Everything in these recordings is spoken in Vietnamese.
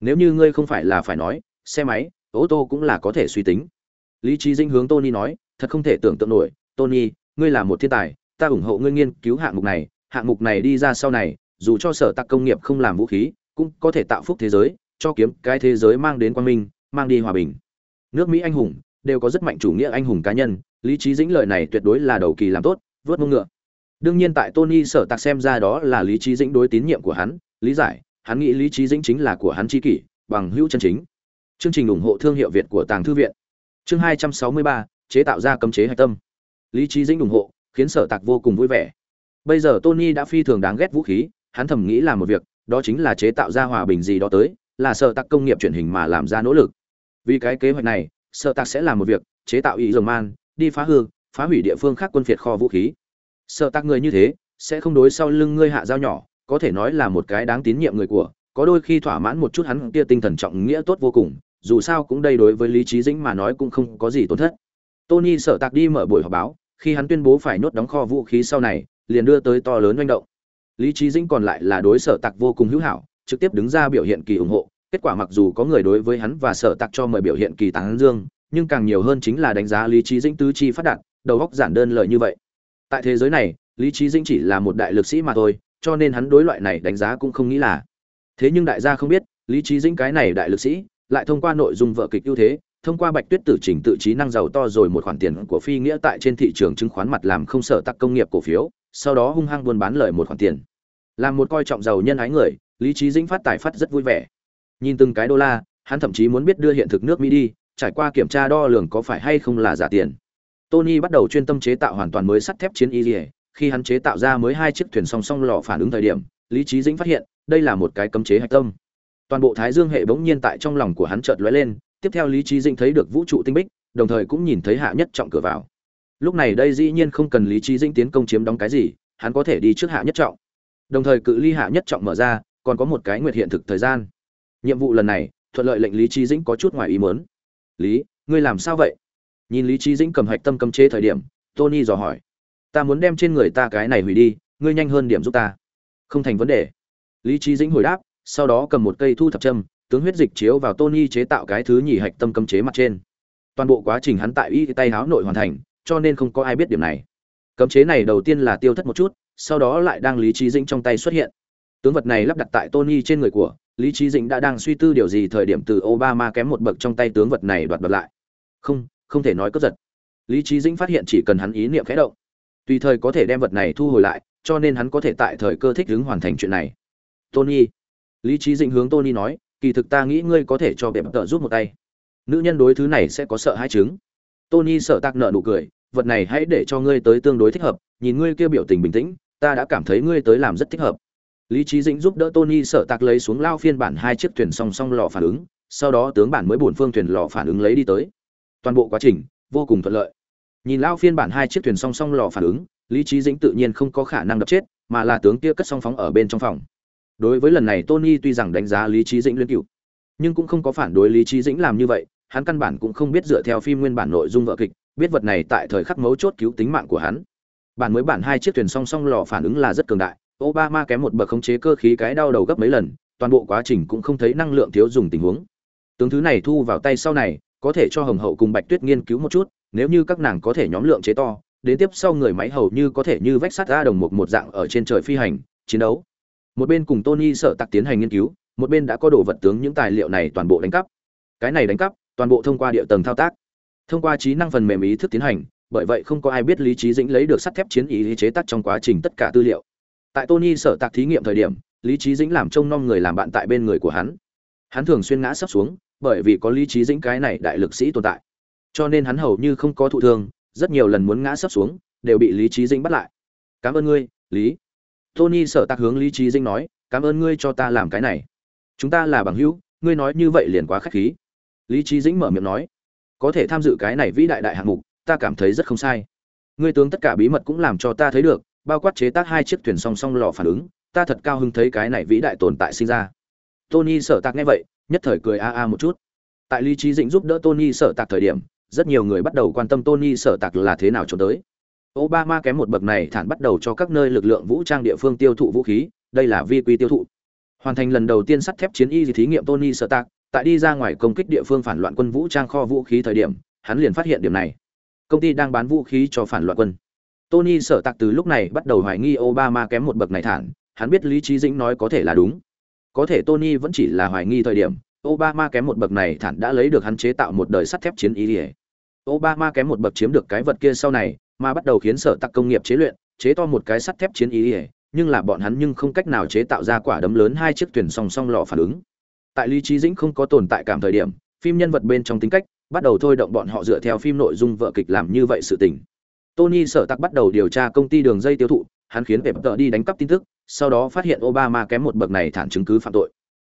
nếu như ngươi không phải là phải nói, xe máy, ô tô cũng là có thể suy tính. Lý trí dĩnh hướng tony nói, thật không thể tưởng tượng nổi, tony, ngươi là một thiên tài, ta ủng hộ ngươi nghiên cứu hạng mục này, hạng mục này đi ra sau này, dù cho sở tạc công nghiệp không làm vũ khí, cũng có thể tạo phúc thế giới, cho kiếm cái thế giới mang đến quang minh, mang đi hòa bình. Nước mỹ anh hùng đều có rất mạnh chủ nghĩa anh hùng cá nhân, lý trí dĩnh lời này tuyệt đối là đầu kỳ làm tốt, vớt mông ngựa. Đương nhiên tại tony sở tạc xem ra đó là lý trí dĩnh đối tín nhiệm của hắn, lý giải hắn nghĩ lý trí dĩnh chính là của hắn tri kỷ, bằng hữu chân chính. Chương trình ủng hộ thương hiệu việt của tàng thư viện. Chương hai trăm sáu mươi ba, chế tạo ra cấm chế hạch tâm. Lý trí dĩnh ủng hộ, khiến sở tạc vô cùng vui vẻ. Bây giờ tony đã phi thường đáng ghét vũ khí, hắn thầm nghĩ là một việc, đó chính là chế tạo ra hòa bình gì đó tới, là sở tạc công nghiệp truyền hình mà làm ra nỗ lực. Vì cái kế hoạch này, sở tạc sẽ làm một việc, chế tạo ý dầu man, đi phá hư, phá hủy địa phương khác quân phiệt kho vũ khí. Sở tạc người như thế, sẽ không đối sau lưng ngươi hạ dao nhỏ có thể nói là một cái đáng tín nhiệm người của, có đôi khi thỏa mãn một chút hắn kia tinh thần trọng nghĩa tốt vô cùng, dù sao cũng đây đối với lý trí dĩnh mà nói cũng không có gì tổn thất. Tony sợ tạc đi mở buổi họp báo, khi hắn tuyên bố phải nhốt đóng kho vũ khí sau này, liền đưa tới to lớn manh động. Lý trí dĩnh còn lại là đối sở tạc vô cùng hữu hảo, trực tiếp đứng ra biểu hiện kỳ ủng hộ, kết quả mặc dù có người đối với hắn và sở tạc cho mời biểu hiện kỳ tán dương, nhưng càng nhiều hơn chính là đánh giá lý trí dĩnh tứ chi phát đạt, đầu góc giản đơn lợi như vậy. Tại thế giới này, lý trí dĩnh chỉ là một đại lực sĩ mà thôi cho nên hắn đối loại này đánh giá cũng không nghĩ là. Thế nhưng đại gia không biết, lý trí dĩnh cái này đại lực sĩ, lại thông qua nội dung vợ kịch ưu thế, thông qua bạch tuyết tử trình tự trí năng giàu to rồi một khoản tiền của phi nghĩa tại trên thị trường chứng khoán mặt làm không sở tắc công nghiệp cổ phiếu, sau đó hung hăng buôn bán lời một khoản tiền. Làm một coi trọng giàu nhân ái người, lý trí dĩnh phát tài phát rất vui vẻ. Nhìn từng cái đô la, hắn thậm chí muốn biết đưa hiện thực nước mỹ đi, trải qua kiểm tra đo lường có phải hay không là giả tiền. Tony bắt đầu chuyên tâm chế tạo hoàn toàn mới sắt thép chiến y khi hắn chế tạo ra mới hai chiếc thuyền song song lò phản ứng thời điểm, lý trí dĩnh phát hiện, đây là một cái cấm chế hạch tâm. Toàn bộ thái dương hệ bỗng nhiên tại trong lòng của hắn chợt lóe lên, tiếp theo lý trí dĩnh thấy được vũ trụ tinh bích, đồng thời cũng nhìn thấy hạ nhất trọng cửa vào. Lúc này đây dĩ nhiên không cần lý trí dĩnh tiến công chiếm đóng cái gì, hắn có thể đi trước hạ nhất trọng. Đồng thời cự ly hạ nhất trọng mở ra, còn có một cái nguyệt hiện thực thời gian. Nhiệm vụ lần này, thuận lợi lệnh lý trí dĩnh có chút ngoài ý mớn lý, ngươi làm sao vậy? Nhìn lý trí dĩnh cầm hạch tâm cấm chế thời điểm, tony dò hỏi ta muốn đem trên người ta cái này hủy đi, ngươi nhanh hơn điểm giúp ta. Không thành vấn đề. Lý trí dĩnh hồi đáp, sau đó cầm một cây thu thập châm, tướng huyết dịch chiếu vào tony chế tạo cái thứ nhì hạch tâm cấm chế mặt trên. Toàn bộ quá trình hắn tại y tay háo nội hoàn thành, cho nên không có ai biết điểm này. Cấm chế này đầu tiên là tiêu thất một chút, sau đó lại đang lý trí dĩnh trong tay xuất hiện. Tướng vật này lắp đặt tại tony trên người của, lý trí dĩnh đã đang suy tư điều gì thời điểm từ obama kém một bậc trong tay tướng vật này đoạt đoạt lại. Không không thể nói cướp giật. Lý trí dĩnh phát hiện chỉ cần hắn ý niệm khẽ động tùy thời có thể đem vật này thu hồi lại, cho nên hắn có thể tại thời cơ thích ứng hoàn thành chuyện này. Tony. Lý trí dĩnh hướng tony nói, kỳ thực ta nghĩ ngươi có thể cho bẹp tợ giúp một tay. Nữ nhân đối thứ này sẽ có sợ hãi chứng. Tony sợ tạc nợ nụ cười, vật này hãy để cho ngươi tới tương đối thích hợp, nhìn ngươi kia biểu tình bình tĩnh, ta đã cảm thấy ngươi tới làm rất thích hợp. Lý trí dĩnh giúp đỡ tony sợ tạc lấy xuống lao phiên bản hai chiếc thuyền song song lò phản ứng, sau đó tướng bản mới bổn phương thuyền lò phản ứng lấy đi tới. Toàn bộ quá trình, vô cùng thuận lợi nhìn lao phiên bản hai chiếc thuyền song song lò phản ứng, lý trí dĩnh tự nhiên không có khả năng đập chết, mà là tướng kia cất song phóng ở bên trong phòng. Đối với lần này tony tuy rằng đánh giá lý trí dĩnh liên cựu nhưng cũng không có phản đối lý trí dĩnh làm như vậy, hắn căn bản cũng không biết dựa theo phim nguyên bản nội dung vợ kịch, biết vật này tại thời khắc mấu chốt cứu tính mạng của hắn. Bản mới bản hai chiếc thuyền song song lò phản ứng là rất cường đại, obama kém một bậc khống chế cơ khí cái đau đầu gấp mấy lần, toàn bộ quá trình cũng không thấy năng lượng thiếu dùng tình huống. Tướng thứ này thu vào tay sau này có thể cho hồng hậu cùng bạch tuyết nghiên cứu một chút, nếu như các nàng có thể nhóm lượng chế to, đến tiếp sau người máy hầu như có thể như vách sắt ra đồng một một dạng ở trên trời phi hành, chiến đấu. Một bên cùng tony sợ tặc tiến hành nghiên cứu, một bên đã có đồ vật tướng những tài liệu này toàn bộ đánh cắp. Cái này đánh cắp, toàn bộ thông qua địa tầng thao tác, thông qua trí năng phần mềm ý thức tiến hành, bởi vậy không có ai biết lý trí dĩnh lấy được sắt thép chiến ý chế tác trong quá trình tất cả tư liệu. Tại tony sở tạc thí nghiệm thời điểm, lý trí dĩnh làm trông nom người làm bạn tại bên người của hắn. Hắn thường xuyên ngã sắp xuống bởi vì có lý trí dĩnh cái này đại lực sĩ tồn tại. Cho nên hắn hầu như không có thụ thương, rất nhiều lần muốn ngã sấp xuống, đều bị lý trí dĩnh bắt lại. Cảm ơn ngươi, lý. Tony sợ tạc hướng lý trí dĩnh nói, cảm ơn ngươi cho ta làm cái này. Chúng ta là bằng hữu, ngươi nói như vậy liền quá khách khí. Lý trí dĩnh mở miệng nói, có thể tham dự cái này vĩ đại đại hạng mục, ta cảm thấy rất không sai. Ngươi tướng tất cả bí mật cũng làm cho ta thấy được, bao quát chế tác hai chiếc thuyền song song lò phản ứng, ta thật cao hứng thấy cái này vĩ đại tồn tại sinh ra. Tony sợ tạc nghe vậy nhất thời cười a a một chút. Tại lý trí dĩnh giúp đỡ tony sở tạc thời điểm, rất nhiều người bắt đầu quan tâm tony sở tạc là thế nào trốn tới. Obama kém một bậc này thản bắt đầu cho các nơi lực lượng vũ trang địa phương tiêu thụ vũ khí, đây là vi quy tiêu thụ. Hoàn thành lần đầu tiên sắt thép chiến y thí nghiệm tony sở tạc, tại đi ra ngoài công kích địa phương phản loạn quân vũ trang kho vũ khí thời điểm, hắn liền phát hiện điểm này. Công ty đang bán vũ khí cho phản loạn quân. Tony sở tạc từ lúc này bắt đầu hoài nghi obama kém một bậc này thản, hắn biết lý trí dĩnh nói có thể là đúng có thể tony vẫn chỉ là hoài nghi thời điểm, obama kém một bậc này thản đã lấy được hắn chế tạo một đời sắt thép chiến y obama kém một bậc chiếm được cái vật kia sau này, mà bắt đầu khiến sở tạc công nghiệp chế luyện, chế to một cái sắt thép chiến y nhưng là bọn hắn nhưng không cách nào chế tạo ra quả đấm lớn hai chiếc thuyền song song lò phản ứng. Tại lý trí dĩnh không có tồn tại cảm thời điểm, phim nhân vật bên trong tính cách, bắt đầu thôi động bọn họ dựa theo phim nội dung vợ kịch làm như vậy sự tình. Tony sở tặc bắt đầu điều tra công ty đường dây tiêu thụ, hắn khiến pep tợ đi đánh cắp tin tức sau đó phát hiện obama kém một bậc này thản chứng cứ phạm tội.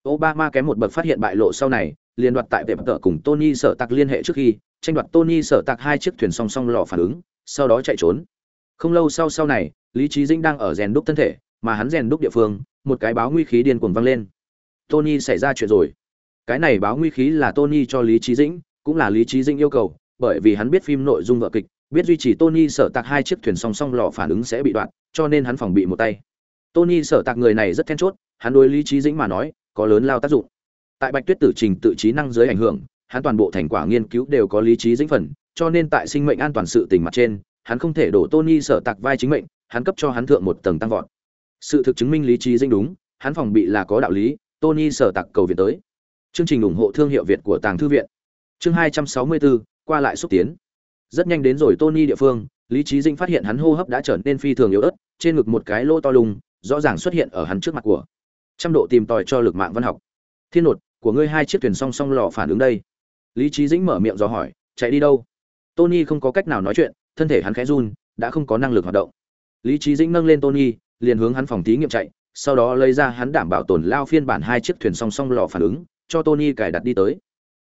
Obama kém một bậc phát hiện bại lộ sau này, liên đoạt tại pep tợ cùng tony sở tạc liên hệ trước khi, tranh đoạt tony sở tạc hai chiếc thuyền song song lò phản ứng, sau đó chạy trốn. Không lâu sau sau này, lý trí dĩnh đang ở rèn đúc thân thể, mà hắn rèn đúc địa phương, một cái báo nguy khí điên cuồng vang lên. Tony xảy ra chuyện rồi. Cái này báo nguy khí là tony cho lý trí dĩnh, cũng là lý trí dĩnh yêu cầu, bởi vì hắn biết phim nội dung vợ kịch, biết duy trì tony sở tạc hai chiếc thuyền song song lò phản ứng sẽ bị đoạn, cho nên hắn phòng bị một tay tony sở tạc người này rất then chốt hắn đối lý trí dĩnh mà nói có lớn lao tác dụng tại bạch tuyết tử trình tự trí năng dưới ảnh hưởng hắn toàn bộ thành quả nghiên cứu đều có lý trí dĩnh phần cho nên tại sinh mệnh an toàn sự tình mặt trên hắn không thể đổ Tony sở tạc vai chính mệnh, hắn cấp cho hắn thượng một tầng tăng vọt. Sự thực chứng minh lý trí dĩnh đúng, hắn phòng bị là có đạo lý, Tony sở tạc cầu viện tới. Chương trình ủng hộ thương hiệu Việt của Tàng thư viện. Chương 264, qua lại xúc tiến. Rất nhanh đến rồi Tony địa phương, Lý Trí dĩnh phát hiện hắn hô hấp đã trở nên phi thường yếu ớt, trên ngực một cái lỗ to lùng, rõ ràng xuất hiện ở hắn trước mặt của. Trăm độ tìm tòi cho lực mạng văn học. Thiên nột, của ngươi hai chiếc thuyền song song lò phản ứng đây. Lý Trí Dĩnh mở miệng dò hỏi, chạy đi đâu? Tony không có cách nào nói chuyện, thân thể hắn khẽ run, đã không có năng lực hoạt động. Lý Chí Dĩnh nâng lên Tony, liền hướng hắn phòng thí nghiệm chạy, sau đó lấy ra hắn đảm bảo tồn lao phiên bản hai chiếc thuyền song song lò phản ứng, cho Tony cài đặt đi tới.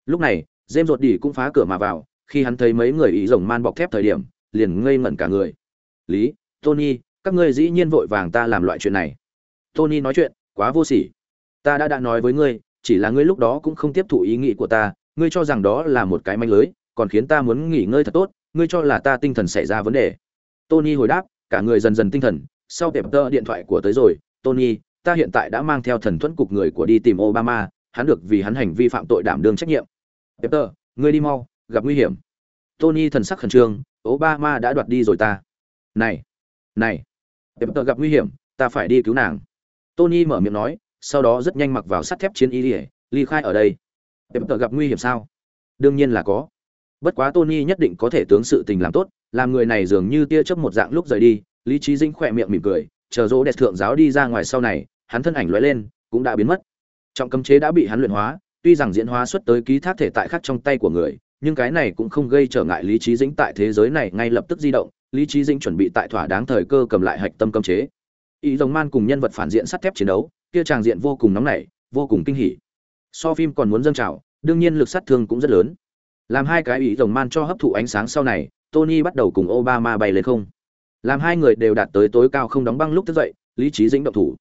Lúc này, James rột đỉ cũng phá cửa mà vào, khi hắn thấy mấy người ý rồng man bọc thép thời điểm, liền ngây ngẩn cả người. "Lý, Tony, các ngươi dĩ nhiên vội vàng ta làm loại chuyện này." Tony nói chuyện, quá vô sỉ. "Ta đã đã nói với ngươi, chỉ là ngươi lúc đó cũng không tiếp thụ ý nghĩ của ta, ngươi cho rằng đó là một cái manh lưới, còn khiến ta muốn nghỉ ngơi thật tốt, ngươi cho là ta tinh thần xảy ra vấn đề. Tony hồi đáp cả người dần dần tinh thần sau tệp tơ điện thoại của tới rồi tony ta hiện tại đã mang theo thần thuẫn cục người của đi tìm obama hắn được vì hắn hành vi phạm tội đảm đương trách nhiệm. Tệp tơ ngươi đi mau gặp nguy hiểm. Tony thần sắc khẩn trương obama đã đoạt đi rồi ta. Này này tệp tờ gặp nguy hiểm, ta phải đi cứu nàng. Tony mở miệng nói, sau đó rất nhanh mặc vào sắt thép chiến y ly khai ở đây. Tệp tờ gặp nguy hiểm sao? Đương nhiên là có. Bất quá tony nhất định có thể tướng sự tình làm tốt, làm người này dường như tia chớp một dạng lúc rời đi, lý trí dinh khỏe miệng mỉm cười, chờ rỗ đẹp thượng giáo đi ra ngoài sau này, hắn thân ảnh lóe lên, cũng đã biến mất. Trọng cấm chế đã bị hắn luyện hóa, tuy rằng diễn hóa xuất tới ký thác thể tại khắc trong tay của người, nhưng cái này cũng không gây trở ngại lý trí dĩnh tại thế giới này ngay lập tức di động lý trí dĩnh chuẩn bị tại thỏa đáng thời cơ cầm lại hạch tâm cấm chế ý rồng man cùng nhân vật phản diện sắt thép chiến đấu kia tràng diện vô cùng nóng nảy vô cùng kinh hỉ so phim còn muốn dâng trào đương nhiên lực sát thương cũng rất lớn làm hai cái ý rồng man cho hấp thụ ánh sáng sau này, Tony bắt đầu cùng Obama bay lên không. Làm hai người đều đạt tới tối cao không đóng băng lúc thức dậy, Lý trí Dĩnh động thủ.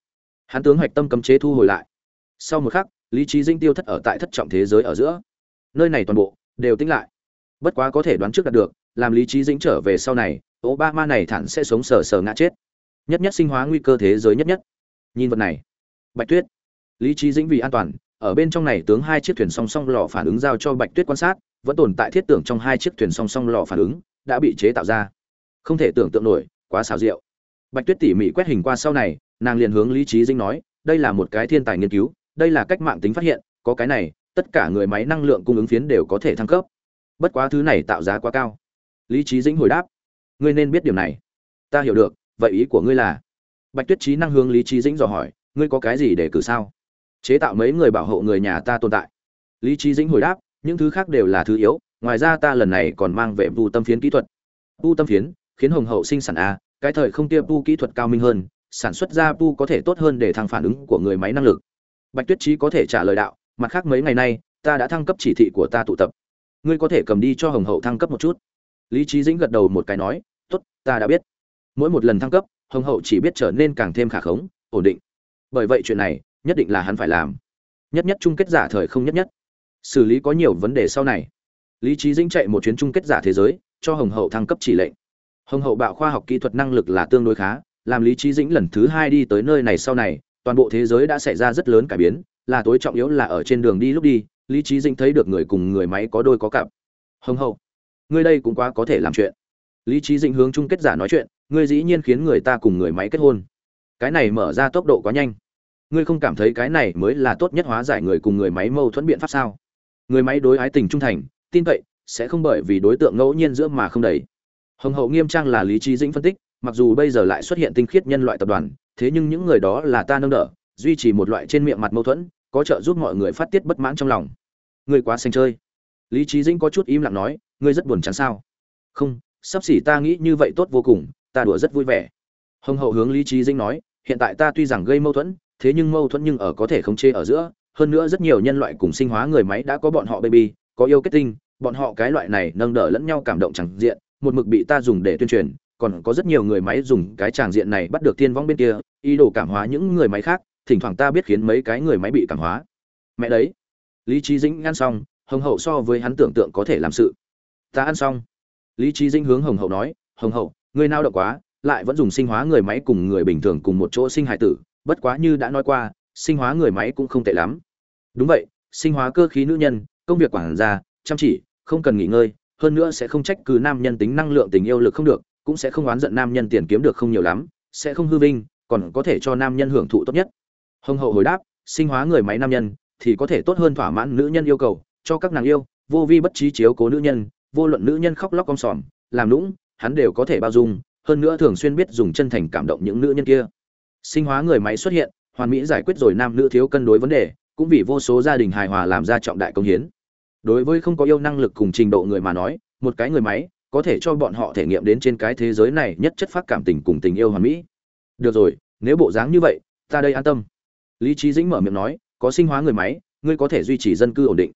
Hắn tướng hoạch tâm cấm chế thu hồi lại. Sau một khắc, Lý trí Dĩnh tiêu thất ở tại thất trọng thế giới ở giữa. Nơi này toàn bộ đều tĩnh lại. Bất quá có thể đoán trước đạt được, làm Lý trí Dĩnh trở về sau này, Obama này thẳng sẽ sống sờ sờ ngã chết. Nhất nhất sinh hóa nguy cơ thế giới nhất nhất. Nhìn vật này. Bạch Tuyết. Lý trí Dĩnh vì an toàn, ở bên trong này tướng hai chiếc thuyền song song lò phản ứng giao cho Bạch Tuyết quan sát, vẫn tồn tại thiết tưởng trong hai chiếc thuyền song song lò phản ứng đã bị chế tạo ra không thể tưởng tượng nổi quá xảo rượu bạch tuyết tỉ mỉ quét hình qua sau này nàng liền hướng lý trí Dĩnh nói đây là một cái thiên tài nghiên cứu đây là cách mạng tính phát hiện có cái này tất cả người máy năng lượng cung ứng phiến đều có thể thăng cấp bất quá thứ này tạo giá quá cao lý trí dĩnh hồi đáp ngươi nên biết điều này. Ta hiểu được, vậy ý của ngươi là? Bạch tuyết trí năng hướng lý trí dĩnh dò hỏi, ngươi có cái gì để cử sao? Chế tạo mấy người bảo hộ người nhà ta tồn tại. Lý trí dĩnh hồi đáp, những thứ khác đều là thứ yếu, ngoài ra ta lần này còn mang về vu tâm phiến kỹ thuật. Vu tâm phiến, khiến hồng hậu sinh sản a, cái thời không kia vu kỹ thuật cao minh hơn, sản xuất ra vu có thể tốt hơn để thăng phản ứng của người máy năng lực. Bạch tuyết trí có thể trả lời đạo, mặt khác mấy ngày nay, ta đã thăng cấp chỉ thị của ta tụ tập. Ngươi có thể cầm đi cho hồng hậu thăng cấp một chút lý trí dĩnh gật đầu một cái nói, tốt, ta đã biết. Mỗi một lần thăng cấp, hồng hậu chỉ biết trở nên càng thêm khả khống, ổn định. Bởi vậy chuyện này, nhất định là hắn phải làm. Nhất nhất chung kết giả thời không nhất nhất. Xử lý có nhiều vấn đề sau này. Lý trí dĩnh chạy một chuyến chung kết giả thế giới, cho hồng hậu thăng cấp chỉ lệnh. Hồng hậu bạo khoa học kỹ thuật năng lực là tương đối khá, làm lý trí dĩnh lần thứ hai đi tới nơi này sau này, toàn bộ thế giới đã xảy ra rất lớn cải biến, là tối trọng yếu là ở trên đường đi lúc đi, lý trí dĩnh thấy được người cùng người máy có đôi có cặp. Hồng hậu ngươi đây cũng quá có thể làm chuyện. Lý trí dĩnh hướng chung kết giả nói chuyện, ngươi dĩ nhiên khiến người ta cùng người máy kết hôn. Cái này mở ra tốc độ quá nhanh. Ngươi không cảm thấy cái này mới là tốt nhất hóa giải người cùng người máy mâu thuẫn biện pháp sao? Người máy đối ái tình trung thành, tin cậy, sẽ không bởi vì đối tượng ngẫu nhiên giữa mà không đầy. Hồng hậu nghiêm trang là lý trí dĩnh phân tích, mặc dù bây giờ lại xuất hiện tinh khiết nhân loại tập đoàn, thế nhưng những người đó là ta nâng đỡ, duy trì một loại trên miệng mặt mâu thuẫn, có trợ giúp mọi người phát tiết bất mãn trong lòng. Ngươi quá xanh chơi. Lý trí dĩnh có chút im lặng nói ngươi rất buồn chán sao? Không, sắp xỉ ta nghĩ như vậy tốt vô cùng, ta đùa rất vui vẻ. Hồng hậu hướng lý trí dĩnh nói, hiện tại ta tuy rằng gây mâu thuẫn, thế nhưng mâu thuẫn nhưng ở có thể không chê ở giữa, hơn nữa rất nhiều nhân loại cùng sinh hóa người máy đã có bọn họ baby, có yêu kết tinh, bọn họ cái loại này nâng đỡ lẫn nhau cảm động chẳng diện, một mực bị ta dùng để tuyên truyền, còn có rất nhiều người máy dùng cái tràng diện này bắt được tiên vong bên kia, ý đồ cảm hóa những người máy khác, thỉnh thoảng ta biết khiến mấy cái người máy bị cảm hóa. Mẹ đấy. Lý trí dĩnh ngăn xong, hồng hậu so với hắn tưởng tượng có thể làm sự ta ăn xong. Lý trí dinh hướng hồng hậu nói, hồng hậu người nao động quá, lại vẫn dùng sinh hóa người máy cùng người bình thường cùng một chỗ sinh hài tử, bất quá như đã nói qua, sinh hóa người máy cũng không tệ lắm. Đúng vậy, sinh hóa cơ khí nữ nhân, công việc quản gia, chăm chỉ, không cần nghỉ ngơi, hơn nữa sẽ không trách cứ nam nhân tính năng lượng tình yêu lực không được, cũng sẽ không oán giận nam nhân tiền kiếm được không nhiều lắm, sẽ không hư vinh, còn có thể cho nam nhân hưởng thụ tốt nhất. Hồng hậu hồi đáp, sinh hóa người máy nam nhân thì có thể tốt hơn thỏa mãn nữ nhân yêu cầu, cho các nàng yêu, vô vi bất trí chiếu cố nữ nhân vô luận nữ nhân khóc lóc om sòm, làm lũng hắn đều có thể bao dung, hơn nữa thường xuyên biết dùng chân thành cảm động những nữ nhân kia. Sinh hóa người máy xuất hiện, hoàn mỹ giải quyết rồi nam nữ thiếu cân đối vấn đề, cũng vì vô số gia đình hài hòa làm ra trọng đại công hiến. Đối với không có yêu năng lực cùng trình độ người mà nói, một cái người máy có thể cho bọn họ thể nghiệm đến trên cái thế giới này nhất chất phát cảm tình cùng tình yêu hoàn mỹ. Được rồi, nếu bộ dáng như vậy, ta đây an tâm. Lý trí dĩnh mở miệng nói, có sinh hóa người máy, ngươi có thể duy trì dân cư ổn định.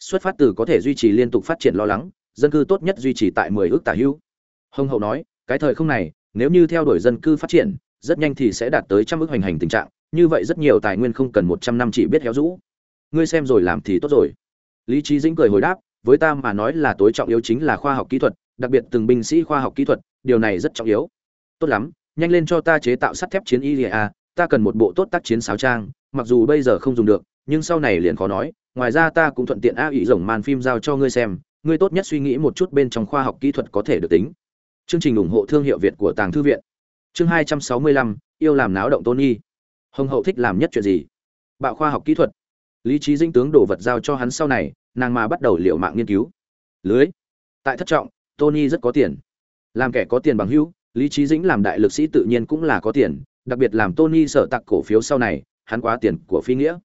Xuất phát từ có thể duy trì liên tục phát triển lo lắng dân cư tốt nhất duy trì tại mười ước tả hữu. Hồng hậu nói, cái thời không này, nếu như theo đuổi dân cư phát triển, rất nhanh thì sẽ đạt tới trăm ước hoành hành tình trạng, như vậy rất nhiều tài nguyên không cần một trăm năm chỉ biết héo rũ. Ngươi xem rồi làm thì tốt rồi. Lý trí dĩnh cười hồi đáp, với ta mà nói là tối trọng yếu chính là khoa học kỹ thuật, đặc biệt từng binh sĩ khoa học kỹ thuật, điều này rất trọng yếu. Tốt lắm, nhanh lên cho ta chế tạo sắt thép chiến y a, ta cần một bộ tốt tác chiến sáo trang, mặc dù bây giờ không dùng được, nhưng sau này liền khó nói, ngoài ra ta cũng thuận tiện a ý rồng màn phim giao cho ngươi xem ngươi tốt nhất suy nghĩ một chút bên trong khoa học kỹ thuật có thể được tính. Chương trình ủng hộ thương hiệu việt của tàng thư viện. Chương hai trăm sáu mươi lăm, yêu làm náo động tony. Hồng hậu thích làm nhất chuyện gì? Bạo khoa học kỹ thuật. Lý trí dinh tướng đổ vật giao cho hắn sau này, nàng mà bắt đầu liệu mạng nghiên cứu. Lưới. Tại thất trọng, tony rất có tiền. Làm kẻ có tiền bằng hữu, lý trí dĩnh làm đại lực sĩ tự nhiên cũng là có tiền, đặc biệt làm tony sở tặng cổ phiếu sau này, hắn quá tiền của phi nghĩa.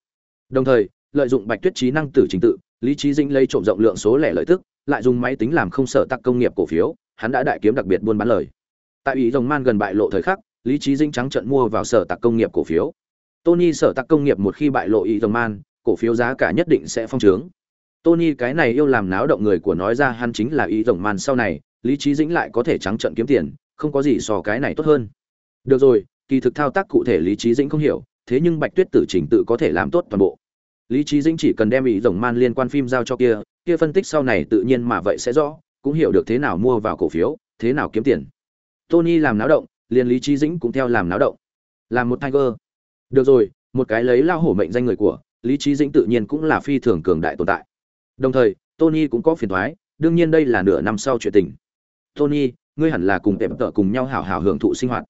Đồng thời, lợi dụng bạch tuyết trí năng tử trình tự lý trí dĩnh lấy trộm rộng lượng số lẻ lợi tức, lại dùng máy tính làm không sở tắc công nghiệp cổ phiếu, hắn đã đại kiếm đặc biệt buôn bán lời. Tại ủy rồng man gần bại lộ thời khắc, lý trí dĩnh trắng trận mua vào sở tặc công nghiệp cổ phiếu. Tony sở tặc công nghiệp một khi bại lộ ý rồng man, cổ phiếu giá cả nhất định sẽ phong trướng. Tony cái này yêu làm náo động người của nói ra hắn chính là ý rồng man sau này, lý trí dĩnh lại có thể trắng trận kiếm tiền, không có gì so cái này tốt hơn. Được rồi, kỳ thực thao tác cụ thể lý trí dĩnh không hiểu, thế nhưng bạch tuyết tử trình tự có thể làm tốt toàn bộ lý trí dĩnh chỉ cần đem ý rồng man liên quan phim giao cho kia kia phân tích sau này tự nhiên mà vậy sẽ rõ, cũng hiểu được thế nào mua vào cổ phiếu, thế nào kiếm tiền. Tony làm náo động, liền lý trí dĩnh cũng theo làm náo động. Làm một tiger. Được rồi, một cái lấy lao hổ mệnh danh người của, lý trí dĩnh tự nhiên cũng là phi thường cường đại tồn tại. Đồng thời, tony cũng có phiền thoái, đương nhiên đây là nửa năm sau chuyện tình. Tony, ngươi hẳn là cùng tệm tợ cùng nhau hào hào hưởng thụ sinh hoạt.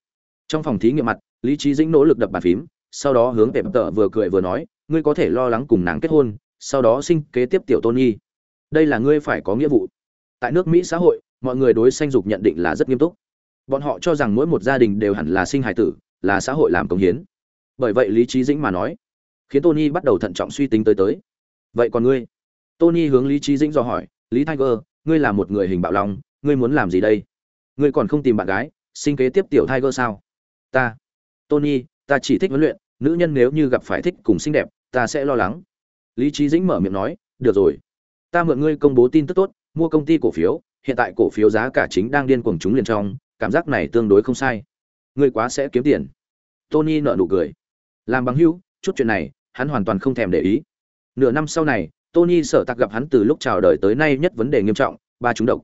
Trong phòng thí nghiệm mặt, lý trí dĩnh nỗ lực đập bàn phím, sau đó hướng tệm tợ vừa cười vừa nói ngươi có thể lo lắng cùng nàng kết hôn, sau đó sinh kế tiếp tiểu tony đây là ngươi phải có nghĩa vụ. Tại nước mỹ xã hội, mọi người đối sanh dục nhận định là rất nghiêm túc. Bọn họ cho rằng mỗi một gia đình đều hẳn là sinh hài tử, là xã hội làm công hiến. Bởi vậy lý trí dĩnh mà nói, khiến tony bắt đầu thận trọng suy tính tới tới. Vậy còn ngươi? Tony hướng lý trí dĩnh do hỏi, lý tiger, ngươi là một người hình bạo lòng, ngươi muốn làm gì đây? Ngươi còn không tìm bạn gái, sinh kế tiếp tiểu tiger sao? Ta. Tony ta chỉ thích huấn luyện, nữ nhân nếu như gặp phải thích cùng xinh đẹp ta sẽ lo lắng. Lý trí dĩnh mở miệng nói, được rồi. Ta mượn ngươi công bố tin tức tốt, mua công ty cổ phiếu, hiện tại cổ phiếu giá cả chính đang điên cuồng chúng liền trong, cảm giác này tương đối không sai. Ngươi quá sẽ kiếm tiền. Tony nợ nụ cười. Làm bằng hữu, chút chuyện này, hắn hoàn toàn không thèm để ý. Nửa năm sau này, tony sợ tặc gặp hắn từ lúc chào đời tới nay nhất vấn đề nghiêm trọng, ba chúng độc.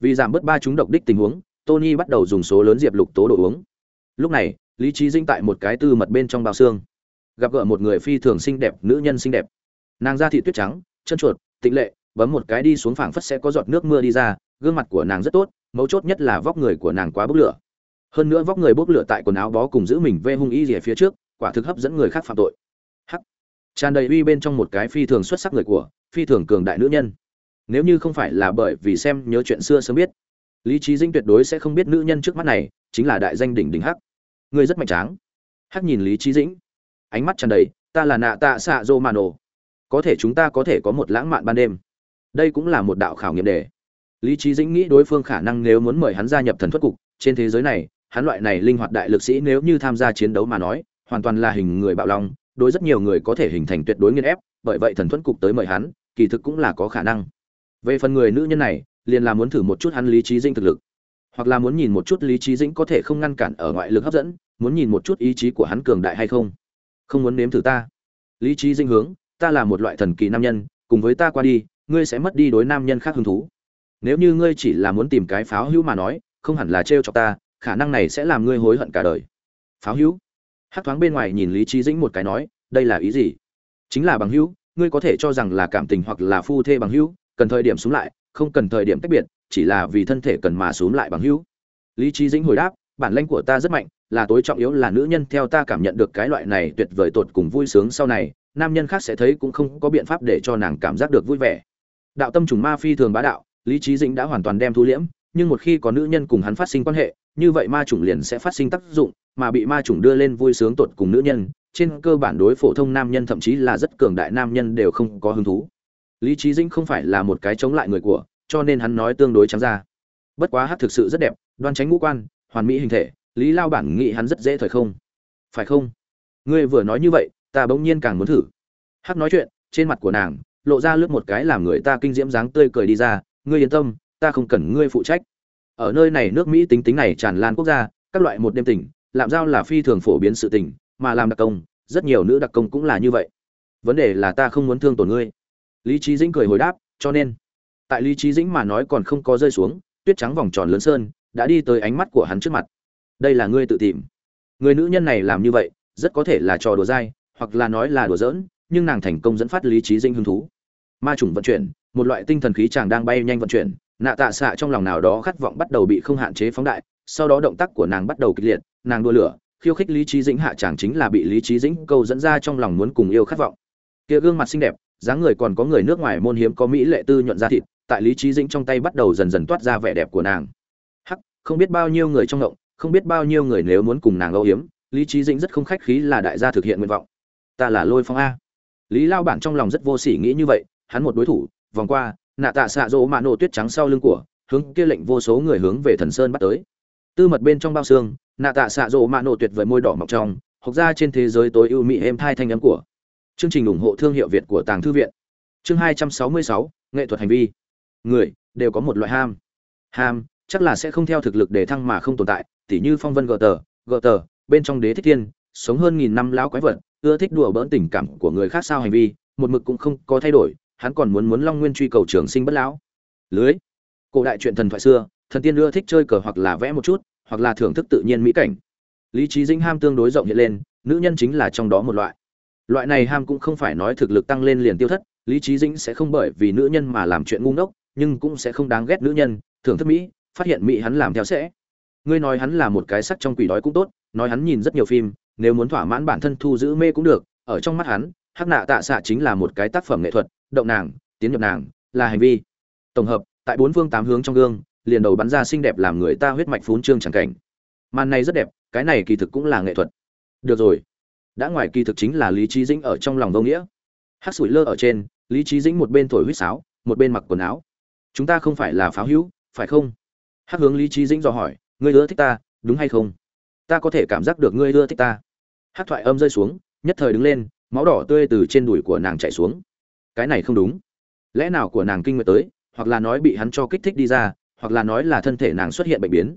Vì giảm bớt ba chúng độc đích tình huống, tony bắt đầu dùng số lớn diệp lục tố đồ uống. Lúc này, lý trí dinh tại một cái tư mật bên trong bao xương gặp gỡ một người phi thường xinh đẹp, nữ nhân xinh đẹp. Nàng da thị tuyết trắng, chân chuột, tịnh lệ, bấm một cái đi xuống phảng phất sẽ có giọt nước mưa đi ra, gương mặt của nàng rất tốt, mấu chốt nhất là vóc người của nàng quá bốc lửa. Hơn nữa vóc người bốc lửa tại quần áo bó cùng giữ mình vê hung y rìa phía trước, quả thực hấp dẫn người khác phạm tội. Hắc. Tràn đầy uy bên trong một cái phi thường xuất sắc người của, phi thường cường đại nữ nhân. Nếu như không phải là bởi vì xem nhớ chuyện xưa sớm biết, lý trí dinh tuyệt đối sẽ không biết nữ nhân trước mắt này chính là đại danh đỉnh đỉnh hắc. Người rất mạnh tráng. Hắc nhìn lý trí dĩnh ánh mắt tràn đầy, ta là nạ tạ xạ dô màn có thể chúng ta có thể có một lãng mạn ban đêm. Đây cũng là một đạo khảo nghiệm đề. Lý trí dĩnh nghĩ đối phương khả năng nếu muốn mời hắn gia nhập thần thuật cục, trên thế giới này, hắn loại này linh hoạt đại lực sĩ nếu như tham gia chiến đấu mà nói, hoàn toàn là hình người bạo long, đối rất nhiều người có thể hình thành tuyệt đối nghiên ép, bởi vậy thần thuật cục tới mời hắn, kỳ thực cũng là có khả năng. Về phần người nữ nhân này, liền là muốn thử một chút hắn lý trí dĩnh thực lực. Hoặc là muốn nhìn một chút lý trí dĩnh có thể không ngăn cản ở ngoại lực hấp dẫn, muốn nhìn một chút ý chí của hắn cường đại hay không không muốn nếm thử ta. Lý trí dĩnh hướng, ta là một loại thần kỳ nam nhân, cùng với ta qua đi, ngươi sẽ mất đi đối nam nhân khác hứng thú. Nếu như ngươi chỉ là muốn tìm cái pháo hữu mà nói, không hẳn là trêu cho ta, khả năng này sẽ làm ngươi hối hận cả đời. Pháo hữu? Hát thoáng bên ngoài nhìn lý trí dĩnh một cái nói, đây là ý gì? Chính là bằng hữu, ngươi có thể cho rằng là cảm tình hoặc là phu thê bằng hữu, cần thời điểm xuống lại, không cần thời điểm tách biệt, chỉ là vì thân thể cần mà xuống lại bằng hữu. Lý trí dĩnh hồi đáp, bản lãnh của ta rất mạnh là tối trọng yếu là nữ nhân theo ta cảm nhận được cái loại này tuyệt vời tột cùng vui sướng sau này, nam nhân khác sẽ thấy cũng không có biện pháp để cho nàng cảm giác được vui vẻ. Đạo tâm trùng ma phi thường bá đạo, lý trí dĩnh đã hoàn toàn đem thu liễm, nhưng một khi có nữ nhân cùng hắn phát sinh quan hệ, như vậy ma chủng liền sẽ phát sinh tác dụng, mà bị ma chủng đưa lên vui sướng tột cùng nữ nhân, trên cơ bản đối phổ thông nam nhân thậm chí là rất cường đại nam nhân đều không có hứng thú. Lý trí dĩnh không phải là một cái chống lại người của, cho nên hắn nói tương đối trắng ra. Bất quá hát thực sự rất đẹp, đoan tránh ngũ quan, hoàn mỹ hình thể lý lao bản nghĩ hắn rất dễ thời không. Phải không? Ngươi vừa nói như vậy, ta bỗng nhiên càng muốn thử. Hát nói chuyện, trên mặt của nàng, lộ ra lướt một cái làm người ta kinh diễm dáng tươi cười đi ra, ngươi yên tâm, ta không cần ngươi phụ trách. Ở nơi này nước mỹ tính tính này tràn lan quốc gia, các loại một đêm tỉnh làm giao là phi thường phổ biến sự tình mà làm đặc công, rất nhiều nữ đặc công cũng là như vậy. Vấn đề là ta không muốn thương tổn ngươi. Lý trí dĩnh cười hồi đáp, cho nên, tại lý trí dĩnh mà nói còn không có rơi xuống, tuyết trắng vòng tròn lớn sơn, đã đi tới ánh mắt của hắn trước mặt đây là ngươi tự tìm. Người nữ nhân này làm như vậy, rất có thể là trò đùa dai, hoặc là nói là đùa giỡn, nhưng nàng thành công dẫn phát lý trí dĩnh hứng thú. Ma chủng vận chuyển, một loại tinh thần khí chàng đang bay nhanh vận chuyển, nạ tạ xạ trong lòng nào đó khát vọng bắt đầu bị không hạn chế phóng đại, sau đó động tác của nàng bắt đầu kịch liệt, nàng đua lửa, khiêu khích lý trí dĩnh hạ chàng chính là bị lý trí dĩnh câu dẫn ra trong lòng muốn cùng yêu khát vọng. Kia gương mặt xinh đẹp, dáng người còn có người nước ngoài môn hiếm có mỹ lệ tư nhuận ra thịt, tại lý trí dĩnh trong tay bắt đầu dần dần toát ra vẻ đẹp của nàng. Hắc, không biết bao nhiêu người trong ngộng không biết bao nhiêu người nếu muốn cùng nàng âu hiếm lý trí dĩnh rất không khách khí là đại gia thực hiện nguyện vọng. Ta là lôi phong a. Lý lao bản trong lòng rất vô sỉ nghĩ như vậy, hắn một đối thủ, vòng qua, nạ tạ xạ rỗ mạ nổ tuyết trắng sau lưng của, hướng kia lệnh vô số người hướng về thần sơn bắt tới. Tư mật bên trong bao xương, nạ tạ xạ rỗ mạ nổ tuyệt vời môi đỏ mọc trong học ra trên thế giới tối ưu mỹ êm thai thanh âm của. Chương trình ủng hộ thương hiệu việt của tàng thư viện. Chương hai trăm sáu mươi sáu, nghệ thuật hành vi. Người, đều có một loại ham. Ham chắc là sẽ không theo thực lực để thăng mà không tồn tại, tỉ như phong vân gờ tờ gờ tờ, bên trong đế thích thiên, sống hơn nghìn năm lão quái vật, ưa thích đùa bỡn tình cảm của người khác sao hành vi, một mực cũng không có thay đổi, hắn còn muốn muốn long nguyên truy cầu trường sinh bất lão. Lưới. Cổ đại truyện thần thoại xưa, thần tiên ưa thích chơi cờ hoặc là vẽ một chút, hoặc là thưởng thức tự nhiên mỹ cảnh. Lý trí dinh ham tương đối rộng hiện lên, nữ nhân chính là trong đó một loại. Loại này ham cũng không phải nói thực lực tăng lên liền tiêu thất, lý trí dĩnh sẽ không bởi vì nữ nhân mà làm chuyện ngu ngốc, nhưng cũng sẽ không đáng ghét nữ nhân, thưởng thức mỹ phát hiện mỹ hắn làm theo sẽ. Ngươi nói hắn là một cái sắc trong quỷ đói cũng tốt, nói hắn nhìn rất nhiều phim, nếu muốn thỏa mãn bản thân thu giữ mê cũng được, ở trong mắt hắn, hắc nạ tạ xạ chính là một cái tác phẩm nghệ thuật, động nàng, tiến nhập nàng, là hành vi. Tổng hợp, tại bốn phương tám hướng trong gương, liền đầu bắn ra xinh đẹp làm người ta huyết mạch phún trương chẳng cảnh. Màn này rất đẹp, cái này kỳ thực cũng là nghệ thuật. Được rồi. Đã ngoài kỳ thực chính là lý trí dĩnh ở trong lòng vô nghĩa. Hắc sủi lơ ở trên, lý trí dĩnh một bên thổi huýt sáo, một bên mặc quần áo. Chúng ta không phải là pháo hữu, phải không? Hắc hướng lý trí dĩnh dò hỏi, ngươi ưa thích ta, đúng hay không? Ta có thể cảm giác được ngươi ưa thích ta. Hắc thoại âm rơi xuống, nhất thời đứng lên, máu đỏ tươi từ trên đùi của nàng chảy xuống. Cái này không đúng. Lẽ nào của nàng kinh nguyệt tới, hoặc là nói bị hắn cho kích thích đi ra, hoặc là nói là thân thể nàng xuất hiện bệnh biến?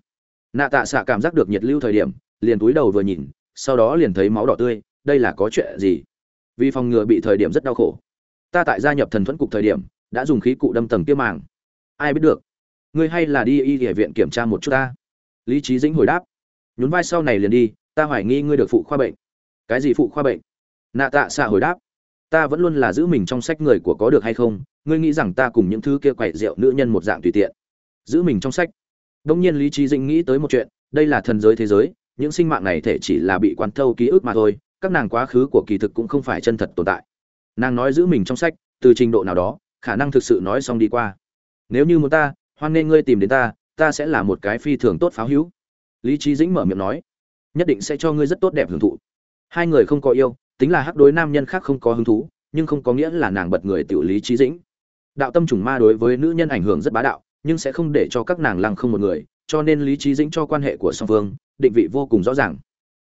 Nạ tạ xạ cảm giác được nhiệt lưu thời điểm, liền túi đầu vừa nhìn, sau đó liền thấy máu đỏ tươi, đây là có chuyện gì? Vì phòng ngừa bị thời điểm rất đau khổ. Ta tại gia nhập thần thuẫn cục thời điểm, đã dùng khí cụ đâm tầng kia màng ai biết được ngươi hay là đi y địa viện kiểm tra một chút ta. Lý trí dĩnh hồi đáp. Nhún vai sau này liền đi, ta hoài nghi ngươi được phụ khoa bệnh. Cái gì phụ khoa bệnh? Nạ tạ xạ hồi đáp. Ta vẫn luôn là giữ mình trong sách người của có được hay không, ngươi nghĩ rằng ta cùng những thứ kia quậy rượu nữ nhân một dạng tùy tiện. Giữ mình trong sách. Đông nhiên lý trí dĩnh nghĩ tới một chuyện, đây là thần giới thế giới, những sinh mạng này thể chỉ là bị quán thâu ký ức mà thôi, các nàng quá khứ của kỳ thực cũng không phải chân thật tồn tại. Nàng nói giữ mình trong sách, từ trình độ nào đó, khả năng thực sự nói xong đi qua. Nếu như muốn ta hoan nên ngươi tìm đến ta ta sẽ là một cái phi thường tốt pháo hữu. Lý trí dĩnh mở miệng nói, nhất định sẽ cho ngươi rất tốt đẹp hưởng thụ. Hai người không có yêu, tính là hắc đối nam nhân khác không có hứng thú, nhưng không có nghĩa là nàng bật người tiểu lý trí dĩnh. Đạo tâm trùng ma đối với nữ nhân ảnh hưởng rất bá đạo, nhưng sẽ không để cho các nàng lăng không một người, cho nên lý trí dĩnh cho quan hệ của song phương, định vị vô cùng rõ ràng.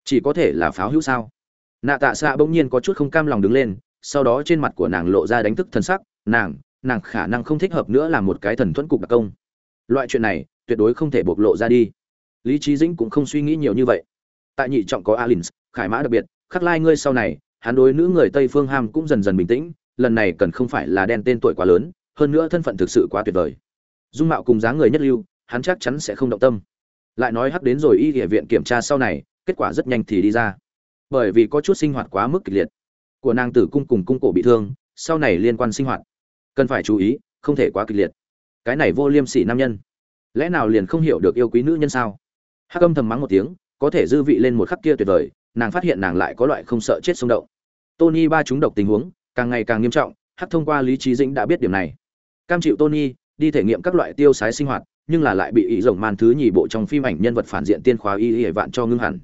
Chỉ có thể là pháo hữu sao? Nạ tạ xạ bỗng nhiên có chút không cam lòng đứng lên, sau đó trên mặt của nàng lộ ra đánh thức thần sắc, nàng nàng khả năng không thích hợp nữa là một cái thần thuẫn cục đặc công loại chuyện này, tuyệt đối không thể bộc lộ ra đi. Lý trí dĩnh cũng không suy nghĩ nhiều như vậy. Tại nhị trọng có alin khải mã đặc biệt, khắc lai ngươi sau này, hắn đối nữ người tây phương ham cũng dần dần bình tĩnh, lần này cần không phải là đen tên tuổi quá lớn, hơn nữa thân phận thực sự quá tuyệt vời. Dung mạo cùng dáng người nhất lưu, hắn chắc chắn sẽ không động tâm. Lại nói hắc đến rồi y địa viện kiểm tra sau này, kết quả rất nhanh thì đi ra. Bởi vì có chút sinh hoạt quá mức kịch liệt. Của nàng tử cung cùng cung cổ bị thương, sau này liên quan sinh hoạt. Cần phải chú ý, không thể quá kịch liệt cái này vô liêm sỉ nam nhân. Lẽ nào liền không hiểu được yêu quý nữ nhân sao? Hắc âm thầm mắng một tiếng, có thể dư vị lên một khắc kia tuyệt vời, nàng phát hiện nàng lại có loại không sợ chết xung động. Tony ba chúng độc tình huống, càng ngày càng nghiêm trọng, hắc thông qua lý trí dĩnh đã biết điểm này. Cam chịu tony, đi thể nghiệm các loại tiêu sái sinh hoạt, nhưng là lại bị ý rồng man thứ nhì bộ trong phim ảnh nhân vật phản diện tiên khóa y y vạn cho ngưng hẳn.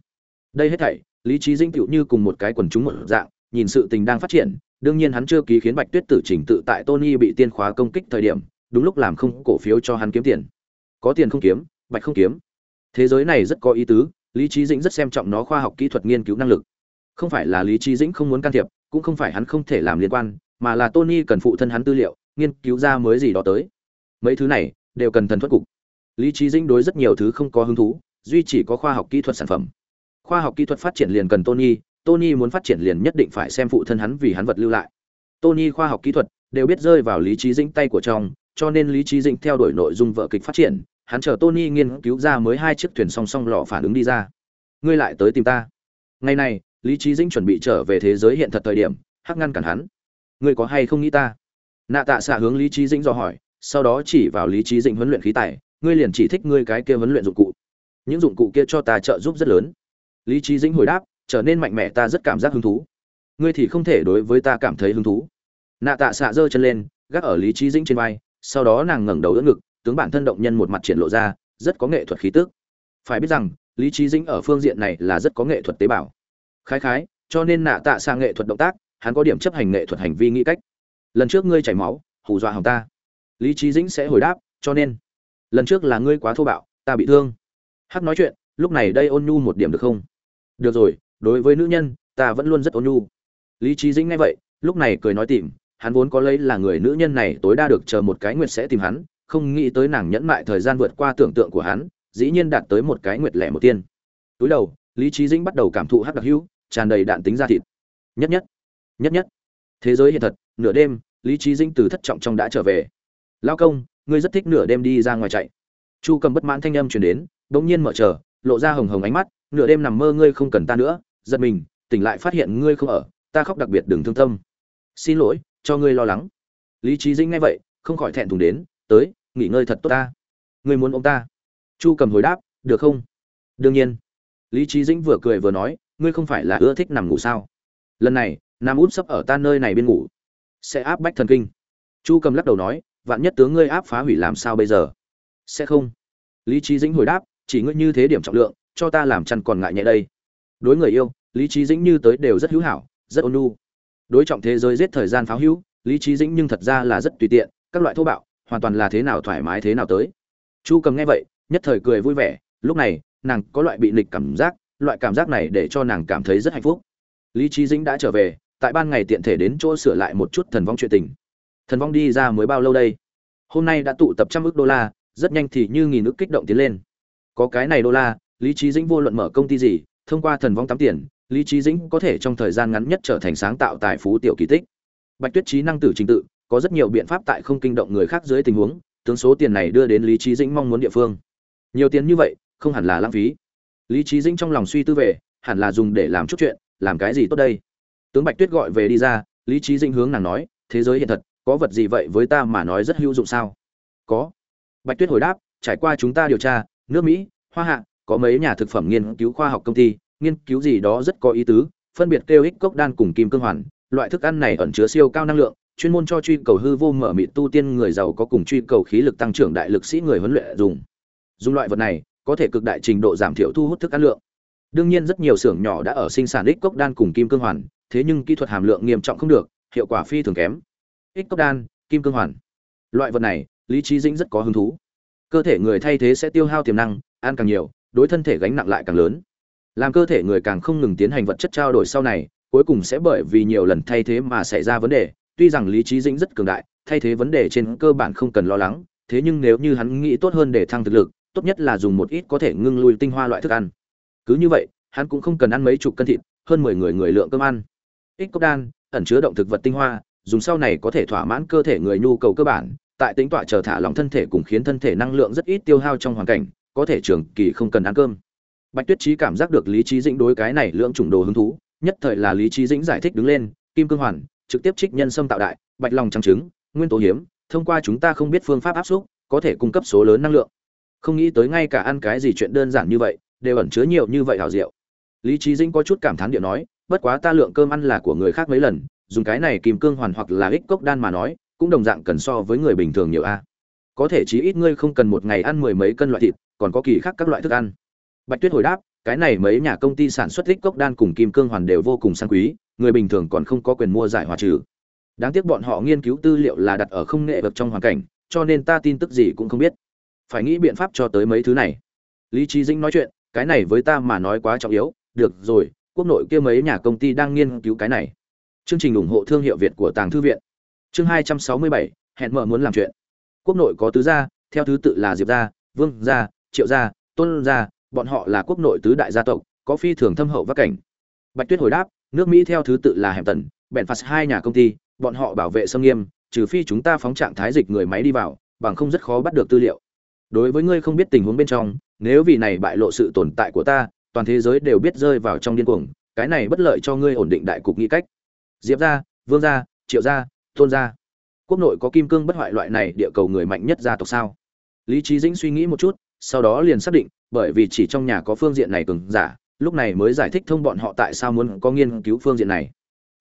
Đây hết thảy, lý trí dĩnh tựu như cùng một cái quần chúng một dạng, nhìn sự tình đang phát triển, đương nhiên hắn chưa ký khiến bạch tuyết tử trình tự tại tony bị tiên khóa công kích thời điểm đúng lúc làm không cổ phiếu cho hắn kiếm tiền. Có tiền không kiếm, bạch không kiếm. Thế giới này rất có ý tứ, lý trí dĩnh rất xem trọng nó khoa học kỹ thuật nghiên cứu năng lực. Không phải là lý trí dĩnh không muốn can thiệp, cũng không phải hắn không thể làm liên quan, mà là tony cần phụ thân hắn tư liệu, nghiên cứu ra mới gì đó tới. Mấy thứ này, đều cần thần thuật cục. Lý trí dĩnh đối rất nhiều thứ không có hứng thú, duy chỉ có khoa học kỹ thuật sản phẩm. Khoa học kỹ thuật phát triển liền cần tony tony muốn phát triển liền nhất định phải xem phụ thân hắn vì hắn vật lưu lại. Tony khoa học kỹ thuật đều biết rơi vào lý trí dĩnh tay của trong cho nên lý trí dĩnh theo đuổi nội dung vợ kịch phát triển, hắn chờ tony nghiên cứu ra mới hai chiếc thuyền song song lò phản ứng đi ra. Ngươi lại tới tìm ta. Ngày này, lý trí dĩnh chuẩn bị trở về thế giới hiện thật thời điểm, hắc ngăn cản hắn. Ngươi có hay không nghĩ ta? Nạ tạ xạ hướng lý trí dĩnh dò hỏi, sau đó chỉ vào lý trí dĩnh huấn luyện khí tài, ngươi liền chỉ thích ngươi cái kia huấn luyện dụng cụ. Những dụng cụ kia cho ta trợ giúp rất lớn. Lý trí dĩnh hồi đáp, trở nên mạnh mẽ, ta rất cảm giác hứng thú. Ngươi thì không thể đối với ta cảm thấy hứng thú. Nạ tạ xạ giơ chân lên, gác ở lý trí dĩnh trên vai sau đó nàng ngẩng đầu đỡ ngực, tướng bản thân động nhân một mặt triển lộ ra, rất có nghệ thuật khí tức. Phải biết rằng, lý trí dĩnh ở phương diện này là rất có nghệ thuật tế bào. Khái khái, cho nên nạ tạ sang nghệ thuật động tác, hắn có điểm chấp hành nghệ thuật hành vi nghĩ cách. Lần trước ngươi chảy máu, hù dọa hỏng ta. Lý trí dĩnh sẽ hồi đáp, cho nên, lần trước là ngươi quá thô bạo, ta bị thương. Hắc nói chuyện, lúc này đây ôn nhu một điểm được không? Được rồi, đối với nữ nhân, ta vẫn luôn rất ôn nhu. Lý trí dĩnh nghe vậy, lúc này cười nói tìm hắn vốn có lấy là người nữ nhân này tối đa được chờ một cái nguyệt sẽ tìm hắn, không nghĩ tới nàng nhẫn mại thời gian vượt qua tưởng tượng của hắn, dĩ nhiên đạt tới một cái nguyệt lẻ một tiên. Túi đầu, lý Chí dĩnh bắt đầu cảm thụ hắc đặc hữu, tràn đầy đạn tính ra thịt. Nhất nhất nhất nhất. Thế giới hiện thật, nửa đêm, lý Chí dĩnh từ thất trọng trong đã trở về. Lao công, ngươi rất thích nửa đêm đi ra ngoài chạy. Chu cầm bất mãn thanh âm truyền đến đ nhiên mở chờ lộ ra hồng hồng ánh mắt, nửa đêm nằm mơ ngươi không cần ta nữa, giật mình, tỉnh lại phát hiện ngươi không ở, ta khóc đặc biệt đừng thương tâm. Xin lỗi cho ngươi lo lắng. Lý trí dĩnh nghe vậy, không khỏi thẹn thùng đến, tới, nghỉ ngơi thật tốt ta. Ngươi muốn ông ta? Chu cầm hồi đáp, được không? Đương nhiên. Lý trí dĩnh vừa cười vừa nói, ngươi không phải là ưa thích nằm ngủ sao? Lần này nam út sấp ở ta nơi này bên ngủ, sẽ áp bách thần kinh. Chu cầm lắc đầu nói, vạn nhất tướng ngươi áp phá hủy làm sao bây giờ? Sẽ không. Lý trí dĩnh hồi đáp, chỉ ngươi như thế điểm trọng lượng, cho ta làm chăn còn ngại nhẹ đây. Đối người yêu, lý trí dĩnh như tới đều rất hữu hảo, rất ôn nhu đối trọng thế giới giết thời gian pháo hữu, lý trí dĩnh nhưng thật ra là rất tùy tiện, các loại thô bạo, hoàn toàn là thế nào thoải mái thế nào tới. Chu cầm nghe vậy, nhất thời cười vui vẻ, lúc này, nàng có loại bị nịch cảm giác, loại cảm giác này để cho nàng cảm thấy rất hạnh phúc. Lý trí dĩnh đã trở về, tại ban ngày tiện thể đến chỗ sửa lại một chút thần vong chuyện tình. Thần vong đi ra mới bao lâu đây? Hôm nay đã tụ tập trăm ước đô la, rất nhanh thì như nghìn ước kích động tiến lên. Có cái này đô la, lý trí dĩnh vô luận mở công ty gì thông qua thần vong tắm tiền, lý trí dĩnh có thể trong thời gian ngắn nhất trở thành sáng tạo tài phú tiểu kỳ tích. Bạch tuyết trí năng tử trình tự, có rất nhiều biện pháp tại không kinh động người khác dưới tình huống, tướng số tiền này đưa đến lý trí dĩnh mong muốn địa phương. Nhiều tiền như vậy, không hẳn là lãng phí. Lý trí dĩnh trong lòng suy tư về, hẳn là dùng để làm chút chuyện, làm cái gì tốt đây? Tướng bạch tuyết gọi về đi ra, lý trí dĩnh hướng nàng nói, thế giới hiện thật, có vật gì vậy với ta mà nói rất hữu dụng sao? Có. Bạch tuyết hồi đáp, trải qua chúng ta điều tra, nước mỹ, hoa hạ có mấy nhà thực phẩm nghiên cứu khoa học công ty, nghiên cứu gì đó rất có ý tứ, phân biệt kêu ích cốc đan cùng kim cương hoàn, loại thức ăn này ẩn chứa siêu cao năng lượng, chuyên môn cho truy cầu hư vô mở mịt tu tiên người giàu có cùng truy cầu khí lực tăng trưởng đại lực sĩ người huấn luyện dùng. Dùng loại vật này, có thể cực đại trình độ giảm thiểu thu hút thức ăn lượng. Đương nhiên rất nhiều xưởng nhỏ đã ở sinh sản ích cốc đan cùng kim cương hoàn, thế nhưng kỹ thuật hàm lượng nghiêm trọng không được, hiệu quả phi thường kém. Ích cốc đan, kim cương hoàn. Loại vật này, lý trí dĩnh rất có hứng thú. Cơ thể người thay thế sẽ tiêu hao tiềm năng, ăn càng nhiều đối thân thể gánh nặng lại càng lớn. Làm cơ thể người càng không ngừng tiến hành vật chất trao đổi sau này, cuối cùng sẽ bởi vì nhiều lần thay thế mà xảy ra vấn đề. Tuy rằng lý trí dĩnh rất cường đại, thay thế vấn đề trên cơ bản không cần lo lắng, thế nhưng nếu như hắn nghĩ tốt hơn để thăng thực lực, tốt nhất là dùng một ít có thể ngưng lui tinh hoa loại thức ăn. Cứ như vậy, hắn cũng không cần ăn mấy chục cân thịt, hơn mười người người lượng cơm ăn. Ích cốc đan, ẩn chứa động thực vật tinh hoa, dùng sau này có thể thỏa mãn cơ thể người nhu cầu cơ bản, tại tính tọa chờ thả lỏng thân thể cùng khiến thân thể năng lượng rất ít tiêu hao trong hoàn cảnh có thể trường kỳ không cần ăn cơm. Bạch tuyết trí cảm giác được lý trí dĩnh đối cái này lượng chủng đồ hứng thú, nhất thời là lý trí dĩnh giải thích đứng lên, kim cương hoàn, trực tiếp trích nhân sâm tạo đại, bạch lòng trắng trứng, nguyên tố hiếm, thông qua chúng ta không biết phương pháp áp xúc, có thể cung cấp số lớn năng lượng. Không nghĩ tới ngay cả ăn cái gì chuyện đơn giản như vậy, đều ẩn chứa nhiều như vậy hảo diệu. Lý trí dĩnh có chút cảm thán điệu nói, bất quá ta lượng cơm ăn là của người khác mấy lần, dùng cái này kìm cương hoàn hoặc là ích cốc đan mà nói, cũng đồng dạng cần so với người bình thường nhiều a. Có thể chí ít ngươi không cần một ngày ăn mười mấy cân loại thịt còn có kỳ khác các loại thức ăn. Bạch tuyết hồi đáp, cái này mấy nhà công ty sản xuất lích cốc đan cùng kim cương hoàn đều vô cùng sang quý, người bình thường còn không có quyền mua giải hòa trừ. Đáng tiếc bọn họ nghiên cứu tư liệu là đặt ở không nghệ vật trong hoàn cảnh, cho nên ta tin tức gì cũng không biết. Phải nghĩ biện pháp cho tới mấy thứ này. Lý trí dĩnh nói chuyện, cái này với ta mà nói quá trọng yếu, được rồi, quốc nội kia mấy nhà công ty đang nghiên cứu cái này. Chương trình ủng hộ thương hiệu việt của tàng thư viện. Chương hai trăm sáu mươi bảy, hẹn mở muốn làm chuyện. Quốc nội có tứ gia, theo thứ tự là diệp gia, vương gia triệu gia, tôn gia, bọn họ là quốc nội tứ đại gia tộc, có phi thường thâm hậu vác cảnh. Bạch tuyết hồi đáp, nước mỹ theo thứ tự là hẻm tần, bèn phạt hai nhà công ty, bọn họ bảo vệ sâm nghiêm, trừ phi chúng ta phóng trạng thái dịch người máy đi vào, bằng không rất khó bắt được tư liệu. Đối với ngươi không biết tình huống bên trong, nếu vì này bại lộ sự tồn tại của ta, toàn thế giới đều biết rơi vào trong điên cuồng, cái này bất lợi cho ngươi ổn định đại cục nghĩ cách. Diệp gia, vương gia, triệu gia, tôn gia. Quốc nội có kim cương bất hoại loại này địa cầu người mạnh nhất gia tộc sao? Lý trí dĩnh suy nghĩ một chút sau đó liền xác định, bởi vì chỉ trong nhà có phương diện này cường giả, lúc này mới giải thích thông bọn họ tại sao muốn có nghiên cứu phương diện này.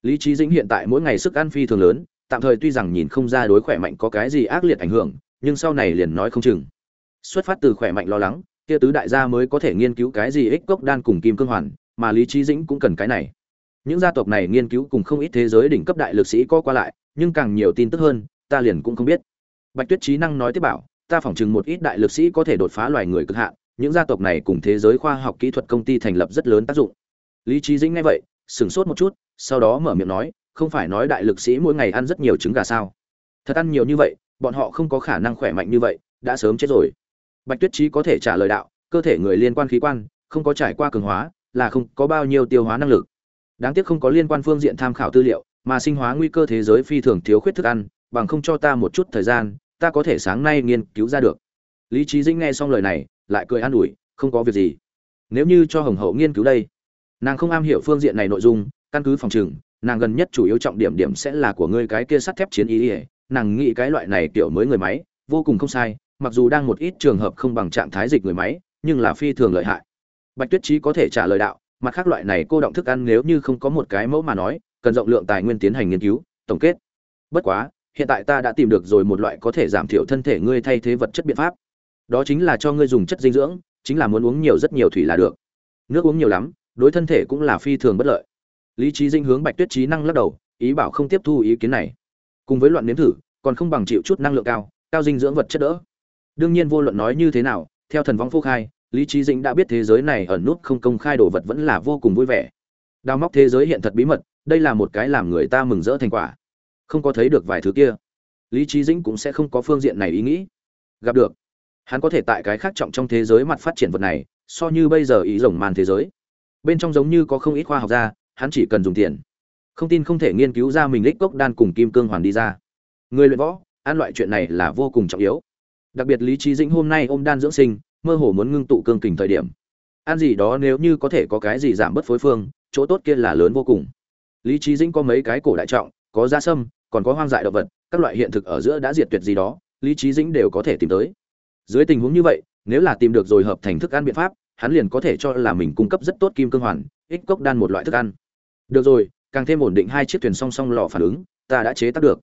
Lý Chí dĩnh hiện tại mỗi ngày sức ăn phi thường lớn, tạm thời tuy rằng nhìn không ra đối khỏe mạnh có cái gì ác liệt ảnh hưởng, nhưng sau này liền nói không chừng. Xuất phát từ khỏe mạnh lo lắng, kia tứ đại gia mới có thể nghiên cứu cái gì ích cốc đan cùng kim cương hoàn, mà lý Chí dĩnh cũng cần cái này. Những gia tộc này nghiên cứu cùng không ít thế giới đỉnh cấp đại lực sĩ có qua lại, nhưng càng nhiều tin tức hơn, ta liền cũng không biết. Bạch tuyết trí năng nói tiếp bảo ta phỏng chừng một ít đại lực sĩ có thể đột phá loài người cực hạn, những gia tộc này cùng thế giới khoa học kỹ thuật công ty thành lập rất lớn tác dụng. Lý trí dĩnh nghe vậy, sửng sốt một chút, sau đó mở miệng nói, không phải nói đại lực sĩ mỗi ngày ăn rất nhiều trứng gà sao? Thật ăn nhiều như vậy, bọn họ không có khả năng khỏe mạnh như vậy, đã sớm chết rồi. Bạch tuyết trí có thể trả lời đạo, cơ thể người liên quan khí quan, không có trải qua cường hóa, là không có bao nhiêu tiêu hóa năng lực. Đáng tiếc không có liên quan phương diện tham khảo tư liệu, mà sinh hóa nguy cơ thế giới phi thường thiếu khuyết thức ăn, bằng không cho ta một chút thời gian ta có thể sáng nay nghiên cứu ra được. Lý trí dĩnh nghe xong lời này, lại cười an ủi, không có việc gì. Nếu như cho hồng hậu nghiên cứu đây, nàng không am hiểu phương diện này nội dung, căn cứ phòng trừng nàng gần nhất chủ yếu trọng điểm điểm sẽ là của ngươi cái kia sắt thép chiến ý ỉa nàng nghĩ cái loại này kiểu mới người máy, vô cùng không sai, mặc dù đang một ít trường hợp không bằng trạng thái dịch người máy, nhưng là phi thường lợi hại. Bạch tuyết trí có thể trả lời đạo, mặt khác loại này cô động thức ăn nếu như không có một cái mẫu mà nói, cần rộng lượng tài nguyên tiến hành nghiên cứu, tổng kết. Bất quá hiện tại ta đã tìm được rồi một loại có thể giảm thiểu thân thể ngươi thay thế vật chất biện pháp. Đó chính là cho ngươi dùng chất dinh dưỡng, chính là muốn uống nhiều rất nhiều thủy là được. Nước uống nhiều lắm, đối thân thể cũng là phi thường bất lợi. Lý trí dinh hướng bạch tuyết trí năng lắc đầu, ý bảo không tiếp thu ý kiến này. Cùng với loạn nếm thử, còn không bằng chịu chút năng lượng cao cao dinh dưỡng vật chất đỡ. Đương nhiên vô luận nói như thế nào, theo thần vong phô khai, lý trí dĩnh đã biết thế giới này ẩn nút không công khai đồ vật vẫn là vô cùng vui vẻ. Đào móc thế giới hiện thật bí mật, đây là một cái làm người ta mừng rỡ thành quả không có thấy được vài thứ kia. Lý trí dĩnh cũng sẽ không có phương diện này ý nghĩ. Gặp được. Hắn có thể tại cái khác trọng trong thế giới mặt phát triển vật này, so như bây giờ ý rồng màn thế giới. Bên trong giống như có không ít khoa học gia, hắn chỉ cần dùng tiền. Không tin không thể nghiên cứu ra mình lích cốc đan cùng kim cương hoàn đi ra. Người luyện võ, ăn loại chuyện này là vô cùng trọng yếu. Đặc biệt lý trí dĩnh hôm nay ôm đan dưỡng sinh, mơ hồ muốn ngưng tụ cương kình thời điểm. Ăn gì đó nếu như có thể có cái gì giảm bớt phối phương, chỗ tốt kia là lớn vô cùng. Lý trí dĩnh có mấy cái cổ đại trọng, có da sâm còn có hoang dại động vật, các loại hiện thực ở giữa đã diệt tuyệt gì đó, lý trí dĩnh đều có thể tìm tới. Dưới tình huống như vậy, nếu là tìm được rồi hợp thành thức ăn biện pháp, hắn liền có thể cho là mình cung cấp rất tốt kim cương hoàn, ích cốc đan một loại thức ăn. Được rồi, càng thêm ổn định hai chiếc thuyền song song lò phản ứng, ta đã chế tác được.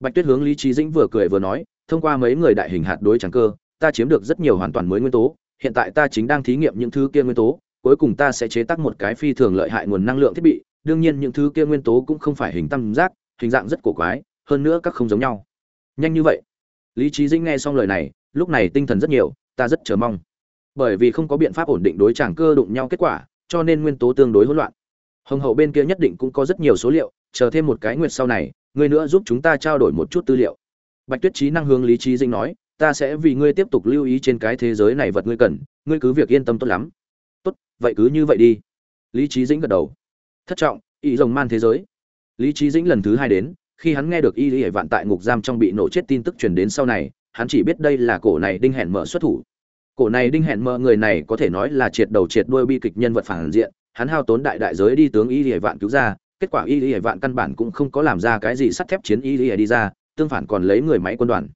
Bạch tuyết hướng lý trí dĩnh vừa cười vừa nói, thông qua mấy người đại hình hạt đối trắng cơ, ta chiếm được rất nhiều hoàn toàn mới nguyên tố, hiện tại ta chính đang thí nghiệm những thứ kia nguyên tố, cuối cùng ta sẽ chế tác một cái phi thường lợi hại nguồn năng lượng thiết bị, đương nhiên những thứ kia nguyên tố cũng không phải hình tam giác hình dạng rất cổ quái, hơn nữa các không giống nhau. Nhanh như vậy. Lý trí dĩnh nghe xong lời này, lúc này tinh thần rất nhiều, ta rất chờ mong. Bởi vì không có biện pháp ổn định đối chàng cơ đụng nhau kết quả, cho nên nguyên tố tương đối hỗn loạn. Hồng hậu bên kia nhất định cũng có rất nhiều số liệu, chờ thêm một cái nguyệt sau này, ngươi nữa giúp chúng ta trao đổi một chút tư liệu. Bạch tuyết trí năng hướng lý trí dĩnh nói, ta sẽ vì ngươi tiếp tục lưu ý trên cái thế giới này vật ngươi cần, ngươi cứ việc yên tâm tốt lắm. Tốt, vậy cứ như vậy đi. Lý trí dĩnh gật đầu. Thất trọng ý rồng man thế giới lý trí dĩnh lần thứ hai đến, khi hắn nghe được y lý vạn tại ngục giam trong bị nổ chết tin tức truyền đến sau này, hắn chỉ biết đây là cổ này đinh hẹn mở xuất thủ. Cổ này đinh hẹn mở người này có thể nói là triệt đầu triệt đuôi bi kịch nhân vật phản diện, hắn hao tốn đại đại giới đi tướng y lý vạn cứu ra, kết quả y lý vạn căn bản cũng không có làm ra cái gì sắt thép chiến y lý đi ra, tương phản còn lấy người máy quân đoàn.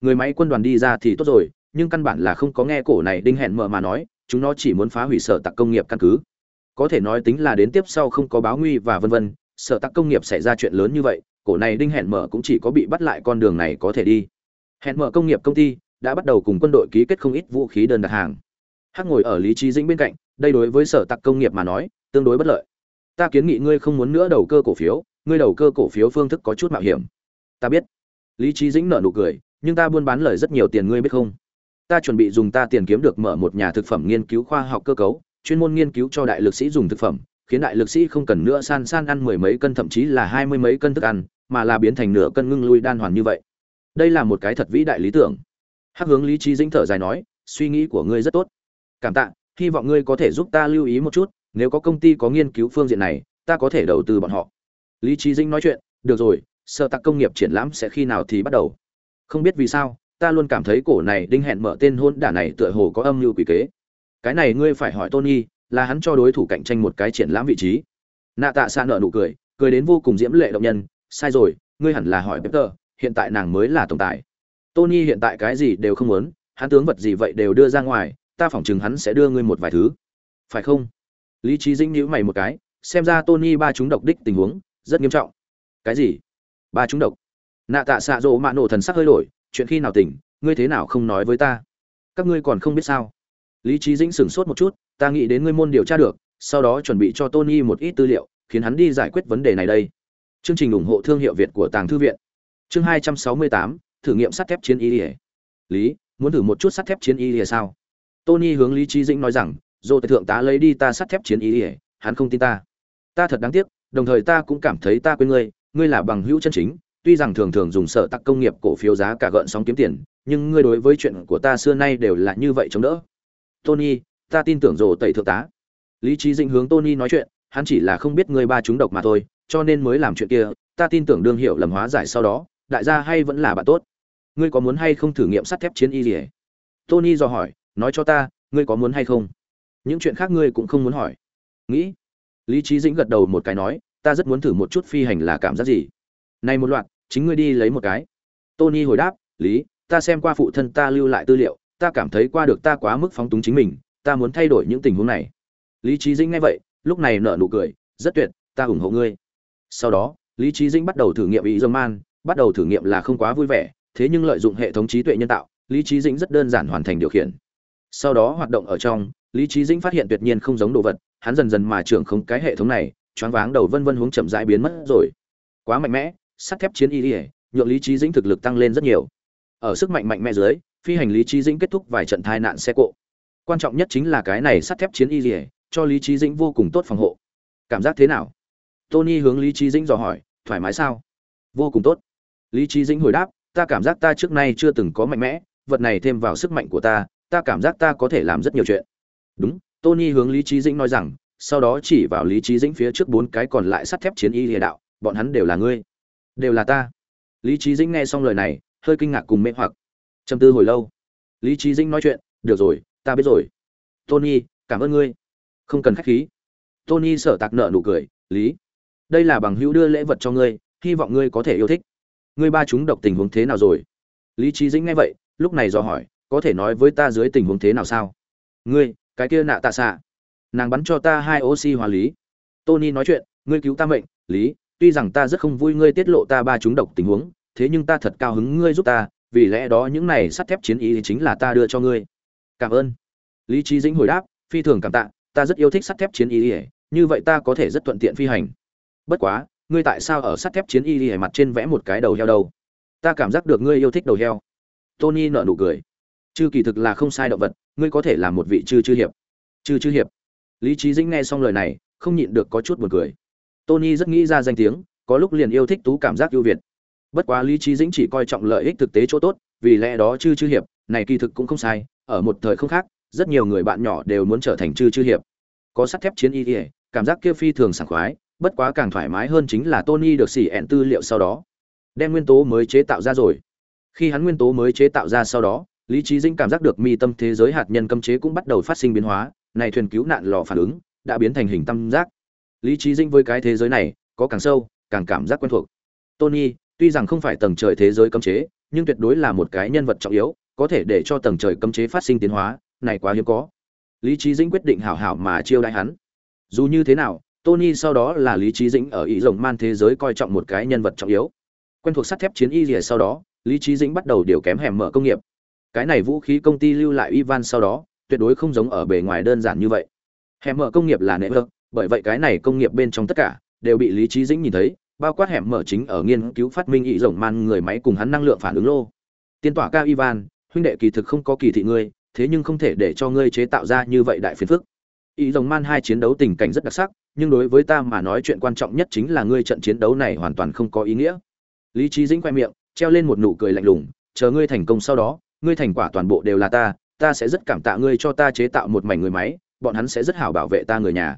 Người máy quân đoàn đi ra thì tốt rồi, nhưng căn bản là không có nghe cổ này đinh hẹn mở mà nói, chúng nó chỉ muốn phá hủy sở tặc công nghiệp căn cứ. Có thể nói tính là đến tiếp sau không có báo nguy và vân vân sở tắc công nghiệp xảy ra chuyện lớn như vậy, cổ này đinh hẹn mở cũng chỉ có bị bắt lại con đường này có thể đi. Hẹn mở công nghiệp công ty đã bắt đầu cùng quân đội ký kết không ít vũ khí đơn đặt hàng. Hắc ngồi ở lý trí dĩnh bên cạnh, đây đối với sở tặc công nghiệp mà nói, tương đối bất lợi. Ta kiến nghị ngươi không muốn nữa đầu cơ cổ phiếu, ngươi đầu cơ cổ phiếu phương thức có chút mạo hiểm. Ta biết. Lý trí dĩnh nở nụ cười, nhưng ta buôn bán lời rất nhiều tiền ngươi biết không? Ta chuẩn bị dùng ta tiền kiếm được mở một nhà thực phẩm nghiên cứu khoa học cơ cấu, chuyên môn nghiên cứu cho đại lực sĩ dùng thực phẩm khiến đại lực sĩ không cần nữa san san ăn mười mấy cân, thậm chí là hai mươi mấy cân thức ăn, mà là biến thành nửa cân ngưng lui đan hoàn như vậy. Đây là một cái thật vĩ đại lý tưởng. Hắc hướng lý trí dĩnh thở dài nói, suy nghĩ của ngươi rất tốt. Cảm tạ, hy vọng ngươi có thể giúp ta lưu ý một chút, nếu có công ty có nghiên cứu phương diện này, ta có thể đầu tư bọn họ. Lý trí dĩnh nói chuyện, được rồi sơ tặc công nghiệp triển lãm sẽ khi nào thì bắt đầu? Không biết vì sao, ta luôn cảm thấy cổ này đinh hẹn mở tên hôn đả này tựa hồ có âm mưu quỷ kế. Cái này ngươi phải hỏi tony là hắn cho đối thủ cạnh tranh một cái triển lãm vị trí nạ tạ Sa nợ nụ cười cười đến vô cùng diễm lệ động nhân sai rồi ngươi hẳn là hỏi Peter, hiện tại nàng mới là tổng tài. Tony hiện tại cái gì đều không muốn, hắn tướng vật gì vậy đều đưa ra ngoài, ta phỏng chừng hắn sẽ đưa ngươi một vài thứ. Phải không? Lý Chí Dĩnh nhíu mày một cái, xem ra Tony ba chúng độc đích tình huống rất nghiêm trọng. Cái gì? Ba chúng độc? Nạ Tạ xạ rồ mạn nổ thần sắc hơi đổi, chuyện khi nào tỉnh, ngươi thế nào không nói với ta? Các ngươi còn không biết sao? Lý Chí Dĩnh sững sốt một chút, ta nghĩ đến ngươi môn điều tra được, sau đó chuẩn bị cho Tony một ít tư liệu, khiến hắn đi giải quyết vấn đề này đây. Chương trình ủng hộ thương hiệu Việt của Tàng thư viện. Chương 268, thử nghiệm sắt thép chiến y liễu. Lý, muốn thử một chút sắt thép chiến y liễu sao? Tony hướng Lý trí Dĩnh nói rằng, "Dô thượng tá lấy đi ta sắt thép chiến y liễu, hắn không tin ta. Ta thật đáng tiếc, đồng thời ta cũng cảm thấy ta quên ngươi, ngươi là bằng hữu chân chính, tuy rằng thường thường dùng sợ tắc công nghiệp cổ phiếu giá cả gợn sóng kiếm tiền, nhưng ngươi đối với chuyện của ta xưa nay đều là như vậy chống đỡ." Tony, ta tin tưởng rồ tẩy thượng tá. Lý Chí Dĩnh hướng Tony nói chuyện, hắn chỉ là không biết ngươi ba chúng độc mà thôi, cho nên mới làm chuyện kia ta tin tưởng đương hiệu lầm hóa giải sau đó đại gia hay vẫn là bạn tốt. Ngươi có muốn hay không thử nghiệm sắt thép chiến y gì tony dò hỏi nói cho ta ngươi có muốn hay không? Những chuyện khác ngươi cũng không muốn hỏi. Nghĩ. Lý trí dĩnh gật đầu một cái nói ta rất muốn thử một chút phi hành là cảm giác gì. Này một loạt chính ngươi đi lấy một cái. Tony hồi đáp lý ta xem qua phụ thân ta lưu lại tư liệu ta cảm thấy qua được ta quá mức phóng túng chính mình ta muốn thay đổi những tình huống này. Lý trí dĩnh nghe vậy, lúc này nở nụ cười, rất tuyệt, ta ủng hộ ngươi. Sau đó, lý trí dĩnh bắt đầu thử nghiệm ý dâm man, bắt đầu thử nghiệm là không quá vui vẻ, thế nhưng lợi dụng hệ thống trí tuệ nhân tạo, lý trí dĩnh rất đơn giản hoàn thành điều khiển. Sau đó hoạt động ở trong, lý trí dĩnh phát hiện tuyệt nhiên không giống đồ vật, hắn dần dần mà trưởng không cái hệ thống này, choáng váng đầu vân vân hướng chậm rãi biến mất rồi. Quá mạnh mẽ, sắt thép chiến y ỉa nhượng lý trí dĩnh thực lực tăng lên rất nhiều. Ở sức mạnh mạnh mẽ dưới, phi hành lý trí dĩnh kết thúc vài trận tai nạn xe cộ quan trọng nhất chính là cái này sắt thép chiến y rỉa cho lý trí dĩnh vô cùng tốt phòng hộ cảm giác thế nào Tony hướng Lý trí Dĩnh dò hỏi, thoải mái sao? Vô cùng tốt. Lý trí Dĩnh hồi đáp, ta cảm giác ta trước nay chưa từng có mạnh mẽ, vật này thêm vào sức mạnh của ta, ta cảm giác ta có thể làm rất nhiều chuyện. Đúng, Tony hướng Lý trí Dĩnh nói rằng, sau đó chỉ vào Lý trí Dĩnh phía trước bốn cái còn lại sắt thép chiến y lìa đạo, bọn hắn đều là ngươi, đều là ta. Lý trí Dĩnh nghe xong lời này, hơi kinh ngạc cùng mê hoặc. Trầm tư hồi lâu, Lý trí Dĩnh nói chuyện, được rồi, ta biết rồi. Tony, cảm ơn ngươi. Không cần khách khí. Tony sở tạc nợ nụ cười, Lý đây là bằng hữu đưa lễ vật cho ngươi hy vọng ngươi có thể yêu thích ngươi ba chúng độc tình huống thế nào rồi lý trí dĩnh nghe vậy lúc này dò hỏi có thể nói với ta dưới tình huống thế nào sao ngươi cái kia nạ tạ xạ nàng bắn cho ta hai oxy hóa lý tony nói chuyện ngươi cứu ta mệnh lý tuy rằng ta rất không vui ngươi tiết lộ ta ba chúng độc tình huống thế nhưng ta thật cao hứng ngươi giúp ta vì lẽ đó những này sắt thép chiến ý chính là ta đưa cho ngươi cảm ơn. Lý trí dĩnh hồi đáp, phi thường cảm tạ, ta rất yêu thích sắt thép chiến ý như vậy ta có thể rất thuận tiện phi hành. Bất quá, ngươi tại sao ở sắt thép chiến y mặt trên vẽ một cái đầu heo đâu? Ta cảm giác được ngươi yêu thích đầu heo. Tony nở nụ cười. Chư kỳ thực là không sai động vật, ngươi có thể là một vị chư chư hiệp. Chư chư hiệp? Lý trí dĩnh nghe xong lời này, không nhịn được có chút buồn cười. Tony rất nghĩ ra danh tiếng, có lúc liền yêu thích tú cảm giác ưu việt. Bất quá lý trí dĩnh chỉ coi trọng lợi ích thực tế chỗ tốt, vì lẽ đó chư chư hiệp, này kỳ thực cũng không sai ở một thời không khác, rất nhiều người bạn nhỏ đều muốn trở thành chư chư hiệp. Có sắt thép chiến y ỉa cảm giác kia phi thường sảng khoái, bất quá càng thoải mái hơn chính là tony được xỉ ẹn tư liệu sau đó. Đem nguyên tố mới chế tạo ra rồi. Khi hắn nguyên tố mới chế tạo ra sau đó, lý trí dĩnh cảm giác được mi tâm thế giới hạt nhân cấm chế cũng bắt đầu phát sinh biến hóa, này thuyền cứu nạn lò phản ứng đã biến thành hình tam giác. Lý trí dĩnh với cái thế giới này, có càng sâu, càng cảm giác quen thuộc. Tony, tuy rằng không phải tầng trời thế giới cấm chế, nhưng tuyệt đối là một cái nhân vật trọng yếu có thể để cho tầng trời cấm chế phát sinh tiến hóa, này quá hiếm có. Lý trí dĩnh quyết định hảo hảo mà chiêu đãi hắn. Dù như thế nào, tony sau đó là lý trí dĩnh ở ý rồng man thế giới coi trọng một cái nhân vật trọng yếu. Quen thuộc sắt thép chiến y rìa sau đó, lý trí dĩnh bắt đầu điều kém hẻm mở công nghiệp. Cái này vũ khí công ty lưu lại ivan sau đó, tuyệt đối không giống ở bề ngoài đơn giản như vậy. Hẻm mở công nghiệp là nệ vợ, bởi vậy cái này công nghiệp bên trong tất cả đều bị lý trí dĩnh nhìn thấy, bao quát hẻm mở chính ở nghiên cứu phát minh ý rồng man người máy cùng hắn năng lượng phản ứng lô. Tiên tỏa cao ivan huynh đệ kỳ thực không có kỳ thị ngươi, thế nhưng không thể để cho ngươi chế tạo ra như vậy đại phiền phức. Ý rồng man hai chiến đấu tình cảnh rất đặc sắc, nhưng đối với ta mà nói chuyện quan trọng nhất chính là ngươi trận chiến đấu này hoàn toàn không có ý nghĩa. Lý trí dĩnh khoe miệng, treo lên một nụ cười lạnh lùng, chờ ngươi thành công sau đó, ngươi thành quả toàn bộ đều là ta ta sẽ rất cảm tạ ngươi cho ta chế tạo một mảnh người máy, bọn hắn sẽ rất hảo bảo vệ ta người nhà.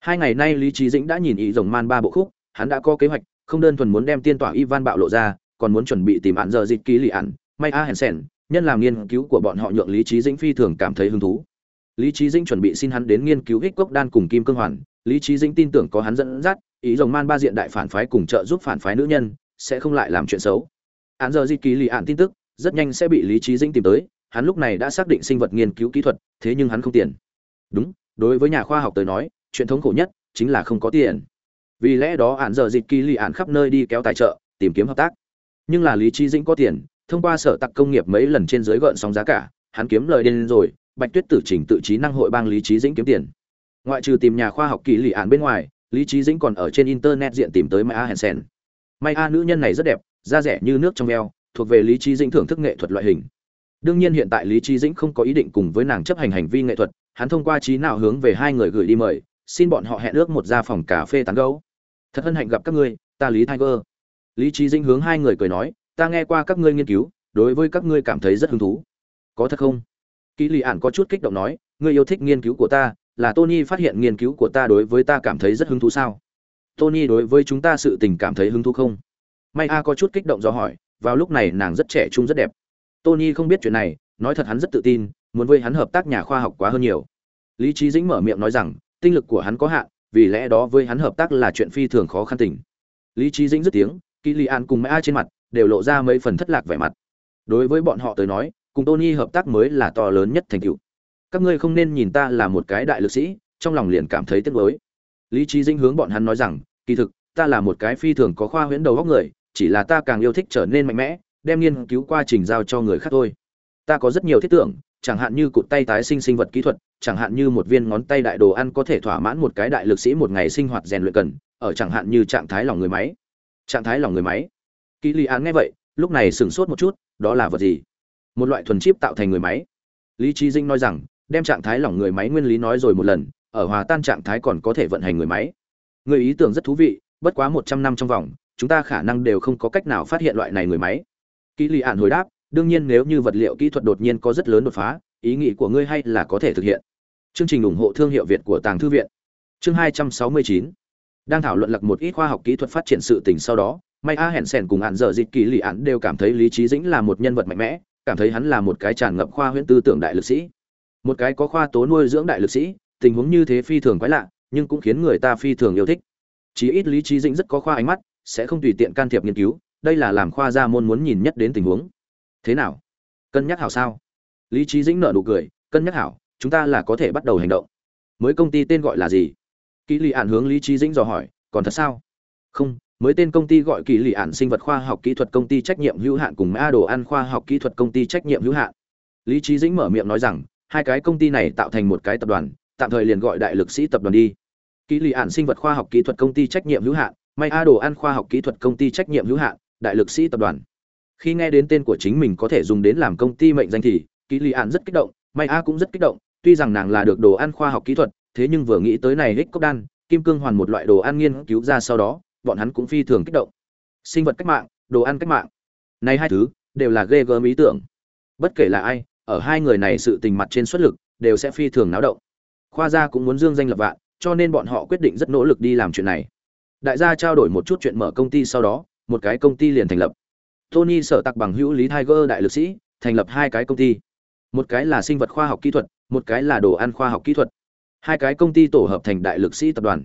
Hai ngày nay lý trí dĩnh đã nhìn ý rồng man ba bộ khúc, hắn đã có kế hoạch, không đơn thuần muốn đem tiên tỏa ivan bạo lộ ra, còn muốn chuẩn bị tìm hạn giờ dịch ký lì ạn, may a hèn sèn nhân làm nghiên cứu của bọn họ nhượng lý trí dĩnh phi thường cảm thấy hứng thú. Lý trí dĩnh chuẩn bị xin hắn đến nghiên cứu hích cốc đan cùng kim cương hoàn. Lý trí dĩnh tin tưởng có hắn dẫn dắt, ý rồng man ba diện đại phản phái cùng trợ giúp phản phái nữ nhân, sẽ không lại làm chuyện xấu. Án giờ di ký lì ạn tin tức, rất nhanh sẽ bị lý trí dĩnh tìm tới. Hắn lúc này đã xác định sinh vật nghiên cứu kỹ thuật, thế nhưng hắn không tiền đúng, đối với nhà khoa học tới nói, chuyện thống khổ nhất chính là không có tiền. Vì lẽ đó ạn giờ dịch kỳ lì ạn khắp nơi đi kéo tài trợ, tìm kiếm hợp tác. Nhưng là lý trí dĩnh có tiền thông qua sở tặc công nghiệp mấy lần trên dưới gợn sóng giá cả, hắn kiếm lời điên rồi, bạch tuyết tử trình tự trí năng hội bang lý trí dĩnh kiếm tiền. Ngoại trừ tìm nhà khoa học kỳ lì án bên ngoài, lý trí dĩnh còn ở trên internet diện tìm tới maya Hansen. may a nữ nhân này rất đẹp, da rẻ như nước trong veo, thuộc về lý trí dĩnh thưởng thức nghệ thuật loại hình. Đương nhiên hiện tại lý trí dĩnh không có ý định cùng với nàng chấp hành hành vi nghệ thuật, hắn thông qua trí nào hướng về hai người gửi đi mời, xin bọn họ hẹn ước một gia phòng cà phê tán gấu thật hân hạnh gặp các ngươi, ta lý tiger. Lý trí dĩnh hướng hai người cười nói ta nghe qua các ngươi nghiên cứu, đối với các ngươi cảm thấy rất hứng thú. Có thật không? Kỳ lì ạn có chút kích động nói, ngươi yêu thích nghiên cứu của ta, là tony phát hiện nghiên cứu của ta đối với ta cảm thấy rất hứng thú sao? Tony đối với chúng ta sự tình cảm thấy hứng thú không? May a có chút kích động do hỏi, vào lúc này nàng rất trẻ trung rất đẹp. Tony không biết chuyện này, nói thật hắn rất tự tin, muốn với hắn hợp tác nhà khoa học quá hơn nhiều. Lý trí dĩnh mở miệng nói rằng, tinh lực của hắn có hạn, vì lẽ đó với hắn hợp tác là chuyện phi thường khó khăn tình. Lý trí dĩnh dứt tiếng kỳ lì an cùng mã trên mặt đều lộ ra mấy phần thất lạc vẻ mặt. Đối với bọn họ tới nói, cùng tony hợp tác mới là to lớn nhất thành tựu. Các ngươi không nên nhìn ta là một cái đại lực sĩ, trong lòng liền cảm thấy tiếc nuối. Lý trí dinh hướng bọn hắn nói rằng, kỳ thực, ta là một cái phi thường có khoa huyễn đầu góc người, chỉ là ta càng yêu thích trở nên mạnh mẽ, đem nghiên cứu quá trình giao cho người khác thôi. Ta có rất nhiều thiết tưởng, chẳng hạn như cụt tay tái sinh sinh vật kỹ thuật, chẳng hạn như một viên ngón tay đại đồ ăn có thể thỏa mãn một cái đại lực sĩ một ngày sinh hoạt rèn luyện cần, ở chẳng hạn như trạng thái lòng người máy. Trạng thái lòng người máy kỳ lý án nghe vậy, lúc này sửng sốt một chút, đó là vật gì? Một loại thuần chip tạo thành người máy. Lý trí dinh nói rằng, đem trạng thái lỏng người máy nguyên lý nói rồi một lần, ở hòa tan trạng thái còn có thể vận hành người máy. Người ý tưởng rất thú vị, bất quá một trăm năm trong vòng, chúng ta khả năng đều không có cách nào phát hiện loại này người máy. Kỷ lì án hồi đáp, đương nhiên nếu như vật liệu kỹ thuật đột nhiên có rất lớn đột phá, ý nghĩ của ngươi hay là có thể thực hiện. Chương trình ủng hộ thương hiệu việt của tàng thư viện. Chương hai trăm sáu mươi chín. Đang thảo luận lặc một ít khoa học kỹ thuật phát triển sự tình sau đó may a hẹn sẻn cùng hạn dở dịch kỳ lì ạn đều cảm thấy lý trí dĩnh là một nhân vật mạnh mẽ, cảm thấy hắn là một cái tràn ngập khoa huyễn tư tưởng đại lực sĩ. Một cái có khoa tố nuôi dưỡng đại lực sĩ, tình huống như thế phi thường quái lạ, nhưng cũng khiến người ta phi thường yêu thích. Chí ít lý trí dĩnh rất có khoa ánh mắt, sẽ không tùy tiện can thiệp nghiên cứu, đây là làm khoa gia môn muốn nhìn nhất đến tình huống. Thế nào? Cân nhắc hảo sao? Lý trí dĩnh nở nụ cười, cân nhắc hảo, chúng ta là có thể bắt đầu hành động. Mới công ty tên gọi là gì? Kỹ lì ạn hướng lý trí dĩnh dò hỏi, còn thật sao? Không mới tên công ty gọi kỳ lì ạn sinh vật khoa học kỹ thuật công ty trách nhiệm hữu hạn cùng A đồ ăn khoa học kỹ thuật công ty trách nhiệm hữu hạn. Lý trí dĩnh mở miệng nói rằng, hai cái công ty này tạo thành một cái tập đoàn, tạm thời liền gọi đại lực sĩ tập đoàn đi. Kỳ lì ạn sinh vật khoa học kỹ thuật công ty trách nhiệm hữu hạn may a đồ ăn khoa học kỹ thuật công ty trách nhiệm hữu hạn, đại lực sĩ tập đoàn. Khi nghe đến tên của chính mình có thể dùng đến làm công ty mệnh danh thì, kỳ lì ạn rất kích động may a cũng rất kích động, tuy rằng nàng là được đồ ăn khoa học kỹ thuật, thế nhưng vừa nghĩ tới này hích cốc đan, kim cương hoàn một loại đồ ăn nghiên cứu ra sau đó bọn hắn cũng phi thường kích động. Sinh vật cách mạng, đồ ăn cách mạng. Này hai thứ, đều là ghê gớm ý tưởng. Bất kể là ai, ở hai người này sự tình mặt trên xuất lực, đều sẽ phi thường náo động. Khoa gia cũng muốn dương danh lập vạn, cho nên bọn họ quyết định rất nỗ lực đi làm chuyện này. Đại gia trao đổi một chút chuyện mở công ty sau đó, một cái công ty liền thành lập. Tony sở tặc bằng hữu lý tiger đại lực sĩ, thành lập hai cái công ty. Một cái là sinh vật khoa học kỹ thuật, một cái là đồ ăn khoa học kỹ thuật. Hai cái công ty tổ hợp thành đại lực sĩ tập đoàn.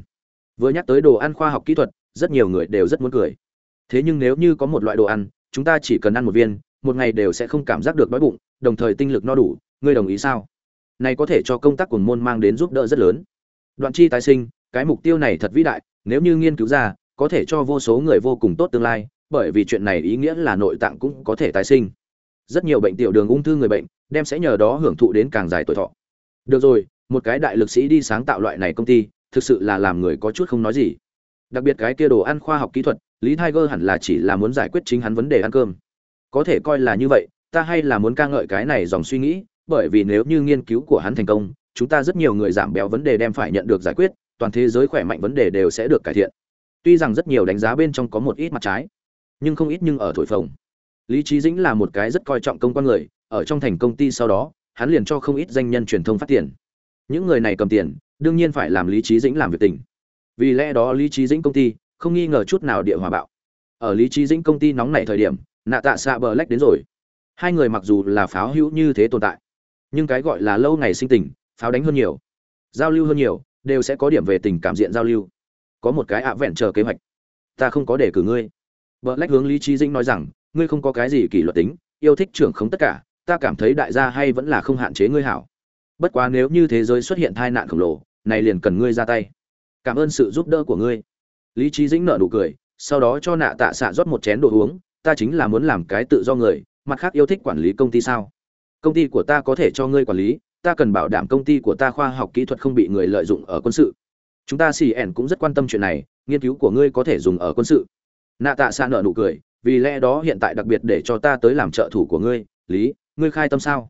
Vừa nhắc tới đồ ăn khoa học kỹ thuật rất nhiều người đều rất muốn cười. Thế nhưng nếu như có một loại đồ ăn, chúng ta chỉ cần ăn một viên, một ngày đều sẽ không cảm giác được đói bụng, đồng thời tinh lực no đủ, ngươi đồng ý sao? Này có thể cho công tác của môn mang đến giúp đỡ rất lớn. Đoạn chi tái sinh, cái mục tiêu này thật vĩ đại, nếu như nghiên cứu ra, có thể cho vô số người vô cùng tốt tương lai, bởi vì chuyện này ý nghĩa là nội tạng cũng có thể tái sinh. Rất nhiều bệnh tiểu đường ung thư người bệnh, đem sẽ nhờ đó hưởng thụ đến càng dài tuổi thọ. Được rồi, một cái đại lực sĩ đi sáng tạo loại này công ty, thực sự là làm người có chút không nói gì đặc biệt cái kia đồ ăn khoa học kỹ thuật, lý tiger hẳn là chỉ là muốn giải quyết chính hắn vấn đề ăn cơm. Có thể coi là như vậy, ta hay là muốn ca ngợi cái này dòng suy nghĩ, bởi vì nếu như nghiên cứu của hắn thành công, chúng ta rất nhiều người giảm béo vấn đề đem phải nhận được giải quyết, toàn thế giới khỏe mạnh vấn đề đều sẽ được cải thiện. Tuy rằng rất nhiều đánh giá bên trong có một ít mặt trái, nhưng không ít nhưng ở thổi phồng. Lý trí dĩnh là một cái rất coi trọng công quan người, ở trong thành công ty sau đó, hắn liền cho không ít danh nhân truyền thông phát tiền. Những người này cầm tiền, đương nhiên phải làm lý trí dĩnh làm việc tình vì lẽ đó lý trí dĩnh công ty không nghi ngờ chút nào địa hòa bạo. Ở lý trí dĩnh công ty nóng nảy thời điểm, nạ tạ xạ bờ lách đến rồi. Hai người mặc dù là pháo hữu như thế tồn tại, nhưng cái gọi là lâu ngày sinh tình, pháo đánh hơn nhiều, giao lưu hơn nhiều, đều sẽ có điểm về tình cảm diện giao lưu. Có một cái ạ vẹn chờ kế hoạch. Ta không có để cử ngươi. Bờ lách hướng lý trí dĩnh nói rằng, ngươi không có cái gì kỷ luật tính, yêu thích trưởng không tất cả, ta cảm thấy đại gia hay vẫn là không hạn chế ngươi hảo. Bất quá nếu như thế giới xuất hiện tai nạn khổng lồ, này liền cần ngươi ra tay cảm ơn sự giúp đỡ của ngươi. Lý trí dĩnh nợ nụ cười, sau đó cho nạ tạ xạ rót một chén đồ uống, ta chính là muốn làm cái tự do người, mặt khác yêu thích quản lý công ty sao? Công ty của ta có thể cho ngươi quản lý, ta cần bảo đảm công ty của ta khoa học kỹ thuật không bị người lợi dụng ở quân sự. Chúng ta xì ẻn cũng rất quan tâm chuyện này, nghiên cứu của ngươi có thể dùng ở quân sự. Nạ tạ xạ nợ nụ cười, vì lẽ đó hiện tại đặc biệt để cho ta tới làm trợ thủ của ngươi. Lý, ngươi khai tâm sao?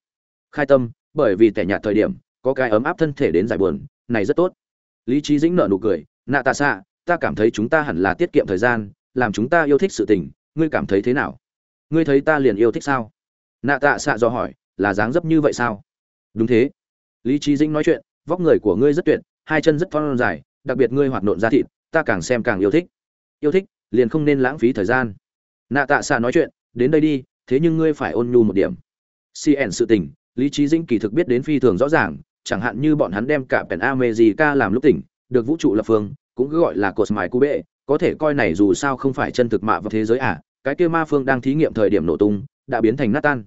Khai tâm, bởi vì tẻ nhạt thời điểm, có cái ấm áp thân thể đến giải buồn, này rất tốt lý trí dĩnh nở nụ cười, nạ tạ xạ ta cảm thấy chúng ta hẳn là tiết kiệm thời gian, làm chúng ta yêu thích sự tình, ngươi cảm thấy thế nào? Ngươi thấy ta liền yêu thích sao? Nạ tạ xạ do hỏi, là dáng dấp như vậy sao? Đúng thế. Lý trí dĩnh nói chuyện, vóc người của ngươi rất tuyệt, hai chân rất thon dài, đặc biệt ngươi hoạt nộn ra thịt, ta càng xem càng yêu thích. Yêu thích, liền không nên lãng phí thời gian. Nạ tạ xạ nói chuyện, đến đây đi, thế nhưng ngươi phải ôn nhu một điểm. Cn sự tình, lý trí dĩnh kỳ thực biết đến phi thường rõ ràng chẳng hạn như bọn hắn đem cả pèn America làm lúc tỉnh, được vũ trụ lập phương, cũng cứ gọi là Cosmai bệ, có thể coi này dù sao không phải chân thực mạ vào thế giới à, cái kia ma phương đang thí nghiệm thời điểm nổ tung, đã biến thành nát tan.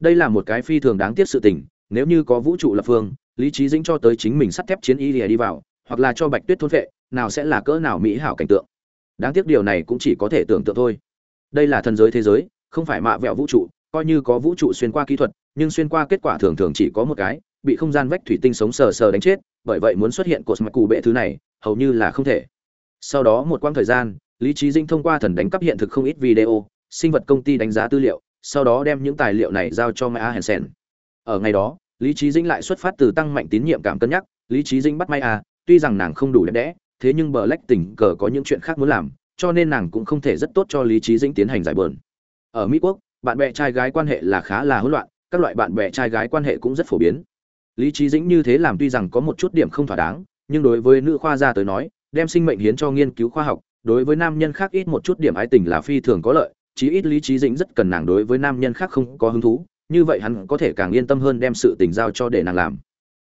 Đây là một cái phi thường đáng tiếc sự tình, nếu như có vũ trụ lập phương, lý trí dĩnh cho tới chính mình sắt thép chiến y lìa đi vào, hoặc là cho Bạch Tuyết thôn vệ, nào sẽ là cỡ nào mỹ hảo cảnh tượng. Đáng tiếc điều này cũng chỉ có thể tưởng tượng thôi. Đây là thần giới thế giới, không phải mạ vẹo vũ trụ, coi như có vũ trụ xuyên qua kỹ thuật, nhưng xuyên qua kết quả thường thường chỉ có một cái, bị không gian vách thủy tinh sống sờ sờ đánh chết, bởi vậy muốn xuất hiện cột mạch cụ bệ thứ này, hầu như là không thể. Sau đó một quãng thời gian, Lý Chí Dinh thông qua thần đánh cắp hiện thực không ít video, sinh vật công ty đánh giá tư liệu, sau đó đem những tài liệu này giao cho Maya Hansen. Ở ngày đó, Lý Chí Dinh lại xuất phát từ tăng mạnh tín nhiệm cảm cân nhắc, Lý Chí Dinh bắt Maya, tuy rằng nàng không đủ đẹp đẽ, thế nhưng bờ lách tỉnh cờ có những chuyện khác muốn làm, cho nên nàng cũng không thể rất tốt cho Lý Chí Dinh tiến hành giải bờn. Ở Mỹ quốc, bạn bè trai gái quan hệ là khá là hỗn loạn, các loại bạn bè trai gái quan hệ cũng rất phổ biến lý trí dĩnh như thế làm tuy rằng có một chút điểm không thỏa đáng, nhưng đối với nữ khoa gia tới nói, đem sinh mệnh hiến cho nghiên cứu khoa học, đối với nam nhân khác ít một chút điểm ái tình là phi thường có lợi, chí ít lý trí dĩnh rất cần nàng đối với nam nhân khác không có hứng thú, như vậy hắn có thể càng yên tâm hơn đem sự tình giao cho để nàng làm.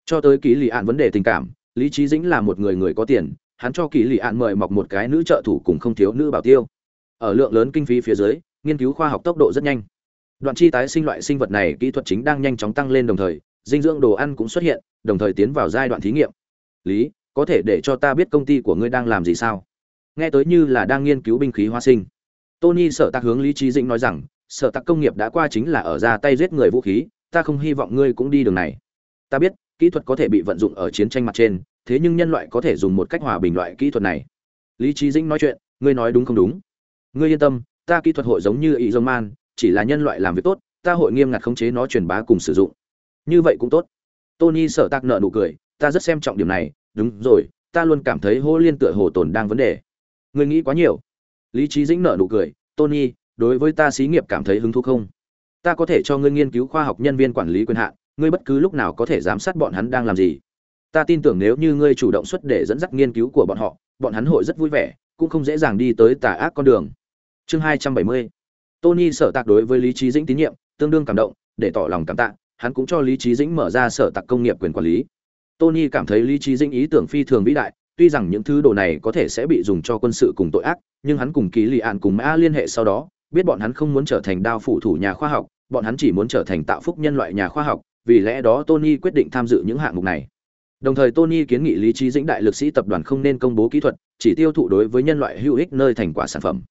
Cho tới ký lì ạn vấn đề tình cảm, lý trí dĩnh là một người người có tiền, hắn cho ký lì ạn mời mọc một cái nữ trợ thủ cùng không thiếu nữ bảo tiêu. Ở lượng lớn kinh phí phía dưới, nghiên cứu khoa học tốc độ rất nhanh. Đoạn chi tái sinh loại sinh vật này kỹ thuật chính đang nhanh chóng tăng lên đồng thời dinh dưỡng đồ ăn cũng xuất hiện, đồng thời tiến vào giai đoạn thí nghiệm. Lý, có thể để cho ta biết công ty của ngươi đang làm gì sao? Nghe tới như là đang nghiên cứu binh khí hóa sinh. Tony sợ tạc hướng lý trí dĩnh nói rằng sở tạc công nghiệp đã qua chính là ở ra tay giết người vũ khí, ta không hy vọng ngươi cũng đi đường này. Ta biết, kỹ thuật có thể bị vận dụng ở chiến tranh mặt trên, thế nhưng nhân loại có thể dùng một cách hòa bình loại kỹ thuật này. Lý trí dĩnh nói chuyện, ngươi nói đúng không đúng? Ngươi yên tâm, ta kỹ thuật hội giống như Iron man, chỉ là nhân loại làm việc tốt, ta hội nghiêm ngặt khống chế nó truyền bá cùng sử dụng như vậy cũng tốt. Tony sở tạc nợ nụ cười, ta rất xem trọng điểm này, đúng rồi, ta luôn cảm thấy hô liên tựa hồ tồn đang vấn đề. Người nghĩ quá nhiều. Lý trí dĩnh nợ nụ cười, tony, đối với ta xí nghiệp cảm thấy hứng thú không? Ta có thể cho ngươi nghiên cứu khoa học nhân viên quản lý quyền hạn, ngươi bất cứ lúc nào có thể giám sát bọn hắn đang làm gì. Ta tin tưởng nếu như ngươi chủ động xuất để dẫn dắt nghiên cứu của bọn họ, bọn hắn hội rất vui vẻ, cũng không dễ dàng đi tới tà ác con đường. Chương hai trăm bảy mươi. Tony sở tạc đối với lý trí dĩnh tín nhiệm, tương đương cảm động, để tỏ lòng cảm tạ hắn cũng cho lý trí dĩnh mở ra sở tạc công nghiệp quyền quản lý. Tony cảm thấy lý trí dĩnh ý tưởng phi thường vĩ đại, tuy rằng những thứ đồ này có thể sẽ bị dùng cho quân sự cùng tội ác, nhưng hắn cùng ký lì an cùng mã liên hệ sau đó, biết bọn hắn không muốn trở thành đao phủ thủ nhà khoa học, bọn hắn chỉ muốn trở thành tạo phúc nhân loại nhà khoa học, vì lẽ đó tony quyết định tham dự những hạng mục này. Đồng thời tony kiến nghị lý trí dĩnh đại lực sĩ tập đoàn không nên công bố kỹ thuật, chỉ tiêu thụ đối với nhân loại hữu ích nơi thành quả sản phẩm.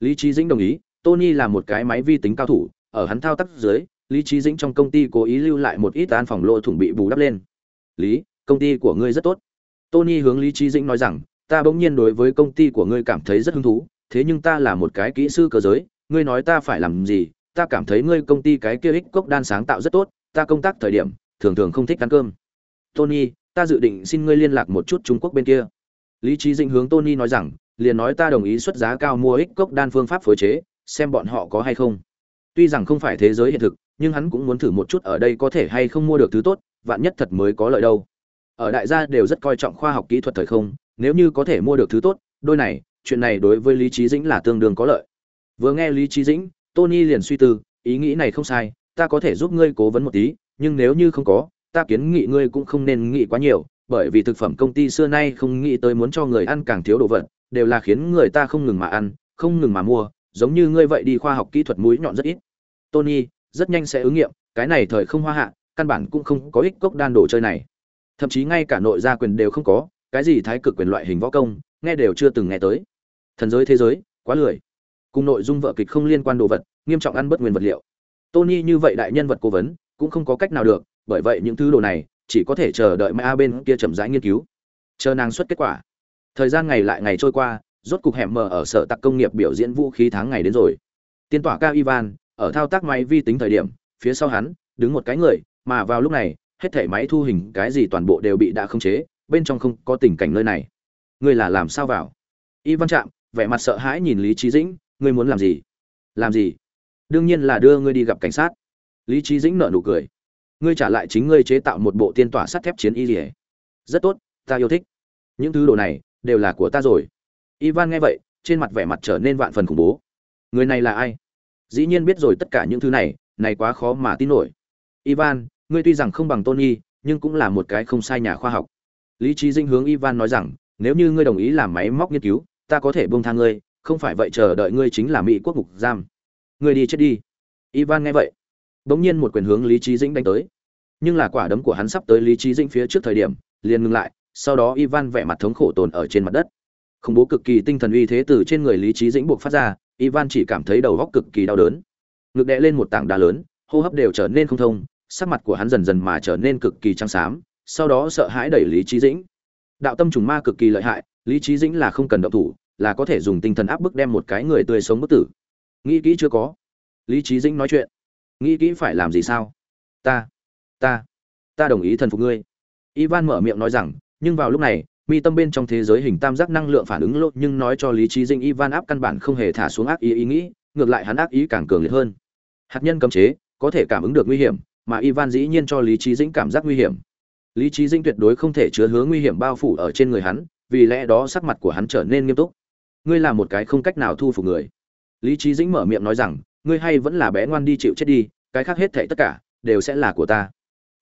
Lý trí dĩnh đồng ý, tony là một cái máy vi tính cao thủ, ở hắn thao tác dưới lý trí dĩnh trong công ty cố ý lưu lại một ít an phòng lỗ thủng bị bù đắp lên. Lý, công ty của ngươi rất tốt. Tony hướng lý trí dĩnh nói rằng, ta bỗng nhiên đối với công ty của ngươi cảm thấy rất hứng thú, thế nhưng ta là một cái kỹ sư cơ giới, ngươi nói ta phải làm gì, ta cảm thấy ngươi công ty cái kia ích cốc đan sáng tạo rất tốt, ta công tác thời điểm, thường thường không thích ăn cơm. Tony, ta dự định xin ngươi liên lạc một chút trung quốc bên kia. Lý trí dĩnh hướng tony nói rằng, liền nói ta đồng ý xuất giá cao mua ích cốc đan phương pháp phối chế, xem bọn họ có hay không. Tuy rằng không phải thế giới hiện thực nhưng hắn cũng muốn thử một chút ở đây có thể hay không mua được thứ tốt, vạn nhất thật mới có lợi đâu. Ở đại gia đều rất coi trọng khoa học kỹ thuật thời không, nếu như có thể mua được thứ tốt, đôi này, chuyện này đối với lý trí dĩnh là tương đương có lợi. Vừa nghe lý trí dĩnh, tony liền suy tư, ý nghĩ này không sai, ta có thể giúp ngươi cố vấn một tí, nhưng nếu như không có, ta kiến nghị ngươi cũng không nên nghĩ quá nhiều, bởi vì thực phẩm công ty xưa nay không nghĩ tới muốn cho người ăn càng thiếu đồ vật, đều là khiến người ta không ngừng mà ăn, không ngừng mà mua, giống như ngươi vậy đi khoa học kỹ thuật mũi nhọn rất ít. Tony rất nhanh sẽ ứng nghiệm, cái này thời không hoa hạ, căn bản cũng không có ích cốc đan đồ chơi này. Thậm chí ngay cả nội gia quyền đều không có, cái gì thái cực quyền loại hình võ công, nghe đều chưa từng nghe tới. Thần giới thế giới, quá lười. Cùng nội dung vợ kịch không liên quan đồ vật, nghiêm trọng ăn bất nguyên vật liệu. Tony như vậy đại nhân vật cố vấn, cũng không có cách nào được, bởi vậy những thứ đồ này, chỉ có thể chờ đợi mai bên kia chậm rãi nghiên cứu. Chờ nàng xuất kết quả. Thời gian ngày lại ngày trôi qua, rốt cục hẻm mở ở sở tạc công nghiệp biểu diễn vũ khí tháng ngày đến rồi. Tiên tỏa cao ivan ở thao tác máy vi tính thời điểm, phía sau hắn, đứng một cái người, mà vào lúc này, hết thảy máy thu hình cái gì toàn bộ đều bị đã khống chế, bên trong không có tình cảnh nơi này. Ngươi là làm sao vào? Ivan chạm vẻ mặt sợ hãi nhìn lý trí dĩnh, ngươi muốn làm gì? Làm gì? Đương nhiên là đưa ngươi đi gặp cảnh sát. Lý trí dĩnh nợ nụ cười. Ngươi trả lại chính ngươi chế tạo một bộ tiên tỏa sắt thép chiến y lìa rất tốt, ta yêu thích. Những thứ đồ này, đều là của ta rồi. Ivan nghe vậy, trên mặt vẻ mặt trở nên vạn phần khủng bố. Người này là ai? Dĩ nhiên biết rồi tất cả những thứ này này quá khó mà tin nổi. Ivan, ngươi tuy rằng không bằng tony, nhưng cũng là một cái không sai nhà khoa học. Lý trí dinh hướng ivan nói rằng, nếu như ngươi đồng ý làm máy móc nghiên cứu, ta có thể buông tha ngươi, không phải vậy chờ đợi ngươi chính là mỹ quốc ngục giam. Ngươi đi chết đi. Ivan nghe vậy, bỗng nhiên một quyền hướng lý trí dĩnh đánh tới. Nhưng là quả đấm của hắn sắp tới lý trí dĩnh phía trước thời điểm, liền ngừng lại, sau đó ivan vẻ mặt thống khổ tồn ở trên mặt đất. Khủng bố cực kỳ tinh thần uy thế từ trên người lý trí dĩnh buộc phát ra ivan chỉ cảm thấy đầu góc cực kỳ đau đớn. Ngực đè lên một tảng đá lớn, hô hấp đều trở nên không thông, sắc mặt của hắn dần dần mà trở nên cực kỳ trắng xám, sau đó sợ hãi đẩy lý Chí dĩnh. Đạo tâm trùng ma cực kỳ lợi hại, lý Chí dĩnh là không cần động thủ, là có thể dùng tinh thần áp bức đem một cái người tươi sống bất tử. Nghĩ kỹ chưa có? Lý Chí dĩnh nói chuyện. Nghĩ kỹ phải làm gì sao? Ta ta ta đồng ý thần phục ngươi. Ivan mở miệng nói rằng, nhưng vào lúc này mi tâm bên trong thế giới hình tam giác năng lượng phản ứng lộn, nhưng nói cho lý trí dinh ivan áp căn bản không hề thả xuống ác ý ý nghĩ, ngược lại hắn ác ý càng cường liệt hơn. Hạt nhân cấm chế, có thể cảm ứng được nguy hiểm, mà ivan dĩ nhiên cho lý trí dĩnh cảm giác nguy hiểm. Lý trí dĩnh tuyệt đối không thể chứa hướng nguy hiểm bao phủ ở trên người hắn, vì lẽ đó sắc mặt của hắn trở nên nghiêm túc. Ngươi là một cái không cách nào thu phục người. Lý trí dĩnh mở miệng nói rằng, ngươi hay vẫn là bé ngoan đi chịu chết đi, cái khác hết thảy tất cả, đều sẽ là của ta.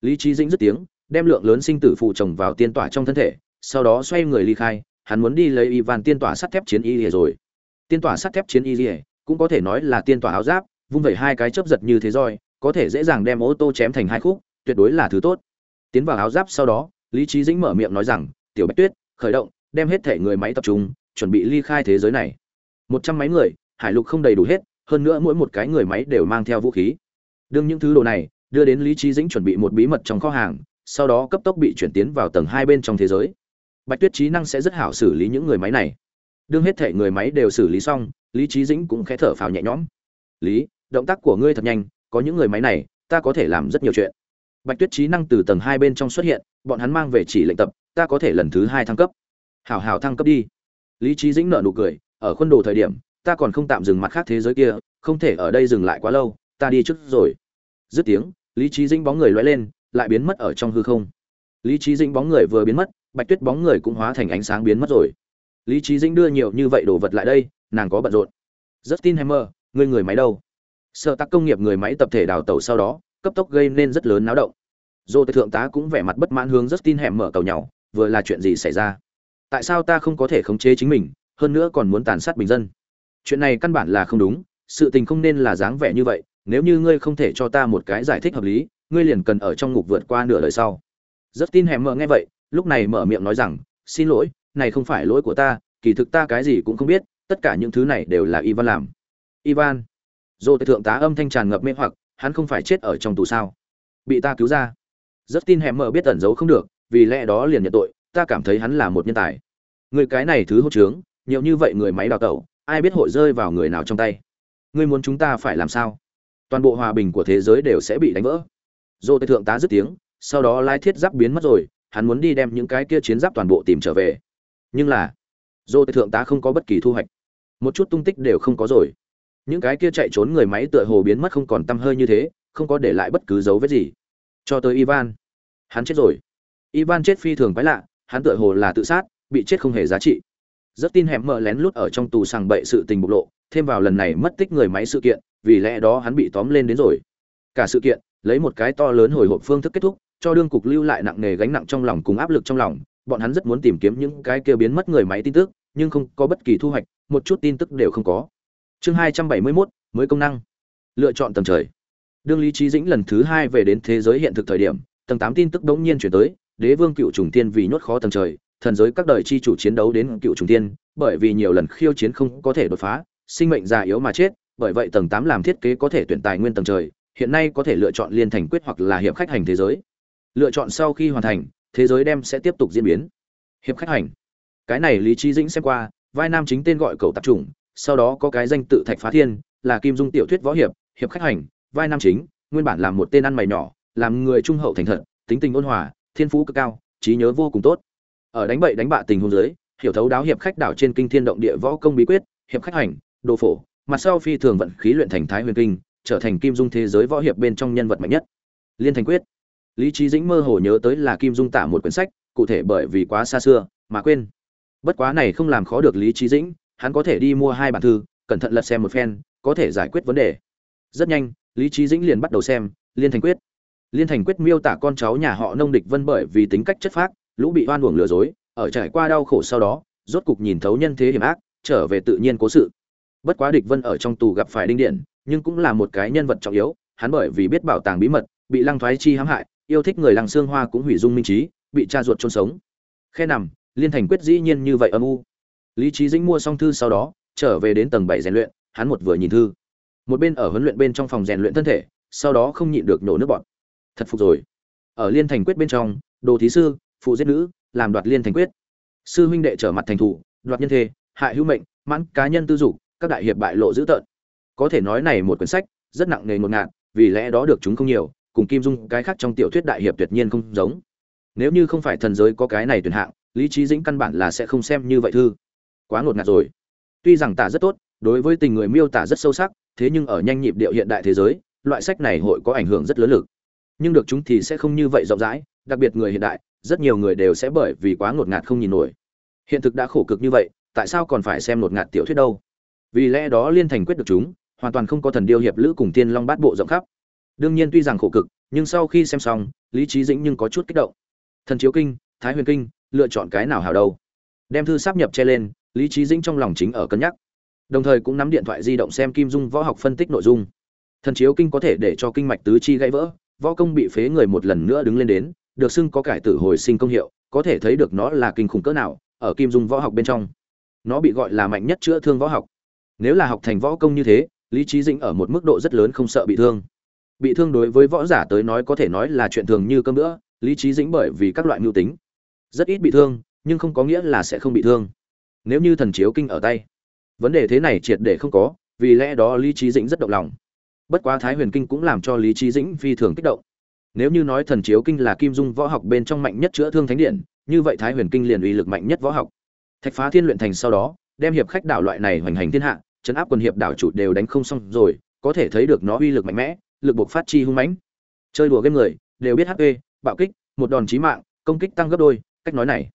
Lý trí dĩnh dứt tiếng, đem lượng lớn sinh tử phụ chồng vào tiên tỏa trong thân thể sau đó xoay người ly khai hắn muốn đi lấy Ivan tiên tỏa sắt thép chiến y rồi. Tiên tỏa sắt thép chiến y cũng có thể nói là tiên tỏa áo giáp, vung vẩy hai cái chớp giật như thế rồi, có thể dễ dàng đem ô tô chém thành hai khúc, tuyệt đối là thứ tốt. Tiến vào áo giáp sau đó, Lý Chí Dĩnh mở miệng nói rằng, "Tiểu Bạch Tuyết, khởi động, đem hết thể người máy tập trung, chuẩn bị ly khai thế giới này." một trăm máy người, hải lục không đầy đủ hết, hơn nữa mỗi một cái người máy đều mang theo vũ khí. Đương những thứ đồ này đưa đến Lý Chí Dĩnh chuẩn bị một bí mật trong kho hàng, sau đó cấp tốc bị chuyển tiến vào tầng hai bên trong thế giới. Bạch Tuyết trí năng sẽ rất hảo xử lý những người máy này. Đương hết thể người máy đều xử lý xong, Lý Chí Dĩnh cũng khẽ thở phào nhẹ nhõm. "Lý, động tác của ngươi thật nhanh, có những người máy này, ta có thể làm rất nhiều chuyện." Bạch Tuyết trí năng từ tầng hai bên trong xuất hiện, bọn hắn mang về chỉ lệnh tập, ta có thể lần thứ hai thăng cấp. Hảo hảo thăng cấp đi. Lý Chí Dĩnh nở nụ cười, ở khuôn đồ thời điểm, ta còn không tạm dừng mặt khác thế giới kia, không thể ở đây dừng lại quá lâu, ta đi trước rồi. Dứt tiếng, Lý Chí Dĩnh bóng người lóe lên, lại biến mất ở trong hư không. Lý Chí Dĩnh bóng người vừa biến mất, Bạch Tuyết bóng người cũng hóa thành ánh sáng biến mất rồi. Lý trí Dĩnh đưa nhiều như vậy đồ vật lại đây, nàng có bận rộn. Justin Hammer, người người máy đâu? sợ tác công nghiệp người máy tập thể đào tẩu sau đó, cấp tốc gây nên rất lớn náo động. Dô thượng tá cũng vẻ mặt bất mãn hướng Justin mở cầu nhau, vừa là chuyện gì xảy ra? Tại sao ta không có thể khống chế chính mình, hơn nữa còn muốn tàn sát bình dân? Chuyện này căn bản là không đúng, sự tình không nên là dáng vẻ như vậy, nếu như ngươi không thể cho ta một cái giải thích hợp lý, ngươi liền cần ở trong ngục vượt qua nửa đời sau. Justin mở nghe vậy, lúc này mở miệng nói rằng, "Xin lỗi, này không phải lỗi của ta, kỳ thực ta cái gì cũng không biết, tất cả những thứ này đều là Ivan làm." Ivan. Dô thượng tá âm thanh tràn ngập mê hoặc, hắn không phải chết ở trong tù sao? Bị ta cứu ra. rất tin hẹm mở biết ẩn giấu không được, vì lẽ đó liền nhận tội, ta cảm thấy hắn là một nhân tài. Người cái này thứ hốt trướng, nhiều như vậy người máy đào tẩu, ai biết hội rơi vào người nào trong tay. Ngươi muốn chúng ta phải làm sao? Toàn bộ hòa bình của thế giới đều sẽ bị đánh vỡ. Dô thượng tá dứt tiếng, sau đó lai thiết giáp biến mất rồi, hắn muốn đi đem những cái kia chiến giáp toàn bộ tìm trở về. Nhưng là, Dô thượng tá không có bất kỳ thu hoạch, một chút tung tích đều không có rồi. Những cái kia chạy trốn người máy tựa hồ biến mất không còn tăm hơi như thế, không có để lại bất cứ dấu vết gì. Cho tới Ivan, hắn chết rồi. Ivan chết phi thường quái lạ, hắn tựa hồ là tự sát, bị chết không hề giá trị. Rất tin hẻm mờ lén lút ở trong tù sàng bậy sự tình bộc lộ, thêm vào lần này mất tích người máy sự kiện, vì lẽ đó hắn bị tóm lên đến rồi. Cả sự kiện, lấy một cái to lớn hồi hộp phương thức kết thúc, cho đương cục lưu lại nặng nề gánh nặng trong lòng cùng áp lực trong lòng, bọn hắn rất muốn tìm kiếm những cái kia biến mất người máy tin tức, nhưng không có bất kỳ thu hoạch, một chút tin tức đều không có. Chương 271, mới công năng. Lựa chọn tầng trời. Đương Lý Chí Dĩnh lần thứ hai về đến thế giới hiện thực thời điểm, tầng 8 tin tức đống nhiên chuyển tới, Đế Vương Cựu Trùng Tiên vì nhốt khó tầng trời, thần giới các đời chi chủ chiến đấu đến Cựu Trùng Tiên, bởi vì nhiều lần khiêu chiến không có thể đột phá, sinh mệnh già yếu mà chết, bởi vậy tầng 8 làm thiết kế có thể tuyển tài nguyên tầng trời, hiện nay có thể lựa chọn liên thành quyết hoặc là hiệp khách hành thế giới. Lựa chọn sau khi hoàn thành, thế giới đem sẽ tiếp tục diễn biến. Hiệp khách hành. Cái này Lý trí Dĩnh xem qua, vai nam chính tên gọi cầu tập trùng, sau đó có cái danh tự Thạch Phá Thiên, là kim dung tiểu thuyết võ hiệp, hiệp khách hành, vai nam chính, nguyên bản làm một tên ăn mày nhỏ, làm người trung hậu thành thật, tính tình ôn hòa, thiên phú cực cao, trí nhớ vô cùng tốt. Ở đánh bậy đánh bạ tình huống giới, hiểu thấu đáo hiệp khách đảo trên kinh thiên động địa võ công bí quyết, hiệp khách hành, đồ phổ, mặt sau phi thường vận khí luyện thành thái huyền kinh trở thành kim dung thế giới võ hiệp bên trong nhân vật mạnh nhất liên thành quyết lý trí dĩnh mơ hồ nhớ tới là kim dung tả một quyển sách, cụ thể bởi vì quá xa xưa, mà quên. Bất quá này không làm khó được lý trí dĩnh, hắn có thể đi mua hai bản thư, cẩn thận lật xem một phen, có thể giải quyết vấn đề. Rất nhanh, lý trí dĩnh liền bắt đầu xem, liên thành quyết. Liên thành quyết miêu tả con cháu nhà họ nông địch vân bởi vì tính cách chất phác, lũ bị oan uổng lừa dối, ở trải qua đau khổ sau đó, rốt cục nhìn thấu nhân thế hiểm ác, trở về tự nhiên cố sự. Bất quá địch vân ở trong tù gặp phải đinh điện, nhưng cũng là một cái nhân vật trọng yếu, hắn bởi vì biết bảo tàng bí mật, bị lăng thoái chi hãm hại yêu thích người lăng xương hoa cũng hủy dung minh trí, bị cha ruột chôn sống. Khe nằm, liên thành quyết dĩ nhiên như vậy âm u. Lý trí dĩnh mua xong thư sau đó, trở về đến tầng bảy rèn luyện, hắn một vừa nhìn thư. Một bên ở huấn luyện bên trong phòng rèn luyện thân thể, sau đó không nhịn được nổ nước bọt. Thật phục rồi. Ở liên thành quyết bên trong, đồ thí sư, phụ giết nữ, làm đoạt liên thành quyết. Sư huynh đệ trở mặt thành thủ, đoạt nhân thê hại hữu mệnh, mãn cá nhân tư dục, các đại hiệp bại lộ dữ tợn. Có thể nói này một quyển sách, rất nặng nề ngột ngạt, vì lẽ đó được chúng không nhiều cùng kim dung, cái khác trong tiểu thuyết đại hiệp tuyệt nhiên không giống. Nếu như không phải thần giới có cái này tuyển hạng, lý trí dĩnh căn bản là sẽ không xem như vậy thư. Quá ngột ngạt rồi. Tuy rằng tả rất tốt, đối với tình người miêu tả rất sâu sắc, thế nhưng ở nhanh nhịp điệu hiện đại thế giới, loại sách này hội có ảnh hưởng rất lớn lực. Nhưng được chúng thì sẽ không như vậy rộng rãi, đặc biệt người hiện đại, rất nhiều người đều sẽ bởi vì quá ngột ngạt không nhìn nổi. Hiện thực đã khổ cực như vậy, tại sao còn phải xem ngột ngạt tiểu thuyết đâu? Vì lẽ đó liên thành quyết được chúng, hoàn toàn không có thần điêu hiệp lữ cùng tiên long bát bộ rộng khắp đương nhiên tuy rằng khổ cực, nhưng sau khi xem xong, lý trí dĩnh nhưng có chút kích động. Thần chiếu kinh, thái huyền kinh, lựa chọn cái nào hào đâu? Đem thư sắp nhập che lên, lý trí dĩnh trong lòng chính ở cân nhắc. Đồng thời cũng nắm điện thoại di động xem kim dung võ học phân tích nội dung. Thần chiếu kinh có thể để cho kinh mạch tứ chi gãy vỡ, võ công bị phế người một lần nữa đứng lên đến, được xưng có cải tử hồi sinh công hiệu, có thể thấy được nó là kinh khủng cỡ nào, ở kim dung võ học bên trong. Nó bị gọi là mạnh nhất chữa thương võ học. Nếu là học thành võ công như thế, lý trí dĩnh ở một mức độ rất lớn không sợ bị thương bị thương đối với võ giả tới nói có thể nói là chuyện thường như cơm nữa lý trí dĩnh bởi vì các loại mưu tính. Rất ít bị thương, nhưng không có nghĩa là sẽ không bị thương. Nếu như thần chiếu kinh ở tay. Vấn đề thế này triệt để không có, vì lẽ đó lý trí dĩnh rất động lòng. Bất quá thái huyền kinh cũng làm cho lý trí dĩnh phi thường kích động. Nếu như nói thần chiếu kinh là kim dung võ học bên trong mạnh nhất chữa thương thánh điện, như vậy thái huyền kinh liền uy lực mạnh nhất võ học. Thạch phá thiên luyện thành sau đó, đem hiệp khách đảo loại này hoành hành thiên hạ, chấn áp quân hiệp đảo chủ đều đánh không xong rồi, có thể thấy được nó uy lực mạnh mẽ lực buộc phát chi hung mãnh. Chơi đùa game người, đều biết hp bạo kích, một đòn chí mạng, công kích tăng gấp đôi, cách nói này.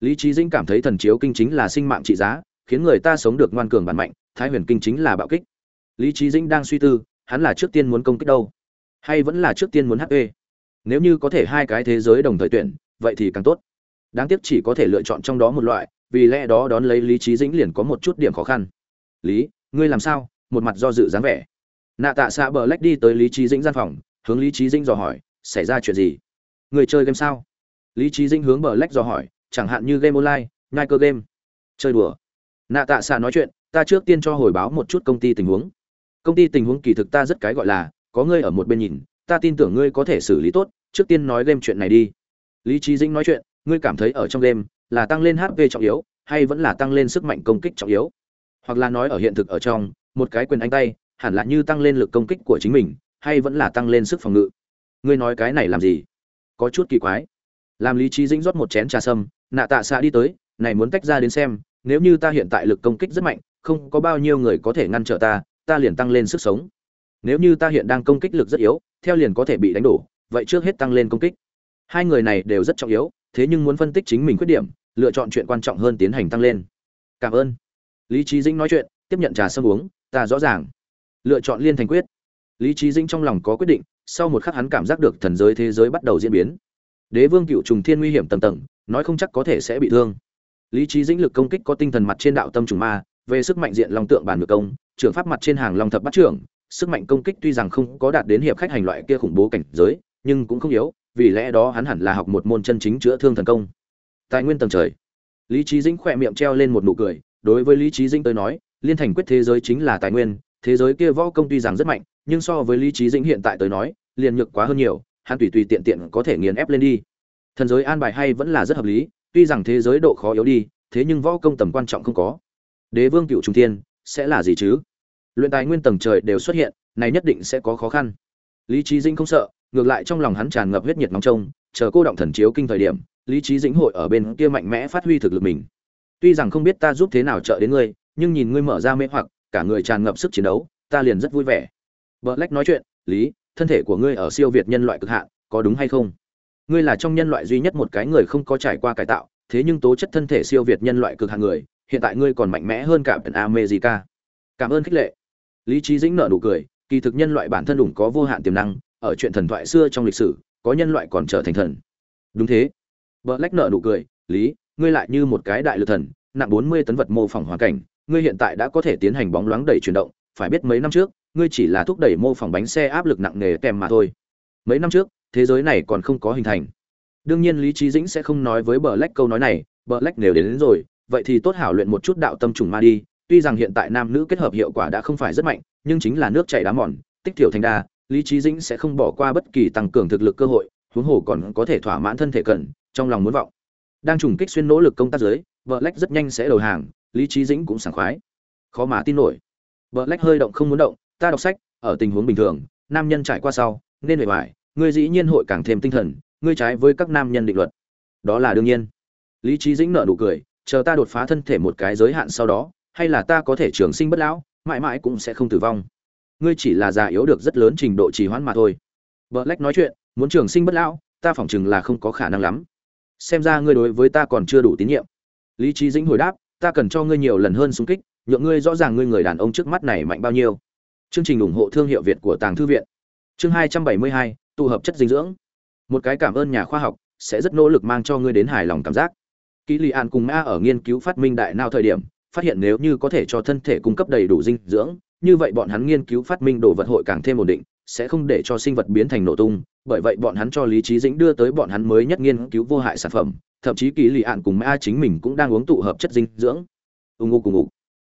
Lý trí dĩnh cảm thấy thần chiếu kinh chính là sinh mạng trị giá, khiến người ta sống được ngoan cường bản mạnh, thái huyền kinh chính là bạo kích. Lý trí dĩnh đang suy tư, hắn là trước tiên muốn công kích đâu, hay vẫn là trước tiên muốn hp nếu như có thể hai cái thế giới đồng thời tuyển, vậy thì càng tốt. Đáng tiếc chỉ có thể lựa chọn trong đó một loại, vì lẽ đó đón lấy lý trí dĩnh liền có một chút điểm khó khăn. Lý, ngươi làm sao? Một mặt do dự dáng vẻ nạ tạ xạ bờ lách đi tới lý trí dĩnh gian phòng, hướng lý trí dĩnh dò hỏi, xảy ra chuyện gì? Người chơi game sao? Lý trí dĩnh hướng bờ lách dò hỏi, chẳng hạn như game online nhai cơ game. Chơi đùa. Nạ tạ xạ nói chuyện, ta trước tiên cho hồi báo một chút công ty tình huống. Công ty tình huống kỳ thực ta rất cái gọi là, có ngươi ở một bên nhìn, ta tin tưởng ngươi có thể xử lý tốt, trước tiên nói game chuyện này đi. Lý trí dĩnh nói chuyện, ngươi cảm thấy ở trong game là tăng lên hp trọng yếu, hay vẫn là tăng lên sức mạnh công kích trọng yếu? Hoặc là nói ở hiện thực ở trong, một cái quyền anh tay hẳn là như tăng lên lực công kích của chính mình, hay vẫn là tăng lên sức phòng ngự? Ngươi nói cái này làm gì? Có chút kỳ quái. Làm lý trí dĩnh rót một chén trà sâm, nạ tạ xạ đi tới, này muốn tách ra đến xem, nếu như ta hiện tại lực công kích rất mạnh, không có bao nhiêu người có thể ngăn trở ta ta liền tăng lên sức sống. Nếu như ta hiện đang công kích lực rất yếu, theo liền có thể bị đánh đổ, vậy trước hết tăng lên công kích. Hai người này đều rất trọng yếu, thế nhưng muốn phân tích chính mình khuyết điểm, lựa chọn chuyện quan trọng hơn tiến hành tăng lên. Cảm ơn. Lý trí dĩnh nói chuyện, tiếp nhận trà sâm uống, ta rõ ràng lựa chọn liên thành quyết. Lý trí dĩnh trong lòng có quyết định, sau một khắc hắn cảm giác được thần giới thế giới bắt đầu diễn biến. Đế vương cựu trùng thiên nguy hiểm tầng tầng, nói không chắc có thể sẽ bị thương. Lý trí dĩnh lực công kích có tinh thần mặt trên đạo tâm trùng ma, về sức mạnh diện long tượng bản ngược công, trưởng pháp mặt trên hàng long thập bắt trưởng, sức mạnh công kích tuy rằng không có đạt đến hiệp khách hành loại kia khủng bố cảnh giới, nhưng cũng không yếu, vì lẽ đó hắn hẳn là học một môn chân chính chữa thương thần công. Tài nguyên tầng trời. Lý trí dĩnh khỏe miệng treo lên một nụ cười, đối với lý trí dĩnh tới nói, liên thành quyết thế giới chính là tài nguyên thế giới kia võ công tuy rằng rất mạnh, nhưng so với lý trí dĩnh hiện tại tới nói, liền nhược quá hơn nhiều, hắn tùy tùy tiện tiện có thể nghiền ép lên đi. Thần giới an bài hay vẫn là rất hợp lý, tuy rằng thế giới độ khó yếu đi, thế nhưng võ công tầm quan trọng không có. Đế vương cựu trung thiên, sẽ là gì chứ? Luyện tài nguyên tầng trời đều xuất hiện, này nhất định sẽ có khó khăn. Lý trí dĩnh không sợ, ngược lại trong lòng hắn tràn ngập huyết nhiệt nóng trông, chờ cô động thần chiếu kinh thời điểm, lý trí dĩnh hội ở bên kia mạnh mẽ phát huy thực lực mình. Tuy rằng không biết ta giúp thế nào trợ đến ngươi, nhưng nhìn ngươi mở ra mê hoặc cả người tràn ngập sức chiến đấu ta liền rất vui vẻ Black nói chuyện, "Lý, thân thể của ngươi ở siêu việt nhân loại cực hạn, có đúng hay không? Ngươi là trong nhân loại duy nhất một cái người không có trải qua cải tạo, thế nhưng tố chất thân thể siêu việt nhân loại cực hạn người, hiện tại ngươi còn mạnh mẽ hơn cả Tần America." Cảm ơn khích lệ. Lý Chí Dĩnh nở nụ cười, kỳ thực nhân loại bản thân đủng có vô hạn tiềm năng, ở chuyện thần thoại xưa trong lịch sử, có nhân loại còn trở thành thần. Đúng thế. Black nở nụ cười, "Lý, ngươi lại như một cái đại lực thần, nặng 40 tấn vật mô phỏng hoàn cảnh, ngươi hiện tại đã có thể tiến hành bóng loáng đẩy chuyển động, phải biết mấy năm trước, ngươi chỉ là thúc đẩy mô phỏng bánh xe áp lực nặng nề kèm mà thôi. Mấy năm trước, thế giới này còn không có hình thành. Đương nhiên Lý Chí Dĩnh sẽ không nói với Black câu nói này, Black nếu đến, đến rồi, vậy thì tốt hảo luyện một chút đạo tâm trùng ma đi, tuy rằng hiện tại nam nữ kết hợp hiệu quả đã không phải rất mạnh, nhưng chính là nước chảy đá mòn, tích tiểu thành đa, Lý Chí Dĩnh sẽ không bỏ qua bất kỳ tăng cường thực lực cơ hội, huống hồ còn có thể thỏa mãn thân thể cần, trong lòng muốn vọng. Đang trùng kích xuyên nỗ lực công tác dưới, Black rất nhanh sẽ đầu hàng, Lý Chí Dĩnh cũng sảng khoái. Khó mà tin nổi. Black hơi động không muốn động, ta đọc sách ở tình huống bình thường nam nhân trải qua sau nên huệ vải ngươi dĩ nhiên hội càng thêm tinh thần ngươi trái với các nam nhân định luật. Đó là đương nhiên. Lý trí dĩnh nợ nụ cười chờ ta đột phá thân thể một cái giới hạn sau đó hay là ta có thể trường sinh bất lão mãi mãi cũng sẽ không tử vong. Ngươi chỉ là già yếu được rất lớn trình độ trì hoãn mà thôi. Black nói chuyện muốn trường sinh bất lão ta phỏng chừng là không có khả năng lắm. Xem ra ngươi đối với ta còn chưa đủ tín nhiệm. Lý trí dĩnh hồi đáp ta cần cho ngươi nhiều lần hơn xung kích nhượng ngươi rõ ràng ngươi người đàn ông trước mắt này mạnh bao nhiêu Chương trình ủng hộ thương hiệu Việt của Tàng thư viện. Chương 272, tụ hợp chất dinh dưỡng. Một cái cảm ơn nhà khoa học sẽ rất nỗ lực mang cho ngươi đến hài lòng cảm giác. Kỷ Lý An cùng Ma ở nghiên cứu phát minh đại não thời điểm, phát hiện nếu như có thể cho thân thể cung cấp đầy đủ dinh dưỡng, như vậy bọn hắn nghiên cứu phát minh đồ vật hội càng thêm ổn định, sẽ không để cho sinh vật biến thành nổ tung, bởi vậy bọn hắn cho Lý Trí Dĩnh đưa tới bọn hắn mới nhất nghiên cứu vô hại sản phẩm, thậm chí kỳ lì An cùng Ma chính mình cũng đang uống tụ hợp chất dinh dưỡng. Ung ngô cùng ngủ.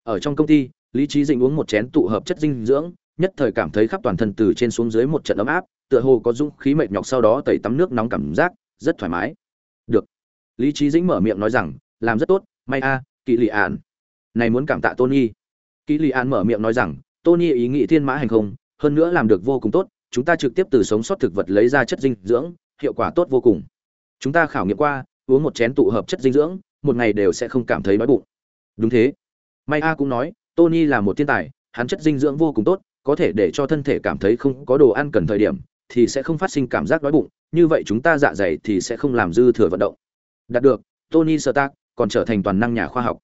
Ở trong công ty, Lý Trí Dĩnh uống một chén tụ hợp chất dinh dưỡng, nhất thời cảm thấy khắp toàn thân từ trên xuống dưới một trận ấm áp, tựa hồ có dũng khí mệt nhọc sau đó tẩy tắm nước nóng cảm giác, rất thoải mái. Được. Lý Trí Dĩnh mở miệng nói rằng, làm rất tốt, may a, kỳ lì An. Này muốn cảm tạ Tony. kỳ lì An mở miệng nói rằng, Tony ý nghĩ thiên mã hành không, hơn nữa làm được vô cùng tốt, chúng ta trực tiếp từ sống sót thực vật lấy ra chất dinh dưỡng, hiệu quả tốt vô cùng. Chúng ta khảo nghiệm qua, uống một chén tụ hợp chất dinh dưỡng, một ngày đều sẽ không cảm thấy đói bụng. Đúng thế. May A cũng nói, Tony là một thiên tài, hắn chất dinh dưỡng vô cùng tốt, có thể để cho thân thể cảm thấy không có đồ ăn cần thời điểm, thì sẽ không phát sinh cảm giác đói bụng, như vậy chúng ta dạ dày thì sẽ không làm dư thừa vận động. Đạt được, Tony Stark còn trở thành toàn năng nhà khoa học.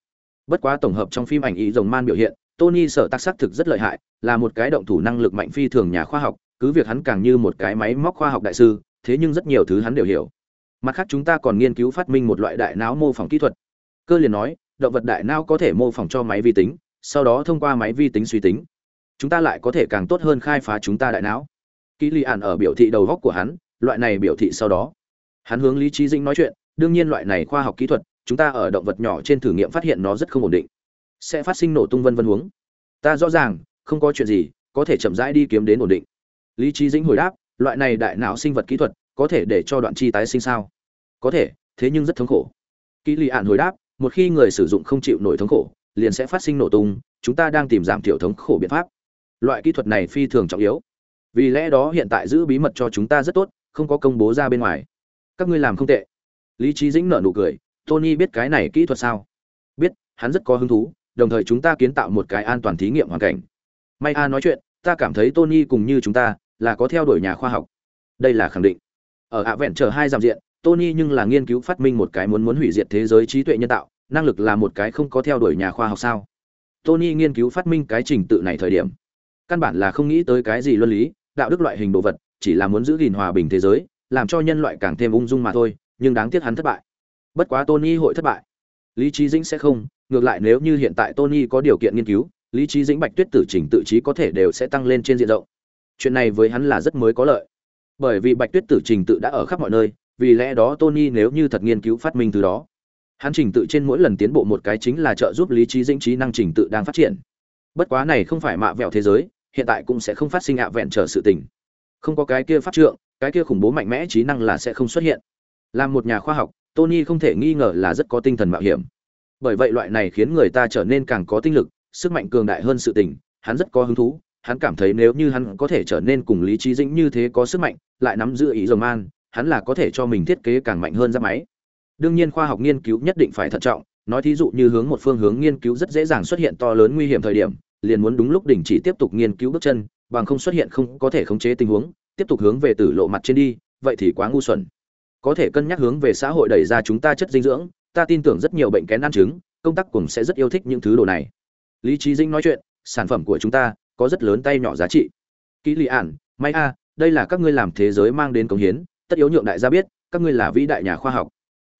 Bất quá tổng hợp trong phim ảnh ý rồng man biểu hiện, Tony sở tác sắc thực rất lợi hại, là một cái động thủ năng lực mạnh phi thường nhà khoa học, cứ việc hắn càng như một cái máy móc khoa học đại sư, thế nhưng rất nhiều thứ hắn đều hiểu. Mặt khác chúng ta còn nghiên cứu phát minh một loại đại não mô phỏng kỹ thuật. Cơ liền nói, động vật đại não có thể mô phỏng cho máy vi tính, sau đó thông qua máy vi tính suy tính. Chúng ta lại có thể càng tốt hơn khai phá chúng ta đại não. Kỷ Lý ạn ở biểu thị đầu góc của hắn, loại này biểu thị sau đó, hắn hướng Lý trí Dĩnh nói chuyện, đương nhiên loại này khoa học kỹ thuật, chúng ta ở động vật nhỏ trên thử nghiệm phát hiện nó rất không ổn định sẽ phát sinh nổ tung vân vân huống ta rõ ràng không có chuyện gì có thể chậm rãi đi kiếm đến ổn định lý trí dĩnh hồi đáp loại này đại não sinh vật kỹ thuật có thể để cho đoạn chi tái sinh sao có thể, thế nhưng rất thống khổ. Kỹ lì ạn hồi đáp, một khi người sử dụng không chịu nổi thống khổ, liền sẽ phát sinh nổ tung, chúng ta đang tìm giảm thiểu thống khổ biện pháp. Loại kỹ thuật này phi thường trọng yếu. Vì lẽ đó hiện tại giữ bí mật cho chúng ta rất tốt, không có công bố ra bên ngoài. Các ngươi làm không tệ. Lý trí dĩnh nở nụ cười, tony biết cái này kỹ thuật sao? Biết, hắn rất có hứng thú, đồng thời chúng ta kiến tạo một cái an toàn thí nghiệm hoàn cảnh. May a nói chuyện, ta cảm thấy tony cùng như chúng ta là có theo đuổi nhà khoa học. Đây là khẳng định. Ở ạ vẹn chờ hai giảm diện tony nhưng là nghiên cứu phát minh một cái muốn muốn hủy diệt thế giới trí tuệ nhân tạo, năng lực là một cái không có theo đuổi nhà khoa học sao? Tony nghiên cứu phát minh cái trình tự này thời điểm, căn bản là không nghĩ tới cái gì luân lý, đạo đức loại hình đồ vật, chỉ là muốn giữ gìn hòa bình thế giới, làm cho nhân loại càng thêm ung dung mà thôi, nhưng đáng tiếc hắn thất bại. Bất quá tony hội thất bại. Lý trí dĩnh sẽ không, ngược lại nếu như hiện tại tony có điều kiện nghiên cứu, lý trí dĩnh bạch tuyết tử trình tự trí có thể đều sẽ tăng lên trên diện rộng. Chuyện này với hắn là rất mới có lợi. Bởi vì bạch tuyết tử trình tự đã ở khắp mọi nơi vì lẽ đó tony nếu như thật nghiên cứu phát minh từ đó, hắn trình tự trên mỗi lần tiến bộ một cái chính là trợ giúp lý trí dĩnh trí năng trình tự đang phát triển. Bất quá này không phải mạ vẹo thế giới, hiện tại cũng sẽ không phát sinh ạ vẹn trở sự tình. Không có cái kia phát trượng, cái kia khủng bố mạnh mẽ trí năng là sẽ không xuất hiện. Làm một nhà khoa học, tony không thể nghi ngờ là rất có tinh thần mạo hiểm. Bởi vậy loại này khiến người ta trở nên càng có tinh lực, sức mạnh cường đại hơn sự tình, hắn rất có hứng thú, hắn cảm thấy nếu như hắn có thể trở nên cùng lý trí dĩnh như thế có sức mạnh, lại nắm giữ ý dầu man hắn là có thể cho mình thiết kế càng mạnh hơn ra máy. Đương nhiên khoa học nghiên cứu nhất định phải thận trọng, nói thí dụ như hướng một phương hướng nghiên cứu rất dễ dàng xuất hiện to lớn nguy hiểm thời điểm, liền muốn đúng lúc đình chỉ tiếp tục nghiên cứu bước chân, bằng không xuất hiện không có thể khống chế tình huống, tiếp tục hướng về tử lộ mặt trên đi, vậy thì quá ngu xuẩn. Có thể cân nhắc hướng về xã hội đẩy ra chúng ta chất dinh dưỡng, ta tin tưởng rất nhiều bệnh kén ăn trứng, công tác cùng sẽ rất yêu thích những thứ đồ này. Lý trí dinh nói chuyện, sản phẩm của chúng ta có rất lớn tay nhỏ giá trị. Kỹ lì ản, may a, đây là các ngươi làm thế giới mang đến công hiến tất yếu nhượng đại gia biết, các ngươi là vĩ đại nhà khoa học.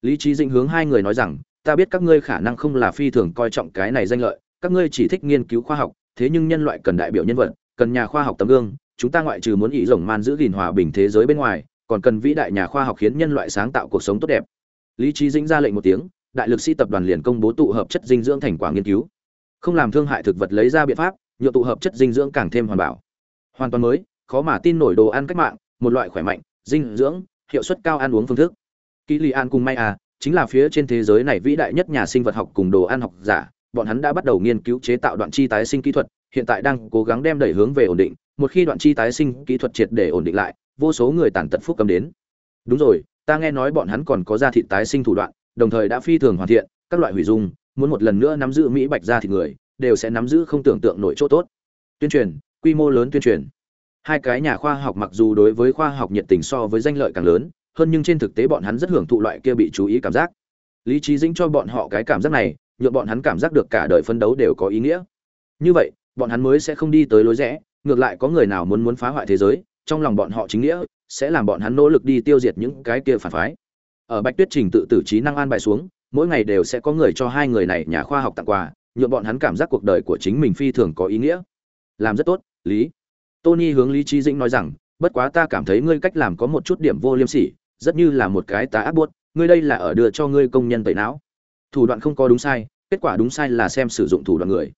Lý trí dinh hướng hai người nói rằng, ta biết các ngươi khả năng không là phi thường coi trọng cái này danh lợi, các ngươi chỉ thích nghiên cứu khoa học, thế nhưng nhân loại cần đại biểu nhân vật, cần nhà khoa học tấm gương, chúng ta ngoại trừ muốn ý rồng man giữ gìn hòa bình thế giới bên ngoài, còn cần vĩ đại nhà khoa học khiến nhân loại sáng tạo cuộc sống tốt đẹp. Lý trí dĩnh ra lệnh một tiếng, đại lực sĩ tập đoàn liền công bố tụ hợp chất dinh dưỡng thành quả nghiên cứu. Không làm thương hại thực vật lấy ra biện pháp nhựa tụ hợp chất dinh dưỡng càng thêm hoàn bảo. Hoàn toàn mới, khó mà tin nổi đồ ăn cách mạng, một loại khỏe mạnh dinh dưỡng, hiệu suất cao ăn uống phương thức. Kỹ li an cùng may à chính là phía trên thế giới này vĩ đại nhất nhà sinh vật học cùng đồ ăn học giả, bọn hắn đã bắt đầu nghiên cứu chế tạo đoạn chi tái sinh kỹ thuật, hiện tại đang cố gắng đem đẩy hướng về ổn định, một khi đoạn chi tái sinh kỹ thuật triệt để ổn định lại, vô số người tàn tật phúc cầm đến. Đúng rồi, ta nghe nói bọn hắn còn có da thịt tái sinh thủ đoạn, đồng thời đã phi thường hoàn thiện, các loại hủy dung, muốn một lần nữa nắm giữ mỹ bạch da thịt người, đều sẽ nắm giữ không tưởng tượng nổi chỗ tốt. Tuyên truyền, quy mô lớn tuyên truyền hai cái nhà khoa học mặc dù đối với khoa học nhiệt tình so với danh lợi càng lớn, hơn nhưng trên thực tế bọn hắn rất hưởng thụ loại kia bị chú ý cảm giác. Lý trí dĩnh cho bọn họ cái cảm giác này, nhượng bọn hắn cảm giác được cả đời phân đấu đều có ý nghĩa. Như vậy, bọn hắn mới sẽ không đi tới lối rẽ, ngược lại có người nào muốn muốn phá hoại thế giới, trong lòng bọn họ chính nghĩa, sẽ làm bọn hắn nỗ lực đi tiêu diệt những cái kia phản phái. Ở bạch tuyết trình tự tử trí năng an bài xuống, mỗi ngày đều sẽ có người cho hai người này nhà khoa học tặng quà nhuộm bọn hắn cảm giác cuộc đời của chính mình phi thường có ý nghĩa. Làm rất tốt, lý tony hướng lý Chí dĩnh nói rằng, bất quá ta cảm thấy ngươi cách làm có một chút điểm vô liêm sỉ, rất như là một cái tá ác buốt, ngươi đây là ở đưa cho ngươi công nhân tẩy não. Thủ đoạn không có đúng sai, kết quả đúng sai là xem sử dụng thủ đoạn người.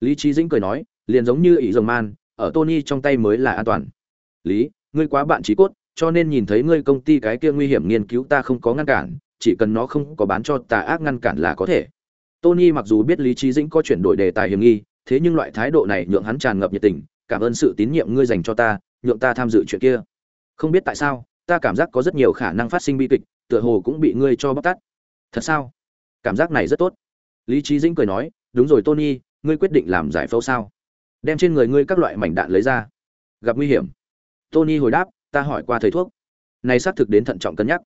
Lý Chí dĩnh cười nói, liền giống như ỷ rồng man, ở tony trong tay mới là an toàn. Lý, ngươi quá bạn trí cốt, cho nên nhìn thấy ngươi công ty cái kia nguy hiểm nghiên cứu ta không có ngăn cản, chỉ cần nó không có bán cho tà ác ngăn cản là có thể. Tony mặc dù biết lý Chí dĩnh có chuyển đổi đề tài hiểm nghi, thế nhưng loại thái độ này nhượng hắn tràn ngập nhiệt tình cảm ơn sự tín nhiệm ngươi dành cho ta, nhượng ta tham dự chuyện kia. Không biết tại sao, ta cảm giác có rất nhiều khả năng phát sinh bi kịch, tựa hồ cũng bị ngươi cho bóc tát. Thật sao? Cảm giác này rất tốt. Lý trí dĩnh cười nói, đúng rồi tony, ngươi quyết định làm giải phẫu sao? Đem trên người ngươi các loại mảnh đạn lấy ra. Gặp nguy hiểm. Tony hồi đáp, ta hỏi qua thầy thuốc. Này xác thực đến thận trọng cân nhắc.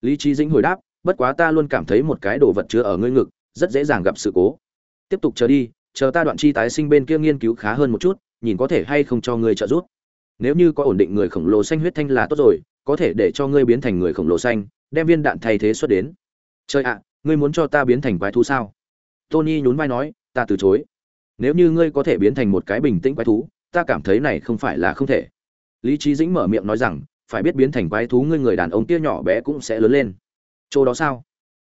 Lý trí dĩnh hồi đáp, bất quá ta luôn cảm thấy một cái đồ vật chứa ở ngươi ngực, rất dễ dàng gặp sự cố. Tiếp tục chờ đi, chờ ta đoạn chi tái sinh bên kia nghiên cứu khá hơn một chút nhìn có thể hay không cho ngươi trợ giúp. Nếu như có ổn định người khổng lồ xanh huyết thanh là tốt rồi, có thể để cho ngươi biến thành người khổng lồ xanh, đem viên đạn thay thế xuất đến. Chơi ạ, ngươi muốn cho ta biến thành quái thú sao? Tony nhún vai nói, ta từ chối. Nếu như ngươi có thể biến thành một cái bình tĩnh quái thú, ta cảm thấy này không phải là không thể. Lý trí dĩnh mở miệng nói rằng, phải biết biến thành quái thú ngươi người đàn ông kia nhỏ bé cũng sẽ lớn lên. Chỗ đó sao?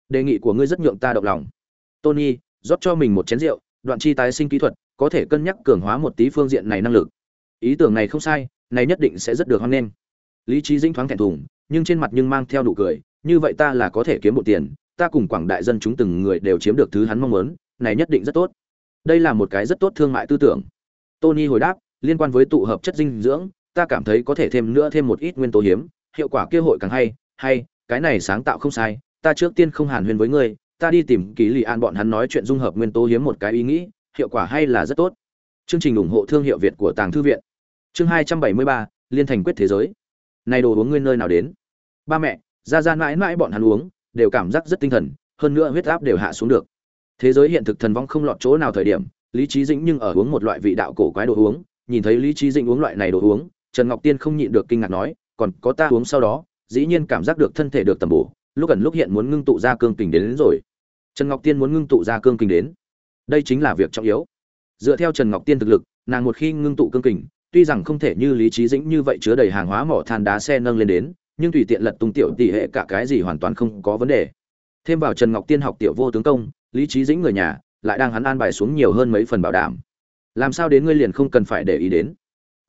Đề nghị của ngươi rất nhượng ta động lòng. Tony, rót cho mình một chén rượu, đoạn chi tái sinh kỹ thuật có thể cân nhắc cường hóa một tí phương diện này năng lực. Ý tưởng này không sai, này nhất định sẽ rất được hoan nghênh. Lý trí dĩnh thoáng thẹn thùng, nhưng trên mặt nhưng mang theo nụ cười, như vậy ta là có thể kiếm một tiền, ta cùng quảng đại dân chúng từng người đều chiếm được thứ hắn mong muốn, này nhất định rất tốt. Đây là một cái rất tốt thương mại tư tưởng. Tony hồi đáp, liên quan với tụ hợp chất dinh dưỡng, ta cảm thấy có thể thêm nữa thêm một ít nguyên tố hiếm, hiệu quả kia hội càng hay hay, cái này sáng tạo không sai, ta trước tiên không hàn huyên với ngươi, ta đi tìm ký lì an bọn hắn nói chuyện dung hợp nguyên tố hiếm một cái ý nghĩ hiệu quả hay là rất tốt. Chương trình ủng hộ thương hiệu việt của tàng thư viện. Chương hai trăm bảy mươi ba liên thành quyết thế giới. Này đồ uống ngươi nơi nào đến? Ba mẹ ra ra mãi mãi bọn hắn uống đều cảm giác rất tinh thần hơn nữa huyết áp đều hạ xuống được. Thế giới hiện thực thần vong không lọt chỗ nào thời điểm lý Chí dĩnh nhưng ở uống một loại vị đạo cổ quái đồ uống nhìn thấy lý Chí dĩnh uống loại này đồ uống trần ngọc tiên không nhịn được kinh ngạc nói còn có ta uống sau đó dĩ nhiên cảm giác được thân thể được tầm bổ lúc gần lúc hiện muốn ngưng tụ ra cương kình đến, đến rồi. Trần ngọc tiên muốn ngưng tụ ra cương kình đến đây chính là việc trọng yếu. Dựa theo trần ngọc tiên thực lực, nàng một khi ngưng tụ cương kình, tuy rằng không thể như lý trí dĩnh như vậy chứa đầy hàng hóa mỏ than đá xe nâng lên đến, nhưng tùy tiện lật tung tiểu tỷ hệ cả cái gì hoàn toàn không có vấn đề. Thêm vào trần ngọc tiên học tiểu vô tướng công, lý trí dĩnh người nhà, lại đang hắn an bài xuống nhiều hơn mấy phần bảo đảm. Làm sao đến ngươi liền không cần phải để ý đến?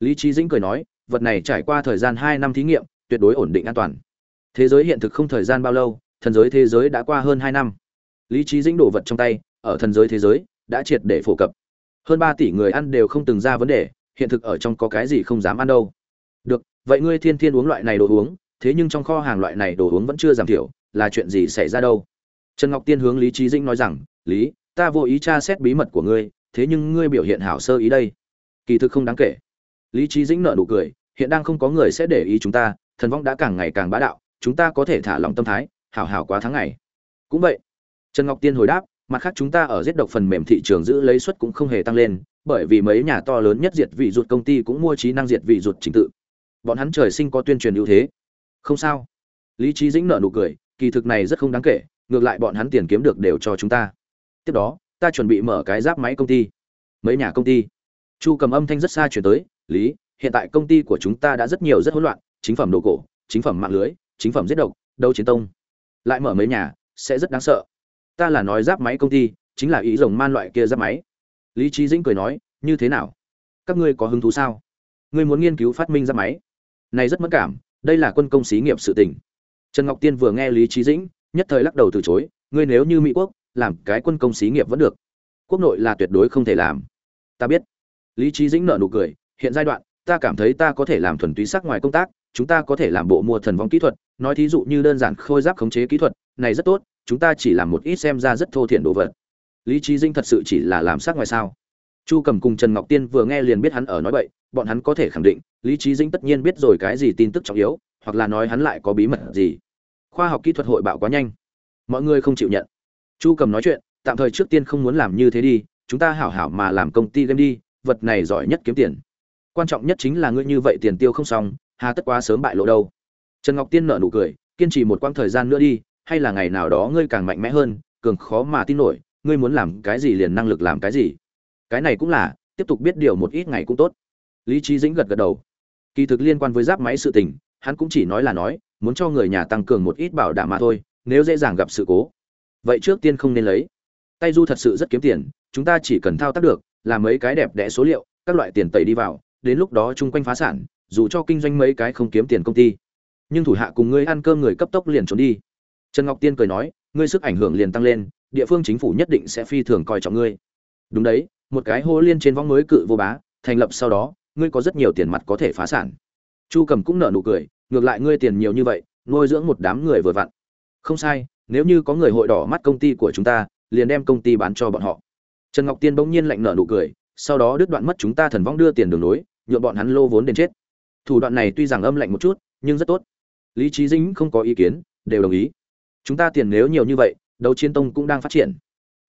Lý trí dĩnh cười nói, vật này trải qua thời gian hai năm thí nghiệm, tuyệt đối ổn định an toàn. Thế giới hiện thực không thời gian bao lâu, thần giới thế giới đã qua hơn hai năm. Lý trí dĩnh đổ vật trong tay, ở thần giới thế giới đã triệt để phổ cập. Hơn ba tỷ người ăn đều không từng ra vấn đề, hiện thực ở trong có cái gì không dám ăn đâu. Được, vậy ngươi thiên thiên uống loại này đồ uống, thế nhưng trong kho hàng loại này đồ uống vẫn chưa giảm thiểu, là chuyện gì xảy ra đâu? Trần ngọc tiên hướng lý trí dĩnh nói rằng, lý, ta vô ý tra xét bí mật của ngươi, thế nhưng ngươi biểu hiện hảo sơ ý đây. Kỳ thực không đáng kể. Lý trí dĩnh nợ nụ cười, hiện đang không có người sẽ để ý chúng ta, thần vong đã càng ngày càng bá đạo, chúng ta có thể thả lòng tâm thái, hảo hảo quá tháng ngày. Cũng vậy, trần ngọc tiên hồi đáp mặt khác chúng ta ở giết độc phần mềm thị trường giữ lấy suất cũng không hề tăng lên, bởi vì mấy nhà to lớn nhất diệt vị ruột công ty cũng mua trí năng diệt vị ruột trình tự. Bọn hắn trời sinh có tuyên truyền ưu thế. Không sao. Lý trí dĩnh nợ nụ cười, kỳ thực này rất không đáng kể, ngược lại bọn hắn tiền kiếm được đều cho chúng ta. Tiếp đó, ta chuẩn bị mở cái giáp máy công ty. Mấy nhà công ty. Chu cầm âm thanh rất xa chuyển tới, lý, hiện tại công ty của chúng ta đã rất nhiều rất hỗn loạn, chính phẩm đồ cổ, chính phẩm mạng lưới, chính phẩm giết độc, đấu chiến tông. Lại mở mấy nhà, sẽ rất đáng sợ ta là nói giáp máy công ty, chính là ý rồng man loại kia giáp máy. Lý trí dĩnh cười nói, như thế nào? Các ngươi có hứng thú sao? Ngươi muốn nghiên cứu phát minh giáp máy? Này rất mất cảm, đây là quân công xí nghiệp sự tình. Trần ngọc tiên vừa nghe lý trí dĩnh, nhất thời lắc đầu từ chối, ngươi nếu như mỹ quốc, làm cái quân công xí nghiệp vẫn được. Quốc nội là tuyệt đối không thể làm. Ta biết. Lý trí dĩnh nợ nụ cười, hiện giai đoạn, ta cảm thấy ta có thể làm thuần túy sắc ngoài công tác, chúng ta có thể làm bộ mua thần vong kỹ thuật, nói thí dụ như đơn giản khôi giáp khống chế kỹ thuật, này rất tốt chúng ta chỉ làm một ít xem ra rất thô thiển đồ vật. Lý trí dinh thật sự chỉ là làm sắc ngoài sao? Chu cầm cùng trần ngọc tiên vừa nghe liền biết hắn ở nói bậy, bọn hắn có thể khẳng định, lý trí dinh tất nhiên biết rồi cái gì tin tức trọng yếu, hoặc là nói hắn lại có bí mật gì. Khoa học kỹ thuật hội bạo quá nhanh. Mọi người không chịu nhận. Chu cầm nói chuyện, tạm thời trước tiên không muốn làm như thế đi, chúng ta hảo hảo mà làm công ty game đi, vật này giỏi nhất kiếm tiền. Quan trọng nhất chính là ngươi như vậy tiền tiêu không xong, hà tất quá sớm bại lộ đâu. Trần ngọc tiên nợ nụ cười, kiên trì một quãng thời gian nữa đi hay là ngày nào đó ngươi càng mạnh mẽ hơn, cường khó mà tin nổi, ngươi muốn làm cái gì liền năng lực làm cái gì. Cái này cũng là, tiếp tục biết điều một ít ngày cũng tốt. Lý trí dĩnh gật gật đầu. Kỳ thực liên quan với giáp máy sự tình, hắn cũng chỉ nói là nói, muốn cho người nhà tăng cường một ít bảo đảm mà thôi, nếu dễ dàng gặp sự cố. Vậy trước tiên không nên lấy. Tay du thật sự rất kiếm tiền, chúng ta chỉ cần thao tác được làm mấy cái đẹp đẽ số liệu, các loại tiền tẩy đi vào, đến lúc đó chung quanh phá sản, dù cho kinh doanh mấy cái không kiếm tiền công ty. Nhưng thủ hạ cùng ngươi ăn cơm người cấp tốc liền trốn đi trần ngọc tiên cười nói, ngươi sức ảnh hưởng liền tăng lên, địa phương chính phủ nhất định sẽ phi thường coi trọng ngươi. Đúng đấy, một cái hô liên trên võng mới cự vô bá, thành lập sau đó, ngươi có rất nhiều tiền mặt có thể phá sản. Chu cầm cũng nở nụ cười, ngược lại ngươi tiền nhiều như vậy, nuôi dưỡng một đám người vừa vặn. Không sai, nếu như có người hội đỏ mắt công ty của chúng ta, liền đem công ty bán cho bọn họ. Trần ngọc tiên bỗng nhiên lạnh nở nụ cười, sau đó đứt đoạn mất chúng ta thần vong đưa tiền đường nối nhuộm bọn hắn lô vốn đến chết. Thủ đoạn này tuy rằng âm lạnh một chút, nhưng rất tốt. Lý trí dĩnh không có ý kiến, đều đồng ý chúng ta tiền nếu nhiều như vậy, đấu chiến tông cũng đang phát triển.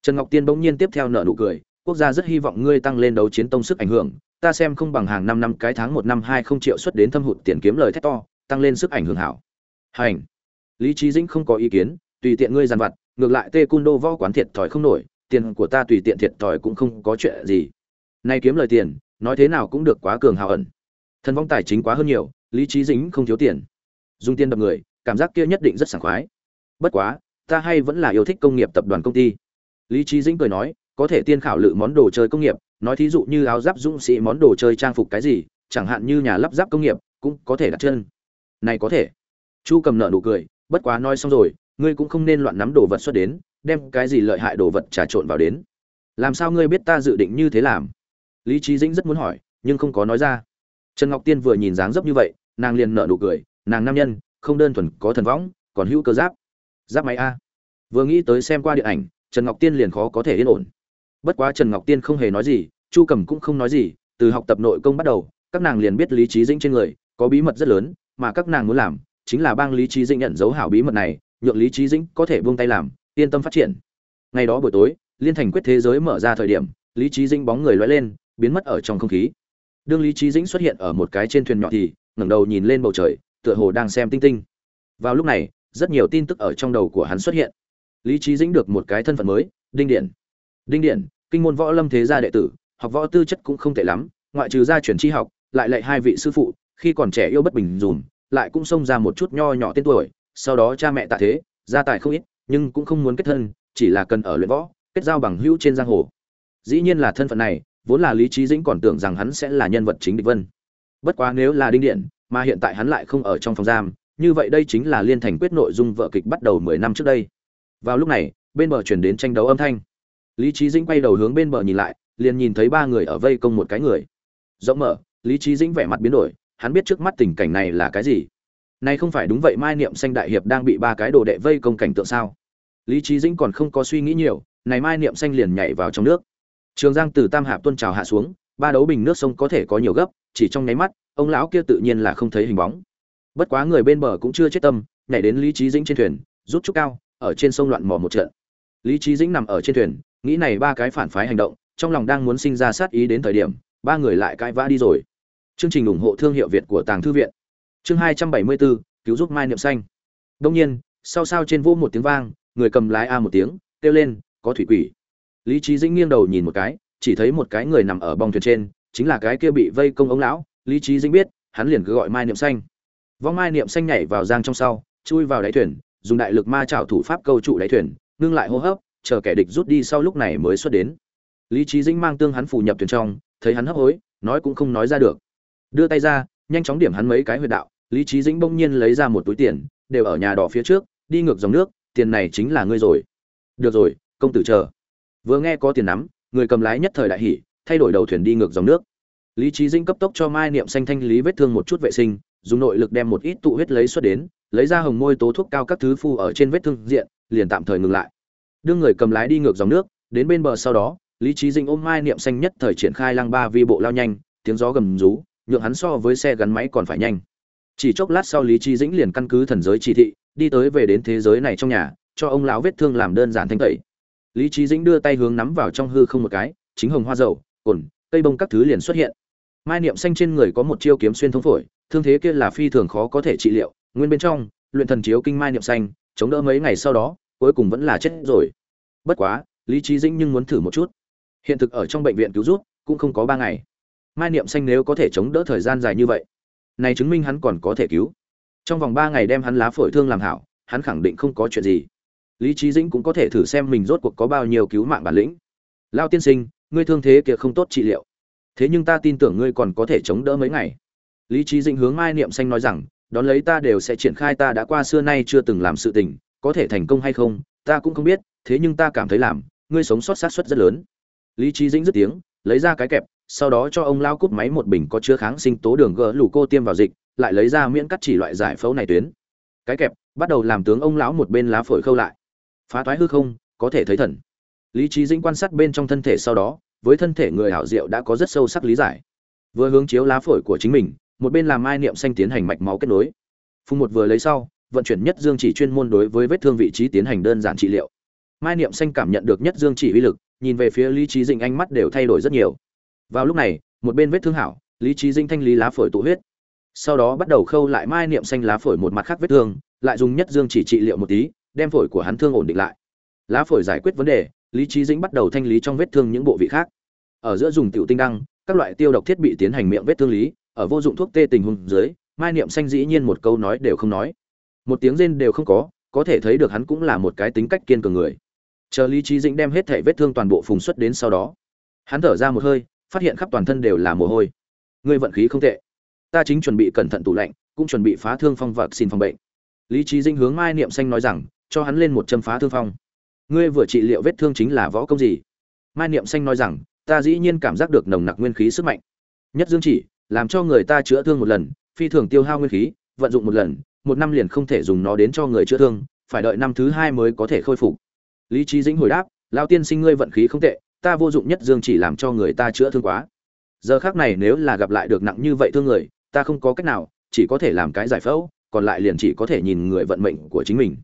Trần ngọc tiên bỗng nhiên tiếp theo nở nụ cười, quốc gia rất hy vọng ngươi tăng lên đấu chiến tông sức ảnh hưởng, ta xem không bằng hàng năm năm cái tháng một năm hai không triệu xuất đến thâm hụt tiền kiếm lời thét to, tăng lên sức ảnh hưởng hảo. Hành. Lý trí dĩnh không có ý kiến, tùy tiện ngươi dàn vặt, ngược lại tê cun đô võ quán thiệt thòi không nổi, tiền của ta tùy tiện thiệt thòi cũng không có chuyện gì. Nay kiếm lời tiền, nói thế nào cũng được quá cường hào ẩn. Thần vong tài chính quá hơn nhiều, lý trí dính không thiếu tiền. Dùng tiền đập người, cảm giác kia nhất định rất sảng khoái bất quá, ta hay vẫn là yêu thích công nghiệp tập đoàn công ty. Lý trí dĩnh cười nói, có thể tiên khảo lự món đồ chơi công nghiệp, nói thí dụ như áo giáp dũng sĩ món đồ chơi trang phục cái gì, chẳng hạn như nhà lắp ráp công nghiệp, cũng có thể đặt chân. Này có thể. Chu cầm nợ nụ cười, bất quá nói xong rồi, ngươi cũng không nên loạn nắm đồ vật xuất đến, đem cái gì lợi hại đồ vật trà trộn vào đến. Làm sao ngươi biết ta dự định như thế làm? Lý trí dĩnh rất muốn hỏi, nhưng không có nói ra. Trần ngọc tiên vừa nhìn dáng dấp như vậy, nàng liền nợ nụ cười, nàng nam nhân, không đơn thuần có thần võng, còn hữu cơ giáp giáp máy a. Vừa nghĩ tới xem qua điện ảnh, trần ngọc tiên liền khó có thể yên ổn. Bất quá trần ngọc tiên không hề nói gì, chu cầm cũng không nói gì, từ học tập nội công bắt đầu, các nàng liền biết lý trí dĩnh trên người, có bí mật rất lớn, mà các nàng muốn làm, chính là bang lý trí dĩnh nhận dấu hảo bí mật này, nhượng lý trí dĩnh có thể buông tay làm, yên tâm phát triển. Ngày đó buổi tối, liên thành quyết thế giới mở ra thời điểm, lý trí dĩnh bóng người loay lên, biến mất ở trong không khí. Đương lý trí dĩnh xuất hiện ở một cái trên thuyền nhỏ thì, ngẩng đầu nhìn lên bầu trời, tựa hồ đang xem tinh tinh. Vào lúc này rất nhiều tin tức ở trong đầu của hắn xuất hiện. Lý trí dĩnh được một cái thân phận mới, đinh điện đinh điện kinh môn võ lâm thế gia đệ tử, học võ tư chất cũng không tệ lắm, ngoại trừ gia truyền tri học, lại lệ hai vị sư phụ, khi còn trẻ yêu bất bình dùm, lại cũng xông ra một chút nho nhỏ tên tuổi, sau đó cha mẹ tạ thế, gia tài không ít, nhưng cũng không muốn kết thân, chỉ là cần ở luyện võ, kết giao bằng hữu trên giang hồ. Dĩ nhiên là thân phận này, vốn là lý trí dĩnh còn tưởng rằng hắn sẽ là nhân vật chính địch vân. Bất quá nếu là đinh điện mà hiện tại hắn lại không ở trong phòng giam như vậy đây chính là liên thành quyết nội dung vợ kịch bắt đầu mười năm trước đây. Vào lúc này, bên bờ chuyển đến tranh đấu âm thanh. Lý trí dĩnh quay đầu hướng bên bờ nhìn lại, liền nhìn thấy ba người ở vây công một cái người. Rộng mở, lý trí dĩnh vẻ mặt biến đổi, hắn biết trước mắt tình cảnh này là cái gì. Này không phải đúng vậy mai niệm xanh đại hiệp đang bị ba cái đồ đệ vây công cảnh tượng sao? Lý trí dĩnh còn không có suy nghĩ nhiều, này mai niệm xanh liền nhảy vào trong nước. Trường giang từ tam hạp tuân trào hạ xuống, ba đấu bình nước sông có thể có nhiều gấp, chỉ trong nháy mắt, ông lão kia tự nhiên là không thấy hình bóng bất quá người bên bờ cũng chưa chết tâm, nhảy đến lý trí dĩnh trên thuyền, rút chút cao, ở trên sông loạn mò một trận. Lý trí dĩnh nằm ở trên thuyền, nghĩ này ba cái phản phái hành động, trong lòng đang muốn sinh ra sát ý đến thời điểm, ba người lại cãi vã đi rồi. Chương trình ủng hộ thương hiệu việt của tàng thư viện. Chương hai trăm bảy mươi bốn, cứu giúp mai niệm xanh. Đông nhiên, sau sao trên vô một tiếng vang, người cầm lái a một tiếng, kêu lên, có thủy quỷ. Lý trí dĩnh nghiêng đầu nhìn một cái, chỉ thấy một cái người nằm ở bong thuyền trên, chính là cái kia bị vây công ống lão. Lý trí dĩnh biết, hắn liền cứ gọi mai niệm xanh vong mai niệm xanh nhảy vào giang trong sau, chui vào đáy thuyền, dùng đại lực ma trảo thủ pháp câu trụ đáy thuyền, ngưng lại hô hấp, chờ kẻ địch rút đi sau lúc này mới xuất đến. Lý Chí dĩnh mang tương hắn phủ nhập thuyền trong, thấy hắn hấp hối, nói cũng không nói ra được. Đưa tay ra, nhanh chóng điểm hắn mấy cái huyệt đạo, lý Chí dĩnh bỗng nhiên lấy ra một túi tiền, đều ở nhà đỏ phía trước, đi ngược dòng nước, tiền này chính là ngươi rồi. Được rồi, công tử chờ. Vừa nghe có tiền nắm, người cầm lái nhất thời đại hỉ, thay đổi đầu thuyền đi ngược dòng nước. Lý Chí Dĩnh cấp tốc cho mai niệm xanh thanh lý vết thương một chút vệ sinh dùng nội lực đem một ít tụ huyết lấy xuất đến, lấy ra hồng môi tố thuốc cao các thứ phu ở trên vết thương diện, liền tạm thời ngừng lại. Đưa người cầm lái đi ngược dòng nước, đến bên bờ sau đó, lý trí dinh ôm mai niệm xanh nhất thời triển khai lăng ba vi bộ lao nhanh, tiếng gió gầm rú, nhượng hắn so với xe gắn máy còn phải nhanh. Chỉ chốc lát sau lý trí dĩnh liền căn cứ thần giới chỉ thị, đi tới về đến thế giới này trong nhà, cho ông lão vết thương làm đơn giản thanh tẩy. Lý trí dĩnh đưa tay hướng nắm vào trong hư không một cái, chính hồng hoa dầu, cồn, cây bông các thứ liền xuất hiện. Mai niệm xanh trên người có một chiêu kiếm xuyên thấu phổi thương thế kia là phi thường khó có thể trị liệu, nguyên bên trong, luyện thần chiếu kinh mai niệm xanh, chống đỡ mấy ngày sau đó, cuối cùng vẫn là chết rồi. Bất quá, lý trí dĩnh nhưng muốn thử một chút. Hiện thực ở trong bệnh viện cứu rút cũng không có ba ngày. Mai niệm xanh nếu có thể chống đỡ thời gian dài như vậy, này chứng minh hắn còn có thể cứu. Trong vòng ba ngày đem hắn lá phổi thương làm hảo, hắn khẳng định không có chuyện gì. Lý trí dĩnh cũng có thể thử xem mình rốt cuộc có bao nhiêu cứu mạng bản lĩnh. Lao tiên sinh, ngươi thương thế kia không tốt trị liệu. Thế nhưng ta tin tưởng ngươi còn có thể chống đỡ mấy ngày lý trí dĩnh hướng mai niệm xanh nói rằng, đón lấy ta đều sẽ triển khai ta đã qua xưa nay chưa từng làm sự tình, có thể thành công hay không, ta cũng không biết, thế nhưng ta cảm thấy làm, ngươi sống sót sát suất rất lớn. Lý trí dĩnh dứt tiếng, lấy ra cái kẹp, sau đó cho ông lao cút máy một bình có chứa kháng sinh tố đường gỡ lù cô tiêm vào dịch, lại lấy ra miễn cắt chỉ loại giải phẫu này tuyến. Cái kẹp, bắt đầu làm tướng ông lão một bên lá phổi khâu lại. Phá toái hư không, có thể thấy thần. Lý trí dĩnh quan sát bên trong thân thể sau đó, với thân thể người hảo diệu đã có rất sâu sắc lý giải. Vừa hướng chiếu lá phổi của chính mình một bên làm mai niệm xanh tiến hành mạch máu kết nối. Phùng một vừa lấy sau, vận chuyển nhất dương chỉ chuyên môn đối với vết thương vị trí tiến hành đơn giản trị liệu. Mai niệm xanh cảm nhận được nhất dương chỉ uy lực, nhìn về phía lý trí dĩnh ánh mắt đều thay đổi rất nhiều. Vào lúc này, một bên vết thương hảo, lý trí dĩnh thanh lý lá phổi tụ huyết. Sau đó bắt đầu khâu lại mai niệm xanh lá phổi một mặt khác vết thương, lại dùng nhất dương chỉ trị liệu một tí, đem phổi của hắn thương ổn định lại. Lá phổi giải quyết vấn đề, lý trí dĩnh bắt đầu thanh lý trong vết thương những bộ vị khác. Ở giữa dùng tiểu tinh đăng, các loại tiêu độc thiết bị tiến hành miệng vết thương lý ở vô dụng thuốc tê tình huống dưới, mai niệm xanh dĩ nhiên một câu nói đều không nói. Một tiếng rên đều không có có thể thấy được hắn cũng là một cái tính cách kiên cường người. Chờ lý trí dĩnh đem hết thể vết thương toàn bộ phùng xuất đến sau đó, hắn thở ra một hơi, phát hiện khắp toàn thân đều là mồ hôi. Ngươi vận khí không tệ. Ta chính chuẩn bị cẩn thận tủ lạnh, cũng chuẩn bị phá thương phong vật xin phòng bệnh. Lý trí dinh hướng mai niệm xanh nói rằng, cho hắn lên một châm phá thương phong. Ngươi vừa trị liệu vết thương chính là võ công gì? Mai niệm xanh nói rằng, ta dĩ nhiên cảm giác được nồng nặc nguyên khí sức mạnh. Nhất dương chỉ làm cho người ta chữa thương một lần, phi thường tiêu hao nguyên khí, vận dụng một lần, một năm liền không thể dùng nó đến cho người chữa thương, phải đợi năm thứ hai mới có thể khôi phục. Lý trí dĩnh hồi đáp lao tiên sinh ngươi vận khí không tệ, ta vô dụng nhất dương chỉ làm cho người ta chữa thương quá. Giờ khác này nếu là gặp lại được nặng như vậy thương người, ta không có cách nào, chỉ có thể làm cái giải phẫu, còn lại liền chỉ có thể nhìn người vận mệnh của chính mình.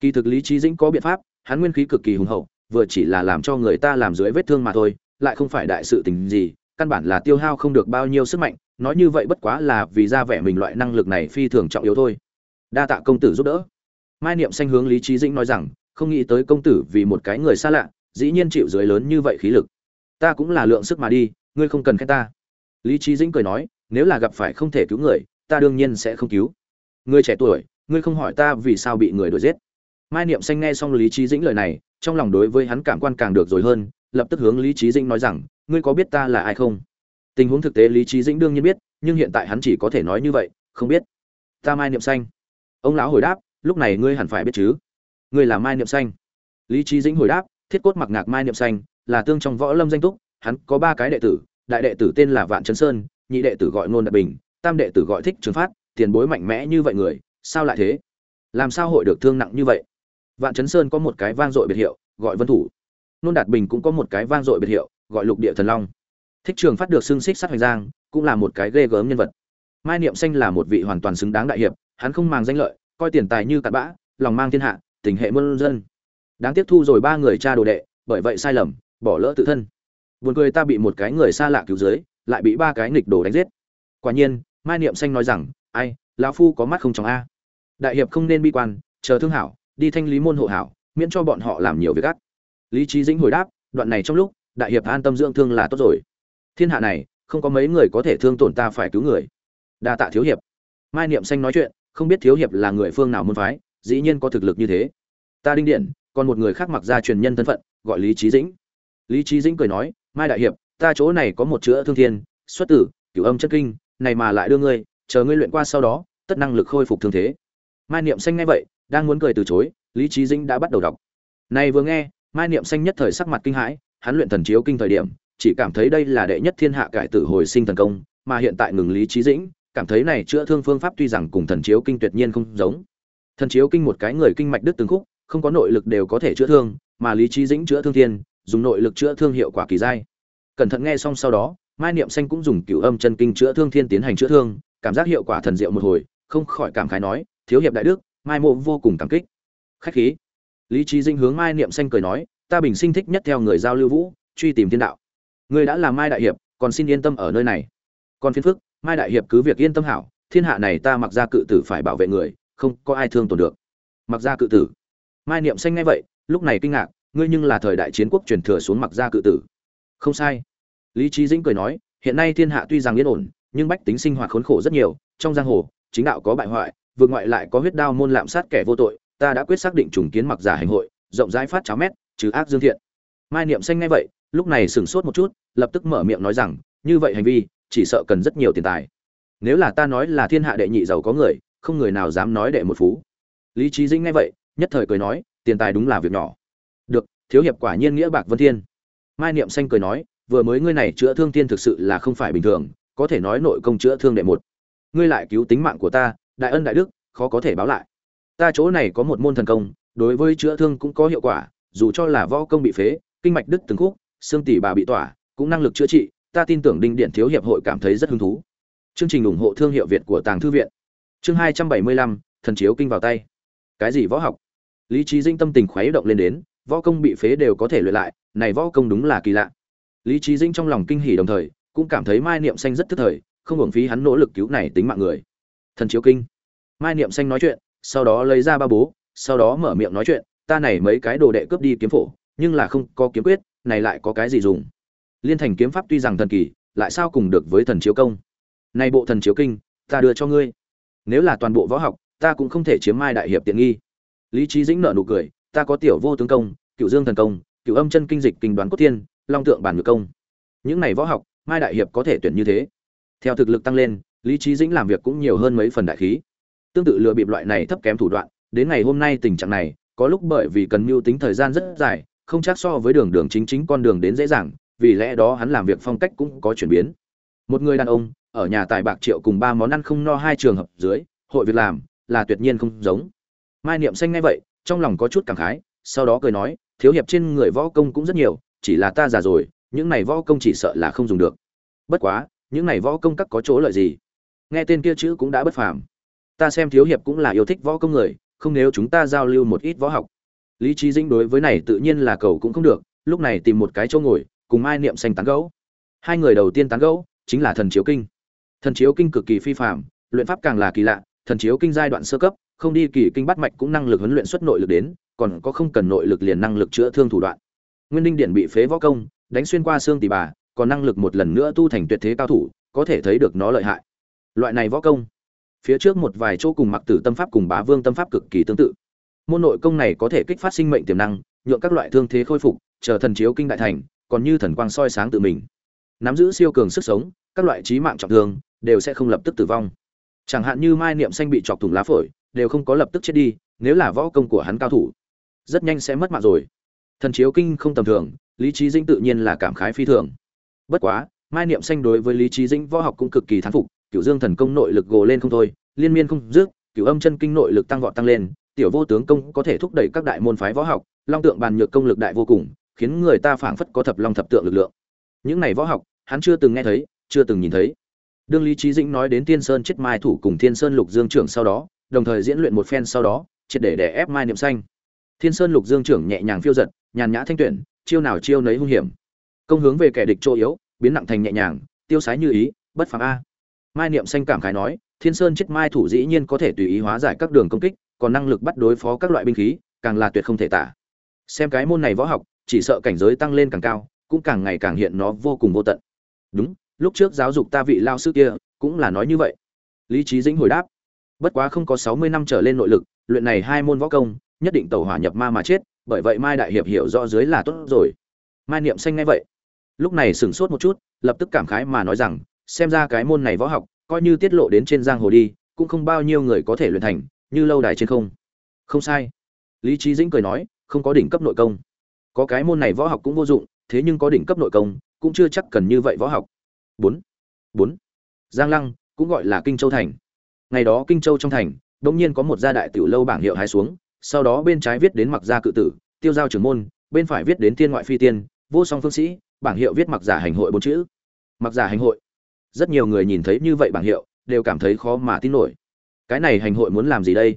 Kỳ thực lý trí dĩnh có biện pháp, hắn nguyên khí cực kỳ hùng hậu, vừa chỉ là làm cho người ta làm dưới vết thương mà thôi, lại không phải đại sự tình gì căn bản là tiêu hao không được bao nhiêu sức mạnh, nói như vậy bất quá là vì ra vẻ mình loại năng lực này phi thường trọng yếu thôi. Đa tạ công tử giúp đỡ. Mai niệm xanh hướng lý trí dĩnh nói rằng, không nghĩ tới công tử vì một cái người xa lạ, dĩ nhiên chịu dưới lớn như vậy khí lực. Ta cũng là lượng sức mà đi, ngươi không cần khen ta. Lý trí dĩnh cười nói, nếu là gặp phải không thể cứu người, ta đương nhiên sẽ không cứu. Ngươi trẻ tuổi, ngươi không hỏi ta vì sao bị người đuổi giết. Mai niệm xanh nghe xong lý trí dĩnh lời này, trong lòng đối với hắn cảm quan càng được rồi hơn, lập tức hướng lý trí dĩnh nói rằng ngươi có biết ta là ai không? Tình huống thực tế lý trí dĩnh đương nhiên biết, nhưng hiện tại hắn chỉ có thể nói như vậy, không biết. Ta mai niệm xanh. Ông lão hồi đáp, lúc này ngươi hẳn phải biết chứ. Ngươi là mai niệm xanh. Lý trí dĩnh hồi đáp, thiết cốt mặc ngạc mai niệm xanh, là tương trong võ lâm danh túc, hắn có ba cái đệ tử, đại đệ tử tên là vạn trấn sơn, nhị đệ tử gọi Nôn đại bình, tam đệ tử gọi thích trường phát, tiền bối mạnh mẽ như vậy người, sao lại thế? Làm sao hội được thương nặng như vậy? Vạn chấn sơn có một cái vang dội biệt hiệu, gọi vân thủ. Nôn đạt bình cũng có một cái vang dội biệt hiệu gọi lục địa thần long. Thích trường phát được xương xích sát hoành giang, cũng là một cái ghê gớm nhân vật. Mai niệm xanh là một vị hoàn toàn xứng đáng đại hiệp, hắn không màng danh lợi, coi tiền tài như cặn bã, lòng mang thiên hạ, tình hệ muôn dân. Đáng tiếp thu rồi ba người cha đồ đệ, bởi vậy sai lầm, bỏ lỡ tự thân. Buồn cười ta bị một cái người xa lạ cứu dưới, lại bị ba cái nghịch đồ đánh giết. Quả nhiên, mai niệm xanh nói rằng, ai, lão phu có mắt không trong a. Đại hiệp không nên bi quan, chờ thương hảo, đi thanh lý môn hộ hảo, miễn cho bọn họ làm nhiều việc gắt lý trí dĩnh hồi đáp, đoạn này trong lúc đại hiệp an tâm dưỡng thương là tốt rồi. Thiên hạ này, không có mấy người có thể thương tổn ta phải cứu người. Đa tạ thiếu hiệp. Mai niệm xanh nói chuyện, không biết thiếu hiệp là người phương nào môn phái, dĩ nhiên có thực lực như thế. Ta đinh điện, còn một người khác mặc ra truyền nhân thân phận, gọi lý trí dĩnh. Lý trí dĩnh cười nói, mai đại hiệp, ta chỗ này có một chữa thương thiên, xuất tử, cửu âm chất kinh, này mà lại đưa ngươi, chờ ngươi luyện qua sau đó, tất năng lực khôi phục thương thế. Mai niệm xanh nghe vậy, đang muốn cười từ chối, lý trí dĩnh đã bắt đầu đọc. Này vừa nghe, mai niệm xanh nhất thời sắc mặt kinh hãi hắn luyện thần chiếu kinh thời điểm, chỉ cảm thấy đây là đệ nhất thiên hạ cải tử hồi sinh thần công, mà hiện tại ngừng lý trí dĩnh, cảm thấy này chữa thương phương pháp tuy rằng cùng thần chiếu kinh tuyệt nhiên không giống. Thần chiếu kinh một cái người kinh mạch đứt từng khúc, không có nội lực đều có thể chữa thương, mà lý trí dĩnh chữa thương thiên, dùng nội lực chữa thương hiệu quả kỳ dai. Cẩn thận nghe xong sau đó, mai niệm xanh cũng dùng cửu âm chân kinh chữa thương thiên tiến hành chữa thương, cảm giác hiệu quả thần diệu một hồi, không khỏi cảm khái nói, thiếu hiệp đại đức, mai mộ vô cùng cảm kích. Khách khí. Lý trí dinh hướng mai niệm xanh cười nói ta bình sinh thích nhất theo người giao lưu vũ, truy tìm thiên đạo. Người đã là mai đại hiệp, còn xin yên tâm ở nơi này. Còn phiên phức, mai đại hiệp cứ việc yên tâm hảo, thiên hạ này ta mặc ra cự tử phải bảo vệ người, không có ai thương tổn được. Mặc ra cự tử. Mai niệm xanh ngay vậy, lúc này kinh ngạc, ngươi nhưng là thời đại chiến quốc truyền thừa xuống mặc gia cự tử. Không sai. Lý trí dĩnh cười nói, hiện nay thiên hạ tuy rằng yên ổn, nhưng bách tính sinh hoạt khốn khổ rất nhiều, trong giang hồ, chính đạo có bại hoại, vượt ngoại lại có huyết đao môn lạm sát kẻ vô tội, ta đã quyết xác định trùng kiến mặc giả hành hội, rộng rãi phát cháo mét trừ ác dương thiện. Mai niệm xanh ngay vậy, lúc này sửng sốt một chút, lập tức mở miệng nói rằng, như vậy hành vi, chỉ sợ cần rất nhiều tiền tài. Nếu là ta nói là thiên hạ đệ nhị giàu có người, không người nào dám nói đệ một phú. Lý trí dĩnh ngay vậy, nhất thời cười nói, tiền tài đúng là việc nhỏ. Được, thiếu hiệp quả nhiên nghĩa bạc vân thiên. Mai niệm xanh cười nói, vừa mới ngươi này chữa thương tiên thực sự là không phải bình thường, có thể nói nội công chữa thương đệ một. Ngươi lại cứu tính mạng của ta, đại ân đại đức, khó có thể báo lại. Ta chỗ này có một môn thần công, đối với chữa thương cũng có hiệu quả dù cho là võ công bị phế, kinh mạch đứt từng khúc, xương tỉ bà bị tỏa, cũng năng lực chữa trị, ta tin tưởng đinh điện thiếu hiệp hội cảm thấy rất hứng thú. Chương trình ủng hộ thương hiệu việt của tàng thư viện. Chương hai trăm bảy mươi lăm, thần chiếu kinh vào tay. Cái gì võ học? Lý trí dinh tâm tình khuấy động lên đến, võ công bị phế đều có thể luyện lại, này võ công đúng là kỳ lạ. Lý trí dinh trong lòng kinh hỉ đồng thời, cũng cảm thấy mai niệm xanh rất thức thời, không hưởng phí hắn nỗ lực cứu này tính mạng người. Thần chiếu kinh. Mai niệm xanh nói chuyện, sau đó lấy ra ba bố, sau đó mở miệng nói chuyện ta này mấy cái đồ đệ cướp đi kiếm phổ, nhưng là không có kiếm quyết, này lại có cái gì dùng? Liên thành kiếm pháp tuy rằng thần kỳ, lại sao cùng được với thần chiếu công? Này bộ thần chiếu kinh, ta đưa cho ngươi. Nếu là toàn bộ võ học, ta cũng không thể chiếm mai đại hiệp tiện nghi. Lý trí dĩnh nợ nụ cười, ta có tiểu vô tướng công, cựu dương thần công, cựu âm chân kinh dịch kinh đoán cốt tiên, long tượng bản ngược công. Những này võ học, mai đại hiệp có thể tuyển như thế. Theo thực lực tăng lên, lý trí dĩnh làm việc cũng nhiều hơn mấy phần đại khí. Tương tự lừa bịp loại này thấp kém thủ đoạn, đến ngày hôm nay tình trạng này có lúc bởi vì cần mưu tính thời gian rất dài, không chắc so với đường đường chính chính con đường đến dễ dàng, vì lẽ đó hắn làm việc phong cách cũng có chuyển biến. Một người đàn ông, ở nhà tài bạc triệu cùng ba món ăn không no hai trường hợp dưới, hội việc làm, là tuyệt nhiên không giống. Mai niệm xanh ngay vậy, trong lòng có chút cảm khái, sau đó cười nói, thiếu hiệp trên người võ công cũng rất nhiều, chỉ là ta già rồi, những này võ công chỉ sợ là không dùng được. Bất quá, những này võ công các có chỗ lợi gì? Nghe tên kia chữ cũng đã bất phàm. Ta xem thiếu hiệp cũng là yêu thích võ công người không nếu chúng ta giao lưu một ít võ học. Lý trí dĩnh đối với này tự nhiên là cầu cũng không được, lúc này tìm một cái chỗ ngồi, cùng mai niệm xanh tán gẫu. Hai người đầu tiên tán gẫu chính là thần chiếu kinh. Thần chiếu kinh cực kỳ phi phạm luyện pháp càng là kỳ lạ, thần chiếu kinh giai đoạn sơ cấp, không đi kỳ kinh bắt mạch cũng năng lực huấn luyện xuất nội lực đến, còn có không cần nội lực liền năng lực chữa thương thủ đoạn. Nguyên Ninh điện bị phế võ công, đánh xuyên qua xương tỉ bà, còn năng lực một lần nữa tu thành tuyệt thế cao thủ, có thể thấy được nó lợi hại. Loại này võ công phía trước một vài chỗ cùng mặc tử tâm pháp cùng bá vương tâm pháp cực kỳ tương tự. Môn nội công này có thể kích phát sinh mệnh tiềm năng, nhượng các loại thương thế khôi phục, chờ thần chiếu kinh đại thành, còn như thần quang soi sáng tự mình. Nắm giữ siêu cường sức sống, các loại trí mạng trọng thương, đều sẽ không lập tức tử vong. Chẳng hạn như mai niệm xanh bị chọc thủng lá phổi, đều không có lập tức chết đi, nếu là võ công của hắn cao thủ, rất nhanh sẽ mất mạng rồi. Thần chiếu kinh không tầm thường, lý trí dĩnh tự nhiên là cảm khái phi thường. Bất quá, mai niệm xanh đối với lý trí dĩnh võ học cũng cực kỳ thán phục cựu dương thần công nội lực gồ lên không thôi, liên miên không dứt cựu âm chân kinh nội lực tăng vọt tăng lên, tiểu vô tướng công có thể thúc đẩy các đại môn phái võ học, long tượng bàn nhược công lực đại vô cùng, khiến người ta phảng phất có thập long thập tượng lực lượng. Những này võ học, hắn chưa từng nghe thấy, chưa từng nhìn thấy. Đương lý trí dĩnh nói đến tiên sơn chết mai thủ cùng thiên sơn lục dương trưởng sau đó, đồng thời diễn luyện một phen sau đó, triệt để đè ép mai niệm xanh. Thiên sơn lục dương trưởng nhẹ nhàng phiêu giật, nhàn nhã thanh tuyển, chiêu nào chiêu nấy hung hiểm. Công hướng về kẻ địch chỗ yếu, biến nặng thành nhẹ nhàng, tiêu sái như ý, bất phàm a mai niệm xanh cảm khái nói, thiên sơn chết mai thủ dĩ nhiên có thể tùy ý hóa giải các đường công kích, còn năng lực bắt đối phó các loại binh khí, càng là tuyệt không thể tả. Xem cái môn này võ học, chỉ sợ cảnh giới tăng lên càng cao, cũng càng ngày càng hiện nó vô cùng vô tận. Đúng, lúc trước giáo dục ta vị lao sư kia, cũng là nói như vậy. Lý trí dĩnh hồi đáp, bất quá không có sáu mươi năm trở lên nội lực, luyện này hai môn võ công, nhất định tàu hỏa nhập ma mà chết, bởi vậy mai đại hiệp hiểu rõ dưới là tốt rồi. Mai niệm xanh ngay vậy, lúc này sửng sốt một chút, lập tức cảm khái mà nói rằng xem ra cái môn này võ học, coi như tiết lộ đến trên giang hồ đi, cũng không bao nhiêu người có thể luyện thành, như lâu đài trên không. Không sai. Lý trí dĩnh cười nói, không có đỉnh cấp nội công. Có cái môn này võ học cũng vô dụng, thế nhưng có đỉnh cấp nội công, cũng chưa chắc cần như vậy võ học. Bốn. Bốn. Giang lăng, cũng gọi là kinh châu thành. Ngày đó kinh châu trong thành đ ỗ n g nhiên có một gia đại tiểu lâu bảng hiệu hái xuống, sau đó bên trái viết đến mặc gia cự tử, tiêu giao trưởng môn, bên phải viết đến thiên ngoại phi tiên, vô song phương sĩ, bảng hiệu viết mặc giả hành hội bốn chữ. Mặc giả hành hội rất nhiều người nhìn thấy như vậy bảng hiệu, đều cảm thấy khó mà tin nổi. Cái này hành hội muốn làm gì đây?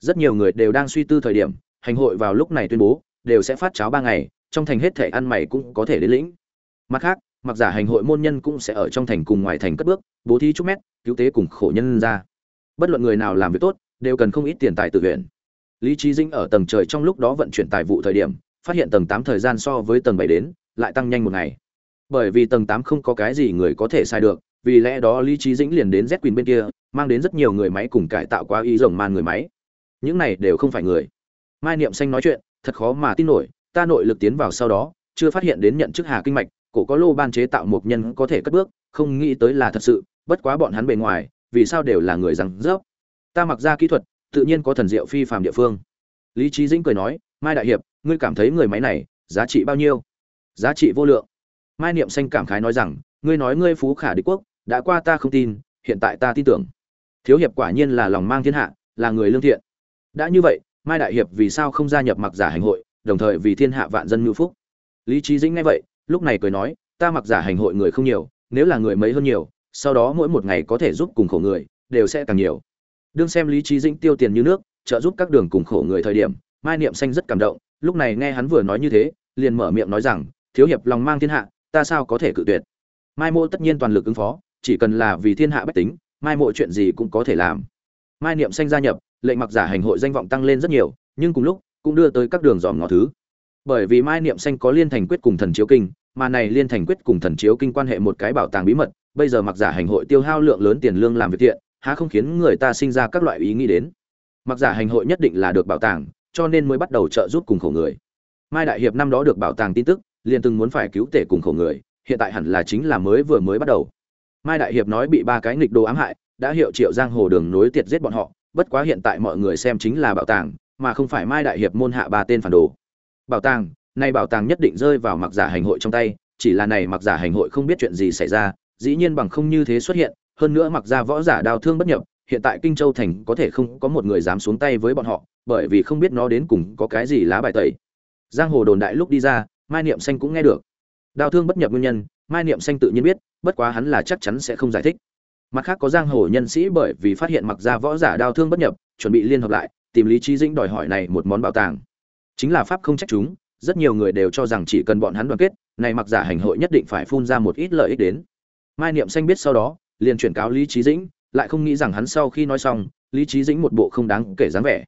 Rất nhiều người đều đang suy tư thời điểm, hành hội vào lúc này tuyên bố, đều sẽ phát cháo ba ngày, trong thành hết thể ăn mày cũng có thể đến lĩnh. Mặt khác, mặc giả hành hội môn nhân cũng sẽ ở trong thành cùng ngoài thành cất bước, bố thí chúc mét, cứu tế cùng khổ nhân ra. Bất luận người nào làm việc tốt, đều cần không ít tiền tài tự nguyện. Lý trí dinh ở tầng trời trong lúc đó vận chuyển tài vụ thời điểm, phát hiện tầng tám thời gian so với tầng bảy đến, lại tăng nhanh một ngày. Bởi vì tầng tám không có cái gì người có thể sai được vì lẽ đó lý trí dĩnh liền đến z quyền bên kia, mang đến rất nhiều người máy cùng cải tạo qua y rồng man người máy. Những này đều không phải người. Mai niệm xanh nói chuyện, thật khó mà tin nổi, ta nội lực tiến vào sau đó, chưa phát hiện đến nhận chức hà kinh mạch, cổ có lô ban chế tạo một nhân có thể cất bước, không nghĩ tới là thật sự, bất quá bọn hắn bề ngoài, vì sao đều là người rằng rớp. Ta mặc ra kỹ thuật, tự nhiên có thần diệu phi phàm địa phương. Lý trí dĩnh cười nói, mai đại hiệp, ngươi cảm thấy người máy này giá trị bao nhiêu? Giá trị vô lượng. Mai niệm xanh cảm khái nói rằng, ngươi nói ngươi phú khả đế quốc đã qua ta không tin, hiện tại ta tin tưởng. Thiếu hiệp quả nhiên là lòng mang thiên hạ, là người lương thiện. Đã như vậy, mai đại hiệp vì sao không gia nhập mặc giả hành hội, đồng thời vì thiên hạ vạn dân ngữ phúc? Lý trí dĩnh nghe vậy, lúc này cười nói, ta mặc giả hành hội người không nhiều, nếu là người mấy hơn nhiều, sau đó mỗi một ngày có thể giúp cùng khổ người, đều sẽ càng nhiều. Đương xem lý trí dĩnh tiêu tiền như nước, trợ giúp các đường cùng khổ người thời điểm, mai niệm xanh rất cảm động, lúc này nghe hắn vừa nói như thế, liền mở miệng nói rằng, thiếu hiệp lòng mang thiên hạ, ta sao có thể cự tuyệt? Mai mô tất nhiên toàn lực ứng phó chỉ cần là vì thiên hạ bách tính, mai mộ chuyện gì cũng có thể làm. Mai niệm xanh gia nhập, lệnh mặc giả hành hội danh vọng tăng lên rất nhiều, nhưng cùng lúc, cũng đưa tới các đường dòm ngó thứ. Bởi vì mai niệm xanh có liên thành quyết cùng thần chiếu kinh, mà này liên thành quyết cùng thần chiếu kinh quan hệ một cái bảo tàng bí mật, bây giờ mặc giả hành hội tiêu hao lượng lớn tiền lương làm việc thiện, há không khiến người ta sinh ra các loại ý nghĩ đến. Mặc giả hành hội nhất định là được bảo tàng, cho nên mới bắt đầu trợ giúp cùng khổ người. Mai đại hiệp năm đó được bảo tàng tin tức, liền từng muốn phải cứu tể cùng khổ người, hiện tại hẳn là chính là mới vừa mới bắt đầu mai đại hiệp nói bị ba cái nghịch đồ ám hại, đã hiệu triệu giang hồ đường nối tiệt giết bọn họ, bất quá hiện tại mọi người xem chính là bảo tàng, mà không phải mai đại hiệp môn hạ ba tên phản đồ. Bảo tàng, nay bảo tàng nhất định rơi vào mặc giả hành hội trong tay, chỉ là này mặc giả hành hội không biết chuyện gì xảy ra, dĩ nhiên bằng không như thế xuất hiện, hơn nữa mặc ra võ giả đào thương bất nhập, hiện tại kinh châu thành có thể không có một người dám xuống tay với bọn họ, bởi vì không biết nó đến cùng có cái gì lá bài tẩy. Giang hồ đồn đại lúc đi ra, mai niệm xanh cũng nghe được. Đào thương bất nhập nguyên nhân mai niệm xanh tự nhiên biết, bất quá hắn là chắc chắn sẽ không giải thích. Mặt khác có giang hồ nhân sĩ bởi vì phát hiện mặc ra võ giả đau thương bất nhập, chuẩn bị liên hợp lại, tìm lý trí dĩnh đòi hỏi này một món bảo tàng. Chính là pháp không trách chúng, rất nhiều người đều cho rằng chỉ cần bọn hắn đoàn kết, này mặc giả hành hội nhất định phải phun ra một ít lợi ích đến. Mai niệm xanh biết sau đó, liền chuyển cáo lý trí dĩnh, lại không nghĩ rằng hắn sau khi nói xong, lý trí dĩnh một bộ không đáng kể dáng vẻ.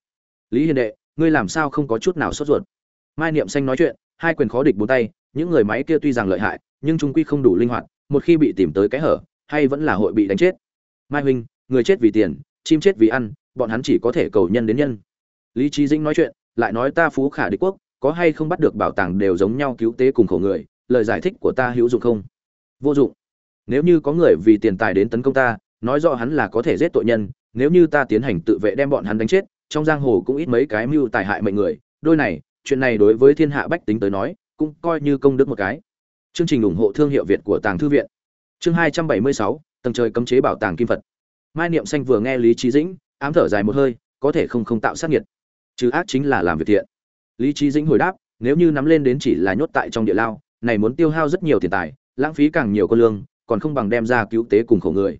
Lý hiền đệ, ngươi làm sao không có chút nào sốt ruột? Mai niệm xanh nói chuyện, hai quyền khó địch bốn tay, những người máy kia tuy rằng lợi hại nhưng trung quy không đủ linh hoạt, một khi bị tìm tới cái hở, hay vẫn là hội bị đánh chết. Mai huynh, người chết vì tiền, chim chết vì ăn, bọn hắn chỉ có thể cầu nhân đến nhân. Lý trí dĩnh nói chuyện, lại nói ta phú khả đế quốc, có hay không bắt được bảo tàng đều giống nhau cứu tế cùng khổ người, lời giải thích của ta hữu dụng không? Vô dụng. Nếu như có người vì tiền tài đến tấn công ta, nói rõ hắn là có thể giết tội nhân, nếu như ta tiến hành tự vệ đem bọn hắn đánh chết, trong giang hồ cũng ít mấy cái mưu tài hại mệnh người, đôi này, chuyện này đối với thiên hạ bách tính tới nói, cũng coi như công đức một cái chương trình ủng hộ thương hiệu việt của tàng thư viện. Chương hai trăm bảy mươi sáu, tầng trời cấm chế bảo tàng kim phật. Mai niệm xanh vừa nghe lý Chí dĩnh, ám thở dài một hơi, có thể không không tạo sát nhiệt. Chứ ác chính là làm việc thiện. Lý Chí dĩnh hồi đáp, nếu như nắm lên đến chỉ là nhốt tại trong địa lao, này muốn tiêu hao rất nhiều tiền tài, lãng phí càng nhiều con lương, còn không bằng đem ra cứu tế cùng khổ người.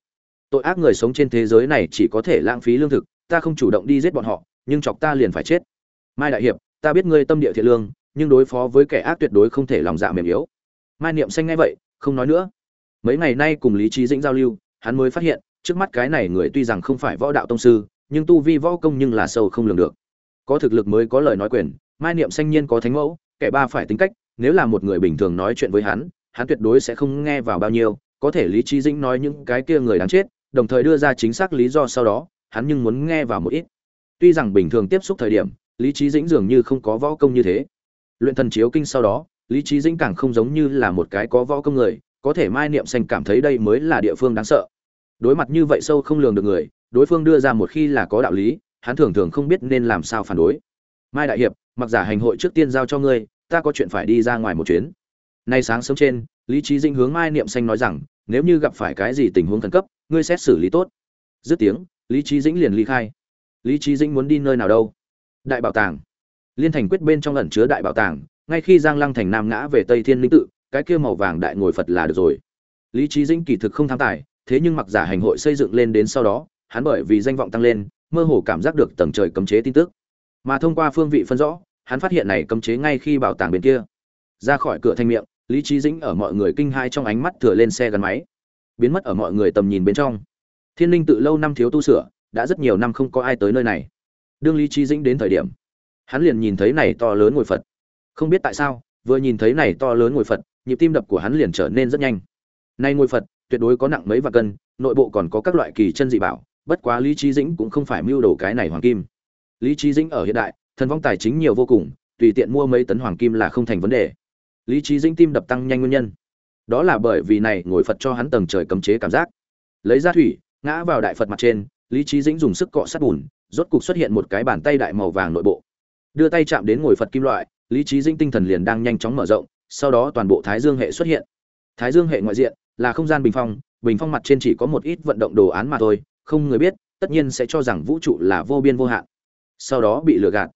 Tội ác người sống trên thế giới này chỉ có thể lãng phí lương thực, ta không chủ động đi giết bọn họ, nhưng chọc ta liền phải chết. Mai đại hiệp, ta biết ngươi tâm địa thiện lương, nhưng đối phó với kẻ ác tuyệt đối không thể lòng dạ mềm yếu mai niệm xanh ngay vậy, không nói nữa. Mấy ngày nay cùng lý trí dĩnh giao lưu, hắn mới phát hiện, trước mắt cái này người tuy rằng không phải võ đạo tông sư, nhưng tu vi võ công nhưng là sâu không lường được. Có thực lực mới có lời nói quyền, mai niệm xanh nhiên có thánh mẫu, kẻ ba phải tính cách, nếu là một người bình thường nói chuyện với hắn hắn tuyệt đối sẽ không nghe vào bao nhiêu, có thể lý trí dĩnh nói những cái kia người đáng chết, đồng thời đưa ra chính xác lý do sau đó, hắn nhưng muốn nghe vào một ít. Tuy rằng bình thường tiếp xúc thời điểm, lý trí dĩnh dường như không có võ công như thế. Luyện thần chiếu kinh sau đó lý trí dĩnh càng không giống như là một cái có võ công người, có thể mai niệm xanh cảm thấy đây mới là địa phương đáng sợ. Đối mặt như vậy sâu không lường được người, đối phương đưa ra một khi là có đạo lý, hắn thường thường không biết nên làm sao phản đối. Mai đại hiệp, mặc giả hành hội trước tiên giao cho ngươi, ta có chuyện phải đi ra ngoài một chuyến. Nay sáng sớm trên, lý trí dinh hướng mai niệm xanh nói rằng, nếu như gặp phải cái gì tình huống khẩn cấp, ngươi xét xử lý tốt. Dứt tiếng, lý trí dĩnh liền ly khai. Lý trí dĩnh muốn đi nơi nào đâu? Đại bảo tàng. Liên thành quyết bên trong ẩn chứa đại bảo tàng ngay khi giang lăng thành nam ngã về tây thiên linh tự, cái kia màu vàng đại ngồi phật là được rồi. Lý trí dĩnh kỳ thực không tham tài, thế nhưng mặc giả hành hội xây dựng lên đến sau đó, hắn bởi vì danh vọng tăng lên, mơ hồ cảm giác được tầng trời cấm chế tin tức. Mà thông qua phương vị phân rõ, hắn phát hiện này cấm chế ngay khi bảo tàng bên kia. Ra khỏi cửa thanh miệng, lý trí dĩnh ở mọi người kinh hai trong ánh mắt thừa lên xe gắn máy. Biến mất ở mọi người tầm nhìn bên trong. Thiên linh tự lâu năm thiếu tu sửa, đã rất nhiều năm không có ai tới nơi này. Đương lý trí dĩnh đến thời điểm, hắn liền nhìn thấy này to lớn ngồi phật không biết tại sao, vừa nhìn thấy này to lớn ngồi phật, nhịp tim đập của hắn liền trở nên rất nhanh. Nay ngồi phật, tuyệt đối có nặng mấy vạn cân, nội bộ còn có các loại kỳ chân dị bảo, bất quá lý trí dĩnh cũng không phải mưu đồ cái này hoàng kim. Lý trí dĩnh ở hiện đại, thần vong tài chính nhiều vô cùng, tùy tiện mua mấy tấn hoàng kim là không thành vấn đề. Lý trí dĩnh tim đập tăng nhanh nguyên nhân. Đó là bởi vì này ngồi phật cho hắn tầng trời cấm chế cảm giác. Lấy ra thủy, ngã vào đại phật mặt trên, lý trí dĩnh dùng sức cọ sát bùn, rốt cục xuất hiện một cái bàn tay đại màu vàng nội bộ. Đưa tay chạm đến ngồi phật kim loại lý trí dĩnh tinh thần liền đang nhanh chóng mở rộng, sau đó toàn bộ thái dương hệ xuất hiện. Thái dương hệ ngoại diện là không gian bình phong bình phong mặt trên chỉ có một ít vận động đồ án mà thôi, không người biết, tất nhiên sẽ cho rằng vũ trụ là vô biên vô hạn. Sau đó bị lừa gạt.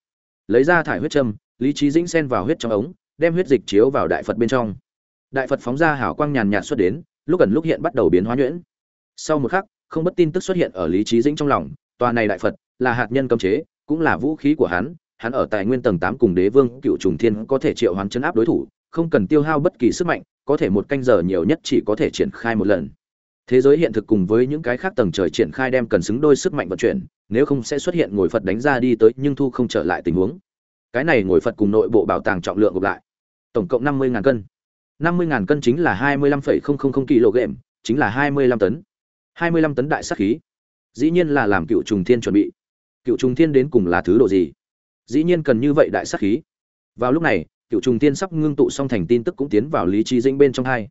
Lấy ra thải huyết châm, lý trí dĩnh xen vào huyết trong ống, đem huyết dịch chiếu vào đại phật bên trong. Đại phật phóng ra hào quang nhàn nhạt xuất đến, lúc gần lúc hiện bắt đầu biến hóa nhuyễn. Sau một khắc, không bất tin tức xuất hiện ở lý trí dĩnh trong lòng, tòa này đại phật là hạt nhân cấm chế, cũng là vũ khí của hắn hắn ở tài nguyên tầng tám cùng đế vương cựu trùng thiên có thể triệu hoán chấn áp đối thủ, không cần tiêu hao bất kỳ sức mạnh, có thể một canh giờ nhiều nhất chỉ có thể triển khai một lần. Thế giới hiện thực cùng với những cái khác tầng trời triển khai đem cần xứng đôi sức mạnh vận chuyển, nếu không sẽ xuất hiện ngồi phật đánh ra đi tới nhưng thu không trở lại tình huống. Cái này ngồi phật cùng nội bộ bảo tàng trọng lượng gộp lại. Tổng cộng năm mươi cân. năm mươi cân chính là hai mươi lăm kg, chính là hai mươi lăm tấn. hai mươi lăm tấn đại sát khí. Dĩ nhiên là làm cựu trùng thiên chuẩn bị. Cựu trùng thiên đến cùng là thứ độ gì? Dĩ nhiên cần như vậy đại sát khí. Vào lúc này cựu trùng thiên sắp ngưng tụ xong thành tin tức cũng tiến vào lý trí dĩnh bên trong hai.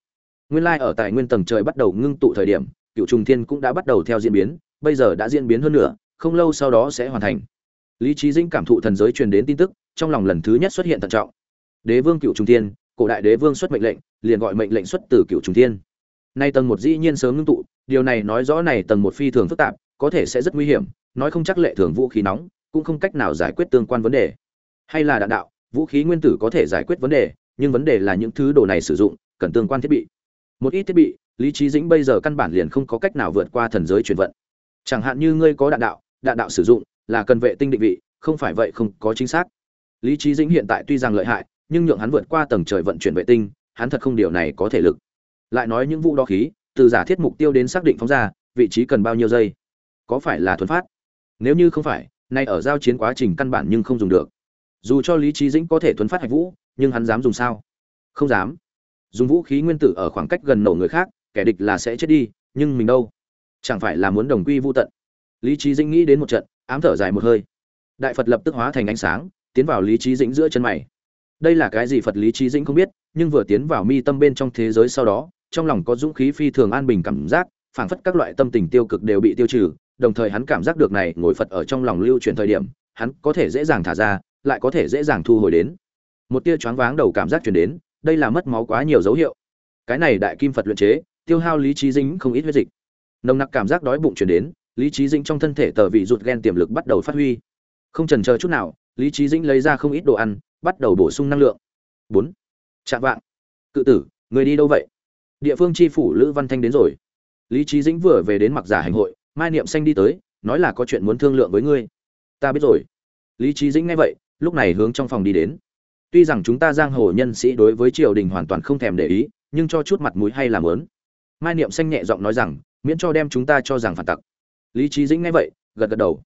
Nguyên lai ở tại nguyên tầng trời bắt đầu ngưng tụ thời điểm cựu trùng thiên cũng đã bắt đầu theo diễn biến, bây giờ đã diễn biến hơn nữa không lâu sau đó sẽ hoàn thành. Lý trí dĩnh cảm thụ thần giới truyền đến tin tức, trong lòng lần thứ nhất xuất hiện thận trọng. Đế vương cựu trùng thiên, cổ đại đế vương xuất mệnh lệnh, liền gọi mệnh lệnh xuất từ cựu trùng thiên. Nay tầng một dĩ nhiên sớm ngưng tụ, điều này nói rõ này tầng một phi thường phức tạp, có thể sẽ rất nguy hiểm, nói không chắc lệ thường vũ khí nóng cũng không cách nào giải quyết tương quan vấn đề. Hay là đạn đạo, vũ khí nguyên tử có thể giải quyết vấn đề, nhưng vấn đề là những thứ đồ này sử dụng, cần tương quan thiết bị. Một ít thiết bị, lý trí dĩnh bây giờ căn bản liền không có cách nào vượt qua thần giới chuyển vận. Chẳng hạn như ngươi có đạn đạo đạn đạo sử dụng là cần vệ tinh định vị, không phải vậy không có chính xác. Lý trí dĩnh hiện tại tuy rằng lợi hại, nhưng nhượng hắn vượt qua tầng trời vận chuyển vệ tinh, hắn thật không điều này có thể lực. Lại nói những vụ đo khí, từ giả thiết mục tiêu đến xác định phóng ra, vị trí cần bao nhiêu giây? Có phải là thuần phát? Nếu như không phải nay ở giao chiến quá trình căn bản nhưng không dùng được. Dù cho lý trí dĩnh có thể thuấn phát hạch vũ, nhưng hắn dám dùng sao? Không dám. Dùng vũ khí nguyên tử ở khoảng cách gần nổ người khác, kẻ địch là sẽ chết đi, nhưng mình đâu? Chẳng phải là muốn đồng quy vô tận? Lý trí dĩnh nghĩ đến một trận, ám thở dài một hơi. Đại phật lập tức hóa thành ánh sáng, tiến vào lý trí dĩnh giữa chân mày. Đây là cái gì phật lý trí dĩnh không biết, nhưng vừa tiến vào mi tâm bên trong thế giới sau đó, trong lòng có dũng khí phi thường an bình cảm giác, phảng phất các loại tâm tình tiêu cực đều bị tiêu trừ đồng thời hắn cảm giác được này ngồi phật ở trong lòng lưu truyền thời điểm, hắn có thể dễ dàng thả ra, lại có thể dễ dàng thu hồi đến. Một tia choáng váng đầu cảm giác truyền đến, đây là mất máu quá nhiều dấu hiệu. Cái này đại kim phật luyện chế, tiêu hao lý trí dính không ít huyết dịch. Nồng nặc cảm giác đói bụng truyền đến, lý trí dĩnh trong thân thể tờ vị rụt ghen tiềm lực bắt đầu phát huy. Không trần chờ chút nào, lý trí dĩnh lấy ra không ít đồ ăn, bắt đầu bổ sung năng lượng. Bốn. Chạm vạng. Cự tử, người đi đâu vậy? Địa phương tri phủ lữ văn thanh đến rồi. Lý trí dĩnh vừa về đến mặc giả hành hội mai niệm xanh đi tới, nói là có chuyện muốn thương lượng với ngươi. Ta biết rồi. Lý trí dĩnh nghe vậy, lúc này hướng trong phòng đi đến. Tuy rằng chúng ta giang hồ nhân sĩ đối với triều đình hoàn toàn không thèm để ý, nhưng cho chút mặt mũi hay làm lớn mai niệm xanh nhẹ giọng nói rằng, miễn cho đem chúng ta cho rằng phản tặc. Lý trí dĩnh nghe vậy, gật gật đầu.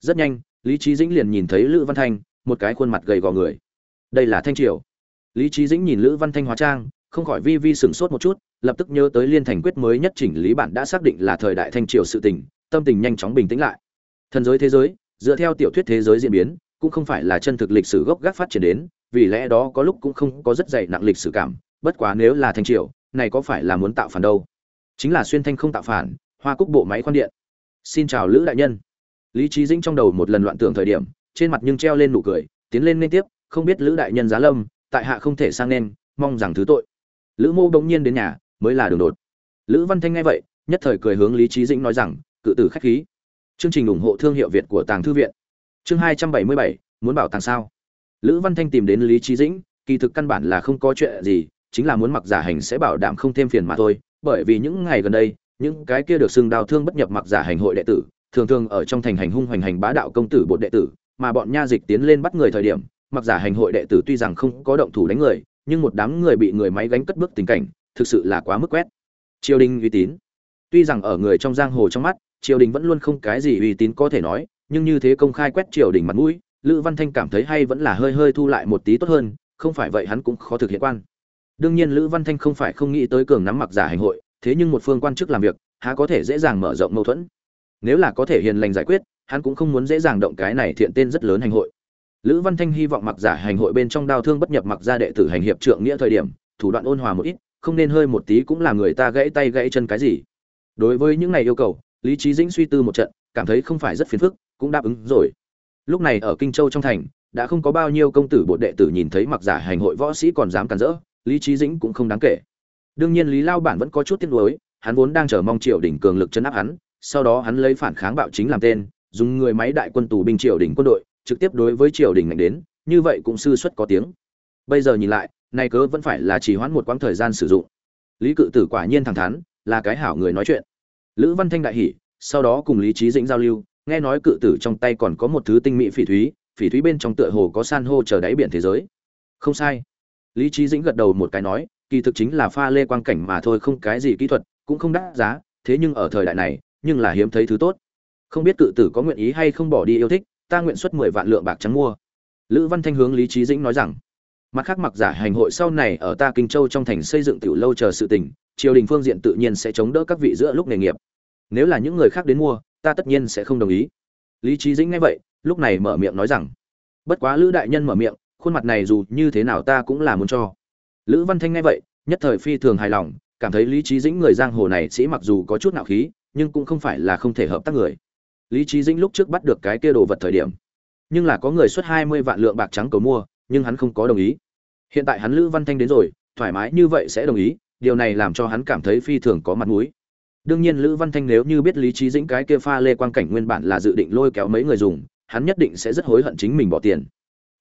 Rất nhanh, lý trí dĩnh liền nhìn thấy lữ văn thanh, một cái khuôn mặt gầy gò người. Đây là thanh triều. Lý trí dĩnh nhìn lữ văn thanh hóa trang, không khỏi vi vi sửng sốt một chút, lập tức nhớ tới liên thành quyết mới nhất chỉnh lý bản đã xác định là thời đại thanh triều sự tình tâm tình nhanh chóng bình tĩnh lại. Thần giới thế giới, dựa theo tiểu thuyết thế giới diễn biến, cũng không phải là chân thực lịch sử gốc gác phát triển đến, vì lẽ đó có lúc cũng không có rất dày nặng lịch sử cảm, bất quá nếu là thanh triều, này có phải là muốn tạo phản đâu? Chính là xuyên thanh không tạo phản, hoa cúc bộ máy khoan điện. Xin chào lữ đại nhân. Lý trí dĩnh trong đầu một lần loạn tưởng thời điểm, trên mặt nhưng treo lên nụ cười, tiến lên liên tiếp, không biết lữ đại nhân giá lâm, tại hạ không thể sang nên, mong rằng thứ tội. Lữ mô bỗng nhiên đến nhà, mới là đường đột. Lữ văn thanh nghe vậy, nhất thời cười hướng lý trí dĩnh nói rằng cự tử khách khí. Chương trình ủng hộ thương hiệu việt của tàng thư viện. Chương hai trăm bảy mươi bảy, muốn bảo tàng sao? Lữ văn thanh tìm đến lý Chí dĩnh, kỳ thực căn bản là không có chuyện gì, chính là muốn mặc giả hành sẽ bảo đảm không thêm phiền mà thôi, bởi vì những ngày gần đây, những cái kia được xưng đào thương bất nhập mặc giả hành hội đệ tử, thường thường ở trong thành hành hung hoành hành bá đạo công tử bộ đệ tử, mà bọn nha dịch tiến lên bắt người thời điểm, mặc giả hành hội đệ tử tuy rằng không có động thủ đánh người, nhưng một đám người bị người máy gánh cất bước tình cảnh, thực sự là quá mức quét. Triều đình uy tín. Tuy rằng ở người trong giang hồ trong mắt triều đình vẫn luôn không cái gì uy tín có thể nói, nhưng như thế công khai quét triều đình mặt mũi, lữ văn thanh cảm thấy hay vẫn là hơi hơi thu lại một tí tốt hơn, không phải vậy hắn cũng khó thực hiện quan. Đương nhiên lữ văn thanh không phải không nghĩ tới cường nắm mặc giả hành hội, thế nhưng một phương quan chức làm việc, há có thể dễ dàng mở rộng mâu thuẫn. Nếu là có thể hiền lành giải quyết, hắn cũng không muốn dễ dàng động cái này thiện tên rất lớn hành hội. Lữ văn thanh hy vọng mặc giả hành hội bên trong đau thương bất nhập mặc gia đệ tử hành hiệp trượng nghĩa thời điểm, thủ đoạn ôn hòa một ít, không nên hơi một tí cũng là người ta gãy tay gãy chân cái gì. Đối với những này yêu cầu lý trí dĩnh suy tư một trận, cảm thấy không phải rất phiền phức, cũng đáp ứng rồi. Lúc này ở kinh châu trong thành, đã không có bao nhiêu công tử bộ đệ tử nhìn thấy mặc giả hành hội võ sĩ còn dám cản rỡ, lý trí dĩnh cũng không đáng kể. Đương nhiên lý lao bản vẫn có chút tiếc nuối, hắn vốn đang chờ mong triều đình cường lực chấn áp hắn, sau đó hắn lấy phản kháng bạo chính làm tên, dùng người máy đại quân tù binh triều đình quân đội, trực tiếp đối với triều đình ngành đến, như vậy cũng sư xuất có tiếng. Bây giờ nhìn lại, nay cớ vẫn phải là chỉ hoãn một quãng thời gian sử dụng. Lý cự tử quả nhiên thẳng thắn, là cái hảo người nói chuyện lữ văn thanh đại hỉ, sau đó cùng lý trí dĩnh giao lưu, nghe nói cự tử trong tay còn có một thứ tinh mỹ phỉ thúy phỉ thúy bên trong tựa hồ có san hô chờ đáy biển thế giới. Không sai. Lý trí dĩnh gật đầu một cái nói, kỳ thực chính là pha lê quang cảnh mà thôi, không cái gì kỹ thuật, cũng không đắt giá, thế nhưng ở thời đại này, nhưng là hiếm thấy thứ tốt. Không biết cự tử có nguyện ý hay không bỏ đi yêu thích, ta nguyện xuất mười vạn lượng bạc trắng mua. Lữ văn thanh hướng lý trí dĩnh nói rằng mặt khác mặc giả hành hội sau này ở ta kinh châu trong thành xây dựng tiểu lâu chờ sự tình, triều đình phương diện tự nhiên sẽ chống đỡ các vị giữa lúc nghề nghiệp. Nếu là những người khác đến mua, ta tất nhiên sẽ không đồng ý. Lý trí dĩnh nghe vậy, lúc này mở miệng nói rằng, bất quá lữ đại nhân mở miệng, khuôn mặt này dù như thế nào ta cũng là muốn cho. Lữ văn thanh nghe vậy, nhất thời phi thường hài lòng, cảm thấy lý trí dĩnh người giang hồ này sĩ mặc dù có chút nạo khí, nhưng cũng không phải là không thể hợp tác người. Lý trí dĩnh lúc trước bắt được cái kia đồ vật thời điểm, nhưng là có người xuất hai mươi vạn lượng bạc trắng cầu mua, nhưng hắn không có đồng ý hiện tại hắn lữ văn thanh đến rồi, thoải mái như vậy sẽ đồng ý, điều này làm cho hắn cảm thấy phi thường có mặt mũi. Đương nhiên lữ văn thanh nếu như biết lý trí dĩnh cái kia pha lê quang cảnh nguyên bản là dự định lôi kéo mấy người dùng, hắn nhất định sẽ rất hối hận chính mình bỏ tiền.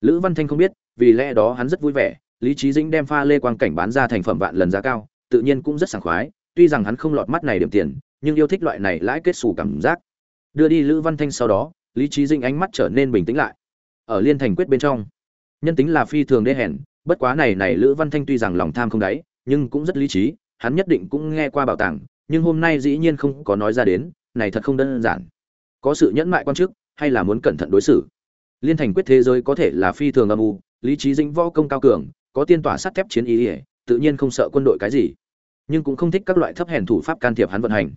Lữ văn thanh không biết, vì lẽ đó hắn rất vui vẻ, lý trí dĩnh đem pha lê quang cảnh bán ra thành phẩm vạn lần giá cao, tự nhiên cũng rất sảng khoái, tuy rằng hắn không lọt mắt này điểm tiền, nhưng yêu thích loại này lãi kết xù cảm giác. Đưa đi lữ văn thanh sau đó, lý trí dĩnh ánh mắt trở nên bình tĩnh lại. Ở liên thành quyết bên trong, nhân tính là phi thường đê hèn bất quá này này lữ văn thanh tuy rằng lòng tham không đáy, nhưng cũng rất lý trí, hắn nhất định cũng nghe qua bảo tàng, nhưng hôm nay dĩ nhiên không có nói ra đến, này thật không đơn giản. Có sự nhẫn mại quan chức hay là muốn cẩn thận đối xử? Liên thành quyết thế giới có thể là phi thường âm u, lý trí dĩnh võ công cao cường, có tiên tỏa sắt thép chiến ý ỉa tự nhiên không sợ quân đội cái gì. Nhưng cũng không thích các loại thấp hèn thủ pháp can thiệp hắn vận hành.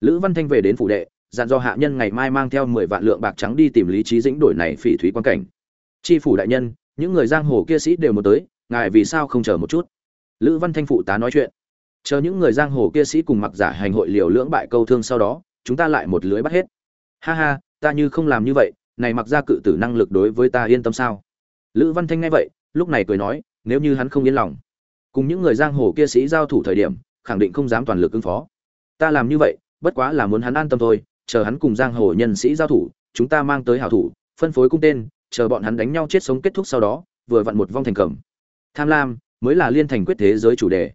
Lữ văn thanh về đến phủ đệ, dặn do hạ nhân ngày mai mang theo mười vạn lượng bạc trắng đi tìm lý trí dĩnh đổi này phỉ thúy quan cảnh. Tri phủ đại nhân những người giang hồ kia sĩ đều một tới, ngài vì sao không chờ một chút? Lữ văn thanh phụ tá nói chuyện. Chờ những người giang hồ kia sĩ cùng mặc giả hành hội liều lưỡng bại câu thương sau đó, chúng ta lại một lưới bắt hết. Ha ha, ta như không làm như vậy, này mặc ra cự tử năng lực đối với ta yên tâm sao? Lữ văn thanh nghe vậy, lúc này cười nói, nếu như hắn không yên lòng, cùng những người giang hồ kia sĩ giao thủ thời điểm, khẳng định không dám toàn lực ứng phó. Ta làm như vậy, bất quá là muốn hắn an tâm thôi, chờ hắn cùng giang hồ nhân sĩ giao thủ, chúng ta mang tới hảo thủ, phân phối cung tên chờ bọn hắn đánh nhau chết sống kết thúc sau đó, vừa vặn một vong thành cẩm. Tham lam mới là liên thành quyết thế giới chủ đề.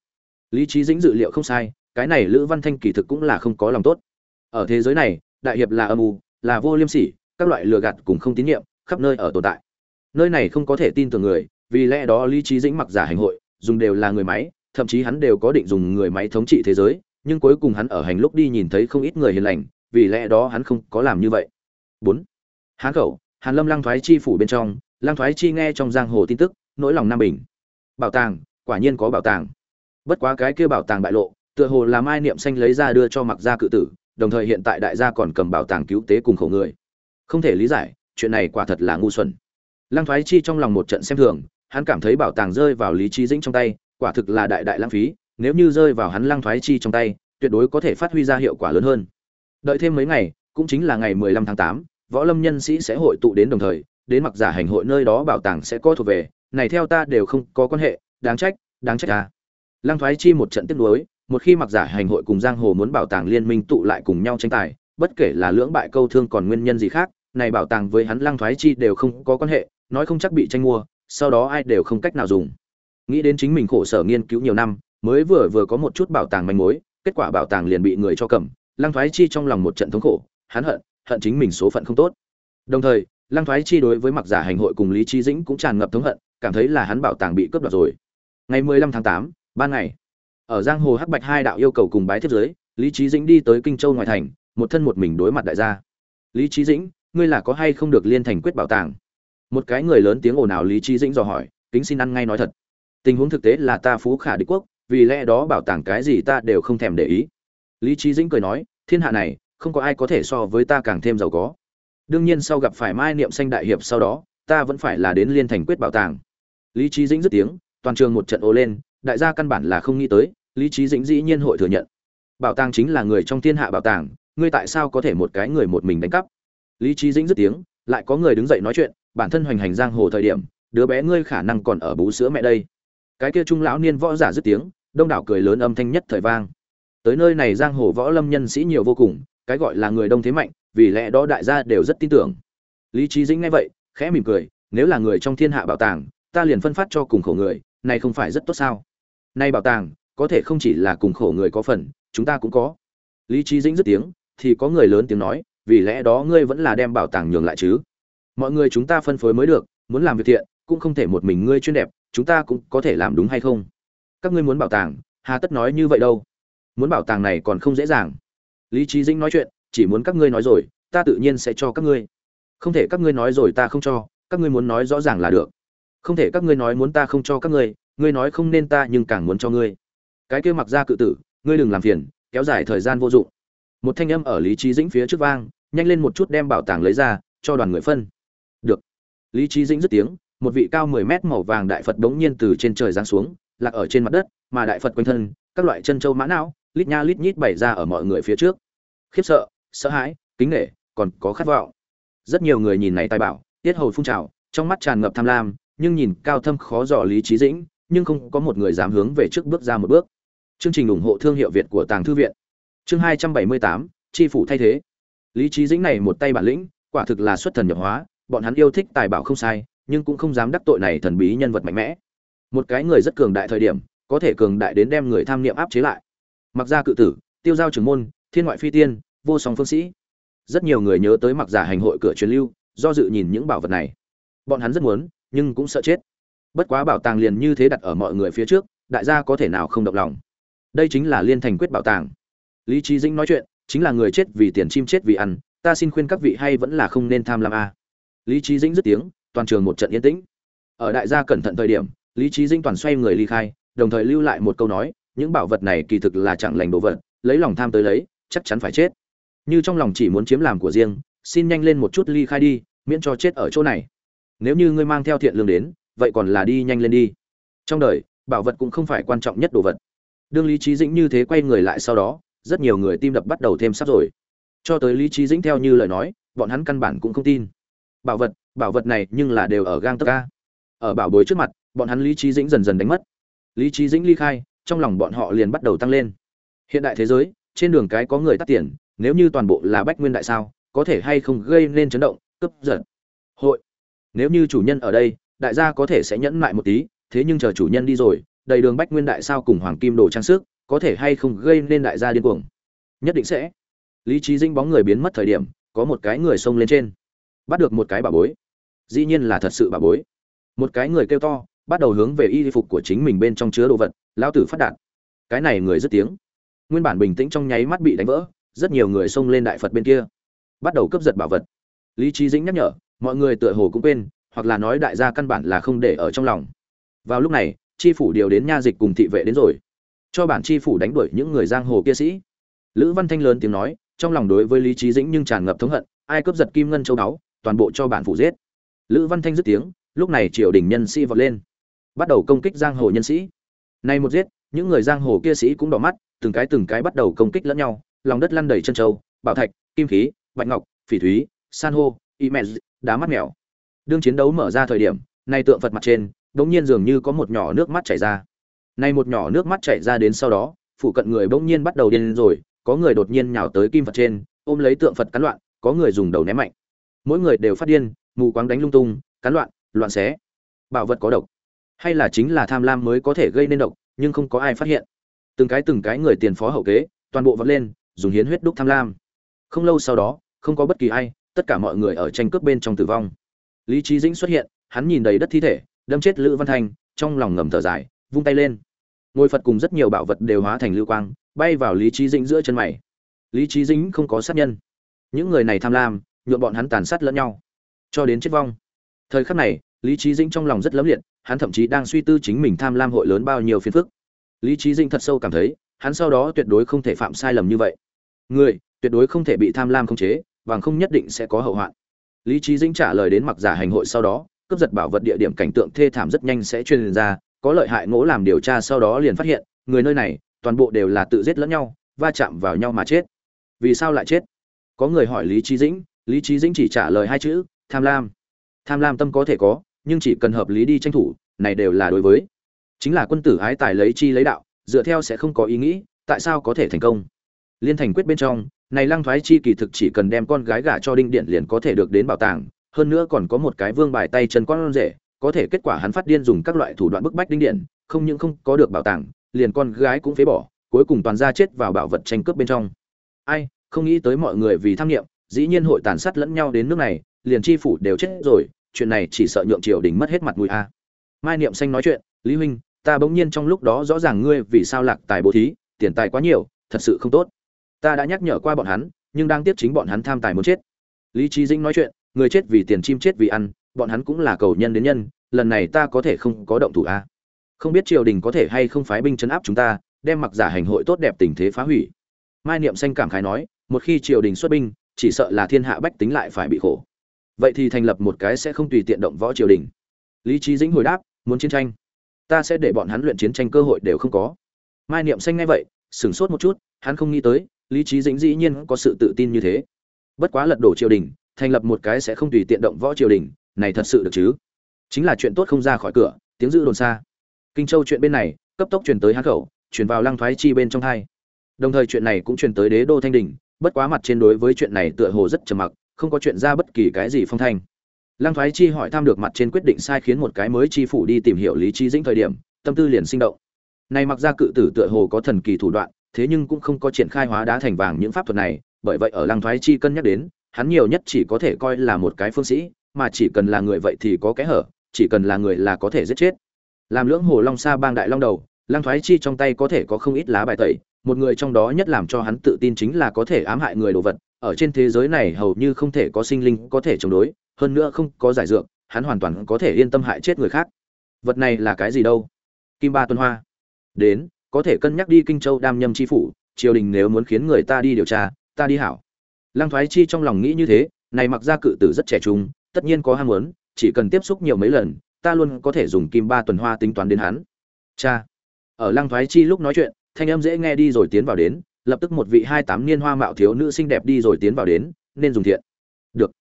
Lý trí dĩnh dự liệu không sai, cái này lữ văn thanh kỳ thực cũng là không có lòng tốt. Ở thế giới này, đại hiệp là âm u, là vô liêm sỉ, các loại lừa gạt cùng không tín nhiệm, khắp nơi ở tồn tại. Nơi này không có thể tin tưởng người, vì lẽ đó lý trí dĩnh mặc giả hành hội, dùng đều là người máy, thậm chí hắn đều có định dùng người máy thống trị thế giới, nhưng cuối cùng hắn ở hành lúc đi nhìn thấy không ít người hiền lành, vì lẽ đó hắn không có làm như vậy. Bốn. Hán khẩu hàn lâm lang thoái chi phủ bên trong lang thoái chi nghe trong giang hồ tin tức nỗi lòng nam bình. Bảo tàng quả nhiên có bảo tàng. Bất quá cái kia bảo tàng bại lộ tựa hồ là mai niệm xanh lấy ra đưa cho mặc gia cự tử đồng thời hiện tại đại gia còn cầm bảo tàng cứu tế cùng khổ người. Không thể lý giải chuyện này quả thật là ngu xuẩn. Lăng thoái chi trong lòng một trận xem thường hắn cảm thấy bảo tàng rơi vào lý trí dĩnh trong tay quả thực là đại đại lãng phí nếu như rơi vào hắn lăng thoái chi trong tay tuyệt đối có thể phát huy ra hiệu quả lớn hơn. Đợi thêm mấy ngày cũng chính là ngày 15 tháng 8, võ lâm nhân sĩ sẽ hội tụ đến đồng thời, đến mặc giả hành hội nơi đó bảo tàng sẽ có thuộc về, này theo ta đều không có quan hệ, đáng trách đáng trách ta. Lăng thoái chi một trận tiếp nối một khi mặc giả hành hội cùng giang hồ muốn bảo tàng liên minh tụ lại cùng nhau tranh tài, bất kể là lưỡng bại câu thương còn nguyên nhân gì khác, này bảo tàng với hắn lăng thoái chi đều không có quan hệ, nói không chắc bị tranh mua, sau đó ai đều không cách nào dùng. Nghĩ đến chính mình khổ sở nghiên cứu nhiều năm, mới vừa vừa có một chút bảo tàng manh mối, kết quả bảo tàng liền bị người cho cầm, lăng thoái chi trong lòng một trận thống khổ, hắn hận hận chính mình số phận không tốt. Đồng thời lăng thoái chi đối với mặc giả hành hội cùng lý trí dĩnh cũng tràn ngập thống hận cảm thấy là hắn bảo tàng bị cướp đoạt rồi. Ngày 15 tháng 8, ban ngày ở giang hồ hắc bạch hai đạo yêu cầu cùng bái thiết giới lý trí dĩnh đi tới kinh châu ngoại thành một thân một mình đối mặt đại gia. Lý trí dĩnh ngươi là có hay không được liên thành quyết bảo tàng? Một cái người lớn tiếng ồn ào lý trí dĩnh dò hỏi kính xin ăn ngay nói thật. Tình huống thực tế là ta phú khả đế quốc vì lẽ đó bảo tàng cái gì ta đều không thèm để ý. Lý trí dĩnh cười nói thiên hạ này không có ai có thể so với ta càng thêm giàu có. Đương nhiên sau gặp phải mai niệm xanh đại hiệp sau đó, ta vẫn phải là đến liên thành quyết bảo tàng. Lý trí dĩnh dứt tiếng, toàn trường một trận ồ lên, đại gia căn bản là không nghĩ tới, lý trí dĩnh dĩ nhiên hội thừa nhận. Bảo tàng chính là người trong thiên hạ bảo tàng, ngươi tại sao có thể một cái người một mình đánh cắp? Lý trí dĩnh dứt tiếng, lại có người đứng dậy nói chuyện, bản thân hoành hành giang hồ thời điểm, đứa bé ngươi khả năng còn ở bú sữa mẹ đây. Cái kia trung lão niên võ giả dứt tiếng, đông đảo cười lớn âm thanh nhất thời vang. Tới nơi này giang hồ võ lâm nhân sĩ nhiều vô cùng cái gọi là người đông thế mạnh, vì lẽ đó đại gia đều rất tin tưởng. Lý trí dĩnh nghe vậy, khẽ mỉm cười, nếu là người trong thiên hạ bảo tàng, ta liền phân phát cho cùng khổ người, này không phải rất tốt sao? Nay bảo tàng, có thể không chỉ là cùng khổ người có phần, chúng ta cũng có. Lý trí dĩnh dứt tiếng, thì có người lớn tiếng nói, vì lẽ đó ngươi vẫn là đem bảo tàng nhường lại chứ? Mọi người chúng ta phân phối mới được, muốn làm việc thiện, cũng không thể một mình ngươi chuyên đẹp, chúng ta cũng có thể làm đúng hay không? Các ngươi muốn bảo tàng, hà tất nói như vậy đâu? Muốn bảo tàng này còn không dễ dàng lý trí dĩnh nói chuyện, chỉ muốn các ngươi nói rồi, ta tự nhiên sẽ cho các ngươi. Không thể các ngươi nói rồi ta không cho, các ngươi muốn nói rõ ràng là được. Không thể các ngươi nói muốn ta không cho các ngươi ngươi nói không nên ta nhưng càng muốn cho ngươi. Cái kia mặc ra cự tử, ngươi đừng làm phiền, kéo dài thời gian vô dụng. Một thanh âm ở lý trí dĩnh phía trước vang, nhanh lên một chút đem bảo tàng lấy ra, cho đoàn người phân. Được. Lý trí dĩnh dứt tiếng, một vị cao mười mét màu vàng đại phật bỗng nhiên từ trên trời giáng xuống, lạc ở trên mặt đất, mà đại phật quanh thân, các loại chân châu mã não lít nha lít nhít bày ra ở mọi người phía trước. Khiếp sợ sợ hãi, kính nể, còn có khát vọng. Rất nhiều người nhìn này tài bảo, tiết hầu phun trào, trong mắt tràn ngập tham lam, nhưng nhìn cao thâm khó dò lý trí dĩnh, nhưng không có một người dám hướng về trước bước ra một bước. Chương trình ủng hộ thương hiệu việt của tàng thư viện. Chương hai trăm bảy mươi tám tri phủ thay thế. Lý trí dĩnh này một tay bản lĩnh, quả thực là xuất thần nhập hóa, bọn hắn yêu thích tài bảo không sai, nhưng cũng không dám đắc tội này thần bí nhân vật mạnh mẽ. Một cái người rất cường đại thời điểm, có thể cường đại đến đem người tham niệm áp chế lại mặc gia cự tử, tiêu giao trưởng môn, thiên ngoại phi tiên, vô song phương sĩ. Rất nhiều người nhớ tới mặc giả hành hội cửa truyền lưu, do dự nhìn những bảo vật này. Bọn hắn rất muốn, nhưng cũng sợ chết. Bất quá bảo tàng liền như thế đặt ở mọi người phía trước, đại gia có thể nào không động lòng. Đây chính là liên thành quyết bảo tàng. Lý trí dĩnh nói chuyện, chính là người chết vì tiền chim chết vì ăn, ta xin khuyên các vị hay vẫn là không nên tham lam a. Lý trí dĩnh dứt tiếng, toàn trường một trận yên tĩnh. Ở đại gia cẩn thận thời điểm, lý trí dĩnh toàn xoay người ly khai, đồng thời lưu lại một câu nói những bảo vật này kỳ thực là chẳng lành đồ vật, lấy lòng tham tới lấy, chắc chắn phải chết. Như trong lòng chỉ muốn chiếm làm của riêng, xin nhanh lên một chút ly khai đi, miễn cho chết ở chỗ này. Nếu như ngươi mang theo thiện lương đến, vậy còn là đi nhanh lên đi. Trong đời, bảo vật cũng không phải quan trọng nhất đồ vật. Đương lý trí dĩnh như thế quay người lại sau đó, rất nhiều người tim đập bắt đầu thêm sắp rồi. Cho tới lý trí dĩnh theo như lời nói, bọn hắn căn bản cũng không tin. Bảo vật bảo vật này nhưng là đều ở gang tấc ca ở bảo bối trước mặt, bọn hắn lý trí dĩnh dần dần đánh mất. Lý trí dĩnh ly khai trong lòng bọn họ liền bắt đầu tăng lên. Hiện đại thế giới, trên đường cái có người tắt tiền, nếu như toàn bộ là bách nguyên đại sao, có thể hay không gây nên chấn động, cướp giật. Hội. Nếu như chủ nhân ở đây, đại gia có thể sẽ nhẫn lại một tí, thế nhưng chờ chủ nhân đi rồi, đầy đường bách nguyên đại sao cùng hoàng kim đồ trang sức, có thể hay không gây nên đại gia điên cuồng? Nhất định sẽ. Lý trí dinh bóng người biến mất thời điểm, có một cái người xông lên trên. Bắt được một cái bà bối. Dĩ nhiên là thật sự bà bối. Một cái người kêu to bắt đầu hướng về y phục của chính mình bên trong chứa đồ vật, lão tử phát đạt. Cái này người rất tiếng. Nguyên bản bình tĩnh trong nháy mắt bị đánh vỡ, rất nhiều người xông lên đại phật bên kia. Bắt đầu cướp giật bảo vật. Lý trí dĩnh nhắc nhở, mọi người tựa hồ cũng quên, hoặc là nói đại gia căn bản là không để ở trong lòng. Vào lúc này tri phủ điều đến nha dịch cùng thị vệ đến rồi. Cho bản tri phủ đánh đuổi những người giang hồ kia sĩ. Lữ văn thanh lớn tiếng nói, trong lòng đối với lý trí dĩnh nhưng tràn ngập thống hận, ai cướp giật kim ngân châu đáo, toàn bộ cho bản phủ giết. Lữ văn thanh dứt tiếng, lúc này triều đình nhân sĩ vọt lên bắt đầu công kích giang hồ nhân sĩ. Nay một giết, những người giang hồ kia sĩ cũng đỏ mắt, từng cái từng cái bắt đầu công kích lẫn nhau, lòng đất lăn đầy chân châu, bảo thạch, kim khí, bạch ngọc, phỉ thúy, san hô, y đá mắt mèo. Đương chiến đấu mở ra thời điểm, nay tượng phật mặt trên bỗng nhiên dường như có một nhỏ nước mắt chảy ra. Nay một nhỏ nước mắt chảy ra đến sau đó phụ cận người bỗng nhiên bắt đầu điên rồi, có người đột nhiên nhào tới kim phật trên, ôm lấy tượng phật cắn loạn, có người dùng đầu ném mạnh. Mỗi người đều phát điên, mù quáng đánh lung tung cắn loạn loạn xé. Bảo vật có độc hay là chính là tham lam mới có thể gây nên độc, nhưng không có ai phát hiện. Từng cái từng cái người tiền phó hậu kế, toàn bộ vọt lên, dùng hiến huyết đúc tham lam. Không lâu sau đó, không có bất kỳ ai, tất cả mọi người ở tranh cướp bên trong tử vong. Lý trí dĩnh xuất hiện, hắn nhìn đầy đất thi thể, đâm chết lữ văn thanh, trong lòng ngầm thở dài, vung tay lên. Ngôi phật cùng rất nhiều bảo vật đều hóa thành lưu quang, bay vào lý trí dĩnh giữa chân mày. Lý trí dĩnh không có sát nhân. Những người này tham lam, nhuộm bọn hắn tàn sát lẫn nhau. Cho đến chết vong. Thời khắc này lý trí dĩnh trong lòng rất lấm liệt, hắn thậm chí đang suy tư chính mình tham lam hội lớn bao nhiêu phiền phức. Lý trí dĩnh thật sâu cảm thấy, hắn sau đó tuyệt đối không thể phạm sai lầm như vậy. Người, tuyệt đối không thể bị tham lam khống chế và không nhất định sẽ có hậu hoạn. Lý trí dĩnh trả lời đến mặc giả hành hội sau đó, cướp giật bảo vật địa điểm cảnh tượng thê thảm rất nhanh sẽ truyền ra, có lợi hại ngỗ làm điều tra sau đó liền phát hiện, người nơi này, toàn bộ đều là tự giết lẫn nhau, va chạm vào nhau mà chết. Vì sao lại chết? Có người hỏi lý trí dĩnh, lý trí dĩnh chỉ trả lời hai chữ, tham lam. Tham lam tâm có thể có nhưng chỉ cần hợp lý đi tranh thủ, này đều là đối với. Chính là quân tử ái tài lấy chi lấy đạo, dựa theo sẽ không có ý nghĩ, tại sao có thể thành công? Liên thành quyết bên trong, này lăng thoái chi kỳ thực chỉ cần đem con gái gả cho đinh điện liền có thể được đến bảo tàng, hơn nữa còn có một cái vương bài tay chân con rể, có thể kết quả hắn phát điên dùng các loại thủ đoạn bức bách đinh điện, không những không có được bảo tàng, liền con gái cũng phế bỏ, cuối cùng toàn ra chết vào bảo vật tranh cướp bên trong. Ai, không nghĩ tới mọi người vì tham nghiệm, dĩ nhiên hội tàn sát lẫn nhau đến nước này, liền chi phủ đều chết rồi chuyện này chỉ sợ nhượng triều đình mất hết mặt mũi a. Mai niệm xanh nói chuyện, lý huynh, ta bỗng nhiên trong lúc đó rõ ràng ngươi vì sao lạc tài bố thí, tiền tài quá nhiều, thật sự không tốt. Ta đã nhắc nhở qua bọn hắn, nhưng đang tiếp chính bọn hắn tham tài muốn chết. Lý trí dĩnh nói chuyện, người chết vì tiền, chim chết vì ăn, bọn hắn cũng là cầu nhân đến nhân, lần này ta có thể không có động thủ a. Không biết triều đình có thể hay không phái binh chấn áp chúng ta, đem mặc giả hành hội tốt đẹp tình thế phá hủy. Mai niệm xanh cảm khái nói, một khi triều đình xuất binh, chỉ sợ là thiên hạ bách tính lại phải bị khổ vậy thì thành lập một cái sẽ không tùy tiện động võ triều đình. Lý trí dĩnh hồi đáp, muốn chiến tranh, ta sẽ để bọn hắn luyện chiến tranh cơ hội đều không có. Mai niệm xanh nghe vậy, sửng sốt một chút, hắn không nghĩ tới, lý trí dĩnh dĩ nhiên có sự tự tin như thế. Bất quá lật đổ triều đình, thành lập một cái sẽ không tùy tiện động võ triều đình, này thật sự được chứ? Chính là chuyện tốt không ra khỏi cửa, tiếng dữ đồn xa. Kinh châu chuyện bên này, cấp tốc truyền tới hán khẩu, truyền vào lăng thoái chi bên trong hai. Đồng thời chuyện này cũng truyền tới đế đô thanh đình, bất quá mặt trên đối với chuyện này tựa hồ rất trầm mặc không có chuyện ra bất kỳ cái gì phong thanh. Lăng thoái chi hỏi thăm được mặt trên quyết định sai khiến một cái mới chi phủ đi tìm hiểu lý trí dĩnh thời điểm, tâm tư liền sinh động. Này mặc ra cự tử tựa hồ có thần kỳ thủ đoạn, thế nhưng cũng không có triển khai hóa đá thành vàng những pháp thuật này, bởi vậy ở lăng thoái chi cân nhắc đến, hắn nhiều nhất chỉ có thể coi là một cái phương sĩ, mà chỉ cần là người vậy thì có kẽ hở, chỉ cần là người là có thể giết chết. Làm lưỡng hồ long sa bang đại long đầu, lăng thoái chi trong tay có thể có không ít lá bài tẩy, một người trong đó nhất làm cho hắn tự tin chính là có thể ám hại người đồ vật ở trên thế giới này hầu như không thể có sinh linh có thể chống đối, hơn nữa không có giải dược, hắn hoàn toàn có thể yên tâm hại chết người khác. Vật này là cái gì đâu? Kim ba tuần hoa. Đến, có thể cân nhắc đi kinh châu đam nhâm chi phủ, triều đình nếu muốn khiến người ta đi điều tra, ta đi hảo. Lăng thoái chi trong lòng nghĩ như thế, này mặc ra cự tử rất trẻ trung, tất nhiên có ham muốn, chỉ cần tiếp xúc nhiều mấy lần, ta luôn có thể dùng kim ba tuần hoa tính toán đến hắn. Cha. Ở lăng thoái chi lúc nói chuyện, thanh âm dễ nghe đi rồi tiến vào đến lập tức một vị hai tám niên hoa mạo thiếu nữ xinh đẹp đi rồi tiến vào đến, nên dùng thiện. Được.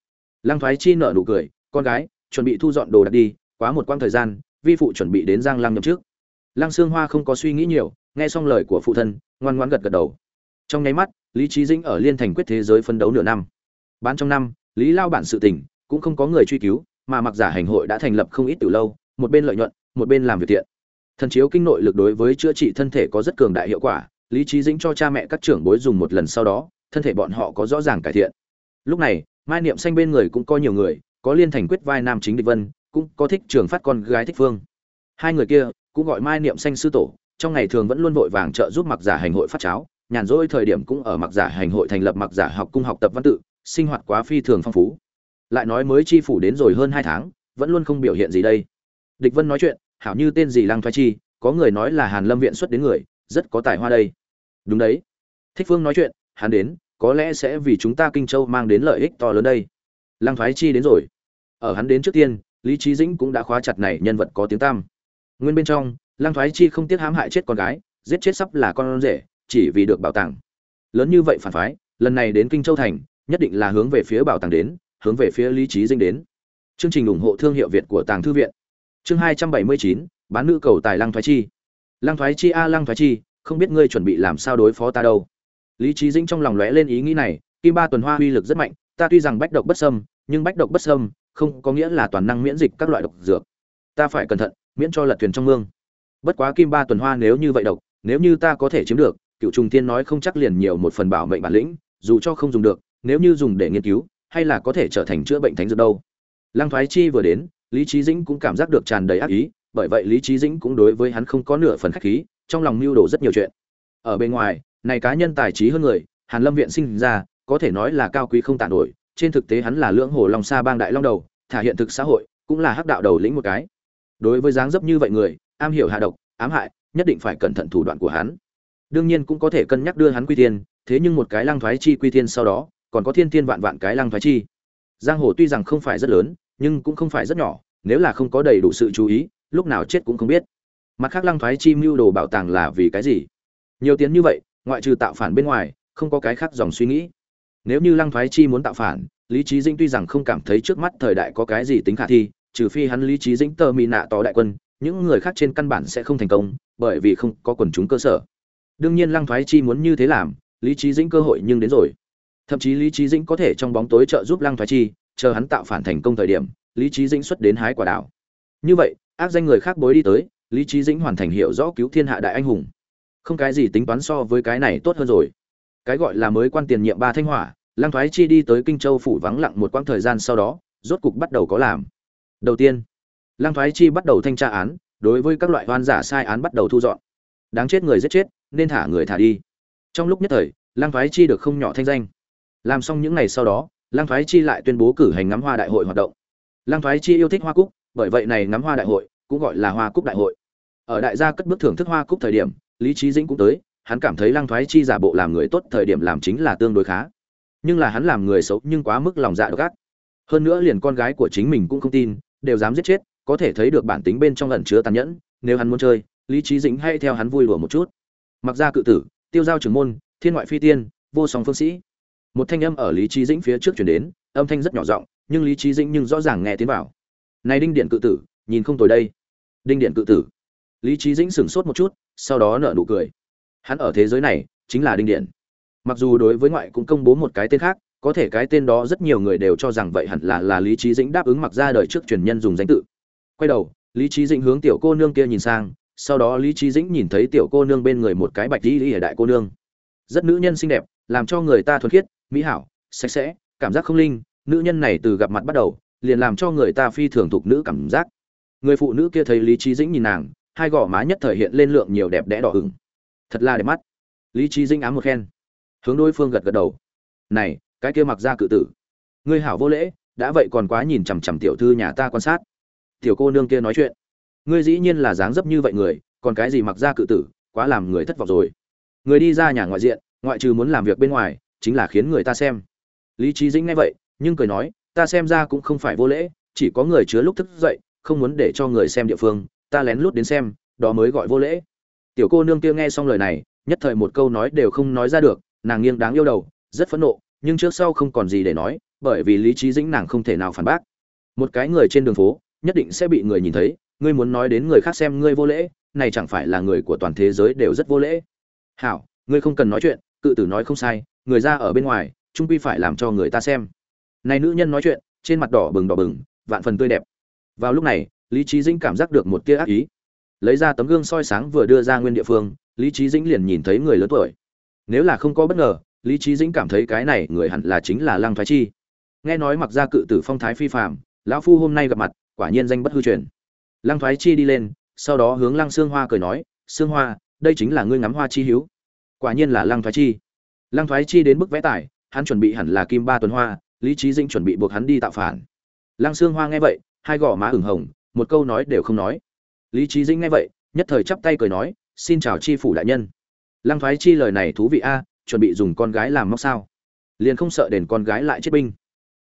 Lăng thoái chi nở nụ cười, con gái, chuẩn bị thu dọn đồ đạc đi, quá một quãng thời gian, vi phụ chuẩn bị đến giang lăng nhậm trước lăng xương hoa không có suy nghĩ nhiều, nghe xong lời của phụ thân, ngoan ngoãn gật gật đầu. Trong nháy mắt, lý trí dĩnh ở liên thành quyết thế giới phân đấu nửa năm. Bán trong năm, lý lao bản sự tỉnh cũng không có người truy cứu, mà mặc giả hành hội đã thành lập không ít từ lâu, một bên lợi nhuận, một bên làm việc thiện. Thần chiếu kinh nội lực đối với chữa trị thân thể có rất cường đại hiệu quả lý trí dĩnh cho cha mẹ các trưởng bối dùng một lần sau đó, thân thể bọn họ có rõ ràng cải thiện. Lúc này, mai niệm xanh bên người cũng có nhiều người, có liên thành quyết vai nam chính địch vân, cũng có thích trường phát con gái thích phương. Hai người kia cũng gọi mai niệm xanh sư tổ, trong ngày thường vẫn luôn vội vàng trợ giúp mặc giả hành hội phát cháo, nhàn rỗi thời điểm cũng ở mặc giả hành hội thành lập mặc giả học cung học tập văn tự, sinh hoạt quá phi thường phong phú. Lại nói mới chi phủ đến rồi hơn hai tháng, vẫn luôn không biểu hiện gì đây. Địch vân nói chuyện, hảo như tên gì lăng thoái chi, có người nói là hàn lâm viện xuất đến người, rất có tài hoa đây đúng đấy. Thích phương nói chuyện, hắn đến, có lẽ sẽ vì chúng ta kinh châu mang đến lợi ích to lớn đây. Lăng thoái chi đến rồi. Ở hắn đến trước tiên, lý trí dĩnh cũng đã khóa chặt này nhân vật có tiếng tăm. Nguyên bên trong, lăng thoái chi không tiếc hãm hại chết con gái, giết chết sắp là con rể, chỉ vì được bảo tàng. Lớn như vậy phản phái, lần này đến kinh châu thành, nhất định là hướng về phía bảo tàng đến, hướng về phía lý trí dinh đến. Chương trình ủng hộ thương hiệu việt của tàng thư viện. Chương hai trăm bảy mươi chín, bán nữ cầu tài lăng thoái chi. Lăng thoái chi a, lăng thoái chi không biết ngươi chuẩn bị làm sao đối phó ta đâu. Lý trí dĩnh trong lòng lóe lên ý nghĩ này, kim ba tuần hoa uy lực rất mạnh, ta tuy rằng bách độc bất sâm nhưng bách độc bất sâm không có nghĩa là toàn năng miễn dịch các loại độc dược. Ta phải cẩn thận, miễn cho lật thuyền trong mương. Bất quá kim ba tuần hoa nếu như vậy độc, nếu như ta có thể chiếm được, cựu trùng tiên nói không chắc liền nhiều một phần bảo mệnh bản lĩnh, dù cho không dùng được, nếu như dùng để nghiên cứu, hay là có thể trở thành chữa bệnh thánh dược đâu. Lăng thoái chi vừa đến, lý trí dĩnh cũng cảm giác được tràn đầy ác ý, bởi vậy lý trí dĩnh cũng đối với hắn không có nửa phần khách khí trong lòng mưu đồ rất nhiều chuyện. Ở bên ngoài, này cá nhân tài trí hơn người, hàn lâm viện sinh ra, có thể nói là cao quý không tàn nổi, trên thực tế hắn là lưỡng hồ long sa bang đại long đầu, thả hiện thực xã hội, cũng là hắc đạo đầu lĩnh một cái. Đối với dáng dấp như vậy người, am hiểu hạ độc, ám hại, nhất định phải cẩn thận thủ đoạn của hắn. Đương nhiên cũng có thể cân nhắc đưa hắn quy tiên thế nhưng một cái lăng thoái chi quy tiên sau đó, còn có thiên tiên vạn vạn cái lăng thoái chi. Giang hồ tuy rằng không phải rất lớn, nhưng cũng không phải rất nhỏ, nếu là không có đầy đủ sự chú ý, lúc nào chết cũng không biết mặt khác lăng thoái chi mưu đồ bảo tàng là vì cái gì? Nhiều tiền như vậy, ngoại trừ tạo phản bên ngoài, không có cái khác dòng suy nghĩ. Nếu như lăng thoái chi muốn tạo phản, lý trí dĩnh tuy rằng không cảm thấy trước mắt thời đại có cái gì tính khả thi, trừ phi hắn lý trí dĩnh tơ mị nạ tỏ đại quân, những người khác trên căn bản sẽ không thành công, bởi vì không có quần chúng cơ sở. Đương nhiên lăng thoái chi muốn như thế làm, lý trí dĩnh cơ hội nhưng đến rồi. Thậm chí lý trí dĩnh có thể trong bóng tối trợ giúp lăng thoái chi, chờ hắn tạo phản thành công thời điểm, lý trí dĩnh xuất đến hái quả đảo. Như vậy, ác danh người khác bối đi tới lý trí dĩnh hoàn thành hiệu rõ cứu thiên hạ đại anh hùng. Không cái gì tính toán so với cái này tốt hơn rồi. Cái gọi là mới quan tiền nhiệm ba thanh hỏa, lăng thoái chi đi tới kinh châu phủ vắng lặng một quãng thời gian sau đó, rốt cục bắt đầu có làm. Đầu tiên, lăng thoái chi bắt đầu thanh tra án, đối với các loại hoan giả sai án bắt đầu thu dọn. Đáng chết người giết chết, nên thả người thả đi. Trong lúc nhất thời, lăng thoái chi được không nhỏ thanh danh. Làm xong những ngày sau đó, lăng thoái chi lại tuyên bố cử hành ngắm hoa đại hội hoạt động. Lăng thoái chi yêu thích hoa cúc, bởi vậy này ngắm hoa đại hội cũng gọi là hoa cúc đại hội. Ở đại gia cất bước thưởng thức hoa cúc thời điểm, lý trí dĩnh cũng tới, hắn cảm thấy lăng thoái chi giả bộ làm người tốt thời điểm làm chính là tương đối khá. Nhưng là hắn làm người xấu nhưng quá mức lòng dạ độc ác. Hơn nữa liền con gái của chính mình cũng không tin, đều dám giết chết, có thể thấy được bản tính bên trong ẩn chứa tàn nhẫn, nếu hắn muốn chơi, lý trí dĩnh hay theo hắn vui đùa một chút. Mặc ra cự tử, tiêu giao trưởng môn, thiên ngoại phi tiên, vô song phương sĩ. Một thanh âm ở lý trí dĩnh phía trước chuyển đến, âm thanh rất nhỏ giọng, nhưng lý trí dĩnh nhưng rõ ràng nghe tiếng vào. Này đinh điện cự tử, nhìn không tồi đây đinh điện cự tử. Lý trí dĩnh sửng sốt một chút, sau đó nở nụ cười. Hắn ở thế giới này, chính là đinh điện. Mặc dù đối với ngoại cũng công bố một cái tên khác, có thể cái tên đó rất nhiều người đều cho rằng vậy hẳn là là lý trí dĩnh đáp ứng mặc ra đời trước truyền nhân dùng danh tự. Quay đầu, lý trí dĩnh hướng tiểu cô nương kia nhìn sang, sau đó lý trí dĩnh nhìn thấy tiểu cô nương bên người một cái bạch lý lý đại cô nương. Rất nữ nhân xinh đẹp, làm cho người ta thuần khiết, mỹ hảo, sạch sẽ, cảm giác không linh, nữ nhân này từ gặp mặt bắt đầu, liền làm cho người ta phi thường thục nữ cảm giác người phụ nữ kia thấy lý trí dĩnh nhìn nàng hai gò má nhất thời hiện lên lượng nhiều đẹp đẽ đỏ hửng, thật là đẹp mắt. Lý trí dĩnh ám một khen. Hướng đối phương gật gật đầu. Này cái kia mặc ra cự tử. Ngươi hảo vô lễ đã vậy còn quá nhìn chằm chằm tiểu thư nhà ta quan sát. Tiểu cô nương kia nói chuyện. Ngươi dĩ nhiên là dáng dấp như vậy người còn cái gì mặc ra cự tử quá làm người thất vọng rồi. Người đi ra nhà ngoại diện ngoại trừ muốn làm việc bên ngoài chính là khiến người ta xem. Lý trí dĩnh nghe vậy nhưng cười nói ta xem ra cũng không phải vô lễ chỉ có người chứa lúc thức dậy không muốn để cho người xem địa phương, ta lén lút đến xem, đó mới gọi vô lễ. Tiểu cô nương kia nghe xong lời này, nhất thời một câu nói đều không nói ra được, nàng nghiêng đáng yêu đầu, rất phẫn nộ, nhưng trước sau không còn gì để nói, bởi vì lý trí dĩnh nàng không thể nào phản bác. Một cái người trên đường phố, nhất định sẽ bị người nhìn thấy, ngươi muốn nói đến người khác xem ngươi vô lễ, này chẳng phải là người của toàn thế giới đều rất vô lễ. Hảo, ngươi không cần nói chuyện, cự tử nói không sai, người ra ở bên ngoài, trung quy phải làm cho người ta xem. Này nữ nhân nói chuyện, trên mặt đỏ bừng đỏ bừng, vạn phần tươi đẹp vào lúc này, lý trí dĩnh cảm giác được một tia ác ý. Lấy ra tấm gương soi sáng vừa đưa ra nguyên địa phương, lý trí dĩnh liền nhìn thấy người lớn tuổi. Nếu là không có bất ngờ, lý trí dĩnh cảm thấy cái này người hẳn là chính là lăng thoái chi. Nghe nói mặc ra cự tử phong thái phi phạm lão phu hôm nay gặp mặt, quả nhiên danh bất hư truyền. Lăng thoái chi đi lên, sau đó hướng lăng sương hoa cười nói, sương hoa, đây chính là ngươi ngắm hoa chi hiếu quả nhiên là lăng thoái chi. Lăng thoái chi đến bức vẽ tải, hắn chuẩn bị hẳn là kim ba tuần hoa, lý trí dĩnh chuẩn bị buộc hắn đi tạo phản. Lăng sương hoa nghe vậy hai gò má ửng hồng, một câu nói đều không nói. Lý trí dĩnh nghe vậy, nhất thời chắp tay cười nói, xin chào chi phủ đại nhân. Lăng phái chi lời này thú vị a, chuẩn bị dùng con gái làm móc sao? Liền không sợ đền con gái lại chết binh.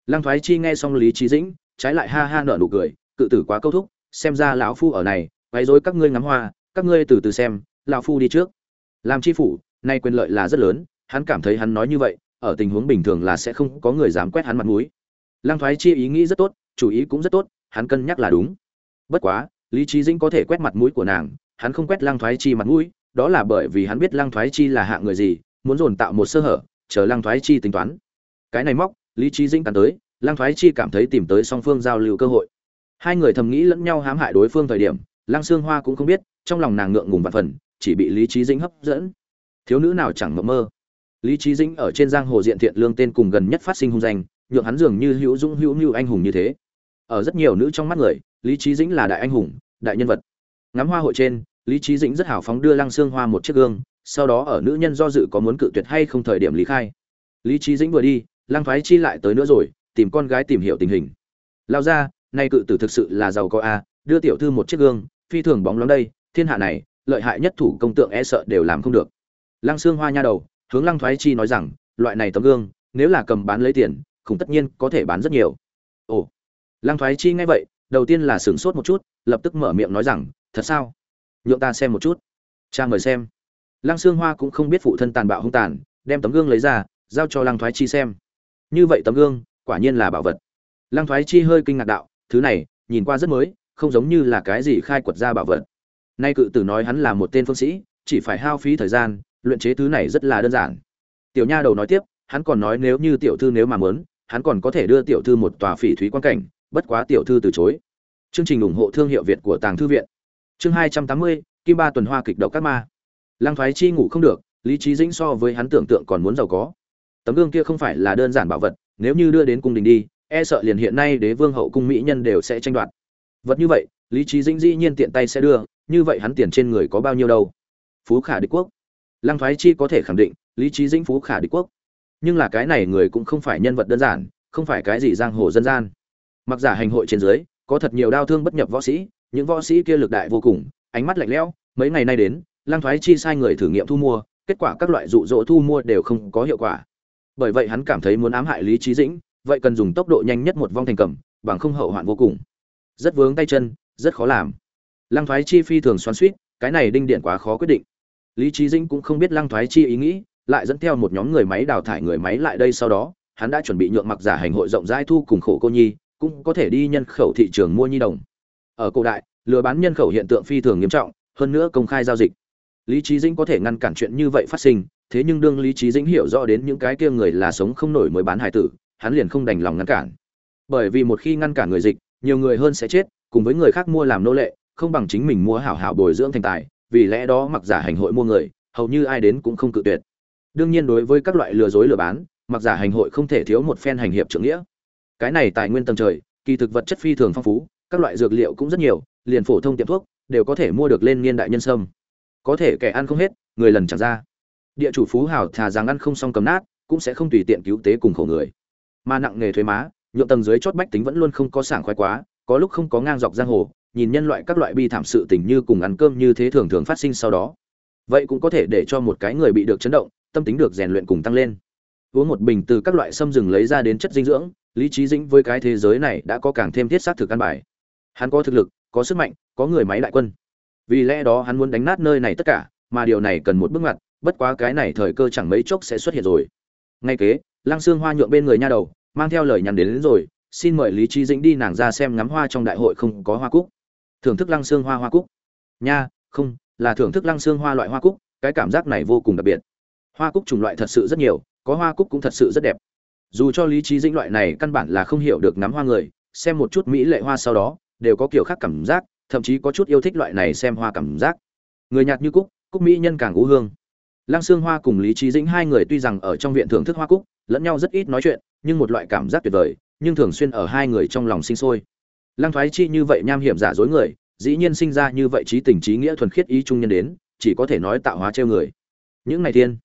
Lăng phái chi nghe xong lý trí dĩnh, trái lại ha ha nở nụ cười, cự tử quá câu thúc, xem ra lão phu ở này, quấy rối các ngươi ngắm hoa, các ngươi từ từ xem, lão phu đi trước. Làm chi phủ, nay quyền lợi là rất lớn, hắn cảm thấy hắn nói như vậy, ở tình huống bình thường là sẽ không có người dám quét hắn mặt mũi. Lăng thoái chi ý nghĩ rất tốt, chủ ý cũng rất tốt hắn cân nhắc là đúng. Bất quá, lý trí dĩnh có thể quét mặt mũi của nàng, hắn không quét lăng thoái chi mặt mũi, đó là bởi vì hắn biết lăng thoái chi là hạ người gì, muốn dồn tạo một sơ hở, chờ lăng thoái chi tính toán. Cái này móc, lý trí dĩnh tàn tới, lăng thoái chi cảm thấy tìm tới song phương giao lưu cơ hội. Hai người thầm nghĩ lẫn nhau hãm hại đối phương thời điểm, lăng Sương hoa cũng không biết, trong lòng nàng ngượng ngùng vạn phần, chỉ bị lý trí dĩnh hấp dẫn. Thiếu nữ nào chẳng mộng mơ. Lý trí dĩnh ở trên giang hồ diện thiện lương tên cùng gần nhất phát sinh hung danh, nhượng hắn dường như hữu dũng hữu như anh hùng như thế ở rất nhiều nữ trong mắt người, lý trí dĩnh là đại anh hùng, đại nhân vật. Ngắm hoa hội trên, lý trí dĩnh rất hào phóng đưa lăng xương hoa một chiếc gương, sau đó ở nữ nhân do dự có muốn cự tuyệt hay không thời điểm lý khai. Lý trí dĩnh vừa đi, lăng thoái chi lại tới nữa rồi, tìm con gái tìm hiểu tình hình. Lao ra, nay cự tử thực sự là giàu có a, đưa tiểu thư một chiếc gương, phi thường bóng lắm đây, thiên hạ này, lợi hại nhất thủ công tượng e sợ đều làm không được. Lăng xương hoa nha đầu, hướng lăng thoái chi nói rằng, loại này tấm gương, nếu là cầm bán lấy tiền, khủng tất nhiên có thể bán rất nhiều. Ồ lăng thoái chi nghe vậy, đầu tiên là sửng sốt một chút, lập tức mở miệng nói rằng, thật sao? Nhượng ta xem một chút. Cha mời xem. Lăng xương hoa cũng không biết phụ thân tàn bạo hung tàn, đem tấm gương lấy ra, giao cho lăng thoái chi xem. Như vậy tấm gương, quả nhiên là bảo vật. Lăng thoái chi hơi kinh ngạc đạo, thứ này, nhìn qua rất mới, không giống như là cái gì khai quật ra bảo vật. Nay cự tử nói hắn là một tên phương sĩ, chỉ phải hao phí thời gian, luyện chế thứ này rất là đơn giản. Tiểu nha đầu nói tiếp, hắn còn nói nếu như tiểu thư nếu mà muốn, hắn còn có thể đưa tiểu thư một tòa phỉ thúy quan cảnh bất quá tiểu thư từ chối. Chương trình ủng hộ thương hiệu việt của tàng thư viện. Chương hai trăm tám mươi, kim ba tuần hoa kịch độc các ma. Lăng thoái chi ngủ không được, lý trí dĩnh so với hắn tưởng tượng còn muốn giàu có. Tấm gương kia không phải là đơn giản bảo vật, nếu như đưa đến cung đình đi e sợ liền hiện nay đế vương hậu cung mỹ nhân đều sẽ tranh đoạt. Vật như vậy, lý trí dĩnh dĩ nhiên tiện tay sẽ đưa, như vậy hắn tiền trên người có bao nhiêu đâu? Phú khả địch quốc. Lăng thoái chi có thể khẳng định, lý trí dĩnh phú khả địch quốc. Nhưng là cái này người cũng không phải nhân vật đơn giản, không phải cái gì giang hồ dân gian mặc giả hành hội trên dưới, có thật nhiều đau thương bất nhập võ sĩ, những võ sĩ kia lực đại vô cùng, ánh mắt lạnh lẽo, mấy ngày nay đến lang thoái chi sai người thử nghiệm thu mua, kết quả các loại dụ dỗ thu mua đều không có hiệu quả. Bởi vậy hắn cảm thấy muốn ám hại lý trí dĩnh, vậy cần dùng tốc độ nhanh nhất một vong thành cầm, bằng không hậu hoạn vô cùng. Rất vướng tay chân, rất khó làm. Lăng thoái chi phi thường xoắn suýt cái này đinh điện quá khó quyết định. Lý trí dĩnh cũng không biết lăng thoái chi ý nghĩ, lại dẫn theo một nhóm người máy đào thải người máy lại đây sau đó, hắn đã chuẩn bị nhượng mặc giả hành hội rộng rãi thu cùng khổ cô nhi cũng có thể đi nhân khẩu thị trường mua nhi đồng. Ở cổ đại, lừa bán nhân khẩu hiện tượng phi thường nghiêm trọng, hơn nữa công khai giao dịch. Lý trí dĩnh có thể ngăn cản chuyện như vậy phát sinh, thế nhưng đương lý trí dĩnh hiểu rõ đến những cái kia người là sống không nổi mới bán hải tử, hắn liền không đành lòng ngăn cản. Bởi vì một khi ngăn cản người dịch, nhiều người hơn sẽ chết, cùng với người khác mua làm nô lệ, không bằng chính mình mua hảo hảo bồi dưỡng thành tài, vì lẽ đó mặc giả hành hội mua người, hầu như ai đến cũng không cự tuyệt. Đương nhiên đối với các loại lừa dối lừa bán, mặc giả hành hội không thể thiếu một phen hành hiệp trưởng nghĩa cái này tài nguyên tầng trời, kỳ thực vật chất phi thường phong phú, các loại dược liệu cũng rất nhiều, liền phổ thông tiệm thuốc đều có thể mua được lên niên đại nhân sâm. Có thể kẻ ăn không hết, người lần chẳng ra. Địa chủ phú hảo thà rằng ăn không xong cầm nát, cũng sẽ không tùy tiện cứu tế cùng khổ người. Mà nặng nghề thuế má, nhuộm tầng dưới chót bách tính vẫn luôn không có sảng khoái quá, có lúc không có ngang dọc giang hồ, nhìn nhân loại các loại bi thảm sự tình như cùng ăn cơm như thế thường thường phát sinh sau đó. Vậy cũng có thể để cho một cái người bị được chấn động, tâm tính được rèn luyện cùng tăng lên. Uống một bình từ các loại sâm rừng lấy ra đến chất dinh dưỡng lý trí dĩnh với cái thế giới này đã có càng thêm thiết xác thực căn bài. Hắn có thực lực có sức mạnh có người máy đại quân. Vì lẽ đó hắn muốn đánh nát nơi này tất cả mà điều này cần một bước ngoặt bất quá cái này thời cơ chẳng mấy chốc sẽ xuất hiện rồi. Ngay kế lăng xương hoa nhượng bên người nha đầu mang theo lời nhắn đến, đến rồi xin mời lý trí dĩnh đi nàng ra xem ngắm hoa trong đại hội không có hoa cúc. Thưởng thức lăng xương hoa hoa cúc. Nha không là thưởng thức lăng xương hoa loại hoa cúc cái cảm giác này vô cùng đặc biệt. Hoa cúc chủng loại thật sự rất nhiều có hoa cúc cũng thật sự rất đẹp dù cho lý trí dĩnh loại này căn bản là không hiểu được ngắm hoa người, xem một chút mỹ lệ hoa sau đó, đều có kiểu khác cảm giác, thậm chí có chút yêu thích loại này xem hoa cảm giác. Người nhạt như cúc cúc mỹ nhân càng ú hương. Lăng xương hoa cùng lý trí dĩnh hai người tuy rằng ở trong viện thưởng thức hoa cúc, lẫn nhau rất ít nói chuyện, nhưng một loại cảm giác tuyệt vời, nhưng thường xuyên ở hai người trong lòng sinh sôi. Lăng thoái chi như vậy nham hiểm giả dối người, dĩ nhiên sinh ra như vậy trí tình trí nghĩa thuần khiết ý trung nhân đến, chỉ có thể nói tạo hóa treo người. Những ngày thiên,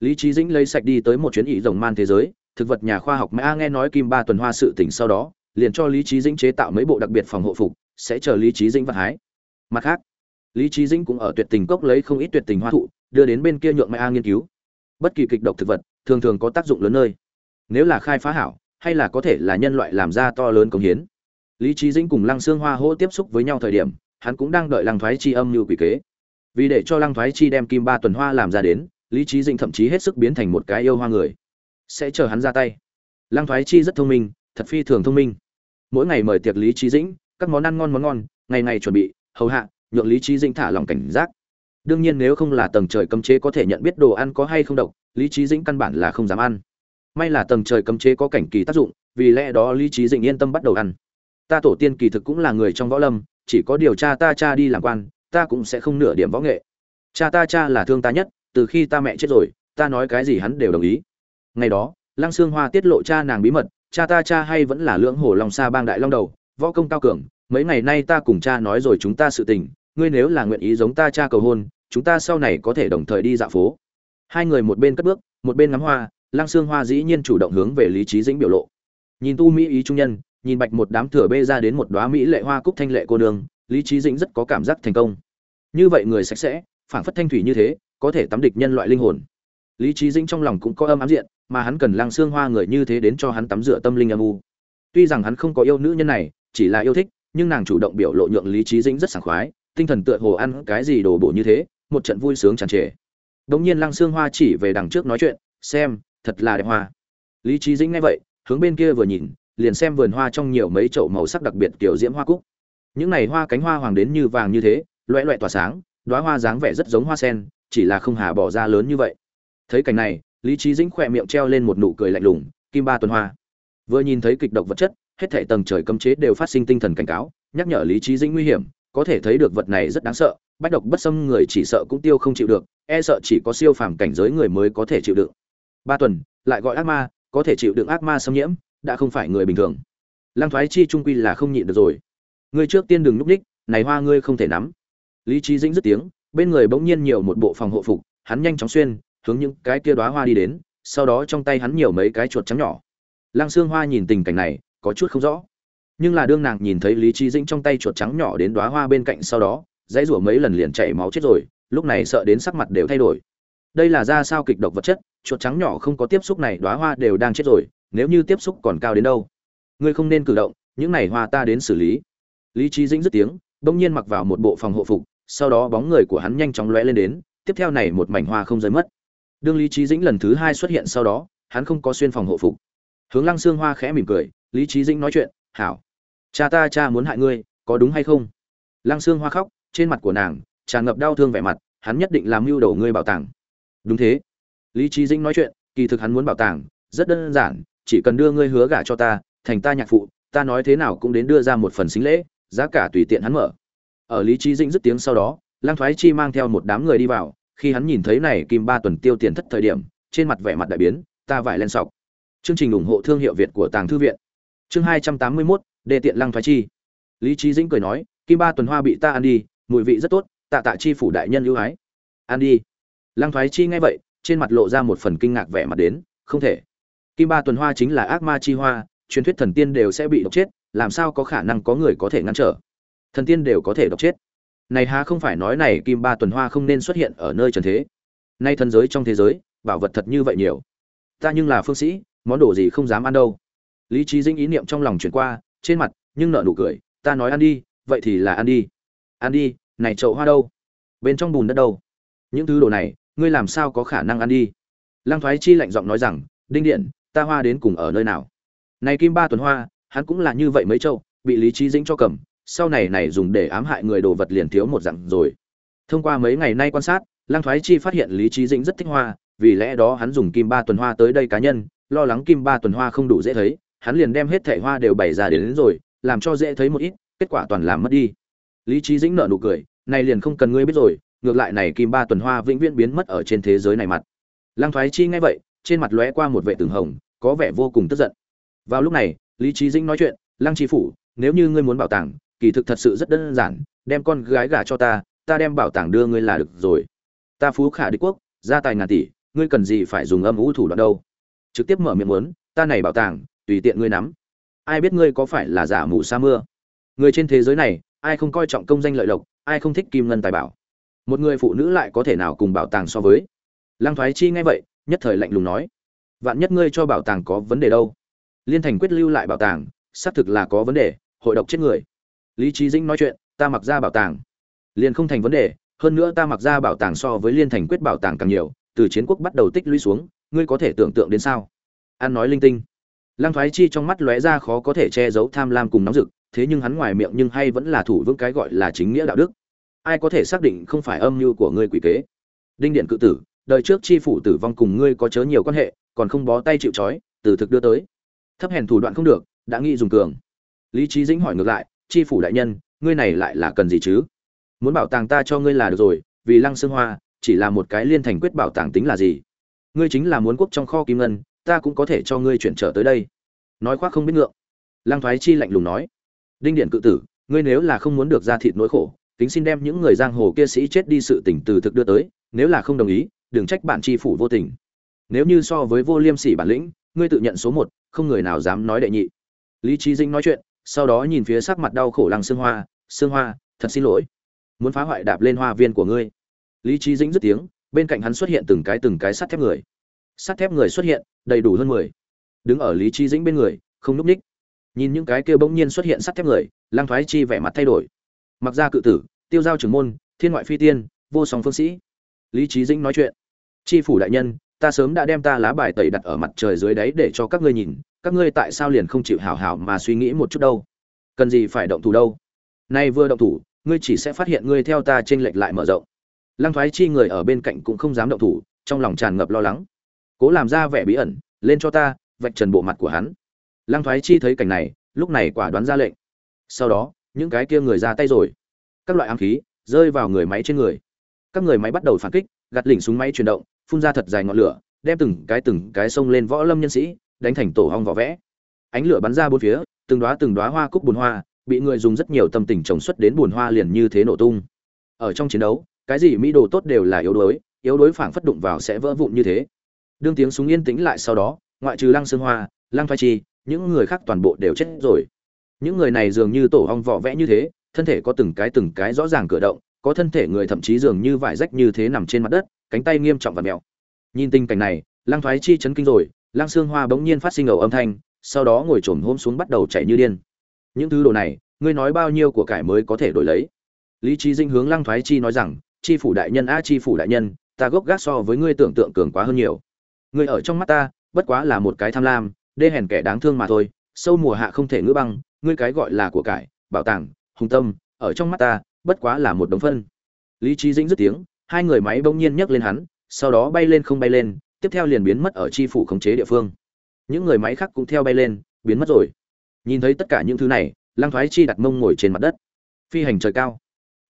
lý trí dĩnh lấy sạch đi tới một chuyến ý rồng man thế giới thực vật nhà khoa học mã nghe nói kim ba tuần hoa sự tỉnh sau đó, liền cho lý trí dĩnh chế tạo mấy bộ đặc biệt phòng hộ phục, sẽ chờ lý trí dĩnh vận hái. Mặt khác, lý trí dĩnh cũng ở tuyệt tình cốc lấy không ít tuyệt tình hoa thụ, đưa đến bên kia nhượng mã nghiên cứu. Bất kỳ kịch độc thực vật, thường thường có tác dụng lớn nơi. Nếu là khai phá hảo, hay là có thể là nhân loại làm ra to lớn công hiến. Lý trí dĩnh cùng lăng xương hoa hỗ tiếp xúc với nhau thời điểm, hắn cũng đang đợi lăng thoái chi âm như quỷ kế. Vì để cho lăng thoái chi đem kim ba tuần hoa làm ra đến, lý trí dĩnh thậm chí hết sức biến thành một cái yêu hoa người sẽ chờ hắn ra tay. Lăng thoái chi rất thông minh, thật phi thường thông minh. Mỗi ngày mời tiệc lý trí dĩnh, các món ăn ngon món ngon, ngày ngày chuẩn bị, hầu hạ, nhượng lý trí dĩnh thả lòng cảnh giác. Đương nhiên nếu không là tầng trời cấm chế có thể nhận biết đồ ăn có hay không độc, lý trí dĩnh căn bản là không dám ăn. May là tầng trời cấm chế có cảnh kỳ tác dụng, vì lẽ đó lý trí dĩnh yên tâm bắt đầu ăn. Ta tổ tiên kỳ thực cũng là người trong võ lâm, chỉ có điều cha ta cha đi làm quan, ta cũng sẽ không nửa điểm võ nghệ. Cha ta cha là thương ta nhất, từ khi ta mẹ chết rồi, ta nói cái gì hắn đều đồng ý ngày đó lăng xương hoa tiết lộ cha nàng bí mật cha ta cha hay vẫn là lưỡng hồ long xa bang đại long đầu võ công cao cường mấy ngày nay ta cùng cha nói rồi chúng ta sự tình ngươi nếu là nguyện ý giống ta cha cầu hôn chúng ta sau này có thể đồng thời đi dạo phố. Hai người một bên cất bước một bên ngắm hoa lăng xương hoa dĩ nhiên chủ động hướng về lý trí dĩnh biểu lộ. Nhìn tu mỹ ý trung nhân nhìn bạch một đám thừa bê ra đến một đóa mỹ lệ hoa cúc thanh lệ cô đường, lý trí dĩnh rất có cảm giác thành công. Như vậy người sạch sẽ phảng phất thanh thủy như thế có thể tắm địch nhân loại linh hồn. Lý trí dĩnh trong lòng cũng có âm ám diện mà hắn cần lăng xương hoa người như thế đến cho hắn tắm rửa tâm linh âm u. Tuy rằng hắn không có yêu nữ nhân này, chỉ là yêu thích, nhưng nàng chủ động biểu lộ nhượng lý trí dĩnh rất sảng khoái, tinh thần tựa hồ ăn cái gì đồ bổ như thế, một trận vui sướng tràn trề. Đống nhiên lăng xương hoa chỉ về đằng trước nói chuyện, xem, thật là đẹp hoa. Lý trí dĩnh nghe vậy, hướng bên kia vừa nhìn, liền xem vườn hoa trong nhiều mấy chậu màu sắc đặc biệt kiểu diễm hoa cúc. Những này hoa cánh hoa hoàng đến như vàng như thế loẹ loẹ tỏa sáng, đóa hoa dáng vẻ rất giống hoa sen, chỉ là không hà bỏ ra lớn như vậy. Thấy cảnh này lý trí dĩnh khỏe miệng treo lên một nụ cười lạnh lùng, kim ba tuần hoa. Vừa nhìn thấy kịch độc vật chất, hết thảy tầng trời cấm chế đều phát sinh tinh thần cảnh cáo, nhắc nhở lý trí dĩnh nguy hiểm, có thể thấy được vật này rất đáng sợ, bách độc bất xâm người chỉ sợ cũng tiêu không chịu được e sợ chỉ có siêu phàm cảnh giới người mới có thể chịu đựng. Ba tuần, lại gọi ác ma, có thể chịu đựng ác ma xâm nhiễm, đã không phải người bình thường. Lăng thoái chi trung quy là không nhịn được rồi. Ngươi trước tiên đừng núp ních này hoa ngươi không thể nắm. Lý trí dĩnh dứt tiếng, bên người bỗng nhiên nhiều một bộ phòng hộ phục, hắn nhanh chóng xuyên hướng những cái kia đóa hoa đi đến, sau đó trong tay hắn nhiều mấy cái chuột trắng nhỏ. Lăng xương hoa nhìn tình cảnh này, có chút không rõ. Nhưng là đương nàng nhìn thấy lý Chí dĩnh trong tay chuột trắng nhỏ đến đóa hoa bên cạnh sau đó, dãy rủa mấy lần liền chảy máu chết rồi, lúc này sợ đến sắc mặt đều thay đổi. Đây là ra sao kịch độc vật chất, chuột trắng nhỏ không có tiếp xúc này, đóa hoa đều đang chết rồi, nếu như tiếp xúc còn cao đến đâu? Ngươi không nên cử động, những này hoa ta đến xử lý. Lý Chí dĩnh dứt tiếng, bỗng nhiên mặc vào một bộ phòng hộ phục, sau đó bóng người của hắn nhanh chóng lóe lên đến, tiếp theo này một mảnh hoa không rơi mất đương lý trí dĩnh lần thứ hai xuất hiện sau đó, hắn không có xuyên phòng hộ phục. Hướng lăng xương hoa khẽ mỉm cười, lý trí dĩnh nói chuyện, hảo, cha ta, cha muốn hại ngươi, có đúng hay không? Lăng xương hoa khóc, trên mặt của nàng tràn ngập đau thương vẻ mặt, hắn nhất định làm mưu đầu ngươi bảo tàng. Đúng thế. Lý trí dĩnh nói chuyện, kỳ thực hắn muốn bảo tàng, rất đơn giản, chỉ cần đưa ngươi hứa gả cho ta, thành ta nhạc phụ, ta nói thế nào cũng đến đưa ra một phần xính lễ, giá cả tùy tiện hắn mở. Ở lý trí dĩnh dứt tiếng sau đó lang thoái chi mang theo một đám người đi vào khi hắn nhìn thấy này kim ba tuần tiêu tiền thất thời điểm, trên mặt vẻ mặt đại biến, ta vải len sọc. Chương trình ủng hộ thương hiệu việt của tàng thư viện. Chương hai trăm tám mươi mốt, đề tiện lăng thoái chi. Lý trí dĩnh cười nói, kim ba tuần hoa bị ta ăn đi, mùi vị rất tốt, tạ tạ chi phủ đại nhân ưu ái. Ăn đi. Lăng thoái chi nghe vậy, trên mặt lộ ra một phần kinh ngạc vẻ mặt đến, không thể. Kim ba tuần hoa chính là ác ma chi hoa, truyền thuyết thần tiên đều sẽ bị độc chết, làm sao có khả năng có người có thể ngăn trở? Thần tiên đều có thể độc chết này há không phải nói này kim ba tuần hoa không nên xuất hiện ở nơi trần thế. Nay thần giới trong thế giới, bảo vật thật như vậy nhiều. Ta nhưng là phương sĩ, món đồ gì không dám ăn đâu. Lý trí dinh ý niệm trong lòng chuyển qua, trên mặt, nhưng nợ nụ cười, ta nói ăn đi, vậy thì là ăn đi. Ăn đi, này chậu hoa đâu? Bên trong bùn đất đâu? Những thứ đồ này, ngươi làm sao có khả năng ăn đi? Lăng thoái chi lạnh giọng nói rằng, đinh điện, ta hoa đến cùng ở nơi nào? Này kim ba tuần hoa, hắn cũng là như vậy mấy chậu, bị lý trí dĩnh cho cầm sau này này dùng để ám hại người đồ vật liền thiếu một dặn rồi. Thông qua mấy ngày nay quan sát lăng thoái chi phát hiện lý trí dĩnh rất thích hoa vì lẽ đó hắn dùng kim ba tuần hoa tới đây cá nhân lo lắng kim ba tuần hoa không đủ dễ thấy hắn liền đem hết thẻ hoa đều bày ra đến, đến rồi làm cho dễ thấy một ít kết quả toàn làm mất đi. Lý trí dĩnh nợ nụ cười này liền không cần ngươi biết rồi ngược lại này kim ba tuần hoa vĩnh viễn biến mất ở trên thế giới này mặt. Lăng thoái chi nghe vậy trên mặt lóe qua một vệ tường hồng có vẻ vô cùng tức giận. Vào lúc này lý trí dĩnh nói chuyện lăng tri phủ nếu như ngươi muốn bảo tàng kỳ thực thật sự rất đơn giản, đem con gái gả cho ta ta đem bảo tàng đưa ngươi là được rồi. Ta phú khả đế quốc, gia tài ngàn tỷ, ngươi cần gì phải dùng âm ủ thủ đoạn đâu? Trực tiếp mở miệng muốn, ta này bảo tàng, tùy tiện ngươi nắm. Ai biết ngươi có phải là giả mù sa mưa? Người trên thế giới này, ai không coi trọng công danh lợi lộc, ai không thích kim ngân tài bảo? Một người phụ nữ lại có thể nào cùng bảo tàng so với? Lăng thoái chi nghe vậy, nhất thời lạnh lùng nói, vạn nhất ngươi cho bảo tàng có vấn đề đâu? Liên thành quyết lưu lại bảo tàng, xác thực là có vấn đề, hội độc chết người lý trí dĩnh nói chuyện, ta mặc ra bảo tàng. Liền không thành vấn đề, hơn nữa ta mặc ra bảo tàng so với liên thành quyết bảo tàng càng nhiều, từ chiến quốc bắt đầu tích lũy xuống, ngươi có thể tưởng tượng đến sao? An nói linh tinh. Lăng thoái chi trong mắt lóe ra khó có thể che giấu tham lam cùng nóng rực, thế nhưng hắn ngoài miệng nhưng hay vẫn là thủ vững cái gọi là chính nghĩa đạo đức. Ai có thể xác định không phải âm mưu của ngươi quỷ kế? Đinh điện cự tử, đời trước chi phủ tử vong cùng ngươi có chớ nhiều quan hệ, còn không bó tay chịu trói, từ thực đưa tới. Thấp hèn thủ đoạn không được, đã nghĩ dùng cường. Lý trí dĩnh hỏi ngược lại chi phủ đại nhân, ngươi này lại là cần gì chứ? Muốn bảo tàng ta cho ngươi là được rồi, vì lăng xương hoa, chỉ là một cái liên thành quyết bảo tàng tính là gì? Ngươi chính là muốn quốc trong kho kim ngân, ta cũng có thể cho ngươi chuyển trở tới đây. Nói khoác không biết ngượng. Lăng thoái chi lạnh lùng nói. Đinh điện cự tử, ngươi nếu là không muốn được ra thịt nỗi khổ tính xin đem những người giang hồ kia sĩ chết đi sự tỉnh từ thực đưa tới, nếu là không đồng ý, đừng trách bạn tri phủ vô tình. Nếu như so với vô liêm sỉ bản lĩnh, ngươi tự nhận số một, không người nào dám nói đệ nhị. Lý trí Dinh nói chuyện sau đó nhìn phía sắc mặt đau khổ lăng xương hoa xương hoa, thật xin lỗi. Muốn phá hoại đạp lên hoa viên của ngươi. Lý trí dĩnh dứt tiếng, bên cạnh hắn xuất hiện từng cái từng cái sắt thép người. Sắt thép người xuất hiện, đầy đủ hơn mười. Đứng ở lý trí dĩnh bên người, không núp ních. Nhìn những cái kia bỗng nhiên xuất hiện sắt thép người lang thoái chi vẻ mặt thay đổi. Mặc ra cự tử, tiêu giao trưởng môn, thiên ngoại phi tiên, vô song phương sĩ. Lý trí dĩnh nói chuyện. Chi phủ đại nhân ta sớm đã đem ta lá bài tẩy đặt ở mặt trời dưới đáy để cho các ngươi nhìn, các ngươi tại sao liền không chịu hảo hảo mà suy nghĩ một chút đâu? Cần gì phải động thủ đâu? Nay vừa động thủ, ngươi chỉ sẽ phát hiện ngươi theo ta t r ê n lệch lại mở rộng. Lăng thoái chi người ở bên cạnh cũng không dám động thủ, trong lòng tràn ngập lo lắng. Cố làm ra vẻ bí ẩn, lên cho ta, vạch trần bộ mặt của hắn. Lăng thoái chi thấy cảnh này, lúc này quả đoán ra lệnh. Sau đó, những cái kia người ra tay rồi. Các loại ám khí rơi vào người máy trên người. Các người máy bắt đầu phản kích, gạt lỉnh súng máy chuyển động phun ra thật dài ngọn lửa, đem từng cái từng cái sông lên võ lâm nhân sĩ, đánh thành tổ hong vỏ vẽ. Ánh lửa bắn ra bốn phía, từng đóa từng đóa hoa cúc bùn hoa, bị người dùng rất nhiều tâm tình trồng xuất đến bùn hoa liền như thế nổ tung. Ở trong chiến đấu, cái gì mỹ đồ tốt đều là yếu đuối yếu đuối phảng phất đụng vào sẽ vỡ vụn như thế. Đương tiếng súng yên tĩnh lại sau đó, ngoại trừ lăng Sương hoa, lăng phai chi, những người khác toàn bộ đều chết rồi. Những người này dường như tổ hong vỏ vẽ như thế, thân thể có từng cái từng cái rõ ràng cử động, có thân thể người thậm chí dường như vải rách như thế nằm trên mặt đất cánh tay nghiêm trọng và mèo nhìn tình cảnh này, lăng thoái chi chấn kinh rồi, lăng xương hoa bỗng nhiên phát sinh ẩu âm thanh, sau đó ngồi trồm hôm xuống bắt đầu chạy như điên. Những thứ đồ này, ngươi nói bao nhiêu của cải mới có thể đổi lấy? Lý trí dinh hướng lăng thoái chi nói rằng, chi phủ đại nhân, a chi phủ đại nhân, ta gốc gác so với ngươi tưởng tượng cường quá hơn nhiều. Ngươi ở trong mắt ta, bất quá là một cái tham lam, đê hèn kẻ đáng thương mà thôi, sâu mùa hạ không thể ngữ băng, ngươi cái gọi là của cải, bảo tàng, hùng tâm, ở trong mắt ta, bất quá là một đống phân. Lý trí dĩnh dứt tiếng hai người máy bỗng nhiên nhấc lên hắn, sau đó bay lên không bay lên, tiếp theo liền biến mất ở chi phủ khống chế địa phương. Những người máy khác cũng theo bay lên, biến mất rồi. Nhìn thấy tất cả những thứ này, lăng thoái chi đặt mông ngồi trên mặt đất. Phi hành trời cao.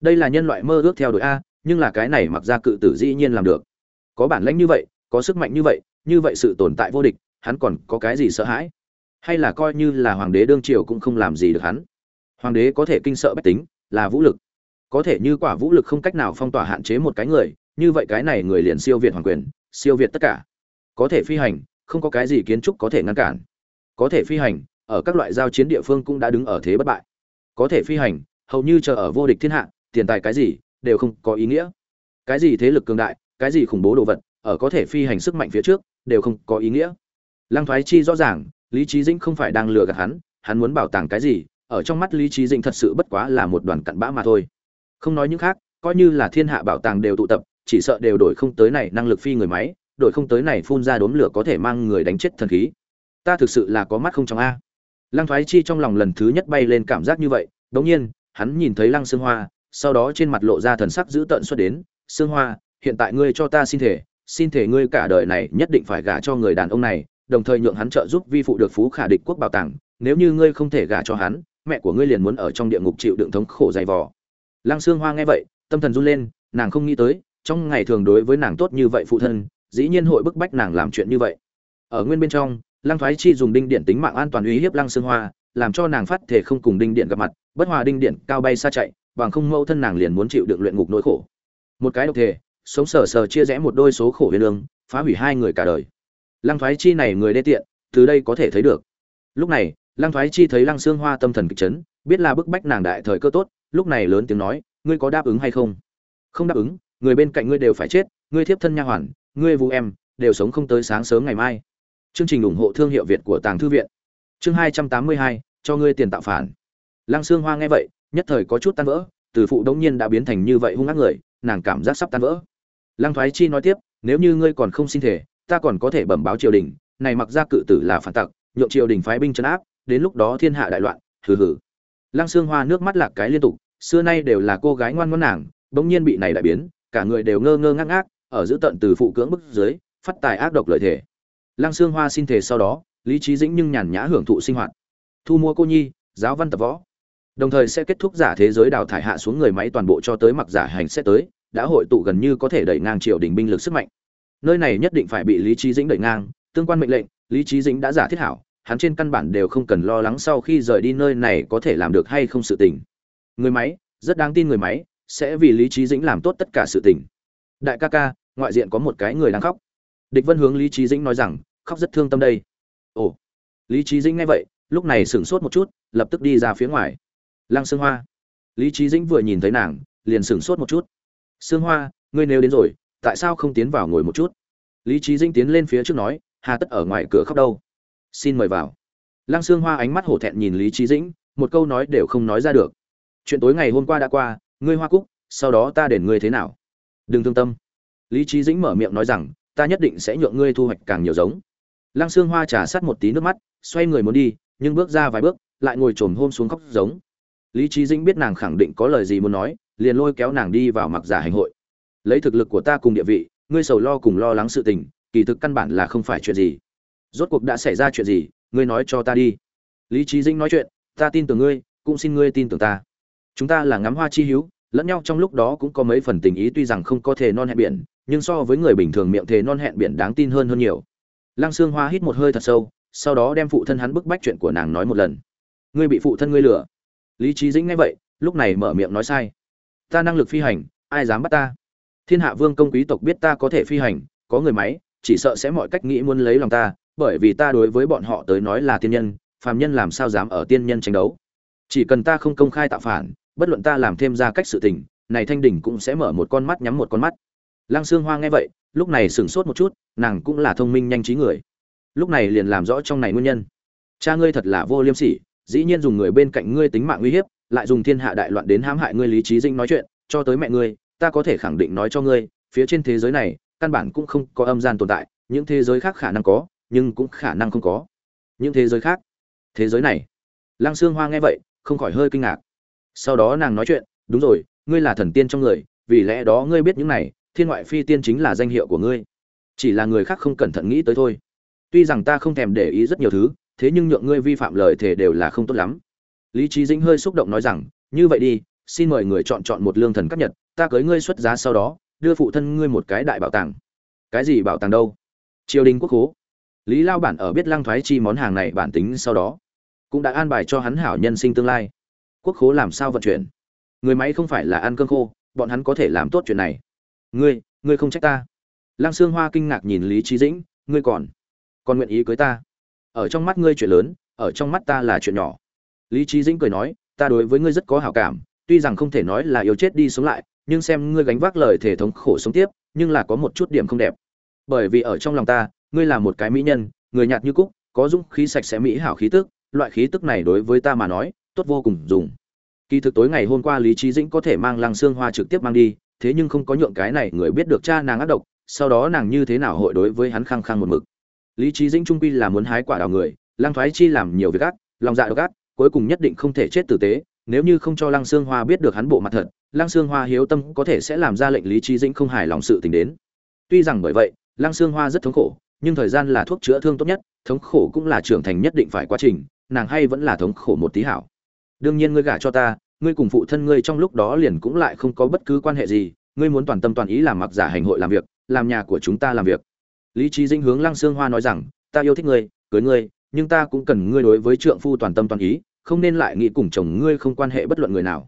Đây là nhân loại mơ ước theo đuổi a, nhưng là cái này mặc ra cự tử dĩ nhiên làm được. Có bản lĩnh như vậy, có sức mạnh như vậy như vậy sự tồn tại vô địch, hắn còn có cái gì sợ hãi? Hay là coi như là hoàng đế đương triều cũng không làm gì được hắn? Hoàng đế có thể kinh sợ bách tính, là vũ lực có thể như quả vũ lực không cách nào phong tỏa hạn chế một cái người, như vậy cái này người liền siêu việt hoàng quyền, siêu việt tất cả. Có thể phi hành, không có cái gì kiến trúc có thể ngăn cản. Có thể phi hành, ở các loại giao chiến địa phương cũng đã đứng ở thế bất bại. Có thể phi hành, hầu như chờ ở vô địch thiên hạ, tiền tài cái gì, đều không có ý nghĩa. Cái gì thế lực cường đại, cái gì khủng bố đồ vật, ở có thể phi hành sức mạnh phía trước, đều không có ý nghĩa. Lăng thoái chi rõ ràng, lý trí dĩnh không phải đang lừa gạt hắn hắn muốn bảo tàng cái gì, ở trong mắt lý trí dĩnh thật sự bất quá là một đoàn cặn bã mà thôi không nói những khác, coi như là thiên hạ bảo tàng đều tụ tập, chỉ sợ đều đổi không tới này năng lực phi người máy, đổi không tới này phun ra đốm lửa có thể mang người đánh chết thần khí. Ta thực sự là có mắt không trong a. Lăng thoái chi trong lòng lần thứ nhất bay lên cảm giác như vậy đống nhiên, hắn nhìn thấy lăng xương hoa, sau đó trên mặt lộ ra thần sắc dữ tợn xuất đến xương hoa, hiện tại ngươi cho ta xin thể xin thể ngươi cả đời này nhất định phải gả cho người đàn ông này, đồng thời nhượng hắn trợ giúp vi phụ được phú khả địch quốc bảo tàng, nếu như ngươi không thể gả cho hắn, mẹ của ngươi liền muốn ở trong địa ngục chịu đựng thống khổ dày vò lăng Sương hoa nghe vậy, tâm thần run lên, nàng không nghĩ tới, trong ngày thường đối với nàng tốt như vậy phụ thân, dĩ nhiên hội bức bách nàng làm chuyện như vậy. Ở nguyên bên trong, lăng thoái chi dùng đinh điện tính mạng an toàn uy hiếp lăng Sương hoa, làm cho nàng phát thể không cùng đinh điện gặp mặt, bất hòa đinh điện cao bay xa chạy, bằng không mâu thân nàng liền muốn chịu được luyện ngục nỗi khổ. Một cái độc thể, sống sờ sờ chia rẽ một đôi số khổ huyền lương, phá hủy hai người cả đời. Lăng thoái chi này người đê tiện, từ đây có thể thấy được. Lúc này, lăng thoái chi thấy lăng Sương hoa tâm thần kịch chấn, biết là bức bách nàng đại thời cơ tốt lúc này lớn tiếng nói, ngươi có đáp ứng hay không? Không đáp ứng, người bên cạnh ngươi đều phải chết, ngươi thiếp thân nha hoàn, ngươi vũ em, đều sống không tới sáng sớm ngày mai. Chương trình ủng hộ thương hiệu việt của tàng thư viện. Chương hai trăm tám mươi hai, cho ngươi tiền tạo phản. Lăng xương hoa nghe vậy, nhất thời có chút tan vỡ, từ phụ đống nhiên đã biến thành như vậy hung ác người, nàng cảm giác sắp tan vỡ. Lăng thoái chi nói tiếp, nếu như ngươi còn không xin thể, ta còn có thể bẩm báo triều đình, này mặc ra cự tử là phản tặc, nhượng triều đình phái binh trấn áp, đến lúc đó thiên hạ đại loạn, hừ hừ. Lăng xương hoa nước mắt lạc cái liên tục xưa nay đều là cô gái ngoan ngoãn nàng, bỗng nhiên bị này đại biến, cả người đều ngơ ngơ ngác ngác, ở giữ tận từ phụ cưỡng bức dưới, phát tài ác độc lợi thể lăng xương hoa xin thể sau đó, lý trí dĩnh nhưng nhàn nhã hưởng thụ sinh hoạt. Thu mua cô nhi, giáo văn tập võ. Đồng thời sẽ kết thúc giả thế giới đào thải hạ xuống người máy toàn bộ cho tới mặc giả hành sẽ tới, đã hội tụ gần như có thể đẩy ngang triều đình binh lực sức mạnh. Nơi này nhất định phải bị lý trí dĩnh đẩy ngang, tương quan mệnh lệnh, lý trí dĩnh đã giả thiết hảo, hắn trên căn bản đều không cần lo lắng sau khi rời đi nơi này có thể làm được hay không sự tình người máy, rất đáng tin người máy, sẽ vì lý trí dĩnh làm tốt tất cả sự tình. Đại ca ca, ngoại diện có một cái người đang khóc. Địch vân hướng lý trí dĩnh nói rằng, khóc rất thương tâm đây. Ồ. Lý trí dĩnh nghe vậy, lúc này sửng sốt một chút, lập tức đi ra phía ngoài. Lăng sương hoa. Lý trí dĩnh vừa nhìn thấy nàng, liền sửng sốt một chút. Sương hoa, ngươi nếu đến rồi, tại sao không tiến vào ngồi một chút? Lý trí dĩnh tiến lên phía trước nói, hà tất ở ngoài cửa khóc đâu. Xin mời vào. Lăng sương hoa ánh mắt hổ thẹn nhìn lý trí dĩnh, một câu nói đều không nói ra được chuyện tối ngày hôm qua đã qua, ngươi hoa cúc, sau đó ta đền ngươi thế nào? Đừng thương tâm. Lý trí dĩnh mở miệng nói rằng, ta nhất định sẽ nhượng ngươi thu hoạch càng nhiều giống. Lăng xương hoa trà sát một tí nước mắt, xoay người muốn đi, nhưng bước ra vài bước, lại ngồi trồm hôm xuống khóc giống. Lý trí dĩnh biết nàng khẳng định có lời gì muốn nói, liền lôi kéo nàng đi vào mặc giả hành hội. Lấy thực lực của ta cùng địa vị, ngươi sầu lo cùng lo lắng sự tình, kỳ thực căn bản là không phải chuyện gì. Rốt cuộc đã xảy ra chuyện gì, ngươi nói cho ta đi. Lý trí dĩnh nói chuyện, ta tin tưởng ngươi, cũng xin ngươi tin tưởng ta chúng ta là ngắm hoa chi hữu, lẫn nhau trong lúc đó cũng có mấy phần tình ý tuy rằng không có thể non hẹn biển, nhưng so với người bình thường miệng thề non hẹn biển đáng tin hơn hơn nhiều. Lăng xương hoa hít một hơi thật sâu, sau đó đem phụ thân hắn bức bách chuyện của nàng nói một lần. Ngươi bị phụ thân ngươi lừa. Lý trí dĩnh ngay vậy, lúc này mở miệng nói sai. Ta năng lực phi hành, ai dám bắt ta? Thiên hạ vương công quý tộc biết ta có thể phi hành, có người máy, chỉ sợ sẽ mọi cách nghĩ muốn lấy lòng ta, bởi vì ta đối với bọn họ tới nói là tiên nhân, phàm nhân làm sao dám ở tiên nhân tranh đấu. Chỉ cần ta không công khai tạo phản bất luận ta làm thêm ra cách sự tình, này thanh đỉnh cũng sẽ mở một con mắt nhắm một con mắt. Lăng xương hoa nghe vậy, lúc này sửng sốt một chút, nàng cũng là thông minh nhanh trí người. Lúc này liền làm rõ trong này nguyên nhân. Cha ngươi thật là vô liêm sỉ, dĩ nhiên dùng người bên cạnh ngươi tính mạng uy hiếp, lại dùng thiên hạ đại loạn đến hãm hại ngươi lý trí dinh nói chuyện, cho tới mẹ ngươi, ta có thể khẳng định nói cho ngươi, phía trên thế giới này, căn bản cũng không có âm gian tồn tại, những thế giới khác khả năng có, nhưng cũng khả năng không có. Những thế giới khác, thế giới này. Lăng xương hoa nghe vậy, không khỏi hơi kinh ngạc sau đó nàng nói chuyện, đúng rồi, ngươi là thần tiên trong người, vì lẽ đó ngươi biết những này, thiên ngoại phi tiên chính là danh hiệu của ngươi. Chỉ là người khác không cẩn thận nghĩ tới thôi. Tuy rằng ta không thèm để ý rất nhiều thứ, thế nhưng nhượng ngươi vi phạm lời thề đều là không tốt lắm. Lý trí dĩnh hơi xúc động nói rằng, như vậy đi, xin mời người chọn chọn một lương thần cấp nhật, ta cưới ngươi xuất giá sau đó, đưa phụ thân ngươi một cái đại bảo tàng. Cái gì bảo tàng đâu? Triều đình quốc hố lý lao bản ở biết lăng thoái chi món hàng này bản tính sau đó cũng đã an bài cho hắn hảo nhân sinh tương lai quốc khố làm sao vận chuyển? Người máy không phải là ăn cơm khô, bọn hắn có thể làm tốt chuyện này. Ngươi ngươi không trách ta. Lăng sương hoa kinh ngạc nhìn lý trí dĩnh, ngươi còn còn nguyện ý cưới ta? Ở trong mắt ngươi chuyện lớn, ở trong mắt ta là chuyện nhỏ. Lý trí dĩnh cười nói, ta đối với ngươi rất có hảo cảm, tuy rằng không thể nói là yêu chết đi sống lại, nhưng xem ngươi gánh vác lời thể thống khổ sống tiếp, nhưng là có một chút điểm không đẹp. Bởi vì ở trong lòng ta, ngươi là một cái mỹ nhân, người nhạt như cúc, có dũng khí sạch sẽ mỹ hảo khí tức, loại khí tức này đối với ta mà nói tốt vô cùng dùng. Kỳ thực tối ngày hôm qua lý trí dĩnh có thể mang lăng xương hoa trực tiếp mang đi, thế nhưng không có nhượng cái này người biết được cha nàng ác độc, sau đó nàng như thế nào hội đối với hắn khăng khăng một mực. Lý trí dĩnh trung quy là muốn hái quả đào người, lăng thoái chi làm nhiều việc ác, lòng dạ độc ác, cuối cùng nhất định không thể chết tử tế, nếu như không cho lăng xương hoa biết được hắn bộ mặt thật, lăng xương hoa hiếu tâm có thể sẽ làm ra lệnh lý trí dĩnh không hài lòng sự tình đến. Tuy rằng bởi vậy, lăng xương hoa rất thống khổ, nhưng thời gian là thuốc chữa thương tốt nhất, thống khổ cũng là trưởng thành nhất định phải quá trình, nàng hay vẫn là thống khổ một tí hảo đương nhiên ngươi gả cho ta, ngươi cùng phụ thân ngươi trong lúc đó liền cũng lại không có bất cứ quan hệ gì, ngươi muốn toàn tâm toàn ý làm mặc giả hành hội làm việc, làm nhà của chúng ta làm việc. Lý trí dinh hướng lăng sương hoa nói rằng, ta yêu thích ngươi, cưới ngươi, nhưng ta cũng cần ngươi đối với trượng phu toàn tâm toàn ý, không nên lại nghĩ cùng chồng ngươi không quan hệ bất luận người nào.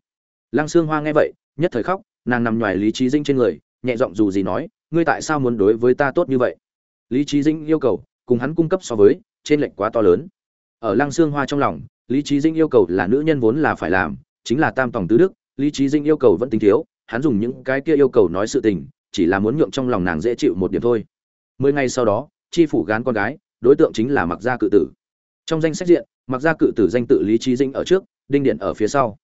Lăng sương hoa nghe vậy, nhất thời khóc, nàng nằm ngoài lý trí dinh trên người, nhẹ giọng dù gì nói, ngươi tại sao muốn đối với ta tốt như vậy? Lý trí dinh yêu cầu, cùng hắn cung cấp so với, trên lệnh quá to lớn. Ở lăng xương hoa trong lòng lý trí dinh yêu cầu là nữ nhân vốn là phải làm, chính là tam tòng tứ đức, lý trí dinh yêu cầu vẫn tính thiếu, hắn dùng những cái kia yêu cầu nói sự tình, chỉ là muốn nhượng trong lòng nàng dễ chịu một điểm thôi. Mười ngày sau đó, chi phủ gán con gái, đối tượng chính là mặc gia cự tử. Trong danh sách diện mặc gia cự tử danh tự lý trí dinh ở trước, đinh điện ở phía sau.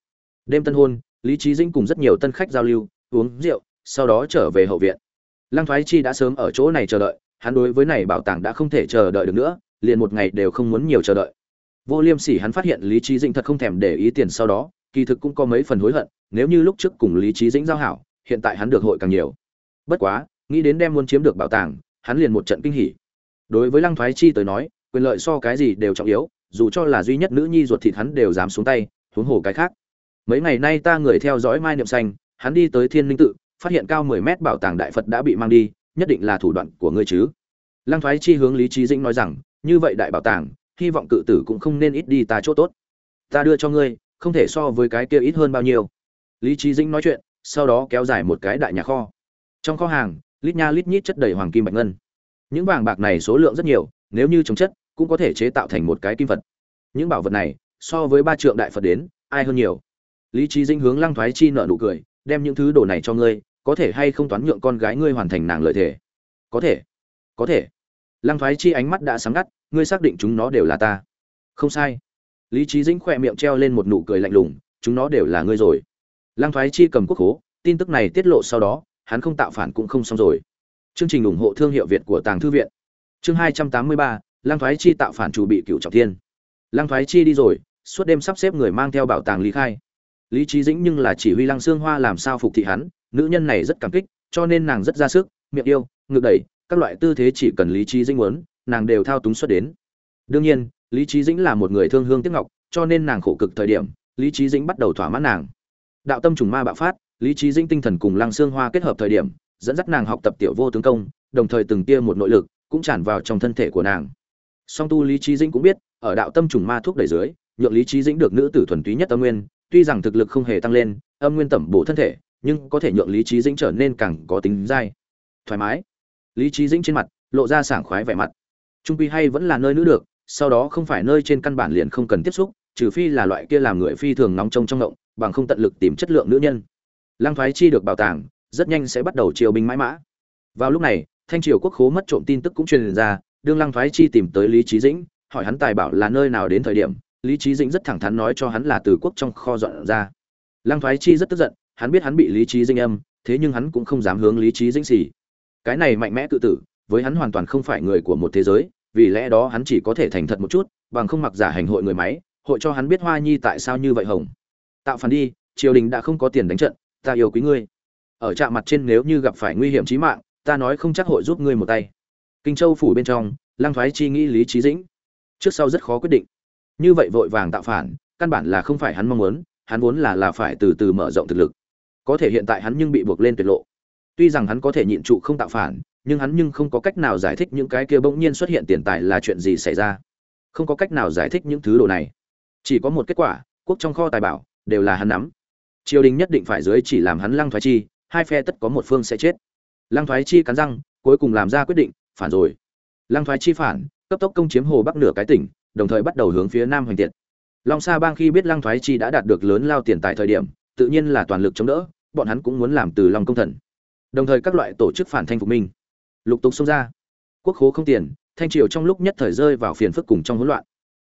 Đêm tân hôn, lý trí dinh cùng rất nhiều tân khách giao lưu, uống rượu, sau đó trở về hậu viện. Lăng thoái chi đã sớm ở chỗ này chờ đợi, hắn đối với này bảo tàng đã không thể chờ đợi được nữa, liền một ngày đều không muốn nhiều chờ đợi vô liêm sỉ hắn phát hiện lý trí dĩnh thật không thèm để ý tiền sau đó, kỳ thực cũng có mấy phần hối hận, nếu như lúc trước cùng lý trí dĩnh giao hảo, hiện tại hắn được hội càng nhiều. Bất quá, nghĩ đến đem muốn chiếm được bảo tàng, hắn liền một trận kinh hỉ. Đối với lăng thoái chi tới nói, quyền lợi so cái gì đều trọng yếu, dù cho là duy nhất nữ nhi ruột thịt hắn đều dám xuống tay, huống hồ cái khác. Mấy ngày nay ta người theo dõi mai niệm xanh, hắn đi tới thiên linh tự, phát hiện cao mười mét bảo tàng đại phật đã bị mang đi, nhất định là thủ đoạn của ngươi chứ. Lăng thoái chi hướng lý trí dĩnh nói rằng, như vậy đại bảo tàng hy vọng cự tử cũng không nên ít đi ta chỗ tốt. Ta đưa cho ngươi, không thể so với cái kia ít hơn bao nhiêu. Lý trí dĩnh nói chuyện, sau đó kéo dài một cái đại nhà kho. Trong kho hàng, lít nha lít nhít chất đầy hoàng kim bạch ngân. Những vàng bạc này số lượng rất nhiều, nếu như chống chất, cũng có thể chế tạo thành một cái kim vật. Những bảo vật này, so với ba trượng đại phật đến, ai hơn nhiều? Lý trí dĩnh hướng lăng thoái chi nợ nụ cười, đem những thứ đồ này cho ngươi, có thể hay không toán nhượng con gái ngươi hoàn thành nàng lợi thể? Có thể có thể. Lăng thoái chi ánh mắt đã sáng ngắt ngươi xác định chúng nó đều là ta. Không sai. Lý trí dĩnh khỏe miệng treo lên một nụ cười lạnh lùng, chúng nó đều là ngươi rồi. Lăng thoái chi cầm quốc hố, tin tức này tiết lộ sau đó, hắn không tạo phản cũng không xong rồi. Chương trình ủng hộ thương hiệu việt của tàng thư viện. Chương hai trăm tám mươi ba, lăng thoái chi tạo phản chủ bị cựu trọng thiên. Lăng thoái chi đi rồi, suốt đêm sắp xếp người mang theo bảo tàng lý khai. Lý trí dĩnh nhưng là chỉ huy lăng xương hoa làm sao phục thị hắn, nữ nhân này rất cảm kích, cho nên nàng rất ra sức, miệng yêu, ngực đẩy, các loại tư thế chỉ cần lý trí dĩnh muốn nàng đều thao túng xuất đến. Đương nhiên, lý trí dĩnh là một người thương hương tiếc ngọc, cho nên nàng khổ cực thời điểm, lý trí dĩnh bắt đầu thỏa mãn nàng. Đạo tâm trùng ma bạo phát, lý trí dĩnh tinh thần cùng lăng xương hoa kết hợp thời điểm, dẫn dắt nàng học tập tiểu vô tướng công, đồng thời từng tia một nội lực cũng tràn vào trong thân thể của nàng. Song tu lý trí dĩnh cũng biết, ở đạo tâm trùng ma thuốc đẩy dưới, nhượng lý trí dĩnh được nữ tử thuần túy nhất âm nguyên, tuy rằng thực lực không hề tăng lên, âm nguyên tẩm bổ thân thể, nhưng có thể nhượng lý trí dĩnh trở nên càng có tính dai, thoải mái. Lý trí dĩnh trên mặt, lộ ra sảng khoái vẻ mặt trung quy hay vẫn là nơi nữ được, sau đó không phải nơi trên căn bản liền không cần tiếp xúc, trừ phi là loại kia làm người phi thường nóng trông trong động bằng không tận lực tìm chất lượng nữ nhân. Lăng thoái chi được bảo tàng, rất nhanh sẽ bắt đầu triều binh mãi mã. Vào lúc này, thanh triều quốc khố mất trộm tin tức cũng truyền ra, đương lăng thoái chi tìm tới lý trí dĩnh, hỏi hắn tài bảo là nơi nào đến thời điểm, lý trí dĩnh rất thẳng thắn nói cho hắn là từ quốc trong kho dọn ra. Lăng thoái chi rất tức giận, hắn biết hắn bị lý trí dĩnh âm, thế nhưng hắn cũng không dám hướng lý trí dĩnh xỉ. Cái này mạnh mẽ tự tử, với hắn hoàn toàn không phải người của một thế giới vì lẽ đó hắn chỉ có thể thành thật một chút, bằng không mặc giả hành hội người máy, hội cho hắn biết hoa nhi tại sao như vậy hồng. Tạo phản đi, triều đình đã không có tiền đánh trận, ta yêu quý ngươi. Ở trạm mặt trên nếu như gặp phải nguy hiểm chí mạng, ta nói không chắc hội giúp ngươi một tay. Kinh châu phủ bên trong lang thoái chi nghĩ lý trí dĩnh. Trước sau rất khó quyết định. Như vậy vội vàng tạo phản, căn bản là không phải hắn mong muốn, hắn vốn là là phải từ từ mở rộng thực lực. Có thể hiện tại hắn nhưng bị buộc lên tuyệt lộ tuy rằng hắn có thể nhịn trụ không tạo phản, nhưng hắn nhưng không có cách nào giải thích những cái kia bỗng nhiên xuất hiện tiền tài là chuyện gì xảy ra. Không có cách nào giải thích những thứ đồ này. Chỉ có một kết quả, quốc trong kho tài bảo, đều là hắn nắm. Triều đình nhất định phải dưới chỉ làm hắn lăng thoái chi, hai phe tất có một phương sẽ chết. Lăng thoái chi cắn răng, cuối cùng làm ra quyết định, phản rồi. Lăng thoái chi phản, cấp tốc công chiếm hồ bắc nửa cái tỉnh, đồng thời bắt đầu hướng phía nam hoành tiện. Long sa bang khi biết lăng thoái chi đã đạt được lớn lao tiền tại thời điểm, tự nhiên là toàn lực chống đỡ, bọn hắn cũng muốn làm từ long công thần đồng thời các loại tổ chức phản thanh phục minh. Lục tục xông ra. Quốc khố không tiền, thanh triều trong lúc nhất thời rơi vào phiền phức cùng trong hỗn loạn.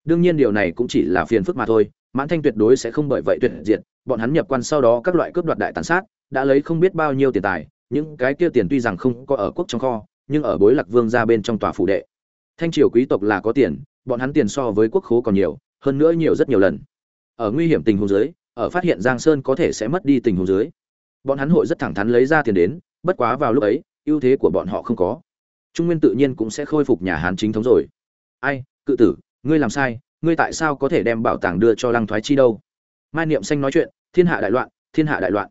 Đương nhiên điều này cũng chỉ là phiền phức mà thôi, mãn thanh tuyệt đối sẽ không bởi vậy tuyệt diệt, bọn hắn nhập quan sau đó các loại cướp đoạt đại tàn sát, đã lấy không biết bao nhiêu tiền tài, những cái kia tiền tuy rằng không có ở quốc trong kho, nhưng ở bối lạc vương ra bên trong tòa phủ đệ. Thanh triều quý tộc là có tiền, bọn hắn tiền so với quốc khố còn nhiều, hơn nữa nhiều rất nhiều lần. Ở nguy hiểm tình huống dưới, ở phát hiện giang sơn có thể sẽ mất đi tình huống dưới, bọn hắn hội rất thẳng thắn lấy ra tiền đến bất quá vào lúc ấy, ưu thế của bọn họ không có. Trung nguyên tự nhiên cũng sẽ khôi phục nhà hán chính thống rồi. Ai, cự tử, ngươi làm sai, ngươi tại sao có thể đem bảo tàng đưa cho lăng thoái chi đâu? Mai niệm xanh nói chuyện, thiên hạ đại loạn, thiên hạ đại loạn.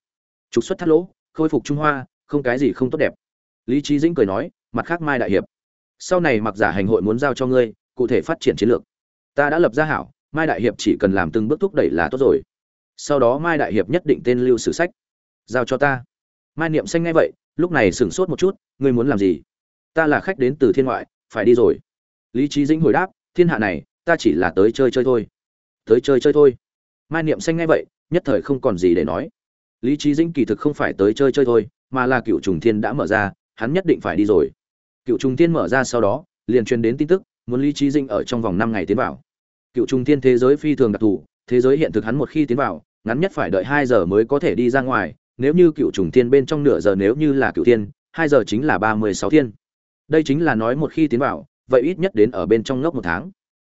Trục xuất thắt lỗ, khôi phục trung hoa, không cái gì không tốt đẹp. Lý trí dĩnh cười nói, mặt khác mai đại hiệp, sau này mặc giả hành hội muốn giao cho ngươi, cụ thể phát triển chiến lược. Ta đã lập ra hảo, mai đại hiệp chỉ cần làm từng bước thúc đẩy là tốt rồi. Sau đó mai đại hiệp nhất định tên lưu sử sách. Giao cho ta. Mai niệm xanh ngay vậy lúc này sửng sốt một chút, ngươi muốn làm gì? Ta là khách đến từ thiên ngoại, phải đi rồi. Lý trí dĩnh hồi đáp, thiên hạ này, ta chỉ là tới chơi chơi thôi. Tới chơi chơi thôi? Mai niệm xanh ngay vậy, nhất thời không còn gì để nói. Lý trí dĩnh kỳ thực không phải tới chơi chơi thôi, mà là cựu trùng thiên đã mở ra, hắn nhất định phải đi rồi. Cựu trùng thiên mở ra sau đó, liền truyền đến tin tức, muốn lý trí dĩnh ở trong vòng năm ngày tiến vào. Cựu trùng thiên thế giới phi thường đặc thù, thế giới hiện thực hắn một khi tiến vào, ngắn nhất phải đợi hai giờ mới có thể đi ra ngoài nếu như cựu trùng thiên bên trong nửa giờ nếu như là cựu thiên, hai giờ chính là ba mươi sáu thiên. Đây chính là nói một khi tiến vào, vậy ít nhất đến ở bên trong ngốc một tháng.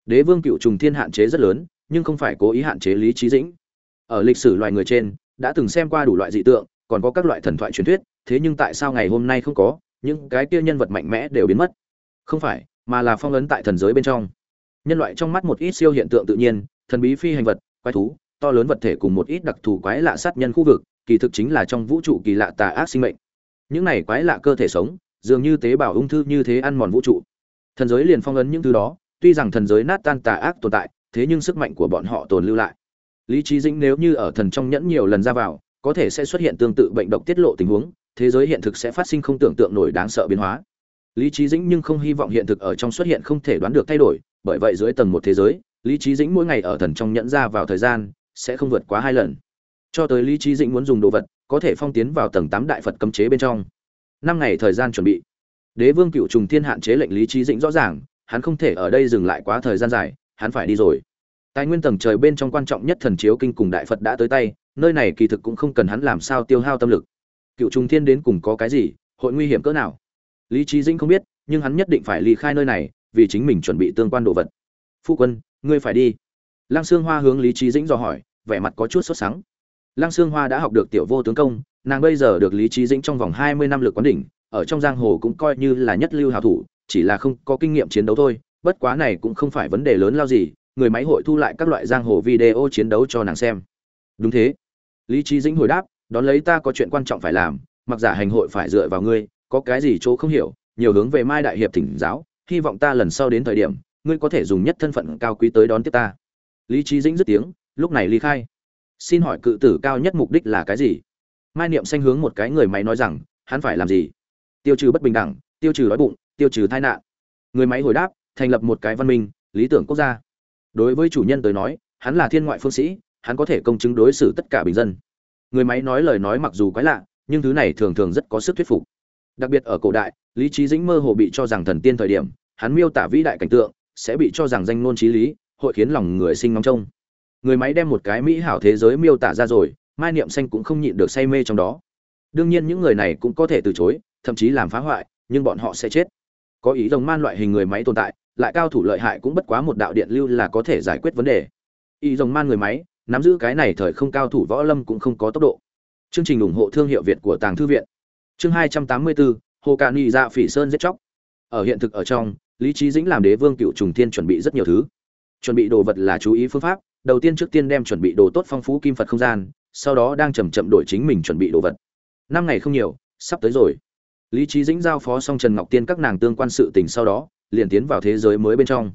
Đế vương cựu trùng thiên hạn chế rất lớn, nhưng không phải cố ý hạn chế lý trí dĩnh. Ở lịch sử loài người trên, đã từng xem qua đủ loại dị tượng, còn có các loại thần thoại truyền thuyết, thế nhưng tại sao ngày hôm nay không có, những cái kia nhân vật mạnh mẽ đều biến mất. Không phải, mà là phong ấn tại thần giới bên trong. Nhân loại trong mắt một ít siêu hiện tượng tự nhiên, thần bí phi hành vật, quái thú, to lớn vật thể cùng một ít đặc thù quái lạ sát nhân khu vực kỳ thực chính là trong vũ trụ kỳ lạ tà ác sinh mệnh. Những này quái lạ cơ thể sống, dường như tế bào ung thư như thế ăn mòn vũ trụ. Thần giới liền phong ấn những thứ đó, tuy rằng thần giới nát tan tà ác tồn tại, thế nhưng sức mạnh của bọn họ tồn lưu lại. Lý trí dĩnh nếu như ở thần trong nhẫn nhiều lần ra vào, có thể sẽ xuất hiện tương tự bệnh độc tiết lộ tình huống, thế giới hiện thực sẽ phát sinh không tưởng tượng nổi đáng sợ biến hóa. Lý trí dĩnh nhưng không hy vọng hiện thực ở trong xuất hiện không thể đoán được thay đổi, bởi vậy dưới tầng một thế giới, lý trí dĩnh mỗi ngày ở thần trong nhẫn ra vào thời gian, sẽ không vượt quá hai lần cho tới lý trí dĩnh muốn dùng đồ vật, có thể phong tiến vào tầng tám đại phật cấm chế bên trong. Năm ngày thời gian chuẩn bị. Đế vương cựu trùng thiên hạn chế lệnh lý trí dĩnh rõ ràng, hắn không thể ở đây dừng lại quá thời gian dài, hắn phải đi rồi. Tài nguyên tầng trời bên trong quan trọng nhất thần chiếu kinh cùng đại phật đã tới tay, nơi này kỳ thực cũng không cần hắn làm sao tiêu hao tâm lực. Cựu trùng thiên đến cùng có cái gì, hội nguy hiểm cỡ nào? Lý trí dĩnh không biết, nhưng hắn nhất định phải ly khai nơi này, vì chính mình chuẩn bị tương quan đồ vật. Phu quân, ngươi phải đi. Lăng Sương hoa hướng lý trí dĩnh dò hỏi, vẻ mặt có chút sốt sắng lăng Sương hoa đã học được tiểu vô tướng công, nàng bây giờ được lý trí dĩnh trong vòng hai mươi năm lực quán đỉnh, ở trong giang hồ cũng coi như là nhất lưu hào thủ, chỉ là không có kinh nghiệm chiến đấu thôi, bất quá này cũng không phải vấn đề lớn lao gì, người máy hội thu lại các loại giang hồ video chiến đấu cho nàng xem. Đúng thế. Lý trí dĩnh hồi đáp, đón lấy ta có chuyện quan trọng phải làm, mặc giả hành hội phải dựa vào ngươi, có cái gì chỗ không hiểu, nhiều hướng về mai đại hiệp thỉnh giáo, hy vọng ta lần sau đến thời điểm, ngươi có thể dùng nhất thân phận cao quý tới đón tiếp ta. Lý trí dĩnh dứt tiếng, lúc này ly khai xin hỏi cự tử cao nhất mục đích là cái gì? Mai niệm xanh hướng một cái người máy nói rằng, hắn phải làm gì? Tiêu trừ bất bình đẳng, tiêu trừ đói bụng, tiêu trừ tai nạn. Người máy hồi đáp, thành lập một cái văn minh, lý tưởng quốc gia. Đối với chủ nhân tới nói, hắn là thiên ngoại phương sĩ, hắn có thể công chứng đối xử tất cả bình dân. Người máy nói lời nói mặc dù quái lạ, nhưng thứ này thường thường rất có sức thuyết phục. Đặc biệt ở cổ đại, lý trí dĩnh mơ hồ bị cho rằng thần tiên thời điểm, hắn miêu tả vĩ đại cảnh tượng, sẽ bị cho rằng danh ngôn trí lý, hội khiến lòng người sinh ngóng trông người máy đem một cái mỹ hảo thế giới miêu tả ra rồi, mai niệm xanh cũng không nhịn được say mê trong đó. Đương nhiên những người này cũng có thể từ chối, thậm chí làm phá hoại, nhưng bọn họ sẽ chết. Có ý rồng man loại hình người máy tồn tại, lại cao thủ lợi hại cũng bất quá một đạo điện lưu là có thể giải quyết vấn đề. Ý rồng man người máy, nắm giữ cái này thời không cao thủ võ lâm cũng không có tốc độ. Chương trình ủng hộ thương hiệu việt của tàng thư viện. Chương hai trăm tám mươi bốn hồ cạn nghị dạ phỉ sơn giết chóc. Ở hiện thực ở trong, lý trí dĩnh làm đế vương cựu trùng thiên chuẩn bị rất nhiều thứ. Chuẩn bị đồ vật là chú ý phương pháp đầu tiên trước tiên đem chuẩn bị đồ tốt phong phú kim phật không gian, sau đó đang chầm chậm đổi chính mình chuẩn bị đồ vật. Năm ngày không nhiều, sắp tới rồi. Lý trí dĩnh giao phó xong trần ngọc tiên các nàng tương quan sự tình sau đó, liền tiến vào thế giới mới bên trong.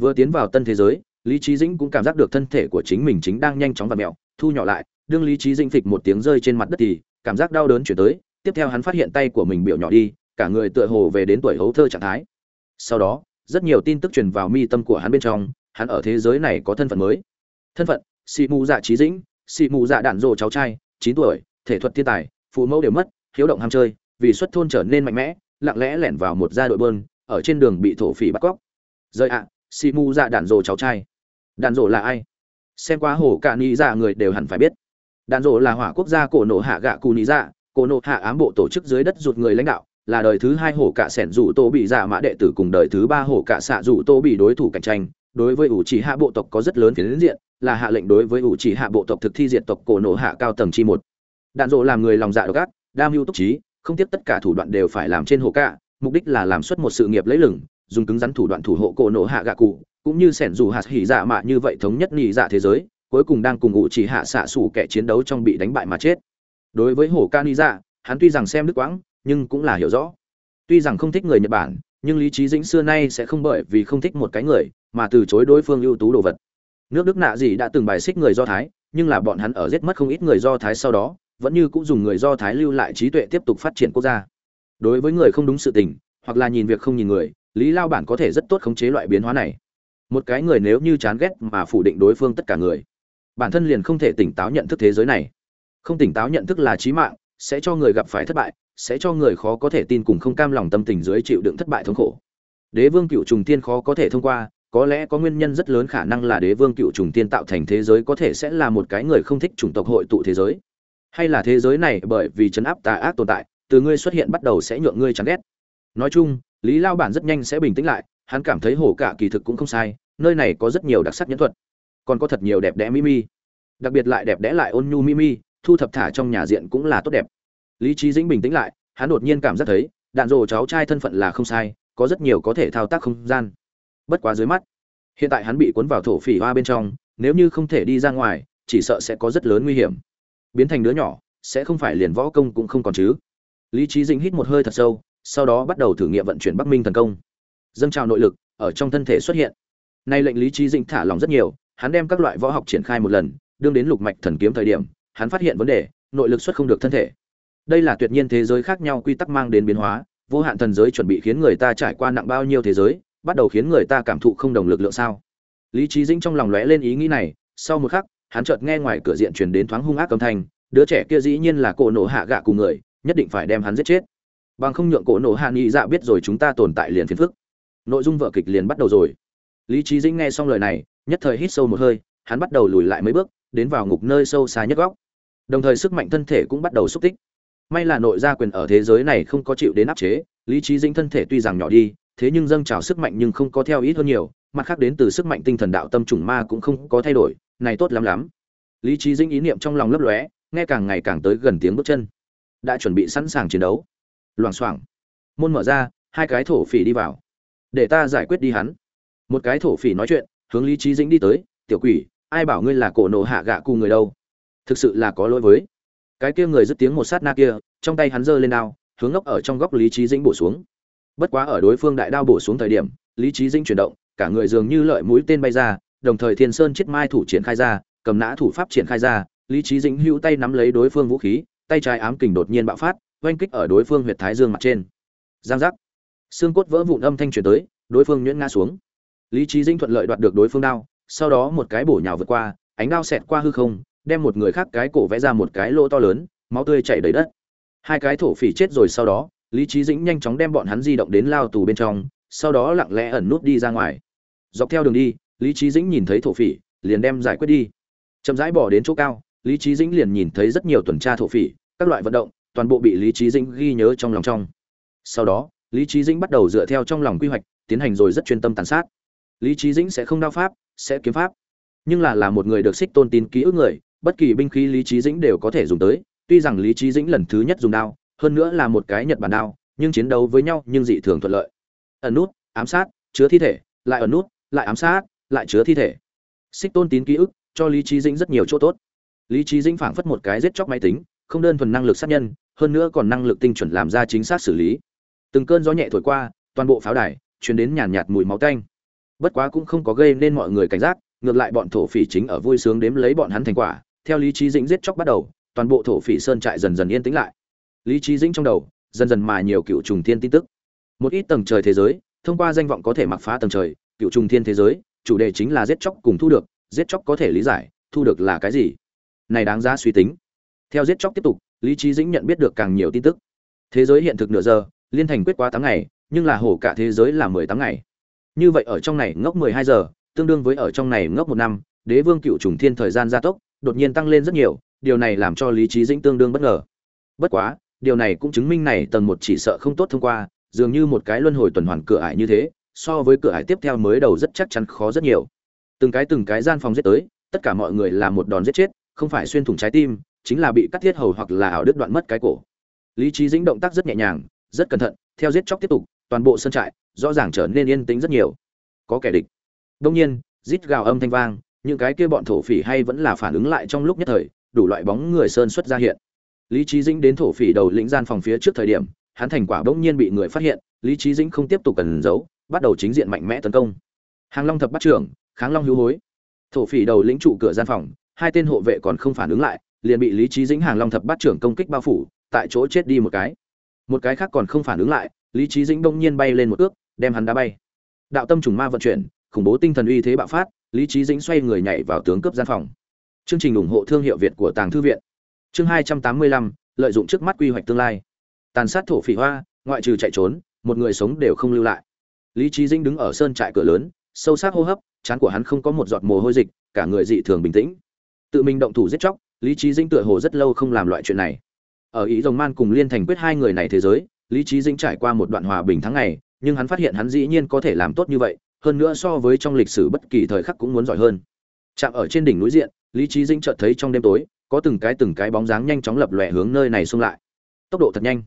Vừa tiến vào tân thế giới, lý trí dĩnh cũng cảm giác được thân thể của chính mình chính đang nhanh chóng và mẹo, thu nhỏ lại, đương lý trí dĩnh phịch một tiếng rơi trên mặt đất thì, cảm giác đau đớn chuyển tới, tiếp theo hắn phát hiện tay của mình biểu nhỏ đi, cả người tựa hồ về đến tuổi hấu thơ trạng thái. Sau đó, rất nhiều tin tức truyền vào mi tâm của hắn bên trong, hắn ở thế giới này có thân phận mới thân phận xì mù dạ trí dĩnh xì mù dạ đạn rồ cháu trai, chín tuổi, thể thuật thiên tài, phụ mẫu đều mất, hiếu động ham chơi, vì xuất thôn trở nên mạnh mẽ, lặng lẽ lẻn vào một gia đội bơn, ở trên đường bị thổ phỉ bắt cóc. Rời ạ xì mù dạ đạn rồ cháu trai. Đạn dồ là ai? Xem qua hồ cả ni dạ người đều hẳn phải biết. Đạn dồ là hỏa quốc gia cổ nổ hạ gạ cù ni dạ cổ nổ hạ ám bộ tổ chức dưới đất rụt người lãnh đạo, là đời thứ hai hổ cả sẻn rủ tô bị giả mã đệ tử cùng đời thứ ba hổ cả xạ rủ tô bị đối thủ cạnh tranh. Đối với ủ chỉ hạ bộ tộc có rất lớn phiến diện là hạ lệnh đối với ủ chỉ hạ bộ tộc thực thi diệt tộc cổ nổ hạ cao tầng chi một. Đạn dộ làm người lòng dạ độc ác, đam mưu túc trí, không tiếc tất cả thủ đoạn đều phải làm trên hồ cả mục đích là làm xuất một sự nghiệp lấy lửng dùng cứng rắn thủ đoạn thủ hộ cổ nổ hạ gạ cụ, cũng như sẻn dù hạt hỉ dạ mạ như vậy thống nhất nhị dạ thế giới, cuối cùng đang cùng ủ chỉ hạ xạ sủ kẻ chiến đấu trong bị đánh bại mà chết. Đối với Hồ ca ni dạ hắn tuy rằng xem đức quãng, nhưng cũng là hiểu rõ. Tuy rằng không thích người nhật bản, nhưng lý trí dĩnh xưa nay sẽ không bởi vì không thích một cái người, mà từ chối đối phương ưu tú đồ vật nước đức nạ gì đã từng bài xích người do thái, nhưng là bọn hắn ở giết mất không ít người do thái sau đó, vẫn như cũng dùng người do thái lưu lại trí tuệ tiếp tục phát triển quốc gia. Đối với người không đúng sự tình, hoặc là nhìn việc không nhìn người, lý lao bản có thể rất tốt khống chế loại biến hóa này. Một cái người nếu như chán ghét mà phủ định đối phương tất cả người, bản thân liền không thể tỉnh táo nhận thức thế giới này. Không tỉnh táo nhận thức là trí mạng, sẽ cho người gặp phải thất bại, sẽ cho người khó có thể tin cùng không cam lòng tâm tình dưới chịu đựng thất bại thống khổ. Đế vương cựu trùng tiên khó có thể thông qua có lẽ có nguyên nhân rất lớn khả năng là đế vương cựu trùng tiên tạo thành thế giới có thể sẽ là một cái người không thích chủng tộc hội tụ thế giới. Hay là thế giới này bởi vì chấn áp tà ác tồn tại, từ ngươi xuất hiện bắt đầu sẽ nhượng ngươi chán ghét. Nói chung, lý lao bản rất nhanh sẽ bình tĩnh lại, hắn cảm thấy hổ cả kỳ thực cũng không sai, nơi này có rất nhiều đặc sắc nhẫn thuật, còn có thật nhiều đẹp đẽ mimi đặc biệt lại đẹp đẽ lại ôn nhu mimi thu thập thả trong nhà diện cũng là tốt đẹp. Lý trí dĩnh bình tĩnh lại, hắn đột nhiên cảm giác thấy, đạn rồ cháu trai thân phận là không sai, có rất nhiều có thể thao tác không gian bất quá dưới mắt. Hiện tại hắn bị cuốn vào thổ phỉ hoa bên trong, nếu như không thể đi ra ngoài, chỉ sợ sẽ có rất lớn nguy hiểm. Biến thành đứa nhỏ, sẽ không phải liền võ công cũng không còn chứ. Lý trí dĩnh hít một hơi thật sâu, sau đó bắt đầu thử nghiệm vận chuyển bắc minh thần công. Dâng trào nội lực ở trong thân thể xuất hiện. Nay lệnh lý trí dĩnh thả lòng rất nhiều, hắn đem các loại võ học triển khai một lần, đương đến lục mạch thần kiếm thời điểm, hắn phát hiện vấn đề, nội lực xuất không được thân thể. Đây là tuyệt nhiên thế giới khác nhau quy tắc mang đến biến hóa, vô hạn thần giới chuẩn bị khiến người ta trải qua nặng bao nhiêu thế giới bắt đầu khiến người ta cảm thụ không đồng lực lượng sao? Lý trí dĩnh trong lòng lóe lên ý nghĩ này, sau một khắc, hắn chợt nghe ngoài cửa diện truyền đến thoáng hung ác âm thanh, đứa trẻ kia dĩ nhiên là cổ nổ hạ gạ cùng người, nhất định phải đem hắn giết chết. Bằng không nhượng cổ nổ hạ nghị dạ biết rồi chúng ta tồn tại liền phiền phức. Nội dung vở kịch liền bắt đầu rồi. Lý trí dĩnh nghe xong lời này, nhất thời hít sâu một hơi, hắn bắt đầu lùi lại mấy bước, đến vào ngục nơi sâu xa nhất góc. Đồng thời sức mạnh thân thể cũng bắt đầu xúc tích. May là nội gia quyền ở thế giới này không có chịu đến áp chế, lý trí dĩnh thân thể tuy rằng nhỏ đi thế nhưng dâng trào sức mạnh nhưng không có theo ít hơn nhiều, mặt khác đến từ sức mạnh tinh thần đạo tâm trùng ma cũng không có thay đổi, này tốt lắm lắm. Lý trí dĩnh ý niệm trong lòng lấp lóe, nghe càng ngày càng tới gần tiếng bước chân. Đã chuẩn bị sẵn sàng chiến đấu. Loảng xoảng. Môn mở ra, hai cái thổ phỉ đi vào. Để ta giải quyết đi hắn. Một cái thổ phỉ nói chuyện, hướng lý trí dĩnh đi tới, tiểu quỷ, ai bảo ngươi là cổ nổ hạ gạ cù người đâu? Thực sự là có lỗi với. Cái kia người dứt tiếng một sát na kia, trong tay hắn giơ lên đao, hướng ngốc ở trong góc lý trí dĩnh bổ xuống bất quá ở đối phương đại đao bổ xuống thời điểm, lý trí dinh chuyển động, cả người dường như lợi mũi tên bay ra, đồng thời thiên sơn chết mai thủ triển khai ra, cầm nã thủ pháp triển khai ra, lý trí dĩnh hữu tay nắm lấy đối phương vũ khí, tay trái ám kình đột nhiên bạo phát, oanh kích ở đối phương huyệt thái dương mặt trên. Giang giác. Xương cốt vỡ vụn âm thanh truyền tới, đối phương nhuyễn ngã xuống. Lý trí dĩnh thuận lợi đoạt được đối phương đao, sau đó một cái bổ nhào vượt qua, ánh đao xẹt qua hư không, đem một người khác cái cổ vẽ ra một cái lỗ to lớn, máu tươi chảy đầy đất. Hai cái thổ phỉ chết rồi sau đó lý trí dĩnh nhanh chóng đem bọn hắn di động đến lao tù bên trong, sau đó lặng lẽ ẩn nút đi ra ngoài. Dọc theo đường đi, lý trí dĩnh nhìn thấy thổ phỉ, liền đem giải quyết đi. Chậm rãi bỏ đến chỗ cao, lý trí dĩnh liền nhìn thấy rất nhiều tuần tra thổ phỉ, các loại vận động, toàn bộ bị lý trí dĩnh ghi nhớ trong lòng trong. Sau đó, lý trí dĩnh bắt đầu dựa theo trong lòng quy hoạch, tiến hành rồi rất chuyên tâm tàn sát. Lý trí dĩnh sẽ không đao pháp, sẽ kiếm pháp, nhưng là là một người được xích tôn tín ký ức người, bất kỳ binh khí lý trí dĩnh đều có thể dùng tới, tuy rằng lý trí dĩnh lần thứ nhất dùng đao hơn nữa là một cái nhật bản đao, nhưng chiến đấu với nhau nhưng dị thường thuận lợi. Ẩn nút, ám sát, chứa thi thể, lại ẩn nút, lại ám sát, lại chứa thi thể. Xích tôn tín ký ức, cho lý trí dĩnh rất nhiều chỗ tốt. Lý trí dĩnh phảng phất một cái giết chóc máy tính, không đơn thuần năng lực sát nhân, hơn nữa còn năng lực tinh chuẩn làm ra chính xác xử lý. Từng cơn gió nhẹ thổi qua, toàn bộ pháo đài chuyển đến nhàn nhạt mùi máu tanh. Bất quá cũng không có gây nên mọi người cảnh giác, ngược lại bọn thổ phỉ chính ở vui sướng đếm lấy bọn hắn thành quả. Theo lý trí dĩnh giết chóc bắt đầu, toàn bộ thổ phỉ sơn trại dần dần yên tĩnh lại lý trí dĩnh trong đầu, dần dần mà nhiều cựu trùng thiên tin tức. Một ít tầng trời thế giới, thông qua danh vọng có thể mặc phá tầng trời, cựu trùng thiên thế giới, chủ đề chính là giết chóc cùng thu được, giết chóc có thể lý giải, thu được là cái gì? Này đáng giá suy tính. Theo giết chóc tiếp tục, lý trí dĩnh nhận biết được càng nhiều tin tức. Thế giới hiện thực nửa giờ, liên thành quyết quá tám ngày, nhưng là hổ cả thế giới là mười tám ngày. Như vậy ở trong này ngốc mười hai giờ, tương đương với ở trong này ngốc một năm, đế vương cựu trùng thiên thời gian gia tốc, đột nhiên tăng lên rất nhiều, điều này làm cho lý trí dĩnh tương đương bất ngờ. Bất quá điều này cũng chứng minh này tầng một chỉ sợ không tốt thông qua, dường như một cái luân hồi tuần hoàn cửa ải như thế, so với cửa ải tiếp theo mới đầu rất chắc chắn khó rất nhiều. Từng cái từng cái gian phòng giết tới, tất cả mọi người là một đòn giết chết, không phải xuyên thủng trái tim, chính là bị cắt thiết hầu hoặc là ảo đứt đoạn mất cái cổ. Lý trí dĩnh động tác rất nhẹ nhàng, rất cẩn thận, theo giết chóc tiếp tục, toàn bộ sân trại, rõ ràng trở nên yên tĩnh rất nhiều. Có kẻ địch. Đông nhiên, rít gào âm thanh vang, những cái kia bọn thổ phỉ hay vẫn là phản ứng lại trong lúc nhất thời, đủ loại bóng người sơn xuất ra hiện lý trí dĩnh đến thổ phỉ đầu lĩnh gian phòng phía trước thời điểm, hắn thành quả bỗng nhiên bị người phát hiện, lý trí dĩnh không tiếp tục cần giấu, bắt đầu chính diện mạnh mẽ tấn công. Hàng long thập bắt trưởng, kháng long hữu hối. Thổ phỉ đầu lĩnh trụ cửa gian phòng, hai tên hộ vệ còn không phản ứng lại, liền bị lý trí dĩnh hàng long thập bắt trưởng công kích bao phủ, tại chỗ chết đi một cái. Một cái khác còn không phản ứng lại, lý trí dĩnh bỗng nhiên bay lên một ước, đem hắn đá bay. Đạo tâm trùng ma vận chuyển, khủng bố tinh thần uy thế bạo phát, lý trí dĩnh xoay người nhảy vào tướng cướp gian phòng. Chương trình ủng hộ thương hiệu việt của tàng thư viện chương hai trăm tám mươi lăm, lợi dụng trước mắt quy hoạch tương lai. Tàn sát thổ phỉ hoa, ngoại trừ chạy trốn, một người sống đều không lưu lại. Lý trí dĩnh đứng ở sơn trại cửa lớn, sâu sắc hô hấp, chán của hắn không có một giọt mồ hôi dịch, cả người dị thường bình tĩnh. Tự mình động thủ giết chóc, lý trí dĩnh tựa hồ rất lâu không làm loại chuyện này. Ở ý rồng man cùng liên thành quyết hai người này thế giới, lý trí dĩnh trải qua một đoạn hòa bình tháng ngày, nhưng hắn phát hiện hắn dĩ nhiên có thể làm tốt như vậy, hơn nữa so với trong lịch sử bất kỳ thời khắc cũng muốn giỏi hơn. Chạm ở trên đỉnh núi diện, lý trí dĩnh chợt thấy trong đêm tối có từng cái từng cái bóng dáng nhanh chóng lập lòe hướng nơi này xung lại. Tốc độ thật nhanh.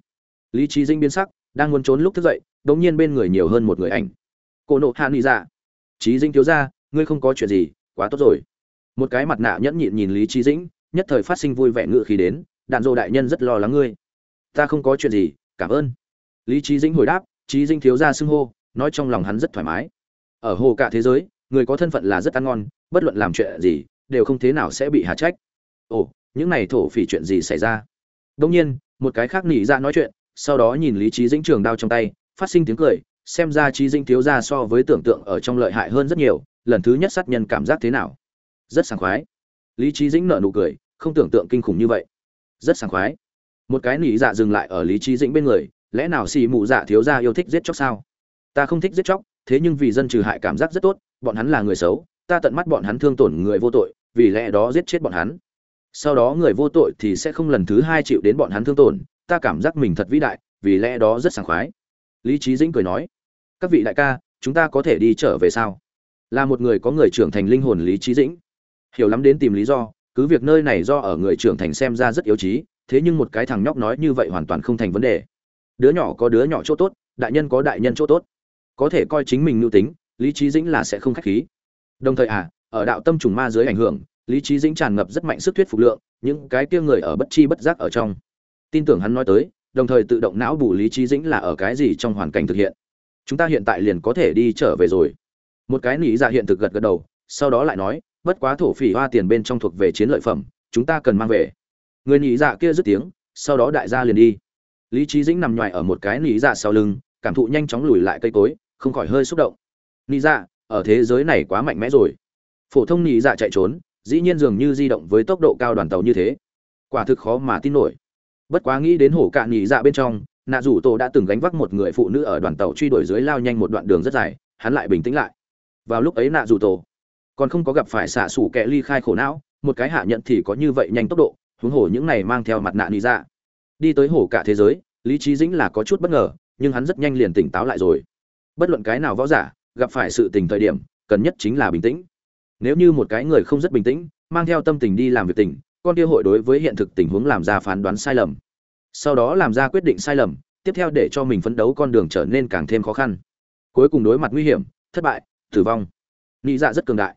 Lý trí dinh biến sắc, đang muốn trốn lúc thức dậy, đột nhiên bên người nhiều hơn một người ảnh. Cô nộ hạ nghĩ ra dạ. trí dinh thiếu ra, ngươi không có chuyện gì, quá tốt rồi. Một cái mặt nạ nhẫn nhịn nhìn lý trí dĩnh, nhất thời phát sinh vui vẻ ngự khi đến, đạn dô đại nhân rất lo lắng ngươi. Ta không có chuyện gì, cảm ơn. Lý trí dĩnh hồi đáp trí dinh thiếu ra xưng hô, nói trong lòng hắn rất thoải mái. Ở hồ cả thế giới, người có thân phận là rất ăn ngon, bất luận làm chuyện gì, đều không thế nào sẽ bị hạ trách ồ, những này thổ phỉ chuyện gì xảy ra? Đông nhiên, một cái khác nỉ ra nói chuyện, sau đó nhìn lý trí dĩnh trường đao trong tay, phát sinh tiếng cười, xem ra trí dĩnh thiếu ra so với tưởng tượng ở trong lợi hại hơn rất nhiều, lần thứ nhất sát nhân cảm giác thế nào? Rất sảng khoái. Lý trí dĩnh nợ nụ cười, không tưởng tượng kinh khủng như vậy. Rất sảng khoái. Một cái nỉ dạ dừng lại ở lý trí dĩnh bên người, lẽ nào xì mụ dạ thiếu gia yêu thích giết chóc sao? Ta không thích giết chóc, thế nhưng vì dân trừ hại cảm giác rất tốt, bọn hắn là người xấu, ta tận mắt bọn hắn thương tổn người vô tội, vì lẽ đó giết chết bọn hắn sau đó người vô tội thì sẽ không lần thứ hai chịu đến bọn hắn thương tổn, ta cảm giác mình thật vĩ đại, vì lẽ đó rất sảng khoái. Lý trí dĩnh cười nói, các vị đại ca, chúng ta có thể đi trở về sao? Là một người có người trưởng thành linh hồn lý trí dĩnh. Hiểu lắm đến tìm lý do, cứ việc nơi này do ở người trưởng thành xem ra rất yếu trí, thế nhưng một cái thằng nhóc nói như vậy hoàn toàn không thành vấn đề. Đứa nhỏ có đứa nhỏ chỗ tốt, đại nhân có đại nhân chỗ tốt. Có thể coi chính mình mưu tính, lý trí dĩnh là sẽ không khách khí. Đồng thời à ở đạo tâm trùng ma dưới ảnh hưởng lý trí dĩnh tràn ngập rất mạnh sức thuyết phục lượng, những cái kia người ở bất chi bất giác ở trong. Tin tưởng hắn nói tới, đồng thời tự động não bù lý trí dĩnh là ở cái gì trong hoàn cảnh thực hiện. Chúng ta hiện tại liền có thể đi trở về rồi. Một cái nỉ dạ hiện thực gật gật đầu, sau đó lại nói, bất quá thổ phỉ hoa tiền bên trong thuộc về chiến lợi phẩm, chúng ta cần mang về. Người nỉ dạ kia dứt tiếng, sau đó đại gia liền đi. Lý trí dĩnh nằm nhoài ở một cái nỉ dạ sau lưng, cảm thụ nhanh chóng lùi lại cây cối, không khỏi hơi xúc động. Nỉ dạ ở thế giới này quá mạnh mẽ rồi. Phổ thông nỉ dạ chạy trốn dĩ nhiên dường như di động với tốc độ cao đoàn tàu như thế. Quả thực khó mà tin nổi. Bất quá nghĩ đến hổ cạn nhị dạ bên trong, nạ rủ tổ đã từng gánh vác một người phụ nữ ở đoàn tàu truy đuổi dưới lao nhanh một đoạn đường rất dài, hắn lại bình tĩnh lại. Vào lúc ấy nạ rủ tổ còn không có gặp phải xả sủ kẻ ly khai khổ não, một cái hạ nhận thì có như vậy nhanh tốc độ, huống hồ những này mang theo mặt nạ nhị dạ. Đi tới hổ cả thế giới, lý trí dĩnh là có chút bất ngờ, nhưng hắn rất nhanh liền tỉnh táo lại rồi. Bất luận cái nào võ giả, gặp phải sự tình thời điểm, cần nhất chính là bình tĩnh nếu như một cái người không rất bình tĩnh mang theo tâm tình đi làm việc tỉnh, con kia hội đối với hiện thực tình huống làm ra phán đoán sai lầm. Sau đó làm ra quyết định sai lầm tiếp theo để cho mình phấn đấu con đường trở nên càng thêm khó khăn. Cuối cùng đối mặt nguy hiểm thất bại tử vong. Nghĩ dạ rất cường đại.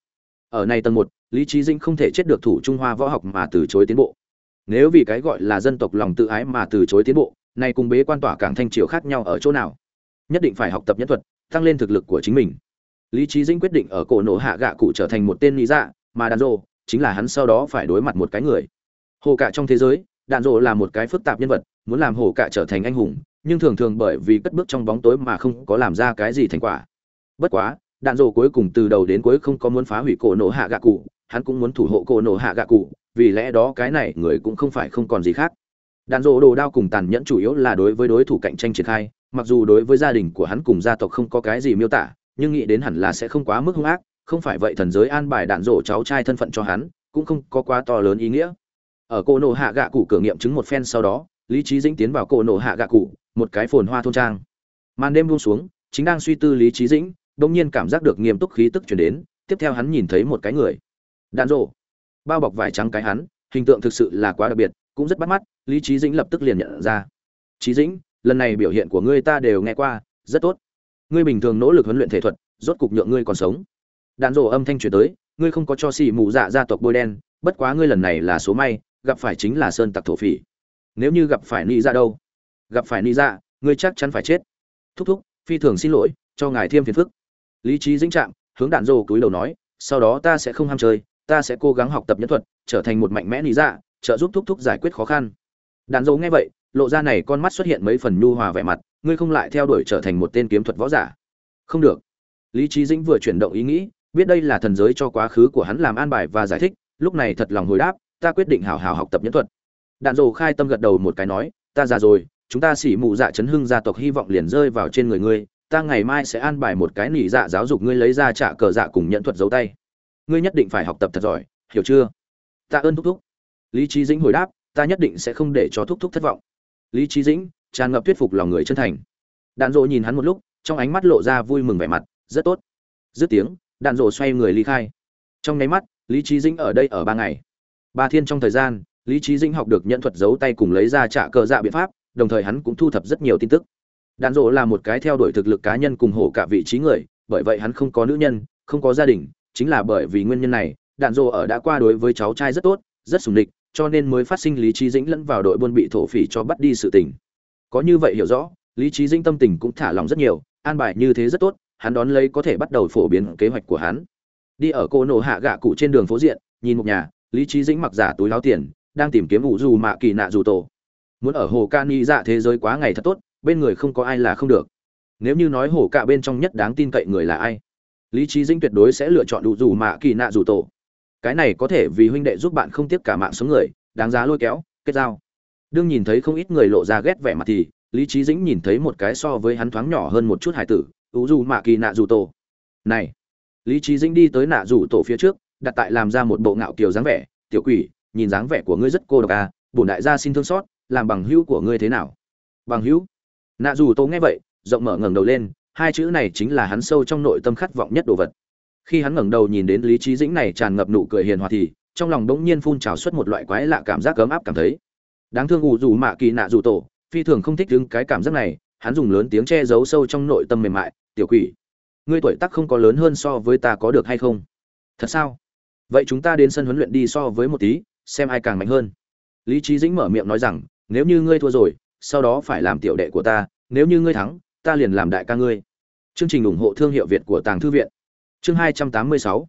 Ở này tầng một lý trí dinh không thể chết được thủ trung hoa võ học mà từ chối tiến bộ. Nếu vì cái gọi là dân tộc lòng tự ái mà từ chối tiến bộ này cùng bế quan tỏa cảng thanh triều khác nhau ở chỗ nào? Nhất định phải học tập nhân thuật tăng lên thực lực của chính mình lý trí dinh quyết định ở cổ nổ hạ gạ cụ trở thành một tên lý dạ mà đàn rô chính là hắn sau đó phải đối mặt một cái người. Hồ cả trong thế giới đàn rộ là một cái phức tạp nhân vật, muốn làm hồ cả trở thành anh hùng, nhưng thường thường bởi vì cất bước trong bóng tối mà không có làm ra cái gì thành quả. Bất quá, đạn rộ cuối cùng từ đầu đến cuối không có muốn phá hủy cổ nổ hạ gạ cụ, hắn cũng muốn thủ hộ cổ nổ hạ gạ cụ, vì lẽ đó cái này người cũng không phải không còn gì khác. Đạn rộ đồ đao cùng tàn nhẫn chủ yếu là đối với đối thủ cạnh tranh triển khai, mặc dù đối với gia đình của hắn cùng gia tộc không có cái gì miêu tả nhưng nghĩ đến hẳn là sẽ không quá mức hung ác, không phải vậy thần giới an bài đạn rổ cháu trai thân phận cho hắn, cũng không có quá to lớn ý nghĩa. Ở cô nổ hạ gạ cụ cửa nghiệm chứng một phen sau đó, lý trí dĩnh tiến vào cô nổ hạ gạ cụ, một cái phồn hoa thôn trang. Màn đêm buông xuống, chính đang suy tư lý trí dĩnh bỗng nhiên cảm giác được nghiêm túc khí tức chuyển đến, tiếp theo hắn nhìn thấy một cái người. Đạn rổ. Bao bọc vải trắng cái hắn, hình tượng thực sự là quá đặc biệt, cũng rất bắt mắt, lý trí dĩnh lập tức liền nhận ra. Trí dĩnh, lần này biểu hiện của ngươi ta đều nghe qua, rất tốt ngươi bình thường nỗ lực huấn luyện thể thuật, rốt cục nhượng ngươi còn sống. Đạn rổ âm thanh chuyển tới, ngươi không có cho xì mù dạ gia tộc bôi đen, bất quá ngươi lần này là số may, gặp phải chính là sơn tặc thổ phỉ. Nếu như gặp phải ni ra đâu? Gặp phải ni ra ngươi chắc chắn phải chết. Thúc thúc, phi thường xin lỗi, cho ngài thêm phiền phức. Lý trí dĩnh trạng, hướng đạn rổ cúi đầu nói, sau đó ta sẽ không ham chơi, ta sẽ cố gắng học tập nhân thuật, trở thành một mạnh mẽ ni ra trợ giúp thúc thúc giải quyết khó khăn. Đạn rổ nghe vậy lộ ra này con mắt xuất hiện mấy phần nhu hòa vẻ mặt, ngươi không lại theo đuổi trở thành một tên kiếm thuật võ giả. Không được. Lý trí dĩnh vừa chuyển động ý nghĩ, biết đây là thần giới cho quá khứ của hắn làm an bài và giải thích, lúc này thật lòng hồi đáp, ta quyết định hào hào học tập nhẫn thuật. Đạn dồ khai tâm gật đầu một cái nói, ta già rồi, chúng ta xỉ mụ dạ chấn hưng gia tộc hy vọng liền rơi vào trên người ngươi, ta ngày mai sẽ an bài một cái nỉ dạ giáo dục ngươi lấy ra trả cờ dạ cùng nhận thuật giấu tay. Ngươi nhất định phải học tập thật giỏi, hiểu chưa? Ta ơn thúc thúc. Lý trí dĩnh hồi đáp, ta nhất định sẽ không để cho thúc thúc thất vọng lý trí dĩnh, tràn ngập thuyết phục lòng người chân thành. Đạn dộ nhìn hắn một lúc, trong ánh mắt lộ ra vui mừng vẻ mặt, rất tốt. Dứt tiếng, đạn dộ xoay người ly khai. Trong nháy mắt, lý trí dĩnh ở đây ở ba ngày. Ba thiên trong thời gian, lý trí dĩnh học được nhận thuật giấu tay cùng lấy ra trả cờ dạ biện pháp, đồng thời hắn cũng thu thập rất nhiều tin tức. Đạn dộ là một cái theo đuổi thực lực cá nhân cùng hổ cả vị trí người, bởi vậy hắn không có nữ nhân, không có gia đình, chính là bởi vì nguyên nhân này, đạn dộ ở đã qua đối với cháu trai rất tốt, rất sùng địch cho nên mới phát sinh lý trí dĩnh lẫn vào đội buôn bị thổ phỉ cho bắt đi sự tình. Có như vậy hiểu rõ, lý trí dĩnh tâm tình cũng thả lòng rất nhiều, an bài như thế rất tốt, hắn đón lấy có thể bắt đầu phổ biến kế hoạch của hắn. Đi ở cô nổ hạ gạ cụ trên đường phố diện, nhìn một nhà, lý trí dĩnh mặc giả túi láo tiền, đang tìm kiếm ủ dù mạ kỳ nạ dù tổ. Muốn ở hồ ca ni dạ thế giới quá ngày thật tốt, bên người không có ai là không được. Nếu như nói hồ cạ bên trong nhất đáng tin cậy người là ai? Lý trí dĩnh tuyệt đối sẽ lựa chọn đủ dù mạ kỳ nạ dù tổ cái này có thể vì huynh đệ giúp bạn không tiếp cả mạng sống người, đáng giá lôi kéo, kết giao. Đương nhìn thấy không ít người lộ ra ghét vẻ mặt thì, lý trí dĩnh nhìn thấy một cái so với hắn thoáng nhỏ hơn một chút hải tử ủ dù mạ kỳ nạ dù tổ. Này! Lý trí dĩnh đi tới nạ dù tổ phía trước, đặt tại làm ra một bộ ngạo kiều dáng vẻ, tiểu quỷ, nhìn dáng vẻ của ngươi rất cô độc à bổn đại gia xin thương xót, làm bằng hữu của ngươi thế nào? Bằng hữu? Nạ dù tổ nghe vậy, rộng mở ngẩng đầu lên, hai chữ này chính là hắn sâu trong nội tâm khát vọng nhất đồ vật khi hắn ngẩng đầu nhìn đến lý trí dĩnh này tràn ngập nụ cười hiền hòa thì, trong lòng bỗng nhiên phun trào xuất một loại quái lạ cảm giác ấm áp cảm thấy. Đáng thương ủ dù mạ kỳ nạ dù tổ, phi thường không thích đứng cái cảm giác này, hắn dùng lớn tiếng che giấu sâu trong nội tâm mềm mại, tiểu quỷ, ngươi tuổi tác không có lớn hơn so với ta có được hay không? Thật sao? Vậy chúng ta đến sân huấn luyện đi so với một tí, xem ai càng mạnh hơn. Lý trí dĩnh mở miệng nói rằng, nếu như ngươi thua rồi, sau đó phải làm tiểu đệ của ta, nếu như ngươi thắng, ta liền làm đại ca ngươi. Chương trình ủng hộ thương hiệu việt của tàng thư viện chương hai trăm tám mươi sáu.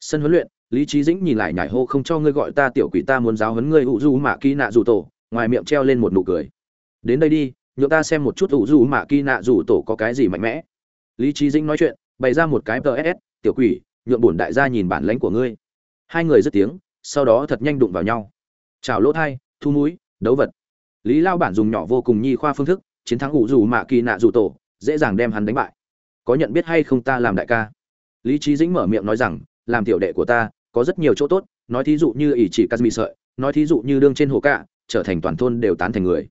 Sân huấn luyện, lý trí dĩnh nhìn lại nhảy hô không cho ngươi gọi ta tiểu quỷ ta muốn giáo huấn ngươi ủ du mạ kỳ nạ dù tổ, ngoài miệng treo lên một nụ cười. Đến đây đi, nhượng ta xem một chút ủ du mạ kỳ nạ dù tổ có cái gì mạnh mẽ. Lý trí dĩnh nói chuyện, bày ra một cái ps tiểu quỷ, nhượng bổn đại gia nhìn bản lãnh của ngươi. Hai người dứt tiếng, sau đó thật nhanh đụng vào nhau. Chào lỗ thai, thu núi đấu vật. Lý lao bản dùng nhỏ vô cùng nhi khoa phương thức, chiến thắng ủ dù mạ kỳ nạ dù tổ, dễ dàng đem hắn đánh bại. Có nhận biết hay không ta làm đại ca? Lý trí dĩnh mở miệng nói rằng, làm tiểu đệ của ta, có rất nhiều chỗ tốt, nói thí dụ như ỷ chỉ kazmi sợi, nói thí dụ như đương trên hồ cạ, trở thành toàn thôn đều tán thành người.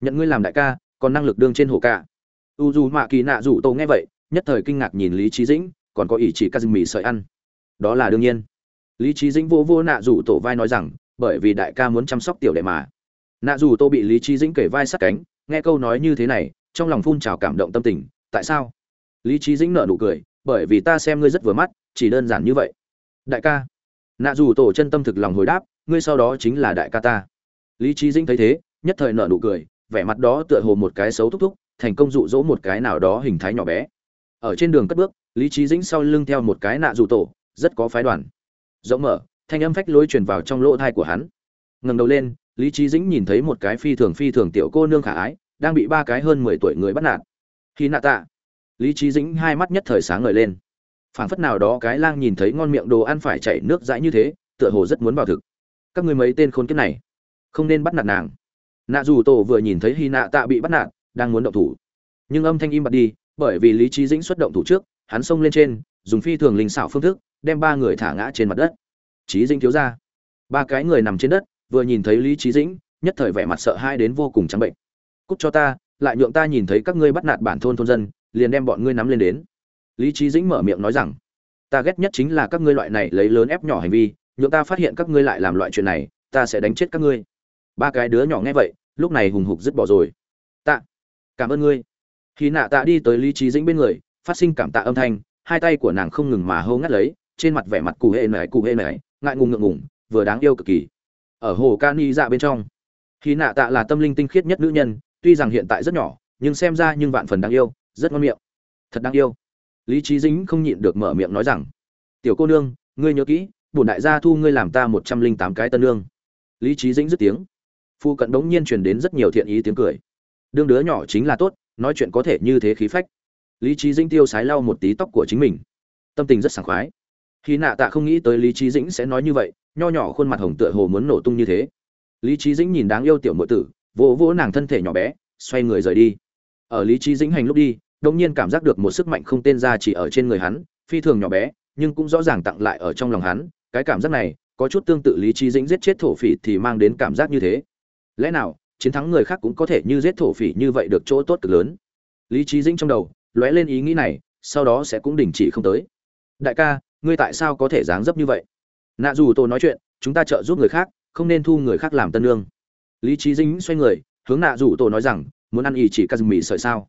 Nhận ngươi làm đại ca, còn năng lực đương trên hồ cạ. U dù mạ kỳ nạ dù tổ nghe vậy, nhất thời kinh ngạc nhìn lý trí dĩnh, còn có ỷ chỉ kazmi sợi ăn? Đó là đương nhiên. Lý trí dĩnh vô vô nạ dù tổ vai nói rằng, bởi vì đại ca muốn chăm sóc tiểu đệ mà. Nạ dù tô bị lý trí dĩnh kể vai sát cánh, nghe câu nói như thế này, trong lòng phun trào cảm động tâm tình, tại sao? Lý trí dĩnh nợ nụ cười bởi vì ta xem ngươi rất vừa mắt, chỉ đơn giản như vậy. Đại ca. Nạ dù tổ chân tâm thực lòng hồi đáp, ngươi sau đó chính là đại ca ta. Lý trí dĩnh thấy thế, nhất thời nợ nụ cười, vẻ mặt đó tựa hồ một cái xấu thúc thúc, thành công dụ dỗ một cái nào đó hình thái nhỏ bé. Ở trên đường cất bước, lý trí dĩnh sau lưng theo một cái nạ dù tổ, rất có phái đoàn. Rộng mở, thanh âm phách lối truyền vào trong lỗ thai của hắn. Ngẩng đầu lên, lý trí dĩnh nhìn thấy một cái phi thường phi thường tiểu cô nương khả ái, đang bị ba cái hơn mười tuổi người bắt nạt. Khi nạ tạ lý trí dĩnh hai mắt nhất thời sáng ngời lên. Phảng phất nào đó cái lang nhìn thấy ngon miệng đồ ăn phải chảy nước dãi như thế, tựa hồ rất muốn vào thực. Các người mấy tên khốn kiếp này, không nên bắt nạt nàng. Nạ dù tổ vừa nhìn thấy hy nạ tạ bị bắt nạt, đang muốn động thủ. Nhưng âm thanh im bặt đi, bởi vì lý trí dĩnh xuất động thủ trước, hắn xông lên trên, dùng phi thường linh xảo phương thức, đem ba người thả ngã trên mặt đất. Trí dĩnh thiếu ra. Ba cái người nằm trên đất, vừa nhìn thấy lý trí dĩnh, nhất thời vẻ mặt sợ hai đến vô cùng trắng bệnh. Cúc cho ta, lại nhượng ta nhìn thấy các ngươi bắt nạt bản thôn thôn dân liền đem bọn ngươi nắm lên đến. Lý trí dĩnh mở miệng nói rằng, ta ghét nhất chính là các ngươi loại này lấy lớn ép nhỏ hành vi, nhượng ta phát hiện các ngươi lại làm loại chuyện này, ta sẽ đánh chết các ngươi. Ba cái đứa nhỏ nghe vậy, lúc này hùng hục dứt bỏ rồi. Tạ, cảm ơn ngươi. Khi nạ tạ đi tới lý trí dĩnh bên người, phát sinh cảm tạ âm thanh, hai tay của nàng không ngừng mà hô ngắt lấy, trên mặt vẻ mặt cụ hệ nải, cụ hệ nải, ngại ngùng ngượng ngùng, vừa đáng yêu cực kỳ. Ở hồ ca ni dạ bên trong, khi nạ tạ là tâm linh tinh khiết nhất nữ nhân, tuy rằng hiện tại rất nhỏ, nhưng xem ra nhưng vạn phần đáng yêu rất ngon miệng. Thật đáng yêu. Lý trí dính không nhịn được mở miệng nói rằng, tiểu cô nương, ngươi nhớ kỹ, bổn đại gia thu ngươi làm ta một trăm linh tám cái tân nương lý trí dĩnh dứt tiếng. Phu cận đống nhiên truyền đến rất nhiều thiện ý tiếng cười. Đương đứa nhỏ chính là tốt, nói chuyện có thể như thế khí phách. Lý trí dĩnh tiêu sái lau một tí tóc của chính mình. Tâm tình rất sảng khoái. Khi nạ tạ không nghĩ tới lý trí dĩnh sẽ nói như vậy, nho nhỏ khuôn mặt hồng tựa hồ muốn nổ tung như thế. Lý trí dĩnh nhìn đáng yêu tiểu mượn tử, vỗ vỗ nàng thân thể nhỏ bé, xoay người rời đi. Ở lý trí dĩnh hành lúc đi đông nhiên cảm giác được một sức mạnh không tên ra chỉ ở trên người hắn, phi thường nhỏ bé, nhưng cũng rõ ràng tặng lại ở trong lòng hắn. Cái cảm giác này, có chút tương tự lý trí dĩnh giết chết thổ phỉ thì mang đến cảm giác như thế. Lẽ nào, chiến thắng người khác cũng có thể như giết thổ phỉ như vậy được chỗ tốt cực lớn? Lý trí dĩnh trong đầu, lóe lên ý nghĩ này, sau đó sẽ cũng đình chỉ không tới. Đại ca, ngươi tại sao có thể dáng dấp như vậy? Nạ dù tôi nói chuyện, chúng ta trợ giúp người khác, không nên thu người khác làm tân lương. Lý trí dĩnh xoay người, hướng nạ dù tôi nói rằng, muốn ăn ý chỉ kazumi sợi sao?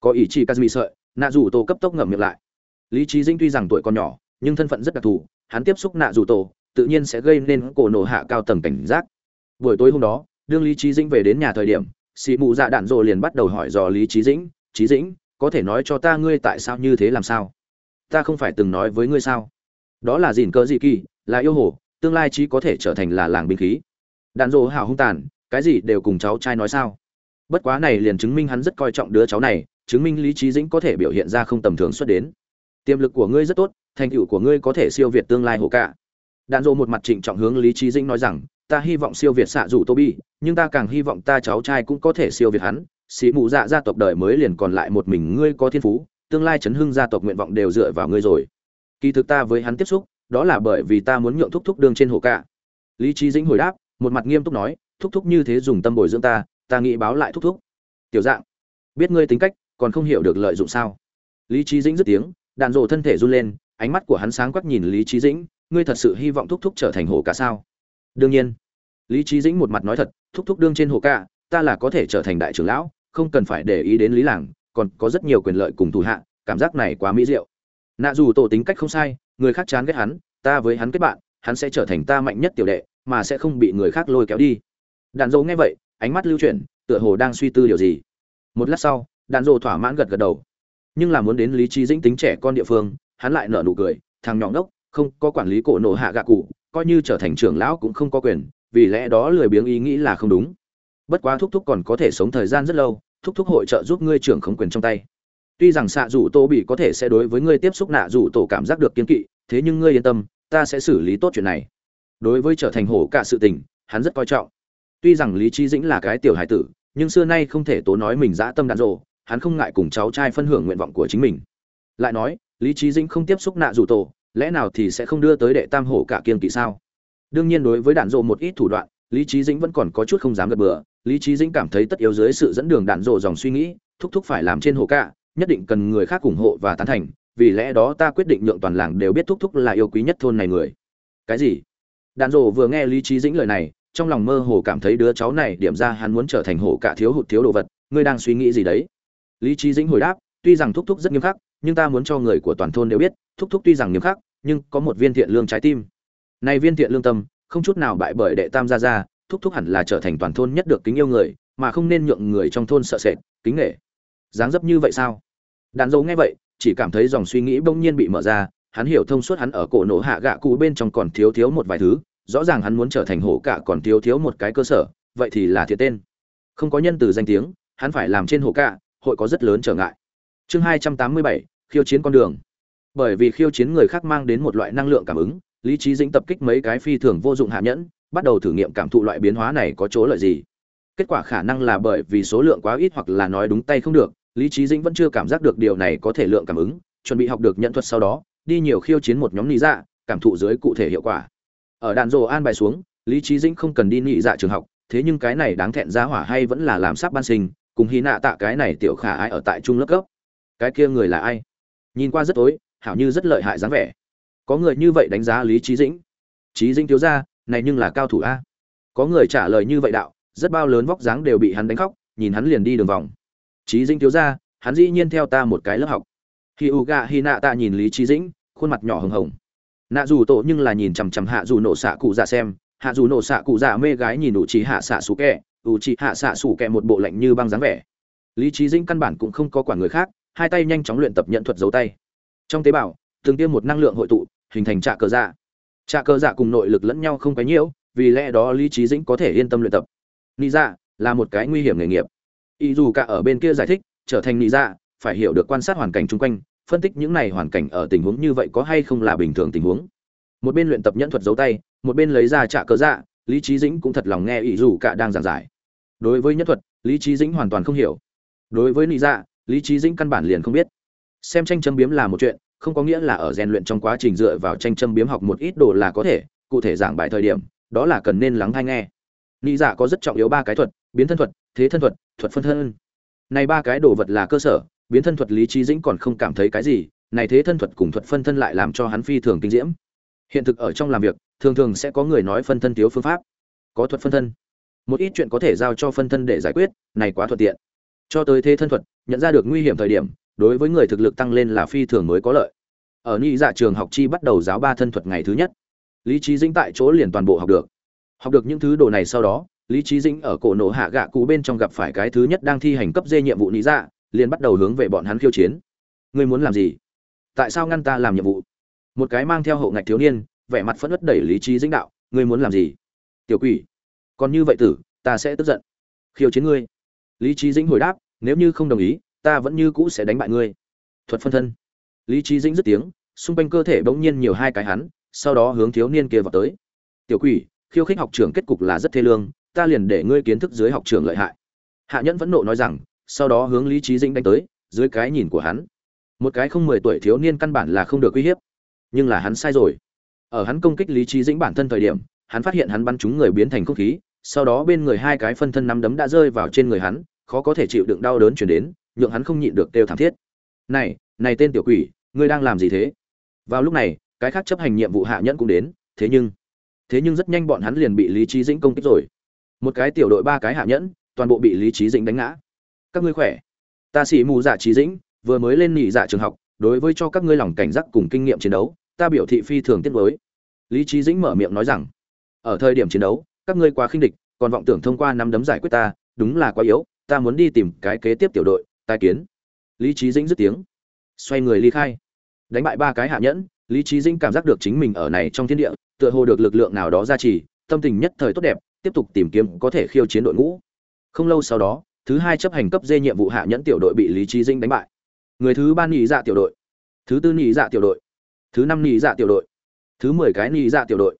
Có ý chỉ kazumi sợi nạ dù tô cấp tốc ngậm miệng lại. Lý trí dĩnh tuy rằng tuổi còn nhỏ, nhưng thân phận rất đặc thù, hắn tiếp xúc nạ dù tô tự nhiên sẽ gây nên cổ nổ hạ cao tầng cảnh giác. Buổi tối hôm đó, đương lý trí dĩnh về đến nhà thời điểm xị mụ dạ đạn rộ liền bắt đầu hỏi dò lý trí dĩnh trí dĩnh, có thể nói cho ta ngươi tại sao như thế làm sao? Ta không phải từng nói với ngươi sao? Đó là dìn cơ dị kỳ, là yêu hồ, tương lai trí có thể trở thành là làng binh khí. Đạn rộ hào hung tàn, cái gì đều cùng cháu trai nói sao? Bất quá này liền chứng minh hắn rất coi trọng đứa cháu này chứng minh lý trí dĩnh có thể biểu hiện ra không tầm thường xuất đến. Tiềm lực của ngươi rất tốt, thành tựu của ngươi có thể siêu việt tương lai hồ cả. Đạn dộ một mặt trịnh trọng hướng lý trí dĩnh nói rằng, ta hy vọng siêu việt xạ rủ tô bi nhưng ta càng hy vọng ta cháu trai cũng có thể siêu việt hắn. Xì mụ dạ gia tộc đời mới liền còn lại một mình ngươi có thiên phú, tương lai chấn hưng gia tộc nguyện vọng đều dựa vào ngươi rồi. Kỳ thực ta với hắn tiếp xúc, đó là bởi vì ta muốn nhượng thúc thúc đường trên hồ cả. Lý trí dĩnh hồi đáp, một mặt nghiêm túc nói, thúc thúc như thế dùng tâm bồi dưỡng ta ta nghĩ báo lại thúc thúc. Tiểu dạng, biết ngươi tính cách còn không hiểu được lợi dụng sao? Lý trí dĩnh dứt tiếng, đạn rộ thân thể run lên, ánh mắt của hắn sáng quắc nhìn lý trí dĩnh, ngươi thật sự hy vọng thúc thúc trở thành hồ cả sao? Đương nhiên. Lý trí dĩnh một mặt nói thật, thúc thúc đương trên hồ cả, ta là có thể trở thành đại trưởng lão, không cần phải để ý đến lý làng, còn có rất nhiều quyền lợi cùng thủ hạ, cảm giác này quá mỹ diệu. Nạ dù tổ tính cách không sai, người khác chán ghét hắn, ta với hắn kết bạn, hắn sẽ trở thành ta mạnh nhất tiểu đệ, mà sẽ không bị người khác lôi kéo đi. Đạn dỗ nghe vậy, ánh mắt lưu chuyển, tựa hồ đang suy tư điều gì. Một lát sau đạn dồ thỏa mãn gật gật đầu. Nhưng là muốn đến lý trí dĩnh tính trẻ con địa phương, hắn lại nở nụ cười, thằng nhỏ ngốc, không có quản lý cổ nổ hạ gạ cụ, coi như trở thành trưởng lão cũng không có quyền, vì lẽ đó lười biếng ý nghĩ là không đúng. Bất quá thúc thúc còn có thể sống thời gian rất lâu, thúc thúc hội trợ giúp ngươi trưởng không quyền trong tay. Tuy rằng xạ rủ tô bị có thể sẽ đối với ngươi tiếp xúc nạ rủ tổ cảm giác được kiên kỵ, thế nhưng ngươi yên tâm, ta sẽ xử lý tốt chuyện này. Đối với trở thành hổ cả sự tình, hắn rất coi trọng. Tuy rằng lý trí dĩnh là cái tiểu hải tử, nhưng xưa nay không thể tố nói mình dã tâm đạn rộ hắn không ngại cùng cháu trai phân hưởng nguyện vọng của chính mình. Lại nói, lý trí dĩnh không tiếp xúc nạ dù tổ, lẽ nào thì sẽ không đưa tới đệ tam hổ cả kiên kỵ sao? Đương nhiên đối với đạn Dộ một ít thủ đoạn, lý trí dĩnh vẫn còn có chút không dám gật bừa. Lý trí dĩnh cảm thấy tất yếu dưới sự dẫn đường đạn Dộ dòng suy nghĩ, thúc thúc phải làm trên hổ cả, nhất định cần người khác ủng hộ và tán thành, vì lẽ đó ta quyết định nhượng toàn làng đều biết thúc thúc là yêu quý nhất thôn này người. Cái gì? Đạn dộ vừa nghe lý trí dĩnh lời này, trong lòng mơ hồ cảm thấy đứa cháu này điểm ra hắn muốn trở thành hổ cả thiếu hụt thiếu đồ vật, ngươi đang suy nghĩ gì đấy? Lý trí dĩnh hồi đáp, tuy rằng thúc thúc rất nghiêm khắc, nhưng ta muốn cho người của toàn thôn đều biết, thúc thúc tuy rằng nghiêm khắc, nhưng có một viên thiện lương trái tim. Này viên thiện lương tâm, không chút nào bại bởi đệ tam gia gia, thúc thúc hẳn là trở thành toàn thôn nhất được kính yêu người, mà không nên nhượng người trong thôn sợ sệt, kính nghệ dáng dấp như vậy sao? Đàn dấu nghe vậy, chỉ cảm thấy dòng suy nghĩ bỗng nhiên bị mở ra, hắn hiểu thông suốt hắn ở cổ nổ hạ gạ cụ bên trong còn thiếu thiếu một vài thứ, rõ ràng hắn muốn trở thành hổ cả còn thiếu thiếu một cái cơ sở, vậy thì là thiệt tên. Không có nhân từ danh tiếng, hắn phải làm trên hổ cả hội có rất lớn trở ngại. Chương hai trăm tám mươi bảy, khiêu chiến con đường. Bởi vì khiêu chiến người khác mang đến một loại năng lượng cảm ứng, lý trí dĩnh tập kích mấy cái phi thường vô dụng hạ nhẫn, bắt đầu thử nghiệm cảm thụ loại biến hóa này có chỗ lợi gì. Kết quả khả năng là bởi vì số lượng quá ít hoặc là nói đúng tay không được, lý trí dĩnh vẫn chưa cảm giác được điều này có thể lượng cảm ứng, chuẩn bị học được nhận thuật sau đó, đi nhiều khiêu chiến một nhóm lý dạ cảm thụ dưới cụ thể hiệu quả. Ở đàn rồ an bài xuống, lý trí dĩnh không cần đi nhị dạ trường học, thế nhưng cái này đáng thẹn giá hỏa hay vẫn là làm sắp ban sinh cùng hy nạ tạ cái này tiểu khả ai ở tại trung lớp cấp. Cái kia người là ai? Nhìn qua rất tối, hảo như rất lợi hại dáng vẻ. Có người như vậy đánh giá lý trí dĩnh. Trí dĩnh thiếu ra này nhưng là cao thủ a. Có người trả lời như vậy đạo, rất bao lớn vóc dáng đều bị hắn đánh khóc, nhìn hắn liền đi đường vòng. Trí dĩnh thiếu ra hắn dĩ nhiên theo ta một cái lớp học. Khi u gạ hi nạ tạ nhìn lý trí dĩnh, khuôn mặt nhỏ hồng hồng. Nạ dù tổ nhưng là nhìn chằm chằm hạ dù nổ xạ cụ dạ xem, hạ dù nổ xạ cụ dạ mê gái nhìn đủ trí hạ xạ xú kẹ ủ trí hạ xạ sủ kẹ một bộ lạnh như băng dáng vẻ. Lý trí dĩnh căn bản cũng không có quản người khác, hai tay nhanh chóng luyện tập nhận thuật giấu tay. Trong tế bào, từng tiêm một năng lượng hội tụ, hình thành trạ cờ dạ. Trạ cờ dạ cùng nội lực lẫn nhau không quấy nhiễu vì lẽ đó lý trí dĩnh có thể yên tâm luyện tập. Nị dạ là một cái nguy hiểm nghề nghiệp. Ý dù cả ở bên kia giải thích, trở thành Nị dạ phải hiểu được quan sát hoàn cảnh chung quanh, phân tích những này hoàn cảnh ở tình huống như vậy có hay không là bình thường tình huống. Một bên luyện tập nhẫn thuật giấu tay, một bên lấy ra trạ cờ dạ lý trí dĩnh cũng thật lòng nghe ý dù cả đang giảng giải. Đối với Nhất thuật, lý trí dĩnh hoàn toàn không hiểu. Đối với Lý dạ lý trí dĩnh căn bản liền không biết. Xem tranh châm biếm là một chuyện, không có nghĩa là ở rèn luyện trong quá trình dựa vào tranh châm biếm học một ít đồ là có thể, cụ thể giảng bài thời điểm, đó là cần nên lắng hay nghe. Lý dạ có rất trọng yếu ba cái thuật, biến thân thuật, thế thân thuật thuật phân thân. Này ba cái đồ vật là cơ sở, biến thân thuật lý trí dĩnh còn không cảm thấy cái gì, này thế thân thuật cùng thuật phân thân lại làm cho hắn phi thường kinh diễm hiện thực ở trong làm việc, thường thường sẽ có người nói phân thân thiếu phương pháp, có thuật phân thân. Một ít chuyện có thể giao cho phân thân để giải quyết, này quá thuận tiện. Cho tới thế thân thuật, nhận ra được nguy hiểm thời điểm, đối với người thực lực tăng lên là phi thường mới có lợi. Ở nhị dạ trường học chi bắt đầu giáo ba thân thuật ngày thứ nhất. Lý trí dĩnh tại chỗ liền toàn bộ học được. Học được những thứ đồ này sau đó, lý trí dĩnh ở cổ nổ hạ gạ cụ bên trong gặp phải cái thứ nhất đang thi hành cấp dê nhiệm vụ nhị dạ liền bắt đầu hướng về bọn hắn khiêu chiến. Ngươi muốn làm gì? Tại sao ngăn ta làm nhiệm vụ? Một cái mang theo hậu ngạch thiếu niên, vẻ mặt phẫn ất đẩy lý trí dĩnh đạo, ngươi muốn làm gì? Tiểu quỷ. Còn như vậy tử, ta sẽ tức giận. Khiêu chiến ngươi. Lý trí dĩnh hồi đáp, nếu như không đồng ý, ta vẫn như cũ sẽ đánh bại ngươi. Thuật phân thân. Lý trí dĩnh dứt tiếng, xung quanh cơ thể bỗng nhiên nhiều hai cái hắn, sau đó hướng thiếu niên kia vào tới. Tiểu quỷ, khiêu khích học trưởng kết cục là rất thê lương, ta liền để ngươi kiến thức dưới học trưởng lợi hại. Hạ nhẫn vẫn nộ nói rằng, sau đó hướng lý trí dĩnh đánh tới, dưới cái nhìn của hắn. Một cái không mười tuổi thiếu niên căn bản là không được uy hiếp nhưng là hắn sai rồi. Ở hắn công kích lý trí dĩnh bản thân thời điểm, hắn phát hiện hắn bắn trúng người biến thành không khí, sau đó bên người hai cái phân thân nắm đấm đã rơi vào trên người hắn, khó có thể chịu đựng đau đớn chuyển đến, nhượng hắn không nhịn được kêu thảm thiết. Này này tên tiểu quỷ, ngươi đang làm gì thế? Vào lúc này, cái khác chấp hành nhiệm vụ hạ nhẫn cũng đến, thế nhưng thế nhưng rất nhanh bọn hắn liền bị lý trí dĩnh công kích rồi. Một cái tiểu đội ba cái hạ nhẫn, toàn bộ bị lý trí dĩnh đánh ngã. Các ngươi khỏe? Ta sĩ mù dạ trí dĩnh, vừa mới lên nghỉ dạ trường học đối với cho các ngươi lòng cảnh giác cùng kinh nghiệm chiến đấu, ta biểu thị phi thường tiết nuối. lý Chí dĩnh mở miệng nói rằng, ở thời điểm chiến đấu, các ngươi quá khinh địch, còn vọng tưởng thông qua nắm đấm giải quyết ta, đúng là quá yếu, ta muốn đi tìm cái kế tiếp tiểu đội tai kiến. Lý Chí dĩnh dứt tiếng, xoay người ly khai. Đánh bại ba cái hạ nhẫn, lý Chí dĩnh cảm giác được chính mình ở này trong thiên địa, tựa hồ được lực lượng nào đó gia trì, tâm tình nhất thời tốt đẹp, tiếp tục tìm kiếm có thể khiêu chiến đội ngũ. Không lâu sau đó, thứ hai chấp hành cấp dê nhiệm vụ hạ nhẫn tiểu đội bị lý Chí dĩnh đánh bại người thứ ba nhị dạ tiểu đội. Thứ tư nhị dạ tiểu đội. Thứ năm nhị dạ tiểu đội. Thứ mười cái nhị dạ tiểu đội.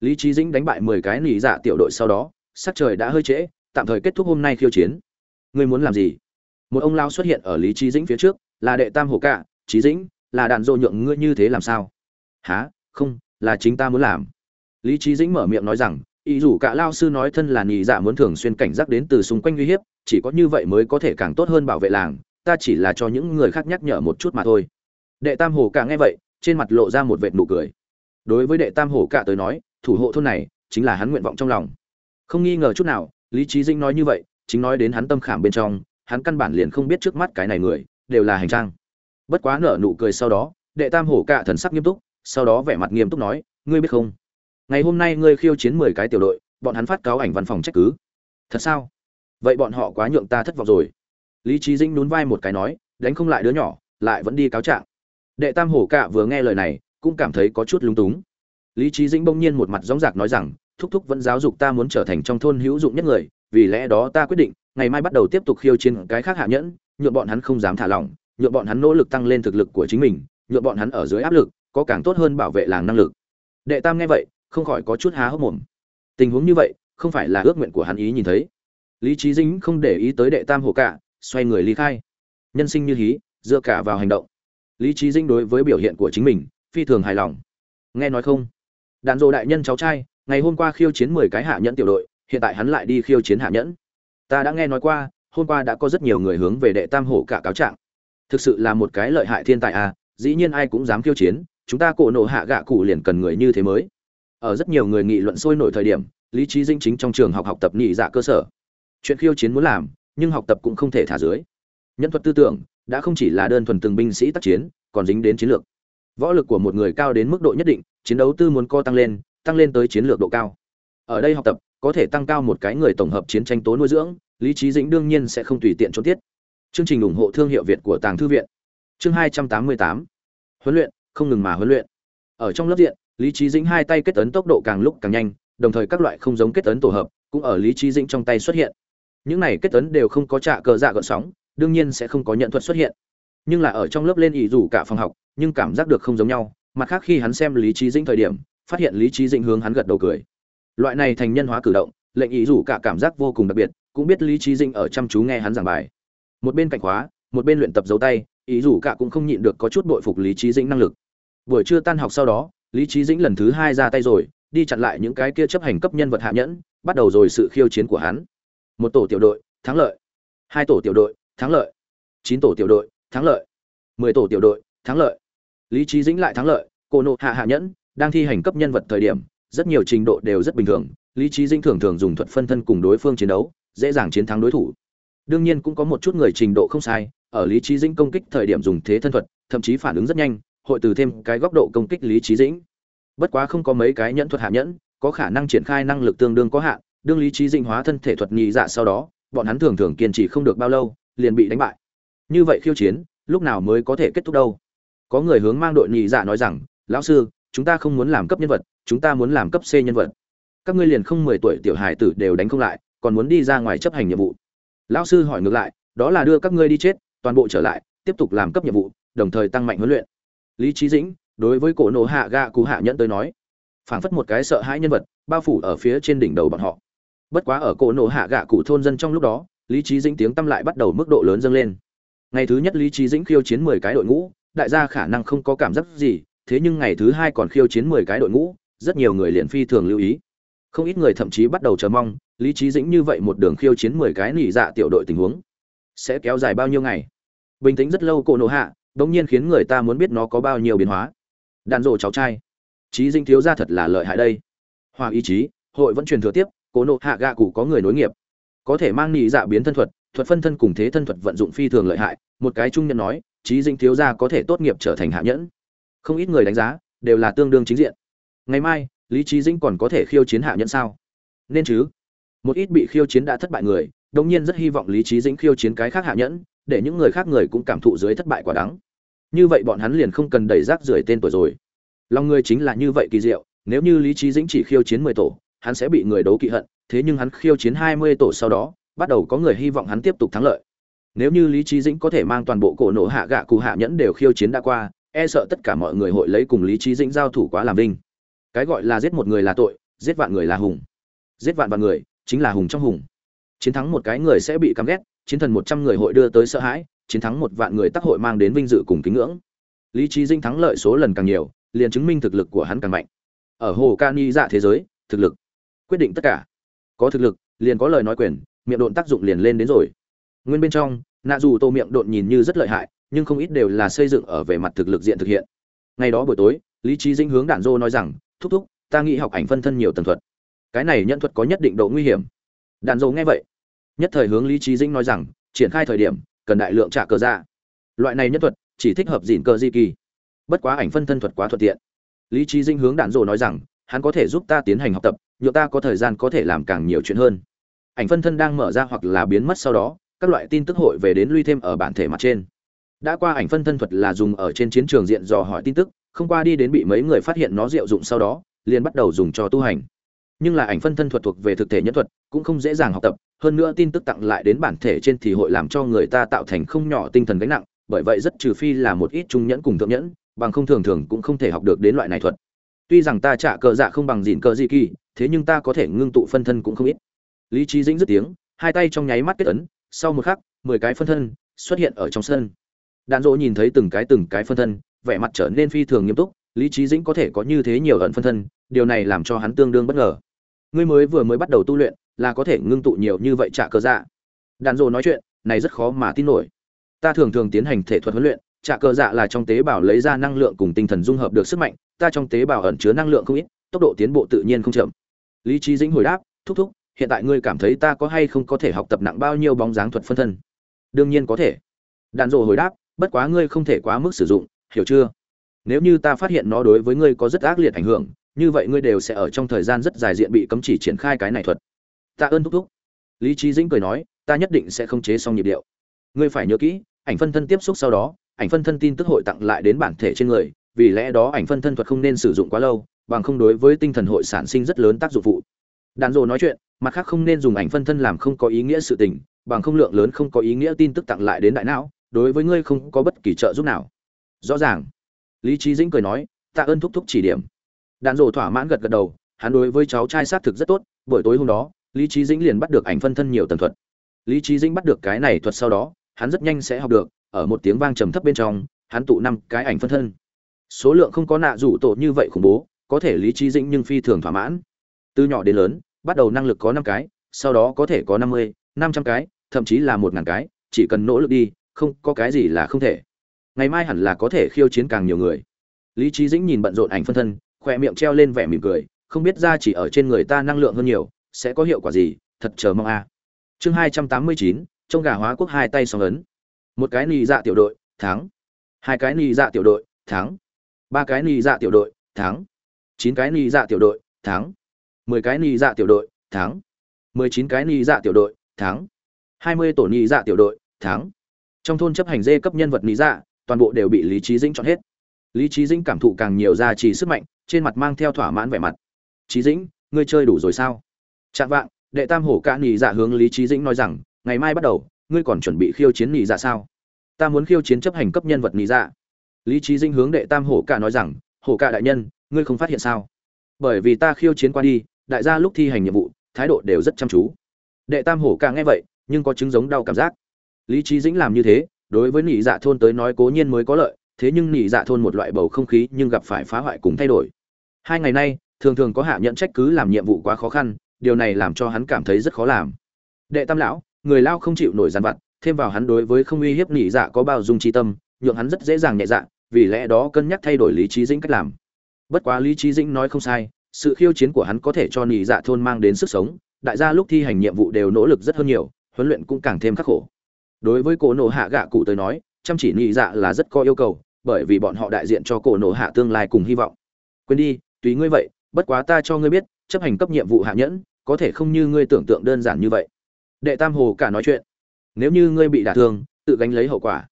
Lý trí dĩnh đánh bại mười cái nhị dạ tiểu đội sau đó, sắc trời đã hơi trễ, tạm thời kết thúc hôm nay khiêu chiến. Ngươi muốn làm gì? Một ông lao xuất hiện ở lý trí dĩnh phía trước, là đệ tam hồ cả. trí dĩnh, là đàn dô nhượng ngươi như thế làm sao? Há không, là chính ta muốn làm. Lý trí dĩnh mở miệng nói rằng, ý dù cả lao sư nói thân là nhị dạ muốn thường xuyên cảnh giác đến từ xung quanh uy hiếp, chỉ có như vậy mới có thể càng tốt hơn bảo vệ làng ta chỉ là cho những người khác nhắc nhở một chút mà thôi. Đệ tam hồ cả nghe vậy, trên mặt lộ ra một vệt nụ cười. Đối với đệ tam hồ cả tới nói, thủ hộ thôn này chính là hắn nguyện vọng trong lòng. Không nghi ngờ chút nào, lý trí Dinh nói như vậy, chính nói đến hắn tâm khảm bên trong, hắn căn bản liền không biết trước mắt cái này người, đều là hành trang. Bất quá nở nụ cười sau đó, đệ tam hổ cạ thần sắc nghiêm túc, sau đó vẻ mặt nghiêm túc nói, ngươi biết không? Ngày hôm nay ngươi khiêu chiến mười cái tiểu đội, bọn hắn phát cáo ảnh văn phòng trách cứ. Thật sao? Vậy bọn họ quá nhượng ta thất vọng rồi lý trí dĩnh nhún vai một cái nói, đánh không lại đứa nhỏ, lại vẫn đi cáo trạng. Đệ tam hổ cạ vừa nghe lời này, cũng cảm thấy có chút lúng túng. Lý trí dĩnh bỗng nhiên một mặt dóng dạc nói rằng, thúc thúc vẫn giáo dục ta muốn trở thành trong thôn hữu dụng nhất người, vì lẽ đó ta quyết định, ngày mai bắt đầu tiếp tục khiêu chiến cái khác hạ nhẫn, nhượng bọn hắn không dám thả lỏng, nhượng bọn hắn nỗ lực tăng lên thực lực của chính mình, nhượng bọn hắn ở dưới áp lực, có càng tốt hơn bảo vệ làng năng lực. Đệ tam nghe vậy, không khỏi có chút há hốc mồm. Tình huống như vậy, không phải là ước nguyện của hắn ý nhìn thấy. Lý trí Dĩnh không để ý tới đệ tam hồ cả xoay người ly khai. Nhân sinh như hí, dựa cả vào hành động. Lý trí dinh đối với biểu hiện của chính mình, phi thường hài lòng. Nghe nói không? Đạn dộ đại nhân cháu trai, ngày hôm qua khiêu chiến mười cái hạ nhẫn tiểu đội, hiện tại hắn lại đi khiêu chiến hạ nhẫn. Ta đã nghe nói qua, hôm qua đã có rất nhiều người hướng về đệ tam hổ cả cáo trạng. Thực sự là một cái lợi hại thiên tài à dĩ nhiên ai cũng dám khiêu chiến, chúng ta cổ nộ hạ gạ cụ liền cần người như thế mới. Ở rất nhiều người nghị luận sôi nổi thời điểm, lý trí dinh chính trong trường học học tập nhị dạ cơ sở. Chuyện khiêu chiến muốn làm nhưng học tập cũng không thể thả dưới. Nhân thuật tư tưởng đã không chỉ là đơn thuần từng binh sĩ tác chiến, còn dính đến chiến lược. Võ lực của một người cao đến mức độ nhất định, chiến đấu tư muốn co tăng lên tăng lên tới chiến lược độ cao. Ở đây học tập có thể tăng cao một cái người tổng hợp chiến tranh tố nuôi dưỡng, lý trí dĩnh đương nhiên sẽ không tùy tiện trốn tiết chương trình ủng hộ thương hiệu việt của tàng thư viện. Chương hai trăm tám mươi tám. Huấn luyện, không ngừng mà huấn luyện. Ở trong lớp diện, lý trí dĩnh hai tay kết ấn tốc độ càng lúc càng nhanh, đồng thời các loại không giống kết ấn tổ hợp cũng ở lý trí dĩnh trong tay xuất hiện những này kết tấn đều không có trạ cờ dạ gợn sóng, đương nhiên sẽ không có nhận thuật xuất hiện. Nhưng là ở trong lớp lên ỷ rủ cả phòng học, nhưng cảm giác được không giống nhau, mặt khác khi hắn xem lý trí dĩnh thời điểm, phát hiện lý trí dĩnh hướng hắn gật đầu cười. Loại này thành nhân hóa cử động, lệnh ý rủ cả cảm giác vô cùng đặc biệt, cũng biết lý trí dĩnh ở chăm chú nghe hắn giảng bài. Một bên cạnh khóa, một bên luyện tập dấu tay ý rủ cả cũng không nhịn được có chút bội phục lý trí dĩnh năng lực. Buổi trưa tan học sau đó, lý trí dĩnh lần thứ hai ra tay rồi, đi chặn lại những cái kia chấp hành cấp nhân vật hạ nhẫn, bắt đầu rồi sự khiêu chiến của hắn một tổ tiểu đội, thắng lợi. Hai tổ tiểu đội, thắng lợi. Chín tổ tiểu đội, thắng lợi. Mười tổ tiểu đội, thắng lợi. Lý trí dĩnh lại thắng lợi, cô nộ hạ hạ nhẫn đang thi hành cấp nhân vật thời điểm, rất nhiều trình độ đều rất bình thường. Lý trí dĩnh thường thường dùng thuật phân thân cùng đối phương chiến đấu, dễ dàng chiến thắng đối thủ. Đương nhiên cũng có một chút người trình độ không sai, ở lý trí dĩnh công kích thời điểm dùng thế thân thuật, thậm chí phản ứng rất nhanh, hội từ thêm cái góc độ công kích lý trí dĩnh. Bất quá không có mấy cái nhẫn thuật hạ nhẫn, có khả năng triển khai năng lực tương đương có hạn đương lý trí dinh hóa thân thể thuật nhị dạ sau đó, bọn hắn thường thường kiên trì không được bao lâu, liền bị đánh bại. Như vậy khiêu chiến, lúc nào mới có thể kết thúc đâu? Có người hướng mang đội nhị dạ nói rằng, lão sư, chúng ta không muốn làm cấp nhân vật, chúng ta muốn làm cấp c nhân vật. Các ngươi liền không mười tuổi tiểu hài tử đều đánh không lại, còn muốn đi ra ngoài chấp hành nhiệm vụ. Lão sư hỏi ngược lại, đó là đưa các ngươi đi chết, toàn bộ trở lại, tiếp tục làm cấp nhiệm vụ, đồng thời tăng mạnh huấn luyện. Lý trí dĩnh, đối với cổ nổ hạ gạ cú hạ nhẫn tới nói, phảng phất một cái sợ hãi nhân vật, bao phủ ở phía trên đỉnh đầu bọn họ bất quá ở cổ nổ hạ gạ cụ thôn dân trong lúc đó, lý trí dĩnh tiếng tăm lại bắt đầu mức độ lớn dâng lên. Ngày thứ nhất lý trí dĩnh khiêu chiến mười cái đội ngũ, đại gia khả năng không có cảm giác gì, thế nhưng ngày thứ hai còn khiêu chiến mười cái đội ngũ, rất nhiều người liền phi thường lưu ý. Không ít người thậm chí bắt đầu chờ mong, lý trí dĩnh như vậy một đường khiêu chiến mười cái nỉ dạ tiểu đội tình huống, sẽ kéo dài bao nhiêu ngày? Bình tĩnh rất lâu cổ nổ hạ, đống nhiên khiến người ta muốn biết nó có bao nhiêu biến hóa. Đàn rộ cháu trai. Trí dĩnh thiếu ra thật là lợi hại đây. Hòa ý chí, hội vẫn truyền thừa tiếp cổ nộ hạ gạ cụ có người nối nghiệp. Có thể mang nhị dạ biến thân thuật thuật phân thân cùng thế thân thuật vận dụng phi thường lợi hại. Một cái trung nhân nói trí dĩnh thiếu gia có thể tốt nghiệp trở thành hạ nhẫn. Không ít người đánh giá, đều là tương đương chính diện. Ngày mai, lý trí dĩnh còn có thể khiêu chiến hạ nhẫn sao? Nên chứ? Một ít bị khiêu chiến đã thất bại người đông nhiên rất hy vọng lý trí dĩnh khiêu chiến cái khác hạ nhẫn, để những người khác người cũng cảm thụ dưới thất bại quả đắng. Như vậy bọn hắn liền không cần đẩy rác rưởi tên tuổi rồi. Lòng người chính là như vậy kỳ diệu, nếu như lý trí dĩnh chỉ khiêu chiến mười tổ hắn sẽ bị người đấu kỵ hận, thế nhưng hắn khiêu chiến hai mươi tổ sau đó, bắt đầu có người hy vọng hắn tiếp tục thắng lợi. Nếu như lý trí dĩnh có thể mang toàn bộ cổ nổ hạ gạ cụ hạ nhẫn đều khiêu chiến đã qua e sợ tất cả mọi người hội lấy cùng lý trí dĩnh giao thủ quá làm vinh cái gọi là giết một người là tội, giết vạn người là hùng. Giết vạn vạn người, chính là hùng trong hùng. Chiến thắng một cái người sẽ bị căm ghét, chiến thần một trăm người hội đưa tới sợ hãi, chiến thắng một vạn người tác hội mang đến vinh dự cùng kính ngưỡng. Lý trí dĩnh thắng lợi số lần càng nhiều, liền chứng minh thực lực của hắn càng mạnh. Ở hồ cani dạ thế giới, thực lực quyết định tất cả. Có thực lực, liền có lời nói quyền, miệng độn tác dụng liền lên đến rồi. Nguyên bên trong, nạ dù tô miệng độn nhìn như rất lợi hại, nhưng không ít đều là xây dựng ở về mặt thực lực diện thực hiện. Ngày đó buổi tối, lý trí dinh hướng đản dô nói rằng, thúc thúc, ta nghĩ học ảnh phân thân nhiều tầng thuật. Cái này nhận thuật có nhất định độ nguy hiểm. Đản dô nghe vậy, nhất thời hướng lý trí dĩnh nói rằng, triển khai thời điểm, cần đại lượng trả cờ ra loại này nhân thuật, chỉ thích hợp dìn cờ di kỳ. Bất quá ảnh phân thân thuật quá thuận tiện. Lý trí dĩnh hướng đản dô nói rằng hắn có thể giúp ta tiến hành học tập nhựa ta có thời gian có thể làm càng nhiều chuyện hơn. Ảnh phân thân đang mở ra hoặc là biến mất sau đó, các loại tin tức hội về đến lui thêm ở bản thể mặt trên. Đã qua ảnh phân thân thuật là dùng ở trên chiến trường diện dò hỏi tin tức, không qua đi đến bị mấy người phát hiện nó diệu dụng sau đó, liền bắt đầu dùng cho tu hành. Nhưng là ảnh phân thân thuật thuộc về thực thể nhân thuật, cũng không dễ dàng học tập, hơn nữa tin tức tặng lại đến bản thể trên thì hội làm cho người ta tạo thành không nhỏ tinh thần gánh nặng, bởi vậy rất trừ phi là một ít trung nhẫn cùng thượng nhẫn, bằng không thường thường cũng không thể học được đến loại này thuật tuy rằng ta trả cờ dạ không bằng dìn cờ gì kỳ, thế nhưng ta có thể ngưng tụ phân thân cũng không ít. Lý trí dĩnh dứt tiếng, hai tay trong nháy mắt kết ấn, sau một khắc, mười cái phân thân xuất hiện ở trong sân. Đạn dỗ nhìn thấy từng cái từng cái phân thân, vẻ mặt trở nên phi thường nghiêm túc, lý trí dĩnh có thể có như thế nhiều ẩn phân thân, điều này làm cho hắn tương đương bất ngờ. Ngươi mới vừa mới bắt đầu tu luyện, là có thể ngưng tụ nhiều như vậy trả cờ dạ. Đạn dỗ nói chuyện, này rất khó mà tin nổi. Ta thường thường tiến hành thể thuật huấn luyện trả cơ dạ là trong tế bào lấy ra năng lượng cùng tinh thần dung hợp được sức mạnh, ta trong tế bào ẩn chứa năng lượng không ít, tốc độ tiến bộ tự nhiên không chậm. Lý trí dĩnh hồi đáp, thúc thúc, hiện tại ngươi cảm thấy ta có hay không có thể học tập nặng bao nhiêu bóng dáng thuật phân thân? Đương nhiên có thể. Đàn rộ hồi đáp, bất quá ngươi không thể quá mức sử dụng, hiểu chưa? Nếu như ta phát hiện nó đối với ngươi có rất ác liệt ảnh hưởng, như vậy ngươi đều sẽ ở trong thời gian rất dài diện bị cấm chỉ triển khai cái này thuật. Ta ơn thúc thúc. Lý trí dĩnh cười nói, ta nhất định sẽ không chế xong nhịp điệu. Ngươi phải nhớ kỹ, ảnh phân thân tiếp xúc sau đó ảnh phân thân tin tức hội tặng lại đến bản thể trên người, vì lẽ đó ảnh phân thân thuật không nên sử dụng quá lâu, bằng không đối với tinh thần hội sản sinh rất lớn tác dụng phụ. Đàn rồ nói chuyện, mặt khác không nên dùng ảnh phân thân làm không có ý nghĩa sự tình, bằng không lượng lớn không có ý nghĩa tin tức tặng lại đến đại não, đối với ngươi không có bất kỳ trợ giúp nào. Rõ ràng. Lý trí dĩnh cười nói, tạ ơn thúc thúc chỉ điểm. Đàn rồ thỏa mãn gật gật đầu, hắn đối với cháu trai xác thực rất tốt, buổi tối hôm đó, lý trí dĩnh liền bắt được ảnh phân thân nhiều tần thuật. Lý trí dĩnh bắt được cái này thuật sau đó, hắn rất nhanh sẽ học được ở một tiếng vang trầm thấp bên trong, hắn tụ năm cái ảnh phân thân. Số lượng không có nạ rủ tổ như vậy khủng bố, có thể lý trí dĩnh nhưng phi thường thỏa mãn. Từ nhỏ đến lớn, bắt đầu năng lực có năm cái, sau đó có thể có năm mươi, năm trăm cái, thậm chí là một ngàn cái, chỉ cần nỗ lực đi, không có cái gì là không thể. Ngày mai hẳn là có thể khiêu chiến càng nhiều người. Lý trí dĩnh nhìn bận rộn ảnh phân thân khoe miệng treo lên vẻ mỉm cười, không biết ra chỉ ở trên người ta năng lượng hơn nhiều, sẽ có hiệu quả gì, thật chờ mong a. Chương hai trăm tám mươi chín trong gà hóa quốc hai tay song ấn một cái nì dạ tiểu đội, thắng. Hai cái nì dạ tiểu đội, thắng. Ba cái nì dạ tiểu đội, thắng. Chín cái nì dạ tiểu đội, thắng. Mười cái nì dạ tiểu đội, thắng. Mười chín cái nì dạ tiểu đội, thắng. Hai mươi tổ nì dạ tiểu đội, thắng. Trong thôn chấp hành dê cấp nhân vật nì dạ toàn bộ đều bị lý trí dĩnh chọn hết. Lý trí dĩnh cảm thụ càng nhiều giá trì sức mạnh, trên mặt mang theo thỏa mãn vẻ mặt. Trí dĩnh, ngươi chơi đủ rồi sao? Chạm vạng, đệ tam hổ ca nhị dạ hướng lý trí dĩnh nói rằng, ngày mai bắt đầu, ngươi còn chuẩn bị khiêu chiến nhị dạ sao? Ta muốn khiêu chiến chấp hành cấp nhân vật nhị dạ. Lý trí dĩnh hướng đệ tam hổ cả nói rằng, hổ cả đại nhân, ngươi không phát hiện sao? Bởi vì ta khiêu chiến qua đi, đại gia lúc thi hành nhiệm vụ, thái độ đều rất chăm chú. Đệ tam hổ cả nghe vậy, nhưng có chứng giống đau cảm giác. Lý trí dĩnh làm như thế, đối với nỉ dạ thôn tới nói cố nhiên mới có lợi, thế nhưng nỉ dạ thôn một loại bầu không khí nhưng gặp phải phá hoại cùng thay đổi. Hai ngày nay, thường thường có hạ nhận trách cứ làm nhiệm vụ quá khó khăn, điều này làm cho hắn cảm thấy rất khó làm. Đệ tam lão, người lao không chịu nổi dàn vặt thêm vào hắn đối với không uy hiếp nỉ dạ có bao dung chi tâm, nhượng hắn rất dễ dàng nhẹ dạ vì lẽ đó cân nhắc thay đổi lý trí dĩnh cách làm. Bất quá lý trí dĩnh nói không sai, sự khiêu chiến của hắn có thể cho nỉ dạ thôn mang đến sức sống, đại gia lúc thi hành nhiệm vụ đều nỗ lực rất hơn nhiều, huấn luyện cũng càng thêm khắc khổ. Đối với cổ nổ hạ gạ cụ tới nói, chăm chỉ nỉ dạ là rất có yêu cầu, bởi vì bọn họ đại diện cho cổ nổ hạ tương lai cùng hy vọng. Quên đi, tùy ngươi vậy, bất quá ta cho ngươi biết, chấp hành cấp nhiệm vụ hạ nhẫn, có thể không như ngươi tưởng tượng đơn giản như vậy. Đệ tam hồ cả nói chuyện nếu như ngươi bị đả thương, tự gánh lấy hậu quả.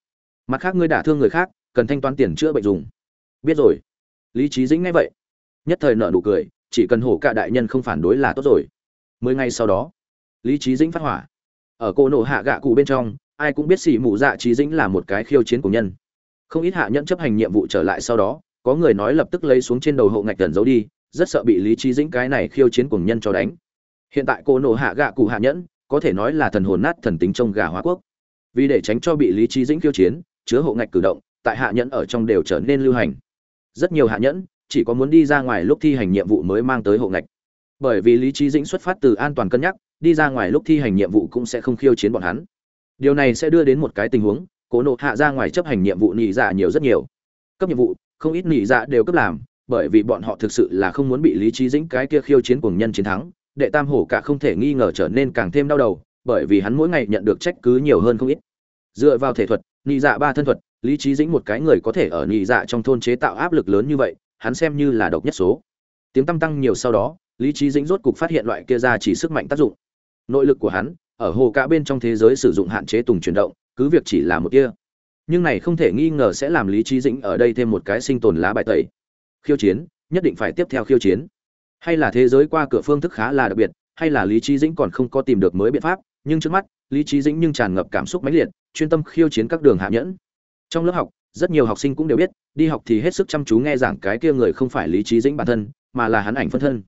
Mặt khác ngươi đả thương người khác, cần thanh toán tiền chữa bệnh dùng. Biết rồi. Lý trí dĩnh ngay vậy, nhất thời nợ nụ cười, chỉ cần hổ cả đại nhân không phản đối là tốt rồi. Mười ngày sau đó, lý trí dĩnh phát hỏa. Ở cô nổ hạ gạ cụ bên trong, ai cũng biết xỉ mụ dạ trí dĩnh là một cái khiêu chiến của nhân. Không ít hạ nhẫn chấp hành nhiệm vụ trở lại sau đó, có người nói lập tức lấy xuống trên đầu hộ ngạch tần giấu đi, rất sợ bị lý trí dĩnh cái này khiêu chiến cùng nhân cho đánh. Hiện tại cô nổ hạ gạ cụ hạ nhẫn có thể nói là thần hồn nát thần tính trong gà hóa quốc. Vì để tránh cho bị lý trí dĩnh khiêu chiến, chứa hộ ngạch cử động, tại hạ nhẫn ở trong đều trở nên lưu hành. Rất nhiều hạ nhẫn, chỉ có muốn đi ra ngoài lúc thi hành nhiệm vụ mới mang tới hộ ngạch. Bởi vì lý trí dĩnh xuất phát từ an toàn cân nhắc, đi ra ngoài lúc thi hành nhiệm vụ cũng sẽ không khiêu chiến bọn hắn. Điều này sẽ đưa đến một cái tình huống, cố nộ hạ ra ngoài chấp hành nhiệm vụ nị dạ nhiều rất nhiều. Cấp nhiệm vụ, không ít nị dạ đều cấp làm, bởi vì bọn họ thực sự là không muốn bị lý trí dĩnh cái kia khiêu chiến cùng nhân chiến thắng đệ tam hổ cả không thể nghi ngờ trở nên càng thêm đau đầu, bởi vì hắn mỗi ngày nhận được trách cứ nhiều hơn không ít. Dựa vào thể thuật, nhị dạ ba thân thuật, lý trí dĩnh một cái người có thể ở nhị dạ trong thôn chế tạo áp lực lớn như vậy, hắn xem như là độc nhất số. Tiếng tăm tăng nhiều sau đó, lý trí dĩnh rốt cục phát hiện loại kia ra chỉ sức mạnh tác dụng. Nội lực của hắn, ở hồ cả bên trong thế giới sử dụng hạn chế tùng chuyển động, cứ việc chỉ là một kia nhưng này không thể nghi ngờ sẽ làm lý trí dĩnh ở đây thêm một cái sinh tồn lá bài tẩy. Khiêu chiến, nhất định phải tiếp theo khiêu chiến hay là thế giới qua cửa phương thức khá là đặc biệt, hay là lý trí dĩnh còn không có tìm được mới biện pháp, nhưng trước mắt, lý trí dĩnh nhưng tràn ngập cảm xúc mãnh liệt, chuyên tâm khiêu chiến các đường hạ nhẫn. Trong lớp học, rất nhiều học sinh cũng đều biết, đi học thì hết sức chăm chú nghe giảng cái kia người không phải lý trí dĩnh bản thân, mà là hắn ảnh phân thân.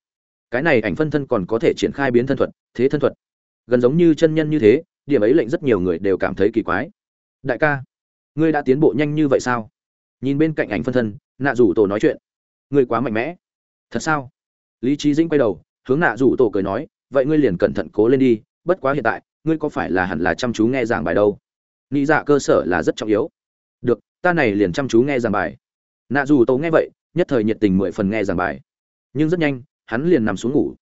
Cái này ảnh phân thân còn có thể triển khai biến thân thuật, thế thân thuật. Gần giống như chân nhân như thế, điểm ấy lệnh rất nhiều người đều cảm thấy kỳ quái. Đại ca, ngươi đã tiến bộ nhanh như vậy sao? Nhìn bên cạnh ảnh phân thân, nạ rủ tổ nói chuyện. Ngươi quá mạnh mẽ. Thật sao? Lý trí dĩnh quay đầu, hướng nạ rủ tổ cười nói, vậy ngươi liền cẩn thận cố lên đi, bất quá hiện tại, ngươi có phải là hẳn là chăm chú nghe giảng bài đâu? Nghĩ dạ cơ sở là rất trọng yếu. Được, ta này liền chăm chú nghe giảng bài. Nạ dù tổ nghe vậy, nhất thời nhiệt tình mười phần nghe giảng bài. Nhưng rất nhanh, hắn liền nằm xuống ngủ.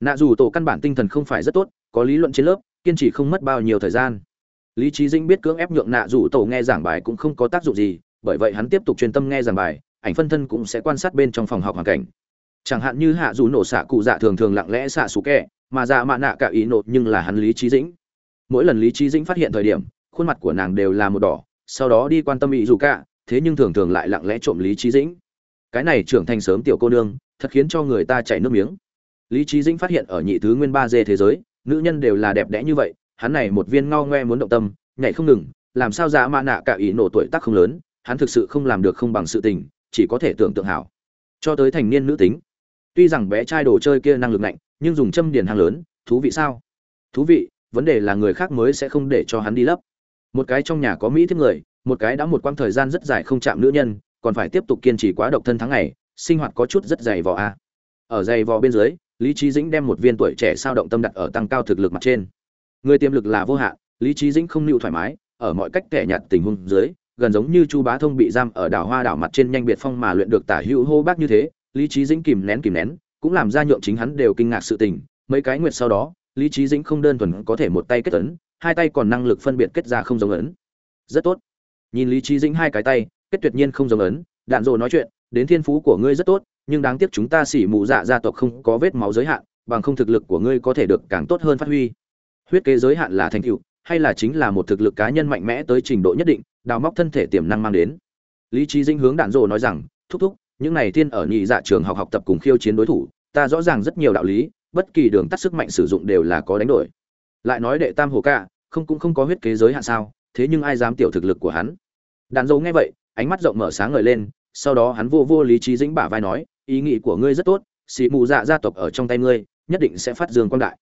Nạ dù tổ căn bản tinh thần không phải rất tốt, có lý luận trên lớp, kiên trì không mất bao nhiêu thời gian. Lý trí dĩnh biết cưỡng ép nhượng nạ dù tổ nghe giảng bài cũng không có tác dụng gì, bởi vậy hắn tiếp tục chuyên tâm nghe giảng bài, ảnh phân thân cũng sẽ quan sát bên trong phòng học hoàn cảnh chẳng hạn như hạ dù nổ xạ cụ dạ thường thường lặng lẽ xạ xù kẹ, mà dạ mạ nạ cả ý nột nhưng là hắn lý trí dĩnh. Mỗi lần lý trí dĩnh phát hiện thời điểm, khuôn mặt của nàng đều là một đỏ, sau đó đi quan tâm ý dù cả, thế nhưng thường thường lại lặng lẽ trộm lý trí dĩnh. Cái này trưởng thành sớm tiểu cô nương, thật khiến cho người ta chảy nước miếng. Lý trí dĩnh phát hiện ở nhị thứ nguyên ba dê thế giới, nữ nhân đều là đẹp đẽ như vậy, hắn này một viên ngao ngoe muốn động tâm, nhảy không ngừng, làm sao dạ mạ nạ cả ý nổ tuổi tác không lớn, hắn thực sự không làm được không bằng sự tình, chỉ có thể tưởng tượng hảo. Cho tới thành niên nữ tính tuy rằng bé trai đồ chơi kia năng lực mạnh nhưng dùng châm điền hàng lớn, thú vị sao? Thú vị, vấn đề là người khác mới sẽ không để cho hắn đi lấp. Một cái trong nhà có mỹ thiếp người, một cái đã một quãng thời gian rất dài không chạm nữ nhân, còn phải tiếp tục kiên trì quá độc thân tháng ngày, sinh hoạt có chút rất dày vò a. Ở dày vò bên dưới, lý trí dĩnh đem một viên tuổi trẻ sao động tâm đặt ở tăng cao thực lực mặt trên. Người tiềm lực là vô hạn, lý trí dĩnh không nịu thoải mái, ở mọi cách tẻ nhạt tình huống dưới, gần giống như chu bá thông bị giam ở đảo hoa đảo mặt trên nhanh biệt phong mà luyện được tả hữu hô bác như thế lý trí dĩnh kìm nén kìm nén, cũng làm ra nhượng chính hắn đều kinh ngạc sự tình, mấy cái nguyệt sau đó, lý trí dĩnh không đơn thuần có thể một tay kết ấn, hai tay còn năng lực phân biệt kết ra không giống ấn. Rất tốt. Nhìn lý trí dĩnh hai cái tay, kết tuyệt nhiên không giống ấn, đạn dồ nói chuyện, đến thiên phú của ngươi rất tốt, nhưng đáng tiếc chúng ta xỉ mù dạ gia tộc không có vết máu giới hạn, bằng không thực lực của ngươi có thể được càng tốt hơn phát huy. Huyết kế giới hạn là thành tựu, hay là chính là một thực lực cá nhân mạnh mẽ tới trình độ nhất định, đào móc thân thể tiềm năng mang đến. Lý trí dĩnh hướng đạn dồ nói rằng, thúc thúc những này thiên ở nhị dạ trường học học tập cùng khiêu chiến đối thủ, ta rõ ràng rất nhiều đạo lý, bất kỳ đường tắt sức mạnh sử dụng đều là có đánh đổi. Lại nói đệ tam hồ ca, không cũng không có huyết kế giới hạn sao, thế nhưng ai dám tiểu thực lực của hắn? Đàn dâu nghe vậy, ánh mắt rộng mở sáng ngời lên, sau đó hắn vô vô lý trí dĩnh bả vai nói, ý nghĩ của ngươi rất tốt xị mù dạ gia tộc ở trong tay ngươi, nhất định sẽ phát dương quan đại.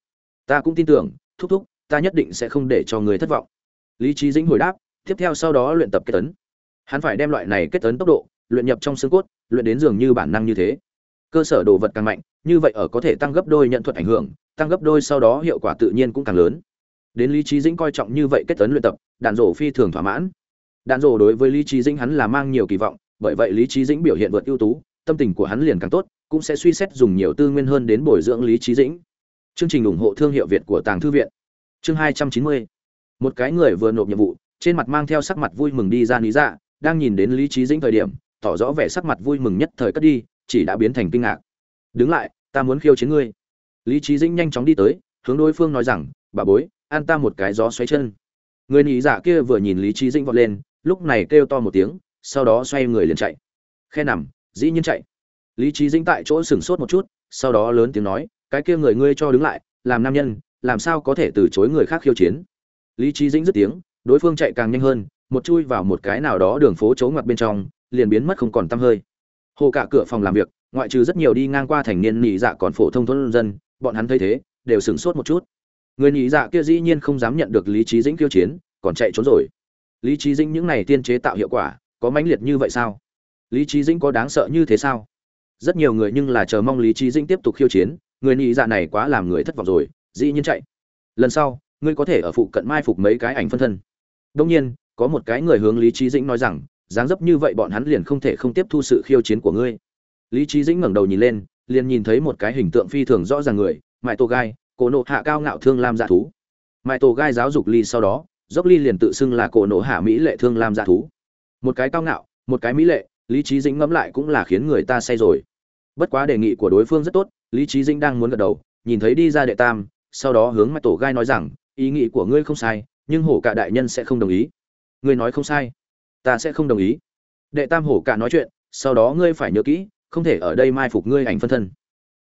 Ta cũng tin tưởng, thúc thúc, ta nhất định sẽ không để cho ngươi thất vọng. Lý trí dĩnh hồi đáp, tiếp theo sau đó luyện tập kết tấn. Hắn phải đem loại này kết tấn tốc độ, luyện nhập trong xương cốt luyện đến dường như bản năng như thế. Cơ sở đồ vật càng mạnh, như vậy ở có thể tăng gấp đôi nhận thuật ảnh hưởng, tăng gấp đôi sau đó hiệu quả tự nhiên cũng càng lớn. Đến lý trí dĩnh coi trọng như vậy kết tấn luyện tập, đạn rổ phi thường thỏa mãn. Đạn rổ đối với lý trí dĩnh hắn là mang nhiều kỳ vọng, bởi vậy lý trí dĩnh biểu hiện vượt ưu tú, tâm tình của hắn liền càng tốt, cũng sẽ suy xét dùng nhiều tư nguyên hơn đến bồi dưỡng lý trí dĩnh. Chương trình ủng hộ thương hiệu việt của tàng thư viện. Chương hai trăm chín mươi. Một cái người vừa nộp nhiệm vụ, trên mặt mang theo sắc mặt vui mừng đi ra lý dạ đang nhìn đến lý trí dĩnh thời điểm tỏ rõ vẻ sắc mặt vui mừng nhất thời cất đi, chỉ đã biến thành kinh ngạc. Đứng lại, ta muốn khiêu chiến ngươi. Lý trí dĩnh nhanh chóng đi tới, hướng đối phương nói rằng, bà bối, an ta một cái gió xoáy chân. Người nhị dạ kia vừa nhìn lý trí dĩnh vọt lên, lúc này kêu to một tiếng, sau đó xoay người liền chạy. Khe nằm, dĩ nhiên chạy. Lý trí dĩnh tại chỗ sửng sốt một chút, sau đó lớn tiếng nói, cái kia người ngươi cho đứng lại, làm nam nhân, làm sao có thể từ chối người khác khiêu chiến? Lý trí dĩnh dứt tiếng, đối phương chạy càng nhanh hơn, một chui vào một cái nào đó đường phố chấu ngoặt bên trong liền biến mất không còn tăm hơi. Hồ cả cửa phòng làm việc, ngoại trừ rất nhiều đi ngang qua thành niên nhị dạ còn phổ thông thôn dân, bọn hắn thấy thế, đều sửng sốt một chút. Người nhị dạ kia dĩ nhiên không dám nhận được lý trí dĩnh khiêu chiến, còn chạy trốn rồi. Lý trí dĩnh những này tiên chế tạo hiệu quả, có mãnh liệt như vậy sao? Lý trí dĩnh có đáng sợ như thế sao? Rất nhiều người nhưng là chờ mong lý trí dĩnh tiếp tục khiêu chiến, người nhị dạ này quá làm người thất vọng rồi, dĩ nhiên chạy. Lần sau, ngươi có thể ở phụ cận mai phục mấy cái ảnh phân thân. Đông nhiên, có một cái người hướng lý trí dĩnh nói rằng dáng dấp như vậy bọn hắn liền không thể không tiếp thu sự khiêu chiến của ngươi. Lý trí dĩnh ngẩng đầu nhìn lên, liền nhìn thấy một cái hình tượng phi thường rõ ràng người mại tổ gai, cổ nộ hạ cao ngạo thương lam dạ thú. Mại tổ gai giáo dục ly sau đó, dốc ly liền tự xưng là cổ nộ hạ mỹ lệ thương lam dạ thú. Một cái cao ngạo, một cái mỹ lệ, lý trí dĩnh ngẫm lại cũng là khiến người ta say rồi. Bất quá đề nghị của đối phương rất tốt, lý trí dĩnh đang muốn gật đầu, nhìn thấy đi ra đệ tam, sau đó hướng mại tổ gai nói rằng, ý nghĩ của ngươi không sai, nhưng hổ cả đại nhân sẽ không đồng ý. Ngươi nói không sai ta sẽ không đồng ý. Đệ tam hổ cả nói chuyện, sau đó ngươi phải nhớ kỹ, không thể ở đây mai phục ngươi ảnh phân thân.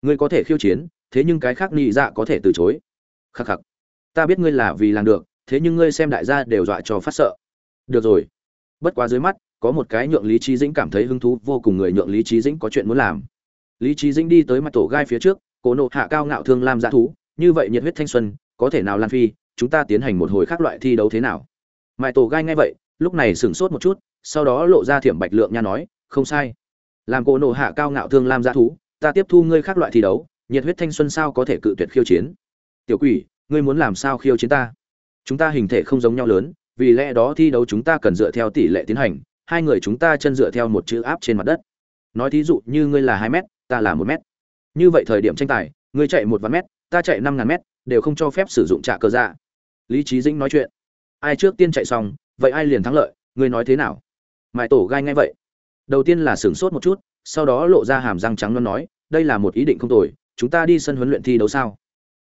Ngươi có thể khiêu chiến, thế nhưng cái khác nhị dạ có thể từ chối. Khắc khắc. Ta biết ngươi là vì làm được, thế nhưng ngươi xem đại gia đều dọa cho phát sợ. Được rồi. Bất quá dưới mắt, có một cái nhượng lý trí dĩnh cảm thấy hứng thú vô cùng người nhượng lý trí dĩnh có chuyện muốn làm. Lý trí dĩnh đi tới mặt tổ gai phía trước cổ nộ hạ cao ngạo thương lam dã thú, như vậy nhiệt huyết thanh xuân, có thể nào lan phi, chúng ta tiến hành một hồi khác loại thi đấu thế nào? Mãi tổ gai ngay vậy lúc này sửng sốt một chút, sau đó lộ ra thiểm bạch lượng nha nói, không sai. Làm cổ nộ hạ cao ngạo thương lam dã thú, ta tiếp thu ngươi khác loại thi đấu, nhiệt huyết thanh xuân sao có thể cự tuyệt khiêu chiến? Tiểu quỷ, ngươi muốn làm sao khiêu chiến ta? Chúng ta hình thể không giống nhau lớn, vì lẽ đó thi đấu chúng ta cần dựa theo tỷ lệ tiến hành, hai người chúng ta chân dựa theo một chữ áp trên mặt đất. Nói thí dụ như ngươi là hai mét, ta là một mét. Như vậy thời điểm tranh tài, ngươi chạy một vạn mét, ta chạy năm ngàn mét, đều không cho phép sử dụng trả cờ dạ. Lý trí dĩnh nói chuyện. Ai trước tiên chạy xong vậy ai liền thắng lợi, ngươi nói thế nào? Mãi tổ gai ngay vậy, đầu tiên là sửng sốt một chút, sau đó lộ ra hàm răng trắng non nói, đây là một ý định không tồi, chúng ta đi sân huấn luyện thi đấu sao?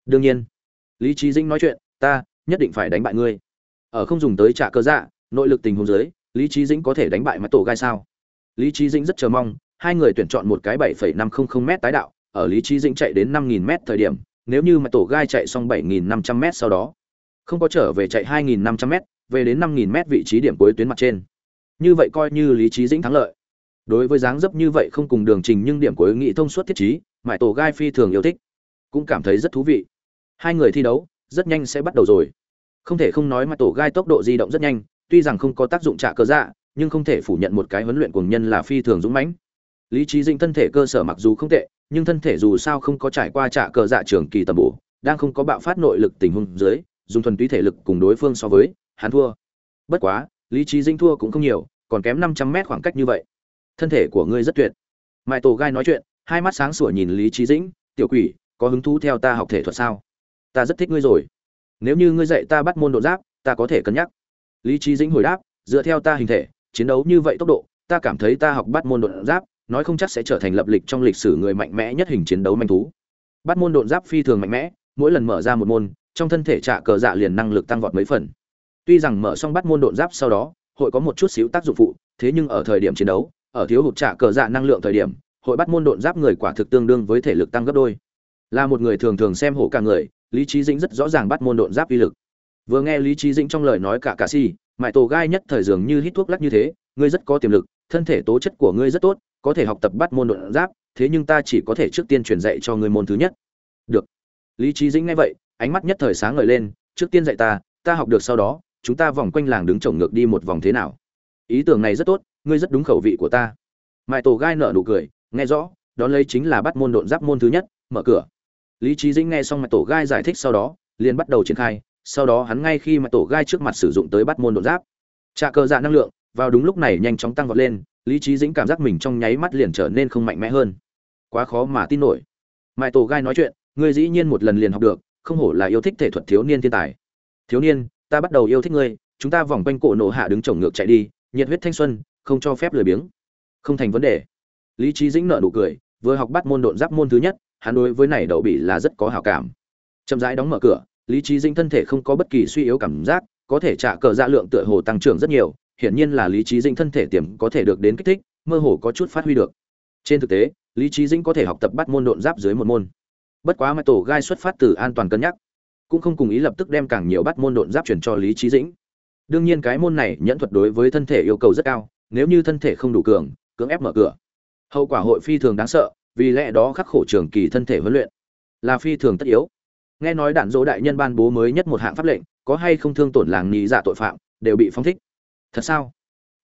Đương nhiên. Lý trí dĩnh nói chuyện, ta nhất định phải đánh bại ngươi. Ở không dùng tới trả cơ dạ nội lực tình huống dưới, lý trí dĩnh có thể đánh bại mặt tổ gai sao? Lý trí dĩnh rất chờ mong, hai người tuyển chọn một cái bảy phẩy năm không không m tái đạo, ở lý trí dĩnh chạy đến năm nghìn m thời điểm, nếu như mặt tổ gai chạy xong bảy nghìn năm trăm m sau đó, không có trở về chạy hai nghìn năm trăm m về đến năm nghìn vị trí điểm cuối tuyến mặt trên. Như vậy coi như lý trí dĩnh thắng lợi. Đối với dáng dấp như vậy không cùng đường trình nhưng điểm cuối nghị thông suốt thiết trí mại tổ gai phi thường yêu thích. Cũng cảm thấy rất thú vị. Hai người thi đấu, rất nhanh sẽ bắt đầu rồi. Không thể không nói mà tổ gai tốc độ di động rất nhanh, tuy rằng không có tác dụng trả cơ dạ nhưng không thể phủ nhận một cái huấn luyện cuồng nhân là phi thường dũng mãnh. Lý trí dĩnh thân thể cơ sở mặc dù không tệ, nhưng thân thể dù sao không có trải qua trả cờ dạ trường kỳ tầm bổ, đang không có bạo phát nội lực tình huống dưới, dùng thuần túy thể lực cùng đối phương so với hắn thua. Bất quá, lý Chí dinh thua cũng không nhiều, còn kém năm trăm mét khoảng cách như vậy. Thân thể của ngươi rất tuyệt. Mai tổ gai nói chuyện, hai mắt sáng sủa nhìn lý Chí dĩnh, tiểu quỷ, có hứng thú theo ta học thể thuật sao? Ta rất thích ngươi rồi. Nếu như ngươi dạy ta bắt môn độ giáp, ta có thể cân nhắc. Lý Chí dĩnh hồi đáp, dựa theo ta hình thể, chiến đấu như vậy tốc độ, ta cảm thấy ta học bắt môn độ giáp, nói không chắc sẽ trở thành lập lịch trong lịch sử người mạnh mẽ nhất hình chiến đấu manh thú. Bắt môn độn giáp phi thường mạnh mẽ, mỗi lần mở ra một môn, trong thân thể trạ cờ dạ liền năng lực tăng vọt mấy phần tuy rằng mở xong bắt môn độn giáp sau đó, hội có một chút xíu tác dụng phụ, thế nhưng ở thời điểm chiến đấu, ở thiếu hụt trả cờ dạ năng lượng thời điểm, hội bắt môn độn giáp người quả thực tương đương với thể lực tăng gấp đôi. Là một người thường thường xem hộ cả người, lý Chí dĩnh rất rõ ràng bắt môn độn giáp uy lực. Vừa nghe lý Chí dĩnh trong lời nói cả cả si mại tổ gai nhất thời dường như hít thuốc lắc như thế, ngươi rất có tiềm lực, thân thể tố chất của ngươi rất tốt, có thể học tập bắt môn độn giáp, thế nhưng ta chỉ có thể trước tiên truyền dạy cho ngươi môn thứ nhất. Được. Lý Chí dĩnh nghe vậy, ánh mắt nhất thời sáng ngời lên, trước tiên dạy ta ta học được sau đó chúng ta vòng quanh làng đứng trồng ngược đi một vòng thế nào? Ý tưởng này rất tốt, ngươi rất đúng khẩu vị của ta. Mãi tổ gai nở nụ cười, nghe rõ, đón lấy chính là bắt môn độn giáp môn thứ nhất, mở cửa. Lý trí dĩnh nghe xong mãi tổ gai giải thích sau đó, liền bắt đầu triển khai, sau đó hắn ngay khi mãi tổ gai trước mặt sử dụng tới bắt môn độn giáp. Trà cờ dạ năng lượng, vào đúng lúc này nhanh chóng tăng vọt lên, lý trí dĩnh cảm giác mình trong nháy mắt liền trở nên không mạnh mẽ hơn. Quá khó mà tin nổi. Mãi tổ gai nói chuyện, ngươi dĩ nhiên một lần liền học được, không hổ là yêu thích thể thuật thiếu niên thiên tài. Thiếu niên ta bắt đầu yêu thích ngươi, chúng ta vòng quanh cổ nổ hạ đứng chồng ngược chạy đi, nhiệt huyết thanh xuân, không cho phép lười biếng. Không thành vấn đề. Lý trí dĩnh nợ nụ cười, vừa học bắt môn độn giáp môn thứ nhất, hắn đối với này đậu bị là rất có hảo cảm. Chậm rãi đóng mở cửa, lý trí dĩnh thân thể không có bất kỳ suy yếu cảm giác, có thể trả cờ dạ lượng tựa hồ tăng trưởng rất nhiều, hiển nhiên là lý trí dĩnh thân thể tiềm có thể được đến kích thích, mơ hồ có chút phát huy được. Trên thực tế, lý trí dĩnh có thể học tập bắt môn độn giáp dưới một môn. Bất quá mãi tổ gai xuất phát từ an toàn cân nhắc cũng không cùng ý lập tức đem càng nhiều bắt môn độn giáp chuyển cho lý trí dĩnh. Đương nhiên cái môn này nhẫn thuật đối với thân thể yêu cầu rất cao, nếu như thân thể không đủ cường, cưỡng ép mở cửa. Hậu quả hội phi thường đáng sợ, vì lẽ đó khắc khổ trường kỳ thân thể huấn luyện là phi thường tất yếu. Nghe nói đạn dỗ đại nhân ban bố mới nhất một hạng pháp lệnh, có hay không thương tổn làng nhị giả tội phạm, đều bị phóng thích. Thật sao?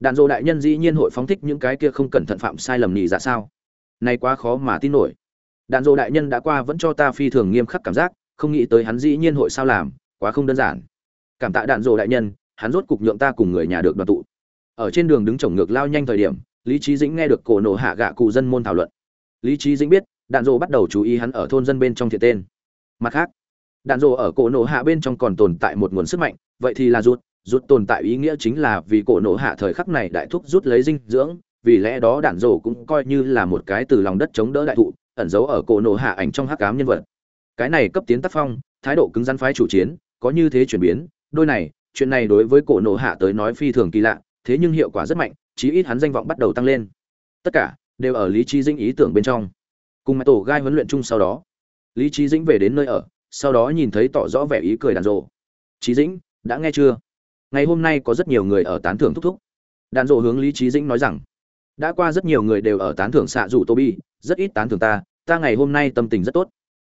Đạn dỗ đại nhân dĩ nhiên hội phóng thích những cái kia không cẩn thận phạm sai lầm nhị giả sao? Nay quá khó mà tin nổi. Đạn dỗ đại nhân đã qua vẫn cho ta phi thường nghiêm khắc cảm giác không nghĩ tới hắn dĩ nhiên hội sao làm, quá không đơn giản. Cảm tạ đạn dỗ đại nhân, hắn rốt cục nhượng ta cùng người nhà được đoàn tụ. Ở trên đường đứng chồng ngược lao nhanh thời điểm, lý trí dĩnh nghe được cổ nổ hạ gạ cụ dân môn thảo luận. Lý trí dĩnh biết, đạn dỗ bắt đầu chú ý hắn ở thôn dân bên trong thiệt tên. Mặt khác, đạn dỗ ở cổ nổ hạ bên trong còn tồn tại một nguồn sức mạnh, vậy thì là rút rút tồn tại ý nghĩa chính là vì cổ nổ hạ thời khắc này đại thúc rút lấy dinh dưỡng, vì lẽ đó đạn dỗ cũng coi như là một cái từ lòng đất chống đỡ đại thụ, ẩn giấu ở cổ nổ hạ ảnh trong hắc cám nhân vật cái này cấp tiến tác phong, thái độ cứng rắn phái chủ chiến, có như thế chuyển biến, đôi này, chuyện này đối với cổ nộ hạ tới nói phi thường kỳ lạ, thế nhưng hiệu quả rất mạnh, chí ít hắn danh vọng bắt đầu tăng lên. Tất cả đều ở lý trí dĩnh ý tưởng bên trong. Cùng mãi tổ gai huấn luyện chung sau đó, lý trí dĩnh về đến nơi ở, sau đó nhìn thấy tỏ rõ vẻ ý cười đàn rộ trí dĩnh, đã nghe chưa? Ngày hôm nay có rất nhiều người ở tán thưởng thúc thúc. Đàn rộ hướng lý trí dĩnh nói rằng, đã qua rất nhiều người đều ở tán thưởng xạ rủ tô bi, rất ít tán thưởng ta ta ngày hôm nay tâm tình rất tốt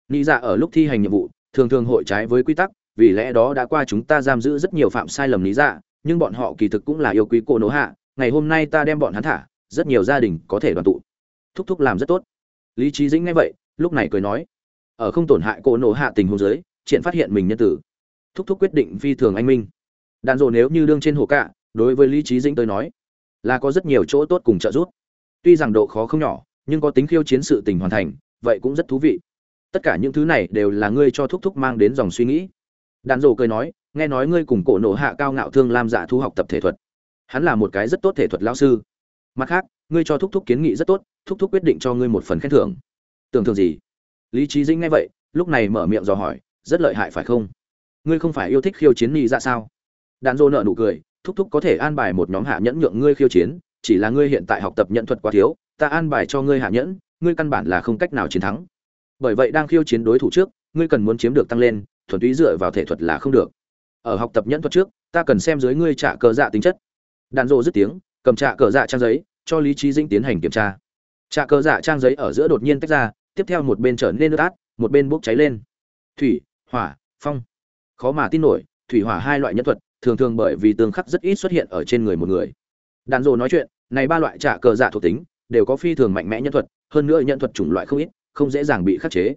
nghĩ dạ ở lúc thi hành nhiệm vụ, thường thường hội trái với quy tắc, vì lẽ đó đã qua chúng ta giam giữ rất nhiều phạm sai lầm lý dạ nhưng bọn họ kỳ thực cũng là yêu quý cô nỗ hạ, ngày hôm nay ta đem bọn hắn thả, rất nhiều gia đình có thể đoàn tụ. Thúc thúc làm rất tốt. Lý trí dĩnh nghe vậy, lúc này cười nói, ở không tổn hại cô nỗ hạ tình huống giới triển phát hiện mình nhân tử. Thúc thúc quyết định phi thường anh minh. Đàn rộ nếu như đương trên hồ cạ, đối với lý trí dĩnh tới nói, là có rất nhiều chỗ tốt cùng trợ giúp. Tuy rằng độ khó không nhỏ, nhưng có tính khiêu chiến sự tình hoàn thành, vậy cũng rất thú vị tất cả những thứ này đều là ngươi cho thúc thúc mang đến dòng suy nghĩ. Đàn rổ cười nói, nghe nói ngươi cùng cổ nộ hạ cao ngạo thương lam dạ thu học tập thể thuật. Hắn là một cái rất tốt thể thuật lao sư. Mặt khác, ngươi cho thúc thúc kiến nghị rất tốt, thúc thúc quyết định cho ngươi một phần khen thưởng. Tưởng thưởng gì? Lý trí dĩnh nghe vậy, lúc này mở miệng dò hỏi, rất lợi hại phải không? Ngươi không phải yêu thích khiêu chiến nghị ra dạ sao? Đàn dô nợ nụ cười, thúc thúc có thể an bài một nhóm hạ nhẫn nhượng ngươi khiêu chiến, chỉ là ngươi hiện tại học tập nhận thuật quá thiếu, ta an bài cho ngươi hạ nhẫn, ngươi căn bản là không cách nào chiến thắng bởi vậy đang khiêu chiến đối thủ trước, ngươi cần muốn chiếm được tăng lên, thuần túy dựa vào thể thuật là không được. Ở học tập nhẫn thuật trước, ta cần xem dưới ngươi trả cờ dạ tính chất. Đàn rộ dứt tiếng, cầm trả cờ dạ trang giấy, cho lý trí dĩnh tiến hành kiểm tra. Trả cờ dạ trang giấy ở giữa đột nhiên tách ra, tiếp theo một bên trở nên nước át, một bên bốc cháy lên. Thủy, hỏa, phong. Khó mà tin nổi, thủy hỏa hai loại nhẫn thuật, thường thường bởi vì tương khắc rất ít xuất hiện ở trên người một người. Đàn rộ nói chuyện, này ba loại trả cờ dạ thuộc tính, đều có phi thường mạnh mẽ nhân thuật, hơn nữa nhân thuật chủng loại không ít không dễ dàng bị khắc chế.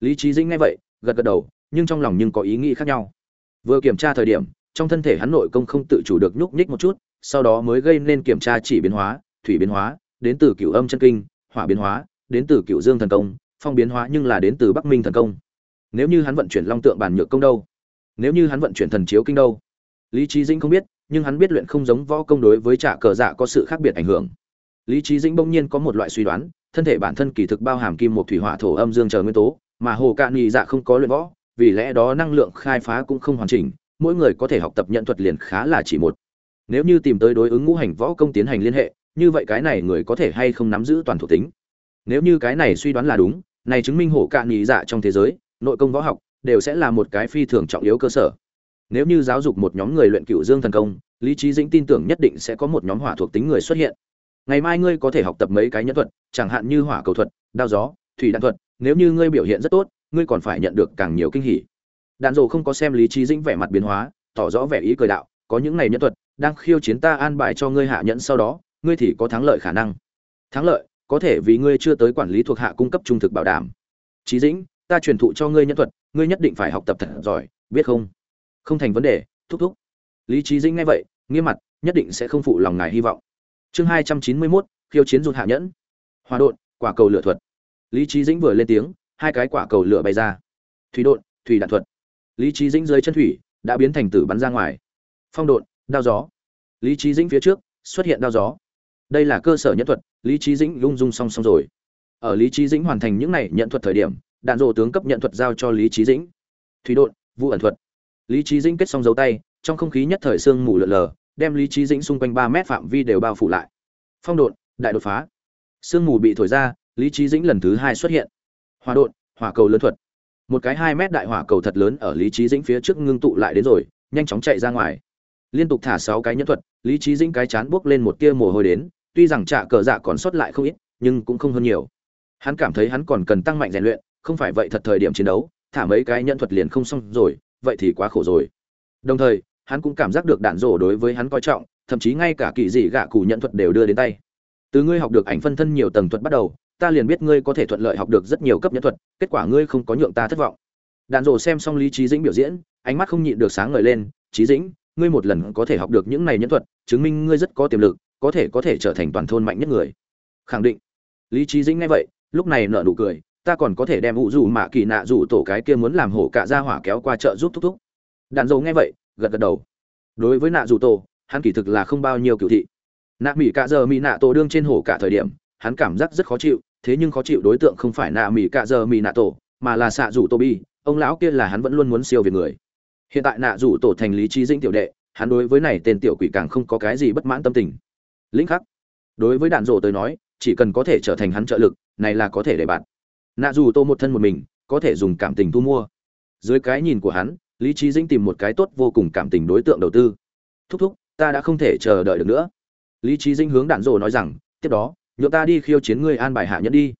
Lý trí dĩnh nghe vậy, gật gật đầu, nhưng trong lòng nhưng có ý nghĩ khác nhau. Vừa kiểm tra thời điểm, trong thân thể hắn nội công không tự chủ được nhúc nhích một chút, sau đó mới gây nên kiểm tra chỉ biến hóa, thủy biến hóa, đến từ cựu âm chân kinh, hỏa biến hóa, đến từ cựu dương thần công, phong biến hóa nhưng là đến từ bắc minh thần công. Nếu như hắn vận chuyển long tượng bản nhược công đâu? Nếu như hắn vận chuyển thần chiếu kinh đâu? Lý trí dĩnh không biết, nhưng hắn biết luyện không giống võ công đối với trả cờ dạ có sự khác biệt ảnh hưởng. Lý trí dĩnh bỗng nhiên có một loại suy đoán thân thể bản thân kỳ thực bao hàm kim một thủy hỏa thổ âm dương chờ nguyên tố, mà hồ cạn nhị dạ không có luyện võ, vì lẽ đó năng lượng khai phá cũng không hoàn chỉnh, mỗi người có thể học tập nhận thuật liền khá là chỉ một. Nếu như tìm tới đối ứng ngũ hành võ công tiến hành liên hệ, như vậy cái này người có thể hay không nắm giữ toàn thuộc tính. Nếu như cái này suy đoán là đúng, này chứng minh hổ cạn nhị dạ trong thế giới, nội công võ học, đều sẽ là một cái phi thường trọng yếu cơ sở. Nếu như giáo dục một nhóm người luyện cựu dương thần công, lý trí dĩnh tin tưởng nhất định sẽ có một nhóm hỏa thuộc tính người xuất hiện ngày mai ngươi có thể học tập mấy cái nhẫn thuật, chẳng hạn như hỏa cầu thuật, đao gió, thủy đạn thuật, nếu như ngươi biểu hiện rất tốt, ngươi còn phải nhận được càng nhiều kinh hỉ. Đạn dồ không có xem lý trí dĩnh vẻ mặt biến hóa, tỏ rõ vẻ ý cười đạo, có những này nhẫn thuật đang khiêu chiến ta an bài cho ngươi hạ nhẫn sau đó, ngươi thì có thắng lợi khả năng. Thắng lợi, có thể vì ngươi chưa tới quản lý thuộc hạ cung cấp trung thực bảo đảm. Trí dĩnh, ta truyền thụ cho ngươi nhẫn thuật, ngươi nhất định phải học tập thật giỏi, biết không? Không thành vấn đề, thúc thúc. Lý trí dĩnh nghe vậy, nghiêm mặt, nhất định sẽ không phụ lòng ngài hy vọng chương hai trăm chín mươi mốt, khiêu chiến rụt hạ nhẫn. Hòa đột quả cầu lửa thuật. Lý trí dĩnh vừa lên tiếng, hai cái quả cầu lửa bay ra. Thủy đột thủy đạn thuật. Lý trí dĩnh dưới chân thủy đã biến thành tử bắn ra ngoài. Phong đột đao gió. Lý trí dĩnh phía trước, xuất hiện đao gió. Đây là cơ sở nhẫn thuật, lý trí dĩnh lung dung song song rồi. Ở lý trí dĩnh hoàn thành những này nhận thuật thời điểm, đạn rộ tướng cấp nhận thuật giao cho lý trí dĩnh. Thủy đột vụ ẩn thuật. Lý trí dĩnh kết xong dấu tay, trong không khí nhất thời sương mù lợn lờ đem lý trí dĩnh xung quanh ba mét phạm vi đều bao phủ lại. Phong đột đại đột phá. Sương mù bị thổi ra, lý trí dĩnh lần thứ hai xuất hiện. Hỏa đột hỏa cầu lớn thuật. Một cái hai mét đại hỏa cầu thật lớn ở lý trí dĩnh phía trước ngưng tụ lại đến rồi, nhanh chóng chạy ra ngoài. Liên tục thả sáu cái nhẫn thuật, lý trí dĩnh cái chán buốc lên một tia mồ hôi đến, tuy rằng trạ cờ dạ còn sót lại không ít, nhưng cũng không hơn nhiều. Hắn cảm thấy hắn còn cần tăng mạnh rèn luyện, không phải vậy thật thời điểm chiến đấu, thả mấy cái nhẫn thuật liền không xong rồi, vậy thì quá khổ rồi. Đồng thời hắn cũng cảm giác được đạn rổ đối với hắn coi trọng, thậm chí ngay cả kỳ dị gạ cụ nhận thuật đều đưa đến tay. Từ ngươi học được ảnh phân thân nhiều tầng thuật bắt đầu, ta liền biết ngươi có thể thuận lợi học được rất nhiều cấp nhẫn thuật, kết quả ngươi không có nhượng ta thất vọng. Đạn rổ xem xong lý trí dĩnh biểu diễn, ánh mắt không nhịn được sáng ngời lên trí dĩnh, ngươi một lần có thể học được những này nhẫn thuật, chứng minh ngươi rất có tiềm lực, có thể có thể trở thành toàn thôn mạnh nhất người. Khẳng định. Lý trí dĩnh nghe vậy, lúc này nở nụ cười, ta còn có thể đem ủ dù mạ kỳ nạ dù tổ cái kia muốn làm hổ cả ra hỏa kéo qua chợ giúp thúc thúc. Đạn dầu nghe vậy gật gật đầu. Đối với nạ rủ tổ, hắn kỳ thực là không bao nhiêu cựu thị. Nạ mỹ cạ giờ mỹ nạ tổ đương trên hổ cả thời điểm, hắn cảm giác rất khó chịu, thế nhưng khó chịu đối tượng không phải nạ mỹ cạ giờ mỹ nạ tổ, mà là xạ rủ tô bi, ông lão kia là hắn vẫn luôn muốn siêu về người. Hiện tại nạ rủ tổ thành lý trí dĩnh tiểu đệ, hắn đối với này tên tiểu quỷ càng không có cái gì bất mãn tâm tình. Lĩnh khắc. Đối với đạn rổ tới nói, chỉ cần có thể trở thành hắn trợ lực, này là có thể để bạn. Nạ dù tô một thân một mình, có thể dùng cảm tình thu mua. Dưới cái nhìn của hắn lý trí dĩnh tìm một cái tốt vô cùng cảm tình đối tượng đầu tư. Thúc thúc, ta đã không thể chờ đợi được nữa. Lý trí dĩnh hướng đạn rồ nói rằng, tiếp đó nhựa ta đi khiêu chiến ngươi an bài hạ nhẫn đi.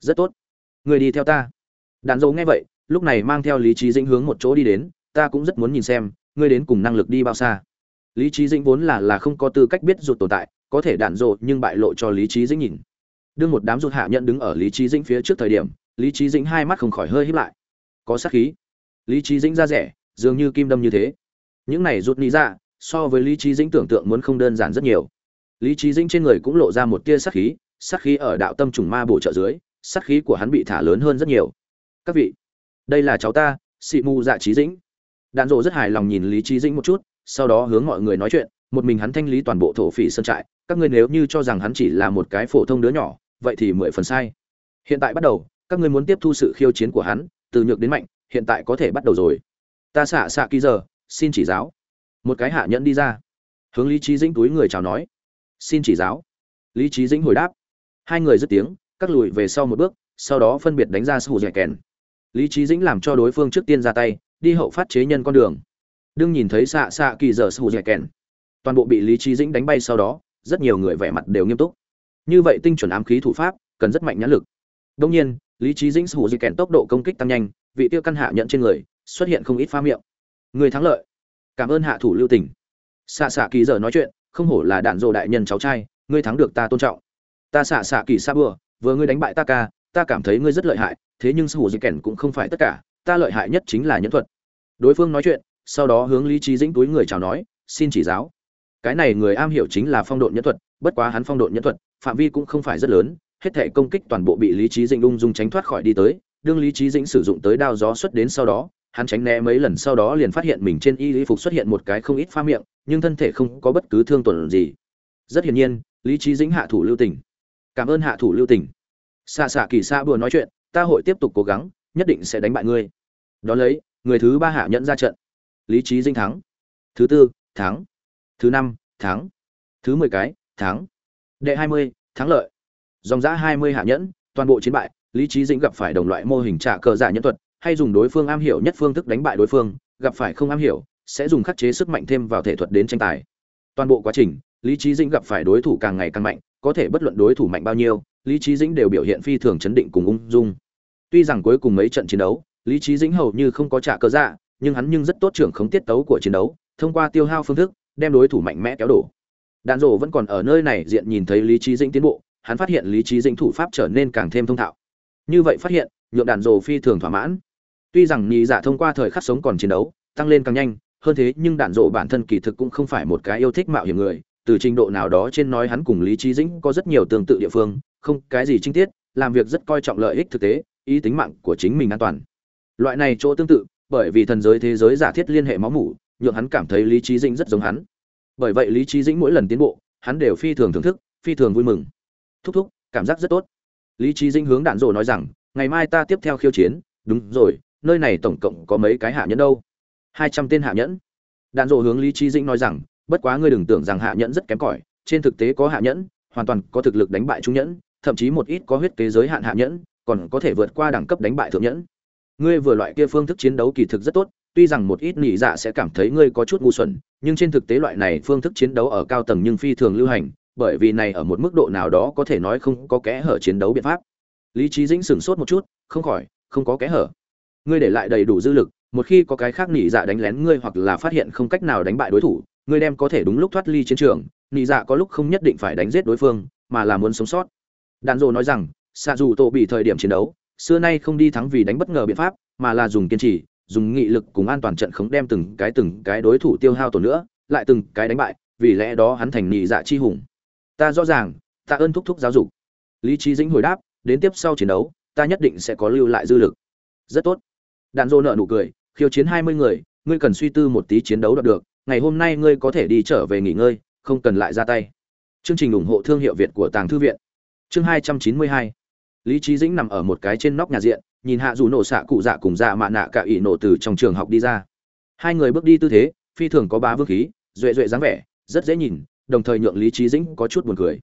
Rất tốt. Ngươi đi theo ta. Đạn Dồ nghe vậy, lúc này mang theo lý trí dĩnh hướng một chỗ đi đến, ta cũng rất muốn nhìn xem, ngươi đến cùng năng lực đi bao xa. Lý trí dĩnh vốn là là không có tư cách biết rụt tồn tại, có thể đạn rộ nhưng bại lộ cho lý trí dĩnh nhìn. Đương một đám rụt hạ nhận đứng ở lý trí dĩnh phía trước thời điểm, lý trí dĩnh hai mắt không khỏi hơi híp lại. Có sát khí. Lý trí dĩnh ra rẻ dường như kim đâm như thế. Những này rút nghĩ ra dạ, so với lý trí dĩnh tưởng tượng muốn không đơn giản rất nhiều. Lý trí dĩnh trên người cũng lộ ra một tia sát khí sát khí ở đạo tâm trùng ma bổ trợ dưới, sát khí của hắn bị thả lớn hơn rất nhiều. Các vị, đây là cháu ta, sĩ mù dạ trí dĩnh. Đạn rộ rất hài lòng nhìn lý trí dĩnh một chút, sau đó hướng mọi người nói chuyện, một mình hắn thanh lý toàn bộ thổ phỉ sơn trại, các ngươi nếu như cho rằng hắn chỉ là một cái phổ thông đứa nhỏ, vậy thì mười phần sai. Hiện tại bắt đầu, các ngươi muốn tiếp thu sự khiêu chiến của hắn, từ nhược đến mạnh, hiện tại có thể bắt đầu rồi ta xạ xạ kỳ giờ, xin chỉ giáo. Một cái hạ nhẫn đi ra. Hướng lý trí dĩnh túi người chào nói. Xin chỉ giáo. Lý trí dĩnh hồi đáp. Hai người dứt tiếng cắt lùi về sau một bước, sau đó phân biệt đánh ra sù dẻ kèn. Lý trí dĩnh làm cho đối phương trước tiên ra tay, đi hậu phát chế nhân con đường. Đương nhìn thấy xạ xạ kỳ giờ sù dẻ kèn, toàn bộ bị lý trí dĩnh đánh bay sau đó, rất nhiều người vẻ mặt đều nghiêm túc. Như vậy tinh chuẩn ám khí thủ pháp, cần rất mạnh nhãn lực. Đông nhiên, lý trí dĩnh sù dẻ kèn tốc độ công kích tăng nhanh, vị tiêu căn hạ nhận trên người xuất hiện không ít pha miệng. Người thắng lợi. Cảm ơn hạ thủ lưu tình. Xạ xạ kỳ giờ nói chuyện, không hổ là đạn dồ đại nhân cháu trai, ngươi thắng được ta tôn trọng. Ta xạ xạ kỳ xa bừa, vừa ngươi đánh bại ta ca, ta cảm thấy ngươi rất lợi hại, thế nhưng sù dẻ kèn cũng không phải tất cả, ta lợi hại nhất chính là nhẫn thuật. Đối phương nói chuyện, sau đó hướng lý trí dĩnh túi người chào nói, xin chỉ giáo. Cái này người am hiểu chính là phong độn nhẫn thuật, bất quá hắn phong độn nhẫn thuật, phạm vi cũng không phải rất lớn, hết thể công kích toàn bộ bị lý trí dĩnh ung dung tránh thoát khỏi đi tới, đương lý trí dĩnh sử dụng tới đao gió xuất đến sau đó hắn tránh né mấy lần sau đó liền phát hiện mình trên y y phục xuất hiện một cái không ít pha miệng, nhưng thân thể không có bất cứ thương tổn gì. Rất hiển nhiên, lý trí dĩnh hạ thủ lưu tình. Cảm ơn hạ thủ lưu tình. Xạ xạ kỳ xa bừa nói chuyện, ta hội tiếp tục cố gắng, nhất định sẽ đánh bại ngươi. Đó lấy, người thứ ba hạ nhận ra trận. Lý trí dĩnh thắng. Thứ tư, thắng. Thứ năm, thắng. Thứ mười cái, thắng. Đệ hai mươi, thắng lợi. Dòng giã hai mươi hạ nhẫn, toàn bộ chiến bại, lý trí dĩnh gặp phải đồng loại mô hình trả cờ giả nhân thuật hay dùng đối phương am hiểu nhất phương thức đánh bại đối phương, gặp phải không am hiểu, sẽ dùng khắc chế sức mạnh thêm vào thể thuật đến tranh tài. Toàn bộ quá trình, lý trí dĩnh gặp phải đối thủ càng ngày càng mạnh, có thể bất luận đối thủ mạnh bao nhiêu, lý trí dĩnh đều biểu hiện phi thường chấn định cùng ung dung. Tuy rằng cuối cùng mấy trận chiến đấu, lý trí dĩnh hầu như không có trả cơ dạ nhưng hắn nhưng rất tốt trưởng khống tiết tấu của chiến đấu, thông qua tiêu hao phương thức, đem đối thủ mạnh mẽ kéo đổ. Đạn rổ vẫn còn ở nơi này diện nhìn thấy lý trí dĩnh tiến bộ, hắn phát hiện lý trí dĩnh thủ pháp trở nên càng thêm thông thạo. Như vậy phát hiện, nhượng đạn rổ phi thường thỏa mãn tuy rằng nhị dạ thông qua thời khắc sống còn chiến đấu, tăng lên càng nhanh, hơn thế nhưng đạn dộ bản thân kỳ thực cũng không phải một cái yêu thích mạo hiểm người. Từ trình độ nào đó trên nói hắn cùng lý trí dĩnh có rất nhiều tương tự địa phương, không cái gì chi tiết, làm việc rất coi trọng lợi ích thực tế, ý tính mạng của chính mình an toàn. Loại này chỗ tương tự, bởi vì thần giới thế giới giả thiết liên hệ máu mủ, nhượng hắn cảm thấy lý trí dĩnh rất giống hắn. Bởi vậy lý trí dĩnh mỗi lần tiến bộ, hắn đều phi thường thưởng thức, phi thường vui mừng. Thúc thúc, cảm giác rất tốt. Lý trí dĩnh hướng đạn dộ nói rằng, ngày mai ta tiếp theo khiêu chiến. Đúng rồi nơi này tổng cộng có mấy cái hạ nhẫn đâu? Hai trăm tên hạ nhẫn. Đạn dộ hướng lý trí dĩnh nói rằng, bất quá ngươi đừng tưởng rằng hạ nhẫn rất kém cỏi, trên thực tế có hạ nhẫn, hoàn toàn có thực lực đánh bại trung nhẫn, thậm chí một ít có huyết kế giới hạn hạ nhẫn, còn có thể vượt qua đẳng cấp đánh bại thượng nhẫn. Ngươi vừa loại kia phương thức chiến đấu kỳ thực rất tốt, tuy rằng một ít nhị dạ sẽ cảm thấy ngươi có chút ngu xuẩn, nhưng trên thực tế loại này phương thức chiến đấu ở cao tầng nhưng phi thường lưu hành, bởi vì này ở một mức độ nào đó có thể nói không có kẽ hở chiến đấu biện pháp. Lý trí dĩnh sửng sốt một chút, không khỏi, không có kẽ hở ngươi để lại đầy đủ dư lực, một khi có cái khác nị dạ đánh lén ngươi hoặc là phát hiện không cách nào đánh bại đối thủ, ngươi đem có thể đúng lúc thoát ly chiến trường, nị dạ có lúc không nhất định phải đánh giết đối phương, mà là muốn sống sót. Đàn rồ nói rằng xạ dù tổ bị thời điểm chiến đấu, xưa nay không đi thắng vì đánh bất ngờ biện pháp, mà là dùng kiên trì, dùng nghị lực cùng an toàn trận khống đem từng cái từng cái đối thủ tiêu hao tổn nữa, lại từng cái đánh bại, vì lẽ đó hắn thành nị dạ chi hùng. Ta rõ ràng, ta ơn thúc thúc giáo dục. Lý trí dĩnh hồi đáp, đến tiếp sau chiến đấu, ta nhất định sẽ có lưu lại dư lực. Rất tốt đạn dô nợ nụ cười, khiêu chiến hai mươi người, ngươi cần suy tư một tí chiến đấu đạt được, ngày hôm nay ngươi có thể đi trở về nghỉ ngơi, không cần lại ra tay. Chương trình ủng hộ thương hiệu việt của tàng thư viện. Chương hai trăm chín mươi hai. Lý trí dĩnh nằm ở một cái trên nóc nhà diện, nhìn hạ dù nổ xạ cụ dạ cùng dạ mạ nạ cả ỷ nổ từ trong trường học đi ra. Hai người bước đi tư thế, phi thường có bá vương khí, duệ duệ dáng vẻ, rất dễ nhìn, đồng thời nhượng lý trí dĩnh có chút buồn cười.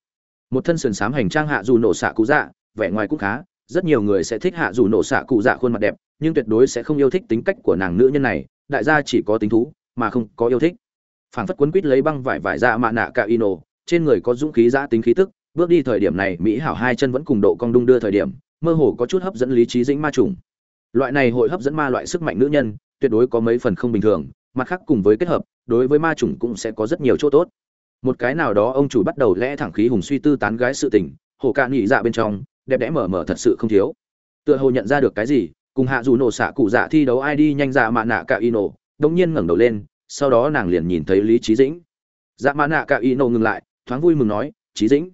Một thân sườn xám hành trang hạ dù nổ xạ cụ dạ vẻ ngoài cũng khá rất nhiều người sẽ thích hạ dù nổ xạ cụ dạ khuôn mặt đẹp, nhưng tuyệt đối sẽ không yêu thích tính cách của nàng nữ nhân này, đại gia chỉ có tính thú, mà không có yêu thích. Phảng phất quấn quýt lấy băng vải vải ra mạ nạ cả ino, trên người có dũng khí giã tính khí tức, bước đi thời điểm này, mỹ hảo hai chân vẫn cùng độ cong đung đưa thời điểm, mơ hồ có chút hấp dẫn lý trí dĩnh ma trùng. Loại này hội hấp dẫn ma loại sức mạnh nữ nhân, tuyệt đối có mấy phần không bình thường, mặt khác cùng với kết hợp, đối với ma trùng cũng sẽ có rất nhiều chỗ tốt. Một cái nào đó ông chủ bắt đầu lẽ thẳng khí hùng suy tư tán gái sự tình, hồ cạn nhị dạ bên trong đẹp đẽ mở mở thật sự không thiếu. Tựa hồ nhận ra được cái gì, cùng hạ dù nổ xạ cụ dạ thi đấu ai đi nhanh dạ mạ nạ cả y nổ đông nhiên ngẩng đầu lên, sau đó nàng liền nhìn thấy lý trí dĩnh. Dạ mạ nạ cả y nổ ngừng lại, thoáng vui mừng nói trí dĩnh,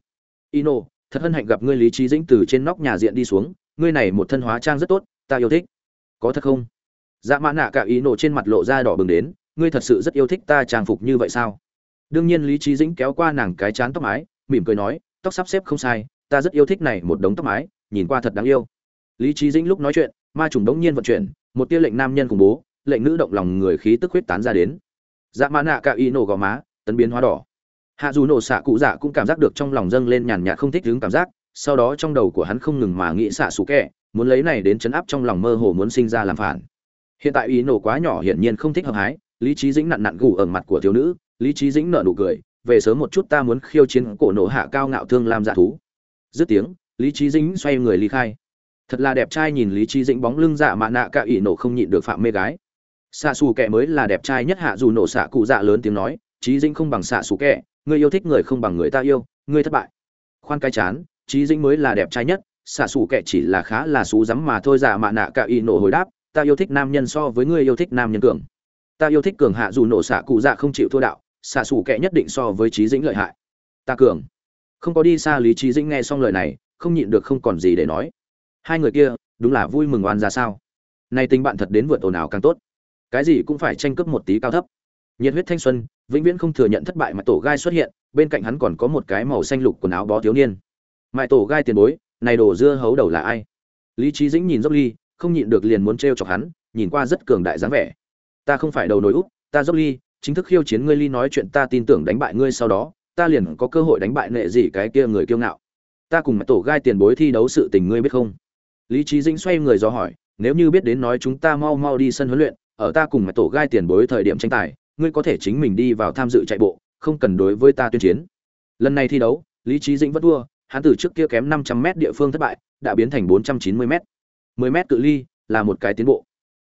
y nổ, thật hân hạnh gặp ngươi lý trí dĩnh từ trên nóc nhà diện đi xuống, ngươi này một thân hóa trang rất tốt, ta yêu thích. Có thật không? Dạ mạ nạ cả y nổ trên mặt lộ ra đỏ bừng đến, ngươi thật sự rất yêu thích ta trang phục như vậy sao? Đương nhiên lý trí dĩnh kéo qua nàng cái chán tóc mái, mỉm cười nói, tóc sắp xếp không sai ta rất yêu thích này một đống tóc mái, nhìn qua thật đáng yêu. Lý trí dĩnh lúc nói chuyện, ma trùng đống nhiên vận chuyển, một tia lệnh nam nhân khủng bố, lệnh nữ động lòng người khí tức huyết tán ra đến. Dạ mã nạ cả y nổ gò má, tấn biến hóa đỏ. Hạ dù nổ xạ cụ dạ cũng cảm giác được trong lòng dâng lên nhàn nhạt không thích đứng cảm giác, sau đó trong đầu của hắn không ngừng mà nghĩ xạ xù kẹ, muốn lấy này đến chấn áp trong lòng mơ hồ muốn sinh ra làm phản. Hiện tại ý nổ quá nhỏ hiển nhiên không thích hợp hái, lý trí dĩnh nặn nặn gù ở mặt của thiếu nữ, lý trí dĩnh nở nụ cười, về sớm một chút ta muốn khiêu chiến cổ nổ hạ cao ngạo thương làm dạ thú dứt tiếng, lý trí dĩnh xoay người ly khai. Thật là đẹp trai nhìn lý trí dĩnh bóng lưng dạ mạ nạ cả ỷ nổ không nhịn được phạm mê gái. Xạ xù kẻ mới là đẹp trai nhất hạ dù nổ xạ cụ dạ lớn tiếng nói trí dĩnh không bằng xạ xù kẻ, người yêu thích người không bằng người ta yêu, người thất bại. Khoan cái chán trí dĩnh mới là đẹp trai nhất, xạ xù kẻ chỉ là khá là xú rắm mà thôi dạ mạ nạ cả ỷ nổ hồi đáp, ta yêu thích nam nhân so với người yêu thích nam nhân cường. Ta yêu thích cường hạ dù nổ xạ cụ dạ không chịu thua đạo, xạ xù kẻ nhất định so với trí dĩnh lợi hại. Ta cường không có đi xa lý trí dĩnh nghe xong lời này, không nhịn được không còn gì để nói. Hai người kia, đúng là vui mừng oan ra sao? Nay tình bạn thật đến vượt ồn ào càng tốt. Cái gì cũng phải tranh cướp một tí cao thấp. Nhiệt huyết thanh xuân, vĩnh viễn không thừa nhận thất bại mà tổ gai xuất hiện, bên cạnh hắn còn có một cái màu xanh lục quần áo bó thiếu niên. Mại tổ gai tiền bối, này đổ dưa hấu đầu là ai? Lý trí dĩnh nhìn dốc ly, không nhịn được liền muốn t chọc hắn, nhìn qua rất cường đại dáng vẻ. Ta không phải đầu nối úp, ta dốc ly, chính thức khiêu chiến ngươi ly nói chuyện ta tin tưởng đánh bại ngươi sau đó ta liền có cơ hội đánh bại nệ gì cái kia người kiêu ngạo. Ta cùng mẹ tổ gai tiền bối thi đấu sự tình ngươi biết không? Lý trí dĩnh xoay người do hỏi, nếu như biết đến nói chúng ta mau mau đi sân huấn luyện, ở ta cùng mẹ tổ gai tiền bối thời điểm tranh tài, ngươi có thể chính mình đi vào tham dự chạy bộ, không cần đối với ta tuyên chiến. Lần này thi đấu, lý trí dĩnh vẫn thua, hắn từ trước kia kém 500 m địa phương thất bại, đã biến thành 490 m 10 m cự ly là một cái tiến bộ.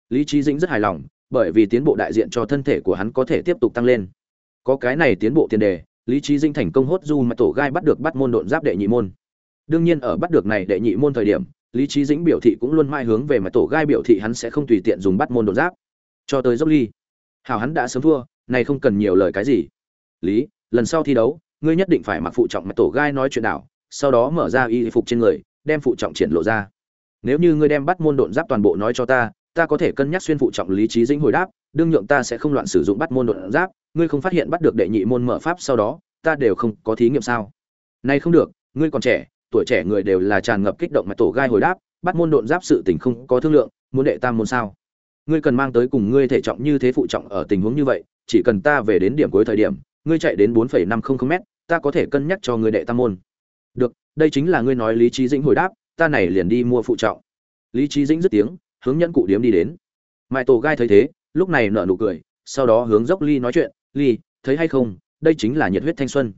Lý trí dĩnh rất hài lòng, bởi vì tiến bộ đại diện cho thân thể của hắn có thể tiếp tục tăng lên. Có cái này tiến bộ tiền đề lý trí dĩnh thành công hốt du mà tổ gai bắt được bắt môn độn giáp đệ nhị môn. Đương nhiên ở bắt được này đệ nhị môn thời điểm, lý trí dĩnh biểu thị cũng luôn mai hướng về mà tổ gai biểu thị hắn sẽ không tùy tiện dùng bắt môn độn giáp. Cho tới dốc ly hào hắn đã sớm thua, này không cần nhiều lời cái gì. Lý, lần sau thi đấu, ngươi nhất định phải mặc phụ trọng mà tổ gai nói chuyện đảo, sau đó mở ra y phục trên người, đem phụ trọng triển lộ ra. Nếu như ngươi đem bắt môn độn giáp toàn bộ nói cho ta ta có thể cân nhắc xuyên phụ trọng lý trí dĩnh hồi đáp đương nhượng ta sẽ không loạn sử dụng bắt môn độn giáp ngươi không phát hiện bắt được đệ nhị môn mở pháp sau đó ta đều không có thí nghiệm sao? Nay không được ngươi còn trẻ tuổi trẻ người đều là tràn ngập kích động mà tổ gai hồi đáp bắt môn độn giáp sự tình không có thương lượng muốn đệ tam môn sao? Ngươi cần mang tới cùng ngươi thể trọng như thế phụ trọng ở tình huống như vậy chỉ cần ta về đến điểm cuối thời điểm ngươi chạy đến 4,500 m ta có thể cân nhắc cho ngươi đệ tam môn. Được đây chính là ngươi nói lý trí dĩnh hồi đáp ta này liền đi mua phụ trọng. Lý trí dĩnh dứt tiếng hướng nhẫn cụ điếm đi đến. Mãi tổ gai thấy thế lúc này nở nụ cười, sau đó hướng dốc ly nói chuyện, ly, thấy hay không? Đây chính là nhiệt huyết thanh xuân.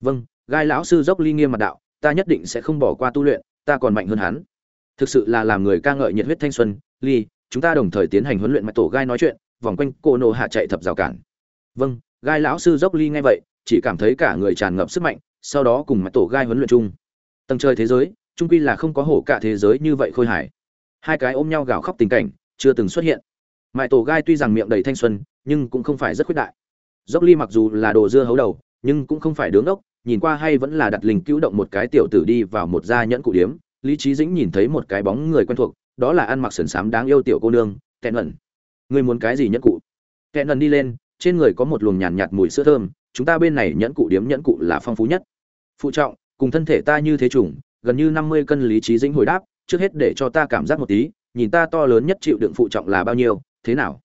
Vâng gai lão sư dốc ly nghiêm mặt đạo, ta nhất định sẽ không bỏ qua tu luyện, ta còn mạnh hơn hắn. Thực sự là làm người ca ngợi nhiệt huyết thanh xuân, ly, chúng ta đồng thời tiến hành huấn luyện mạch tổ gai nói chuyện, vòng quanh cô nộ hạ chạy thập rào cản. Vâng gai lão sư dốc ly nghe vậy, chỉ cảm thấy cả người tràn ngập sức mạnh, sau đó cùng mạch tổ gai huấn luyện chung. Tầng trời thế giới trung quy là không có hổ cả thế giới như vậy khôi hài. Hai cái ôm nhau gào khóc tình cảnh, chưa từng xuất hiện mại tổ gai tuy rằng miệng đầy thanh xuân nhưng cũng không phải rất khuyết đại. Dốc ly mặc dù là đồ dưa hấu đầu nhưng cũng không phải đứng ốc nhìn qua hay vẫn là đặt linh cứu động một cái tiểu tử đi vào một gia nhẫn cụ điếm. Lý trí dĩnh nhìn thấy một cái bóng người quen thuộc đó là ăn mặc sườn xám đáng yêu tiểu cô nương tẹn ẩn người muốn cái gì nhẫn cụ? Tẹn ẩn đi lên trên người có một luồng nhàn nhạt, nhạt mùi sữa thơm chúng ta bên này nhẫn cụ điếm nhẫn cụ là phong phú nhất. Phụ trọng cùng thân thể ta như thế trùng gần như năm mươi cân lý trí dĩnh hồi đáp trước hết để cho ta cảm giác một tí nhìn ta to lớn nhất chịu đựng phụ trọng là bao nhiêu? Thế nào?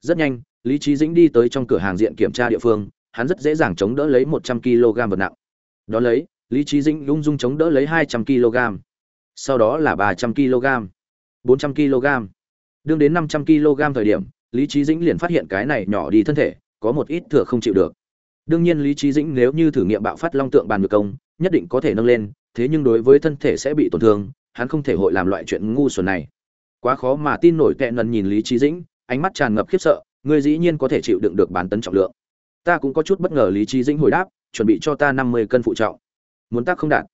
Rất nhanh, lý trí dĩnh đi tới trong cửa hàng diện kiểm tra địa phương, hắn rất dễ dàng chống đỡ lấy một trăm kg vật nặng. Đón lấy, lý trí dĩnh lung dung chống đỡ lấy hai trăm kg sau đó là ba trăm kg bốn trăm kg đương đến năm trăm kg thời điểm, lý trí dĩnh liền phát hiện cái này nhỏ đi thân thể, có một ít thừa không chịu được. Đương nhiên lý trí dĩnh nếu như thử nghiệm bạo phát long tượng bàn ngược công, nhất định có thể nâng lên, thế nhưng đối với thân thể sẽ bị tổn thương, hắn không thể hội làm loại chuyện ngu xuẩn này. Quá khó mà tin nổi tệ nần nhìn lý trí dĩnh ánh mắt tràn ngập khiếp sợ, ngươi dĩ nhiên có thể chịu đựng được bán tấn trọng lượng. Ta cũng có chút bất ngờ lý trí dĩnh hồi đáp, chuẩn bị cho ta năm mươi cân phụ trọng. Muốn tác không đạt.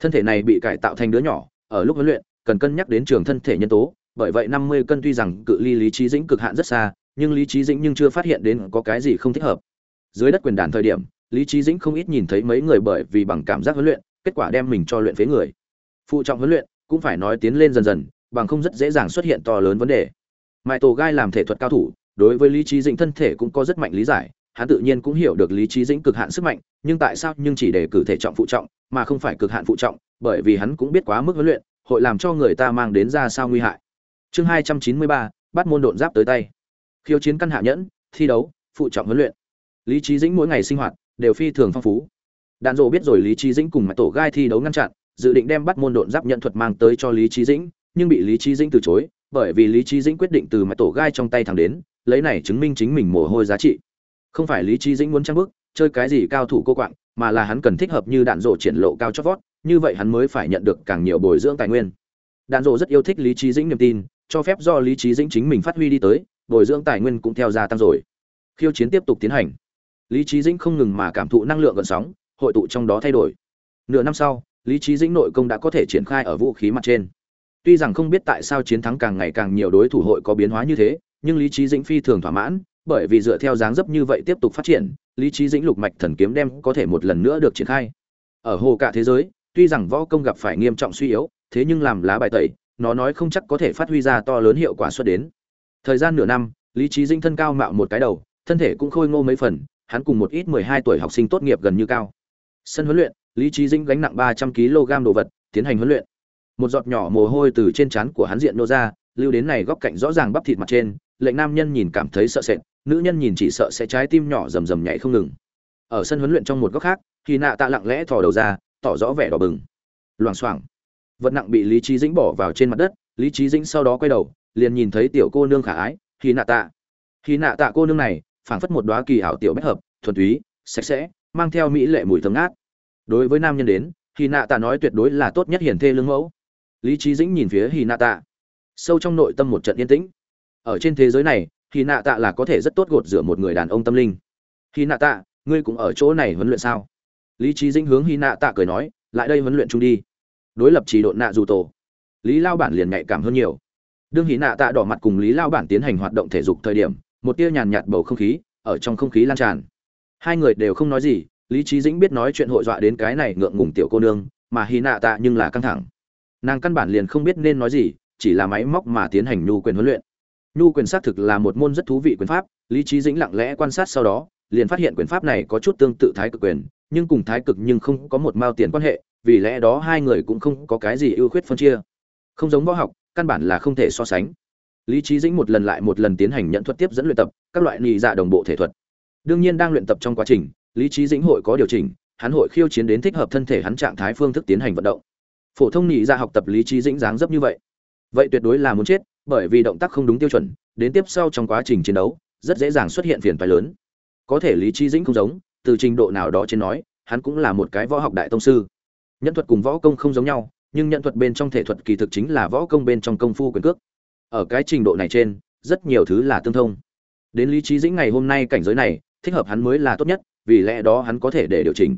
Thân thể này bị cải tạo thành đứa nhỏ, ở lúc huấn luyện, cần cân nhắc đến trường thân thể nhân tố, bởi vậy năm mươi cân tuy rằng cự ly lý trí dĩnh cực hạn rất xa, nhưng lý trí dĩnh nhưng chưa phát hiện đến có cái gì không thích hợp. Dưới đất quyền đàn thời điểm, lý trí dĩnh không ít nhìn thấy mấy người bởi vì bằng cảm giác huấn luyện, kết quả đem mình cho luyện phế người. Phụ trọng huấn luyện cũng phải nói tiến lên dần dần, bằng không rất dễ dàng xuất hiện to lớn vấn đề mãi tổ gai làm thể thuật cao thủ, đối với lý trí dĩnh thân thể cũng có rất mạnh lý giải, hắn tự nhiên cũng hiểu được lý trí dĩnh cực hạn sức mạnh, nhưng tại sao nhưng chỉ để cử thể trọng phụ trọng, mà không phải cực hạn phụ trọng, bởi vì hắn cũng biết quá mức huấn luyện, hội làm cho người ta mang đến ra sao nguy hại. Chương hai trăm chín mươi ba, bắt môn độn giáp tới tay. Khiêu chiến căn hạ nhẫn, thi đấu, phụ trọng huấn luyện. Lý trí dĩnh mỗi ngày sinh hoạt đều phi thường phong phú. Đạn dộ biết rồi lý trí dĩnh cùng mặt tổ gai thi đấu ngăn chặn, dự định đem bắt môn độn giáp nhận thuật mang tới cho lý trí dĩnh, nhưng bị lý trí dĩnh từ chối bởi vì lý trí dĩnh quyết định từ mặt tổ gai trong tay thẳng đến, lấy này chứng minh chính mình mồ hôi giá trị. Không phải lý trí dĩnh muốn trang bức chơi cái gì cao thủ cô quạng, mà là hắn cần thích hợp như đạn rộ triển lộ cao chót vót, như vậy hắn mới phải nhận được càng nhiều bồi dưỡng tài nguyên. Đạn rộ rất yêu thích lý trí dĩnh niềm tin, cho phép do lý trí dĩnh chính mình phát huy đi tới, bồi dưỡng tài nguyên cũng theo gia tăng rồi. Khiêu chiến tiếp tục tiến hành. Lý trí dĩnh không ngừng mà cảm thụ năng lượng gần sóng, hội tụ trong đó thay đổi. Nửa năm sau, lý trí dĩnh nội công đã có thể triển khai ở vũ khí mặt trên tuy rằng không biết tại sao chiến thắng càng ngày càng nhiều đối thủ hội có biến hóa như thế, nhưng lý trí dĩnh phi thường thỏa mãn, bởi vì dựa theo dáng dấp như vậy tiếp tục phát triển, lý trí dĩnh lục mạch thần kiếm đem có thể một lần nữa được triển khai. Ở hồ cả thế giới, tuy rằng võ công gặp phải nghiêm trọng suy yếu, thế nhưng làm lá bài tẩy, nó nói không chắc có thể phát huy ra to lớn hiệu quả xuất đến. Thời gian nửa năm, lý trí dĩnh thân cao mạo một cái đầu, thân thể cũng khôi ngô mấy phần, hắn cùng một ít mười hai tuổi học sinh tốt nghiệp gần như cao. Sân huấn luyện, lý trí dĩnh gánh nặng ba trăm kg đồ vật, tiến hành huấn luyện một giọt nhỏ mồ hôi từ trên trán của hắn diện nô ra, lưu đến này góc cạnh rõ ràng bắp thịt mặt trên, lệnh nam nhân nhìn cảm thấy sợ sệt, nữ nhân nhìn chỉ sợ sẽ trái tim nhỏ rầm rầm nhảy không ngừng. Ở sân huấn luyện trong một góc khác khi nạ tạ lặng lẽ thò đầu ra, tỏ rõ vẻ đỏ bừng. Loảng xoảng, vật nặng bị lý trí dĩnh bỏ vào trên mặt đất, lý trí dĩnh sau đó quay đầu, liền nhìn thấy tiểu cô nương khả ái khi nạ tạ. Khi nạ tạ cô nương này, phảng phất một đóa kỳ ảo tiểu bách hợp, thuần túy, sạch sẽ, mang theo mỹ lệ mùi thơm ngát. Đối với nam nhân đến khi nạ tạ nói tuyệt đối là tốt nhất hiển thê lương mẫu lý trí dĩnh nhìn phía hy nạ tạ sâu trong nội tâm một trận yên tĩnh. Ở trên thế giới này hy nạ tạ là có thể rất tốt gột rửa một người đàn ông tâm linh. Hy nạ tạ ngươi cũng ở chỗ này huấn luyện sao? Lý trí dĩnh hướng hy nạ tạ cười nói, lại đây huấn luyện chung đi. Đối lập chỉ độn nạ dù tổ. Lý lao bản liền nhạy cảm hơn nhiều. Đương hy nạ tạ đỏ mặt cùng lý lao bản tiến hành hoạt động thể dục thời điểm, một tia nhàn nhạt bầu không khí ở trong không khí lan tràn. Hai người đều không nói gì, lý trí dĩnh biết nói chuyện hội dọa đến cái này ngượng ngùng tiểu cô nương, mà hy nạ tạ nhưng là căng thẳng nàng căn bản liền không biết nên nói gì, chỉ là máy móc mà tiến hành nhu quyền huấn luyện. Nhu quyền xác thực là một môn rất thú vị quyền pháp, lý trí dĩnh lặng lẽ quan sát sau đó, liền phát hiện quyền pháp này có chút tương tự thái cực quyền, nhưng cùng thái cực nhưng không có một mao tiền quan hệ, vì lẽ đó hai người cũng không có cái gì ưu khuyết phân chia. Không giống võ học, căn bản là không thể so sánh. Lý trí dĩnh một lần lại một lần tiến hành nhận thuật tiếp dẫn luyện tập, các loại nhị dạ đồng bộ thể thuật. Đương nhiên đang luyện tập trong quá trình, lý trí dĩnh hội có điều chỉnh, hắn hội khiêu chiến đến thích hợp thân thể hắn trạng thái phương thức tiến hành vận động phổ thông nhị ra học tập lý trí dĩnh dáng dấp như vậy. Vậy tuyệt đối là muốn chết, bởi vì động tác không đúng tiêu chuẩn, đến tiếp sau trong quá trình chiến đấu, rất dễ dàng xuất hiện phiền phái lớn. Có thể lý trí dĩnh không giống, từ trình độ nào đó trên nói, hắn cũng là một cái võ học đại tông sư. Nhân thuật cùng võ công không giống nhau, nhưng nhận thuật bên trong thể thuật kỳ thực chính là võ công bên trong công phu quyền cước. Ở cái trình độ này trên, rất nhiều thứ là tương thông. Đến lý trí dĩnh ngày hôm nay cảnh giới này, thích hợp hắn mới là tốt nhất, vì lẽ đó hắn có thể để điều chỉnh.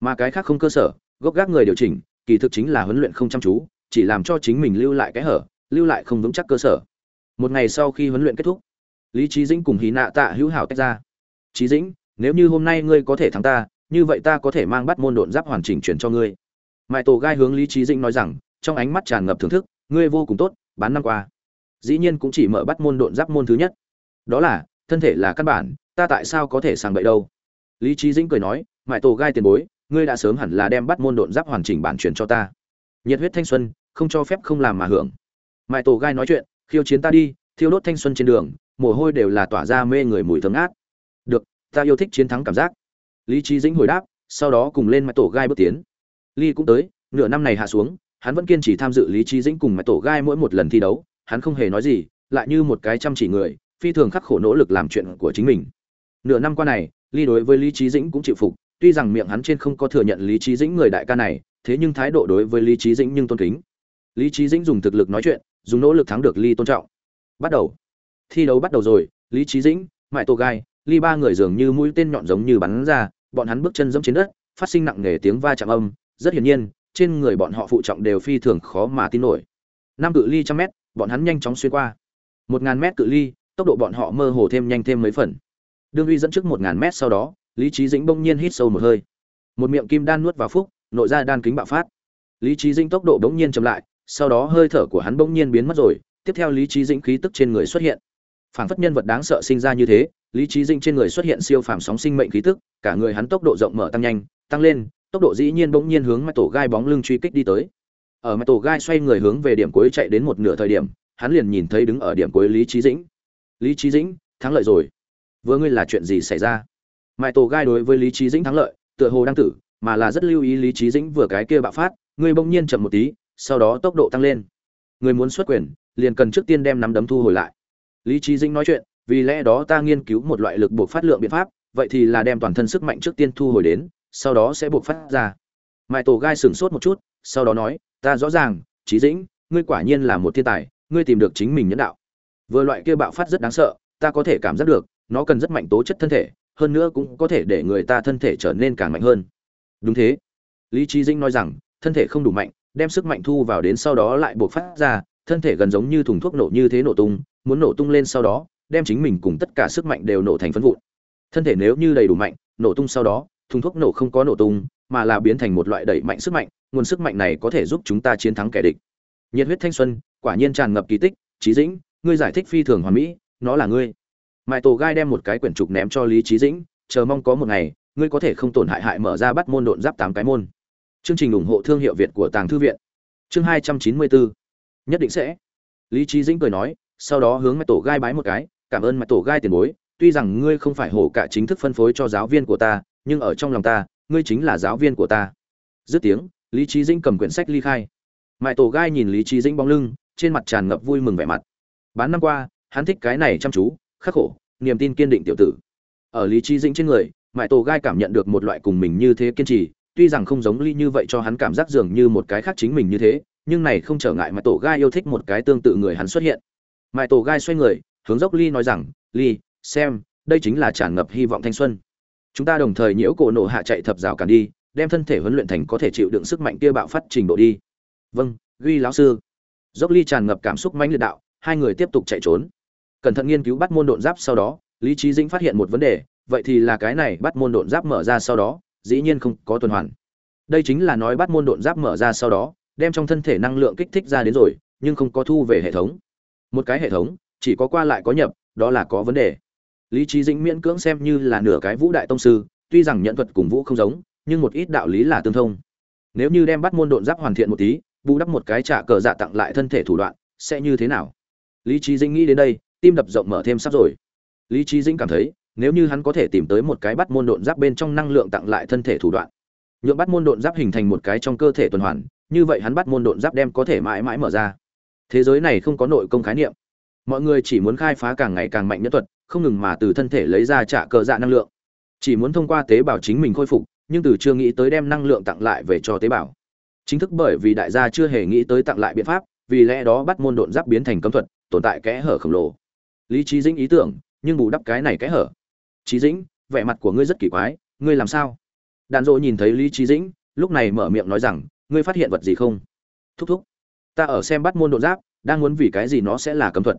Mà cái khác không cơ sở, gốc gác người điều chỉnh kỳ thực chính là huấn luyện không chăm chú, chỉ làm cho chính mình lưu lại cái hở, lưu lại không vững chắc cơ sở. Một ngày sau khi huấn luyện kết thúc, lý trí dĩnh cùng hí nạ tạ hữu hảo tách ra. Trí dĩnh, nếu như hôm nay ngươi có thể thắng ta, như vậy ta có thể mang bắt môn độn giáp hoàn chỉnh chuyển cho ngươi. Mãi tổ gai hướng lý trí dĩnh nói rằng, trong ánh mắt tràn ngập thưởng thức, ngươi vô cùng tốt, bán năm qua. Dĩ nhiên cũng chỉ mở bắt môn độn giáp môn thứ nhất. Đó là, thân thể là căn bản, ta tại sao có thể sàng bậy đâu? Lý trí dĩnh cười nói mãi tổ gai tiền bối ngươi đã sớm hẳn là đem bắt môn độn giáp hoàn chỉnh bản truyền cho ta. Nhiệt huyết thanh xuân, không cho phép không làm mà hưởng. Mãi tổ gai nói chuyện, khiêu chiến ta đi, thiêu đốt thanh xuân trên đường, mồ hôi đều là tỏa ra mê người mùi thơm ngát. Được, ta yêu thích chiến thắng cảm giác. Lý trí dĩnh hồi đáp, sau đó cùng lên mãi tổ gai bước tiến. Ly cũng tới, nửa năm này hạ xuống, hắn vẫn kiên trì tham dự lý trí dĩnh cùng mãi tổ gai mỗi một lần thi đấu, hắn không hề nói gì, lại như một cái chăm chỉ người, phi thường khắc khổ nỗ lực làm chuyện của chính mình. Nửa năm qua này, ly đối với lý trí dĩnh cũng chịu phục tuy rằng miệng hắn trên không có thừa nhận lý trí dĩnh người đại ca này, thế nhưng thái độ đối với lý trí dĩnh nhưng tôn kính. Lý trí dĩnh dùng thực lực nói chuyện, dùng nỗ lực thắng được ly tôn trọng. Bắt đầu. Thi đấu bắt đầu rồi, lý trí dĩnh, mại tô gai, ly ba người dường như mũi tên nhọn giống như bắn ra, bọn hắn bước chân dẫm trên đất, phát sinh nặng nề tiếng va chạm âm. Rất hiển nhiên, trên người bọn họ phụ trọng đều phi thường khó mà tin nổi. Năm cự ly trăm mét, bọn hắn nhanh chóng xuyên qua. Một ngàn mét cự ly, tốc độ bọn họ mơ hồ thêm nhanh thêm mấy phần. Đương uy dẫn trước một ngàn mét sau đó lý trí dĩnh bỗng nhiên hít sâu một hơi. Một miệng kim đan nuốt vào phúc, nội ra đan kính bạo phát. Lý trí dĩnh tốc độ bỗng nhiên chậm lại, sau đó hơi thở của hắn bỗng nhiên biến mất rồi, tiếp theo lý trí dĩnh khí tức trên người xuất hiện. Phản phất nhân vật đáng sợ sinh ra như thế, lý trí dĩnh trên người xuất hiện siêu phàm sóng sinh mệnh khí tức, cả người hắn tốc độ rộng mở tăng nhanh, tăng lên, tốc độ dĩ nhiên bỗng nhiên hướng mặt tổ gai bóng lưng truy kích đi tới. Ở mặt tổ gai xoay người hướng về điểm cuối chạy đến một nửa thời điểm, hắn liền nhìn thấy đứng ở điểm cuối lý trí dĩnh. Lý trí dĩnh, thắng lợi rồi. Vừa ngươi là chuyện gì xảy ra? Mãi tổ gai đối với lý trí dĩnh thắng lợi, tựa hồ đang tử, mà là rất lưu ý lý trí dĩnh vừa cái kia bạo phát, người bỗng nhiên chậm một tí, sau đó tốc độ tăng lên. Người muốn xuất quyền, liền cần trước tiên đem nắm đấm thu hồi lại. Lý trí dĩnh nói chuyện, vì lẽ đó ta nghiên cứu một loại lực buộc phát lượng biện pháp, vậy thì là đem toàn thân sức mạnh trước tiên thu hồi đến, sau đó sẽ buộc phát ra. Mãi tổ gai sửng sốt một chút, sau đó nói, ta rõ ràng, trí dĩnh, ngươi quả nhiên là một thiên tài, ngươi tìm được chính mình nhân đạo. Vừa loại kia bạo phát rất đáng sợ, ta có thể cảm giác được, nó cần rất mạnh tố chất thân thể hơn nữa cũng có thể để người ta thân thể trở nên càng mạnh hơn. Đúng thế. Lý trí dĩnh nói rằng, thân thể không đủ mạnh, đem sức mạnh thu vào đến sau đó lại buộc phát ra, thân thể gần giống như thùng thuốc nổ như thế nổ tung, muốn nổ tung lên sau đó, đem chính mình cùng tất cả sức mạnh đều nổ thành phân vụn. Thân thể nếu như đầy đủ mạnh, nổ tung sau đó, thùng thuốc nổ không có nổ tung, mà là biến thành một loại đẩy mạnh sức mạnh, nguồn sức mạnh này có thể giúp chúng ta chiến thắng kẻ địch. Nhiệt huyết thanh xuân, quả nhiên tràn ngập kỳ tích. Trí dĩnh, ngươi giải thích phi thường hoàn mỹ, nó là ngươi mãi tổ gai đem một cái quyển trục ném cho lý trí dĩnh, chờ mong có một ngày, ngươi có thể không tổn hại hại mở ra bắt môn độn giáp tám cái môn. Chương trình ủng hộ thương hiệu việt của tàng thư viện. Chương hai trăm chín mươi bốn. Nhất định sẽ. Lý trí dĩnh cười nói, sau đó hướng mãi tổ gai bái một cái, cảm ơn mãi tổ gai tiền bối, tuy rằng ngươi không phải hổ cả chính thức phân phối cho giáo viên của ta, nhưng ở trong lòng ta, ngươi chính là giáo viên của ta. Dứt tiếng, lý trí dĩnh cầm quyển sách ly khai. Mãi tổ gai nhìn lý trí dĩnh bóng lưng, trên mặt tràn ngập vui mừng vẻ mặt. Bán năm qua, hắn thích cái này chăm chú khắc khổ, niềm tin kiên định tiểu tử. Ở lý trí dĩnh trên người mãi tổ gai cảm nhận được một loại cùng mình như thế kiên trì, tuy rằng không giống ly như vậy cho hắn cảm giác dường như một cái khác chính mình như thế, nhưng này không trở ngại mà tổ gai yêu thích một cái tương tự người hắn xuất hiện. Mãi tổ gai xoay người, hướng dốc ly nói rằng, ly, xem, đây chính là tràn ngập hy vọng thanh xuân. Chúng ta đồng thời nhiễu cổ nộ hạ chạy thập rào cản đi, đem thân thể huấn luyện thành có thể chịu đựng sức mạnh kia bạo phát trình độ đi. Vâng ghi lão sư. Dốc ly tràn ngập cảm xúc mãnh liệt đạo, hai người tiếp tục chạy trốn cẩn thận nghiên cứu bắt môn độn giáp sau đó, lý trí dĩnh phát hiện một vấn đề, vậy thì là cái này bắt môn độn giáp mở ra sau đó, dĩ nhiên không có tuần hoàn. Đây chính là nói bắt môn độn giáp mở ra sau đó, đem trong thân thể năng lượng kích thích ra đến rồi, nhưng không có thu về hệ thống. Một cái hệ thống, chỉ có qua lại có nhập, đó là có vấn đề. Lý trí dĩnh miễn cưỡng xem như là nửa cái vũ đại tông sư, tuy rằng nhận thuật cùng vũ không giống, nhưng một ít đạo lý là tương thông. Nếu như đem bắt môn độn giáp hoàn thiện một tí, bù đắp một cái trả cờ dạ tặng lại thân thể thủ đoạn, sẽ như thế nào? Lý trí dĩnh nghĩ đến đây tim đập rộng mở thêm sắp rồi. Lý trí dĩnh cảm thấy, nếu như hắn có thể tìm tới một cái bắt môn độn giáp bên trong năng lượng tặng lại thân thể thủ đoạn, nhượng bắt môn độn giáp hình thành một cái trong cơ thể tuần hoàn, như vậy hắn bắt môn độn giáp đem có thể mãi mãi mở ra. Thế giới này không có nội công khái niệm. Mọi người chỉ muốn khai phá càng ngày càng mạnh nhất thuật, không ngừng mà từ thân thể lấy ra trả cờ dạ năng lượng. Chỉ muốn thông qua tế bào chính mình khôi phục, nhưng từ chưa nghĩ tới đem năng lượng tặng lại về cho tế bào. Chính thức bởi vì đại gia chưa hề nghĩ tới tặng lại biện pháp, vì lẽ đó bắt môn độn giáp biến thành cấm thuật, tồn tại kẽ hở khổng lồ lý trí dĩnh ý tưởng, nhưng bù đắp cái này cái hở. Trí dĩnh, vẻ mặt của ngươi rất kỳ quái, ngươi làm sao? Đàn dỗ nhìn thấy lý trí dĩnh, lúc này mở miệng nói rằng, ngươi phát hiện vật gì không? Thúc thúc, ta ở xem bắt môn đột giáp, đang muốn vì cái gì nó sẽ là cấm thuật.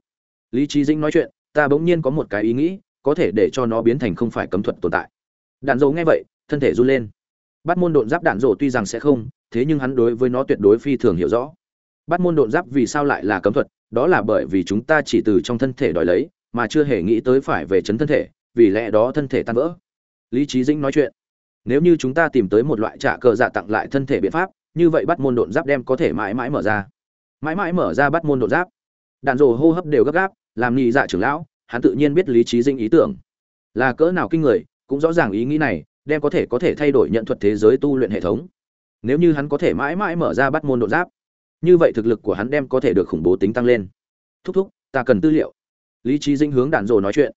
Lý trí dĩnh nói chuyện, ta bỗng nhiên có một cái ý nghĩ, có thể để cho nó biến thành không phải cấm thuật tồn tại. Đạn dỗ nghe vậy, thân thể run lên. Bắt môn đột giáp đạn dỗ tuy rằng sẽ không, thế nhưng hắn đối với nó tuyệt đối phi thường hiểu rõ. Bắt môn đột giáp vì sao lại là cấm thuật? Đó là bởi vì chúng ta chỉ từ trong thân thể đòi lấy, mà chưa hề nghĩ tới phải về chấn thân thể, vì lẽ đó thân thể tan vỡ. Lý trí dĩnh nói chuyện, nếu như chúng ta tìm tới một loại trả cờ dạ tặng lại thân thể biện pháp, như vậy bắt môn độn giáp đem có thể mãi mãi mở ra. Mãi mãi mở ra bắt môn độn giáp. Đạn rồ hô hấp đều gấp gáp, làm nhị dạ trưởng lão, hắn tự nhiên biết lý trí dinh ý tưởng. Là cỡ nào kinh người, cũng rõ ràng ý nghĩ này, đem có thể có thể thay đổi nhận thuật thế giới tu luyện hệ thống. Nếu như hắn có thể mãi mãi mở ra bắt môn độn giáp như vậy thực lực của hắn đem có thể được khủng bố tính tăng lên. Thúc thúc, ta cần tư liệu. Lý trí dinh hướng đạn rồ nói chuyện.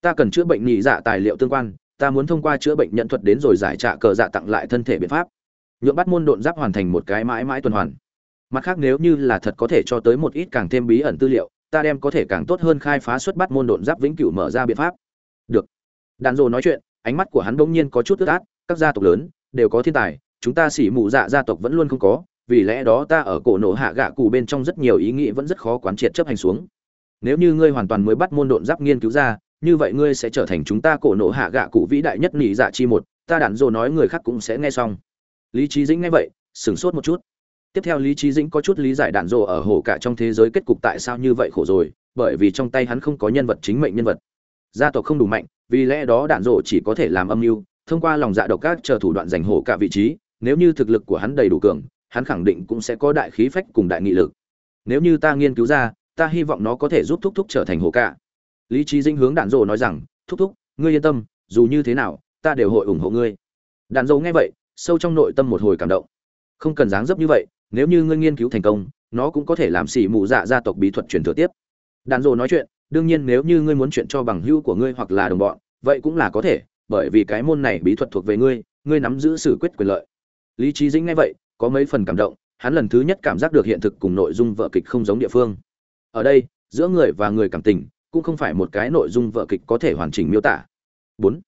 Ta cần chữa bệnh nhị dạ tài liệu tương quan, ta muốn thông qua chữa bệnh nhận thuật đến rồi giải trạ cờ dạ tặng lại thân thể biện pháp. Nhuộm bắt môn độn giáp hoàn thành một cái mãi mãi tuần hoàn. Mặt khác nếu như là thật có thể cho tới một ít càng thêm bí ẩn tư liệu, ta đem có thể càng tốt hơn khai phá xuất bắt môn độn giáp vĩnh cửu mở ra biện pháp. Được. Đàn rồ nói chuyện, ánh mắt của hắn bỗng nhiên có chút ướt át, các gia tộc lớn, đều có thiên tài, chúng ta xỉ mụ dạ gia tộc vẫn luôn không có vì lẽ đó ta ở cổ nổ hạ gạ cụ bên trong rất nhiều ý nghĩ vẫn rất khó quán triệt chấp hành xuống. Nếu như ngươi hoàn toàn mới bắt môn độn giáp nghiên cứu ra, như vậy ngươi sẽ trở thành chúng ta cổ nổ hạ gạ cụ vĩ đại nhất nỉ dạ chi một, ta đản dồ nói người khác cũng sẽ nghe xong. Lý trí dĩnh nghe vậy, sửng sốt một chút. Tiếp theo lý trí dĩnh có chút lý giải đạn dồ ở hồ cả trong thế giới kết cục tại sao như vậy khổ rồi, bởi vì trong tay hắn không có nhân vật chính mệnh nhân vật. Gia tộc không đủ mạnh, vì lẽ đó đạn dồ chỉ có thể làm âm mưu, thông qua lòng dạ độc các chờ thủ đoạn giành hồ cả vị trí, nếu như thực lực của hắn đầy đủ cường hắn khẳng định cũng sẽ có đại khí phách cùng đại nghị lực. Nếu như ta nghiên cứu ra, ta hy vọng nó có thể giúp thúc thúc trở thành hồ cả lý trí Dinh hướng đạn dỗ nói rằng, thúc thúc, ngươi yên tâm, dù như thế nào, ta đều hội ủng hộ ngươi. Đạn dầu nghe vậy, sâu trong nội tâm một hồi cảm động. Không cần dáng dấp như vậy, nếu như ngươi nghiên cứu thành công, nó cũng có thể làm xỉ mù dạ gia tộc bí thuật truyền thừa tiếp. Đàn rồ nói chuyện, đương nhiên nếu như ngươi muốn chuyện cho bằng hữu của ngươi hoặc là đồng bọn, vậy cũng là có thể, bởi vì cái môn này bí thuật thuộc về ngươi ngươi nắm giữ sự quyết quyền lợi. Lý trí dĩnh nghe vậy có mấy phần cảm động hắn lần thứ nhất cảm giác được hiện thực cùng nội dung vợ kịch không giống địa phương. Ở đây giữa người và người cảm tình cũng không phải một cái nội dung vợ kịch có thể hoàn chỉnh miêu tả. Bốn.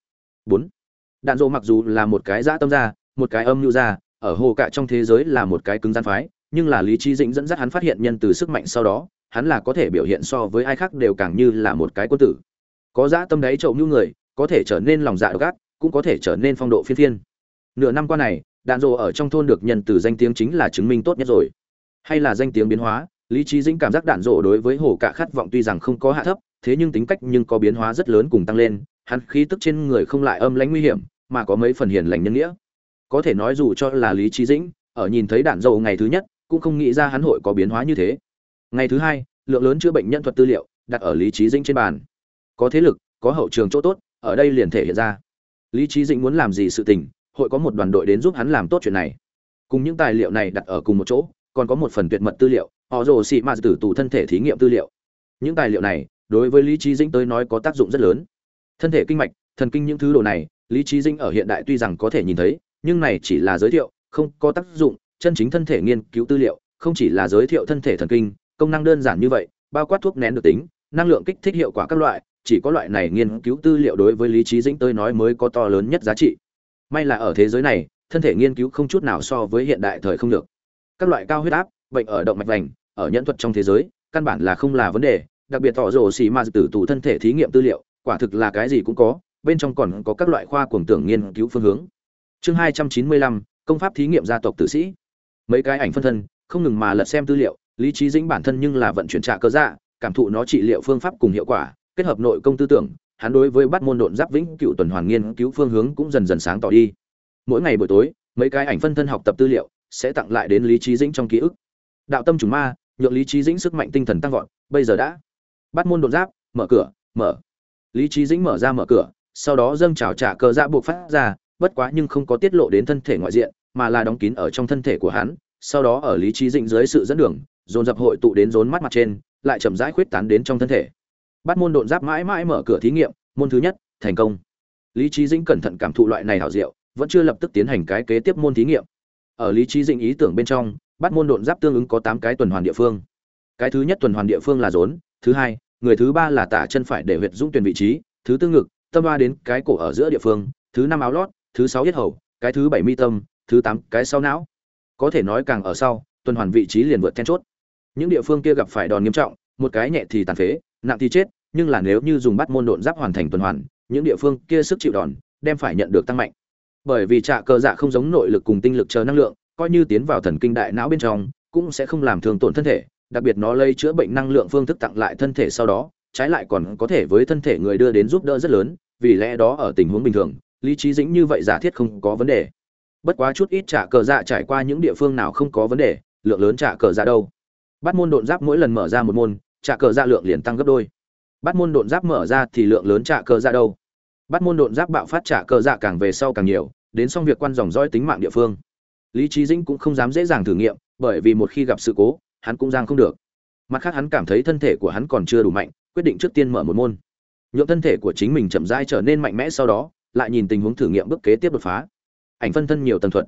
Bốn. Đạn dộ mặc dù là một cái dã tâm gia, một cái âm mưu gia, ở hồ cạ trong thế giới là một cái cứng gian phái nhưng là lý trí dĩnh dẫn dắt hắn phát hiện nhân từ sức mạnh sau đó hắn là có thể biểu hiện so với ai khác đều càng như là một cái quân tử. Có dã tâm đấy trộm như người có thể trở nên lòng dạ gác cũng có thể trở nên phong độ phiên thiên nửa năm qua này đạn rồ ở trong thôn được nhân từ danh tiếng chính là chứng minh tốt nhất rồi. Hay là danh tiếng biến hóa, lý trí dĩnh cảm giác đạn dộ đối với hồ cạ khát vọng tuy rằng không có hạ thấp, thế nhưng tính cách nhưng có biến hóa rất lớn cùng tăng lên, hắn khí tức trên người không lại âm lãnh nguy hiểm, mà có mấy phần hiền lành nhân nghĩa. Có thể nói dù cho là lý trí dĩnh, ở nhìn thấy đạn dầu ngày thứ nhất, cũng không nghĩ ra hắn hội có biến hóa như thế. Ngày thứ hai, lượng lớn chữa bệnh nhân thuật tư liệu đặt ở lý trí dĩnh trên bàn. Có thế lực, có hậu trường chỗ tốt, ở đây liền thể hiện ra. Lý trí dĩnh muốn làm gì sự tình hội có một đoàn đội đến giúp hắn làm tốt chuyện này. Cùng những tài liệu này đặt ở cùng một chỗ, còn có một phần tuyệt mật tư liệu, họ rồ xị mạt tử tù thân thể thí nghiệm tư liệu. Những tài liệu này, đối với lý trí dĩnh tới nói có tác dụng rất lớn. Thân thể kinh mạch, thần kinh những thứ đồ này, lý trí dĩnh ở hiện đại tuy rằng có thể nhìn thấy, nhưng này chỉ là giới thiệu, không có tác dụng. Chân chính thân thể nghiên cứu tư liệu, không chỉ là giới thiệu thân thể thần kinh, công năng đơn giản như vậy, bao quát thuốc nén được tính, năng lượng kích thích hiệu quả các loại, chỉ có loại này nghiên cứu tư liệu đối với lý trí dĩnh tới nói mới có to lớn nhất giá trị may là ở thế giới này, thân thể nghiên cứu không chút nào so với hiện đại thời không được. Các loại cao huyết áp, bệnh ở động mạch vành, ở nhẫn thuật trong thế giới, căn bản là không là vấn đề, đặc biệt tỏ rổ xì ma tử tù thân thể thí nghiệm tư liệu, quả thực là cái gì cũng có, bên trong còn có các loại khoa cuồng tưởng nghiên cứu phương hướng. Chương hai trăm chín mươi lăm, công pháp thí nghiệm gia tộc tử sĩ. Mấy cái ảnh phân thân, không ngừng mà lật xem tư liệu, lý trí dĩnh bản thân nhưng là vận chuyển trạ cơ dạ cảm thụ nó trị liệu phương pháp cùng hiệu quả, kết hợp nội công tư tưởng hắn đối với bắt môn độn giáp vĩnh cựu tuần hoàn nghiên cứu phương hướng cũng dần dần sáng tỏ đi. Mỗi ngày buổi tối, mấy cái ảnh phân thân học tập tư liệu sẽ tặng lại đến lý trí dĩnh trong ký ức. Đạo tâm chủng ma, nhượng lý trí dĩnh sức mạnh tinh thần tăng vọt, bây giờ đã. Bắt môn đột giáp, mở cửa, mở. Lý trí dĩnh mở ra mở cửa, sau đó dâng trào trả cờ dạ buộc phát ra, bất quá nhưng không có tiết lộ đến thân thể ngoại diện, mà là đóng kín ở trong thân thể của hắn, sau đó ở lý trí dĩnh dưới sự dẫn đường, dồn dập hội tụ đến rốn mắt mặt trên, lại chậm rãi khuyết tán đến trong thân thể bắt môn độn giáp mãi mãi mở cửa thí nghiệm, môn thứ nhất, thành công. Lý trí dĩnh cẩn thận cảm thụ loại này hảo diệu, vẫn chưa lập tức tiến hành cái kế tiếp môn thí nghiệm. Ở lý trí dĩnh ý tưởng bên trong, bắt môn độn giáp tương ứng có tám cái tuần hoàn địa phương. Cái thứ nhất tuần hoàn địa phương là rốn, thứ hai, người thứ ba là tả chân phải để huyệt dũng tuyển vị trí, thứ tư ngực, tâm ba đến cái cổ ở giữa địa phương, thứ năm áo lót, thứ sáu yết hầu, cái thứ bảy mi tâm, thứ tám cái sau não. Có thể nói càng ở sau, tuần hoàn vị trí liền vượt then chốt. Những địa phương kia gặp phải đòn nghiêm trọng, một cái nhẹ thì tàn phế nặng thì chết, nhưng là nếu như dùng bắt môn độn giáp hoàn thành tuần hoàn, những địa phương kia sức chịu đòn đem phải nhận được tăng mạnh. Bởi vì trạ cờ dạ không giống nội lực cùng tinh lực chờ năng lượng, coi như tiến vào thần kinh đại não bên trong, cũng sẽ không làm thương tổn thân thể, đặc biệt nó lây chữa bệnh năng lượng phương thức tặng lại thân thể sau đó, trái lại còn có thể với thân thể người đưa đến giúp đỡ rất lớn, vì lẽ đó ở tình huống bình thường, lý trí dĩnh như vậy giả thiết không có vấn đề. Bất quá chút ít trả cờ dạ trải qua những địa phương nào không có vấn đề, lượng lớn trả cờ dạ đâu. Bắt môn độn giáp mỗi lần mở ra một môn trả cờ dạ lượng liền tăng gấp đôi. Bắt môn độn giáp mở ra thì lượng lớn trả cờ dạ đâu? Bắt môn độn giáp bạo phát trả cờ dạ càng về sau càng nhiều, đến xong việc quan dòng dõi tính mạng địa phương. Lý trí dĩnh cũng không dám dễ dàng thử nghiệm, bởi vì một khi gặp sự cố, hắn cũng giang không được. Mặt khác hắn cảm thấy thân thể của hắn còn chưa đủ mạnh, quyết định trước tiên mở một môn. Nhuộm thân thể của chính mình chậm rãi trở nên mạnh mẽ sau đó, lại nhìn tình huống thử nghiệm bước kế tiếp đột phá. Ảnh phân thân nhiều tầng thuật.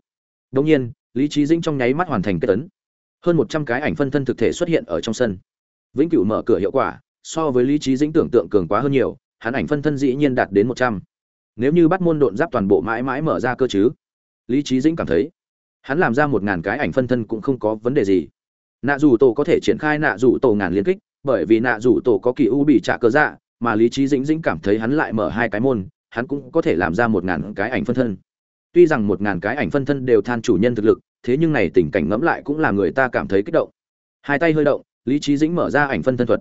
Đông nhiên, lý trí dĩnh trong nháy mắt hoàn thành kết tấn hơn một trăm cái ảnh phân thân thực thể xuất hiện ở trong sân vĩnh cửu mở cửa hiệu quả, so với lý trí dĩnh tưởng tượng cường quá hơn nhiều, hắn ảnh phân thân dĩ nhiên đạt đến một trăm. Nếu như bắt môn độn giáp toàn bộ mãi mãi mở ra cơ chứ? Lý trí dĩnh cảm thấy, hắn làm ra một ngàn cái ảnh phân thân cũng không có vấn đề gì. Nạ dù tổ có thể triển khai nạ dù tổ ngàn liên kích, bởi vì nạ dù tổ có kỳ u bị trả cơ dạ mà lý trí dĩnh dĩnh cảm thấy hắn lại mở hai cái môn, hắn cũng có thể làm ra một ngàn cái ảnh phân thân. Tuy rằng một ngàn cái ảnh phân thân đều than chủ nhân thực lực, thế nhưng này tình cảnh ngẫm lại cũng là người ta cảm thấy kích động. Hai tay hơi động lý trí dĩnh mở ra ảnh phân thân thuật.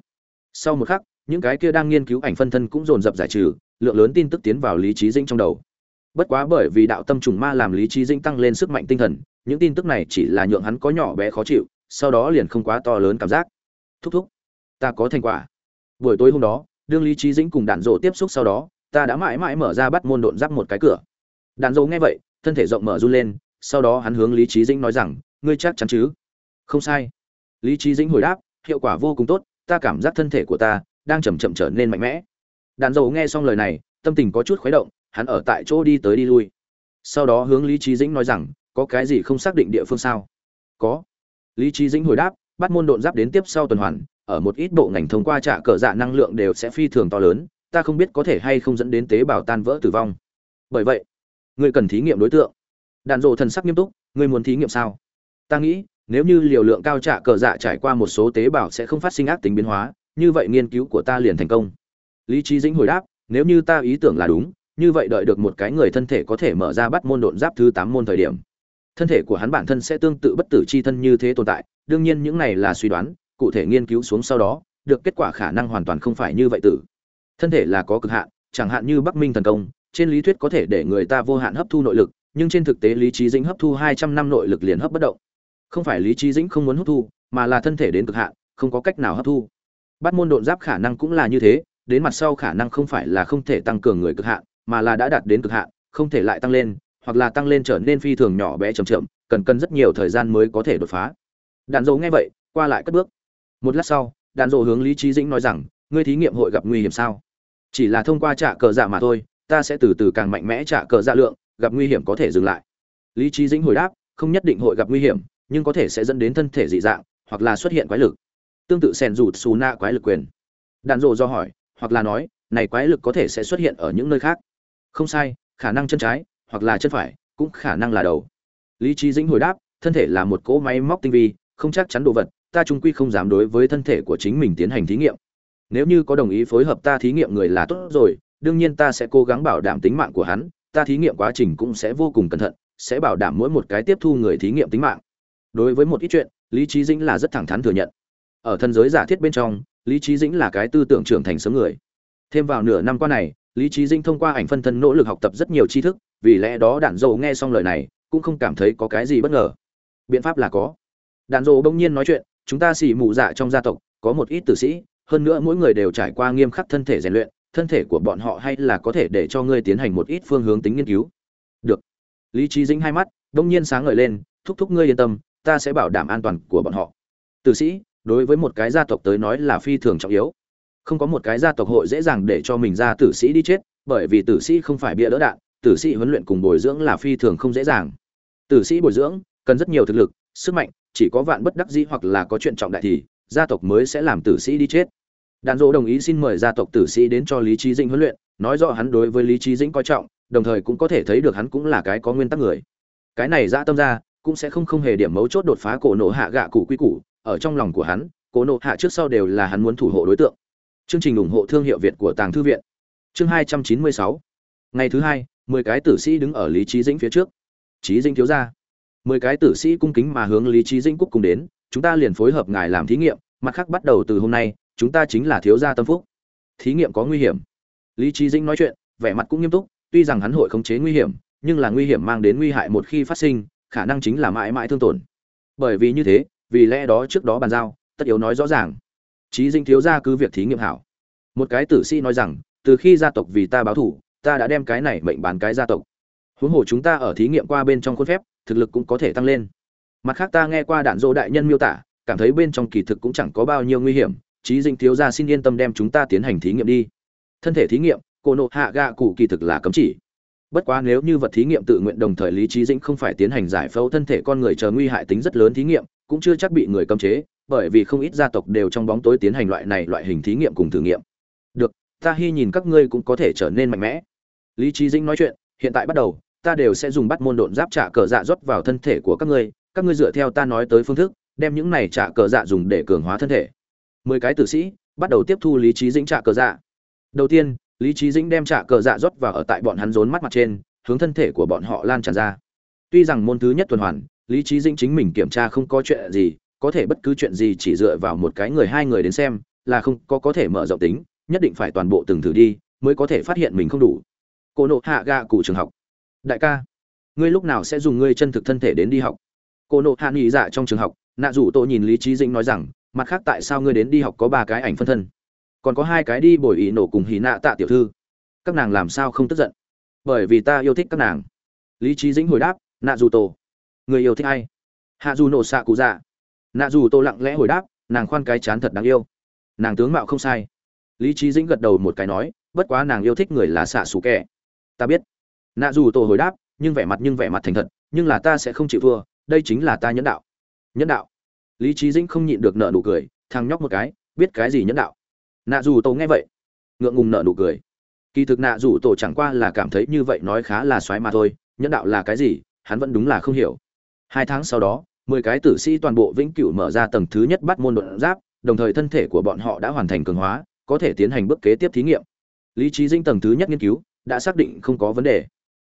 Sau một khắc, những cái kia đang nghiên cứu ảnh phân thân cũng dồn dập giải trừ, lượng lớn tin tức tiến vào lý trí dĩnh trong đầu. Bất quá bởi vì đạo tâm trùng ma làm lý trí dĩnh tăng lên sức mạnh tinh thần, những tin tức này chỉ là nhượng hắn có nhỏ bé khó chịu, sau đó liền không quá to lớn cảm giác. Thúc thúc, ta có thành quả. Buổi tối hôm đó, đương lý trí dĩnh cùng đạn dỗ tiếp xúc sau đó, ta đã mãi mãi mở ra bắt môn độn giáp một cái cửa. Đạn dỗ nghe vậy, thân thể rộng mở run lên, sau đó hắn hướng lý trí dĩnh nói rằng, ngươi chắc chắn chứ? Không sai. Lý trí dĩnh hồi đáp hiệu quả vô cùng tốt, ta cảm giác thân thể của ta đang chậm chậm trở nên mạnh mẽ. Đàn dầu nghe xong lời này, tâm tình có chút khuấy động, hắn ở tại chỗ đi tới đi lui. Sau đó hướng lý trí dĩnh nói rằng, có cái gì không xác định địa phương sao? Có. Lý trí dĩnh hồi đáp, bắt môn độn giáp đến tiếp sau tuần hoàn, ở một ít bộ ngành thông qua trả cờ dạ năng lượng đều sẽ phi thường to lớn, ta không biết có thể hay không dẫn đến tế bào tan vỡ tử vong. Bởi vậy, ngươi cần thí nghiệm đối tượng. Đạn dộ thần sắc nghiêm túc, ngươi muốn thí nghiệm sao? Ta nghĩ nếu như liều lượng cao trạ cờ dạ trải qua một số tế bào sẽ không phát sinh ác tính biến hóa, như vậy nghiên cứu của ta liền thành công. Lý trí dĩnh hồi đáp, nếu như ta ý tưởng là đúng, như vậy đợi được một cái người thân thể có thể mở ra bắt môn độn giáp thứ tám môn thời điểm. Thân thể của hắn bản thân sẽ tương tự bất tử chi thân như thế tồn tại, đương nhiên những này là suy đoán, cụ thể nghiên cứu xuống sau đó, được kết quả khả năng hoàn toàn không phải như vậy tử. Thân thể là có cực hạn, chẳng hạn như bắc minh thần công, trên lý thuyết có thể để người ta vô hạn hấp thu nội lực, nhưng trên thực tế lý trí dĩnh hấp thu hai trăm năm nội lực liền hấp bất động không phải lý trí dĩnh không muốn hấp thu, mà là thân thể đến cực hạn, không có cách nào hấp thu. Bắt môn độn giáp khả năng cũng là như thế, đến mặt sau khả năng không phải là không thể tăng cường người cực hạn, mà là đã đạt đến cực hạn, không thể lại tăng lên, hoặc là tăng lên trở nên phi thường nhỏ bé chậm chậm, cần cần rất nhiều thời gian mới có thể đột phá. Đàn dỗ nghe vậy, qua lại cất bước. Một lát sau Đàn dỗ hướng lý trí dĩnh nói rằng, ngươi thí nghiệm hội gặp nguy hiểm sao? Chỉ là thông qua trả cờ dạ mà thôi, ta sẽ từ từ càng mạnh mẽ trả cờ dạ lượng, gặp nguy hiểm có thể dừng lại. Lý trí dĩnh hồi đáp, không nhất định hội gặp nguy hiểm nhưng có thể sẽ dẫn đến thân thể dị dạng, hoặc là xuất hiện quái lực. Tương tự sèn rụt xù na quái lực quyền. Đạn rộ do hỏi, hoặc là nói, này quái lực có thể sẽ xuất hiện ở những nơi khác? Không sai, khả năng chân trái, hoặc là chân phải, cũng khả năng là đầu. Lý trí dĩnh hồi đáp, thân thể là một cỗ máy móc tinh vi, không chắc chắn đồ vật, ta trung quy không dám đối với thân thể của chính mình tiến hành thí nghiệm. Nếu như có đồng ý phối hợp ta thí nghiệm người là tốt rồi, đương nhiên ta sẽ cố gắng bảo đảm tính mạng của hắn, ta thí nghiệm quá trình cũng sẽ vô cùng cẩn thận, sẽ bảo đảm mỗi một cái tiếp thu người thí nghiệm tính mạng đối với một ít chuyện, lý trí dĩnh là rất thẳng thắn thừa nhận. Ở thân giới giả thiết bên trong, lý trí dĩnh là cái tư tưởng trưởng thành sớm người. Thêm vào nửa năm qua này, lý trí dĩnh thông qua ảnh phân thân nỗ lực học tập rất nhiều tri thức, vì lẽ đó đạn dầu nghe xong lời này, cũng không cảm thấy có cái gì bất ngờ. Biện pháp là có. Đạn dầu bỗng nhiên nói chuyện, chúng ta xỉ mù dạ trong gia tộc, có một ít tử sĩ, hơn nữa mỗi người đều trải qua nghiêm khắc thân thể rèn luyện, thân thể của bọn họ hay là có thể để cho ngươi tiến hành một ít phương hướng tính nghiên cứu. Được. Lý trí dĩnh hai mắt bỗng nhiên sáng ngời lên, thúc thúc ngươi yên tâm ta sẽ bảo đảm an toàn của bọn họ. Tử sĩ, đối với một cái gia tộc tới nói là phi thường trọng yếu. Không có một cái gia tộc hội dễ dàng để cho mình ra tử sĩ đi chết, bởi vì tử sĩ không phải bịa đỡ đạn, tử sĩ huấn luyện cùng bồi dưỡng là phi thường không dễ dàng. Tử sĩ bồi dưỡng, cần rất nhiều thực lực, sức mạnh, chỉ có vạn bất đắc dĩ hoặc là có chuyện trọng đại thì, gia tộc mới sẽ làm tử sĩ đi chết. Đàn dỗ đồng ý xin mời gia tộc tử sĩ đến cho lý trí dĩnh huấn luyện, nói rõ hắn đối với lý trí dĩnh coi trọng, đồng thời cũng có thể thấy được hắn cũng là cái có nguyên tắc người. Cái này ra tâm ra cũng sẽ không không hề điểm mấu chốt đột phá cổ nộ hạ gạ cụ quy củ. Ở trong lòng của hắn, cổ nộ hạ trước sau đều là hắn muốn thủ hộ đối tượng. Chương trình ủng hộ thương hiệu việt của tàng thư viện. Chương hai trăm chín mươi sáu. Ngày thứ hai, mười cái tử sĩ đứng ở lý trí dĩnh phía trước. Trí dĩnh thiếu ra mười cái tử sĩ cung kính mà hướng lý trí dĩnh cúc cùng đến. Chúng ta liền phối hợp ngài làm thí nghiệm. Mặt khác bắt đầu từ hôm nay, chúng ta chính là thiếu gia tâm phúc. Thí nghiệm có nguy hiểm. Lý trí dĩnh nói chuyện, vẻ mặt cũng nghiêm túc. Tuy rằng hắn hội khống chế nguy hiểm, nhưng là nguy hiểm mang đến nguy hại một khi phát sinh khả năng chính là mãi mãi thương tổn. Bởi vì như thế, vì lẽ đó trước đó bàn giao, tất yếu nói rõ ràng. Trí Dinh thiếu gia cứ việc thí nghiệm hảo. Một cái tử sĩ nói rằng, từ khi gia tộc vì ta báo thủ ta đã đem cái này mệnh bán cái gia tộc. Huống hồ chúng ta ở thí nghiệm qua bên trong khuôn phép, thực lực cũng có thể tăng lên. Mặt khác ta nghe qua đạn dỗ đại nhân miêu tả, cảm thấy bên trong kỳ thực cũng chẳng có bao nhiêu nguy hiểm. Trí dinh thiếu gia xin yên tâm đem chúng ta tiến hành thí nghiệm đi. Thân thể thí nghiệm, cô nộ hạ gạ cụ kỳ thực là cấm chỉ bất quá nếu như vật thí nghiệm tự nguyện đồng thời lý trí dĩnh không phải tiến hành giải phẫu thân thể con người chờ nguy hại tính rất lớn thí nghiệm, cũng chưa chắc bị người cấm chế, bởi vì không ít gia tộc đều trong bóng tối tiến hành loại này loại hình thí nghiệm cùng thử nghiệm. Được, ta hy nhìn các ngươi cũng có thể trở nên mạnh mẽ. Lý trí dĩnh nói chuyện, hiện tại bắt đầu, ta đều sẽ dùng bắt môn độn giáp trả cờ dạ rót vào thân thể của các ngươi các ngươi dựa theo ta nói tới phương thức, đem những này trả cờ dạ dùng để cường hóa thân thể. Mười cái tử sĩ, bắt đầu tiếp thu lý trí dĩnh trả cờ dạ. Đầu tiên lý trí dĩnh đem trả cờ dạ rót vào ở tại bọn hắn rốn mắt mặt trên, hướng thân thể của bọn họ lan tràn ra. Tuy rằng môn thứ nhất tuần hoàn, lý trí dĩnh chính mình kiểm tra không có chuyện gì, có thể bất cứ chuyện gì chỉ dựa vào một cái người hai người đến xem, là không có có thể mở rộng tính, nhất định phải toàn bộ từng thử đi, mới có thể phát hiện mình không đủ. Cô nộ hạ gạ cụ trường học. Đại ca, ngươi lúc nào sẽ dùng ngươi chân thực thân thể đến đi học? Cô nộ hạ nghỉ dạ trong trường học, nạ rủ tô nhìn lý trí dĩnh nói rằng, mặt khác tại sao ngươi đến đi học có ba cái ảnh phân thân? Còn có hai cái đi bồi ý nổ cùng hí nạ tạ tiểu thư. Các nàng làm sao không tức giận? Bởi vì ta yêu thích các nàng. Lý trí dĩnh hồi đáp, nạ dù tổ, người yêu thích ai? Hạ dù nổ xạ cụ dạ. Nạ dù tô lặng lẽ hồi đáp, nàng khoan cái chán thật đáng yêu. Nàng tướng mạo không sai. Lý trí dĩnh gật đầu một cái nói, bất quá nàng yêu thích người là xạ xù kẻ. Ta biết. Nạ dù tổ hồi đáp, nhưng vẻ mặt nhưng vẻ mặt thành thật, nhưng là ta sẽ không chịu thua, đây chính là ta nhẫn đạo. Nhẫn đạo? Lý trí dĩnh không nhịn được nợ nụ cười, thằng nhóc một cái, biết cái gì nhẫn đạo? Nạ dù tổ nghe vậy, ngượng ngùng nợ nụ cười. Kỳ thực nạ dù tổ chẳng qua là cảm thấy như vậy nói khá là xoáy mà thôi, nhẫn đạo là cái gì, hắn vẫn đúng là không hiểu. Hai tháng sau đó, mười cái tử sĩ toàn bộ vĩnh cửu mở ra tầng thứ nhất bắt môn đột giáp, đồng thời thân thể của bọn họ đã hoàn thành cường hóa, có thể tiến hành bước kế tiếp thí nghiệm. Lý trí dinh tầng thứ nhất nghiên cứu, đã xác định không có vấn đề.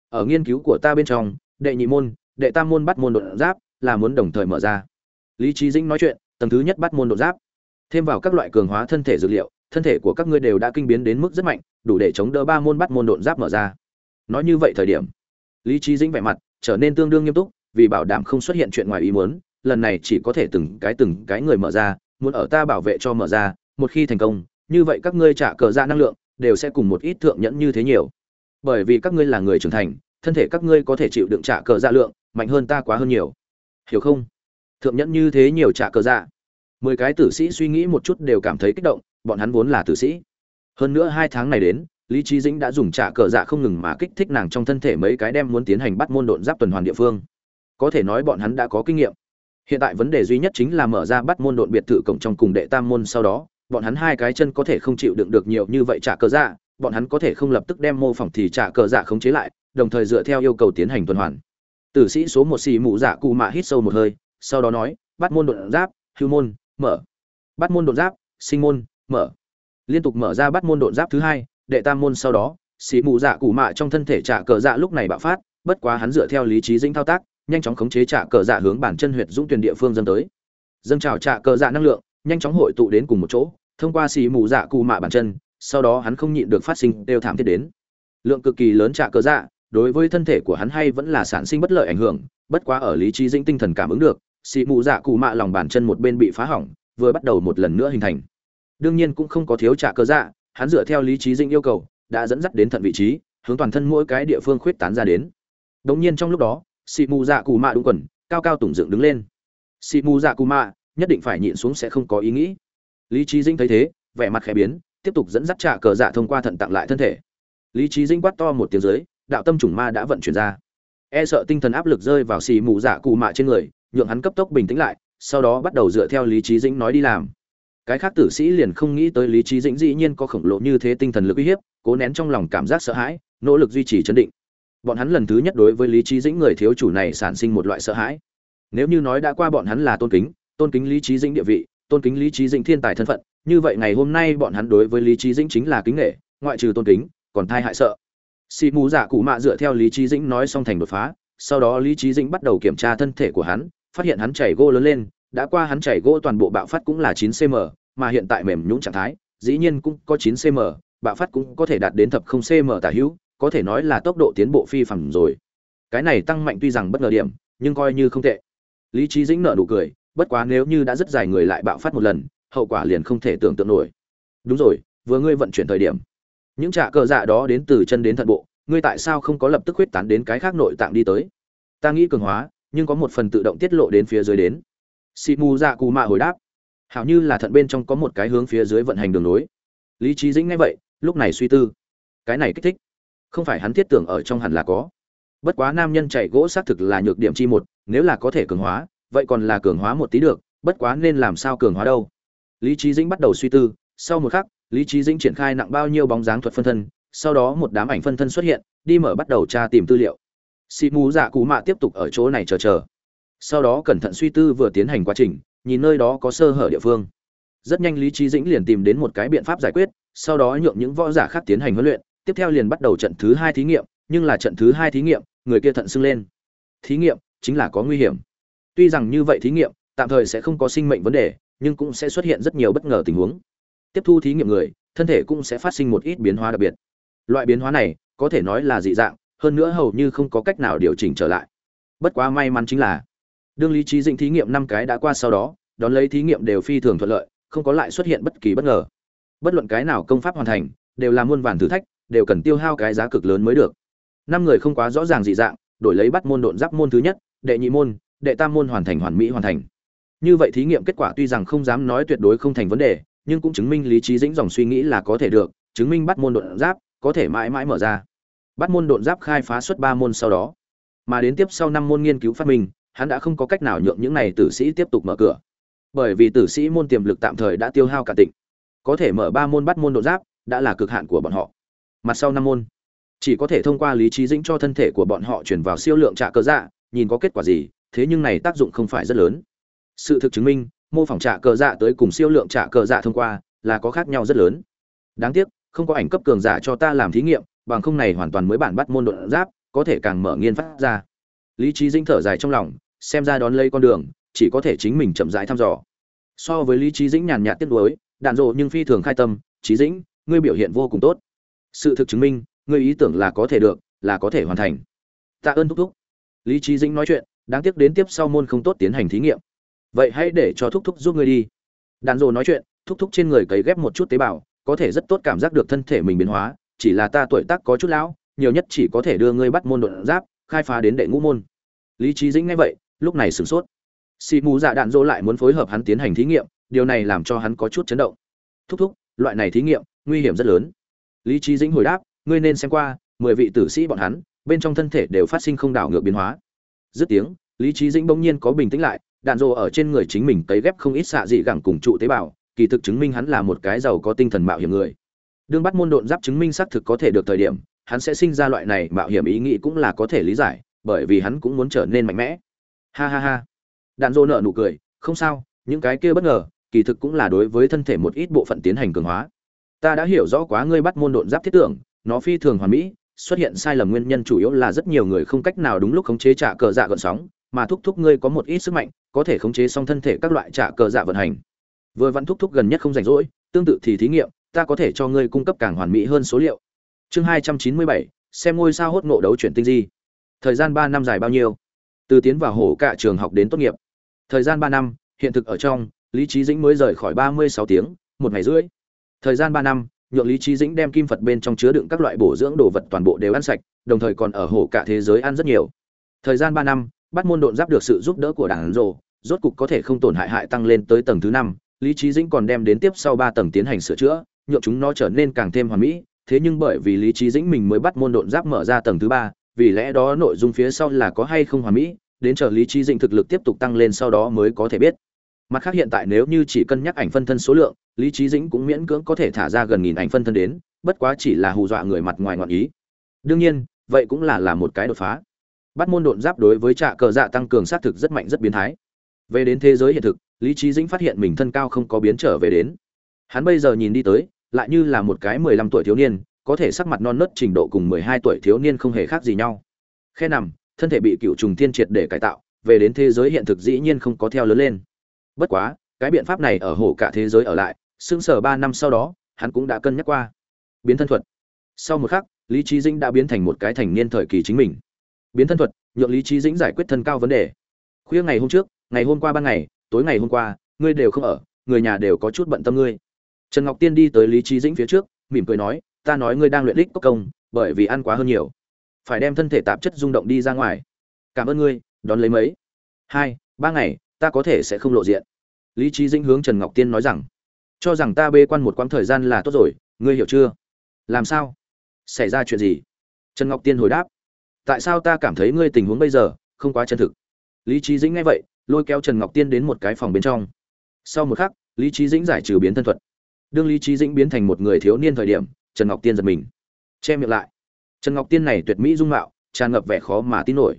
Ở nghiên cứu của ta bên trong, đệ nhị môn, đệ tam môn bắt môn đột giáp là muốn đồng thời mở ra. Lý trí dinh nói chuyện, tầng thứ nhất bắt môn đột giáp. Thêm vào các loại cường hóa thân thể dược liệu thân thể của các ngươi đều đã kinh biến đến mức rất mạnh đủ để chống đỡ ba môn bắt môn đột giáp mở ra. Nói như vậy thời điểm lý trí dĩnh vẻ mặt trở nên tương đương nghiêm túc vì bảo đảm không xuất hiện chuyện ngoài ý muốn lần này chỉ có thể từng cái từng cái người mở ra muốn ở ta bảo vệ cho mở ra một khi thành công như vậy các ngươi trả cờ ra năng lượng đều sẽ cùng một ít thượng nhẫn như thế nhiều. Bởi vì các ngươi là người trưởng thành thân thể các ngươi có thể chịu đựng trả cờ ra lượng mạnh hơn ta quá hơn nhiều. Hiểu không? Thượng nhẫn như thế nhiều trả cờ ra, mười cái tử sĩ suy nghĩ một chút đều cảm thấy kích động bọn hắn vốn là tử sĩ. Hơn nữa hai tháng này đến, lý trí dĩnh đã dùng trả cờ dạ không ngừng mà kích thích nàng trong thân thể mấy cái đem muốn tiến hành bắt môn độn giáp tuần hoàn địa phương. Có thể nói bọn hắn đã có kinh nghiệm. Hiện tại vấn đề duy nhất chính là mở ra bắt môn độn biệt thự cổng trong cùng đệ tam môn sau đó, bọn hắn hai cái chân có thể không chịu đựng được nhiều như vậy trả cờ dạ bọn hắn có thể không lập tức đem mô phỏng thì trả cờ dạ khống chế lại, đồng thời dựa theo yêu cầu tiến hành tuần hoàn. Tử sĩ số một xì mụ dạ cụ mạ hít sâu một hơi, sau đó nói, bắt môn đột giáp, hưu môn, mở. Bắt môn đột giáp, sinh môn mở. Liên tục mở ra bắt môn độn giáp thứ hai, đệ tam môn sau đó, xì mụ dạ cụ mạ trong thân thể trả cờ dạ lúc này bạo phát, bất quá hắn dựa theo lý trí dĩnh thao tác, nhanh chóng khống chế trả cờ dạ hướng bản chân huyệt dũng tuyển địa phương dâng tới. Dâng trào trả cờ dạ năng lượng, nhanh chóng hội tụ đến cùng một chỗ, thông qua xì mù dạ cụ mạ bản chân, sau đó hắn không nhịn được phát sinh đều thảm thiết đến. Lượng cực kỳ lớn trả cờ dạ đối với thân thể của hắn hay vẫn là sản sinh bất lợi ảnh hưởng, bất quá ở lý trí dĩnh tinh thần cảm ứng được, xì mù dạ cụ mạ lòng bàn chân một bên bị phá hỏng, vừa bắt đầu một lần nữa hình thành đương nhiên cũng không có thiếu trả cơ dạ hắn dựa theo lý trí dĩnh yêu cầu, đã dẫn dắt đến thận vị trí, hướng toàn thân mỗi cái địa phương khuyết tán ra đến. Đống nhiên trong lúc đó xì mù dạ cù mạ đúng quần, cao cao tủng dựng đứng lên. Xì mù dạ cù mạ, nhất định phải nhịn xuống sẽ không có ý nghĩ. Lý trí dĩnh thấy thế, vẻ mặt khẽ biến, tiếp tục dẫn dắt trả cờ dạ thông qua thận tặng lại thân thể. Lý trí dĩnh quát to một tiếng dưới, đạo tâm chủng ma đã vận chuyển ra. E sợ tinh thần áp lực rơi vào xì mù dạ cụ mạ trên người, nhượng hắn cấp tốc bình tĩnh lại, sau đó bắt đầu dựa theo lý trí dĩnh nói đi làm cái khác tử sĩ liền không nghĩ tới lý trí dĩnh dĩ nhiên có khổng lồ như thế tinh thần lực uy hiếp, cố nén trong lòng cảm giác sợ hãi, nỗ lực duy trì chấn định. Bọn hắn lần thứ nhất đối với lý trí dĩnh người thiếu chủ này sản sinh một loại sợ hãi. Nếu như nói đã qua bọn hắn là tôn kính tôn kính lý trí dĩnh địa vị, tôn kính lý trí dĩnh thiên tài thân phận, như vậy ngày hôm nay bọn hắn đối với lý trí dĩnh chính là kính nghệ ngoại trừ tôn kính, còn thai hại sợ. Xì mù giả cụ mạ dựa theo lý trí dĩnh nói xong thành đột phá, sau đó lý trí dĩnh bắt đầu kiểm tra thân thể của hắn, phát hiện hắn chảy gỗ lớn lên đã qua hắn chảy gỗ toàn bộ bạo phát cũng là 9 cm mà hiện tại mềm nhũn trạng thái, dĩ nhiên cũng có 9 cm bạo phát cũng có thể đạt đến thập không cm tả hữu, có thể nói là tốc độ tiến bộ phi phẳng rồi. Cái này tăng mạnh tuy rằng bất ngờ điểm, nhưng coi như không tệ. Lý trí dĩnh nở nụ cười, bất quá nếu như đã rất dài người lại bạo phát một lần, hậu quả liền không thể tưởng tượng nổi. Đúng rồi, vừa ngươi vận chuyển thời điểm. Những trạ cờ dạ đó đến từ chân đến thận bộ, ngươi tại sao không có lập tức huyết tán đến cái khác nội tạng đi tới? Ta nghĩ cường hóa, nhưng có một phần tự động tiết lộ đến phía dưới đến xị mù dạ cụ mạ hồi đáp. Hảo như là thận bên trong có một cái hướng phía dưới vận hành đường nối. Lý trí dĩnh ngay vậy, lúc này suy tư. Cái này kích thích. Không phải hắn thiết tưởng ở trong hẳn là có. Bất quá nam nhân chạy gỗ xác thực là nhược điểm chi một, nếu là có thể cường hóa, vậy còn là cường hóa một tí được, bất quá nên làm sao cường hóa đâu. Lý trí dĩnh bắt đầu suy tư, sau một khắc, lý trí dĩnh triển khai nặng bao nhiêu bóng dáng thuật phân thân, sau đó một đám ảnh phân thân xuất hiện, đi mở bắt đầu tra tìm tư liệu. Xị mù dạ cụ mạ tiếp tục ở chỗ này chờ chờ sau đó cẩn thận suy tư vừa tiến hành quá trình, nhìn nơi đó có sơ hở địa phương. Rất nhanh lý trí dĩnh liền tìm đến một cái biện pháp giải quyết, sau đó nhượng những võ giả khác tiến hành huấn luyện, tiếp theo liền bắt đầu trận thứ hai thí nghiệm, nhưng là trận thứ hai thí nghiệm, người kia thận sưng lên. Thí nghiệm chính là có nguy hiểm. Tuy rằng như vậy thí nghiệm, tạm thời sẽ không có sinh mệnh vấn đề, nhưng cũng sẽ xuất hiện rất nhiều bất ngờ tình huống. Tiếp thu thí nghiệm người, thân thể cũng sẽ phát sinh một ít biến hóa đặc biệt. Loại biến hóa này, có thể nói là dị dạng, hơn nữa hầu như không có cách nào điều chỉnh trở lại. Bất quá may mắn chính là đương lý trí dĩnh thí nghiệm năm cái đã qua sau đó, đón lấy thí nghiệm đều phi thường thuận lợi, không có lại xuất hiện bất kỳ bất ngờ. Bất luận cái nào công pháp hoàn thành, đều là muôn vàn thử thách, đều cần tiêu hao cái giá cực lớn mới được. Năm người không quá rõ ràng dị dạng, đổi lấy bắt môn độn giáp môn thứ nhất, đệ nhị môn, đệ tam môn hoàn thành hoàn mỹ hoàn thành. Như vậy thí nghiệm kết quả tuy rằng không dám nói tuyệt đối không thành vấn đề, nhưng cũng chứng minh lý trí dĩnh dòng suy nghĩ là có thể được, chứng minh bắt môn độn giáp có thể mãi mãi mở ra. Bắt môn độn giáp khai phá xuất ba môn sau đó, mà đến tiếp sau năm môn nghiên cứu phát minh hắn đã không có cách nào nhượng những này tử sĩ tiếp tục mở cửa. Bởi vì tử sĩ môn tiềm lực tạm thời đã tiêu hao cả tịnh. Có thể mở ba môn bắt môn độ giáp, đã là cực hạn của bọn họ. Mặt sau năm môn, chỉ có thể thông qua lý trí dĩnh cho thân thể của bọn họ chuyển vào siêu lượng trạ cơ dạ nhìn có kết quả gì, thế nhưng này tác dụng không phải rất lớn. Sự thực chứng minh, mô phỏng trạ cơ dạ tới cùng siêu lượng trạ cơ dạ thông qua, là có khác nhau rất lớn. Đáng tiếc, không có ảnh cấp cường giả cho ta làm thí nghiệm, bằng không này hoàn toàn mới bản bắt môn đột giáp, có thể càng mở nghiên phát ra. Lý trí dĩnh thở dài trong lòng xem ra đón lấy con đường, chỉ có thể chính mình chậm rãi thăm dò. So với lý trí dĩnh nhàn nhạt tiếc nuối đạn dộ nhưng phi thường khai tâm, trí dĩnh, ngươi biểu hiện vô cùng tốt. Sự thực chứng minh, ngươi ý tưởng là có thể được, là có thể hoàn thành. Tạ ơn thúc thúc. Lý trí dĩnh nói chuyện, đáng tiếc đến tiếp sau môn không tốt tiến hành thí nghiệm. Vậy hãy để cho thúc thúc giúp ngươi đi. Đàn rồ nói chuyện, thúc thúc trên người cấy ghép một chút tế bào, có thể rất tốt cảm giác được thân thể mình biến hóa, chỉ là ta tuổi tác có chút lão, nhiều nhất chỉ có thể đưa ngươi bắt môn đột giáp, khai phá đến đệ ngũ môn. Lý trí dĩnh ngay vậy lúc này sửng sốt. Xì mù dạ đạn dỗ lại muốn phối hợp hắn tiến hành thí nghiệm, điều này làm cho hắn có chút chấn động. Thúc thúc, loại này thí nghiệm, nguy hiểm rất lớn. Lý trí dĩnh hồi đáp, ngươi nên xem qua, mười vị tử sĩ bọn hắn, bên trong thân thể đều phát sinh không đảo ngược biến hóa. Dứt tiếng, lý trí dĩnh bỗng nhiên có bình tĩnh lại, đạn dỗ ở trên người chính mình cấy ghép không ít xạ dị gẳng cùng trụ tế bào, kỳ thực chứng minh hắn là một cái giàu có tinh thần mạo hiểm người. Đương bắt môn độn giáp chứng minh xác thực có thể được thời điểm, hắn sẽ sinh ra loại này mạo hiểm ý nghĩ cũng là có thể lý giải, bởi vì hắn cũng muốn trở nên mạnh mẽ ha ha ha. Đạn dô nợ nụ cười, không sao, những cái kia bất ngờ, kỳ thực cũng là đối với thân thể một ít bộ phận tiến hành cường hóa. Ta đã hiểu rõ quá ngươi bắt môn độn giáp thiết tưởng, nó phi thường hoàn mỹ, xuất hiện sai lầm nguyên nhân chủ yếu là rất nhiều người không cách nào đúng lúc khống chế trả cờ dạ gợn sóng, mà thúc thúc ngươi có một ít sức mạnh, có thể khống chế xong thân thể các loại trả cờ dạ vận hành. Vừa văn thúc thúc gần nhất không rảnh rỗi, tương tự thì thí nghiệm, ta có thể cho ngươi cung cấp càng hoàn mỹ hơn số liệu. Chương hai trăm chín mươi bảy, xem ngôi sao hốt ngộ đấu chuyển tinh di. Thời gian ba năm dài bao nhiêu? Từ tiến vào hổ cả trường học đến tốt nghiệp. Thời gian ba năm, hiện thực ở trong, lý trí dĩnh mới rời khỏi ba mươi sáu tiếng, một ngày rưỡi. Thời gian ba năm, nhượng lý trí dĩnh đem kim phật bên trong chứa đựng các loại bổ dưỡng đồ vật toàn bộ đều ăn sạch, đồng thời còn ở hổ cả thế giới ăn rất nhiều. Thời gian ba năm, bắt môn độn giáp được sự giúp đỡ của đảng rồ, rốt cục có thể không tổn hại hại tăng lên tới tầng thứ năm. Lý trí dĩnh còn đem đến tiếp sau ba tầng tiến hành sửa chữa, nhượng chúng nó trở nên càng thêm hoàn mỹ. Thế nhưng bởi vì lý trí dĩnh mình mới bắt môn độn giáp mở ra tầng thứ ba vì lẽ đó nội dung phía sau là có hay không hoàn mỹ, đến chờ lý trí dĩnh thực lực tiếp tục tăng lên sau đó mới có thể biết. Mặt khác hiện tại nếu như chỉ cân nhắc ảnh phân thân số lượng, lý trí dĩnh cũng miễn cưỡng có thể thả ra gần nghìn ảnh phân thân đến, bất quá chỉ là hù dọa người mặt ngoài ngọn ý. Đương nhiên, vậy cũng là là một cái đột phá. Bắt môn độn giáp đối với trạ cờ dạ tăng cường sát thực rất mạnh, rất biến thái. Về đến thế giới hiện thực, lý trí dĩnh phát hiện mình thân cao không có biến trở về đến. Hắn bây giờ nhìn đi tới, lại như là một cái mười lăm tuổi thiếu niên có thể sắc mặt non nớt trình độ cùng mười hai tuổi thiếu niên không hề khác gì nhau. Khe nằm, thân thể bị cựu trùng tiên triệt để cải tạo, về đến thế giới hiện thực dĩ nhiên không có theo lớn lên. Bất quá, cái biện pháp này ở hồ cả thế giới ở lại xương sở ba năm sau đó, hắn cũng đã cân nhắc qua. Biến thân thuật. Sau một khắc, lý trí dĩnh đã biến thành một cái thành niên thời kỳ chính mình. Biến thân thuật, nhượng lý trí dĩnh giải quyết thân cao vấn đề. Khuya ngày hôm trước, ngày hôm qua ban ngày, tối ngày hôm qua, ngươi đều không ở, người nhà đều có chút bận tâm ngươi. Trần ngọc tiên đi tới lý trí dĩnh phía trước, mỉm cười nói ta nói ngươi đang luyện lích cốc công, bởi vì ăn quá hơn nhiều. Phải đem thân thể tạp chất rung động đi ra ngoài. Cảm ơn ngươi, đón lấy mấy. Hai, ba ngày, ta có thể sẽ không lộ diện. Lý trí dĩnh hướng trần ngọc tiên nói rằng, cho rằng ta bê quan một quãng thời gian là tốt rồi, ngươi hiểu chưa? Làm sao? Xảy ra chuyện gì? Trần ngọc tiên hồi đáp, tại sao ta cảm thấy ngươi tình huống bây giờ không quá chân thực? Lý trí dĩnh nghe vậy, lôi kéo trần ngọc tiên đến một cái phòng bên trong. Sau một khắc, lý trí dĩnh giải trừ biến thân thuật. Đương lý trí dĩnh biến thành một người thiếu niên thời điểm trần ngọc tiên giật mình. Che miệng lại. Trần ngọc tiên này tuyệt mỹ dung mạo, tràn ngập vẻ khó mà tin nổi.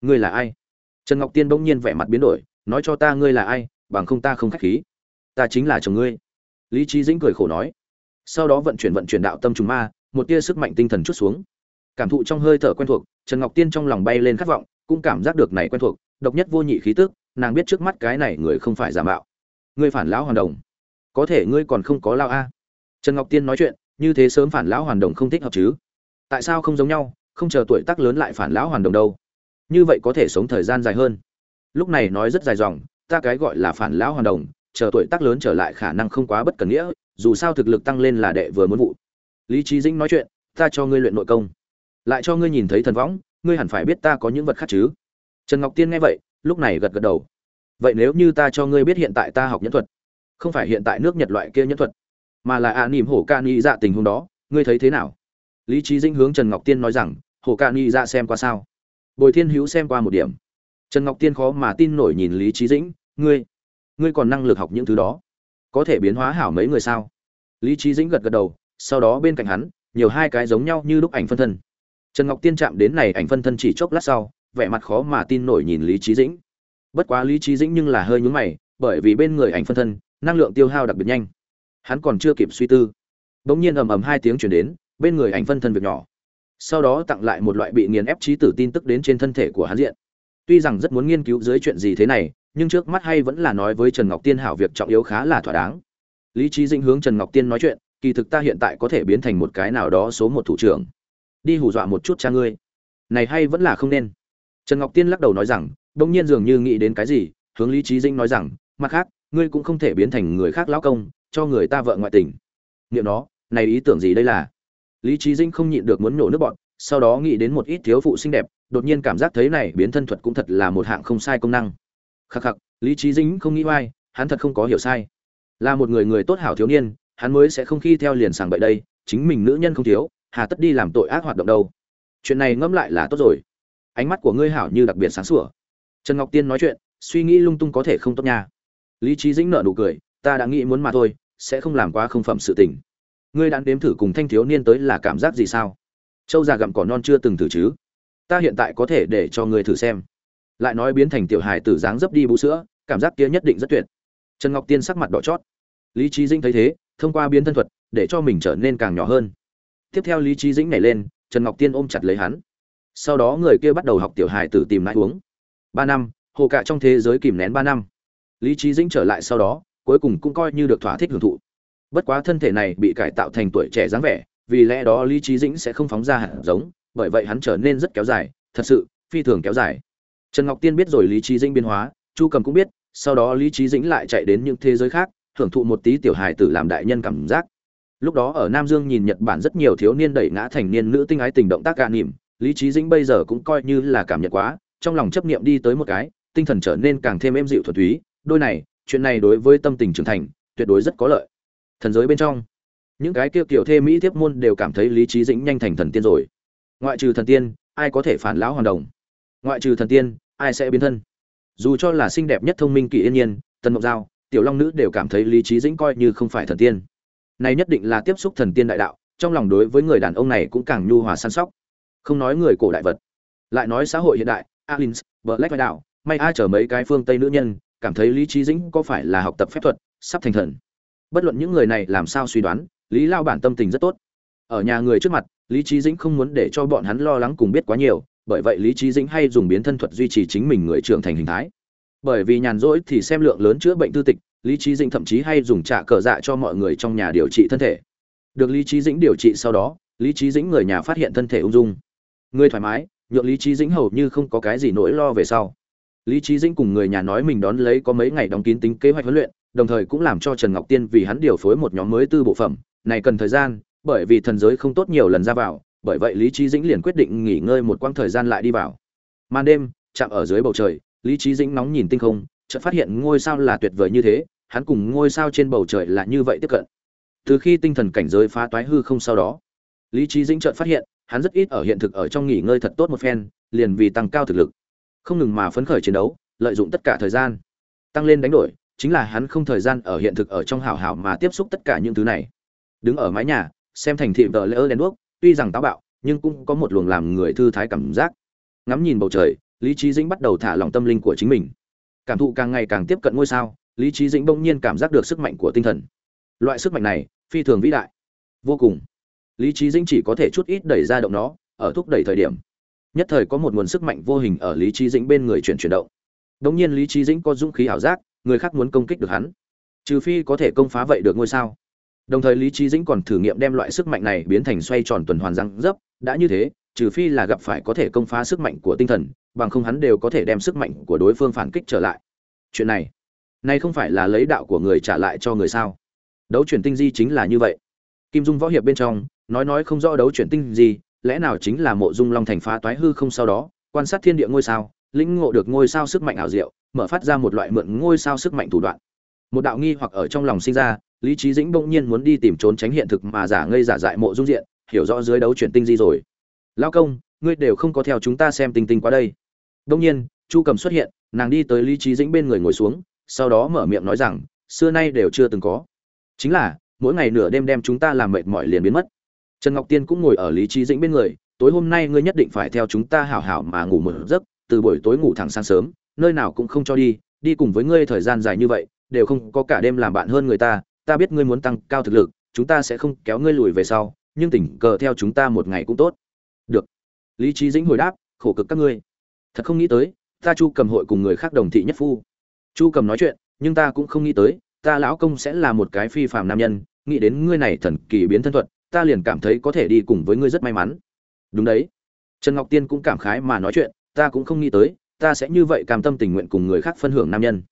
Ngươi là ai? Trần ngọc tiên bỗng nhiên vẻ mặt biến đổi, nói cho ta ngươi là ai, bằng không ta không khách khí. Ta chính là chồng ngươi. Lý trí dĩnh cười khổ nói. Sau đó vận chuyển vận chuyển đạo tâm trùng ma, một tia sức mạnh tinh thần chút xuống. Cảm thụ trong hơi thở quen thuộc, trần ngọc tiên trong lòng bay lên khát vọng, cũng cảm giác được này quen thuộc, độc nhất vô nhị khí tức, nàng biết trước mắt cái này người không phải giả mạo. Ngươi phản lão hoàn đồng. Có thể ngươi còn không có lao a. Trần ngọc tiên nói chuyện như thế sớm phản lão hoàn đồng không thích hợp chứ? Tại sao không giống nhau, không chờ tuổi tác lớn lại phản lão hoàn đồng đâu? Như vậy có thể sống thời gian dài hơn. Lúc này nói rất dài dòng, ta cái gọi là phản lão hoàn đồng, chờ tuổi tác lớn trở lại khả năng không quá bất cần nghĩa, dù sao thực lực tăng lên là đệ vừa muốn vụ. Lý trí dĩnh nói chuyện, ta cho ngươi luyện nội công. Lại cho ngươi nhìn thấy thần võng, ngươi hẳn phải biết ta có những vật khác chứ? Trần ngọc tiên nghe vậy, lúc này gật gật đầu. Vậy nếu như ta cho ngươi biết hiện tại ta học nhẫn thuật, không phải hiện tại nước nhật loại kia nhẫn thuật mà là ạ à nỉm hổ ca nghĩ dạ tình huống đó, ngươi thấy thế nào? Lý trí dĩnh hướng trần ngọc tiên nói rằng, hổ ca nghĩ dạ xem qua sao? Bồi thiên hữu xem qua một điểm. Trần ngọc tiên khó mà tin nổi nhìn lý trí dĩnh, ngươi ngươi còn năng lực học những thứ đó, có thể biến hóa hảo mấy người sao? Lý trí dĩnh gật gật đầu, sau đó bên cạnh hắn, nhiều hai cái giống nhau như lúc ảnh phân thân. Trần ngọc tiên chạm đến này ảnh phân thân chỉ chốc lát sau, vẻ mặt khó mà tin nổi nhìn lý trí dĩnh. Bất quá lý trí dĩnh nhưng là hơi nhúng mày, bởi vì bên người ảnh phân thân, năng lượng tiêu hao đặc biệt nhanh hắn còn chưa kịp suy tư, bỗng nhiên ầm ầm hai tiếng chuyển đến, bên người ảnh phân thân việc nhỏ. Sau đó tặng lại một loại bị nghiền ép trí tử tin tức đến trên thân thể của hắn diện. Tuy rằng rất muốn nghiên cứu dưới chuyện gì thế này, nhưng trước mắt hay vẫn là nói với trần ngọc tiên hảo việc trọng yếu khá là thỏa đáng. Lý trí dinh hướng trần ngọc tiên nói chuyện, kỳ thực ta hiện tại có thể biến thành một cái nào đó số một thủ trưởng. Đi hù dọa một chút cha ngươi. Này hay vẫn là không nên. Trần ngọc tiên lắc đầu nói rằng đông nhiên dường như nghĩ đến cái gì, hướng lý trí dinh nói rằng, mặt khác, ngươi cũng không thể biến thành người khác lão công cho người ta vợ ngoại tình. Nghiệm nó, này ý tưởng gì đây là? Lý trí dĩnh không nhịn được muốn nổ nước bọn sau đó nghĩ đến một ít thiếu phụ xinh đẹp đột nhiên cảm giác thấy này biến thân thuật cũng thật là một hạng không sai công năng. Khắc khắc lý trí dĩnh không nghĩ oai hắn thật không có hiểu sai. Là một người người tốt hảo thiếu niên hắn mới sẽ không khi theo liền sàng bậy đây chính mình nữ nhân không thiếu hà tất đi làm tội ác hoạt động đâu. Chuyện này ngẫm lại là tốt rồi. Ánh mắt của ngươi hảo như đặc biệt sáng sủa. Trần ngọc tiên nói chuyện suy nghĩ lung tung có thể không tốt nha. Lý trí dĩnh nợ nụ cười ta đã nghĩ muốn mà thôi sẽ không làm quá không phẩm sự tình. Ngươi đã đếm thử cùng thanh thiếu niên tới là cảm giác gì sao? Châu già gặm cỏ non chưa từng thử chứ? Ta hiện tại có thể để cho ngươi thử xem. Lại nói biến thành tiểu hài tử dáng dấp đi bú sữa, cảm giác kia nhất định rất tuyệt. Trần ngọc tiên sắc mặt đỏ chót. Lý trí dĩnh thấy thế, thông qua biến thân thuật, để cho mình trở nên càng nhỏ hơn. Tiếp theo lý trí dĩnh nhảy lên, trần ngọc tiên ôm chặt lấy hắn. Sau đó người kia bắt đầu học tiểu hài tử tìm lại uống. Ba năm, hồ cạ trong thế giới kìm nén ba năm. Lý trí dĩnh trở lại sau đó cuối cùng cũng coi như được thỏa thích hưởng thụ. Bất quá thân thể này bị cải tạo thành tuổi trẻ dáng vẻ, vì lẽ đó lý trí dĩnh sẽ không phóng ra hạt giống, bởi vậy hắn trở nên rất kéo dài, thật sự, phi thường kéo dài. Trần ngọc tiên biết rồi lý trí dĩnh biến hóa, chu cầm cũng biết, sau đó lý trí dĩnh lại chạy đến những thế giới khác, hưởng thụ một tí tiểu hài tử làm đại nhân cảm giác. Lúc đó ở nam dương nhìn nhật bản rất nhiều thiếu niên đẩy ngã thành niên nữ tinh ái tình động tác gạ nỉm, lý trí dĩnh bây giờ cũng coi như là cảm nhận quá, trong lòng chấp niệm đi tới một cái, tinh thần trở nên càng thêm êm dịu thuật túy, đôi này chuyện này đối với tâm tình trưởng thành, tuyệt đối rất có lợi. Thần giới bên trong, những cái kia kiểu thê mỹ thiếp môn đều cảm thấy lý trí dĩnh nhanh thành thần tiên rồi. Ngoại trừ thần tiên, ai có thể phản lão hoàn đồng? Ngoại trừ thần tiên, ai sẽ biến thân? Dù cho là xinh đẹp nhất thông minh kỳ yên nhiên tân mộc giao, tiểu long nữ đều cảm thấy lý trí dĩnh coi như không phải thần tiên. Này nhất định là tiếp xúc thần tiên đại đạo, trong lòng đối với người đàn ông này cũng càng nhu hòa săn sóc. Không nói người cổ đại vật. Lại nói xã hội hiện đại, alins, black vai đạo may ai chở mấy cái phương tây nữ nhân cảm thấy lý trí dĩnh có phải là học tập phép thuật, sắp thành thần. Bất luận những người này làm sao suy đoán, lý lao bản tâm tình rất tốt. Ở nhà người trước mặt, lý trí dĩnh không muốn để cho bọn hắn lo lắng cùng biết quá nhiều, bởi vậy lý trí dĩnh hay dùng biến thân thuật duy trì chính mình người trưởng thành hình thái. Bởi vì nhàn rỗi thì xem lượng lớn chữa bệnh tư tịch, lý trí dĩnh thậm chí hay dùng trả cờ dạ cho mọi người trong nhà điều trị thân thể. Được lý trí dĩnh điều trị sau đó, lý trí dĩnh người nhà phát hiện thân thể ung dung. Người thoải mái, nhượng lý trí dĩnh hầu như không có cái gì nỗi lo về sau lý Chí dĩnh cùng người nhà nói mình đón lấy có mấy ngày đóng kín tính kế hoạch huấn luyện, đồng thời cũng làm cho trần ngọc tiên vì hắn điều phối một nhóm mới tư bộ phẩm. Này cần thời gian, bởi vì thần giới không tốt nhiều lần ra vào, bởi vậy lý Chí dĩnh liền quyết định nghỉ ngơi một quãng thời gian lại đi vào. Màn đêm, chạm ở dưới bầu trời, lý Chí dĩnh nóng nhìn tinh không, chợt phát hiện ngôi sao là tuyệt vời như thế, hắn cùng ngôi sao trên bầu trời là như vậy tiếp cận. Từ khi tinh thần cảnh giới phá toái hư không sau đó, lý Chí dĩnh chợt phát hiện, hắn rất ít ở hiện thực ở trong nghỉ ngơi thật tốt một phen, liền vì tăng cao thực lực không ngừng mà phấn khởi chiến đấu, lợi dụng tất cả thời gian tăng lên đánh đổi, chính là hắn không thời gian ở hiện thực ở trong hảo hảo mà tiếp xúc tất cả những thứ này. Đứng ở mái nhà, xem thành thị vợ lỡ đèn đuốc, tuy rằng táo bạo, nhưng cũng có một luồng làm người thư thái cảm giác. Ngắm nhìn bầu trời, lý trí dĩnh bắt đầu thả lỏng tâm linh của chính mình. Cảm thụ càng ngày càng tiếp cận ngôi sao, lý trí dĩnh bỗng nhiên cảm giác được sức mạnh của tinh thần. Loại sức mạnh này, phi thường vĩ đại. Vô cùng. Lý trí dĩnh chỉ có thể chút ít đẩy ra động nó, ở thúc đẩy thời điểm nhất thời có một nguồn sức mạnh vô hình ở lý trí dĩnh bên người chuyển chuyển động. Đống nhiên lý trí dĩnh có dũng khí ảo giác, người khác muốn công kích được hắn. Trừ phi có thể công phá vậy được ngôi sao. Đồng thời lý trí dĩnh còn thử nghiệm đem loại sức mạnh này biến thành xoay tròn tuần hoàn răng dấp, đã như thế, trừ phi là gặp phải có thể công phá sức mạnh của tinh thần, bằng không hắn đều có thể đem sức mạnh của đối phương phản kích trở lại. Chuyện này này không phải là lấy đạo của người trả lại cho người sao? Đấu chuyển tinh di chính là như vậy. Kim dung võ hiệp bên trong, nói nói không rõ đấu chuyển tinh gì lẽ nào chính là mộ dung long thành phá toái hư không sau đó, quan sát thiên địa ngôi sao, lĩnh ngộ được ngôi sao sức mạnh ảo diệu, mở phát ra một loại mượn ngôi sao sức mạnh thủ đoạn. Một đạo nghi hoặc ở trong lòng sinh ra, lý trí dĩnh bỗng nhiên muốn đi tìm trốn tránh hiện thực mà giả ngây giả dại mộ dung diện, hiểu rõ dưới đấu chuyển tinh di rồi. Lao công, ngươi đều không có theo chúng ta xem tinh tinh qua đây. Bỗng nhiên, chu cầm xuất hiện, nàng đi tới lý trí dĩnh bên người ngồi xuống, sau đó mở miệng nói rằng, xưa nay đều chưa từng có. Chính là, mỗi ngày nửa đêm đem chúng ta làm mệt mỏi liền biến mất trần ngọc tiên cũng ngồi ở lý trí dĩnh bên người, tối hôm nay ngươi nhất định phải theo chúng ta hảo hảo mà ngủ một giấc, từ buổi tối ngủ thẳng sáng sớm, nơi nào cũng không cho đi đi cùng với ngươi thời gian dài như vậy, đều không có cả đêm làm bạn hơn người ta ta biết ngươi muốn tăng cao thực lực, chúng ta sẽ không kéo ngươi lùi về sau, nhưng tỉnh cờ theo chúng ta một ngày cũng tốt. Được. Lý trí dĩnh hồi đáp, khổ cực các ngươi. Thật không nghĩ tới, ta chu cầm hội cùng người khác đồng thị nhất phu. Chu cầm nói chuyện, nhưng ta cũng không nghĩ tới, ta lão công sẽ là một cái phi phàm nam nhân, nghĩ đến ngươi này thần kỳ biến thân thuật ta liền cảm thấy có thể đi cùng với ngươi rất may mắn. Đúng đấy. Trần ngọc tiên cũng cảm khái mà nói chuyện, ta cũng không nghĩ tới, ta sẽ như vậy cam tâm tình nguyện cùng người khác phân hưởng nam nhân.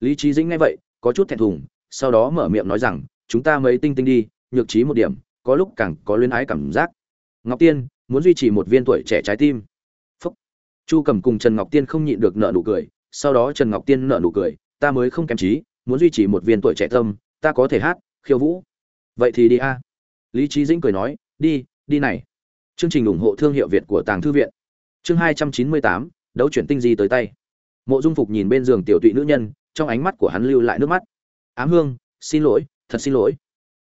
Lý trí dĩnh nghe vậy, có chút thẹn thùng, sau đó mở miệng nói rằng, chúng ta mấy tinh tinh đi, nhược trí một điểm, có lúc càng có luyến ái cảm giác. Ngọc tiên, muốn duy trì một viên tuổi trẻ trái tim. Phúc. Chu cầm cùng trần ngọc tiên không nhịn được nợ nụ cười, sau đó trần ngọc tiên nợ nụ cười, ta mới không kém trí, muốn duy trì một viên tuổi trẻ tâm, ta có thể hát, khiêu vũ. Vậy thì đi a lý trí dĩnh cười nói, đi đi này. Chương trình ủng hộ thương hiệu việt của tàng thư viện. Chương hai trăm chín mươi tám, đấu chuyển tinh di tới tay. Mộ dung phục nhìn bên giường tiểu tụy nữ nhân, trong ánh mắt của hắn lưu lại nước mắt. Ám hương, xin lỗi, thật xin lỗi.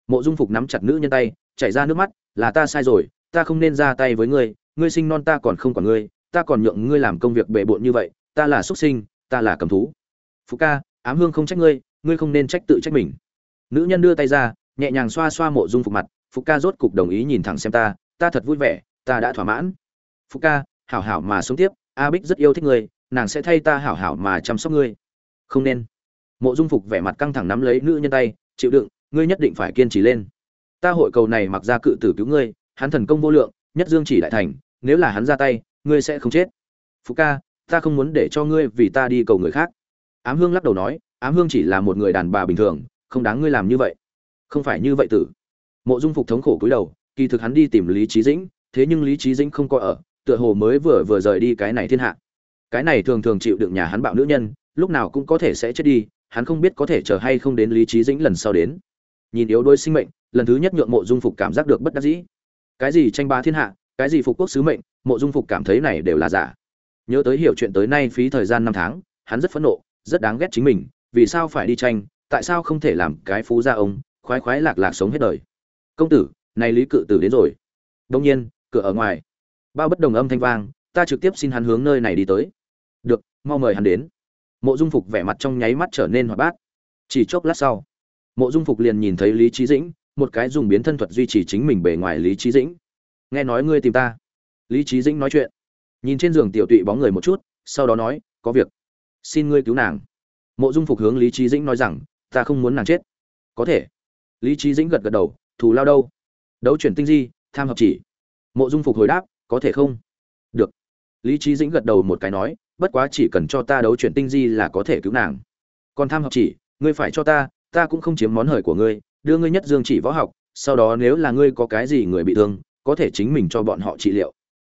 Mộ dung phục nắm chặt nữ nhân tay, chảy ra nước mắt, là ta sai rồi, ta không nên ra tay với ngươi ngươi sinh non ta còn không còn ngươi, ta còn nhượng ngươi làm công việc bề bộn như vậy, ta là xuất sinh, ta là cầm thú. Phú ca, ám hương không trách ngươi ngươi không nên trách tự trách mình. Nữ nhân đưa tay ra, nhẹ nhàng xoa xoa mộ dung phục mặt phú ca rốt cục đồng ý nhìn thẳng xem ta ta thật vui vẻ, ta đã thỏa mãn. Phú ca, hảo hảo mà sống tiếp, a bích rất yêu thích ngươi, nàng sẽ thay ta hảo hảo mà chăm sóc ngươi. Không nên. Mộ dung phục vẻ mặt căng thẳng nắm lấy nữ nhân tay, chịu đựng, ngươi nhất định phải kiên trì lên. Ta hội cầu này mặc ra cự tử cứu ngươi, hắn thần công vô lượng, nhất dương chỉ đại thành, nếu là hắn ra tay, ngươi sẽ không chết. Phú ca, ta không muốn để cho ngươi vì ta đi cầu người khác. Ám hương lắc đầu nói, ám hương chỉ là một người đàn bà bình thường, không đáng ngươi làm như vậy. Không phải như vậy tử mộ dung phục thống khổ cúi đầu, kỳ thực hắn đi tìm lý trí dĩnh, thế nhưng lý trí dĩnh không có ở, tựa hồ mới vừa vừa rời đi cái này thiên hạ. Cái này thường thường chịu đựng nhà hắn bạo nữ nhân, lúc nào cũng có thể sẽ chết đi, hắn không biết có thể chờ hay không đến lý trí dĩnh lần sau đến. Nhìn yếu đuối sinh mệnh, lần thứ nhất nhượng mộ dung phục cảm giác được bất đắc dĩ. Cái gì tranh ba thiên hạ, cái gì phục quốc sứ mệnh, mộ dung phục cảm thấy này đều là giả. Nhớ tới hiểu chuyện tới nay phí thời gian năm tháng, hắn rất phẫn nộ, rất đáng ghét chính mình, vì sao phải đi tranh, tại sao không thể làm cái phú gia ông, khoái khoái lạc lạc sống hết đời công tử, này lý cự tử đến rồi. Đông nhiên, cửa ở ngoài. Bao bất đồng âm thanh vang, ta trực tiếp xin hắn hướng nơi này đi tới. Được, mau mời hắn đến. Mộ dung phục vẻ mặt trong nháy mắt trở nên hoạt bát. Chỉ chốc lát sau, mộ dung phục liền nhìn thấy lý trí dĩnh, một cái dùng biến thân thuật duy trì chính mình bề ngoài lý trí dĩnh. Nghe nói ngươi tìm ta. Lý trí dĩnh nói chuyện. Nhìn trên giường tiểu tụy bóng người một chút, sau đó nói, có việc. Xin ngươi cứu nàng. Mộ dung phục hướng lý trí dĩnh nói rằng, ta không muốn nàng chết. Có thể. Lý trí dĩnh gật gật đầu thù lao đâu? Đấu chuyển tinh di, tham hợp chỉ. Mộ dung phục hồi đáp, có thể không? Được. Lý trí dĩnh gật đầu một cái nói, bất quá chỉ cần cho ta đấu chuyển tinh di là có thể cứu nàng. Còn tham hợp chỉ, ngươi phải cho ta ta cũng không chiếm món hời của ngươi, đưa ngươi nhất dương chỉ võ học, sau đó nếu là ngươi có cái gì người bị thương, có thể chính mình cho bọn họ trị liệu.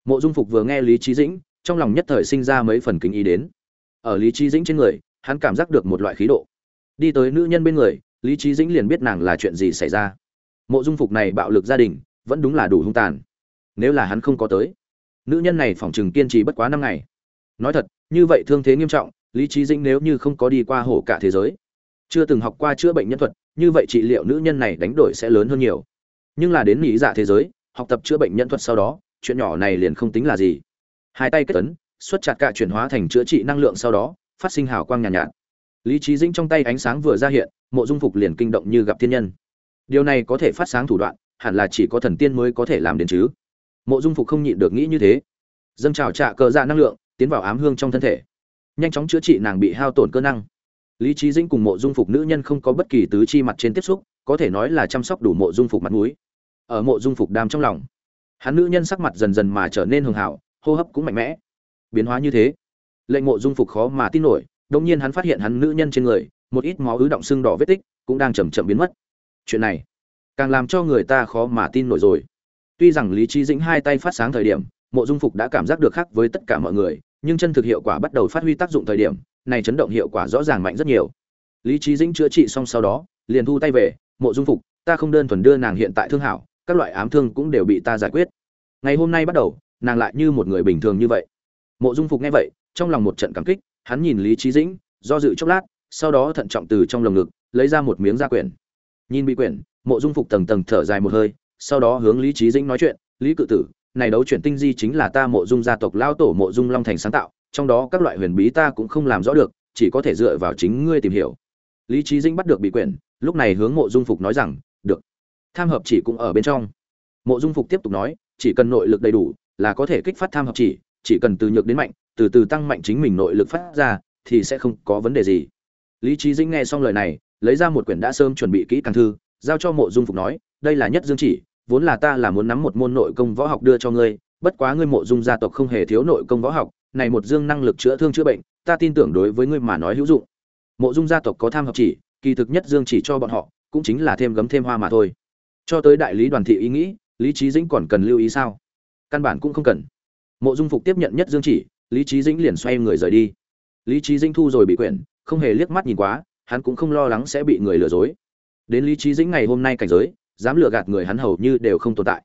Mộ dung phục vừa nghe lý trí dĩnh, trong lòng nhất thời sinh ra mấy phần kính ý đến. Ở lý trí dĩnh trên người, hắn cảm giác được một loại khí độ. Đi tới nữ nhân bên người, lý trí dĩnh liền biết nàng là chuyện gì xảy ra mộ dung phục này bạo lực gia đình vẫn đúng là đủ hung tàn. Nếu là hắn không có tới nữ nhân này phỏng chừng kiên trì bất quá năm ngày. Nói thật như vậy thương thế nghiêm trọng lý trí dĩnh nếu như không có đi qua hổ cả thế giới chưa từng học qua chữa bệnh nhân thuật như vậy trị liệu nữ nhân này đánh đổi sẽ lớn hơn nhiều. Nhưng là đến nghĩ dạ thế giới học tập chữa bệnh nhân thuật sau đó chuyện nhỏ này liền không tính là gì. Hai tay kết tấn, xuất chặt cả chuyển hóa thành chữa trị năng lượng sau đó phát sinh hào quang nhàn nhạt, nhạt. Lý trí dĩnh trong tay ánh sáng vừa ra hiện mộ dung phục liền kinh động như gặp thiên nhân điều này có thể phát sáng thủ đoạn, hẳn là chỉ có thần tiên mới có thể làm đến chứ. Mộ dung phục không nhịn được nghĩ như thế. Dâng trào trạ cờ dạ năng lượng, tiến vào ám hương trong thân thể. Nhanh chóng chữa trị nàng bị hao tổn cơ năng. Lý trí dĩnh cùng mộ dung phục nữ nhân không có bất kỳ tứ chi mặt trên tiếp xúc, có thể nói là chăm sóc đủ mộ dung phục mặt mũi. Ở mộ dung phục đam trong lòng, hắn nữ nhân sắc mặt dần dần mà trở nên hường hảo, hô hấp cũng mạnh mẽ. Biến hóa như thế, lệnh mộ dung phục khó mà tin nổi đông nhiên hắn phát hiện hắn nữ nhân trên người, một ít máu ứ động sưng đỏ vết tích cũng đang chầm chậm biến mất chuyện này càng làm cho người ta khó mà tin nổi rồi. Tuy rằng lý trí dĩnh hai tay phát sáng thời điểm, mộ dung phục đã cảm giác được khác với tất cả mọi người, nhưng chân thực hiệu quả bắt đầu phát huy tác dụng thời điểm, này chấn động hiệu quả rõ ràng mạnh rất nhiều. Lý trí dĩnh chữa trị xong sau đó, liền thu tay về, mộ dung phục, ta không đơn thuần đưa nàng hiện tại thương hảo, các loại ám thương cũng đều bị ta giải quyết. Ngày hôm nay bắt đầu, nàng lại như một người bình thường như vậy. Mộ dung phục nghe vậy, trong lòng một trận cảm kích, hắn nhìn lý trí dĩnh, do dự chốc lát, sau đó thận trọng từ trong lồng ngực, lấy ra một miếng da quyển nhìn bị quyển, mộ dung phục tầng tầng thở dài một hơi, sau đó hướng lý trí dĩnh nói chuyện, lý cự tử, này đấu chuyển tinh di chính là ta mộ dung gia tộc lao tổ mộ dung long thành sáng tạo, trong đó các loại huyền bí ta cũng không làm rõ được, chỉ có thể dựa vào chính ngươi tìm hiểu. Lý trí dĩnh bắt được bị quyển, lúc này hướng mộ dung phục nói rằng, được, tham hợp chỉ cũng ở bên trong. Mộ dung phục tiếp tục nói, chỉ cần nội lực đầy đủ, là có thể kích phát tham hợp chỉ chỉ cần từ nhược đến mạnh, từ từ tăng mạnh chính mình nội lực phát ra, thì sẽ không có vấn đề gì. Lý trí dĩnh nghe xong lời này lấy ra một quyển đã sớm chuẩn bị kỹ càng thư, giao cho mộ dung phục nói, đây là nhất dương chỉ, vốn là ta là muốn nắm một môn nội công võ học đưa cho ngươi, bất quá ngươi mộ dung gia tộc không hề thiếu nội công võ học, này một dương năng lực chữa thương chữa bệnh, ta tin tưởng đối với ngươi mà nói hữu dụng. Mộ dung gia tộc có tham hợp chỉ, kỳ thực nhất dương chỉ cho bọn họ, cũng chính là thêm gấm thêm hoa mà thôi. Cho tới đại lý đoàn thị ý nghĩ, lý trí dĩnh còn cần lưu ý sao? Căn bản cũng không cần. Mộ dung phục tiếp nhận nhất dương chỉ, lý trí dĩnh liền xoay người rời đi. Lý trí dĩnh thu rồi bị quyển, không hề liếc mắt nhìn quá hắn cũng không lo lắng sẽ bị người lừa dối. Đến lý trí dĩnh ngày hôm nay cảnh giới, dám lừa gạt người hắn hầu như đều không tồn tại.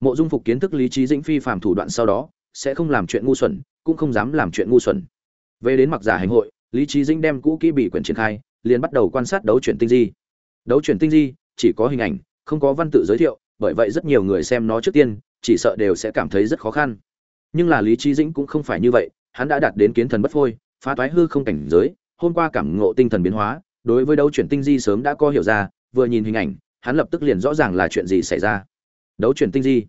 Mộ dung phục kiến thức lý trí dĩnh phi phạm thủ đoạn sau đó, sẽ không làm chuyện ngu xuẩn, cũng không dám làm chuyện ngu xuẩn. Về đến mặc giả hành hội, lý trí dĩnh đem cũ kỹ bị quyển triển khai, liền bắt đầu quan sát đấu chuyển tinh di. Đấu chuyển tinh di, chỉ có hình ảnh, không có văn tự giới thiệu, bởi vậy rất nhiều người xem nó trước tiên, chỉ sợ đều sẽ cảm thấy rất khó khăn. Nhưng là lý trí dĩnh cũng không phải như vậy, hắn đã đạt đến kiến thần bất phôi, phá toái hư không cảnh giới hôm qua cảm ngộ tinh thần biến hóa, đối với đấu chuyển tinh di sớm đã có hiểu ra, vừa nhìn hình ảnh, hắn lập tức liền rõ ràng là chuyện gì xảy ra. Đấu chuyển tinh di.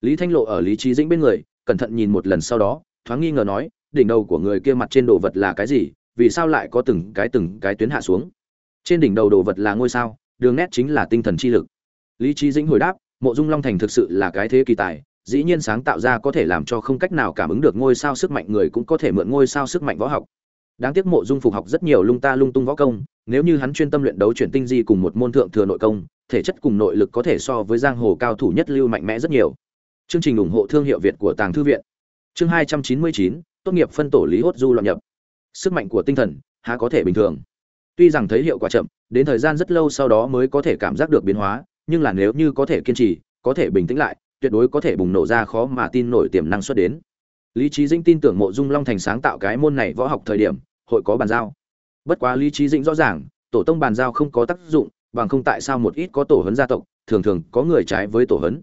Lý thanh lộ ở lý trí dĩnh bên người, cẩn thận nhìn một lần sau đó, thoáng nghi ngờ nói, đỉnh đầu của người kia mặt trên đồ vật là cái gì, vì sao lại có từng cái từng cái tuyến hạ xuống? Trên đỉnh đầu đồ vật là ngôi sao, đường nét chính là tinh thần chi lực. Lý trí dĩnh hồi đáp, mộ dung long thành thực sự là cái thế kỳ tài, dĩ nhiên sáng tạo ra có thể làm cho không cách nào cảm ứng được ngôi sao sức mạnh người cũng có thể mượn ngôi sao sức mạnh võ học đáng tiếc mộ dung phục học rất nhiều lung ta lung tung võ công, nếu như hắn chuyên tâm luyện đấu chuyển tinh di cùng một môn thượng thừa nội công, thể chất cùng nội lực có thể so với giang hồ cao thủ nhất lưu mạnh mẽ rất nhiều. Chương trình ủng hộ thương hiệu việt của tàng thư viện. Chương hai trăm chín mươi chín, tốt nghiệp phân tổ lý hốt du loạn nhập. Sức mạnh của tinh thần, há có thể bình thường. Tuy rằng thấy hiệu quả chậm, đến thời gian rất lâu sau đó mới có thể cảm giác được biến hóa, nhưng là nếu như có thể kiên trì, có thể bình tĩnh lại, tuyệt đối có thể bùng nổ ra khó mà tin nổi tiềm năng xuất đến lý trí dĩnh tin tưởng mộ dung long thành sáng tạo cái môn này võ học thời điểm, hội có bàn giao. Bất quá lý trí dĩnh rõ ràng, tổ tông bàn giao không có tác dụng, bằng không tại sao một ít có tổ hấn gia tộc, thường thường có người trái với tổ hấn.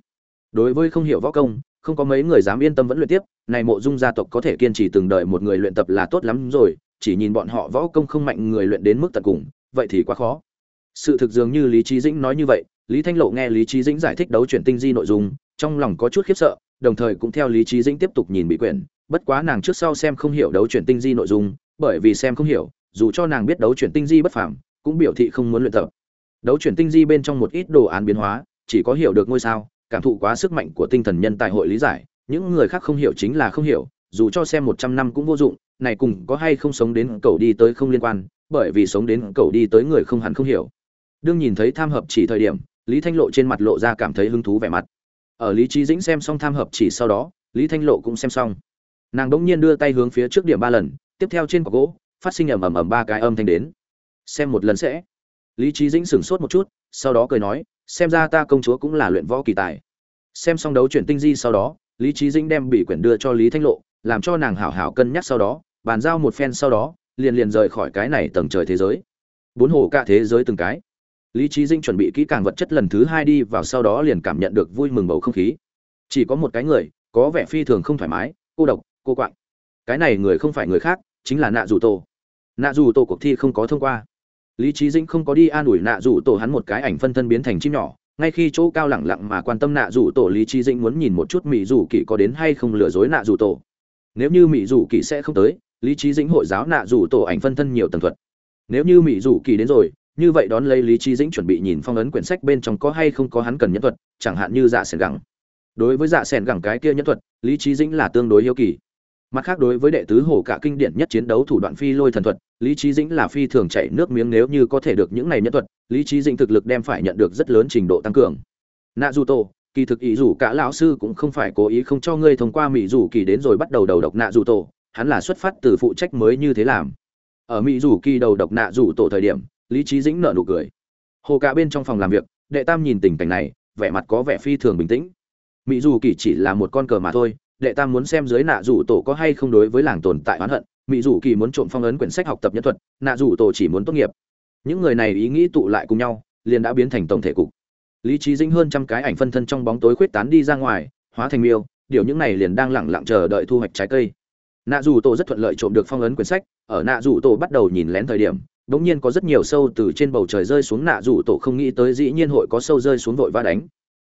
Đối với không hiểu võ công, không có mấy người dám yên tâm vẫn luyện tiếp, này mộ dung gia tộc có thể kiên trì từng đợi một người luyện tập là tốt lắm rồi, chỉ nhìn bọn họ võ công không mạnh người luyện đến mức tận cùng, vậy thì quá khó. Sự thực dường như lý trí dĩnh nói như vậy, lý thanh lộ nghe lý trí dĩnh giải thích đấu chuyển tinh di nội dung, trong lòng có chút khiếp sợ đồng thời cũng theo lý trí dĩnh tiếp tục nhìn bị quyển. Bất quá nàng trước sau xem không hiểu đấu chuyển tinh di nội dung, bởi vì xem không hiểu, dù cho nàng biết đấu chuyển tinh di bất phàm, cũng biểu thị không muốn luyện tập. Đấu chuyển tinh di bên trong một ít đồ án biến hóa, chỉ có hiểu được ngôi sao, cảm thụ quá sức mạnh của tinh thần nhân tài hội lý giải, những người khác không hiểu chính là không hiểu, dù cho xem một trăm năm cũng vô dụng, này cùng có hay không sống đến cầu đi tới không liên quan, bởi vì sống đến cầu đi tới người không hẳn không hiểu. Đương nhìn thấy tham hợp chỉ thời điểm, lý thanh lộ trên mặt lộ ra cảm thấy hứng thú vẻ mặt ở lý trí dĩnh xem xong tham hợp chỉ sau đó, lý thanh lộ cũng xem xong. Nàng đ ỗ n g nhiên đưa tay hướng phía trước điểm ba lần, tiếp theo trên cọc gỗ, phát sinh ầm ầm ầm ba cái âm thanh đến. Xem một lần sẽ. Lý trí dĩnh sửng sốt một chút, sau đó cười nói, xem ra ta công chúa cũng là luyện võ kỳ tài. Xem xong đấu chuyển tinh di sau đó, lý trí dĩnh đem bị quyển đưa cho lý thanh lộ, làm cho nàng hảo hảo cân nhắc sau đó, bàn giao một phen sau đó, liền liền rời khỏi cái này tầng trời thế giới. Bốn hồ cả thế giới từng cái lý trí dinh chuẩn bị kỹ càng vật chất lần thứ hai đi vào sau đó liền cảm nhận được vui mừng bầu không khí. Chỉ có một cái người, có vẻ phi thường không thoải mái, cô độc, cô quạng. Cái này người không phải người khác, chính là nạ dù tổ. Nạ dù tổ cuộc thi không có thông qua. Lý trí dĩnh không có đi an ủi nạ dù tổ, hắn một cái ảnh phân thân biến thành chim nhỏ, ngay khi chỗ cao lẳng lặng mà quan tâm nạ dù tổ, lý trí dĩnh muốn nhìn một chút mỹ dù kỳ có đến hay không lừa dối nạ dù tổ. Nếu như mỹ dù kỳ sẽ không tới, lý trí dĩnh hội giáo nạ dù tổ ảnh phân thân nhiều tầng thuật. Nếu như mỹ dù kỳ đến rồi như vậy đón lấy lý trí dĩnh chuẩn bị nhìn phong ấn quyển sách bên trong có hay không có hắn cần nhân thuật, chẳng hạn như dạ sẻn gẳng. Đối với dạ sẻn gẳng cái kia nhân thuật, lý trí dĩnh là tương đối hiếu kỳ. Mặt khác đối với đệ tứ hổ cả kinh điển nhất chiến đấu thủ đoạn phi lôi thần thuật, lý trí dĩnh là phi thường chạy nước miếng nếu như có thể được những này nhân thuật, lý trí dĩnh thực lực đem phải nhận được rất lớn trình độ tăng cường. Nạ dù tổ kỳ thực ý dù cả lão sư cũng không phải cố ý không cho ngươi thông qua mỹ dù kỳ đến rồi bắt đầu đầu độc nạ dù tổ hắn là xuất phát từ phụ trách mới như thế làm. Ở mỹ dù kỳ đầu độc nạ dù tổ thời điểm lý trí dĩnh nở nụ cười. Hồ cả bên trong phòng làm việc, đệ tam nhìn tình cảnh này, vẻ mặt có vẻ phi thường bình tĩnh. Mỹ dù kỳ chỉ là một con cờ mà thôi, đệ tam muốn xem dưới nạ dù tổ có hay không đối với làng tồn tại oán hận. Mỹ dù kỳ muốn trộm phong ấn quyển sách học tập nhân thuật, nạ dù tổ chỉ muốn tốt nghiệp. Những người này ý nghĩ tụ lại cùng nhau, liền đã biến thành tổng thể cục. Lý trí dĩnh hơn trăm cái ảnh phân thân trong bóng tối khuyết tán đi ra ngoài, hóa thành miêu, điều những này liền đang lẳng lặng chờ đợi thu hoạch trái cây. Nạ dù tổ rất thuận lợi trộm được phong ấn quyển sách, ở nạ dù tổ bắt đầu nhìn lén thời điểm bỗng nhiên có rất nhiều sâu từ trên bầu trời rơi xuống nạ rủ tổ không nghĩ tới dĩ nhiên hội có sâu rơi xuống vội va đánh.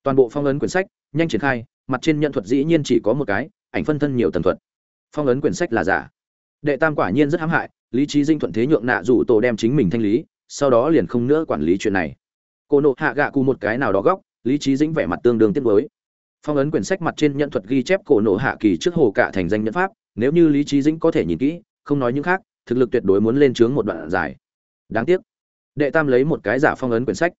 Toàn bộ phong ấn quyển sách, nhanh triển khai, mặt trên nhận thuật dĩ nhiên chỉ có một cái, ảnh phân thân nhiều tần thuật. Phong ấn quyển sách là giả. Đệ tam quả nhiên rất hãm hại, lý trí dinh thuận thế nhượng nạ rủ tổ đem chính mình thanh lý, sau đó liền không nữa quản lý chuyện này. Cô nộ hạ gạ cụ một cái nào đó góc, lý trí dĩnh vẻ mặt tương đương tiếp với phong ấn quyển sách mặt trên nhận thuật ghi chép cổ nộ hạ kỳ trước hồ cả thành danh nhân pháp, nếu như lý trí dĩnh có thể nhìn kỹ, không nói những khác, thực lực tuyệt đối muốn lên trướng một đoạn dài đáng tiếc. Đệ tam lấy một cái giả phong ấn quyển sách.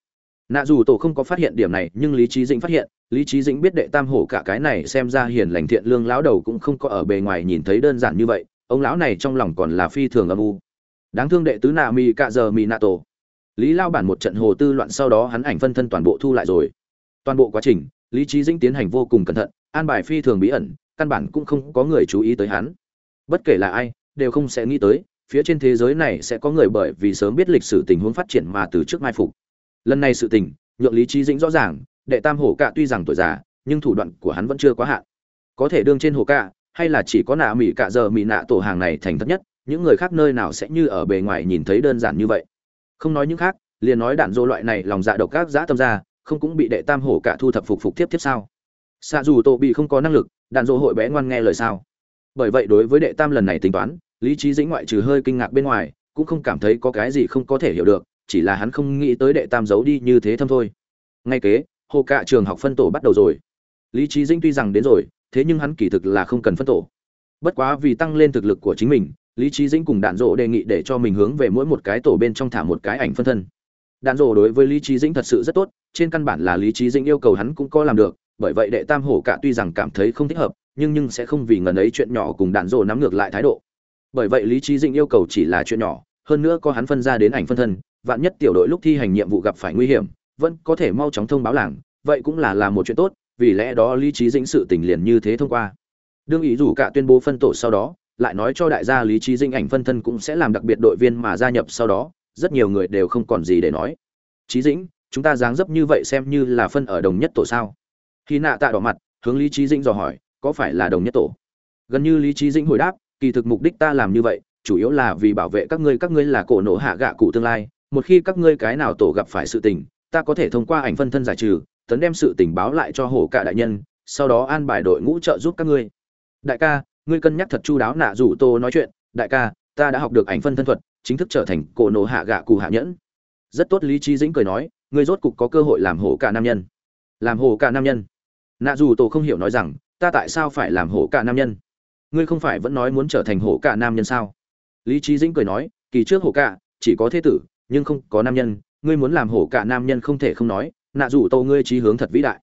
Nạ dù tổ không có phát hiện điểm này, nhưng lý trí dĩnh phát hiện, lý trí dĩnh biết đệ tam hổ cả cái này xem ra hiền lành thiện lương lão đầu cũng không có ở bề ngoài nhìn thấy đơn giản như vậy, ông lão này trong lòng còn là phi thường âm u. Đáng thương đệ tứ nạ mi cạ giờ mi nạ tổ. Lý lao bản một trận hồ tư loạn sau đó hắn ảnh phân thân toàn bộ thu lại rồi. Toàn bộ quá trình, lý trí dĩnh tiến hành vô cùng cẩn thận, an bài phi thường bí ẩn, căn bản cũng không có người chú ý tới hắn. Bất kể là ai, đều không sẽ nghĩ tới phía trên thế giới này sẽ có người bởi vì sớm biết lịch sử tình huống phát triển mà từ trước mai phục. Lần này sự tình, nhượng lý trí dĩnh rõ ràng, đệ tam hổ cạ tuy rằng tuổi già, nhưng thủ đoạn của hắn vẫn chưa quá hạn. Có thể đương trên hổ cạ, hay là chỉ có nạ mỹ cạ giờ mỹ nạ tổ hàng này thành thật nhất, những người khác nơi nào sẽ như ở bề ngoài nhìn thấy đơn giản như vậy. Không nói những khác, liền nói đạn dô loại này lòng dạ độc các giã tâm ra, không cũng bị đệ tam hổ cạ thu thập phục phục tiếp tiếp sao? Xa dù tổ bị không có năng lực, đạn dô hội bé ngoan nghe lời sao? Bởi vậy đối với đệ tam lần này tính toán lý trí dĩnh ngoại trừ hơi kinh ngạc bên ngoài, cũng không cảm thấy có cái gì không có thể hiểu được, chỉ là hắn không nghĩ tới đệ tam giấu đi như thế thâm thôi. Ngay kế, hồ cạ trường học phân tổ bắt đầu rồi. Lý trí dĩnh tuy rằng đến rồi, thế nhưng hắn kỳ thực là không cần phân tổ. Bất quá vì tăng lên thực lực của chính mình, lý trí dĩnh cùng đạn dộ đề nghị để cho mình hướng về mỗi một cái tổ bên trong thả một cái ảnh phân thân. Đạn dộ đối với lý trí dĩnh thật sự rất tốt, trên căn bản là lý trí dĩnh yêu cầu hắn cũng có làm được, bởi vậy đệ tam hổ cạ tuy rằng cảm thấy không thích hợp, nhưng nhưng sẽ không vì ngần ấy chuyện nhỏ cùng đạn dộ nắm ngược lại thái độ bởi vậy lý trí dĩnh yêu cầu chỉ là chuyện nhỏ, hơn nữa có hắn phân ra đến ảnh phân thân, vạn nhất tiểu đội lúc thi hành nhiệm vụ gặp phải nguy hiểm, vẫn có thể mau chóng thông báo làng, vậy cũng là làm một chuyện tốt, vì lẽ đó lý trí dĩnh sự tình liền như thế thông qua. Đương ý dù cả tuyên bố phân tổ sau đó, lại nói cho đại gia lý trí dĩnh ảnh phân thân cũng sẽ làm đặc biệt đội viên mà gia nhập sau đó, rất nhiều người đều không còn gì để nói. Trí dĩnh, chúng ta dáng dấp như vậy xem như là phân ở đồng nhất tổ sao? Khi nạ tạ đỏ mặt, hướng lý trí dĩnh dò hỏi, có phải là đồng nhất tổ? Gần như lý trí dĩnh hồi đáp kỳ thực mục đích ta làm như vậy, chủ yếu là vì bảo vệ các ngươi các ngươi là cổ nổ hạ gạ cụ tương lai. Một khi các ngươi cái nào tổ gặp phải sự tình, ta có thể thông qua ảnh phân thân giải trừ, tấn đem sự tình báo lại cho hổ cả đại nhân, sau đó an bài đội ngũ trợ giúp các ngươi. Đại ca, ngươi cân nhắc thật chu đáo nạ rủ tô nói chuyện. Đại ca, ta đã học được ảnh phân thân thuật, chính thức trở thành cổ nổ hạ gạ cụ hạ nhẫn. Rất tốt, lý trí dĩnh cười nói, ngươi rốt cục có cơ hội làm hổ cả nam nhân. Làm hổ cả nam nhân. Nạ dù tổ không hiểu nói rằng, ta tại sao phải làm hổ cả nam nhân? Ngươi không phải vẫn nói muốn trở thành hổ cả nam nhân sao? Lý trí dĩnh cười nói, kỳ trước hổ cả, chỉ có thế tử, nhưng không có nam nhân, ngươi muốn làm hổ cả nam nhân không thể không nói, nạ dù tàu ngươi trí hướng thật vĩ đại.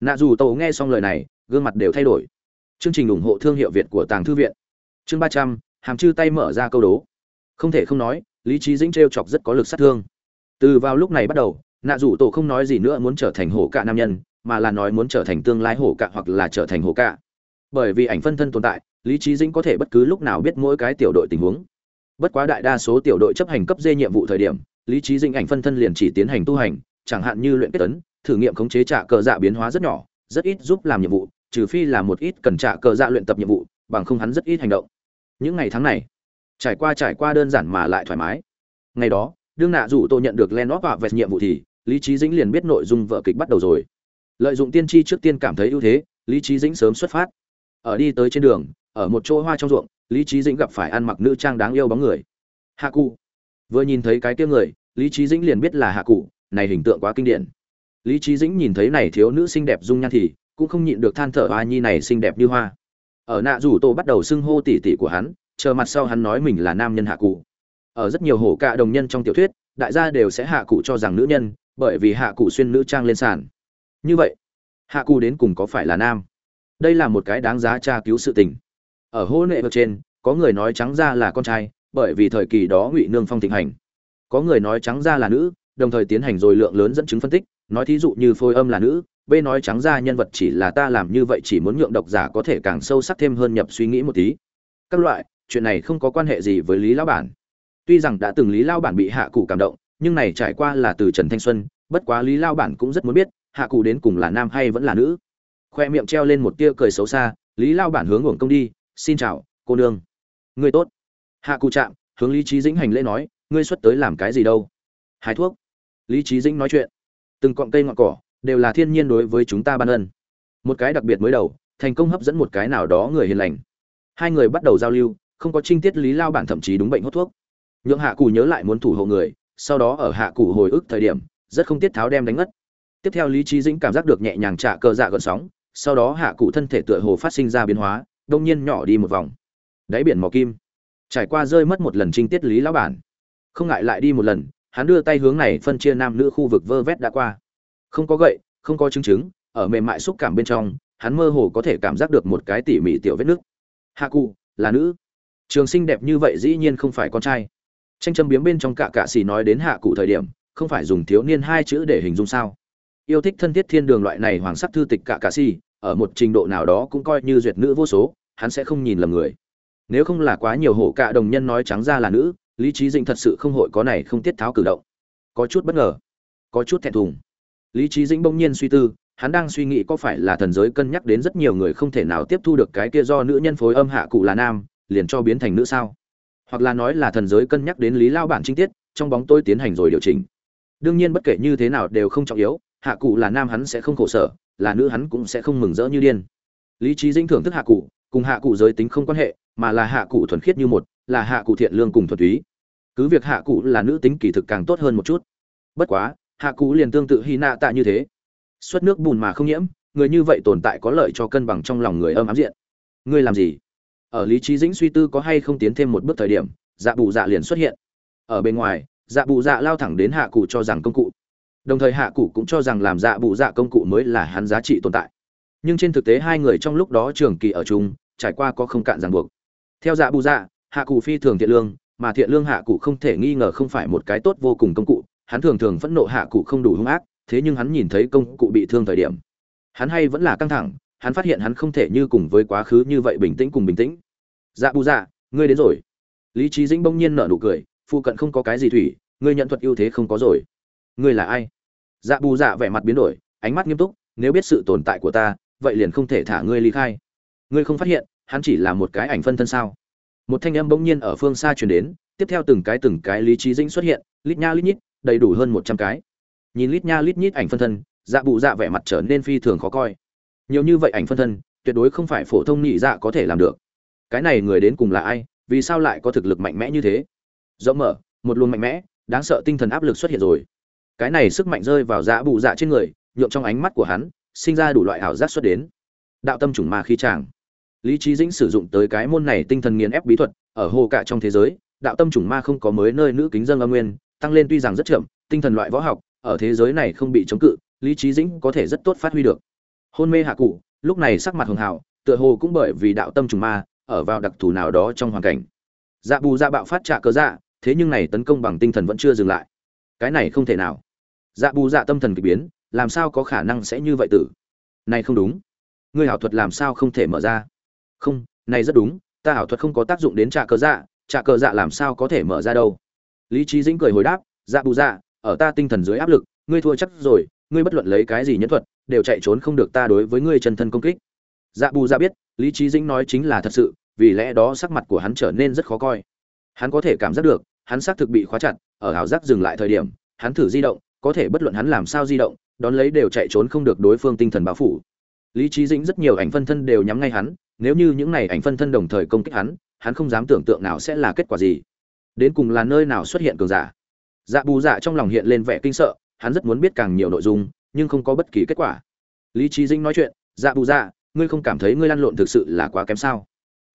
Nạ dù tàu nghe xong lời này, gương mặt đều thay đổi. Chương trình ủng hộ thương hiệu việt của tàng thư viện. Chương ba trăm, hàm chư tay mở ra câu đố. Không thể không nói, lý trí dĩnh t r e o chọc rất có lực sát thương. Từ vào lúc này bắt đầu, nạ dù tổ không nói gì nữa muốn trở thành hổ cả nam nhân, mà là nói muốn trở thành tương lai hổ cả hoặc là trở thành hổ cả. Bởi vì ảnh phân thân tồn tại lý trí dĩnh có thể bất cứ lúc nào biết mỗi cái tiểu đội tình huống. Bất quá đại đa số tiểu đội chấp hành cấp dê nhiệm vụ thời điểm, lý trí dĩnh ảnh phân thân liền chỉ tiến hành tu hành, chẳng hạn như luyện kết tấn, thử nghiệm khống chế trả cờ dạ biến hóa rất nhỏ, rất ít giúp làm nhiệm vụ, trừ phi là một ít cần trả cờ dạ luyện tập nhiệm vụ, bằng không hắn rất ít hành động. Những ngày tháng này, trải qua trải qua đơn giản mà lại thoải mái. Ngày đó, đương nạ dù tôi nhận được len óp và vẹt nhiệm vụ thì, lý trí dĩnh liền biết nội dung vợ kịch bắt đầu rồi. Lợi dụng tiên tri trước tiên cảm thấy ưu thế, lý trí dĩnh sớm xuất phát. Ở đi tới trên đường ở một chỗ hoa trong ruộng, lý trí dĩnh gặp phải ăn mặc nữ trang đáng yêu bóng người. Hạ cụ. Vừa nhìn thấy cái kia người, lý trí dĩnh liền biết là hạ cụ, này hình tượng quá kinh điển. Lý trí dĩnh nhìn thấy này thiếu nữ xinh đẹp dung nhan thì cũng không nhịn được than thở, hoa nhi này xinh đẹp như hoa. Ở nạ rủ tô bắt đầu xưng hô tỉ tỉ của hắn, chờ mặt sau hắn nói mình là nam nhân hạ cụ. Ở rất nhiều hổ cạ đồng nhân trong tiểu thuyết, đại gia đều sẽ hạ cụ cho rằng nữ nhân, bởi vì hạ cụ xuyên nữ trang lên sàn. Như vậy, hạ cụ đến cùng có phải là nam? Đây là một cái đáng giá tra cứu sự tình ở hô nệ vật trên, có người nói trắng ra là con trai, bởi vì thời kỳ đó ngụy nương phong thịnh hành. Có người nói trắng ra là nữ, đồng thời tiến hành rồi lượng lớn dẫn chứng phân tích, nói thí dụ như phôi âm là nữ b nói trắng ra nhân vật chỉ là ta làm như vậy chỉ muốn nhượng độc giả có thể càng sâu sắc thêm hơn nhập suy nghĩ một tí. Các loại, chuyện này không có quan hệ gì với lý lão bản. Tuy rằng đã từng lý lao bản bị hạ cụ cảm động, nhưng này trải qua là từ trần thanh xuân, bất quá lý lao bản cũng rất muốn biết, hạ cụ đến cùng là nam hay vẫn là nữ. Khoe miệng treo lên một tia cười xấu xa, lý lao bản hướng uổng công đi xin chào, cô nương. Ngươi tốt. Hạ cụ chạm hướng lý trí dĩnh hành lễ nói, ngươi xuất tới làm cái gì đâu? Hái thuốc. Lý trí dĩnh nói chuyện. Từng cọng cây ngọn cỏ đều là thiên nhiên đối với chúng ta ban ân. Một cái đặc biệt mới đầu, thành công hấp dẫn một cái nào đó người hiền lành. Hai người bắt đầu giao lưu, không có trinh tiết lý lao bản thậm chí đúng bệnh hút thuốc. Nhượng hạ cụ nhớ lại muốn thủ hộ người, sau đó ở hạ cụ hồi ức thời điểm, rất không tiết tháo đem đánh ngất. Tiếp theo lý trí dĩnh cảm giác được nhẹ nhàng trả cờ dạ gợn sóng, sau đó hạ cụ thân thể tựa hồ phát sinh ra biến hóa đông nhiên nhỏ đi một vòng. Đáy biển mò kim. Trải qua rơi mất một lần trinh tiết lý lão bản. Không ngại lại đi một lần, hắn đưa tay hướng này phân chia nam nữ khu vực vơ vét đã qua. Không có gậy, không có chứng chứng, ở mềm mại xúc cảm bên trong, hắn mơ hồ có thể cảm giác được một cái tỉ mỉ tiểu vết nước. Hạ cụ, là nữ. Trường sinh đẹp như vậy dĩ nhiên không phải con trai. Tranh châm biếm bên trong cả cạ xì nói đến hạ cụ thời điểm, không phải dùng thiếu niên hai chữ để hình dung sao. Yêu thích thân thiết thiên đường loại này hoàng sắc thư tịch cả cạ xì, ở một trình độ nào đó cũng coi như duyệt nữ vô số hắn sẽ không nhìn lầm người. Nếu không là quá nhiều hổ cạ đồng nhân nói trắng ra là nữ, lý trí dĩnh thật sự không hội có này không tiết tháo cử động. Có chút bất ngờ, có chút thẹn thùng. Lý trí dĩnh bỗng nhiên suy tư, hắn đang suy nghĩ có phải là thần giới cân nhắc đến rất nhiều người không thể nào tiếp thu được cái kia do nữ nhân phối âm hạ cụ là nam, liền cho biến thành nữ sao? Hoặc là nói là thần giới cân nhắc đến lý lao bản chi tiết, trong bóng tôi tiến hành rồi điều chỉnh. Đương nhiên bất kể như thế nào đều không trọng yếu, hạ cụ là nam hắn sẽ không khổ sở, là nữ hắn cũng sẽ không mừng rỡ như điên. Lý trí dĩnh thưởng thức hạ cụ cùng hạ cụ giới tính không quan hệ, mà là hạ cụ thuần khiết như một, là hạ cụ thiện lương cùng thuần túy. Cứ việc hạ cụ là nữ tính kỳ thực càng tốt hơn một chút. Bất quá, hạ cụ liền tương tự hy nạ tạ như thế. Xuất nước bùn mà không nhiễm, người như vậy tồn tại có lợi cho cân bằng trong lòng người âm ám diện. Ngươi làm gì? Ở lý trí dĩnh suy tư có hay không tiến thêm một bước thời điểm dạ bù dạ liền xuất hiện. Ở bên ngoài dạ bù dạ lao thẳng đến hạ cụ cho rằng công cụ. Đồng thời hạ cụ cũng cho rằng làm dạ bù dạ công cụ mới là hắn giá trị tồn tại. Nhưng trên thực tế hai người trong lúc đó trường kỳ ở chung trải qua có không cạn ràng buộc. Theo dạ bù dạ hạ cụ phi thường thiện lương, mà thiện lương hạ cụ không thể nghi ngờ không phải một cái tốt vô cùng công cụ, hắn thường thường phẫn nộ hạ cụ không đủ hung ác, thế nhưng hắn nhìn thấy công cụ bị thương thời điểm, hắn hay vẫn là căng thẳng, hắn phát hiện hắn không thể như cùng với quá khứ như vậy bình tĩnh cùng bình tĩnh. Dạ bù dạ ngươi đến rồi. Lý trí dĩnh bỗng nhiên nở nụ cười phụ cận không có cái gì thủy, ngươi nhận thuật ưu thế không có rồi. Ngươi là ai? Dạ bù dạ vẻ mặt biến đổi, ánh mắt nghiêm túc, nếu biết sự tồn tại của ta, vậy liền không thể thả ngươi ly khai ngươi không phát hiện, hắn chỉ là một cái ảnh phân thân sao? Một thanh âm bỗng nhiên ở phương xa truyền đến, tiếp theo từng cái từng cái lý trí dĩnh xuất hiện, lít nha lít nhít, đầy đủ hơn một trăm cái. Nhìn lít nha lít nhít ảnh phân thân dạ bụ dạ vẻ mặt trở nên phi thường khó coi. Nhiều như vậy ảnh phân thân, tuyệt đối không phải phổ thông nhị dạ có thể làm được. Cái này người đến cùng là ai, vì sao lại có thực lực mạnh mẽ như thế? Rộng mở, một luồng mạnh mẽ, đáng sợ tinh thần áp lực xuất hiện rồi. Cái này sức mạnh rơi vào dạ bụ dạ trên người, nhuộm trong ánh mắt của hắn, sinh ra đủ loại ảo giác xuất đến. Đạo tâm chủng ma khí tràng lý trí dĩnh sử dụng tới cái môn này tinh thần nghiền ép bí thuật, ở hồ cả trong thế giới, đạo tâm chủng ma không có mới nơi nữ kính dân âm nguyên, tăng lên tuy rằng rất chậm, tinh thần loại võ học, ở thế giới này không bị chống cự, lý trí dĩnh có thể rất tốt phát huy được. Hôn mê hạ cụ, lúc này sắc mặt hường hào, tựa hồ cũng bởi vì đạo tâm trùng ma, ở vào đặc thù nào đó trong hoàn cảnh. Dạ bù dạ bạo phát trả cớ dạ thế nhưng này tấn công bằng tinh thần vẫn chưa dừng lại. Cái này không thể nào. Dạ bù dạ tâm thần kỳ biến, làm sao có khả năng sẽ như vậy tử? Này không đúng. Ngươi hảo thuật làm sao không thể mở ra? Không, này rất đúng, ta ảo thuật không có tác dụng đến trà cờ dạ trà cờ dạ làm sao có thể mở ra đâu? Lý trí dĩnh cười hồi đáp dạ bù dạ ở ta tinh thần dưới áp lực, ngươi thua chắc rồi, ngươi bất luận lấy cái gì nhẫn thuật, đều chạy trốn không được ta đối với ngươi chân thân công kích. Dạ bù dạ biết, lý trí dĩnh nói chính là thật sự, vì lẽ đó sắc mặt của hắn trở nên rất khó coi. Hắn có thể cảm giác được, hắn xác thực bị khóa chặt, ở ảo giác dừng lại thời điểm, hắn thử di động, có thể bất luận hắn làm sao di động, đón lấy đều chạy trốn không được đối phương tinh thần bao phủ. Lý trí dĩnh rất nhiều ảnh phân thân đều nhắm ngay hắn nếu như những này ảnh phân thân đồng thời công kích hắn hắn không dám tưởng tượng nào sẽ là kết quả gì. Đến cùng là nơi nào xuất hiện cường giả. Dạ bù dạ trong lòng hiện lên vẻ kinh sợ, hắn rất muốn biết càng nhiều nội dung, nhưng không có bất kỳ kết quả. Lý trí dinh nói chuyện dạ bù dạ ngươi không cảm thấy ngươi lăn lộn thực sự là quá kém sao?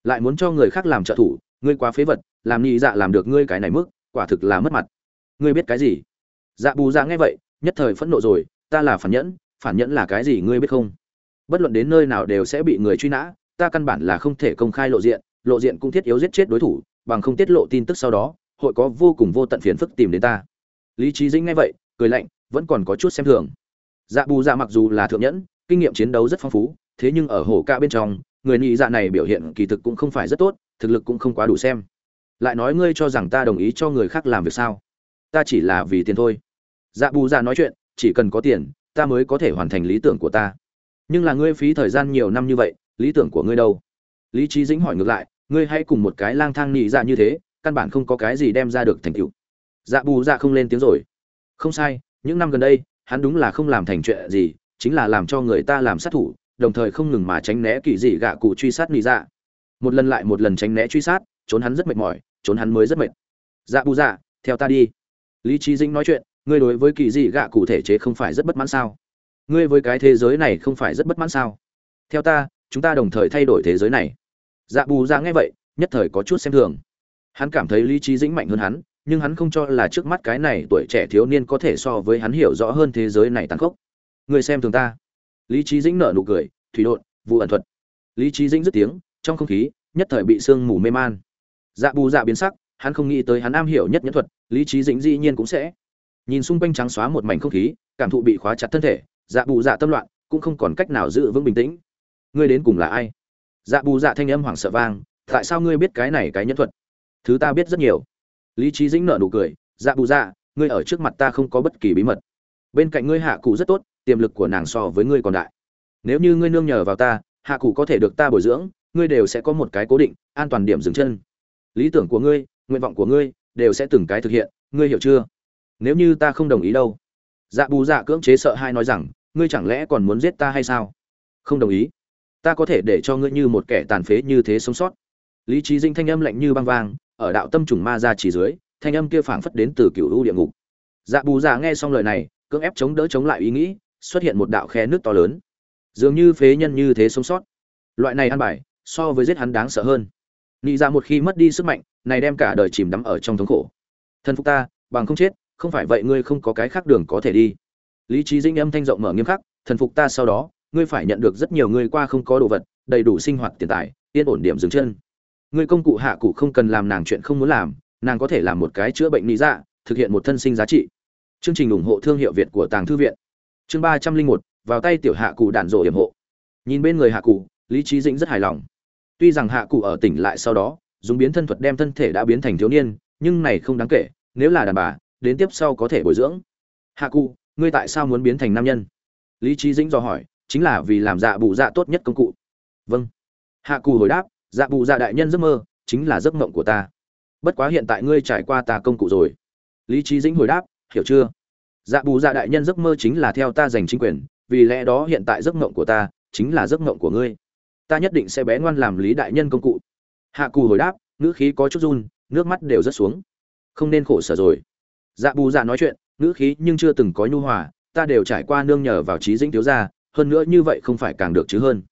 Lại muốn cho người khác làm trợ thủ, ngươi quá phế vật, làm nhị dạ làm được ngươi cái này mức, quả thực là mất mặt. Ngươi biết cái gì? Dạ bù dạ nghe vậy, nhất thời phẫn nộ rồi, ta là phản nhẫn phản nhẫn là cái gì ngươi biết không? Bất luận đến nơi nào đều sẽ bị người truy nã ta căn bản là không thể công khai lộ diện lộ diện cũng thiết yếu giết chết đối thủ, bằng không tiết lộ tin tức sau đó, hội có vô cùng vô tận phiền phức tìm đến ta. Lý trí dĩnh nghe vậy, cười lạnh, vẫn còn có chút xem thường. Dạ bù dạ mặc dù là thượng nhẫn, kinh nghiệm chiến đấu rất phong phú, thế nhưng ở hổ ca bên trong, người nhị dạ này biểu hiện kỳ thực cũng không phải rất tốt, thực lực cũng không quá đủ xem. Lại nói ngươi cho rằng ta đồng ý cho người khác làm việc sao? Ta chỉ là vì tiền thôi. Dạ bù dạ nói chuyện, chỉ cần có tiền, ta mới có thể hoàn thành lý tưởng của ta. Nhưng là ngươi phí thời gian nhiều năm như vậy lý tưởng của ngươi đâu? Lý trí dĩnh hỏi ngược lại, ngươi hãy cùng một cái lang thang nị dạ như thế, căn bản không có cái gì đem ra được thành tựu. Dạ bù dạ không lên tiếng rồi. Không sai, những năm gần đây, hắn đúng là không làm thành chuyện gì, chính là làm cho người ta làm sát thủ, đồng thời không ngừng mà tránh né kỳ dị gạ cụ truy sát nị dạ. Một lần lại một lần tránh né truy sát, trốn hắn rất mệt mỏi, trốn hắn mới rất mệt. Dạ bù dạ theo ta đi. Lý trí dĩnh nói chuyện, ngươi đối với kỳ dị gạ cụ thể chế không phải rất bất mãn sao? Ngươi với cái thế giới này không phải rất bất mãn sao? Theo ta chúng ta đồng thời thay đổi thế giới này. Dạ bù dạ nghe vậy, nhất thời có chút xem thường. Hắn cảm thấy lý trí dĩnh mạnh hơn hắn, nhưng hắn không cho là trước mắt cái này tuổi trẻ thiếu niên có thể so với hắn hiểu rõ hơn thế giới này tàn khốc. Người xem thường ta. Lý trí dĩnh nở nụ cười, thủy đột vụ ẩn thuật. Lý trí dĩnh dứt tiếng, trong không khí, nhất thời bị sương mù mê man. Dạ bù dạ biến sắc, hắn không nghĩ tới hắn am hiểu nhất nhẫn thuật, lý trí dĩnh dĩ nhiên cũng sẽ. Nhìn xung quanh trắng xóa một mảnh không khí, cảm thụ bị khóa chặt thân thể dạ bù dạ tâm loạn, cũng không còn cách nào giữ vững bình tĩnh ngươi đến cùng là ai? Dạ bù dạ thanh âm hoảng sợ vang, tại sao ngươi biết cái này cái nhân thuật? Thứ ta biết rất nhiều. Lý trí dĩnh nợ nụ cười dạ bù dạ ngươi ở trước mặt ta không có bất kỳ bí mật. Bên cạnh ngươi hạ cụ rất tốt, tiềm lực của nàng so với ngươi còn đại. Nếu như ngươi nương nhờ vào ta, hạ cụ có thể được ta bồi dưỡng, ngươi đều sẽ có một cái cố định, an toàn điểm dừng chân. Lý tưởng của ngươi, nguyện vọng của ngươi, đều sẽ từng cái thực hiện, ngươi hiểu chưa? Nếu như ta không đồng ý đâu? Dạ bù dạ cưỡng chế sợ hai nói rằng, ngươi chẳng lẽ còn muốn giết ta hay sao? Không đồng ý ta có thể để cho ngươi như một kẻ tàn phế như thế sống sót. Lý trí dinh thanh âm lạnh như băng vang, ở đạo tâm trùng ma ra chỉ dưới, thanh âm kia phảng phất đến từ cựu u địa ngục. Dạ bù dạ nghe xong lời này, cưỡng ép chống đỡ chống lại ý nghĩ, xuất hiện một đạo khe nước to lớn. Dường như phế nhân như thế sống sót. Loại này ăn bài, so với giết hắn đáng sợ hơn. Nghĩ ra dạ một khi mất đi sức mạnh, này đem cả đời chìm đắm ở trong thống khổ. Thân phục ta, bằng không chết, không phải vậy ngươi không có cái khác đường có thể đi. Lý trí dinh âm thanh rộng mở nghiêm khắc, thần phục ta sau đó ngươi phải nhận được rất nhiều ngươi qua không có đồ vật, đầy đủ sinh hoạt tiền tài, yên ổn điểm dừng chân. Ngươi công cụ hạ cụ không cần làm nàng chuyện không muốn làm, nàng có thể làm một cái chữa bệnh lý dạ thực hiện một thân sinh giá trị. Chương trình ủng hộ thương hiệu việt của tàng thư viện. Chương ba trăm linh một, vào tay tiểu hạ cụ đạn rộ hiểm hộ. Nhìn bên người hạ cụ, lý trí dĩnh rất hài lòng. Tuy rằng hạ cụ ở tỉnh lại sau đó, dùng biến thân thuật đem thân thể đã biến thành thiếu niên, nhưng này không đáng kể, nếu là đàn bà, đến tiếp sau có thể bồi dưỡng. Hạ cụ, ngươi tại sao muốn biến thành nam nhân? Lý trí dĩnh dò hỏi chính là vì làm dạ bù dạ tốt nhất công cụ. Vâng. Hạ cù hồi đáp dạ bù dạ đại nhân giấc mơ, chính là giấc mộng của ta. Bất quá hiện tại ngươi trải qua ta công cụ rồi. Lý trí dĩnh hồi đáp, hiểu chưa? Dạ bù dạ đại nhân giấc mơ chính là theo ta giành chính quyền, vì lẽ đó hiện tại giấc mộng của ta chính là giấc mộng của ngươi. Ta nhất định sẽ bé ngoan làm lý đại nhân công cụ. Hạ cù hồi đáp, ngữ khí có chút run, nước mắt đều rất xuống. Không nên khổ sở rồi. Dạ bù dạ nói chuyện, ngữ khí nhưng chưa từng có nhu hòa, ta đều trải qua nương nhờ vào trí dĩnh thiếu gia hơn nữa như vậy không phải càng được chứ hơn.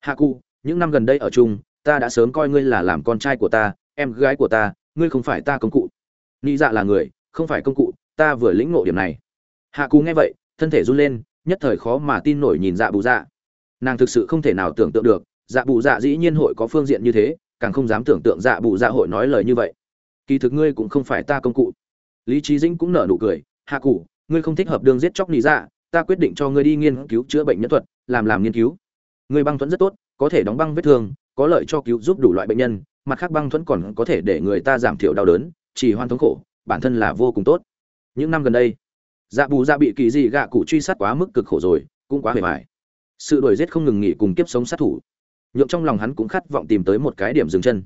Hạ cụ, những năm gần đây ở chung, ta đã sớm coi ngươi là làm con trai của ta, em gái của ta, ngươi không phải ta công cụ. Nghĩ dạ là người, không phải công cụ, ta vừa lĩnh ngộ điểm này. Hạ cụ nghe vậy, thân thể run lên, nhất thời khó mà tin nổi nhìn dạ bù dạ. Nàng thực sự không thể nào tưởng tượng được dạ bù dạ dĩ nhiên hội có phương diện như thế, càng không dám tưởng tượng dạ bù dạ hội nói lời như vậy. Kỳ thực ngươi cũng không phải ta công cụ. Lý trí dĩnh cũng nở nụ cười, hạ cụ, ngươi không thích hợp đường giết chóc lý dạ ta quyết định cho ngươi đi nghiên cứu chữa bệnh nhân thuật, làm làm nghiên cứu. Ngươi băng thuẫn rất tốt, có thể đóng băng vết thương, có lợi cho cứu giúp đủ loại bệnh nhân, mặt khác băng thuẫn còn có thể để người ta giảm thiểu đau đớn, chỉ hoan thống khổ, bản thân là vô cùng tốt. Những năm gần đây dạ bù dạ bị kỳ dị gạ cụ truy sát quá mức cực khổ rồi, cũng quá hề mải sự đuổi giết không ngừng nghỉ cùng kiếp sống sát thủ. Nhượng trong lòng hắn cũng khát vọng tìm tới một cái điểm dừng chân.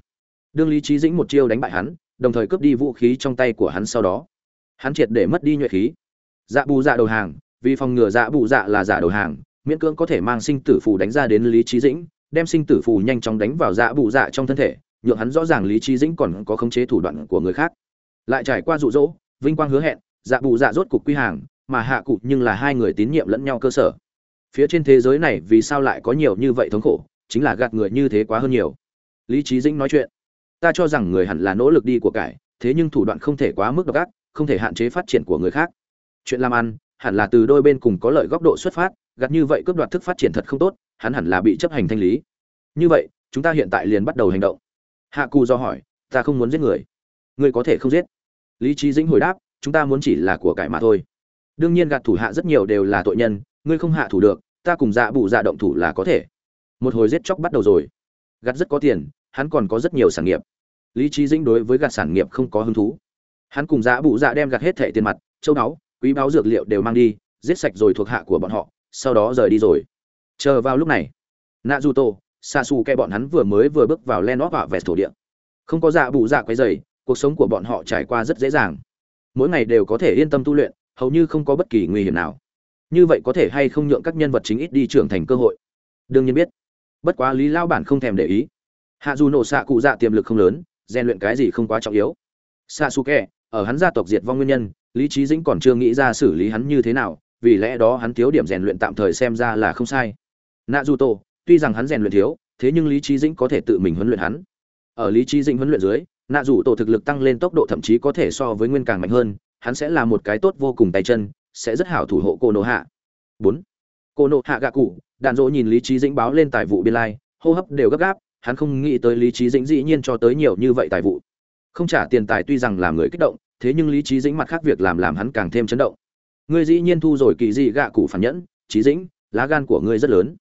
Đương lý trí dĩnh một chiêu đánh bại hắn, đồng thời cướp đi vũ khí trong tay của hắn sau đó. Hắn triệt để mất đi nhuệ khí. Dạ bù dạ đầu hàng vì phòng ngừa dạ bù dạ là giả đầu hàng, miễn cưỡng có thể mang sinh tử phù đánh ra đến lý trí dĩnh, đem sinh tử phù nhanh chóng đánh vào dạ bù dạ trong thân thể, nhượng hắn rõ ràng lý trí dĩnh còn có khống chế thủ đoạn của người khác. Lại trải qua rụ rỗ vinh quang hứa hẹn dạ bù dạ rốt cục quy hàng, mà hạ cụ nhưng là hai người tín nhiệm lẫn nhau cơ sở. Phía trên thế giới này vì sao lại có nhiều như vậy thống khổ, chính là gạt người như thế quá hơn nhiều. Lý trí dĩnh nói chuyện, ta cho rằng người hẳn là nỗ lực đi của cải, thế nhưng thủ đoạn không thể quá mức độc ác, không thể hạn chế phát triển của người khác. Chuyện làm ăn hẳn là từ đôi bên cùng có lợi góc độ xuất phát, gạt như vậy cướp đoạt thức phát triển thật không tốt, hắn hẳn là bị chấp hành thanh lý. Như vậy, chúng ta hiện tại liền bắt đầu hành động. Hạ cù do hỏi, ta không muốn giết người. Ngươi có thể không giết. Lý trí dĩnh hồi đáp, chúng ta muốn chỉ là của cải mà thôi. Đương nhiên gạt thủ hạ rất nhiều đều là tội nhân, ngươi không hạ thủ được, ta cùng dạ bụ dạ động thủ là có thể. Một hồi giết chóc bắt đầu rồi. Gạt rất có tiền, hắn còn có rất nhiều sản nghiệp. Lý trí dĩnh đối với gạt sản nghiệp không có hứng thú. Hắn cùng dạ bụ dạ đem gạt hết thẻ tiền mặt, châu báu quý báu dược liệu đều mang đi, giết sạch rồi thuộc hạ của bọn họ, sau đó rời đi rồi. Chờ vào lúc này nạ du tô xa xù kẹ bọn hắn vừa mới vừa bước vào len óp và vẹt thổ địa. Không có dạ bụ dạ quấy dày cuộc sống của bọn họ trải qua rất dễ dàng. Mỗi ngày đều có thể yên tâm tu luyện, hầu như không có bất kỳ nguy hiểm nào. Như vậy có thể hay không nhượng các nhân vật chính ít đi trưởng thành cơ hội? Đương nhiên biết. Bất quá lý lao bản không thèm để ý. Hạ dù nổ xạ cụ dạ tiềm lực không lớn, rèn luyện cái gì không quá trọng yếu. Xạ xù kẹ ở hắn gia tộc diệt vong nguyên nhân lý trí dĩnh còn chưa nghĩ ra xử lý hắn như thế nào, vì lẽ đó hắn thiếu điểm rèn luyện tạm thời xem ra là không sai. Nạ dù tổ tuy rằng hắn rèn luyện thiếu, thế nhưng lý trí dĩnh có thể tự mình huấn luyện hắn. Ở lý trí dĩnh huấn luyện dưới nạ dù tổ thực lực tăng lên tốc độ thậm chí có thể so với nguyên càng mạnh hơn, hắn sẽ là một cái tốt vô cùng tay chân, sẽ rất hảo thủ hộ cô nô hạ bốn cô nô hạ gạ cụ đạn dỗ nhìn lý trí dĩnh báo lên tài vụ biên lai, hô hấp đều gấp gáp, hắn không nghĩ tới lý trí dĩnh dĩ nhiên cho tới nhiều như vậy tài vụ. Không trả tiền tài tuy rằng làm người kích động thế nhưng lý trí dĩnh mặt khác việc làm làm hắn càng thêm chấn động. Ngươi dĩ nhiên thu rồi kỳ dị gạ cụ phản nhẫn, trí dĩnh, lá gan của ngươi rất lớn.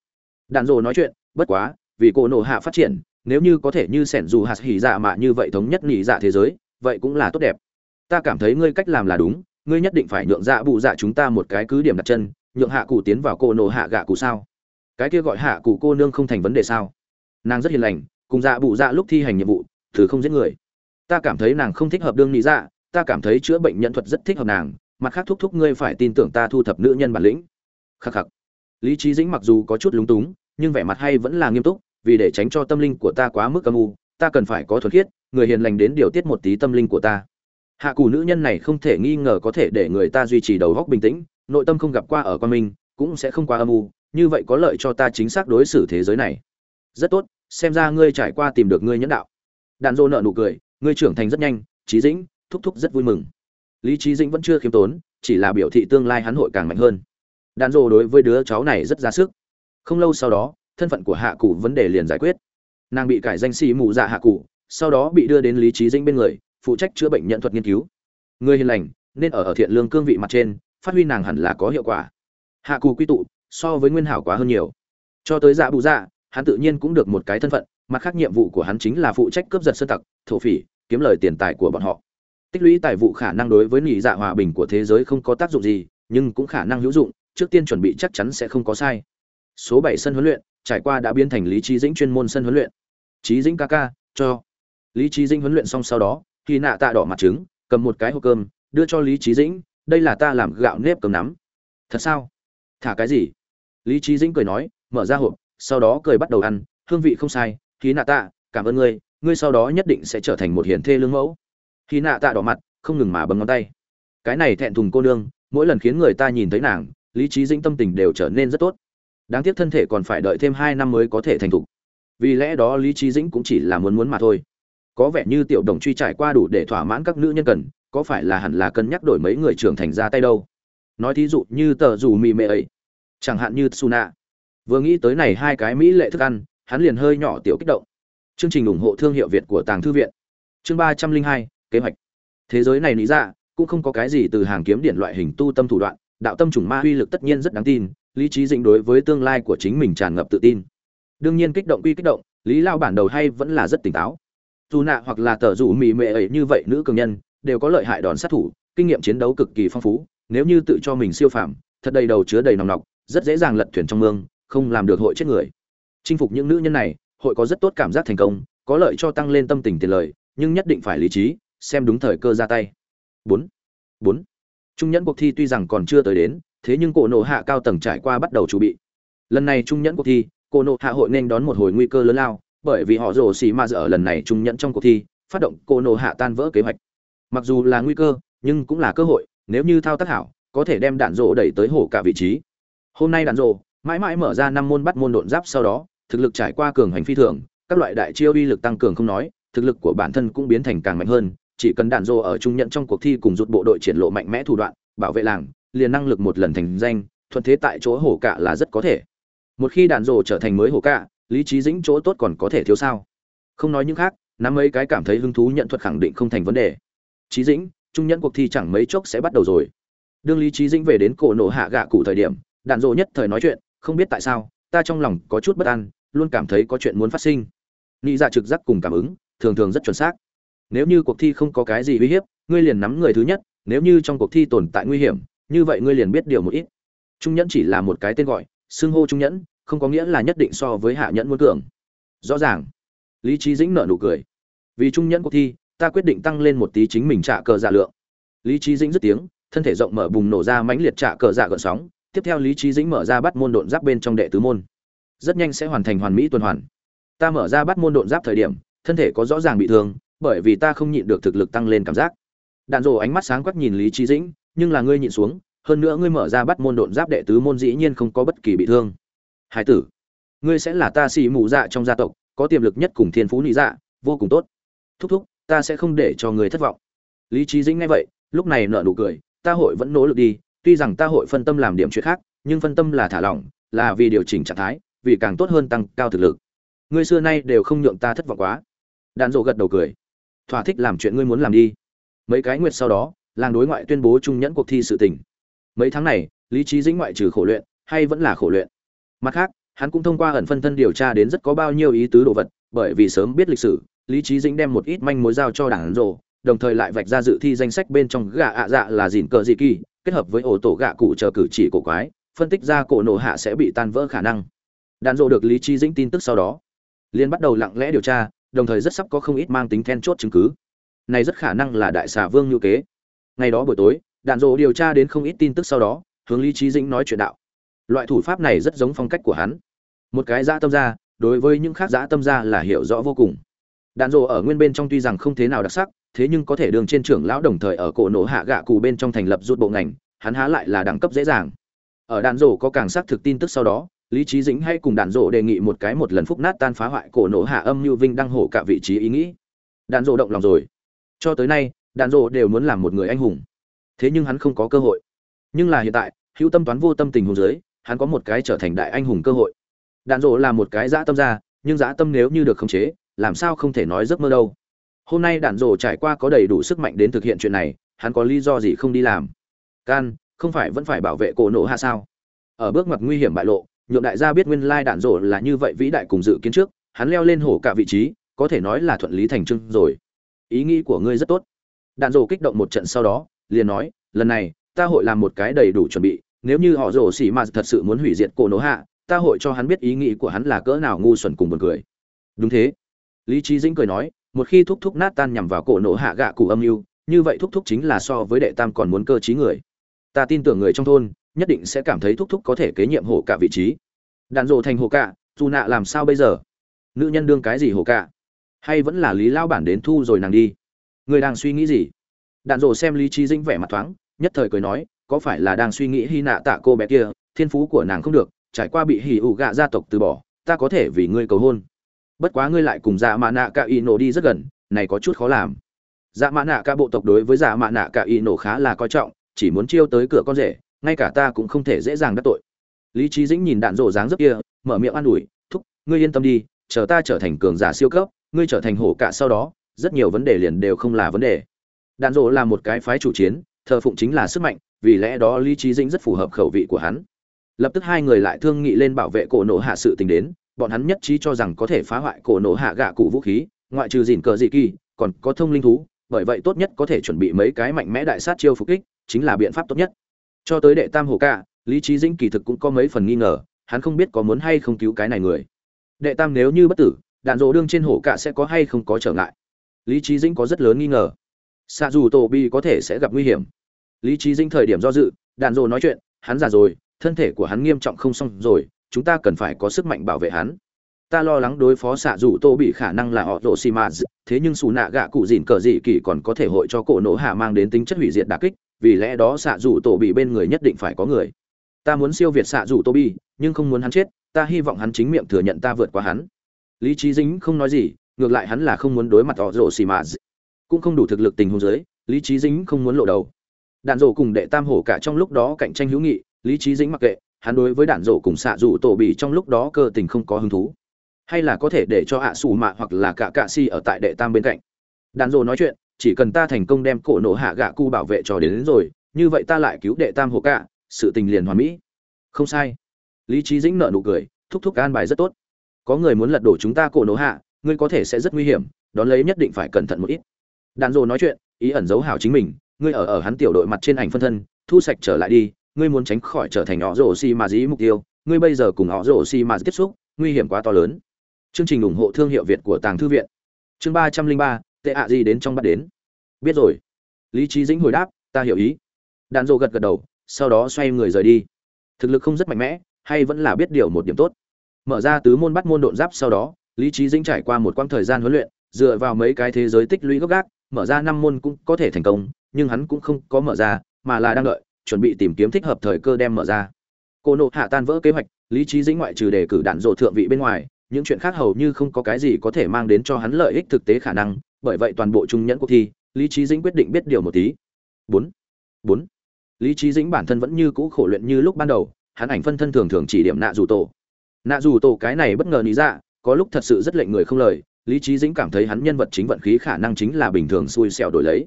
Đạn rồ nói chuyện, bất quá, vì cổ nổ hạ phát triển, nếu như có thể như sẻn dù hạt hỉ dạ mạ như vậy thống nhất nhị dạ thế giới, vậy cũng là tốt đẹp. Ta cảm thấy ngươi cách làm là đúng, ngươi nhất định phải nhượng dạ bụ dạ chúng ta một cái cứ điểm đặt chân, nhượng hạ cụ tiến vào cô nổ hạ gạ cụ sao? Cái kia gọi hạ cụ cô nương không thành vấn đề sao? Nàng rất hiền lành, cùng dạ bụ dạ lúc thi hành nhiệm vụ, thử không giết người. Ta cảm thấy nàng không thích hợp đương nhị dạ ta cảm thấy chữa bệnh nhân thuật rất thích hợp nàng, mặt khác thúc thúc ngươi phải tin tưởng ta thu thập nữ nhân bản lĩnh. Khắc khắc. Lý trí dĩnh mặc dù có chút lúng túng, nhưng vẻ mặt hay vẫn là nghiêm túc, vì để tránh cho tâm linh của ta quá mức âm u, ta cần phải có thuật khiết, người hiền lành đến điều tiết một tí tâm linh của ta. Hạ cù nữ nhân này không thể nghi ngờ có thể để người ta duy trì đầu góc bình tĩnh, nội tâm không gặp qua ở quan minh, cũng sẽ không quá âm u, như vậy có lợi cho ta chính xác đối xử thế giới này. Rất tốt, xem ra ngươi trải qua tìm được ngươi nhẫn đạo. Đàn dô nợ nụ cười, ngươi trưởng thành rất nhanh trí dĩnh thúc thúc rất vui mừng. Lý trí dĩnh vẫn chưa khiêm tốn, chỉ là biểu thị tương lai hắn hội càng mạnh hơn. Đàn dô đối với đứa cháu này rất ra sức. Không lâu sau đó, thân phận của hạ cụ vấn đề liền giải quyết. Nàng bị cải danh xì mù dạ hạ cụ sau đó bị đưa đến lý trí dĩnh bên người, phụ trách chữa bệnh nhận thuật nghiên cứu. Người hiền lành, nên ở ở thiện lương cương vị mặt trên, phát huy nàng hẳn là có hiệu quả. Hạ cụ quy tụ, so với nguyên hảo quá hơn nhiều. Cho tới dạ bù dạ hắn tự nhiên cũng được một cái thân phận, mặt khác nhiệm vụ của hắn chính là phụ trách cướp giật sơ tặc, thổ phỉ, kiếm lời tiền tài của bọn họ tích lũy tài vụ khả năng đối với nỉ dạ hòa bình của thế giới không có tác dụng gì, nhưng cũng khả năng hữu dụng, trước tiên chuẩn bị chắc chắn sẽ không có sai. Số bảy sân huấn luyện, trải qua đã biến thành lý trí dĩnh chuyên môn sân huấn luyện. Trí dĩnh ca ca, cho. Lý trí dĩnh huấn luyện xong sau đó khi nạ tạ đỏ mặt trứng, cầm một cái hộp cơm, đưa cho lý trí dĩnh, đây là ta làm gạo nếp cơm nắm. Thật sao? Thả cái gì? Lý trí dĩnh cười nói, mở ra hộp, sau đó cười bắt đầu ăn, hương vị không sai khí nạ tạ, cảm ơn ngươi ngươi sau đó nhất định sẽ trở thành một hiền thê lương mẫu khi nạ tạ đỏ mặt, không ngừng mà bấm ngón tay. Cái này thẹn thùng cô nương, mỗi lần khiến người ta nhìn thấy nàng, lý trí dĩnh tâm tình đều trở nên rất tốt. Đáng tiếc thân thể còn phải đợi thêm hai năm mới có thể thành thục. Vì lẽ đó lý trí dĩnh cũng chỉ là muốn muốn mà thôi. Có vẻ như tiểu đồng truy trải qua đủ để thỏa mãn các nữ nhân cần, có phải là hẳn là cân nhắc đổi mấy người trưởng thành ra tay đâu? Nói thí dụ như tờ dù mì mệ ấy. Chẳng hạn như suna vừa nghĩ tới này hai cái mỹ lệ thức ăn, hắn liền hơi nhỏ tiểu kích động. Chương trình ủng hộ thương hiệu việt của tàng thư viện. Chương ba trăm linh hai kế hoạch. Thế giới này lý ra, cũng không có cái gì từ hàng kiếm điện loại hình tu tâm thủ đoạn, đạo tâm chủng ma uy lực tất nhiên rất đáng tin, lý trí dĩnh đối với tương lai của chính mình tràn ngập tự tin. Đương nhiên kích động quy kích động, lý lao bản đầu hay vẫn là rất tỉnh táo. Dù nạ hoặc là tờ rủ mì mệ ấy như vậy nữ cường nhân, đều có lợi hại đòn sát thủ, kinh nghiệm chiến đấu cực kỳ phong phú, nếu như tự cho mình siêu phàm, thật đầy đầu chứa đầy nòng nọc, rất dễ dàng lật thuyền trong mương, không làm được hội chết người. Chinh phục những nữ nhân này, hội có rất tốt cảm giác thành công, có lợi cho tăng lên tâm tình tiền lời, nhưng nhất định phải lý trí xem đúng thời cơ ra tay. Bốn. Bốn. Trung nhẫn cuộc thi tuy rằng còn chưa tới đến, thế nhưng cổ nộ hạ cao tầng trải qua bắt đầu chuẩn bị. Lần này trung nhẫn cuộc thi, cổ nộ hạ hội nên đón một hồi nguy cơ lớn lao, bởi vì họ rồ xì ma dở lần này trung nhẫn trong cuộc thi, phát động cổ nộ hạ tan vỡ kế hoạch. Mặc dù là nguy cơ, nhưng cũng là cơ hội, nếu như thao tác hảo, có thể đem đạn rộ đẩy tới hổ cả vị trí. Hôm nay đạn rộ mãi mãi mở ra năm môn bắt môn độn giáp sau đó, thực lực trải qua cường hành phi thường, các loại đại chiêu uy lực tăng cường không nói, thực lực của bản thân cũng biến thành càng mạnh hơn chỉ cần đạn rộ ở trung nhận trong cuộc thi cùng rút bộ đội triển lộ mạnh mẽ thủ đoạn, bảo vệ làng, liền năng lực một lần thành danh, thuận thế tại chỗ hổ cạ là rất có thể. Một khi đạn rộ trở thành mới hổ cạ lý trí dĩnh chỗ tốt còn có thể thiếu sao? Không nói những khác năm ấy cái cảm thấy hứng thú nhận thuật khẳng định không thành vấn đề. Trí dĩnh, trung nhẫn cuộc thi chẳng mấy chốc sẽ bắt đầu rồi. Đương lý trí dĩnh về đến cổ nổ hạ gạ cụ thời điểm, đạn dộ nhất thời nói chuyện, không biết tại sao, ta trong lòng có chút bất an, luôn cảm thấy có chuyện muốn phát sinh. Nghĩ dạ trực giác cùng cảm ứng, thường thường rất chuẩn xác nếu như cuộc thi không có cái gì uy hiếp, ngươi liền nắm người thứ nhất, nếu như trong cuộc thi tồn tại nguy hiểm, như vậy ngươi liền biết điều một ít. Trung nhẫn chỉ là một cái tên gọi, xưng hô trung nhẫn, không có nghĩa là nhất định so với hạ nhẫn muốn cường. Rõ ràng. Lý trí dĩnh nợ nụ cười. Vì trung nhẫn cuộc thi, ta quyết định tăng lên một tí chính mình trả cờ dạ lượng. Lý trí dĩnh dứt tiếng, thân thể rộng mở bùng nổ ra mãnh liệt trả cờ dạ gợn sóng. Tiếp theo lý trí dĩnh mở ra bắt môn độn giáp bên trong đệ tứ môn. Rất nhanh sẽ hoàn thành hoàn mỹ tuần hoàn. Ta mở ra bắt môn độn giáp thời điểm, thân thể có rõ ràng bị thương bởi vì ta không nhịn được thực lực tăng lên cảm giác. Đạn rồ ánh mắt sáng quắc nhìn lý trí dĩnh, nhưng là ngươi nhịn xuống, hơn nữa ngươi mở ra bắt môn độn giáp đệ tứ môn dĩ nhiên không có bất kỳ bị thương. Hải tử, ngươi sẽ là ta xì mù dạ trong gia tộc, có tiềm lực nhất cùng thiên phú nị dạ vô cùng tốt. Thúc thúc, ta sẽ không để cho người thất vọng. Lý trí dĩnh nghe vậy, lúc này nợ nụ cười, ta hội vẫn nỗ lực đi, tuy rằng ta hội phân tâm làm điểm chuyện khác, nhưng phân tâm là thả lỏng, là vì điều chỉnh trạng thái, vì càng tốt hơn tăng cao thực lực. Ngươi xưa nay đều không nhượng ta thất vọng quá. Đạn dộ gật đầu cười thỏa thích làm chuyện ngươi muốn làm đi. Mấy cái nguyệt sau đó, làng đối ngoại tuyên bố trung nhẫn cuộc thi sự tình. Mấy tháng này, lý trí dĩnh ngoại trừ khổ luyện, hay vẫn là khổ luyện. Mặt khác, hắn cũng thông qua ẩn phân thân điều tra đến rất có bao nhiêu ý tứ đồ vật, bởi vì sớm biết lịch sử, lý trí dĩnh đem một ít manh mối giao cho đảng rồ, đồng thời lại vạch ra dự thi danh sách bên trong gạ ạ dạ là dìn cờ dị kỳ, kết hợp với ổ tổ gạ cụ chờ cử chỉ cổ quái, phân tích ra cổ nổ hạ sẽ bị tan vỡ khả năng. Đạn rộ được lý trí dĩnh tin tức sau đó liên bắt đầu lặng lẽ điều tra đồng thời rất sắp có không ít mang tính then chốt chứng cứ. Này rất khả năng là đại xà vương như kế. Ngày đó buổi tối, đạn rộ điều tra đến không ít tin tức sau đó, hướng lý trí dĩnh nói chuyện đạo. Loại thủ pháp này rất giống phong cách của hắn. Một cái dã tâm gia, đối với những khác dã tâm gia là hiểu rõ vô cùng. Đạn rộ ở nguyên bên trong tuy rằng không thế nào đặc sắc, thế nhưng có thể đường trên trưởng lão đồng thời ở cổ nổ hạ gạ cụ bên trong thành lập rút bộ ngành, hắn há lại là đẳng cấp dễ dàng. Ở đạn rộ có càng xác thực tin tức sau đó lý trí dĩnh hay cùng đạn rộ đề nghị một cái một lần phúc nát tan phá hoại cổ nổ hạ âm như vinh đăng hổ cả vị trí ý nghĩ. Đạn rộ động lòng rồi. Cho tới nay, đạn rộ đều muốn làm một người anh hùng. Thế nhưng hắn không có cơ hội. Nhưng là hiện tại, hữu tâm toán vô tâm tình hùng giới hắn có một cái trở thành đại anh hùng cơ hội. Đạn rộ là một cái dã tâm ra, nhưng dã tâm nếu như được khống chế, làm sao không thể nói giấc mơ đâu. Hôm nay đạn rộ trải qua có đầy đủ sức mạnh đến thực hiện chuyện này, hắn có lý do gì không đi làm? Can, không phải vẫn phải bảo vệ cổ nổ hạ sao? Ở bước ngoặt nguy hiểm bại lộ nhượng đại gia biết nguyên lai đạn rổ là như vậy vĩ đại cùng dự kiến trước, hắn leo lên hổ cả vị trí, có thể nói là thuận lý thành trưng rồi. Ý nghĩ của ngươi rất tốt. Đạn rổ kích động một trận sau đó, liền nói, lần này, ta hội làm một cái đầy đủ chuẩn bị, nếu như họ rổ xỉ mà thật sự muốn hủy diệt cổ nổ hạ, ta hội cho hắn biết ý nghĩ của hắn là cỡ nào ngu xuẩn cùng buồn cười. Đúng thế. Lý trí dĩnh cười nói, một khi thúc thúc nát tan nhằm vào cổ nổ hạ gạ cụ âm mưu, như vậy thúc thúc chính là so với đệ tam còn muốn cơ trí người. Ta tin tưởng người trong thôn nhất định sẽ cảm thấy thúc thúc có thể kế nhiệm hổ cả vị trí. Đạn rộ thành hổ cả, dù nạ làm sao bây giờ? Nữ nhân đương cái gì hổ cả? Hay vẫn là lý lao bản đến thu rồi nàng đi? Người đang suy nghĩ gì? Đạn rộ xem lý trí dĩnh vẻ mặt thoáng, nhất thời cười nói, có phải là đang suy nghĩ hy nạ tạ cô bé kia, thiên phú của nàng không được, trải qua bị hỉ ủ gạ gia tộc từ bỏ, ta có thể vì ngươi cầu hôn. Bất quá ngươi lại cùng dạ mạ nạ cả y nổ đi rất gần, này có chút khó làm. Dạ mạ nạ cả bộ tộc đối với dạ mạ nạ cả y nổ khá là coi trọng, chỉ muốn chiêu tới cửa con rể ngay cả ta cũng không thể dễ dàng đắc tội. Lý trí dĩnh nhìn đạn rổ dáng rất kia, mở miệng an ủi, thúc, ngươi yên tâm đi, chờ ta trở thành cường giả siêu cấp, ngươi trở thành hổ cả sau đó, rất nhiều vấn đề liền đều không là vấn đề. Đạn rổ là một cái phái chủ chiến, thờ phụng chính là sức mạnh, vì lẽ đó lý trí dĩnh rất phù hợp khẩu vị của hắn. Lập tức hai người lại thương nghị lên bảo vệ cổ nổ hạ sự tình đến, bọn hắn nhất trí cho rằng có thể phá hoại cổ nổ hạ gạ cụ vũ khí, ngoại trừ dìn cờ dị kỳ, còn có thông linh thú, bởi vậy tốt nhất có thể chuẩn bị mấy cái mạnh mẽ đại sát chiêu phục kích, chính là biện pháp tốt nhất cho tới đệ tam hồ ca lý trí dĩnh kỳ thực cũng có mấy phần nghi ngờ, hắn không biết có muốn hay không cứu cái này người. Đệ tam nếu như bất tử, đạn dỗ đương trên hổ cạ sẽ có hay không có trở ngại? Lý trí dĩnh có rất lớn nghi ngờ. Xạ dù tổ bi có thể sẽ gặp nguy hiểm. Lý trí dĩnh thời điểm do dự, đạn dỗ nói chuyện, hắn già rồi, thân thể của hắn nghiêm trọng không xong rồi, chúng ta cần phải có sức mạnh bảo vệ hắn. Ta lo lắng đối phó xạ dù tô bị khả năng là họ rộ xì mạt, thế nhưng xù nạ gạ cụ dìn cờ dị kỳ còn có thể hội cho cổ nổ hạ mang đến tính chất hủy diệt đà kích vì lẽ đó xạ dù tổ bị bên người nhất định phải có người. Ta muốn siêu việt xạ dù tô bi nhưng không muốn hắn chết, ta hy vọng hắn chính miệng thừa nhận ta vượt qua hắn. Lý trí dính không nói gì, ngược lại hắn là không muốn đối mặt họ rổ xì mà cũng không đủ thực lực tình huống giới lý trí dính không muốn lộ đầu. Đạn rổ cùng đệ tam hổ cả trong lúc đó cạnh tranh hữu nghị, lý trí dính mặc kệ, hắn đối với đạn rổ cùng xạ dù tổ bị trong lúc đó cơ tình không có hứng thú. Hay là có thể để cho ạ à xù mạ hoặc là cả cạ si ở tại đệ tam bên cạnh. Đạn rổ nói chuyện chỉ cần ta thành công đem cổ nổ hạ gạ cu bảo vệ cho đến, đến rồi như vậy ta lại cứu đệ tam hồ cạ sự tình liền hoàn mỹ. Không sai. Lý trí dĩnh nợ nụ cười thúc thúc an bài rất tốt. Có người muốn lật đổ chúng ta cổ nổ hạ ngươi có thể sẽ rất nguy hiểm đón lấy nhất định phải cẩn thận một ít. Đàn rồ nói chuyện ý ẩn giấu hảo chính mình ngươi ở ở hắn tiểu đội mặt trên ảnh phân thân thu sạch trở lại đi ngươi muốn tránh khỏi trở thành họ rồ xi mà dĩ mục tiêu ngươi bây giờ cùng họ rồ xi mà tiếp xúc nguy hiểm quá to lớn. Chương trình ủng hộ thương hiệu việt của tàng thư viện. Chương ba trăm linh ba tệ ạ gì đến trong bắt đến. Biết rồi. Lý trí dĩnh hồi đáp, ta hiểu ý. Đàn rộ gật gật đầu, sau đó xoay người rời đi. Thực lực không rất mạnh mẽ, hay vẫn là biết điều một điểm tốt. Mở ra tứ môn bắt môn độn giáp sau đó, lý trí dĩnh trải qua một quãng thời gian huấn luyện, dựa vào mấy cái thế giới tích lũy gốc gác, mở ra năm môn cũng có thể thành công, nhưng hắn cũng không có mở ra, mà là đang đợi, chuẩn bị tìm kiếm thích hợp thời cơ đem mở ra. Cô nộ hạ tan vỡ kế hoạch, lý trí dĩnh ngoại trừ đề cử đạn dộ thượng vị bên ngoài, những chuyện khác hầu như không có cái gì có thể mang đến cho hắn lợi ích thực tế khả năng bởi vậy toàn bộ trung nhẫn cuộc thi, lý trí dĩnh quyết định biết điều một tí. Bốn. Bốn. Lý trí dĩnh bản thân vẫn như cũ khổ luyện như lúc ban đầu, hắn ảnh phân thân thường thường chỉ điểm nạ dù tổ. Nạ dù tổ cái này bất ngờ lý ra có lúc thật sự rất lệnh người không lời, lý trí dĩnh cảm thấy hắn nhân vật chính vận khí khả năng chính là bình thường xui xẻo đổi lấy.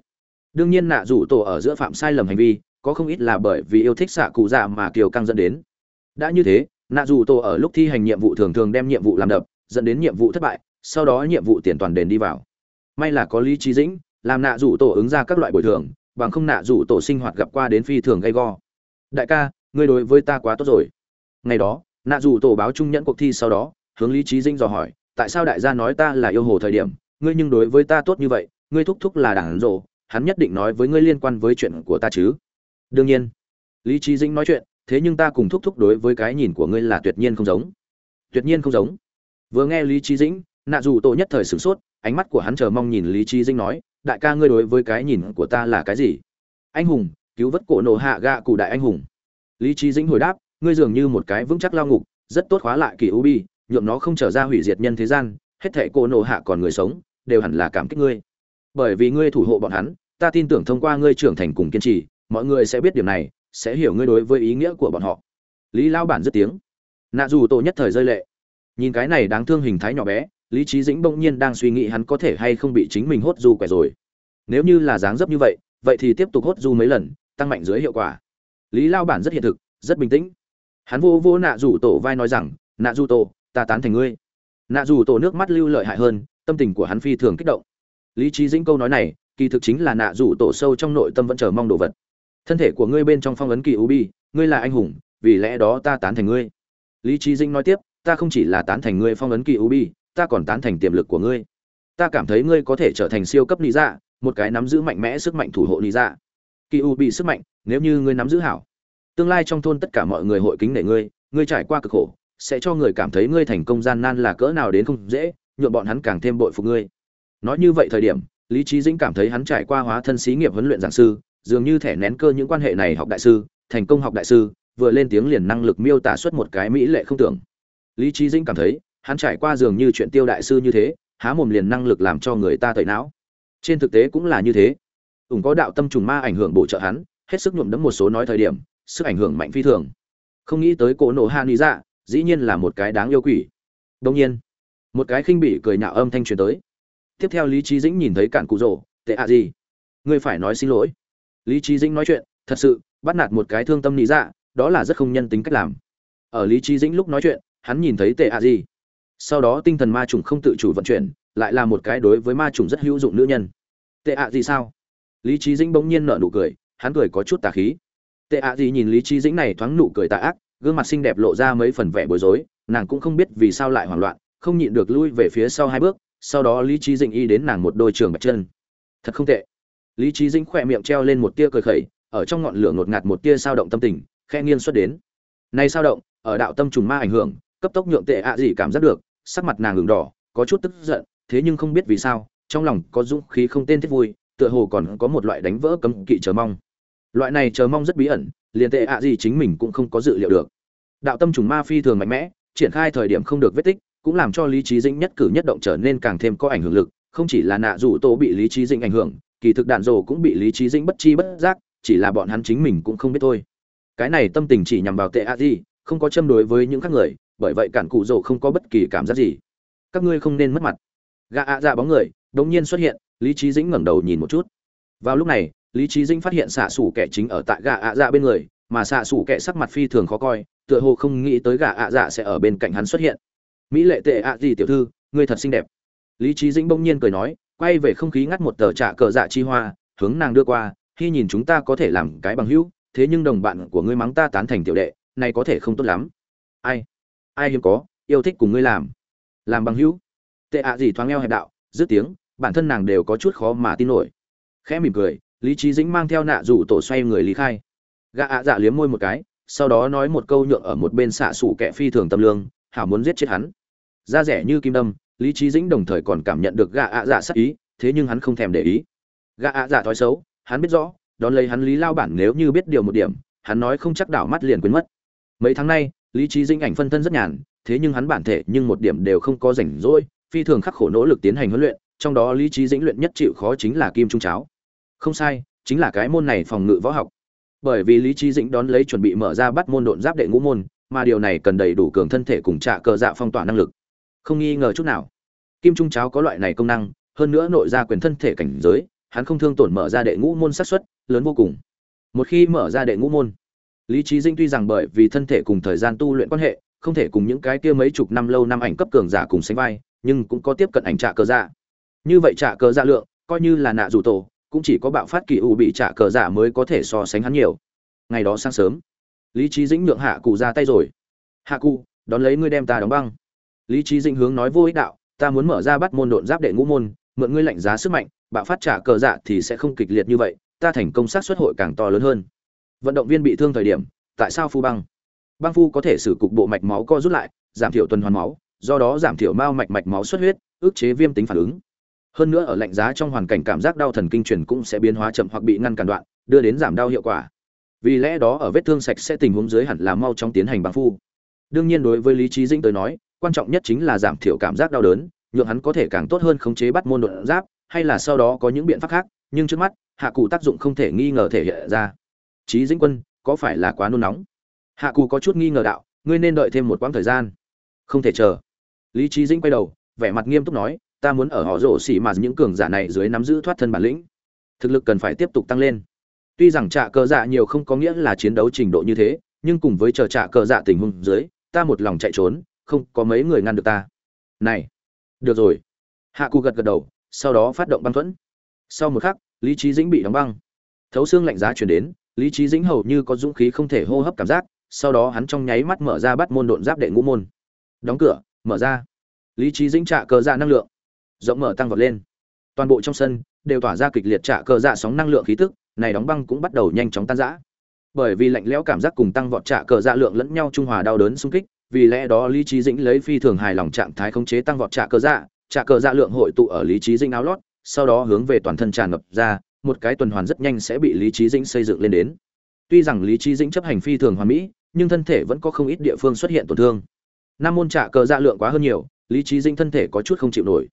Đương nhiên nạ dù tổ ở giữa phạm sai lầm hành vi, có không ít là bởi vì yêu thích xạ cụ dạ mà kiều căng dẫn đến. Đã như thế, nạ dù tổ ở lúc thi hành nhiệm vụ thường thường đem nhiệm vụ làm đập, dẫn đến nhiệm vụ thất bại, sau đó nhiệm vụ tiền toàn đền đi vào may là có lý trí dĩnh, làm nạ rủ tổ ứng ra các loại bồi thường, bằng không nạ rủ tổ sinh hoạt gặp qua đến phi thường gay go. Đại ca, ngươi đối với ta quá tốt rồi. Ngày đó, nạ rủ tổ báo trung nhẫn cuộc thi sau đó, hướng lý trí dĩnh dò hỏi, tại sao đại gia nói ta là yêu hồ thời điểm, ngươi nhưng đối với ta tốt như vậy, ngươi thúc thúc là đảng rộ hắn nhất định nói với ngươi liên quan với chuyện của ta chứ. Đương nhiên, lý trí dĩnh nói chuyện, thế nhưng ta cùng thúc thúc đối với cái nhìn của ngươi là tuyệt nhiên không giống. Tuyệt nhiên không giống. Vừa nghe lý trí dĩnh, nạ dù tổ nhất thời sửng sốt ánh mắt của hắn chờ mong nhìn lý trí dĩnh nói, đại ca ngươi đối với cái nhìn của ta là cái gì? Anh hùng, cứu vớt cổ nổ hạ gạ cụ đại anh hùng. Lý trí dĩnh hồi đáp, ngươi dường như một cái vững chắc lao ngục, rất tốt khóa lại kỳ ubi nhuộm nó không trở ra hủy diệt nhân thế gian, hết thể cổ nổ hạ còn người sống, đều hẳn là cảm kích ngươi. Bởi vì ngươi thủ hộ bọn hắn, ta tin tưởng thông qua ngươi trưởng thành cùng kiên trì, mọi người sẽ biết điều này, sẽ hiểu ngươi đối với ý nghĩa của bọn họ. Lý lao bản dứt tiếng. Nạ dù tổ nhất thời rơi lệ. Nhìn cái này đáng thương hình thái nhỏ bé lý trí dĩnh bỗng nhiên đang suy nghĩ hắn có thể hay không bị chính mình hốt du quẻ rồi. Nếu như là dáng dấp như vậy vậy thì tiếp tục hốt du mấy lần, tăng mạnh dưới hiệu quả. Lý lao bản rất hiện thực, rất bình tĩnh. Hắn vô vô nạ rủ tổ vai nói rằng, nạ du tổ, ta tán thành ngươi. Nạ dù tổ nước mắt lưu lợi hại hơn, tâm tình của hắn phi thường kích động. Lý trí dĩnh câu nói này, kỳ thực chính là nạ dù tổ sâu trong nội tâm vẫn chờ mong đồ vật. Thân thể của ngươi bên trong phong ấn kỳ u bi, ngươi là anh hùng, vì lẽ đó ta tán thành ngươi. Lý trí dĩnh nói tiếp, ta không chỉ là tán thành ngươi phong ấn kỳ u bi ta còn tán thành tiềm lực của ngươi. Ta cảm thấy ngươi có thể trở thành siêu cấp lý dạ một cái nắm giữ mạnh mẽ sức mạnh thủ hộ lý dạ. Kỳ u bị sức mạnh, nếu như ngươi nắm giữ hảo, tương lai trong thôn tất cả mọi người hội kính nể ngươi ngươi trải qua cực khổ, sẽ cho người cảm thấy ngươi thành công gian nan là cỡ nào đến không dễ nhuộm bọn hắn càng thêm bội phục ngươi. Nói như vậy thời điểm, lý trí dĩnh cảm thấy hắn trải qua hóa thân xí nghiệp huấn luyện giảng sư, dường như thẻ nén cơ những quan hệ này học đại sư, thành công học đại sư, vừa lên tiếng liền năng lực miêu tả xuất một cái mỹ lệ không tưởng. Lý trí dĩnh cảm thấy hắn trải qua dường như chuyện tiêu đại sư như thế há mồm liền năng lực làm cho người ta tẩy não. Trên thực tế cũng là như thế. Ủng có đạo tâm trùng ma ảnh hưởng bổ trợ hắn hết sức nhuộm đấm một số nói thời điểm sức ảnh hưởng mạnh phi thường. Không nghĩ tới cỗ nổ hạ lý dạ dĩ nhiên là một cái đáng yêu quỷ. Đông nhiên một cái khinh bỉ cười nhạo âm thanh truyền tới. Tiếp theo lý trí dĩnh nhìn thấy cản cụ rổ, tệ ạ gì? Ngươi phải nói xin lỗi. Lý trí dĩnh nói chuyện thật sự bắt nạt một cái thương tâm lý dạ đó là rất không nhân tính cách làm. Ở lý trí dĩnh lúc nói chuyện hắn nhìn thấy tệ ạ gì? Sau đó tinh thần ma trùng không tự chủ vận chuyển, lại là một cái đối với ma trùng rất hữu dụng nữ nhân. Tệ ạ gì sao? Lý trí dĩnh bỗng nhiên nở nụ cười, hắn cười có chút tà khí. Tệ ạ gì nhìn lý trí dĩnh này thoáng nụ cười tà ác, gương mặt xinh đẹp lộ ra mấy phần vẻ bối rối, nàng cũng không biết vì sao lại hoảng loạn, không nhịn được lui về phía sau hai bước, sau đó lý trí dĩnh y đến nàng một đôi trường bạch chân. Thật không tệ. Lý trí dĩnh khỏe miệng treo lên một tia cười khẩy, ở trong ngọn lửa ngột ngạt một tia sao động tâm tình khe nghiêng xuất đến. Nay sao động, ở đạo tâm trùng ma ảnh hưởng, cấp tốc nhượng tệ ạ gì cảm giác được sắc mặt nàng ửng đỏ, có chút tức giận, thế nhưng không biết vì sao, trong lòng có dũng khí không tên thiết vui, tựa hồ còn có một loại đánh vỡ cấm kỵ chờ mong. Loại này chờ mong rất bí ẩn, liền tệ ạ gì chính mình cũng không có dự liệu được. Đạo tâm trùng ma phi thường mạnh mẽ, triển khai thời điểm không được vết tích, cũng làm cho lý trí dĩnh nhất cử nhất động trở nên càng thêm có ảnh hưởng lực, không chỉ là nạ rủ tổ bị lý trí dĩnh ảnh hưởng, kỳ thực đạn rồ cũng bị lý trí dĩnh bất chi bất giác, chỉ là bọn hắn chính mình cũng không biết thôi. Cái này tâm tình chỉ nhằm vào tệ a di không có châm đối với những khác người bởi vậy cản cụ rồ không có bất kỳ cảm giác gì. Các ngươi không nên mất mặt. Gã ạ dạ bóng người đột nhiên xuất hiện, lý trí dĩnh ngẩng đầu nhìn một chút. Vào lúc này, lý trí dĩnh phát hiện xạ xủ kẻ chính ở tại gã ạ dạ bên người, mà xạ xủ kẻ sắc mặt phi thường khó coi, tựa hồ không nghĩ tới gã ạ dạ sẽ ở bên cạnh hắn xuất hiện. Mỹ lệ tệ ạ gì tiểu thư, ngươi thật xinh đẹp. Lý trí dĩnh bỗng nhiên cười nói, quay về không khí ngắt một tờ trà cờ dạ chi hoa, hướng nàng đưa qua, khi nhìn chúng ta có thể làm cái bằng hữu, thế nhưng đồng bạn của ngươi mắng ta tán thành tiểu đệ, này có thể không tốt lắm. Ai? Ai hiếm có, yêu thích cùng ngươi làm. Làm bằng hữu. Tệ ạ gì thoáng eo hẹp đạo, dứt tiếng, bản thân nàng đều có chút khó mà tin nổi. Khẽ mỉm cười, lý trí dĩnh mang theo nạ rủ tổ xoay người lý khai. Gã ạ dạ liếm môi một cái, sau đó nói một câu nhượng ở một bên xạ xủ kẻ phi thường tâm lương, hảo muốn giết chết hắn. Da rẻ như kim đâm, lý trí dĩnh đồng thời còn cảm nhận được gã ạ dạ sắc ý, thế nhưng hắn không thèm để ý. Gã ạ dạ thói xấu, hắn biết rõ, đón lấy hắn lý lao bản nếu như biết điều một điểm, hắn nói không chắc đảo mắt liền quên mất. Mấy tháng nay lý trí dĩnh ảnh phân thân rất nhàn, thế nhưng hắn bản thể nhưng một điểm đều không có rảnh rỗi, phi thường khắc khổ nỗ lực tiến hành huấn luyện, trong đó lý trí dĩnh luyện nhất chịu khó chính là kim trung cháo. Không sai, chính là cái môn này phòng ngự võ học. Bởi vì lý trí dĩnh đón lấy chuẩn bị mở ra bắt môn độn giáp đệ ngũ môn, mà điều này cần đầy đủ cường thân thể cùng trạ cờ dạ phong tỏa năng lực. Không nghi ngờ chút nào, kim trung cháo có loại này công năng, hơn nữa nội ra quyền thân thể cảnh giới, hắn không thương tổn mở ra đệ ngũ môn sát xuất lớn vô cùng. Một khi mở ra đệ ngũ môn lý trí dinh tuy rằng bởi vì thân thể cùng thời gian tu luyện quan hệ, không thể cùng những cái kia mấy chục năm lâu năm ảnh cấp cường giả cùng sánh vai, nhưng cũng có tiếp cận ảnh trả cờ dạ. Như vậy trả cờ dạ lượng, coi như là nạ dù tổ, cũng chỉ có bạo phát kỳ u bị trả cờ dạ mới có thể so sánh hắn nhiều. Ngày đó sáng sớm, lý trí dĩnh nhượng hạ cụ ra tay rồi. Hạ cụ đón lấy ngươi đem ta đóng băng. Lý trí dĩnh hướng nói vô ích đạo, ta muốn mở ra bắt môn độn giáp đệ ngũ môn, mượn ngươi lạnh giá sức mạnh, bạo phát trả cờ dạ thì sẽ không kịch liệt như vậy, ta thành công sát xuất hội càng to lớn hơn vận động viên bị thương thời điểm, tại sao phu băng? Băng phu có thể sử cục bộ mạch máu co rút lại, giảm thiểu tuần hoàn máu, do đó giảm thiểu mao mạch mạch máu xuất huyết, ức chế viêm tính phản ứng. Hơn nữa ở lạnh giá trong hoàn cảnh cảm giác đau thần kinh truyền cũng sẽ biến hóa chậm hoặc bị ngăn cản đoạn, đưa đến giảm đau hiệu quả. Vì lẽ đó ở vết thương sạch sẽ tình huống dưới hẳn là mau trong tiến hành băng phu. Đương nhiên đối với lý trí dĩnh tới nói, quan trọng nhất chính là giảm thiểu cảm giác đau đớn, nhượng hắn có thể càng tốt hơn khống chế bắt môn đột giáp, hay là sau đó có những biện pháp khác, nhưng trước mắt, hạ cụ tác dụng không thể nghi ngờ thể hiện ra. Chí dĩnh quân, có phải là quá nôn nóng? Hạ cụ có chút nghi ngờ đạo, ngươi nên đợi thêm một quãng thời gian. Không thể chờ. Lý trí dĩnh quay đầu, vẻ mặt nghiêm túc nói, ta muốn ở họ rổ xỉ mà những cường giả này dưới nắm giữ thoát thân bản lĩnh. Thực lực cần phải tiếp tục tăng lên. Tuy rằng trạ cờ dạ nhiều không có nghĩa là chiến đấu trình độ như thế, nhưng cùng với chờ trạ cờ dạ tình huống dưới, ta một lòng chạy trốn, không có mấy người ngăn được ta. Này, được rồi. Hạ cụ gật gật đầu, sau đó phát động băng thuẫn. Sau một khắc, lý trí dĩnh bị đóng băng. Thấu xương lạnh giá chuyển đến lý trí dĩnh hầu như có dũng khí không thể hô hấp cảm giác, sau đó hắn trong nháy mắt mở ra bắt môn độn giáp đệ ngũ môn. Đóng cửa, mở ra. Lý trí dĩnh trạ cờ dạ năng lượng. Rộng mở tăng vọt lên. Toàn bộ trong sân đều tỏa ra kịch liệt trạ cờ dạ sóng năng lượng khí tức, này đóng băng cũng bắt đầu nhanh chóng tan rã. Bởi vì lạnh lẽo cảm giác cùng tăng vọt trạ cờ dạ lượng lẫn nhau trung hòa đau đớn xung kích, vì lẽ đó lý trí dĩnh lấy phi thường hài lòng trạng thái khống chế tăng vọt trạ cờ dạ trạ cờ dạ lượng hội tụ ở lý trí dĩnh áo lót, sau đó hướng về toàn thân tràn ngập ra một cái tuần hoàn rất nhanh sẽ bị lý trí dĩnh xây dựng lên đến. Tuy rằng lý trí dĩnh chấp hành phi thường hoàn mỹ, nhưng thân thể vẫn có không ít địa phương xuất hiện tổn thương. Năm môn trả cờ dạ lượng quá hơn nhiều, lý trí dĩnh thân thể có chút không chịu nổi.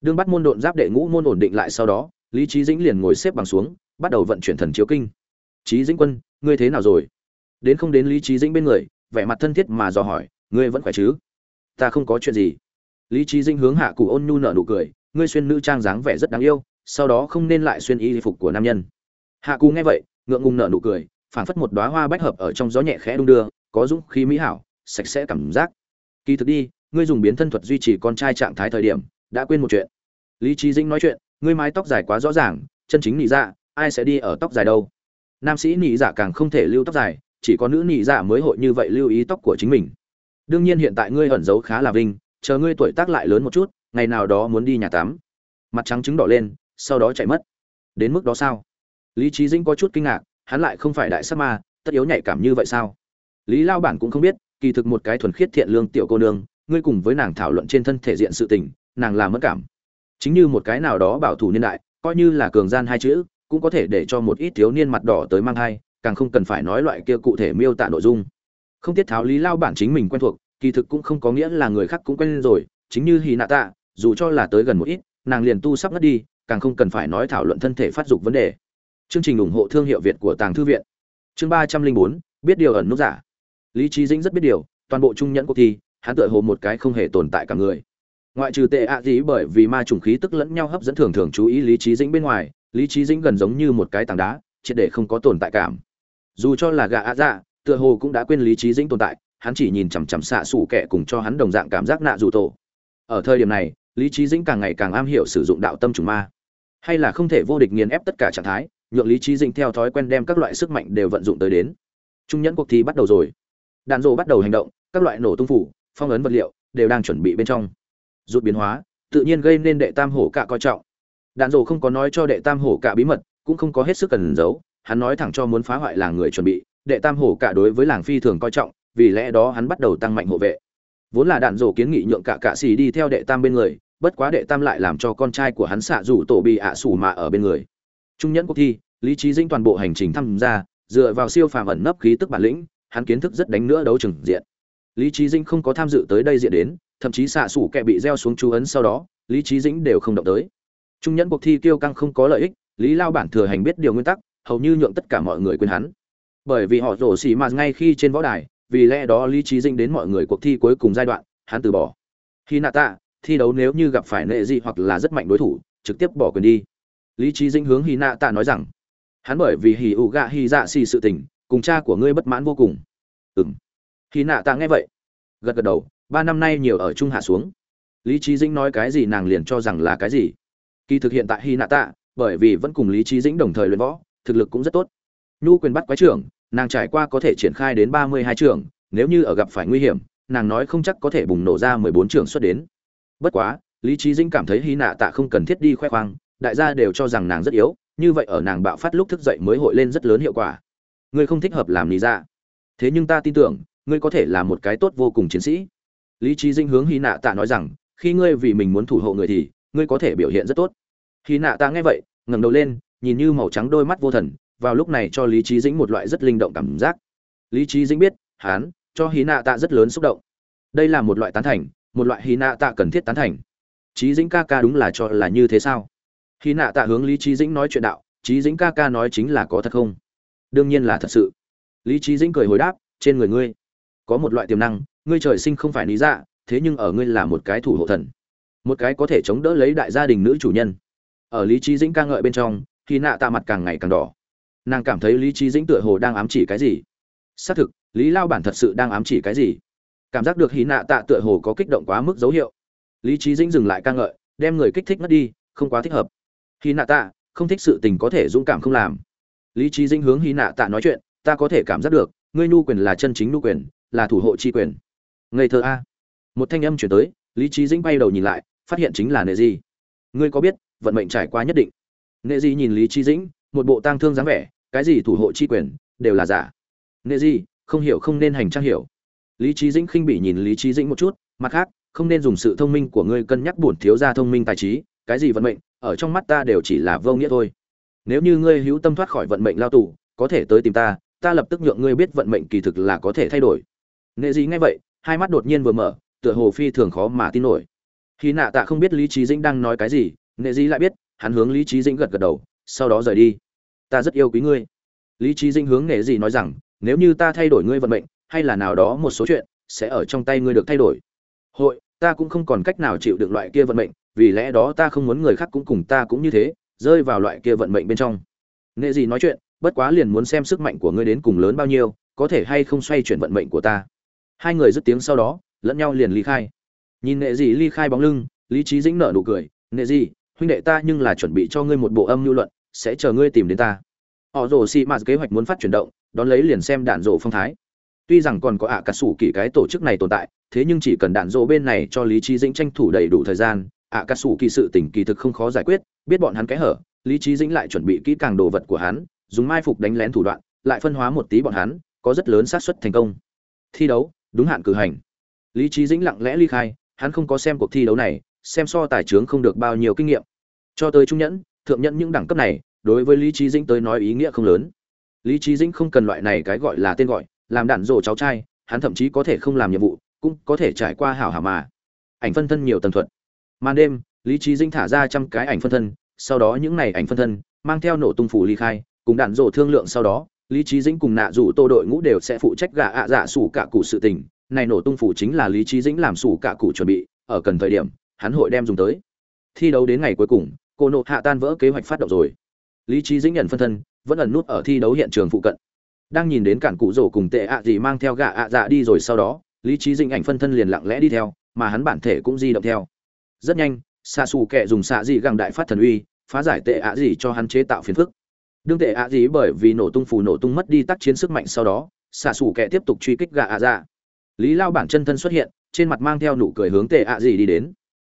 Đương bắt môn độn giáp đệ ngũ môn ổn định lại sau đó, lý trí dĩnh liền ngồi xếp bằng xuống, bắt đầu vận chuyển thần chiếu kinh. Trí dĩnh quân, ngươi thế nào rồi? Đến không đến lý trí dĩnh bên người, vẻ mặt thân thiết mà dò hỏi, ngươi vẫn khỏe chứ? Ta không có chuyện gì. Lý trí dĩnh hướng hạ cụ ôn nhu nở nụ cười, ngươi xuyên nữ trang dáng vẻ rất đáng yêu sau đó không nên lại xuyên y phục của nam nhân. Hạ cù nghe vậy, ngượng ngùng nở nụ cười, phảng phất một đóa hoa bách hợp ở trong gió nhẹ khẽ đung đưa, có dũng khí mỹ hảo, sạch sẽ cảm giác. Kỳ thực đi, ngươi dùng biến thân thuật duy trì con trai trạng thái thời điểm, đã quên một chuyện. Lý trí dĩnh nói chuyện, ngươi mái tóc dài quá rõ ràng, chân chính nị dạ ai sẽ đi ở tóc dài đâu? Nam sĩ nị dạ càng không thể lưu tóc dài, chỉ có nữ nị dạ mới hội như vậy lưu ý tóc của chính mình. Đương nhiên hiện tại ngươi ẩn giấu khá là vinh, chờ ngươi tuổi tác lại lớn một chút, ngày nào đó muốn đi nhà tắm. Mặt trắng trứng đỏ lên sau đó chạy mất. Đến mức đó sao? Lý trí dĩnh có chút kinh ngạc, hắn lại không phải đại sắc ma, tất yếu nhạy cảm như vậy sao? Lý lao bản cũng không biết, kỳ thực một cái thuần khiết thiện lương tiểu cô nương, ngươi cùng với nàng thảo luận trên thân thể diện sự tình, nàng làm mất cảm. Chính như một cái nào đó bảo thủ niên đại, coi như là cường gian hai chữ, cũng có thể để cho một ít thiếu niên mặt đỏ tới mang hai càng không cần phải nói loại kia cụ thể miêu tả nội dung. Không tiết tháo lý lao bản chính mình quen thuộc, kỳ thực cũng không có nghĩa là người khác cũng quen rồi, chính như hì nạ tạ, dù cho là tới gần một ít, nàng liền tu sắp ngất đi càng không cần phải nói thảo luận thân thể phát dục vấn đề. Chương trình ủng hộ thương hiệu việt của tàng thư viện. Chương ba trăm linh bốn, biết điều ẩn nút giả. Lý Chí dĩnh rất biết điều, toàn bộ trung nhẫn cuộc thi, hắn tựa hồ một cái không hề tồn tại cả người. Ngoại trừ tệ ạ gì bởi vì ma trùng khí tức lẫn nhau hấp dẫn thường thường chú ý lý Chí dĩnh bên ngoài, lý Chí dĩnh gần giống như một cái tảng đá, triệt để không có tồn tại cảm. Dù cho là gã ạ dạ tựa hồ cũng đã quên lý Chí dĩnh tồn tại, hắn chỉ nhìn chằm chằm xạ sủ kẻ cùng cho hắn đồng dạng cảm giác nạ dù tổ. Ở thời điểm này, lý Chí dĩnh càng ngày càng am hiểu sử dụng đạo tâm trùng ma hay là không thể vô địch nghiền ép tất cả trạng thái, nhượng lý trí dĩnh theo thói quen đem các loại sức mạnh đều vận dụng tới đến. Trung nhẫn cuộc thi bắt đầu rồi. Đạn rộ bắt đầu hành động, các loại nổ tung phủ, phong ấn vật liệu đều đang chuẩn bị bên trong. Rút biến hóa, tự nhiên gây nên đệ tam hổ cạ coi trọng. Đạn rộ không có nói cho đệ tam hổ cạ bí mật, cũng không có hết sức cần giấu, hắn nói thẳng cho muốn phá hoại làng người chuẩn bị, đệ tam hổ cạ đối với làng phi thường coi trọng, vì lẽ đó hắn bắt đầu tăng mạnh hộ vệ. Vốn là đạn rồ kiến nghị nhượng cả cạ xì đi theo đệ tam bên người bất quá đệ tam lại làm cho con trai của hắn xạ rủ tổ bị ạ à sủ mạ ở bên người. Trung nhẫn cuộc thi, lý trí dinh toàn bộ hành trình tham gia, dựa vào siêu phàm ẩn nấp khí tức bản lĩnh, hắn kiến thức rất đánh nữa đấu trừng diện. Lý trí dinh không có tham dự tới đây diện đến, thậm chí xạ sủ kẹ bị gieo xuống chú ấn sau đó, lý trí dĩnh đều không động tới. Trung nhẫn cuộc thi kiêu căng không có lợi ích, lý lao bản thừa hành biết điều nguyên tắc, hầu như nhượng tất cả mọi người quên hắn. Bởi vì họ rổ xỉ mạt ngay khi trên võ đài, vì lẽ đó lý trí dĩnh đến mọi người cuộc thi cuối cùng giai đoạn, hắn từ bỏ. Khi nạ tạ thi đấu nếu như gặp phải nệ gì hoặc là rất mạnh đối thủ, trực tiếp bỏ quyền đi. Lý trí dĩnh hướng hy nạ tạ nói rằng, hắn bởi vì hì ụ gạ hy dạ xì sự tình, cùng cha của ngươi bất mãn vô cùng. Ừng hy nạ tạ nghe vậy, gật gật đầu, ba năm nay nhiều ở trung hạ xuống. Lý trí dĩnh nói cái gì nàng liền cho rằng là cái gì. Kỳ thực hiện tại hy nạ tạ bởi vì vẫn cùng lý trí dĩnh đồng thời luyện võ, thực lực cũng rất tốt. Nhu quyền bắt quái trưởng, nàng trải qua có thể triển khai đến ba mươi hai trưởng, nếu như ở gặp phải nguy hiểm, nàng nói không chắc có thể bùng nổ ra mười bốn trưởng xuất đến bất quá, lý trí dĩnh cảm thấy hy nạ tạ không cần thiết đi khoe khoang, đại gia đều cho rằng nàng rất yếu, như vậy ở nàng bạo phát lúc thức dậy mới hội lên rất lớn hiệu quả. Ngươi không thích hợp làm lý ra thế nhưng ta tin tưởng, ngươi có thể là một cái tốt vô cùng chiến sĩ. Lý trí dinh hướng hy nạ tạ nói rằng, khi ngươi vì mình muốn thủ hộ người thì, ngươi có thể biểu hiện rất tốt. Hy nạ tạ nghe vậy, ngẩng đầu lên, nhìn như màu trắng đôi mắt vô thần, vào lúc này cho lý trí dĩnh một loại rất linh động cảm giác. Lý trí dĩnh biết hán cho hy nạ tạ rất lớn xúc động. Đây là một loại tán thành một loại hy nạ tạ cần thiết tán thành. Trí dĩnh ca ca đúng là cho là như thế sao? Hy nạ tạ hướng lý trí dĩnh nói chuyện đạo trí dĩnh ca ca nói chính là có thật không? Đương nhiên là thật sự. Lý trí dĩnh cười hồi đáp, trên người ngươi có một loại tiềm năng, ngươi trời sinh không phải lý dạ thế nhưng ở ngươi là một cái thủ hộ thần. Một cái có thể chống đỡ lấy đại gia đình nữ chủ nhân. Ở lý trí dĩnh ca ngợi bên trong khi nạ tạ mặt càng ngày càng đỏ. Nàng cảm thấy lý trí dĩnh tựa hồ đang ám chỉ cái gì? Xác thực, lý lao bản thật sự đang ám chỉ cái gì? Cảm giác được hí nạ tạ tựa hồ có kích động quá mức dấu hiệu. Lý trí dĩnh dừng lại ca ngợi, đem người kích thích mất đi, không quá thích hợp. Hí nạ tạ, không thích sự tình có thể dũng cảm không làm. Lý trí dĩnh hướng hí nạ tạ nói chuyện, ta có thể cảm giác được, ngươi nhu quyền là chân chính nhu quyền, là thủ hộ chi quyền. Ngây thơ a. Một thanh âm chuyển tới, lý trí dĩnh bay đầu nhìn lại, phát hiện chính là nệ di. Ngươi có biết, vận mệnh trải qua nhất định. Nệ di nhìn lý trí dĩnh, một bộ tang thương dáng vẻ, cái gì thủ hộ chi quyền, đều là giả. Nệ di, không hiểu không nên hành trang hiểu lý trí dĩnh khinh bị nhìn lý trí dĩnh một chút, mặt khác, không nên dùng sự thông minh của ngươi cân nhắc bổn thiếu gia thông minh tài trí, cái gì vận mệnh, ở trong mắt ta đều chỉ là vô nghĩa thôi. Nếu như ngươi hữu tâm thoát khỏi vận mệnh lao tù, có thể tới tìm ta ta lập tức nhượng ngươi biết vận mệnh kỳ thực là có thể thay đổi. Nghệ gì ngay vậy, hai mắt đột nhiên vừa mở, tựa hồ phi thường khó mà tin nổi. Khi nạ tạ không biết lý trí dĩnh đang nói cái gì nghệ gì lại biết, hắn hướng lý trí dĩnh gật gật đầu, sau đó rời đi. Ta rất yêu quý ngươi. Lý trí dĩnh hướng nghệ gì nói rằng, nếu như ta thay đổi ngươi vận mệnh hay là nào đó một số chuyện sẽ ở trong tay ngươi được thay đổi. Hội, ta cũng không còn cách nào chịu được loại kia vận mệnh, vì lẽ đó ta không muốn người khác cũng cùng ta cũng như thế, rơi vào loại kia vận mệnh bên trong. Nghệ gì nói chuyện, bất quá liền muốn xem sức mạnh của ngươi đến cùng lớn bao nhiêu, có thể hay không xoay chuyển vận mệnh của ta. Hai người dứt tiếng sau đó, lẫn nhau liền ly khai. Nhìn nghệ gì ly khai bóng lưng, lý trí dĩnh nở nụ cười nghệ gì huynh đệ ta nhưng là chuẩn bị cho ngươi một bộ âm lưu luận, sẽ chờ ngươi tìm đến ta. Họ rồ xì mạt kế hoạch muốn phát chuyển động, đón lấy liền xem đạn rổ phong thái tuy rằng còn có ạ cả sủ kỳ cái tổ chức này tồn tại, thế nhưng chỉ cần đạn dỗ bên này cho lý trí dĩnh tranh thủ đầy đủ thời gian, ạ cả sủ kỳ sự tình kỳ thực không khó giải quyết, biết bọn hắn cái hở, lý trí dĩnh lại chuẩn bị kỹ càng đồ vật của hắn, dùng mai phục đánh lén thủ đoạn, lại phân hóa một tí bọn hắn, có rất lớn xác suất thành công. Thi đấu, đúng hạn cử hành. Lý trí dĩnh lặng lẽ ly khai, hắn không có xem cuộc thi đấu này, xem so tài trướng không được bao nhiêu kinh nghiệm. Cho tới trung nhẫn, thượng nhẫn những đẳng cấp này, đối với lý trí dĩnh tới nói ý nghĩa không lớn. Lý trí dĩnh không cần loại này cái gọi là tên gọi làm đạn rổ cháu trai, hắn thậm chí có thể không làm nhiệm vụ, cũng có thể trải qua hảo hảo mà. Ảnh phân thân nhiều tầng thuật. Màn đêm, lý trí dĩnh thả ra trăm cái ảnh phân thân, sau đó những này ảnh phân thân mang theo nổ tung phủ ly khai, cùng đạn rổ thương lượng sau đó, lý trí dĩnh cùng nạ rủ tô đội ngũ đều sẽ phụ trách gạ ạ dạ sủ cả cụ sự tình. Này nổ tung phủ chính là lý trí dĩnh làm sủ cả cụ chuẩn bị, ở cần thời điểm, hắn hội đem dùng tới. Thi đấu đến ngày cuối cùng, cô nộ hạ tan vỡ kế hoạch phát động rồi. Lý trí dĩnh nhận phân thân, vẫn ẩn nút ở thi đấu hiện trường phụ cận đang nhìn đến cản cụ rổ cùng tệ ạ gì mang theo gạ ạ dạ đi rồi sau đó, lý trí dĩnh ảnh phân thân liền lặng lẽ đi theo, mà hắn bản thể cũng di động theo. Rất nhanh, xạ xù kệ dùng xạ dị găng đại phát thần uy, phá giải tệ ạ gì cho hắn chế tạo phiền phức. Đương tệ ạ gì bởi vì nổ tung phù nổ tung mất đi tác chiến sức mạnh sau đó, xạ xù kệ tiếp tục truy kích gạ ạ dạ. Lý lao bản chân thân xuất hiện, trên mặt mang theo nụ cười hướng tệ ạ gì đi đến.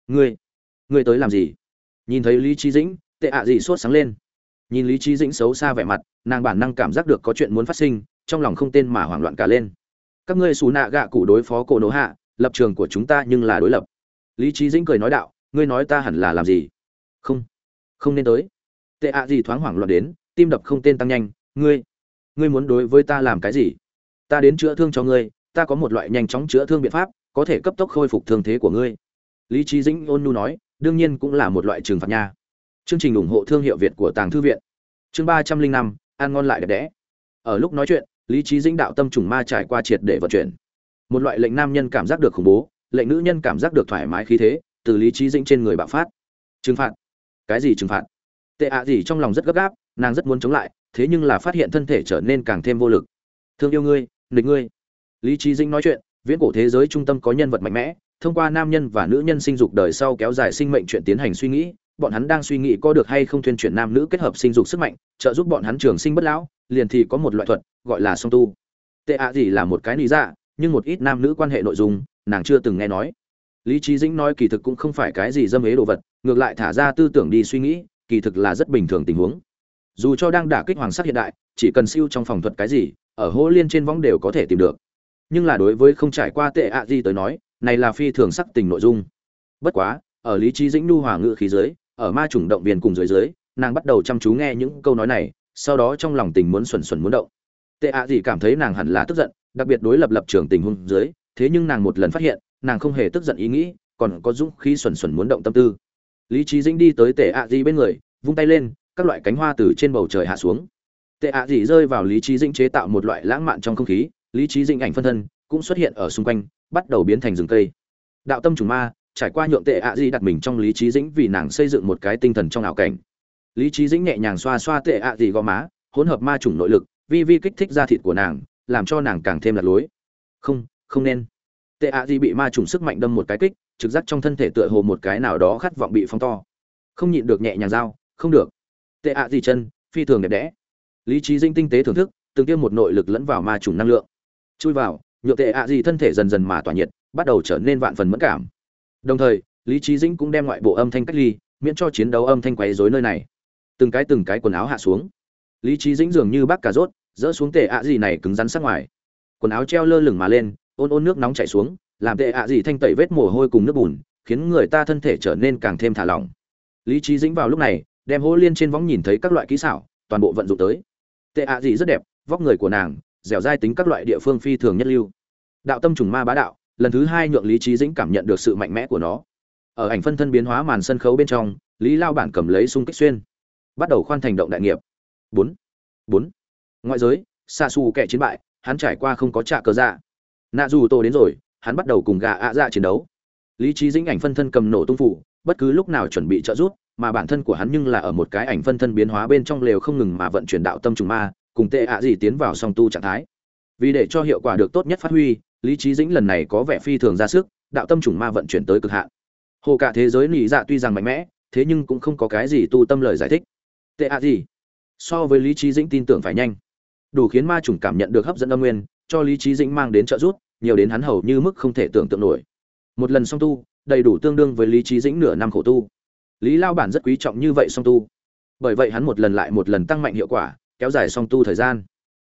Ngươi ngươi tới làm gì? Nhìn thấy lý trí dĩnh, tệ ạ gì sốt sáng lên nhìn lý trí dĩnh xấu xa vẻ mặt, nàng bản năng cảm giác được có chuyện muốn phát sinh, trong lòng không tên mà hoảng loạn cả lên. Các ngươi xù nạ gạ cụ đối phó cổ nổ hạ, lập trường của chúng ta nhưng là đối lập. Lý trí dĩnh cười nói đạo, ngươi nói ta hẳn là làm gì? Không không nên tới. Tệ ạ gì thoáng hoảng loạn đến, tim đập không tên tăng nhanh, ngươi ngươi muốn đối với ta làm cái gì? Ta đến chữa thương cho ngươi, ta có một loại nhanh chóng chữa thương biện pháp, có thể cấp tốc khôi phục thương thế của ngươi. Lý trí dĩnh ôn nhu nói, đương nhiên cũng là một loại trừng phạt nha chương trình ủng hộ thương hiệu việt của tàng thư viện. Chương ba trăm linh năm, ăn ngon lại đẹp đẽ. Ở lúc nói chuyện, lý trí dĩnh đạo tâm trùng ma trải qua triệt để vận chuyển. Một loại lệnh nam nhân cảm giác được khủng bố, lệnh nữ nhân cảm giác được thoải mái khí thế, từ lý trí dĩnh trên người bạo phát. Trừng phạt. Cái gì trừng phạt? Tệ ạ gì trong lòng rất gấp gáp, nàng rất muốn chống lại, thế nhưng là phát hiện thân thể trở nên càng thêm vô lực. Thương yêu ngươi, nghịch ngươi. Lý trí dĩnh nói chuyện, viễn cổ thế giới trung tâm có nhân vật mạnh mẽ, thông qua nam nhân và nữ nhân sinh dục đời sau kéo dài sinh mệnh chuyện tiến hành suy nghĩ bọn hắn đang suy nghĩ có được hay không thuyên chuyển nam nữ kết hợp sinh dục sức mạnh, trợ giúp bọn hắn trường sinh bất lão, liền thì có một loại thuật, gọi là song tu. Tệ ạ gì là một cái lý dạ nhưng một ít nam nữ quan hệ nội dung, nàng chưa từng nghe nói. Lý trí dĩnh nói kỳ thực cũng không phải cái gì dâm ế đồ vật, ngược lại thả ra tư tưởng đi suy nghĩ, kỳ thực là rất bình thường tình huống. Dù cho đang đả kích hoàng sắc hiện đại, chỉ cần siêu trong phòng thuật cái gì, ở hố liên trên võng đều có thể tìm được. Nhưng là đối với không trải qua tệ ạ gì tới nói, này là phi thường sắc tình nội dung. Bất quá, ở lý trí dĩnh nu hòa ngự khí dưới ở ma chủng động viên cùng dưới dưới, nàng bắt đầu chăm chú nghe những câu nói này, sau đó trong lòng tình muốn xuẩn xuẩn muốn động. Tệ ạ gì cảm thấy nàng hẳn là tức giận, đặc biệt đối lập lập trường tình huống dưới, thế nhưng nàng một lần phát hiện, nàng không hề tức giận ý nghĩ, còn có dũng khí xuẩn xuẩn muốn động tâm tư. Lý trí dĩnh đi tới tệ ạ gì bên người, vung tay lên, các loại cánh hoa từ trên bầu trời hạ xuống. Tệ ạ gì rơi vào lý trí dĩnh chế tạo một loại lãng mạn trong không khí, lý trí dĩnh ảnh phân thân cũng xuất hiện ở xung quanh, bắt đầu biến thành rừng cây. Đạo tâm trùng ma trải qua nhượng tệ ạ di đặt mình trong lý trí dĩnh vì nàng xây dựng một cái tinh thần trong ảo cảnh. Lý trí dĩnh nhẹ nhàng xoa xoa tệ ạ di gò má, hỗn hợp ma chủng nội lực, vi vi kích thích da thịt của nàng, làm cho nàng càng thêm lạc lối. Không không nên. Tệ ạ di bị ma chủng sức mạnh đâm một cái kích, trực giác trong thân thể tựa hồ một cái nào đó khát vọng bị phong to. Không nhịn được nhẹ nhàng dao, không được. Tệ ạ di chân, phi thường đẹp đẽ. Lý trí dĩnh tinh tế thưởng thức, từng tiêm một nội lực lẫn vào ma chủng năng lượng. Chui vào nhựa tệ ạ gì thân thể dần dần mà tỏa nhiệt, bắt đầu trở nên vạn phần mẫn cảm đồng thời, lý trí dĩnh cũng đem ngoại bộ âm thanh cách ly, miễn cho chiến đấu âm thanh quấy rối nơi này. Từng cái từng cái quần áo hạ xuống. Lý trí dĩnh dường như bác cà rốt, dỡ xuống tệ ạ gì này cứng rắn sát ngoài. Quần áo treo lơ lửng mà lên, ôn ôn nước nóng chảy xuống, làm tệ ạ gì thanh tẩy vết mồ hôi cùng nước bùn, khiến người ta thân thể trở nên càng thêm thả lỏng. Lý trí dĩnh vào lúc này, đem hô liên trên võng nhìn thấy các loại kỹ xảo, toàn bộ vận dụng tới. Tệ ạ gì rất đẹp, vóc người của nàng, dẻo dai tính các loại địa phương phi thường nhất lưu. Đạo tâm trùng ma bá đạo lần thứ hai nhượng lý trí dĩnh cảm nhận được sự mạnh mẽ của nó. Ở ảnh phân thân biến hóa màn sân khấu bên trong, lý lao bản cầm lấy sung kích xuyên, bắt đầu khoan thành động đại nghiệp. Bốn bốn. Ngoại giới xa xù kẻ chiến bại, hắn trải qua không có trạ cờ dạ. Nạ dù tô đến rồi, hắn bắt đầu cùng gà ạ dạ chiến đấu. Lý trí dĩnh ảnh phân thân cầm nổ tung phủ, bất cứ lúc nào chuẩn bị trợ giúp, mà bản thân của hắn nhưng là ở một cái ảnh phân thân biến hóa bên trong lều không ngừng mà vận chuyển đạo tâm trùng ma, cùng tệ ạ gì tiến vào song tu trạng thái. Vì để cho hiệu quả được tốt nhất phát huy lý trí dĩnh lần này có vẻ phi thường ra sức, đạo tâm trùng ma vận chuyển tới cực hạn. Hồ cả thế giới nỉ dạ tuy rằng mạnh mẽ, thế nhưng cũng không có cái gì tu tâm lời giải thích. Tệ ạ gì? So với lý trí dĩnh tin tưởng phải nhanh. Đủ khiến ma trùng cảm nhận được hấp dẫn âm nguyên, cho lý trí dĩnh mang đến trợ giúp, nhiều đến hắn hầu như mức không thể tưởng tượng nổi. Một lần song tu, đầy đủ tương đương với lý trí dĩnh nửa năm khổ tu. Lý lao bản rất quý trọng như vậy song tu. Bởi vậy hắn một lần lại một lần tăng mạnh hiệu quả, kéo dài song tu thời gian.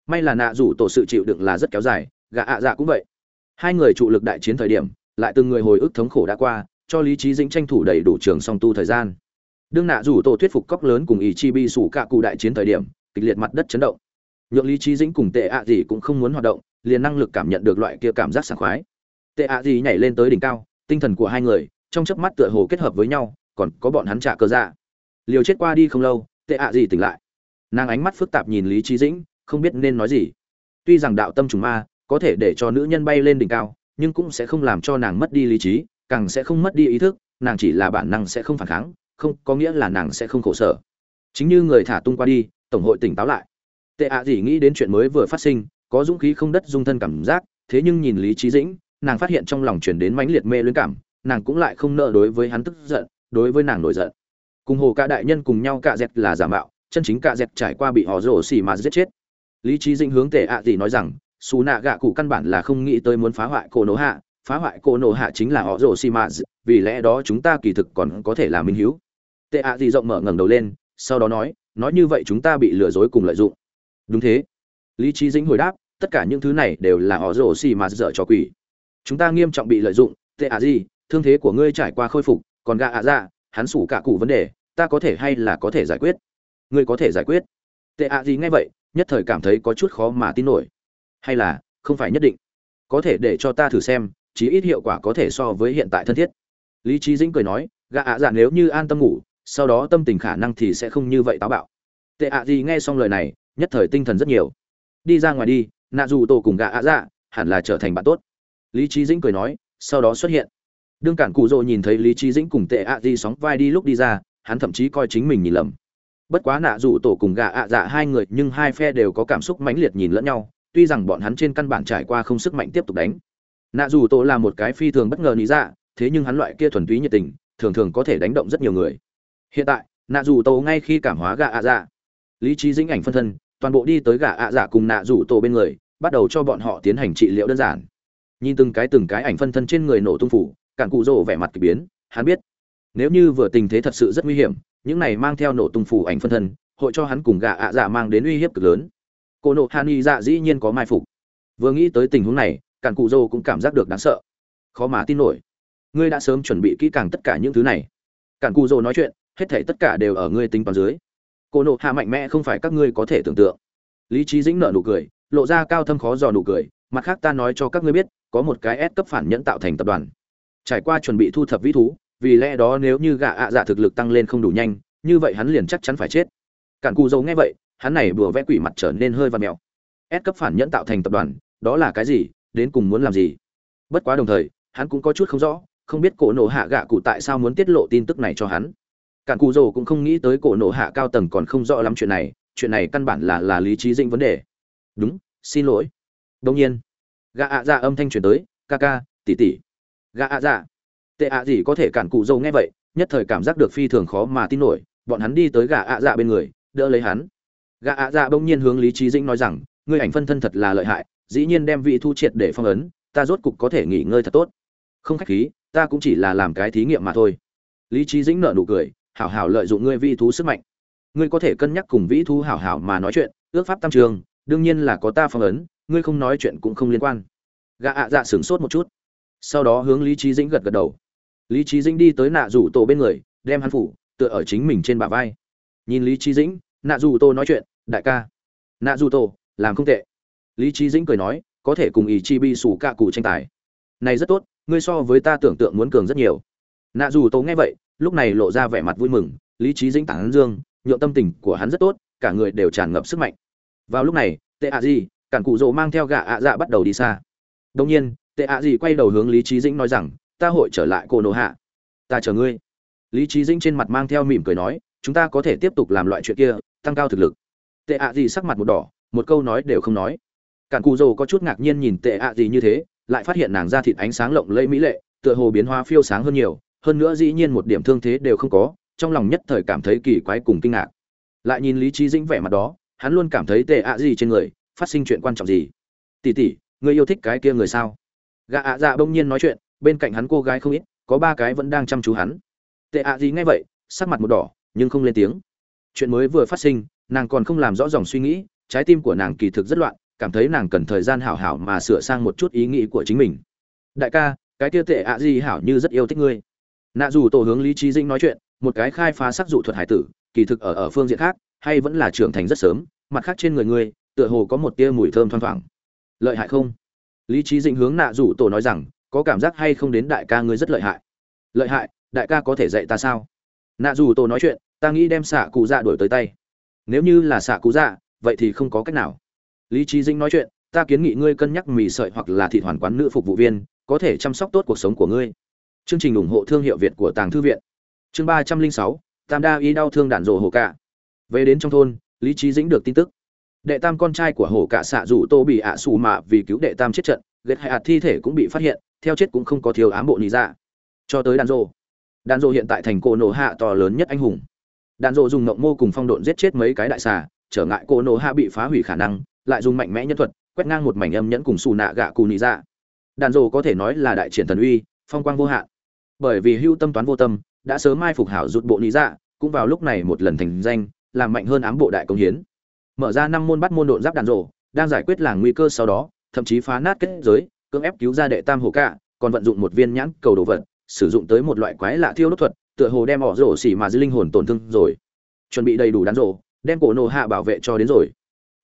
May là nạ rủ tổ sự chịu đựng là rất kéo dài, gạ ạ dạ cũng vậy hai người trụ lực đại chiến thời điểm, lại từng người hồi ức thống khổ đã qua, cho lý trí dĩnh tranh thủ đầy đủ trường song tu thời gian. Đương nạ rủ tổ thuyết phục cóc lớn cùng ý chi bi sủ cạ cụ đại chiến thời điểm, kịch liệt mặt đất chấn động. Nhượng lý trí dĩnh cùng tệ ạ gì cũng không muốn hoạt động, liền năng lực cảm nhận được loại kia cảm giác sảng khoái. Tệ ạ gì nhảy lên tới đỉnh cao, tinh thần của hai người, trong chớp mắt tựa hồ kết hợp với nhau, còn có bọn hắn trả cơ dạ. Liều chết qua đi không lâu, tệ ạ gì tỉnh lại. Nàng ánh mắt phức tạp nhìn lý trí dĩnh, không biết nên nói gì. Tuy rằng đạo tâm trùng ma có thể để cho nữ nhân bay lên đỉnh cao, nhưng cũng sẽ không làm cho nàng mất đi lý trí, càng sẽ không mất đi ý thức, nàng chỉ là bản năng sẽ không phản kháng, không, có nghĩa là nàng sẽ không khổ sở. Chính như người thả tung qua đi, tổng hội tỉnh táo lại. Tệ ạ gì nghĩ đến chuyện mới vừa phát sinh, có dũng khí không đất dung thân cảm giác, thế nhưng nhìn lý trí dĩnh, nàng phát hiện trong lòng chuyển đến mãnh liệt mê luyến cảm, nàng cũng lại không nợ đối với hắn tức giận, đối với nàng nổi giận. Cùng hồ cả đại nhân cùng nhau cạ dẹt là giả mạo, chân chính cạ dẹt trải qua bị họ rổ xì mà giết chết. Lý trí dĩnh hướng tệ ạ gì nói rằng xù nạ gạ cụ căn bản là không nghĩ tới muốn phá hoại cô nổ hạ. Phá hoại cô nổ hạ chính là họ rồ xi mã vì lẽ đó chúng ta kỳ thực còn có thể là minh hiếu. Tệ ạ gì rộng mở ngẩng đầu lên, sau đó nói nói như vậy chúng ta bị lừa dối cùng lợi dụng. Đúng thế. Lý trí dĩnh hồi đáp, tất cả những thứ này đều là họ rồ xi mã dở cho quỷ. Chúng ta nghiêm trọng bị lợi dụng, tệ ạ gì thương thế của ngươi trải qua khôi phục, còn gạ ạ dạ hắn sủ cả cụ vấn đề, ta có thể hay là có thể giải quyết? Ngươi có thể giải quyết. Tệ ạ gì nghe vậy, nhất thời cảm thấy có chút khó mà tin nổi hay là không phải nhất định. Có thể để cho ta thử xem, chí ít hiệu quả có thể so với hiện tại thân thiết. Lý trí dĩnh cười nói gạ ạ dạ nếu như an tâm ngủ, sau đó tâm tình khả năng thì sẽ không như vậy táo bạo. Tệ ạ gì nghe xong lời này, nhất thời tinh thần rất nhiều. Đi ra ngoài đi, nạ dù tổ cùng gạ ạ dạ hẳn là trở thành bạn tốt. Lý trí dĩnh cười nói, sau đó xuất hiện. Đương cản cụ rộ nhìn thấy lý trí dĩnh cùng tệ ạ gì sóng vai đi lúc đi ra, hắn thậm chí coi chính mình nhìn lầm. Bất quá nạ dù tổ cùng gạ ạ dạ hai người, nhưng hai phe đều có cảm xúc mãnh liệt nhìn lẫn nhau tuy rằng bọn hắn trên căn bản trải qua không sức mạnh tiếp tục đánh. Nạ dù tổ là một cái phi thường bất ngờ lý dạ thế nhưng hắn loại kia thuần túy nhiệt tình, thường thường có thể đánh động rất nhiều người. Hiện tại, nạ dù tổ ngay khi cảm hóa gà ạ dạ lý trí dĩnh ảnh phân thân, toàn bộ đi tới gà ạ dạ cùng nạ dù tổ bên người, bắt đầu cho bọn họ tiến hành trị liệu đơn giản. Nhìn từng cái từng cái ảnh phân thân trên người nổ tung phủ, cản cụ rồ vẻ mặt kỳ biến, hắn biết, nếu như vừa tình thế thật sự rất nguy hiểm, những này mang theo nổ tung phủ ảnh phân thân, hội cho hắn cùng gà ạ dạ mang đến uy hiếp cực lớn cô nộ hàn y dạ dĩ nhiên có mai phục. Vừa nghĩ tới tình huống này, cản cụ Dô cũng cảm giác được đáng sợ. Khó mà tin nổi. Ngươi đã sớm chuẩn bị kỹ càng tất cả những thứ này. Cản cụ Dô nói chuyện, hết thảy tất cả đều ở ngươi tính toán dưới. Cô nộ hạ mạnh mẽ không phải các ngươi có thể tưởng tượng. Lý trí dĩnh nợ nụ cười, lộ ra cao thâm khó dò nụ cười, mặt khác ta nói cho các ngươi biết, có một cái S cấp phản nhẫn tạo thành tập đoàn. Trải qua chuẩn bị thu thập vĩ thú, vì lẽ đó nếu như gạ ạ dạ thực lực tăng lên không đủ nhanh, như vậy hắn liền chắc chắn phải chết. Cản cù dầu nghe vậy hắn này bùa vẽ quỷ mặt trở nên hơi và mèo S cấp phản nhẫn tạo thành tập đoàn, đó là cái gì, đến cùng muốn làm gì? Bất quá đồng thời, hắn cũng có chút không rõ, không biết cổ nổ hạ gạ cụ tại sao muốn tiết lộ tin tức này cho hắn. Cản cù dầu cũng không nghĩ tới cổ nổ hạ cao tầng còn không rõ lắm chuyện này chuyện này căn bản là là lý trí dĩnh vấn đề. Đúng, xin lỗi. Đông nhiên. Gạ ạ dạ âm thanh truyền tới, ca ca, tỉ tỉ. Gạ ạ dạ. Tệ ạ gì có thể cản cụ dâu nghe vậy, nhất thời cảm giác được phi thường khó mà tin nổi, bọn hắn đi tới gạ ạ dạ bên người, đỡ lấy hắn gạ ạ dạ bỗng nhiên hướng lý trí dĩnh nói rằng, ngươi ảnh phân thân thật là lợi hại, dĩ nhiên đem vị thu triệt để phong ấn, ta rốt cục có thể nghỉ ngơi thật tốt. Không khách khí, ta cũng chỉ là làm cái thí nghiệm mà thôi. Lý trí dĩnh nợ nụ cười, hảo hảo lợi dụng ngươi vị thú sức mạnh. Ngươi có thể cân nhắc cùng vĩ thu hảo hảo mà nói chuyện, ước pháp tam trường, đương nhiên là có ta phong ấn, ngươi không nói chuyện cũng không liên quan. Gạ ạ dạ sửng sốt một chút. Sau đó hướng lý trí dĩnh gật gật đầu. Lý trí dĩnh đi tới nạ rủ tổ bên người, đem hắn phủ, tựa ở chính mình trên bả vai. Nhìn lý trí dĩnh, nạ rủ tổ nói chuyện đại ca. Nạ Du tổ làm không tệ. Lý trí dĩnh cười nói, có thể cùng ý chi bi sủ ca cụ tranh tài. Này rất tốt, ngươi so với ta tưởng tượng muốn cường rất nhiều. Nạ Du Tô nghe vậy, lúc này lộ ra vẻ mặt vui mừng, lý trí dĩnh tản dương, nhượng tâm tình của hắn rất tốt, cả người đều tràn ngập sức mạnh. Vào lúc này, tệ ạ gì cản cụ rỗ mang theo gạ ạ dạ bắt đầu đi xa. Đông nhiên, tệ ạ gì quay đầu hướng lý trí dĩnh nói rằng, ta hội trở lại cô nô hạ. Ta chờ ngươi. Lý trí dĩnh trên mặt mang theo mỉm cười nói, chúng ta có thể tiếp tục làm loại chuyện kia, tăng cao thực lực tệ ạ gì sắc mặt một đỏ, một câu nói đều không nói. Cản cù rỗ có chút ngạc nhiên nhìn tệ ạ gì như thế, lại phát hiện nàng da thịt ánh sáng lộng lẫy mỹ lệ, tựa hồ biến hóa phiêu sáng hơn nhiều, hơn nữa dĩ nhiên một điểm thương thế đều không có, trong lòng nhất thời cảm thấy kỳ quái cùng kinh ngạc. Lại nhìn lý trí dĩnh vẻ mặt đó, hắn luôn cảm thấy tệ ạ gì trên người, phát sinh chuyện quan trọng gì? Tỷ tỷ người yêu thích cái kia người sao? Gà ạ dạ bỗng nhiên nói chuyện, bên cạnh hắn cô gái không ít, có ba cái vẫn đang chăm chú hắn. Tệ ạ gì nghe vậy, sắc mặt một đỏ, nhưng không lên tiếng. Chuyện mới vừa phát sinh nàng còn không làm rõ dòng suy nghĩ, trái tim của nàng kỳ thực rất loạn, cảm thấy nàng cần thời gian hảo hảo mà sửa sang một chút ý nghĩ của chính mình. Đại ca, cái tiêu tệ ạ gì hảo như rất yêu thích ngươi. Nạ dù tổ hướng lý trí dinh nói chuyện, một cái khai phá sắc dụ thuật hải tử, kỳ thực ở ở phương diện khác, hay vẫn là trưởng thành rất sớm, mặt khác trên người ngươi, tựa hồ có một tia mùi thơm thoang thoảng. Lợi hại không? Lý trí dĩnh hướng nạ dù tổ nói rằng, có cảm giác hay không đến đại ca ngươi rất lợi hại. Lợi hại, đại ca có thể dạy ta sao? Nạ dù tổ nói chuyện, ta nghĩ đem xạ cụ dạ đuổi tới tay nếu như là xạ cú dạ vậy thì không có cách nào. Lý trí dĩnh nói chuyện, ta kiến nghị ngươi cân nhắc mì sợi hoặc là thịt hoàn quán nữ phục vụ viên, có thể chăm sóc tốt cuộc sống của ngươi. Chương trình ủng hộ thương hiệu việt của tàng thư viện. Chương ba trăm linh sáu, tam đa y đau thương đạn rộ hồ cả về đến trong thôn, lý trí dĩnh được tin tức. Đệ tam con trai của hổ cả xạ rủ tô bị ạ à xù mạ vì cứu đệ tam chết trận ghét hạt thi thể cũng bị phát hiện, theo chết cũng không có thiếu ám bộ lý ra dạ. cho tới đàn rộ. Đàn rộ hiện tại thành cổ nổ hạ to lớn nhất anh hùng đạn dộ dùng ngộng mô cùng phong độn giết chết mấy cái đại xà, trở ngại cô nổ ha bị phá hủy khả năng, lại dùng mạnh mẽ nhân thuật, quét ngang một mảnh âm nhẫn cùng xù nạ gạ cù nị dạ. Đạn dộ có thể nói là đại triển thần uy, phong quang vô hạn. Bởi vì hưu tâm toán vô tâm, đã sớm mai phục hảo rụt bộ nị dạ cũng vào lúc này một lần thành danh, làm mạnh hơn ám bộ đại công hiến. Mở ra năm môn bắt môn độn giáp đạn dộ, đang giải quyết làng nguy cơ sau đó, thậm chí phá nát kết giới, cưỡng ép cứu ra đệ tam hồ cả còn vận dụng một viên nhãn cầu đồ vật, sử dụng tới một loại quái lạ thiêu đốt thuật tựa hồ đem họ rổ xỉ mà dư linh hồn tổn thương rồi. Chuẩn bị đầy đủ đạn rổ, đem cổ nổ hạ bảo vệ cho đến rồi.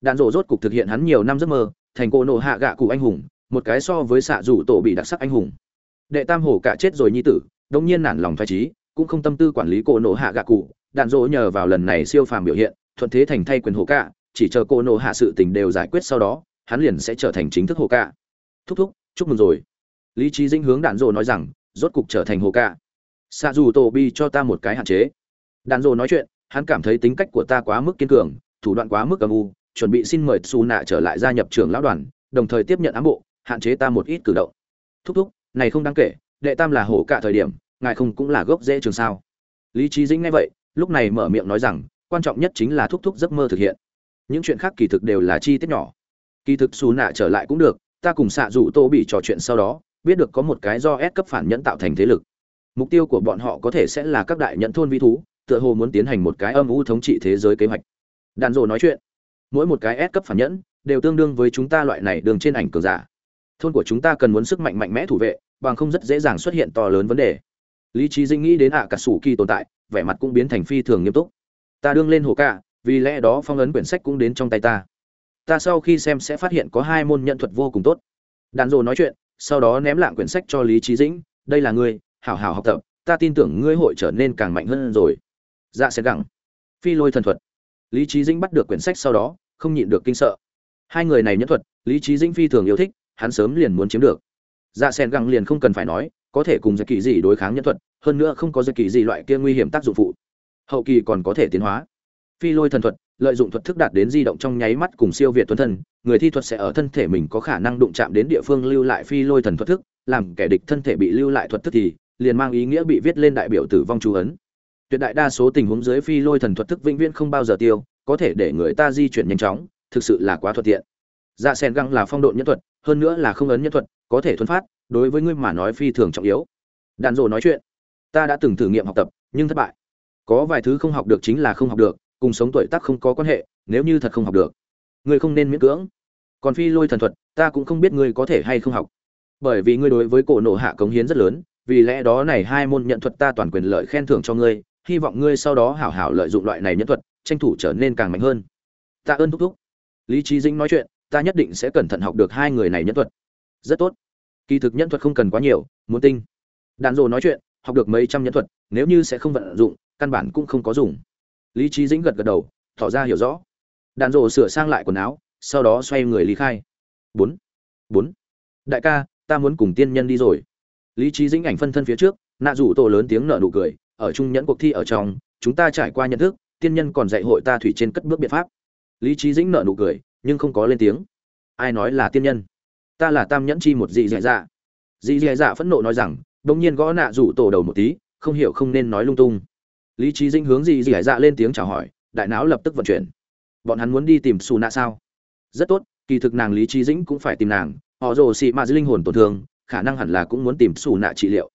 Đạn rổ rốt cục thực hiện hắn nhiều năm giấc mơ, thành cổ nổ hạ gạ cụ anh hùng, một cái so với xạ rủ tổ bị đặc sắc anh hùng. Đệ tam hổ cả chết rồi nhi tử, đông nhiên nản lòng phái trí cũng không tâm tư quản lý cổ nổ hạ gạ cụ, đạn rổ nhờ vào lần này siêu phàm biểu hiện, thuận thế thành thay quyền hổ cả, chỉ chờ cô nộ hạ sự tình đều giải quyết sau đó, hắn liền sẽ trở thành chính thức hổ cả. Thúc thúc, chúc mừng rồi. Lý trí dinh hướng đạn rổ nói rằng, rốt cục trở thành hổ cả xạ dù tổ bi cho ta một cái hạn chế. Đàn dỗ nói chuyện, hắn cảm thấy tính cách của ta quá mức kiên cường, thủ đoạn quá mức âm u, chuẩn bị xin mời su nạ trở lại gia nhập trường lão đoàn, đồng thời tiếp nhận ám bộ, hạn chế ta một ít cử động. Thúc thúc, này không đáng kể, đệ tam là hổ cả thời điểm, ngài không cũng là gốc dễ trường sao? Lý trí dĩnh nghe vậy, lúc này mở miệng nói rằng, quan trọng nhất chính là thúc thúc giấc mơ thực hiện. Những chuyện khác kỳ thực đều là chi tiết nhỏ. Kỳ thực xù nạ trở lại cũng được, ta cùng xạ Dù tô bị trò chuyện sau đó, biết được có một cái do ép cấp phản nhẫn tạo thành thế lực mục tiêu của bọn họ có thể sẽ là các đại nhẫn thôn vi thú, tựa hồ muốn tiến hành một cái âm u thống trị thế giới kế hoạch. Đàn rộ nói chuyện. Mỗi một cái S cấp phản nhẫn đều tương đương với chúng ta loại này đường trên ảnh cường giả. Thôn của chúng ta cần muốn sức mạnh mạnh mẽ thủ vệ, bằng không rất dễ dàng xuất hiện to lớn vấn đề. Lý trí dinh nghĩ đến ạ cả sủ kỳ tồn tại, vẻ mặt cũng biến thành phi thường nghiêm túc. Ta đương lên hồ ca, vì lẽ đó phong ấn quyển sách cũng đến trong tay ta. Ta sau khi xem sẽ phát hiện có hai môn nhận thuật vô cùng tốt. Đàn rồ nói chuyện, sau đó ném lạng quyển sách cho lý trí dĩnh, đây là ngươi hảo hảo học tập, ta tin tưởng ngươi hội trở nên càng mạnh hơn rồi. Dạ sẽ gẳng phi lôi thần thuật. Lý trí dĩnh bắt được quyển sách sau đó, không nhịn được kinh sợ. Hai người này nhẫn thuật, lý trí dĩnh phi thường yêu thích, hắn sớm liền muốn chiếm được. Dạ sen gặng liền không cần phải nói, có thể cùng giai kỳ gì đối kháng nhẫn thuật, hơn nữa không có giai kỳ gì loại kia nguy hiểm tác dụng phụ. Hậu kỳ còn có thể tiến hóa. Phi lôi thần thuật, lợi dụng thuật thức đạt đến di động trong nháy mắt cùng siêu việt tuấn thân người thi thuật sẽ ở thân thể mình có khả năng đụng chạm đến địa phương lưu lại phi lôi thần thuật thức, làm kẻ địch thân thể bị lưu lại thuật thức thì liền mang ý nghĩa bị viết lên đại biểu tử vong chú ấn. Tuyệt đại đa số tình huống dưới phi lôi thần thuật thức vĩnh viễn không bao giờ tiêu, có thể để người ta di chuyển nhanh chóng, thực sự là quá thuận tiện. Dạ sen găng là phong độ nhân thuật, hơn nữa là không ấn nhân thuật, có thể thuần phát, đối với ngươi mà nói phi thường trọng yếu. Đàn rồ nói chuyện, ta đã từng thử nghiệm học tập, nhưng thất bại. Có vài thứ không học được chính là không học được, cùng sống tuổi tác không có quan hệ, nếu như thật không học được, ngươi không nên miễn cưỡng. Còn phi lôi thần thuật, ta cũng không biết ngươi có thể hay không học. Bởi vì ngươi đối với cổ nộ hạ cống hiến rất lớn vì lẽ đó này hai môn nhận thuật ta toàn quyền lợi khen thưởng cho ngươi, hy vọng ngươi sau đó hảo hảo lợi dụng loại này nhân thuật, tranh thủ trở nên càng mạnh hơn. Ta ơn thúc thúc. Lý trí dĩnh nói chuyện, ta nhất định sẽ cẩn thận học được hai người này nhân thuật. Rất tốt. Kỳ thực nhân thuật không cần quá nhiều, muốn tinh. Đàn rồ nói chuyện, học được mấy trăm nhân thuật, nếu như sẽ không vận dụng, căn bản cũng không có dùng. Lý trí dĩnh gật gật đầu, tỏ ra hiểu rõ. Đàn rồ sửa sang lại quần áo, sau đó xoay người lý khai. Bốn. Bốn. Đại ca, ta muốn cùng tiên nhân đi rồi lý trí dĩnh ảnh phân thân phía trước, nạ rủ tổ lớn tiếng nở nụ cười, ở trung nhẫn cuộc thi ở trong, chúng ta trải qua nhận thức, tiên nhân còn dạy hội ta thủy trên cất bước biện pháp. Lý trí dĩnh nở nụ cười, nhưng không có lên tiếng. Ai nói là tiên nhân? Ta là tam nhẫn chi một dị dạ dạ. Dị dạ dạ phẫn nộ nói rằng đ ỗ n g nhiên gõ nạ rủ tổ đầu một tí, không hiểu không nên nói lung tung. Lý trí dĩnh hướng dị dạ dạ lên tiếng chào hỏi, đại não lập tức vận chuyển. Bọn hắn muốn đi tìm xù nạ sao? Rất tốt, kỳ thực nàng lý trí dĩnh cũng phải tìm nàng. Họ rồ xị mạ linh hồn tổn thương khả năng hẳn là cũng muốn tìm xù nạ trị liệu.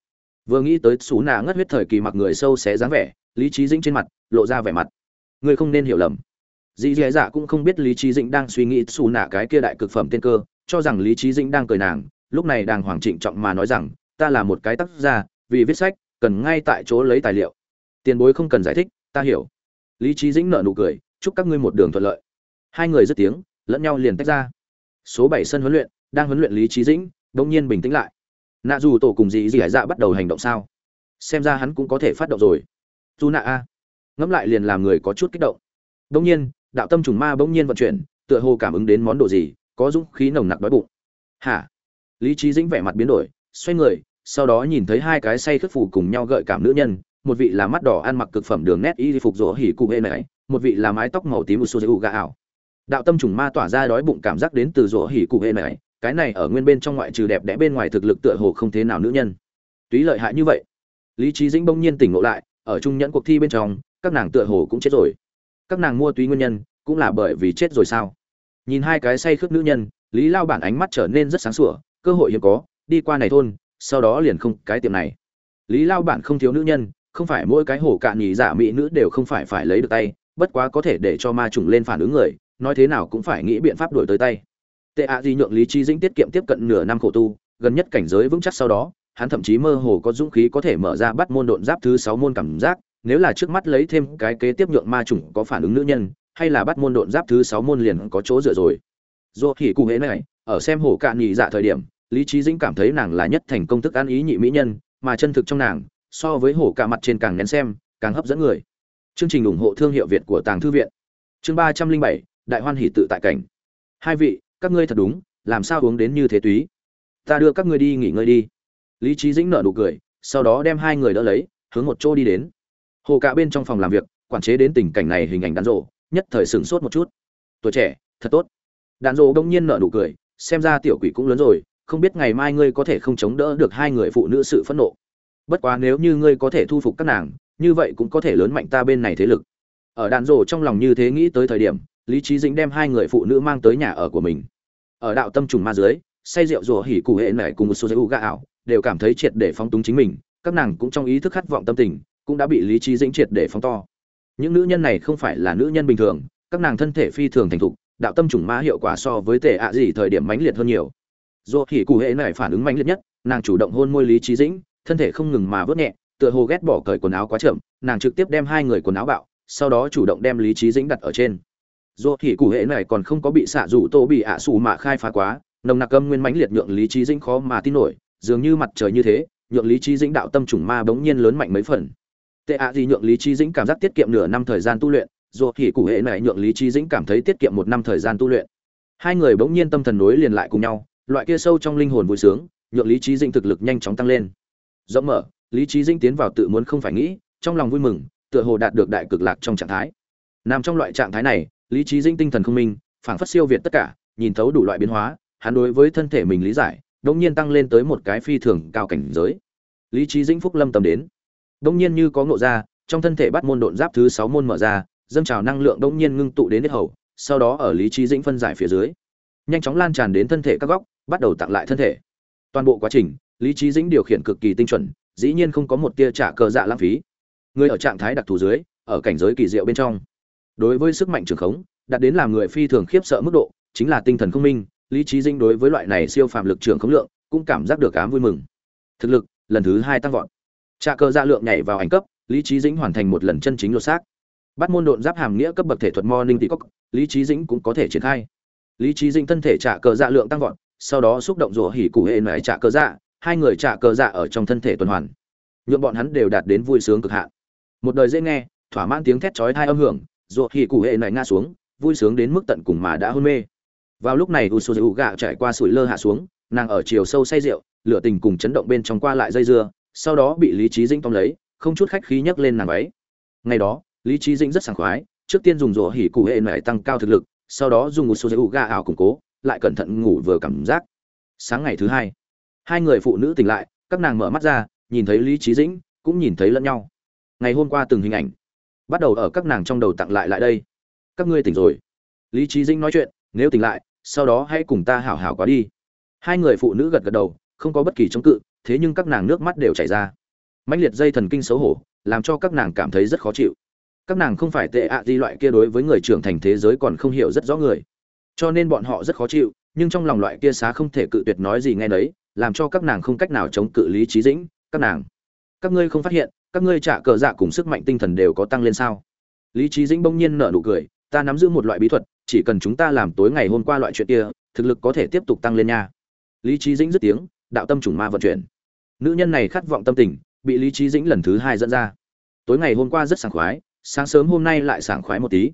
Vừa nghĩ tới xù nạ ngất huyết thời kỳ mặc người sâu xé dáng vẻ, lý trí dĩnh trên mặt lộ ra vẻ mặt. Ngươi không nên hiểu lầm. Dì dì dạ cũng không biết lý trí dĩnh đang suy nghĩ xù nạ cái kia đại cực phẩm tên cơ, cho rằng lý trí dĩnh đang cười nàng, lúc này đang hoàng trịnh trọng mà nói rằng, ta là một cái tác gia, vì viết sách, cần ngay tại chỗ lấy tài liệu. Tiền bối không cần giải thích, ta hiểu. Lý trí dĩnh nợ nụ cười, chúc các ngươi một đường thuận lợi. Hai người dứt tiếng, lẫn nhau liền tách ra. Số bảy sân huấn luyện, đang huấn luyện lý trí dĩnh đông nhiên bình tĩnh lại. Nạ dù tổ cùng dì dì hải dạ bắt đầu hành động sao? Xem ra hắn cũng có thể phát động rồi. Dù nạ a. Ngẫm lại liền làm người có chút kích động. Đông nhiên, đạo tâm trùng ma bỗng nhiên vận chuyển, tựa hồ cảm ứng đến món đồ gì, có dũng khí nồng nặc đói bụng. Hả? Lý trí dĩnh vẻ mặt biến đổi, xoay người, sau đó nhìn thấy hai cái say khất phủ cùng nhau gợi cảm nữ nhân, một vị là mắt đỏ ăn mặc cực phẩm đường nét y phục rỗ hỉ cụ hệ này một vị là mái tóc màu tím u su gà ảo. Đạo tâm trùng ma tỏa ra đói bụng cảm giác đến từ rỗ hỉ cụ hệ này cái này ở nguyên bên trong ngoại trừ đẹp đẽ bên ngoài thực lực tựa hồ không thế nào nữ nhân. Túy lợi hại như vậy. Lý trí dĩnh bỗng nhiên tỉnh ngộ lại, ở trung nhẫn cuộc thi bên trong, các nàng tựa hồ cũng chết rồi. Các nàng mua túy nguyên nhân, cũng là bởi vì chết rồi sao? Nhìn hai cái say khướt nữ nhân, lý lao bản ánh mắt trở nên rất sáng sủa, cơ hội hiếm có, đi qua này thôn, sau đó liền không, cái tiệm này. Lý lao bản không thiếu nữ nhân, không phải mỗi cái hổ cạn nhì giả mỹ nữ đều không phải phải lấy được tay, bất quá có thể để cho ma trùng lên phản ứng người, nói thế nào cũng phải nghĩ biện pháp đổi tới tay tệ ạ gì nhượng lý trí dĩnh tiết kiệm tiếp cận nửa năm khổ tu, gần nhất cảnh giới vững chắc sau đó, hắn thậm chí mơ hồ có dũng khí có thể mở ra bắt môn độn giáp thứ sáu môn cảm giác, nếu là trước mắt lấy thêm cái kế tiếp nhượng ma chủng có phản ứng nữ nhân, hay là bắt môn độn giáp thứ sáu môn liền có chỗ dựa rồi. Do thì cụ hễ này, ở xem hồ cạn nhị dạ thời điểm, lý trí dĩnh cảm thấy nàng là nhất thành công thức ăn ý nhị mỹ nhân, mà chân thực trong nàng, so với hổ cả mặt trên càng nén xem, càng hấp dẫn người. Chương trình ủng hộ thương hiệu việt của tàng thư viện. Chương ba trăm linh bảy, đại hoan hỷ tự tại cảnh. Hai vị các ngươi thật đúng, làm sao uống đến như thế túy? Ta đưa các ngươi đi nghỉ ngơi đi. Lý trí dĩnh nở nụ cười, sau đó đem hai người đỡ lấy, hướng một chỗ đi đến. Hồ cả bên trong phòng làm việc, quản chế đến tình cảnh này hình ảnh đàn rộ, nhất thời sửng sốt một chút. Tuổi trẻ, thật tốt. Đàn rộ đông nhiên nở nụ cười, xem ra tiểu quỷ cũng lớn rồi, không biết ngày mai ngươi có thể không chống đỡ được hai người phụ nữ sự phẫn nộ. Bất quá nếu như ngươi có thể thu phục các nàng, như vậy cũng có thể lớn mạnh ta bên này thế lực. Ở đàn rộ trong lòng như thế nghĩ tới thời điểm lý trí dĩnh đem hai người phụ nữ mang tới nhà ở của mình. Ở đạo tâm trùng ma dưới, say rượu rùa hỉ cụ hệ nảy cùng một số dữ gà ảo, đều cảm thấy triệt để phóng túng chính mình, các nàng cũng trong ý thức khát vọng tâm tình, cũng đã bị lý trí dĩnh triệt để phóng to. Những nữ nhân này không phải là nữ nhân bình thường, các nàng thân thể phi thường thành thục, đạo tâm trùng ma hiệu quả so với tệ ạ gì thời điểm mãnh liệt hơn nhiều. Rùa hỉ cụ hệ này phản ứng mãnh liệt nhất, nàng chủ động hôn môi lý trí dĩnh, thân thể không ngừng mà vớt nhẹ, tựa hồ ghét bỏ cởi quần áo quá chậm, nàng trực tiếp đem hai người quần áo bạo, sau đó chủ động đem lý trí dĩnh đặt ở trên dù thì cụ hệ này còn không có bị xạ rủ tô bị ạ xù mạ khai phá quá, nồng nặc âm nguyên mãnh liệt nhượng lý trí dĩnh khó mà tin nổi, dường như mặt trời như thế, nhượng lý trí dĩnh đạo tâm trùng ma bỗng nhiên lớn mạnh mấy phần. Tệ ạ gì nhượng lý trí dĩnh cảm giác tiết kiệm nửa năm thời gian tu luyện, dù thì cụ hệ này nhượng lý trí dĩnh cảm thấy tiết kiệm một năm thời gian tu luyện. Hai người bỗng nhiên tâm thần nối liền lại cùng nhau, loại kia sâu trong linh hồn vui sướng, nhượng lý trí dĩnh thực lực nhanh chóng tăng lên. Rộng mở, lý trí dĩnh tiến vào tự muốn không phải nghĩ, trong lòng vui mừng, tựa hồ đạt được đại cực lạc trong trạng thái. Nằm trong loại trạng thái này lý trí dĩnh tinh thần không minh, phảng phất siêu việt tất cả, nhìn thấu đủ loại biến hóa, hắn đối với thân thể mình lý giải, đống nhiên tăng lên tới một cái phi thường cao cảnh giới. Lý trí dĩnh phúc lâm tầm đến. Đống nhiên như có ngộ ra, trong thân thể bắt môn độn giáp thứ sáu môn mở ra, dâng trào năng lượng đống nhiên ngưng tụ đến hết hầu, sau đó ở lý trí dĩnh phân giải phía dưới, nhanh chóng lan tràn đến thân thể các góc, bắt đầu tặng lại thân thể. Toàn bộ quá trình, lý trí dĩnh điều khiển cực kỳ tinh chuẩn, dĩ nhiên không có một tia trả cờ dạ lãng phí. Người ở trạng thái đặc thù dưới, ở cảnh giới kỳ diệu bên trong đối với sức mạnh trường khống, đạt đến làm người phi thường khiếp sợ mức độ, chính là tinh thần không minh, lý trí dinh đối với loại này siêu phàm lực trường khống lượng, cũng cảm giác được ám vui mừng. Thực lực, lần thứ hai tăng vọt. Trà cơ dạ lượng nhảy vào ảnh cấp, lý trí dĩnh hoàn thành một lần chân chính lột xác. Bắt môn độn giáp hàm nghĩa cấp bậc thể thuật morning tị cốc lý trí dĩnh cũng có thể triển khai. Lý trí dĩnh thân thể trả cờ dạ lượng tăng vọt, sau đó xúc động rủa hỉ cụ hệ nải trả cờ dạ hai người trả cờ dạ ở trong thân thể tuần hoàn. Nhuộm bọn hắn đều đạt đến vui sướng cực hạn. Một đời dễ nghe, thỏa mãn tiếng thét chói tai âm hưởng ruột hỉ cụ hệ này ngã xuống, vui sướng đến mức tận cùng mà đã hôn mê. Vào lúc này u sô gạ trải qua sủi lơ hạ xuống, nàng ở chiều sâu say rượu, lửa tình cùng chấn động bên trong qua lại dây dưa, sau đó bị lý trí dĩnh tóm lấy, không chút khách khí nhấc lên nàng váy. Ngày đó, lý trí dĩnh rất sảng khoái, trước tiên dùng rổ hỉ cụ hệ này tăng cao thực lực, sau đó dùng một số dây gà ảo củng cố, lại cẩn thận ngủ vừa cảm giác. Sáng ngày thứ hai hai người phụ nữ tỉnh lại, các nàng mở mắt ra, nhìn thấy lý trí dĩnh, cũng nhìn thấy lẫn nhau. Ngày hôm qua từng hình ảnh bắt đầu ở các nàng trong đầu tặng lại lại đây. Các ngươi tỉnh rồi. Lý trí dĩnh nói chuyện, nếu tỉnh lại, sau đó hãy cùng ta hảo hảo quá đi. Hai người phụ nữ gật gật đầu, không có bất kỳ chống cự, thế nhưng các nàng nước mắt đều chảy ra. Mãnh liệt dây thần kinh xấu hổ, làm cho các nàng cảm thấy rất khó chịu. Các nàng không phải tệ ạ di loại kia đối với người trưởng thành thế giới còn không hiểu rất rõ người. Cho nên bọn họ rất khó chịu, nhưng trong lòng loại kia xá không thể cự tuyệt nói gì ngay đấy làm cho các nàng không cách nào chống cự lý trí dĩnh, các nàng. Các ngươi không phát hiện các ngươi trả cờ dạ cùng sức mạnh tinh thần đều có tăng lên sao? Lý trí dĩnh bỗng nhiên nở nụ cười, ta nắm giữ một loại bí thuật, chỉ cần chúng ta làm tối ngày hôm qua loại chuyện kia, thực lực có thể tiếp tục tăng lên nha. Lý trí dĩnh dứt tiếng, đạo tâm chủng ma vận chuyển. Nữ nhân này khát vọng tâm tình, bị lý trí dĩnh lần thứ hai dẫn ra. Tối ngày hôm qua rất sảng khoái, sáng sớm hôm nay lại sảng khoái một tí.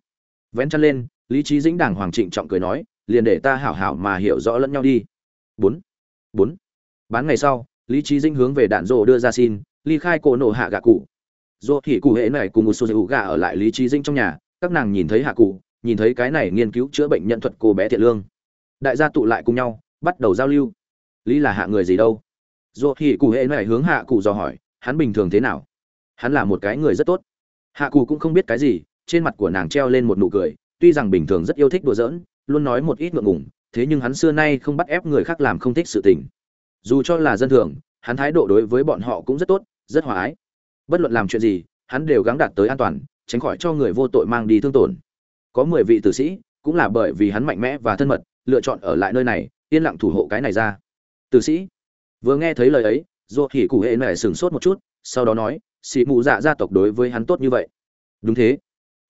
Vén chân lên, lý trí dĩnh đàng hoàng trịnh trọng cười nói, liền để ta hảo hảo mà hiểu rõ lẫn nhau đi. Bốn. Bốn. Bán ngày sau, lý trí dĩnh hướng về đạn rộ đưa ra xin ly khai cổ nổ hạ gạ cụ. Dù thì cụ hệ này cùng một số dữ gạ ở lại lý trí dinh trong nhà, các nàng nhìn thấy hạ cụ, nhìn thấy cái này nghiên cứu chữa bệnh nhận thuật cô bé thiện lương. Đại gia tụ lại cùng nhau, bắt đầu giao lưu. Lý là hạ người gì đâu? Dù thì cụ hệ này hướng hạ cụ dò hỏi, hắn bình thường thế nào? Hắn là một cái người rất tốt. Hạ cụ cũng không biết cái gì, trên mặt của nàng treo lên một nụ cười, tuy rằng bình thường rất yêu thích đùa giỡn, luôn nói một ít ngượng ngùng, thế nhưng hắn xưa nay không bắt ép người khác làm không thích sự tình. Dù cho là dân thường hắn thái độ đối với bọn họ cũng rất tốt, rất hòa ái. Bất luận làm chuyện gì, hắn đều gắng đạt tới an toàn, tránh khỏi cho người vô tội mang đi thương tổn. Có mười vị tử sĩ, cũng là bởi vì hắn mạnh mẽ và thân mật, lựa chọn ở lại nơi này, yên lặng thủ hộ cái này ra. Tử sĩ, vừa nghe thấy lời ấy, dô hỉ cụ hệ mẹ sửng sốt một chút, sau đó nói, sĩ mụ dạ gia tộc đối với hắn tốt như vậy. Đúng thế.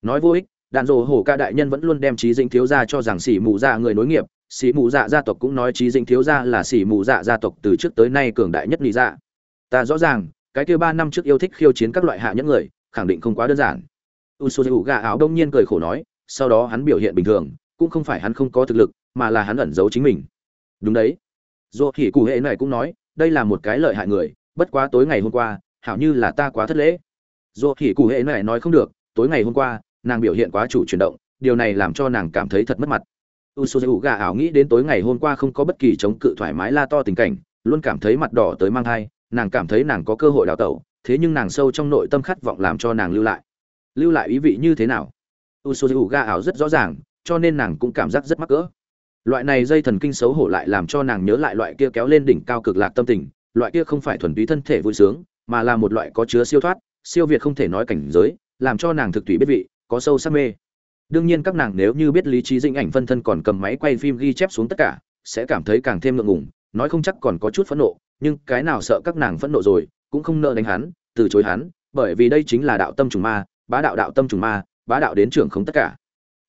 Nói vô ích đạn dồ hổ ca đại nhân vẫn luôn đem trí dĩnh thiếu gia cho rằng xỉ mù dạ người nối nghiệp, xỉ mù dạ gia tộc cũng nói trí dĩnh thiếu gia là xỉ mù dạ gia tộc từ trước tới nay cường đại nhất lý dạ. Ta rõ ràng, cái kia ba năm trước yêu thích khiêu chiến các loại hạ những người, khẳng định không quá đơn giản. U s u gà áo đông nhiên cười khổ nói, sau đó hắn biểu hiện bình thường, cũng không phải hắn không có thực lực, mà là hắn ẩn giấu chính mình. Đúng đấy. Dù thì cụ hệ này cũng nói, đây là một cái lợi hại người, bất quá tối ngày hôm qua, hảo như là ta quá thất lễ. Dù thì cụ hệ này nói không được, tối ngày hôm qua nàng biểu hiện quá chủ chuyển động, điều này làm cho nàng cảm thấy thật mất mặt. U sô u gà ảo nghĩ đến tối ngày hôm qua không có bất kỳ chống cự thoải mái la to tình cảnh, luôn cảm thấy mặt đỏ tới mang thai, nàng cảm thấy nàng có cơ hội đào tẩu, thế nhưng nàng sâu trong nội tâm khát vọng làm cho nàng lưu lại. Lưu lại ý vị như thế nào? U sô u gà ảo rất rõ ràng, cho nên nàng cũng cảm giác rất mắc cỡ. Loại này dây thần kinh xấu hổ lại làm cho nàng nhớ lại loại kia kéo lên đỉnh cao cực lạc tâm tình, loại kia không phải thuần túy thân thể vui sướng, mà là một loại có chứa siêu thoát, siêu việt không thể nói cảnh giới, làm cho nàng thực tùy biết vị có sâu sắc mê. Đương nhiên các nàng nếu như biết lý trí dinh ảnh phân thân còn cầm máy quay phim ghi chép xuống tất cả, sẽ cảm thấy càng thêm ngượng ngùng, nói không chắc còn có chút phẫn nộ, nhưng cái nào sợ các nàng phẫn nộ rồi, cũng không nợ đánh hắn, từ chối hắn, bởi vì đây chính là đạo tâm trùng ma, bá đạo đạo tâm trùng ma, bá đạo đến trưởng không tất cả.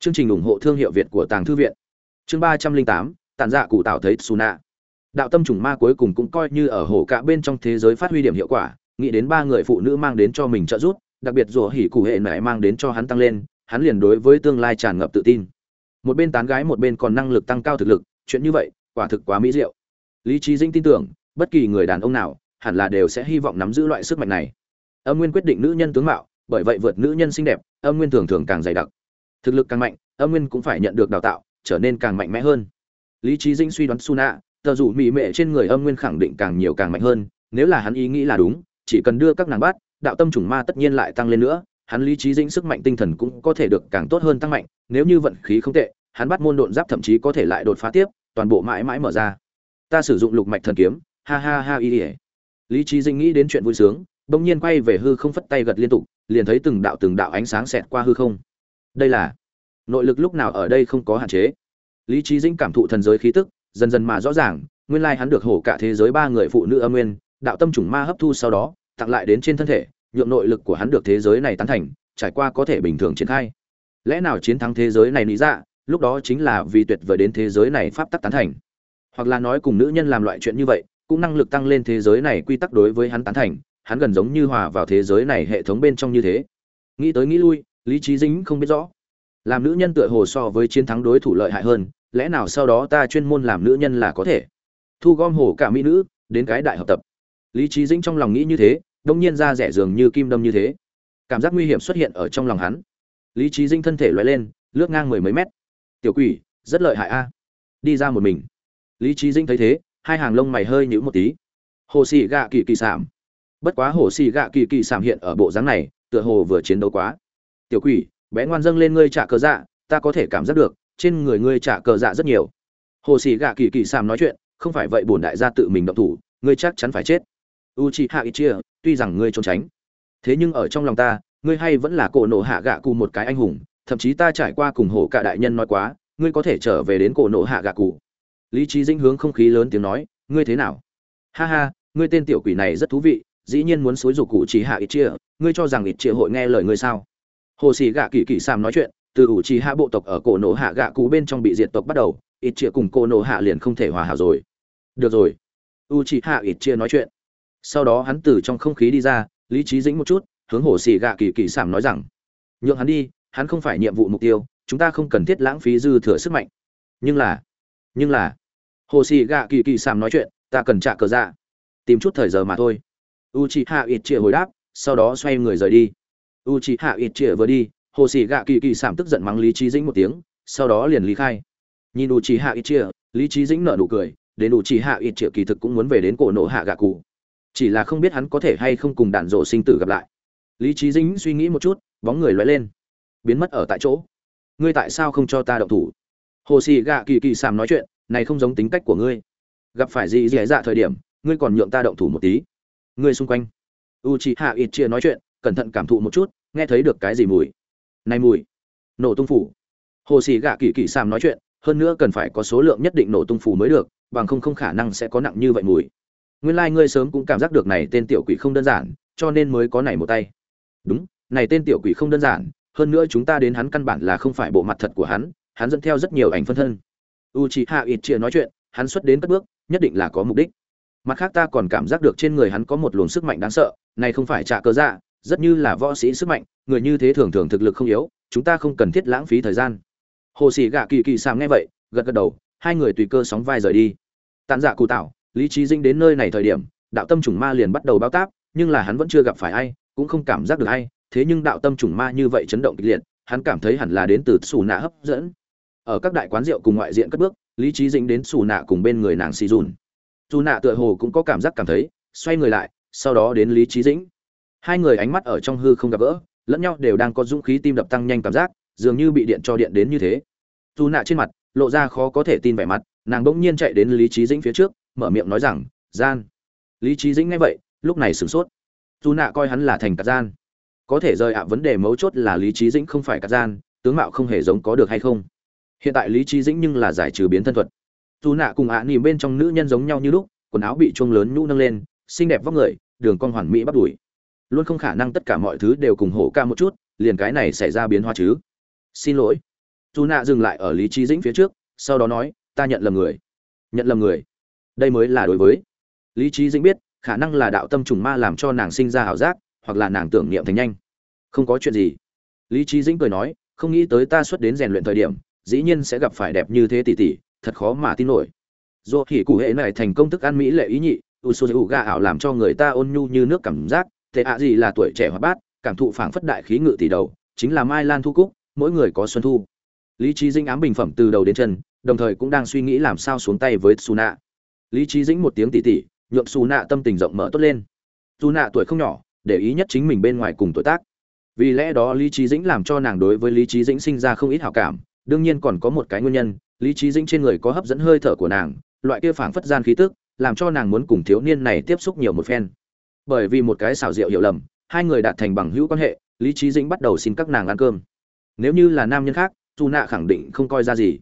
Chương trình ủng hộ thương hiệu việt của tàng thư viện. Chương ba trăm linh tám, tàn dạ cụ tạo thấy suna đạo tâm trùng ma cuối cùng cũng coi như ở hồ cả bên trong thế giới phát huy điểm hiệu quả, nghĩ đến ba người phụ nữ mang đến cho mình trợ giúp đặc biệt rủa hỉ cụ hệ mẹ mang đến cho hắn tăng lên, hắn liền đối với tương lai tràn ngập tự tin. Một bên tán gái, một bên còn năng lực tăng cao thực lực, chuyện như vậy, quả thực quá mỹ diệu. Lý trí dinh tin tưởng, bất kỳ người đàn ông nào, hẳn là đều sẽ hy vọng nắm giữ loại sức mạnh này. Âm nguyên quyết định nữ nhân tướng mạo, bởi vậy vượt nữ nhân xinh đẹp, âm nguyên thường thường càng dày đặc. Thực lực càng mạnh, âm nguyên cũng phải nhận được đào tạo, trở nên càng mạnh mẽ hơn. Lý trí dinh suy đoán suna, tờ dù mỹ mệ trên người âm nguyên khẳng định càng nhiều càng mạnh hơn, nếu là hắn ý nghĩ là đúng, chỉ cần đưa các nàng bắt đạo tâm chủng ma tất nhiên lại tăng lên nữa, hắn lý trí dĩnh sức mạnh tinh thần cũng có thể được càng tốt hơn tăng mạnh, nếu như vận khí không tệ, hắn bắt môn độn giáp thậm chí có thể lại đột phá tiếp, toàn bộ mãi mãi mở ra. Ta sử dụng lục mạch thần kiếm, ha ha ha, y ỉa lý trí dĩnh nghĩ đến chuyện vui sướng, bỗng nhiên quay về hư không phất tay gật liên tục, liền thấy từng đạo từng đạo ánh sáng xẹt qua hư không. Đây là, nội lực lúc nào ở đây không có hạn chế. Lý trí dĩnh cảm thụ thần giới khí tức, dần dần mà rõ ràng, nguyên lai hắn được hổ cả thế giới ba người phụ nữ âm nguyên, đạo tâm trùng ma hấp thu sau đó tặng lại đến trên thân thể, nhượng nội lực của hắn được thế giới này tán thành, trải qua có thể bình thường triển khai. Lẽ nào chiến thắng thế giới này lý dạ lúc đó chính là vì tuyệt vời đến thế giới này pháp tắc tán thành? Hoặc là nói cùng nữ nhân làm loại chuyện như vậy, cũng năng lực tăng lên thế giới này quy tắc đối với hắn tán thành, hắn gần giống như hòa vào thế giới này hệ thống bên trong như thế. Nghĩ tới nghĩ lui, lý trí dính không biết rõ. Làm nữ nhân tựa hồ so với chiến thắng đối thủ lợi hại hơn, lẽ nào sau đó ta chuyên môn làm nữ nhân là có thể? Thu gom hồ cả mỹ nữ, đến cái đại học tập. Lý trí dĩnh trong lòng nghĩ như thế đông nhiên ra rẻ dường như kim đâm như thế. Cảm giác nguy hiểm xuất hiện ở trong lòng hắn. Lý trí dinh thân thể loại lên, lướt ngang mười mấy mét. Tiểu quỷ, rất lợi hại a. Đi ra một mình. Lý trí dinh thấy thế, hai hàng lông mày hơi nhữ một tí. Hồ xì gạ kỳ kỳ sảm bất quá hồ xì gạ kỳ kỳ sảm hiện ở bộ dáng này, tựa hồ vừa chiến đấu quá. Tiểu quỷ, bé ngoan dâng lên ngươi trả cờ dạ ta có thể cảm giác được, trên người ngươi trả cờ dạ rất nhiều. Hồ xì gạ kỳ kỳ sảm nói chuyện, không phải vậy bổn đại gia tự mình động thủ, ngươi chắc chắn phải chết u c h i hạ ít chia tuy rằng ngươi trốn tránh, thế nhưng ở trong lòng ta, ngươi hay vẫn là cổ nổ hạ gạ cụ một cái anh hùng, thậm chí ta trải qua cùng hổ cả đại nhân nói quá, ngươi có thể trở về đến cổ nổ hạ gạ cụ. Lý trí dĩnh hướng không khí lớn tiếng nói, ngươi thế nào? Ha ha, ngươi tên tiểu quỷ này rất thú vị, dĩ nhiên muốn xúi dục cụ chỉ hạ ít chia ngươi cho rằng ít chia hội nghe lời ngươi sao? Hồ sĩ gạ kỳ kỳ sam nói chuyện, từ ủ trì hạ bộ tộc ở cổ nổ hạ gạ cụ bên trong bị diệt tộc bắt đầu ít chia cùng cổ nổ hạ liền không thể hòa hảo rồi. Được rồi. U trì hạ ít chia nói chuyện sau đó hắn từ trong không khí đi ra, lý trí dĩnh một chút, hướng hồ xì gạ kỳ kỳ sảm nói rằng, nhượng hắn đi, hắn không phải nhiệm vụ mục tiêu, chúng ta không cần thiết lãng phí dư thừa sức mạnh. Nhưng là nhưng là hồ xì gạ kỳ kỳ sảm nói chuyện, ta cần trả cờ dạ. Tìm chút thời giờ mà thôi. U chị hạ ít chĩa hồi đáp, sau đó xoay người rời đi. U chị hạ ít chĩa vừa đi, hồ xì gạ kỳ kỳ sảm tức giận mắng lý trí dĩnh một tiếng, sau đó liền lý khai. Nhìn u chị hạ ít chĩa lý trí dĩnh nở nụ cười, đến u chị hạ ít chĩa kỳ thực cũng muốn về đến cổ nộ hạ gạ cụ chỉ là không biết hắn có thể hay không cùng đạn rộ sinh tử gặp lại. Lý trí dính suy nghĩ một chút, bóng người loay lên. Biến mất ở tại chỗ. Ngươi tại sao không cho ta động thủ? Hồ xì gạ kỳ kỳ sàm nói chuyện, này không giống tính cách của ngươi. Gặp phải gì dễ dạ thời điểm, ngươi còn nhượng ta động thủ một tí. Ngươi xung quanh. U chị hạ ít chia nói chuyện, cẩn thận cảm thụ một chút, nghe thấy được cái gì mùi. Này mùi. Nổ tung phủ. Hồ xì gạ kỳ kỳ sàm nói chuyện, hơn nữa cần phải có số lượng nhất định nổ tung phủ mới được, bằng không không khả năng sẽ có nặng như vậy mùi nguyên lai ngươi sớm cũng cảm giác được này tên tiểu quỷ không đơn giản, cho nên mới có này một tay. Đúng, này tên tiểu quỷ không đơn giản, hơn nữa chúng ta đến hắn căn bản là không phải bộ mặt thật của hắn hắn dẫn theo rất nhiều ảnh phân thân. U c h i hạ ít chia nói chuyện, hắn xuất đến các bước, nhất định là có mục đích. Mặt khác ta còn cảm giác được trên người hắn có một luồng sức mạnh đáng sợ, này không phải trả cơ dạ rất như là võ sĩ sức mạnh, người như thế thường thường thực lực không yếu, chúng ta không cần thiết lãng phí thời gian. Hồ sĩ gạ kỳ kỳ sàm nghe vậy, gật gật đầu, hai người tùy cơ sóng vai rời đi. Tàn dạ cụ tảo lý trí dinh đến nơi này thời điểm, đạo tâm trùng ma liền bắt đầu bao tác, nhưng là hắn vẫn chưa gặp phải ai, cũng không cảm giác được ai, thế nhưng đạo tâm trùng ma như vậy chấn động kịch liệt, hắn cảm thấy hẳn là đến từ xù nạ hấp dẫn. Ở các đại quán rượu cùng ngoại diện cất bước, lý trí dĩnh đến xù nạ cùng bên người nàng xì dùn. Dù nạ tựa hồ cũng có cảm giác cảm thấy, xoay người lại, sau đó đến lý trí dĩnh. Hai người ánh mắt ở trong hư không gặp gỡ, lẫn nhau đều đang có dũng khí tim đập tăng nhanh cảm giác, dường như bị điện cho điện đến như thế. Dù nạ trên mặt, lộ ra khó có thể tin vẻ mặt, nàng bỗng nhiên chạy đến lý trí dĩnh phía trước mở miệng nói rằng, gian. Lý trí dĩnh nghe vậy, lúc này sửng sốt. Dù nạ coi hắn là thành cát gian, có thể rời ạ vấn đề mấu chốt là lý trí dĩnh không phải cát gian, tướng mạo không hề giống có được hay không. Hiện tại lý trí dĩnh nhưng là giải trừ biến thân thuật. Dù nạ cùng ạ à nỉm bên trong nữ nhân giống nhau như lúc, quần áo bị chuông lớn nhũ nâng lên, xinh đẹp vóc người, đường con hoàn mỹ bắt đuổi. Luôn không khả năng tất cả mọi thứ đều cùng hổ ca một chút, liền cái này xảy ra biến hóa chứ. Xin lỗi. Dù nạ dừng lại ở lý trí dĩnh phía trước, sau đó nói, ta nhận lầm người. Nhận lầm người? Đây mới là đối với. Lý trí dĩnh biết, khả năng là đạo tâm trùng ma làm cho nàng sinh ra ảo giác, hoặc là nàng tưởng niệm thành nhanh. Không có chuyện gì. Lý trí dĩnh cười nói, không nghĩ tới ta xuất đến rèn luyện thời điểm, dĩ nhiên sẽ gặp phải đẹp như thế tỷ tỷ, thật khó mà tin nổi. Dù thì cụ hệ này thành công thức ăn mỹ lệ ý nhị, u su ga ảo làm cho người ta ôn nhu như nước cảm giác, thế ạ gì là tuổi trẻ hoạt bát, cảm thụ phảng phất đại khí ngự tỷ đầu, chính là mai lan thu cúc, mỗi người có xuân thu. Lý trí dĩnh ám bình phẩm từ đầu đến chân, đồng thời cũng đang suy nghĩ làm sao xuống tay với suna lý trí dĩnh một tiếng tỉ tỉ, nhượng su nạ tâm tình rộng mở tốt lên. Su nạ tuổi không nhỏ, để ý nhất chính mình bên ngoài cùng tuổi tác. Vì lẽ đó lý trí dĩnh làm cho nàng đối với lý trí dĩnh sinh ra không ít hảo cảm, đương nhiên còn có một cái nguyên nhân, lý trí dĩnh trên người có hấp dẫn hơi thở của nàng, loại kia phảng phất gian khí tức, làm cho nàng muốn cùng thiếu niên này tiếp xúc nhiều một phen. Bởi vì một cái xảo diệu hiểu lầm, hai người đạt thành bằng hữu quan hệ, lý trí dĩnh bắt đầu xin các nàng ăn cơm. Nếu như là nam nhân khác dù nạ khẳng định không coi ra gì.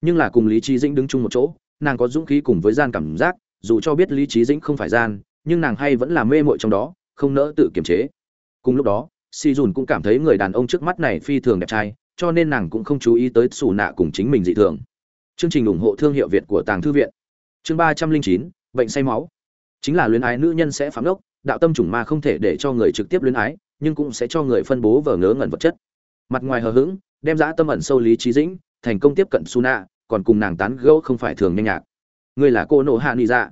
Nhưng là cùng lý trí dĩnh đứng chung một chỗ nàng có dũng khí cùng với gian cảm giác, dù cho biết lý trí dĩnh không phải gian, nhưng nàng hay vẫn là mê mội trong đó, không nỡ tự kiềm chế. Cùng lúc đó si dùn cũng cảm thấy người đàn ông trước mắt này phi thường đẹp trai, cho nên nàng cũng không chú ý tới xù nạ cùng chính mình dị thường. Chương trình ủng hộ thương hiệu việt của tàng thư viện. Chương ba trăm linh chín, bệnh say máu. Chính là luyến ái nữ nhân sẽ phạm đốc đạo tâm chủng ma không thể để cho người trực tiếp luyến ái, nhưng cũng sẽ cho người phân bố vờ ngớ ngẩn vật chất. Mặt ngoài hờ hững, đem dã tâm ẩn sâu lý trí dĩnh, thành công tiếp cận su nạ còn cùng nàng tán gẫu không phải thường nhanh nhạc. Ngươi là cô nộ hạ ni dạ.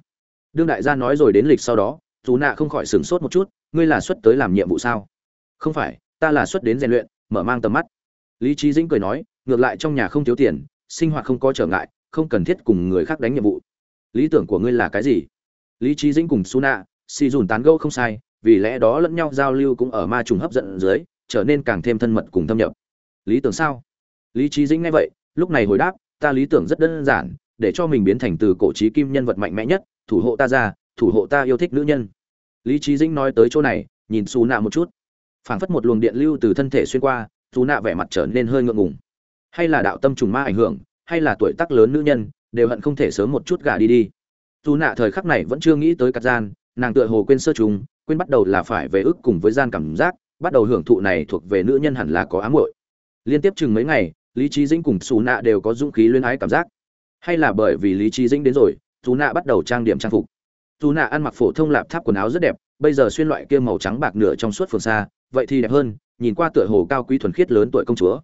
Đương đại gia nói rồi đến lịch sau đó, dù nạ không khỏi sửng sốt một chút, ngươi là xuất tới làm nhiệm vụ sao? Không phải, ta là xuất đến rèn luyện, mở mang tầm mắt. Lý trí dĩnh cười nói, ngược lại trong nhà không thiếu tiền, sinh hoạt không có trở ngại, không cần thiết cùng người khác đánh nhiệm vụ. Lý tưởng của ngươi là cái gì? Lý trí dĩnh cùng su nạ si dùn tán gẫu không sai, vì lẽ đó lẫn nhau giao lưu cũng ở ma trùng hấp dẫn dưới, trở nên càng thêm thân mật cùng thâm nhập. Lý tưởng sao? Lý trí dĩnh nghe vậy, lúc này hồi đáp ta lý tưởng rất đơn giản, để cho mình biến thành từ cổ trí kim nhân vật mạnh mẽ nhất, thủ hộ ta ra, thủ hộ ta yêu thích nữ nhân. Lý trí dĩnh nói tới chỗ này, nhìn xù nạ một chút. Phảng phất một luồng điện lưu từ thân thể xuyên qua xù nạ vẻ mặt trở nên hơi ngượng ngùng. Hay là đạo tâm trùng ma ảnh hưởng, hay là tuổi tác lớn nữ nhân, đều hận không thể sớm một chút gả đi đi. Dù nạ thời khắc này vẫn chưa nghĩ tới cắt gian, nàng tựa hồ quên sơ trùng, quên bắt đầu là phải về ức cùng với gian cảm giác, bắt đầu hưởng thụ này thuộc về nữ nhân hẳn là có ám muội. Liên tiếp chừng mấy ngày lý trí dĩnh cùng xù nạ đều có dũng khí luyến ái cảm giác. Hay là bởi vì lý trí dĩnh đến rồi dù nạ bắt đầu trang điểm trang phục. Dù nạ ăn mặc phổ thông lạp tháp quần áo rất đẹp, bây giờ xuyên loại kia màu trắng bạc nửa trong suốt phường xa, vậy thì đẹp hơn, nhìn qua tựa hồ cao quý thuần khiết lớn tuổi công chúa.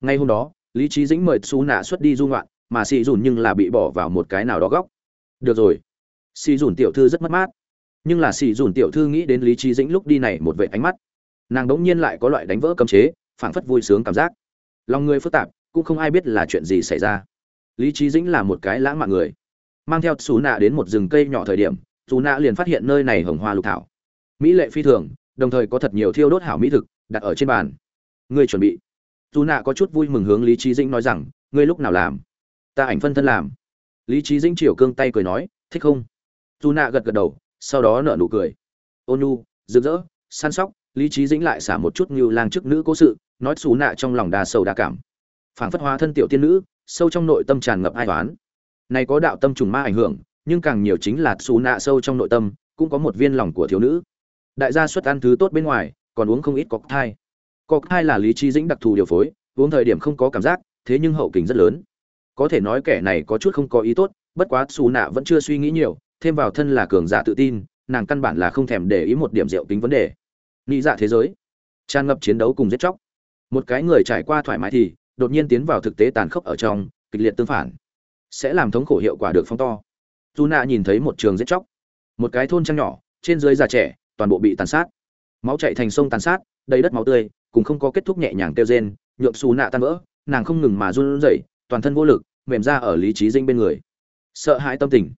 Ngay hôm đó, lý trí dĩnh mời xù nạ xuất đi du ngoạn, mà xì dùn nhưng là bị bỏ vào một cái nào đó góc. Được rồi. Xì dùn tiểu thư rất mất mát. Nhưng là xì dùn tiểu thư nghĩ đến lý trí dĩnh lúc đi này một vệ ánh mắt. Nàng đống nhiên lại có loại đánh vỡ cấm chế, phảng phất vui sướng cảm giác lòng người phức tạp, cũng không ai biết là chuyện gì xảy ra. Lý trí dĩnh là một cái lãng mạn người. Mang theo xù nạ đến một rừng cây nhỏ thời điểm xù nạ liền phát hiện nơi này hồng hoa lục thảo. Mỹ lệ phi thường, đồng thời có thật nhiều thiêu đốt hảo mỹ thực, đặt ở trên bàn. Ngươi chuẩn bị. Dù nạ có chút vui mừng hướng lý trí dĩnh nói rằng, ngươi lúc nào làm? Ta ảnh phân thân làm. Lý trí dĩnh chiều cương tay cười nói, thích không? Dù nạ gật gật đầu, sau đó nở nụ cười. Ôn nhu, rực rỡ, săn sóc lý trí dĩnh lại xả một chút như lang chức nữ cố sự, nói xù nạ trong lòng đa sầu đa cảm. Phảng phất hóa thân tiểu tiên nữ, sâu trong nội tâm tràn ngập ai toán này có đạo tâm trùng ma ảnh hưởng, nhưng càng nhiều chính là xù nạ sâu trong nội tâm, cũng có một viên lòng của thiếu nữ. Đại gia xuất ăn thứ tốt bên ngoài, còn uống không ít cọc thai. Cọc thai là lý trí dĩnh đặc thù điều phối, uống thời điểm không có cảm giác, thế nhưng hậu kình rất lớn. Có thể nói kẻ này có chút không có ý tốt, bất quá xù nạ vẫn chưa suy nghĩ nhiều, thêm vào thân là cường giả tự tin, nàng căn bản là không thèm để ý một điểm rượu tính vấn đề nghĩ dạ thế giới. Tràn ngập chiến đấu cùng giết chóc. Một cái người trải qua thoải mái thì, đột nhiên tiến vào thực tế tàn khốc ở trong, kịch liệt tương phản. Sẽ làm thống khổ hiệu quả được phong to. Dù nạ nhìn thấy một trường giết chóc. Một cái thôn trăng nhỏ, trên dưới già trẻ, toàn bộ bị tàn sát. Máu chạy thành sông tàn sát, đầy đất máu tươi, cùng không có kết thúc nhẹ nhàng kêu rên nhuộm xù nạ tan vỡ, nàng không ngừng mà run rẩy, toàn thân vô lực, mềm ra ở lý trí dinh bên người. Sợ hãi tâm tình.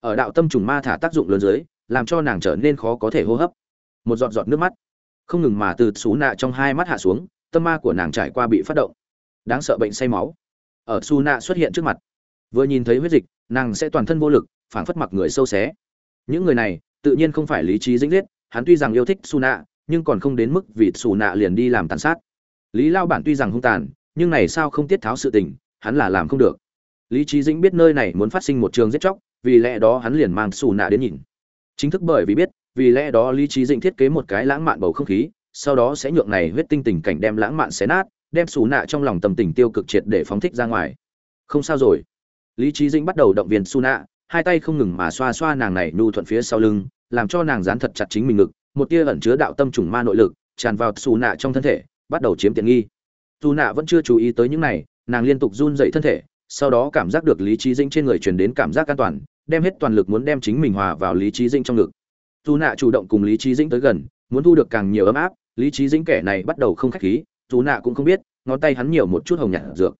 Ở đạo tâm trùng ma thả tác dụng lớn dưới, làm cho nàng trở nên khó có thể hô hấp. Một giọt giọt nước mắt không ngừng mà từ xú nạ trong hai mắt hạ xuống, tâm ma của nàng trải qua bị phát động. Đáng sợ bệnh say máu. Ở su nạ xuất hiện trước mặt, vừa nhìn thấy huyết dịch, nàng sẽ toàn thân vô lực, phảng phất mặc người sâu xé. Những người này, tự nhiên không phải lý trí dĩnh liết hắn tuy rằng yêu thích su nạ, nhưng còn không đến mức vì xù nạ liền đi làm tàn sát. Lý lao bản tuy rằng hung tàn, nhưng này sao không tiết tháo sự tình, hắn là làm không được. Lý trí dĩnh biết nơi này muốn phát sinh một trường giết chóc, vì lẽ đó hắn liền mang xù nạ đến nhìn. Chính thức bởi vì biết vì lẽ đó lý trí dĩnh thiết kế một cái lãng mạn bầu không khí, sau đó sẽ nhượng này huyết tinh tình cảnh đem lãng mạn xé nát, đem xù nạ trong lòng tầm tình tiêu cực triệt để phóng thích ra ngoài. Không sao rồi. Lý trí dĩnh bắt đầu động viên su nạ, hai tay không ngừng mà xoa xoa nàng này nhu thuận phía sau lưng, làm cho nàng dán thật chặt chính mình ngực, một tia ẩn chứa đạo tâm trùng ma nội lực, tràn vào xù nạ trong thân thể, bắt đầu chiếm tiện nghi. Dù nạ vẫn chưa chú ý tới những này, nàng liên tục run dậy thân thể, sau đó cảm giác được lý trí dĩnh trên người truyền đến cảm giác an toàn, đem hết toàn lực muốn đem chính mình hòa vào lý trí dĩnh trong ngực dù nạ chủ động cùng lý trí dĩnh tới gần, muốn thu được càng nhiều ấm áp, lý trí dĩnh kẻ này bắt đầu không khách khí, dù nạ cũng không biết, ngón tay hắn nhiều một chút hồng nhạt dược.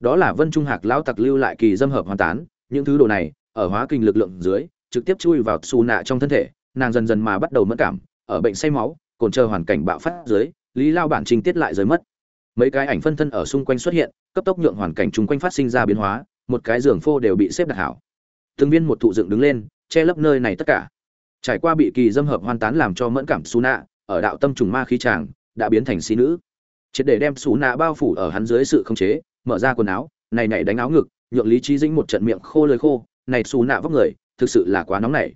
Đó là vân trung hạc lão tặc lưu lại kỳ dâm hợp hoàn tán, những thứ đồ này, ở hóa kinh lực lượng dưới, trực tiếp chui vào xù nạ trong thân thể, nàng dần dần mà bắt đầu mất cảm, ở bệnh say máu còn chờ hoàn cảnh bạo phát dưới, lý lao bản trình tiết lại rời mất. Mấy cái ảnh phân thân ở xung quanh xuất hiện, cấp tốc nhượng hoàn cảnh chung quanh phát sinh ra biến hóa, một cái giường phô đều bị xếp đặt hảo. Từng viên một thụ dựng đứng lên, che lấp nơi này tất cả trải qua bị kỳ dâm hợp hoàn tán làm cho mẫn cảm xú nạ ở đạo tâm trùng ma khí tràng, đã biến thành xí nữ. Triệt để đem xú nạ bao phủ ở hắn dưới sự khống chế, mở ra quần áo, này nảy đánh áo ngực, nhượng lý trí dĩnh một trận miệng khô lời khô, này xú nạ vóc người, thực sự là quá nóng nảy.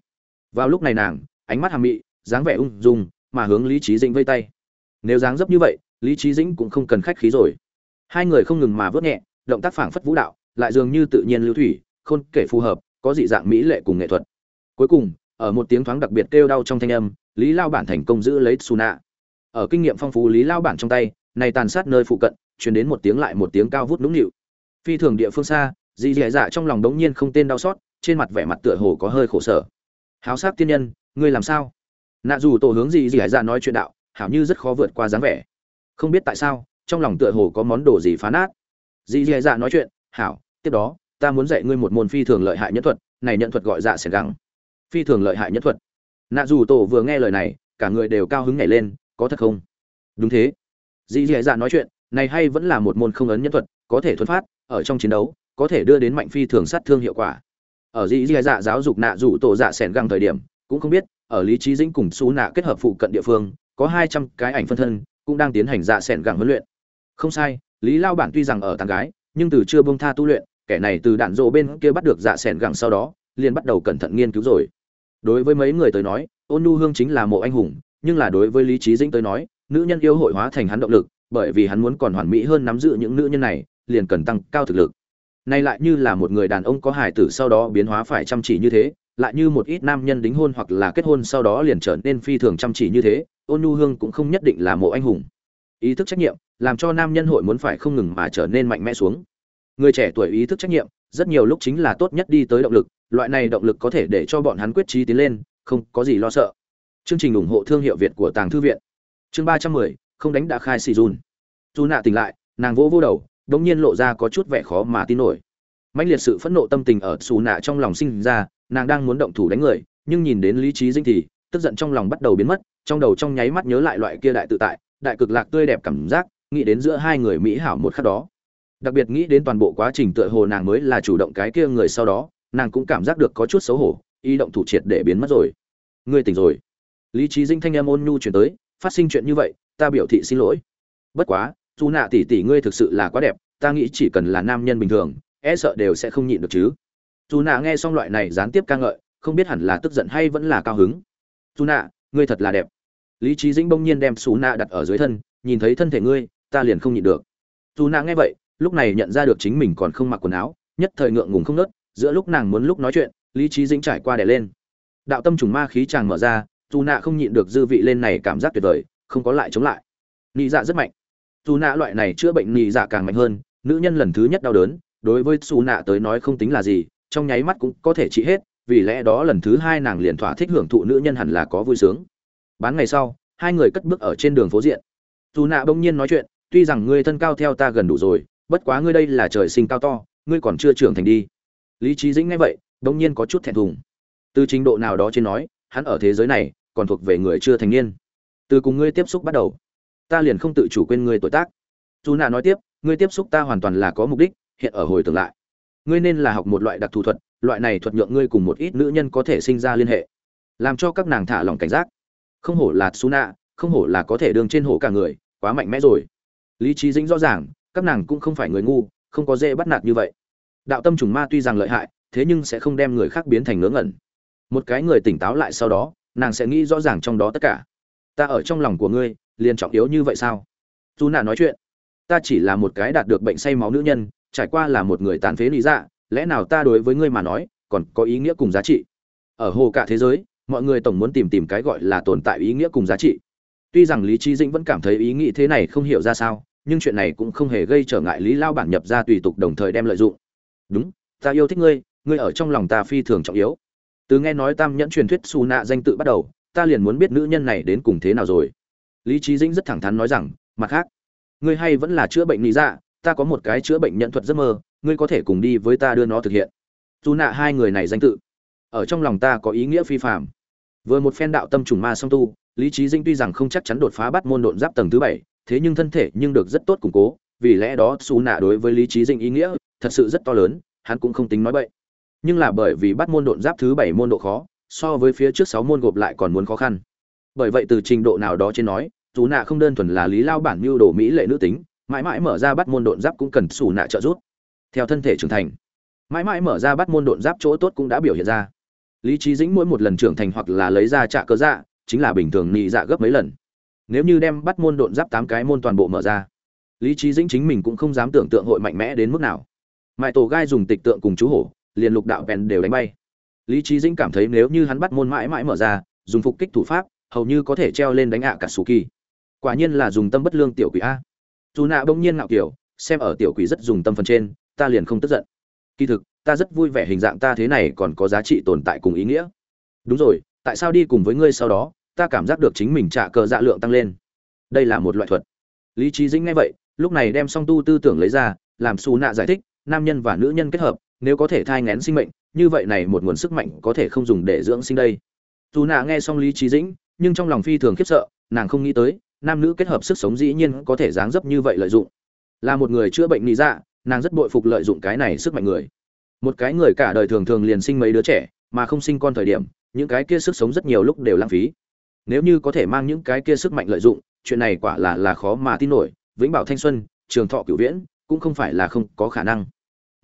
Vào lúc này nàng, ánh mắt hàm mị, dáng vẻ ung dung, mà hướng lý trí dĩnh vây tay. Nếu dáng dấp như vậy, lý trí dĩnh cũng không cần khách khí rồi. Hai người không ngừng mà vớt nhẹ, động tác phảng phất vũ đạo, lại dường như tự nhiên lưu thủy, khôn kể phù hợp, có dị dạng mỹ lệ cùng nghệ thuật. Cuối cùng ở một tiếng thoáng đặc biệt kêu đau trong thanh âm, lý lao bản thành công giữ lấy Suna. nạ ở kinh nghiệm phong phú lý lao bản trong tay, này tàn sát nơi phụ cận, truyền đến một tiếng lại một tiếng cao vút nũng nịu. Phi thường địa phương xa, dì dì dạ trong lòng đống nhiên không tên đau xót, trên mặt vẻ mặt tựa hồ có hơi khổ sở. Háo sát tiên nhân, ngươi làm sao? Nạ dù tổ hướng dì dì dạ nói chuyện đạo, hảo như rất khó vượt qua dáng vẻ. Không biết tại sao, trong lòng tựa hồ có món đồ gì phá nát. Dì dì dạ nói chuyện, hảo, tiếp đó, ta muốn dạy ngươi một môn phi thường lợi hại nhất thuật, này nhận thuật gọi dạ sẽ gắng phi thường lợi hại nhất thuật. Nạ dù tổ vừa nghe lời này, cả người đều cao hứng nhảy lên, có thật không? Đúng thế. Dì dì dạ nói chuyện, này hay vẫn là một môn không ấn nhân thuật, có thể thuần phát, ở trong chiến đấu, có thể đưa đến mạnh phi thường sát thương hiệu quả. Ở dì dì dạ giáo dục nạ dù tổ dạ sẻn găng thời điểm, cũng không biết, ở lý trí dĩnh cùng xú nạ kết hợp phụ cận địa phương, có hai trăm cái ảnh phân thân, cũng đang tiến hành dạ sẻn găng huấn luyện. Không sai, lý lao bản tuy rằng ở tàng gái, nhưng từ chưa bông tha tu luyện, kẻ này từ đạn rộ bên kia bắt được dạ sẻn găng sau đó, liền bắt đầu cẩn thận nghiên cứu rồi đối với mấy người tới nói, ôn nu hương chính là mộ anh hùng, nhưng là đối với lý trí dĩnh tới nói, nữ nhân yêu hội hóa thành hắn động lực, bởi vì hắn muốn còn hoàn mỹ hơn nắm giữ những nữ nhân này, liền cần tăng cao thực lực. Nay lại như là một người đàn ông có hài tử sau đó biến hóa phải chăm chỉ như thế, lại như một ít nam nhân đính hôn hoặc là kết hôn sau đó liền trở nên phi thường chăm chỉ như thế, ôn nhu hương cũng không nhất định là mộ anh hùng. Ý thức trách nhiệm, làm cho nam nhân hội muốn phải không ngừng mà trở nên mạnh mẽ xuống. Người trẻ tuổi ý thức trách nhiệm, rất nhiều lúc chính là tốt nhất đi tới động lực loại này động lực có thể để cho bọn hắn quyết trí tiến lên, không có gì lo sợ. Chương trình ủng hộ thương hiệu việt của tàng thư viện. Chương ba trăm mười, không đánh đã khai xì run Chu nạ tỉnh lại, nàng vỗ vỗ đầu, đống nhiên lộ ra có chút vẻ khó mà tin nổi. Mạnh liệt sự phẫn nộ tâm tình ở Chu nạ trong lòng sinh ra, nàng đang muốn động thủ đánh người, nhưng nhìn đến lý trí dinh thì, tức giận trong lòng bắt đầu biến mất, trong đầu trong nháy mắt nhớ lại loại kia đại tự tại, đại cực lạc tươi đẹp cảm giác, nghĩ đến giữa hai người mỹ hảo một khắc đó. Đặc biệt nghĩ đến toàn bộ quá trình tựa hồ nàng mới là chủ động cái kia người sau đó nàng cũng cảm giác được có chút xấu hổ y động thủ triệt để biến mất rồi. Ngươi tỉnh rồi. Lý trí dinh thanh em ôn nhu chuyển tới, phát sinh chuyện như vậy, ta biểu thị xin lỗi. Bất quá, dù nạ tỷ tỷ ngươi thực sự là quá đẹp, ta nghĩ chỉ cần là nam nhân bình thường e sợ đều sẽ không nhịn được chứ. Dù nạ nghe xong loại này gián tiếp ca ngợi, không biết hẳn là tức giận hay vẫn là cao hứng. Dù nạ, ngươi thật là đẹp. Lý trí dĩnh bỗng nhiên đem xù nạ đặt ở dưới thân, nhìn thấy thân thể ngươi, ta liền không nhịn được. Dù nạ nghe vậy, lúc này nhận ra được chính mình còn không mặc quần áo, nhất thời ngượng ngùng không nớt giữa lúc nàng muốn lúc nói chuyện, lý trí dĩnh trải qua đẻ lên. Đạo tâm trùng ma khí chàng mở ra dù nạ không nhịn được dư vị lên này cảm giác tuyệt vời, không có lại chống lại. Nị dạ rất mạnh. Dù nạ loại này chữa bệnh nị dạ càng mạnh hơn, nữ nhân lần thứ nhất đau đớn, đối với xù nạ tới nói không tính là gì, trong nháy mắt cũng có thể trị hết, vì lẽ đó lần thứ hai nàng liền thỏa thích hưởng thụ nữ nhân hẳn là có vui sướng. Bán ngày sau, hai người cất bước ở trên đường phố diện. Dù nạ bỗng nhiên nói chuyện, tuy rằng ngươi thân cao theo ta gần đủ rồi, bất quá ngươi đây là trời sinh cao to, ngươi còn chưa trưởng thành đi lý trí dĩnh nghe vậy bỗng nhiên có chút thẹn thùng. Từ trình độ nào đó trên nói, hắn ở thế giới này, còn thuộc về người chưa thành niên. Từ cùng ngươi tiếp xúc bắt đầu, ta liền không tự chủ quên ngươi tuổi tác. Dù nạ nói tiếp, ngươi tiếp xúc ta hoàn toàn là có mục đích, hiện ở hồi tưởng lại. Ngươi nên là học một loại đặc thù thuật, loại này thuật nhượng ngươi cùng một ít nữ nhân có thể sinh ra liên hệ, làm cho các nàng thả lòng cảnh giác. Không hổ là su nạ không hổ là có thể đường trên hổ cả người, quá mạnh mẽ rồi. Lý trí dĩnh rõ ràng, các nàng cũng không phải người ngu, không có dễ bắt nạt như vậy đạo tâm trùng ma tuy rằng lợi hại, thế nhưng sẽ không đem người khác biến thành ngớ ngẩn. Một cái người tỉnh táo lại sau đó, nàng sẽ nghĩ rõ ràng trong đó tất cả. Ta ở trong lòng của ngươi, liền trọng yếu như vậy sao? Dù nạ nói chuyện. Ta chỉ là một cái đạt được bệnh say máu nữ nhân, trải qua là một người tàn phế lý dạ lẽ nào ta đối với ngươi mà nói, còn có ý nghĩa cùng giá trị? Ở hồ cả thế giới, mọi người tổng muốn tìm tìm cái gọi là tồn tại ý nghĩa cùng giá trị. Tuy rằng lý trí dĩnh vẫn cảm thấy ý nghĩ thế này không hiểu ra sao, nhưng chuyện này cũng không hề gây trở ngại lý lao bản nhập ra tùy tục đồng thời đem lợi dụng đúng, ta yêu thích ngươi ngươi ở trong lòng ta phi thường trọng yếu. Từ nghe nói tam nhẫn truyền thuyết xù nạ danh tự bắt đầu, ta liền muốn biết nữ nhân này đến cùng thế nào rồi. Lý trí dĩnh rất thẳng thắn nói rằng, mặt khác, ngươi hay vẫn là chữa bệnh lý dạ ta có một cái chữa bệnh nhận thuật giấc mơ, ngươi có thể cùng đi với ta đưa nó thực hiện. Dù nạ hai người này danh tự, ở trong lòng ta có ý nghĩa phi phạm vừa một phen đạo tâm trùng ma song tu, lý trí dinh tuy rằng không chắc chắn đột phá bắt môn độn giáp tầng thứ bảy, thế nhưng thân thể nhưng được rất tốt củng cố, vì lẽ đó xù nạ đối với lý trí dinh ý nghĩa thật sự rất to lớn, hắn cũng không tính nói bậy. Nhưng là bởi vì bắt môn độn giáp thứ bảy môn độ khó, so với phía trước sáu môn gộp lại còn muốn khó khăn. Bởi vậy từ trình độ nào đó trên nói chú nạ không đơn thuần là lý lao bản mưu đồ mỹ lệ nữ tính, mãi mãi mở ra bắt môn độn giáp cũng cần sủ nạ trợ giúp. Theo thân thể trưởng thành, mãi mãi mở ra bắt môn độn giáp chỗ tốt cũng đã biểu hiện ra. Lý trí dĩnh mỗi một lần trưởng thành hoặc là lấy ra trạ cơ dạ chính là bình thường nị dạ gấp mấy lần. Nếu như đem bắt môn độn giáp tám cái môn toàn bộ mở ra, lý trí dĩnh chính mình cũng không dám tưởng tượng hội mạnh mẽ đến mức nào mãi tổ gai dùng tịch tượng cùng chú hổ, liền lục đạo bèn đều đánh bay. Lý trí dĩnh cảm thấy nếu như hắn bắt môn mãi mãi mở ra, dùng phục kích thủ pháp, hầu như có thể treo lên đánh ạ cả sù kỳ. Quả nhiên là dùng tâm bất lương tiểu quỷ a. Dù nạ bỗng nhiên ngạo kiểu, xem ở tiểu quỷ rất dùng tâm phần trên, ta liền không tức giận. Kỳ thực, ta rất vui vẻ hình dạng ta thế này còn có giá trị tồn tại cùng ý nghĩa. Đúng rồi, tại sao đi cùng với ngươi sau đó, ta cảm giác được chính mình trả cờ dạ lượng tăng lên. Đây là một loại thuật. Lý trí dĩnh nghe vậy, lúc này đem song tu tư tưởng lấy ra, làm xù nạ giải thích nam nhân và nữ nhân kết hợp, nếu có thể thai ngén sinh mệnh, như vậy này một nguồn sức mạnh có thể không dùng để dưỡng sinh đây. Dù nạ nghe xong lý trí dĩnh, nhưng trong lòng phi thường khiếp sợ, nàng không nghĩ tới, nam nữ kết hợp sức sống dĩ nhiên có thể dáng dấp như vậy lợi dụng. Là một người chữa bệnh lý dạ nàng rất bội phục lợi dụng cái này sức mạnh người. Một cái người cả đời thường thường liền sinh mấy đứa trẻ, mà không sinh con thời điểm, những cái kia sức sống rất nhiều lúc đều lãng phí. Nếu như có thể mang những cái kia sức mạnh lợi dụng, chuyện này quả là là khó mà tin nổi. Vĩnh bảo thanh xuân, trường thọ cửu viễn, cũng không phải là không có khả năng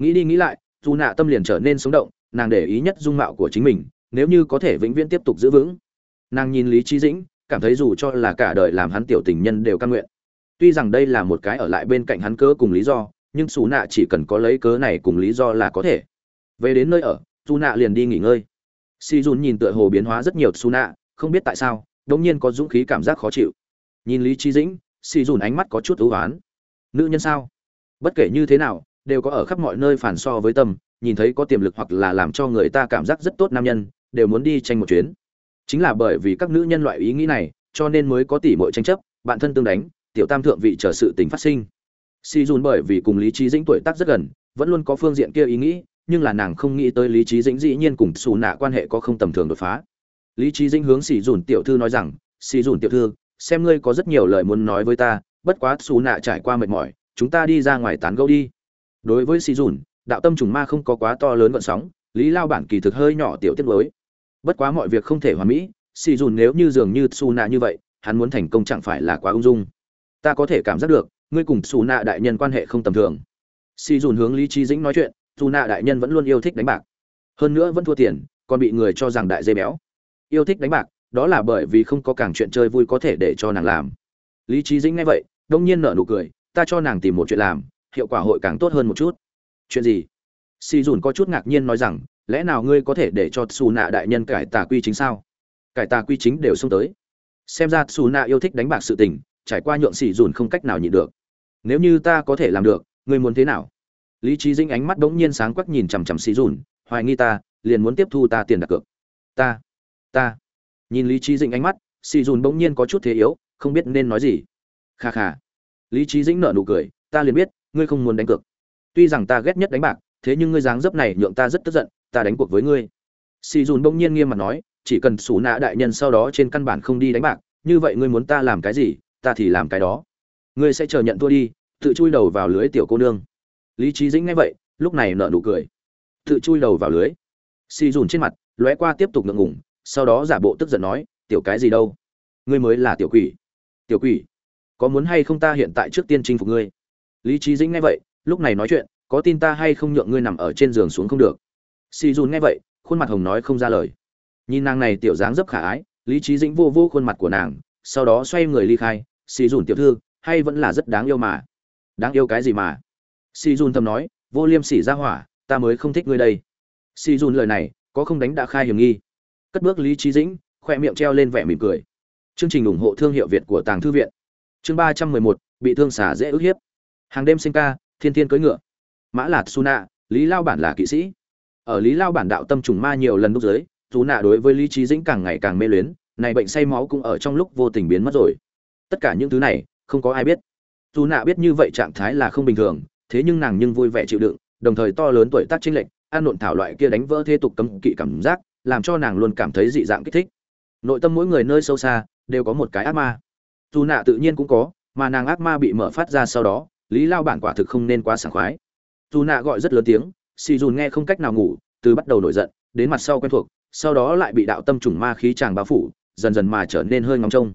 nghĩ đi nghĩ lại, dù nạ tâm liền trở nên sống động, nàng để ý nhất dung mạo của chính mình, nếu như có thể vĩnh viễn tiếp tục giữ vững. Nàng nhìn lý trí dĩnh, cảm thấy dù cho là cả đời làm hắn tiểu tình nhân đều căn nguyện. Tuy rằng đây là một cái ở lại bên cạnh hắn cớ cùng lý do, nhưng xù nạ chỉ cần có lấy cớ này cùng lý do là có thể. Về đến nơi ở xù nạ liền đi nghỉ ngơi. Si dùn nhìn tựa hồ biến hóa rất nhiều xù nạ, không biết tại sao, đống nhiên có dũng khí cảm giác khó chịu. Nhìn lý trí dĩnh, si dùn ánh mắt có chút ưu oán nữ nhân sao? Bất kể như thế nào đều có ở khắp mọi nơi phản so với tâm, nhìn thấy có tiềm lực hoặc là làm cho người ta cảm giác rất tốt nam nhân, đều muốn đi tranh một chuyến. Chính là bởi vì các nữ nhân loại ý nghĩ này, cho nên mới có tỷ muội tranh chấp, bạn thân tương đánh, tiểu tam thượng vị chờ sự tình phát sinh. Si dùn bởi vì cùng lý trí dĩnh tuổi tác rất gần, vẫn luôn có phương diện kia ý nghĩ, nhưng là nàng không nghĩ tới lý trí dĩnh dĩ nhiên cùng xù nạ quan hệ có không tầm thường đột phá. Lý trí dĩnh hướng xì dùn tiểu thư nói rằng xì dùn tiểu thư, xem ngươi có rất nhiều lời muốn nói với ta, bất quá xù nạ trải qua mệt mỏi, chúng ta đi ra ngoài tán gẫu đi đối với Si dùn đạo tâm trùng ma không có quá to lớn vận sóng, lý lao bản kỳ thực hơi nhỏ tiểu tiết lối bất quá mọi việc không thể hoàn mỹ Si dùn nếu như dường như Su nạ như vậy, hắn muốn thành công chẳng phải là quá ung dung. Ta có thể cảm giác được, ngươi cùng Su nạ đại nhân quan hệ không tầm thường. Si dùn hướng lý trí dĩnh nói chuyện, Su nạ đại nhân vẫn luôn yêu thích đánh bạc. Hơn nữa vẫn thua tiền, còn bị người cho rằng đại dây béo. Yêu thích đánh bạc, đó là bởi vì không có càng chuyện chơi vui có thể để cho nàng làm. Lý trí dĩnh nghe vậy, đông nhiên nở nụ cười, ta cho nàng tìm một chuyện làm hiệu quả hội càng tốt hơn một chút. Chuyện gì? Si dùn có chút ngạc nhiên nói rằng, lẽ nào ngươi có thể để cho xù nạ đại nhân cải tà quy chính sao? Cải tà quy chính đều xông tới. Xem ra xù nạ yêu thích đánh bạc sự tình, trải qua nhượng xì dùn không cách nào nhịn được. Nếu như ta có thể làm được, ngươi muốn thế nào? Lý trí dĩnh ánh mắt bỗng nhiên sáng quắc nhìn chằm chằm xì dùn, hoài nghi ta, liền muốn tiếp thu ta tiền đặt cược. Ta ta. Nhìn lý trí dĩnh ánh mắt, xì dùn bỗng nhiên có chút thế yếu, không biết nên nói gì. Kha kha. Lý trí dĩnh nở nụ cười, ta liền biết ngươi không muốn đánh cược. Tuy rằng ta ghét nhất đánh bạc, thế nhưng ngươi dáng dấp này nhượng ta rất tức giận, ta đánh cuộc với ngươi. Si dùn bỗng nhiên nghiêm mặt nói, chỉ cần xù nạ đại nhân sau đó trên căn bản không đi đánh bạc, như vậy ngươi muốn ta làm cái gì, ta thì làm cái đó. Ngươi sẽ chờ nhận thua đi, tự chui đầu vào lưới tiểu cô nương. Lý trí dĩnh nghe vậy, lúc này nợ nụ cười. Tự chui đầu vào lưới. Si dùn trên mặt, lóe qua tiếp tục ngượng ngủng sau đó giả bộ tức giận nói, tiểu cái gì đâu? Ngươi mới là tiểu quỷ. Tiểu quỷ? Có muốn hay không ta hiện tại trước tiên chinh phục ngươi? Lý trí dĩnh nghe vậy, lúc này nói chuyện, có tin ta hay không nhượng ngươi nằm ở trên giường xuống không được? Si dùn nghe vậy, khuôn mặt hồng nói không ra lời. Nhìn nàng này tiểu dáng dấp khả ái, lý trí dĩnh vô vô khuôn mặt của nàng, sau đó xoay người ly khai Si dùn tiểu thư, hay vẫn là rất đáng yêu mà. Đáng yêu cái gì mà? Si dùn thầm nói, vô liêm sỉ ra hỏa, ta mới không thích ngươi đây. Si dùn lời này, có không đánh đã khai hiểm nghi. Cất bước lý trí dĩnh khoe miệng treo lên vẻ mỉm cười. Chương trình ủng hộ thương hiệu việt của tàng thư viện. Chương ba trăm mười một, bị thương xả dễ ức hiếp hàng đêm sinh ca, thiên thiên cưỡi ngựa. Mã lạt su nạ lý lao bản là kỵ sĩ. Ở lý lao bản đạo tâm trùng ma nhiều lần đúc giới dù nạ đối với lý trí dĩnh càng ngày càng mê luyến, này bệnh say máu cũng ở trong lúc vô tình biến mất rồi. Tất cả những thứ này, không có ai biết. Dù nạ biết như vậy trạng thái là không bình thường, thế nhưng nàng nhưng vui vẻ chịu đựng, đồng thời to lớn tuổi tác chênh lệch an nộn thảo loại kia đánh vỡ thế tục cấm kỵ cảm giác, làm cho nàng luôn cảm thấy dị dạng kích thích. Nội tâm mỗi người nơi sâu xa, đều có một cái ác ma. Dù nạ tự nhiên cũng có, mà nàng ác ma bị mở phát ra sau đó lý lao bản quả thực không nên quá sảng khoái. Dù nạ gọi rất lớn tiếng, xì dùn nghe không cách nào ngủ, từ bắt đầu nổi giận, đến mặt sau quen thuộc, sau đó lại bị đạo tâm trùng ma khí tràng bao phủ, dần dần mà trở nên hơi ngóng trông.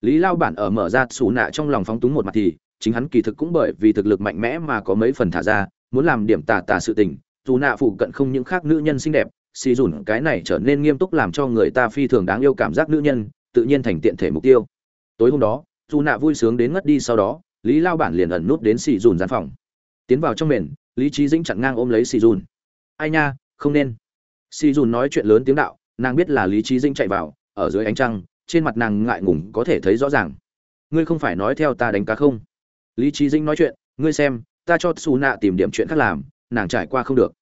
Lý lao bản ở mở ra xù nạ trong lòng phóng túng một mặt thì, chính hắn kỳ thực cũng bởi vì thực lực mạnh mẽ mà có mấy phần thả ra, muốn làm điểm tà tà sự tình. Dù nạ phụ cận không những khác nữ nhân xinh đẹp, xì dùn cái này trở nên nghiêm túc làm cho người ta phi thường đáng yêu cảm giác nữ nhân, tự nhiên thành tiện thể mục tiêu. Tối hôm đó, dù nạ vui sướng đến ngất đi sau đó lý lao bản liền ẩn nút đến xì dùn gian phòng. Tiến vào trong mền, lý trí dĩnh chặn ngang ôm lấy xì dùn. Ai nha, không nên. Xì dùn nói chuyện lớn tiếng đạo, nàng biết là lý trí dĩnh chạy vào, ở dưới ánh trăng, trên mặt nàng ngại ngùng có thể thấy rõ ràng. Ngươi không phải nói theo ta đánh cá không? Lý trí dĩnh nói chuyện, ngươi xem, ta cho xù nạ tìm điểm chuyện khác làm, nàng trải qua không được.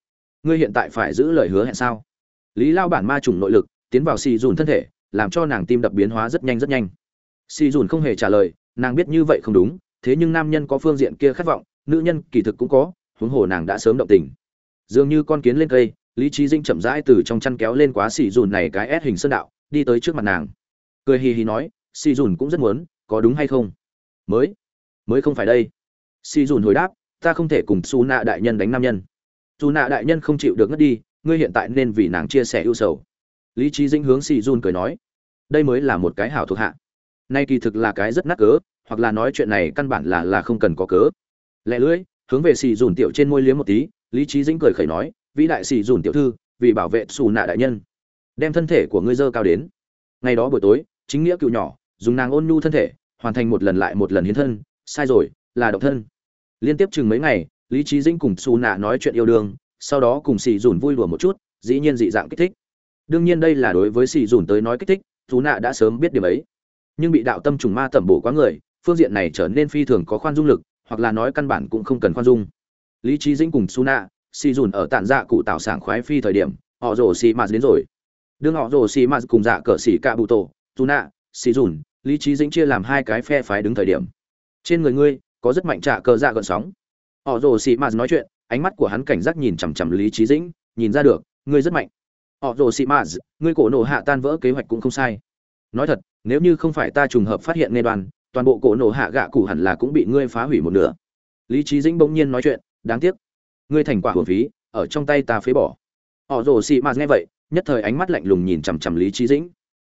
Ngươi hiện tại phải giữ lời hứa hẹn sao? Lý lao bản ma trùng nội lực, tiến vào xì dùn thân thể, làm cho nàng tim đập biến hóa rất nhanh rất nhanh. Xì dùn không hề trả lời, nàng biết như vậy không đúng thế nhưng nam nhân có phương diện kia khát vọng, nữ nhân kỳ thực cũng có, huống hồ nàng đã sớm động tình. Dường như con kiến lên cây, lý trí dinh chậm rãi từ trong chăn kéo lên quá xì dùn này cái ép hình sơn đạo, đi tới trước mặt nàng. Cười hì hì nói xì dùn cũng rất muốn, có đúng hay không? Mới mới không phải đây. Xì dùn hồi đáp, ta không thể cùng su nạ đại nhân đánh nam nhân. Dù nạ đại nhân không chịu được ngất đi, ngươi hiện tại nên vì nàng chia sẻ ưu sầu. Lý trí dinh hướng xì dùn cười nói, đây mới là một cái hảo thuộc hạ. Nay kỳ thực là cái rất nát cớ hoặc là nói chuyện này căn bản là là không cần có cớ. Lẹ lưỡi, hướng về xì dùn tiểu trên môi liếm một tí, lý trí dĩnh cười khẩy nói, vĩ đại xì dùn tiểu thư, vì bảo vệ xù nạ đại nhân, đem thân thể của ngươi dơ cao đến. Ngày đó buổi tối, chính nghĩa cựu nhỏ, dùng nàng ôn nhu thân thể, hoàn thành một lần lại một lần hiến thân, sai rồi, là độc thân. Liên tiếp chừng mấy ngày, lý trí dĩnh cùng xù nạ nói chuyện yêu đương, sau đó cùng xì dùn vui đùa một chút, dĩ nhiên dị dạng kích thích. Đương nhiên đây là đối với xì dùn tới nói kích thích, xù nạ đã sớm biết điểm ấy. Nhưng bị đạo tâm trùng ma tẩm bổ quá người phương diện này trở nên phi thường có khoan dung lực, hoặc là nói căn bản cũng không cần khoan dung. Lý trí dĩnh cùng suna si dùn ở tản dạ cụ tạo sảng khoái phi thời điểm, họ rồ xì mạt đến rồi. Đương họ rồ xì mạt cùng dạ cờ xì cạ bụ tổ suna si dùn, lý trí dĩnh chia làm hai cái phe phái đứng thời điểm. Trên người ngươi, có rất mạnh trạ cờ dạ gợn sóng. Họ rồ xì mạt nói chuyện, ánh mắt của hắn cảnh giác nhìn chằm chằm lý trí dĩnh, nhìn ra được, ngươi rất mạnh. Họ rồ xì mạt, ngươi cổ nổ hạ tan vỡ kế hoạch cũng không sai. Nói thật, nếu như không phải ta trùng hợp phát hiện nghe đoàn toàn bộ cổ nổ hạ gạ cụ hẳn là cũng bị ngươi phá hủy một nửa. Lý trí dĩnh bỗng nhiên nói chuyện, đáng tiếc, ngươi thành quả hồn phí, ở trong tay ta phế bỏ. Họ rồ xị mạt nghe vậy, nhất thời ánh mắt lạnh lùng nhìn chằm chằm lý trí dĩnh.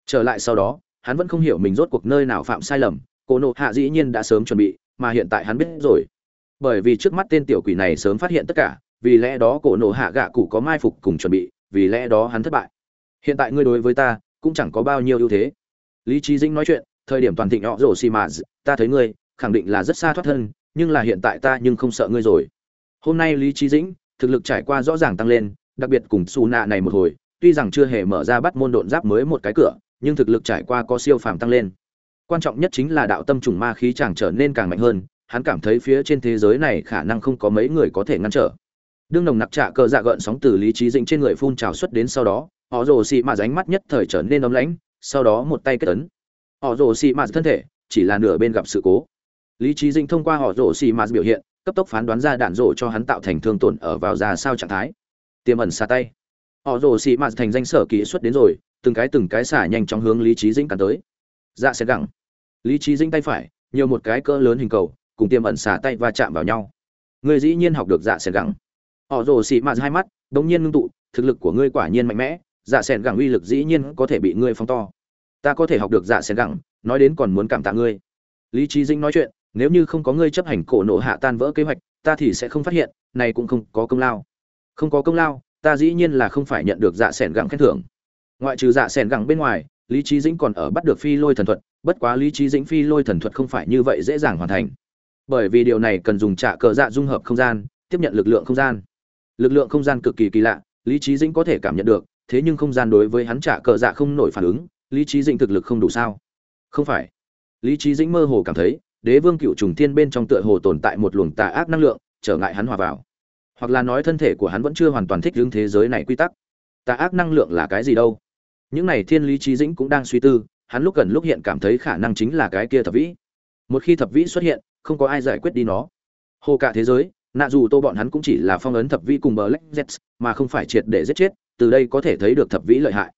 Trở lại sau đó, hắn vẫn không hiểu mình rốt cuộc nơi nào phạm sai lầm, cổ nộ hạ dĩ nhiên đã sớm chuẩn bị, mà hiện tại hắn biết rồi. Bởi vì trước mắt tên tiểu quỷ này sớm phát hiện tất cả, vì lẽ đó cổ nộ hạ gạ cụ có mai phục cùng chuẩn bị, vì lẽ đó hắn thất bại. Hiện tại ngươi đối với ta, cũng chẳng có bao nhiêu ưu thế. Lý trí dĩnh nói chuyện thời điểm toàn thịnh họ rồ xì mà ta thấy ngươi, khẳng định là rất xa thoát thân, nhưng là hiện tại ta nhưng không sợ ngươi rồi. Hôm nay lý trí dĩnh, thực lực trải qua rõ ràng tăng lên, đặc biệt cùng xù nạ này một hồi, tuy rằng chưa hề mở ra bắt môn độn giáp mới một cái cửa, nhưng thực lực trải qua có siêu phàm tăng lên. Quan trọng nhất chính là đạo tâm trùng ma khí chàng trở nên càng mạnh hơn, hắn cảm thấy phía trên thế giới này khả năng không có mấy người có thể ngăn trở. Đương nồng nặc trạ cờ dạ gợn sóng từ lý trí dĩnh trên người phun trào xuất đến sau đó họ rồ xị mà ránh mắt nhất thời trở nên ấm lãnh, sau đó một tay kết ấn họ rồ xì mạt thân thể, chỉ là nửa bên gặp sự cố. Lý trí dinh thông qua họ rồ xì mạt biểu hiện, cấp tốc phán đoán ra đạn rổ cho hắn tạo thành thương tổn ở vào ra sao trạng thái. Tiềm ẩn xa tay. Họ rồ xị mạt thành danh sở kỹ xuất đến rồi, từng cái từng cái xả nhanh chóng hướng lý trí dĩnh cắn tới. Dạ sẽ gẳng. Lý trí dĩnh tay phải, nhiều một cái cỡ lớn hình cầu, cùng tiềm ẩn xả tay va chạm vào nhau. Người dĩ nhiên học được dạ sẽ gẳng. Họ rồ xị mạt hai mắt, đống nhiên ngưng tụ, thực lực của ngươi quả nhiên mạnh mẽ dạ sẻn gẳng uy lực dĩ nhiên có thể bị ngươi phóng to ta có thể học được dạ xén gẳng, nói đến còn muốn cảm tạ ngươi. Lý trí dĩnh nói chuyện, nếu như không có ngươi chấp hành cổ nộ hạ tan vỡ kế hoạch, ta thì sẽ không phát hiện, này cũng không có công lao. Không có công lao, ta dĩ nhiên là không phải nhận được dạ sẻn gẳng khen thưởng. Ngoại trừ dạ sẻn gẳng bên ngoài, lý trí dĩnh còn ở bắt được phi lôi thần thuật, bất quá lý trí dĩnh phi lôi thần thuật không phải như vậy dễ dàng hoàn thành. Bởi vì điều này cần dùng trả cờ dạ dung hợp không gian, tiếp nhận lực lượng không gian. Lực lượng không gian cực kỳ kỳ lạ, lý trí dĩnh có thể cảm nhận được, thế nhưng không gian đối với hắn trả cờ dạ không nổi phản ứng lý trí dĩnh thực lực không đủ sao? Không phải. Lý trí dĩnh mơ hồ cảm thấy, đế vương cựu trùng thiên bên trong tựa hồ tồn tại một luồng tà ác năng lượng, trở ngại hắn hòa vào. Hoặc là nói thân thể của hắn vẫn chưa hoàn toàn thích ứng thế giới này quy tắc. Tà ác năng lượng là cái gì đâu? Những này thiên lý trí dĩnh cũng đang suy tư, hắn lúc gần lúc hiện cảm thấy khả năng chính là cái kia thập vĩ. Một khi thập vĩ xuất hiện, không có ai giải quyết đi nó. Hồ cả thế giới, nạ dù tô bọn hắn cũng chỉ là phong ấn thập vĩ cùng bờ lách z mà không phải triệt để giết chết, từ đây có thể thấy được thập vĩ lợi hại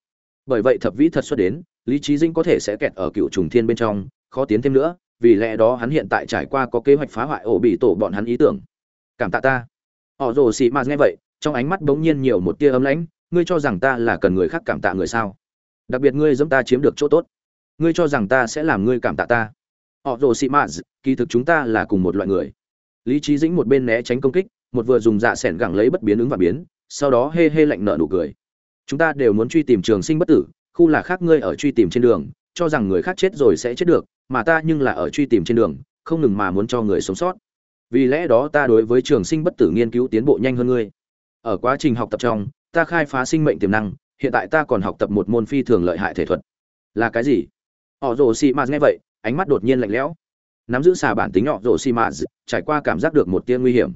bởi vậy thập vĩ thật xuất đến, lý trí dinh có thể sẽ kẹt ở cựu trùng thiên bên trong, khó tiến thêm nữa, vì lẽ đó hắn hiện tại trải qua có kế hoạch phá hoại ổ bị tổ bọn hắn ý tưởng. Cảm tạ ta. Họ rồ xì mạt nghe vậy, trong ánh mắt bỗng nhiên nhiều một tia ấm lãnh, ngươi cho rằng ta là cần người khác cảm tạ người sao? Đặc biệt ngươi dẫm ta chiếm được chỗ tốt. Ngươi cho rằng ta sẽ làm ngươi cảm tạ ta. Họ rồ xì mạt kỳ thực chúng ta là cùng một loại người. Lý trí dĩnh một bên né tránh công kích, một vừa dùng dạ s ẻ n gẳng lấy bất biến ứng và biến, sau đó hê hê lạnh nợ nụ cười chúng ta đều muốn truy tìm trường sinh bất tử, khu là khác ngươi ở truy tìm trên đường, cho rằng người khác chết rồi sẽ chết được, mà ta nhưng là ở truy tìm trên đường, không ngừng mà muốn cho người sống sót. Vì lẽ đó ta đối với trường sinh bất tử nghiên cứu tiến bộ nhanh hơn ngươi. Ở quá trình học tập trong, ta khai phá sinh mệnh tiềm năng, hiện tại ta còn học tập một môn phi thường lợi hại thể thuật. Là cái gì? Họ rồ xì mạt nghe vậy, ánh mắt đột nhiên lạnh lẽo. Nắm giữ xà bản tính họ rồ xì mạt, trải qua cảm giác được một tia nguy hiểm.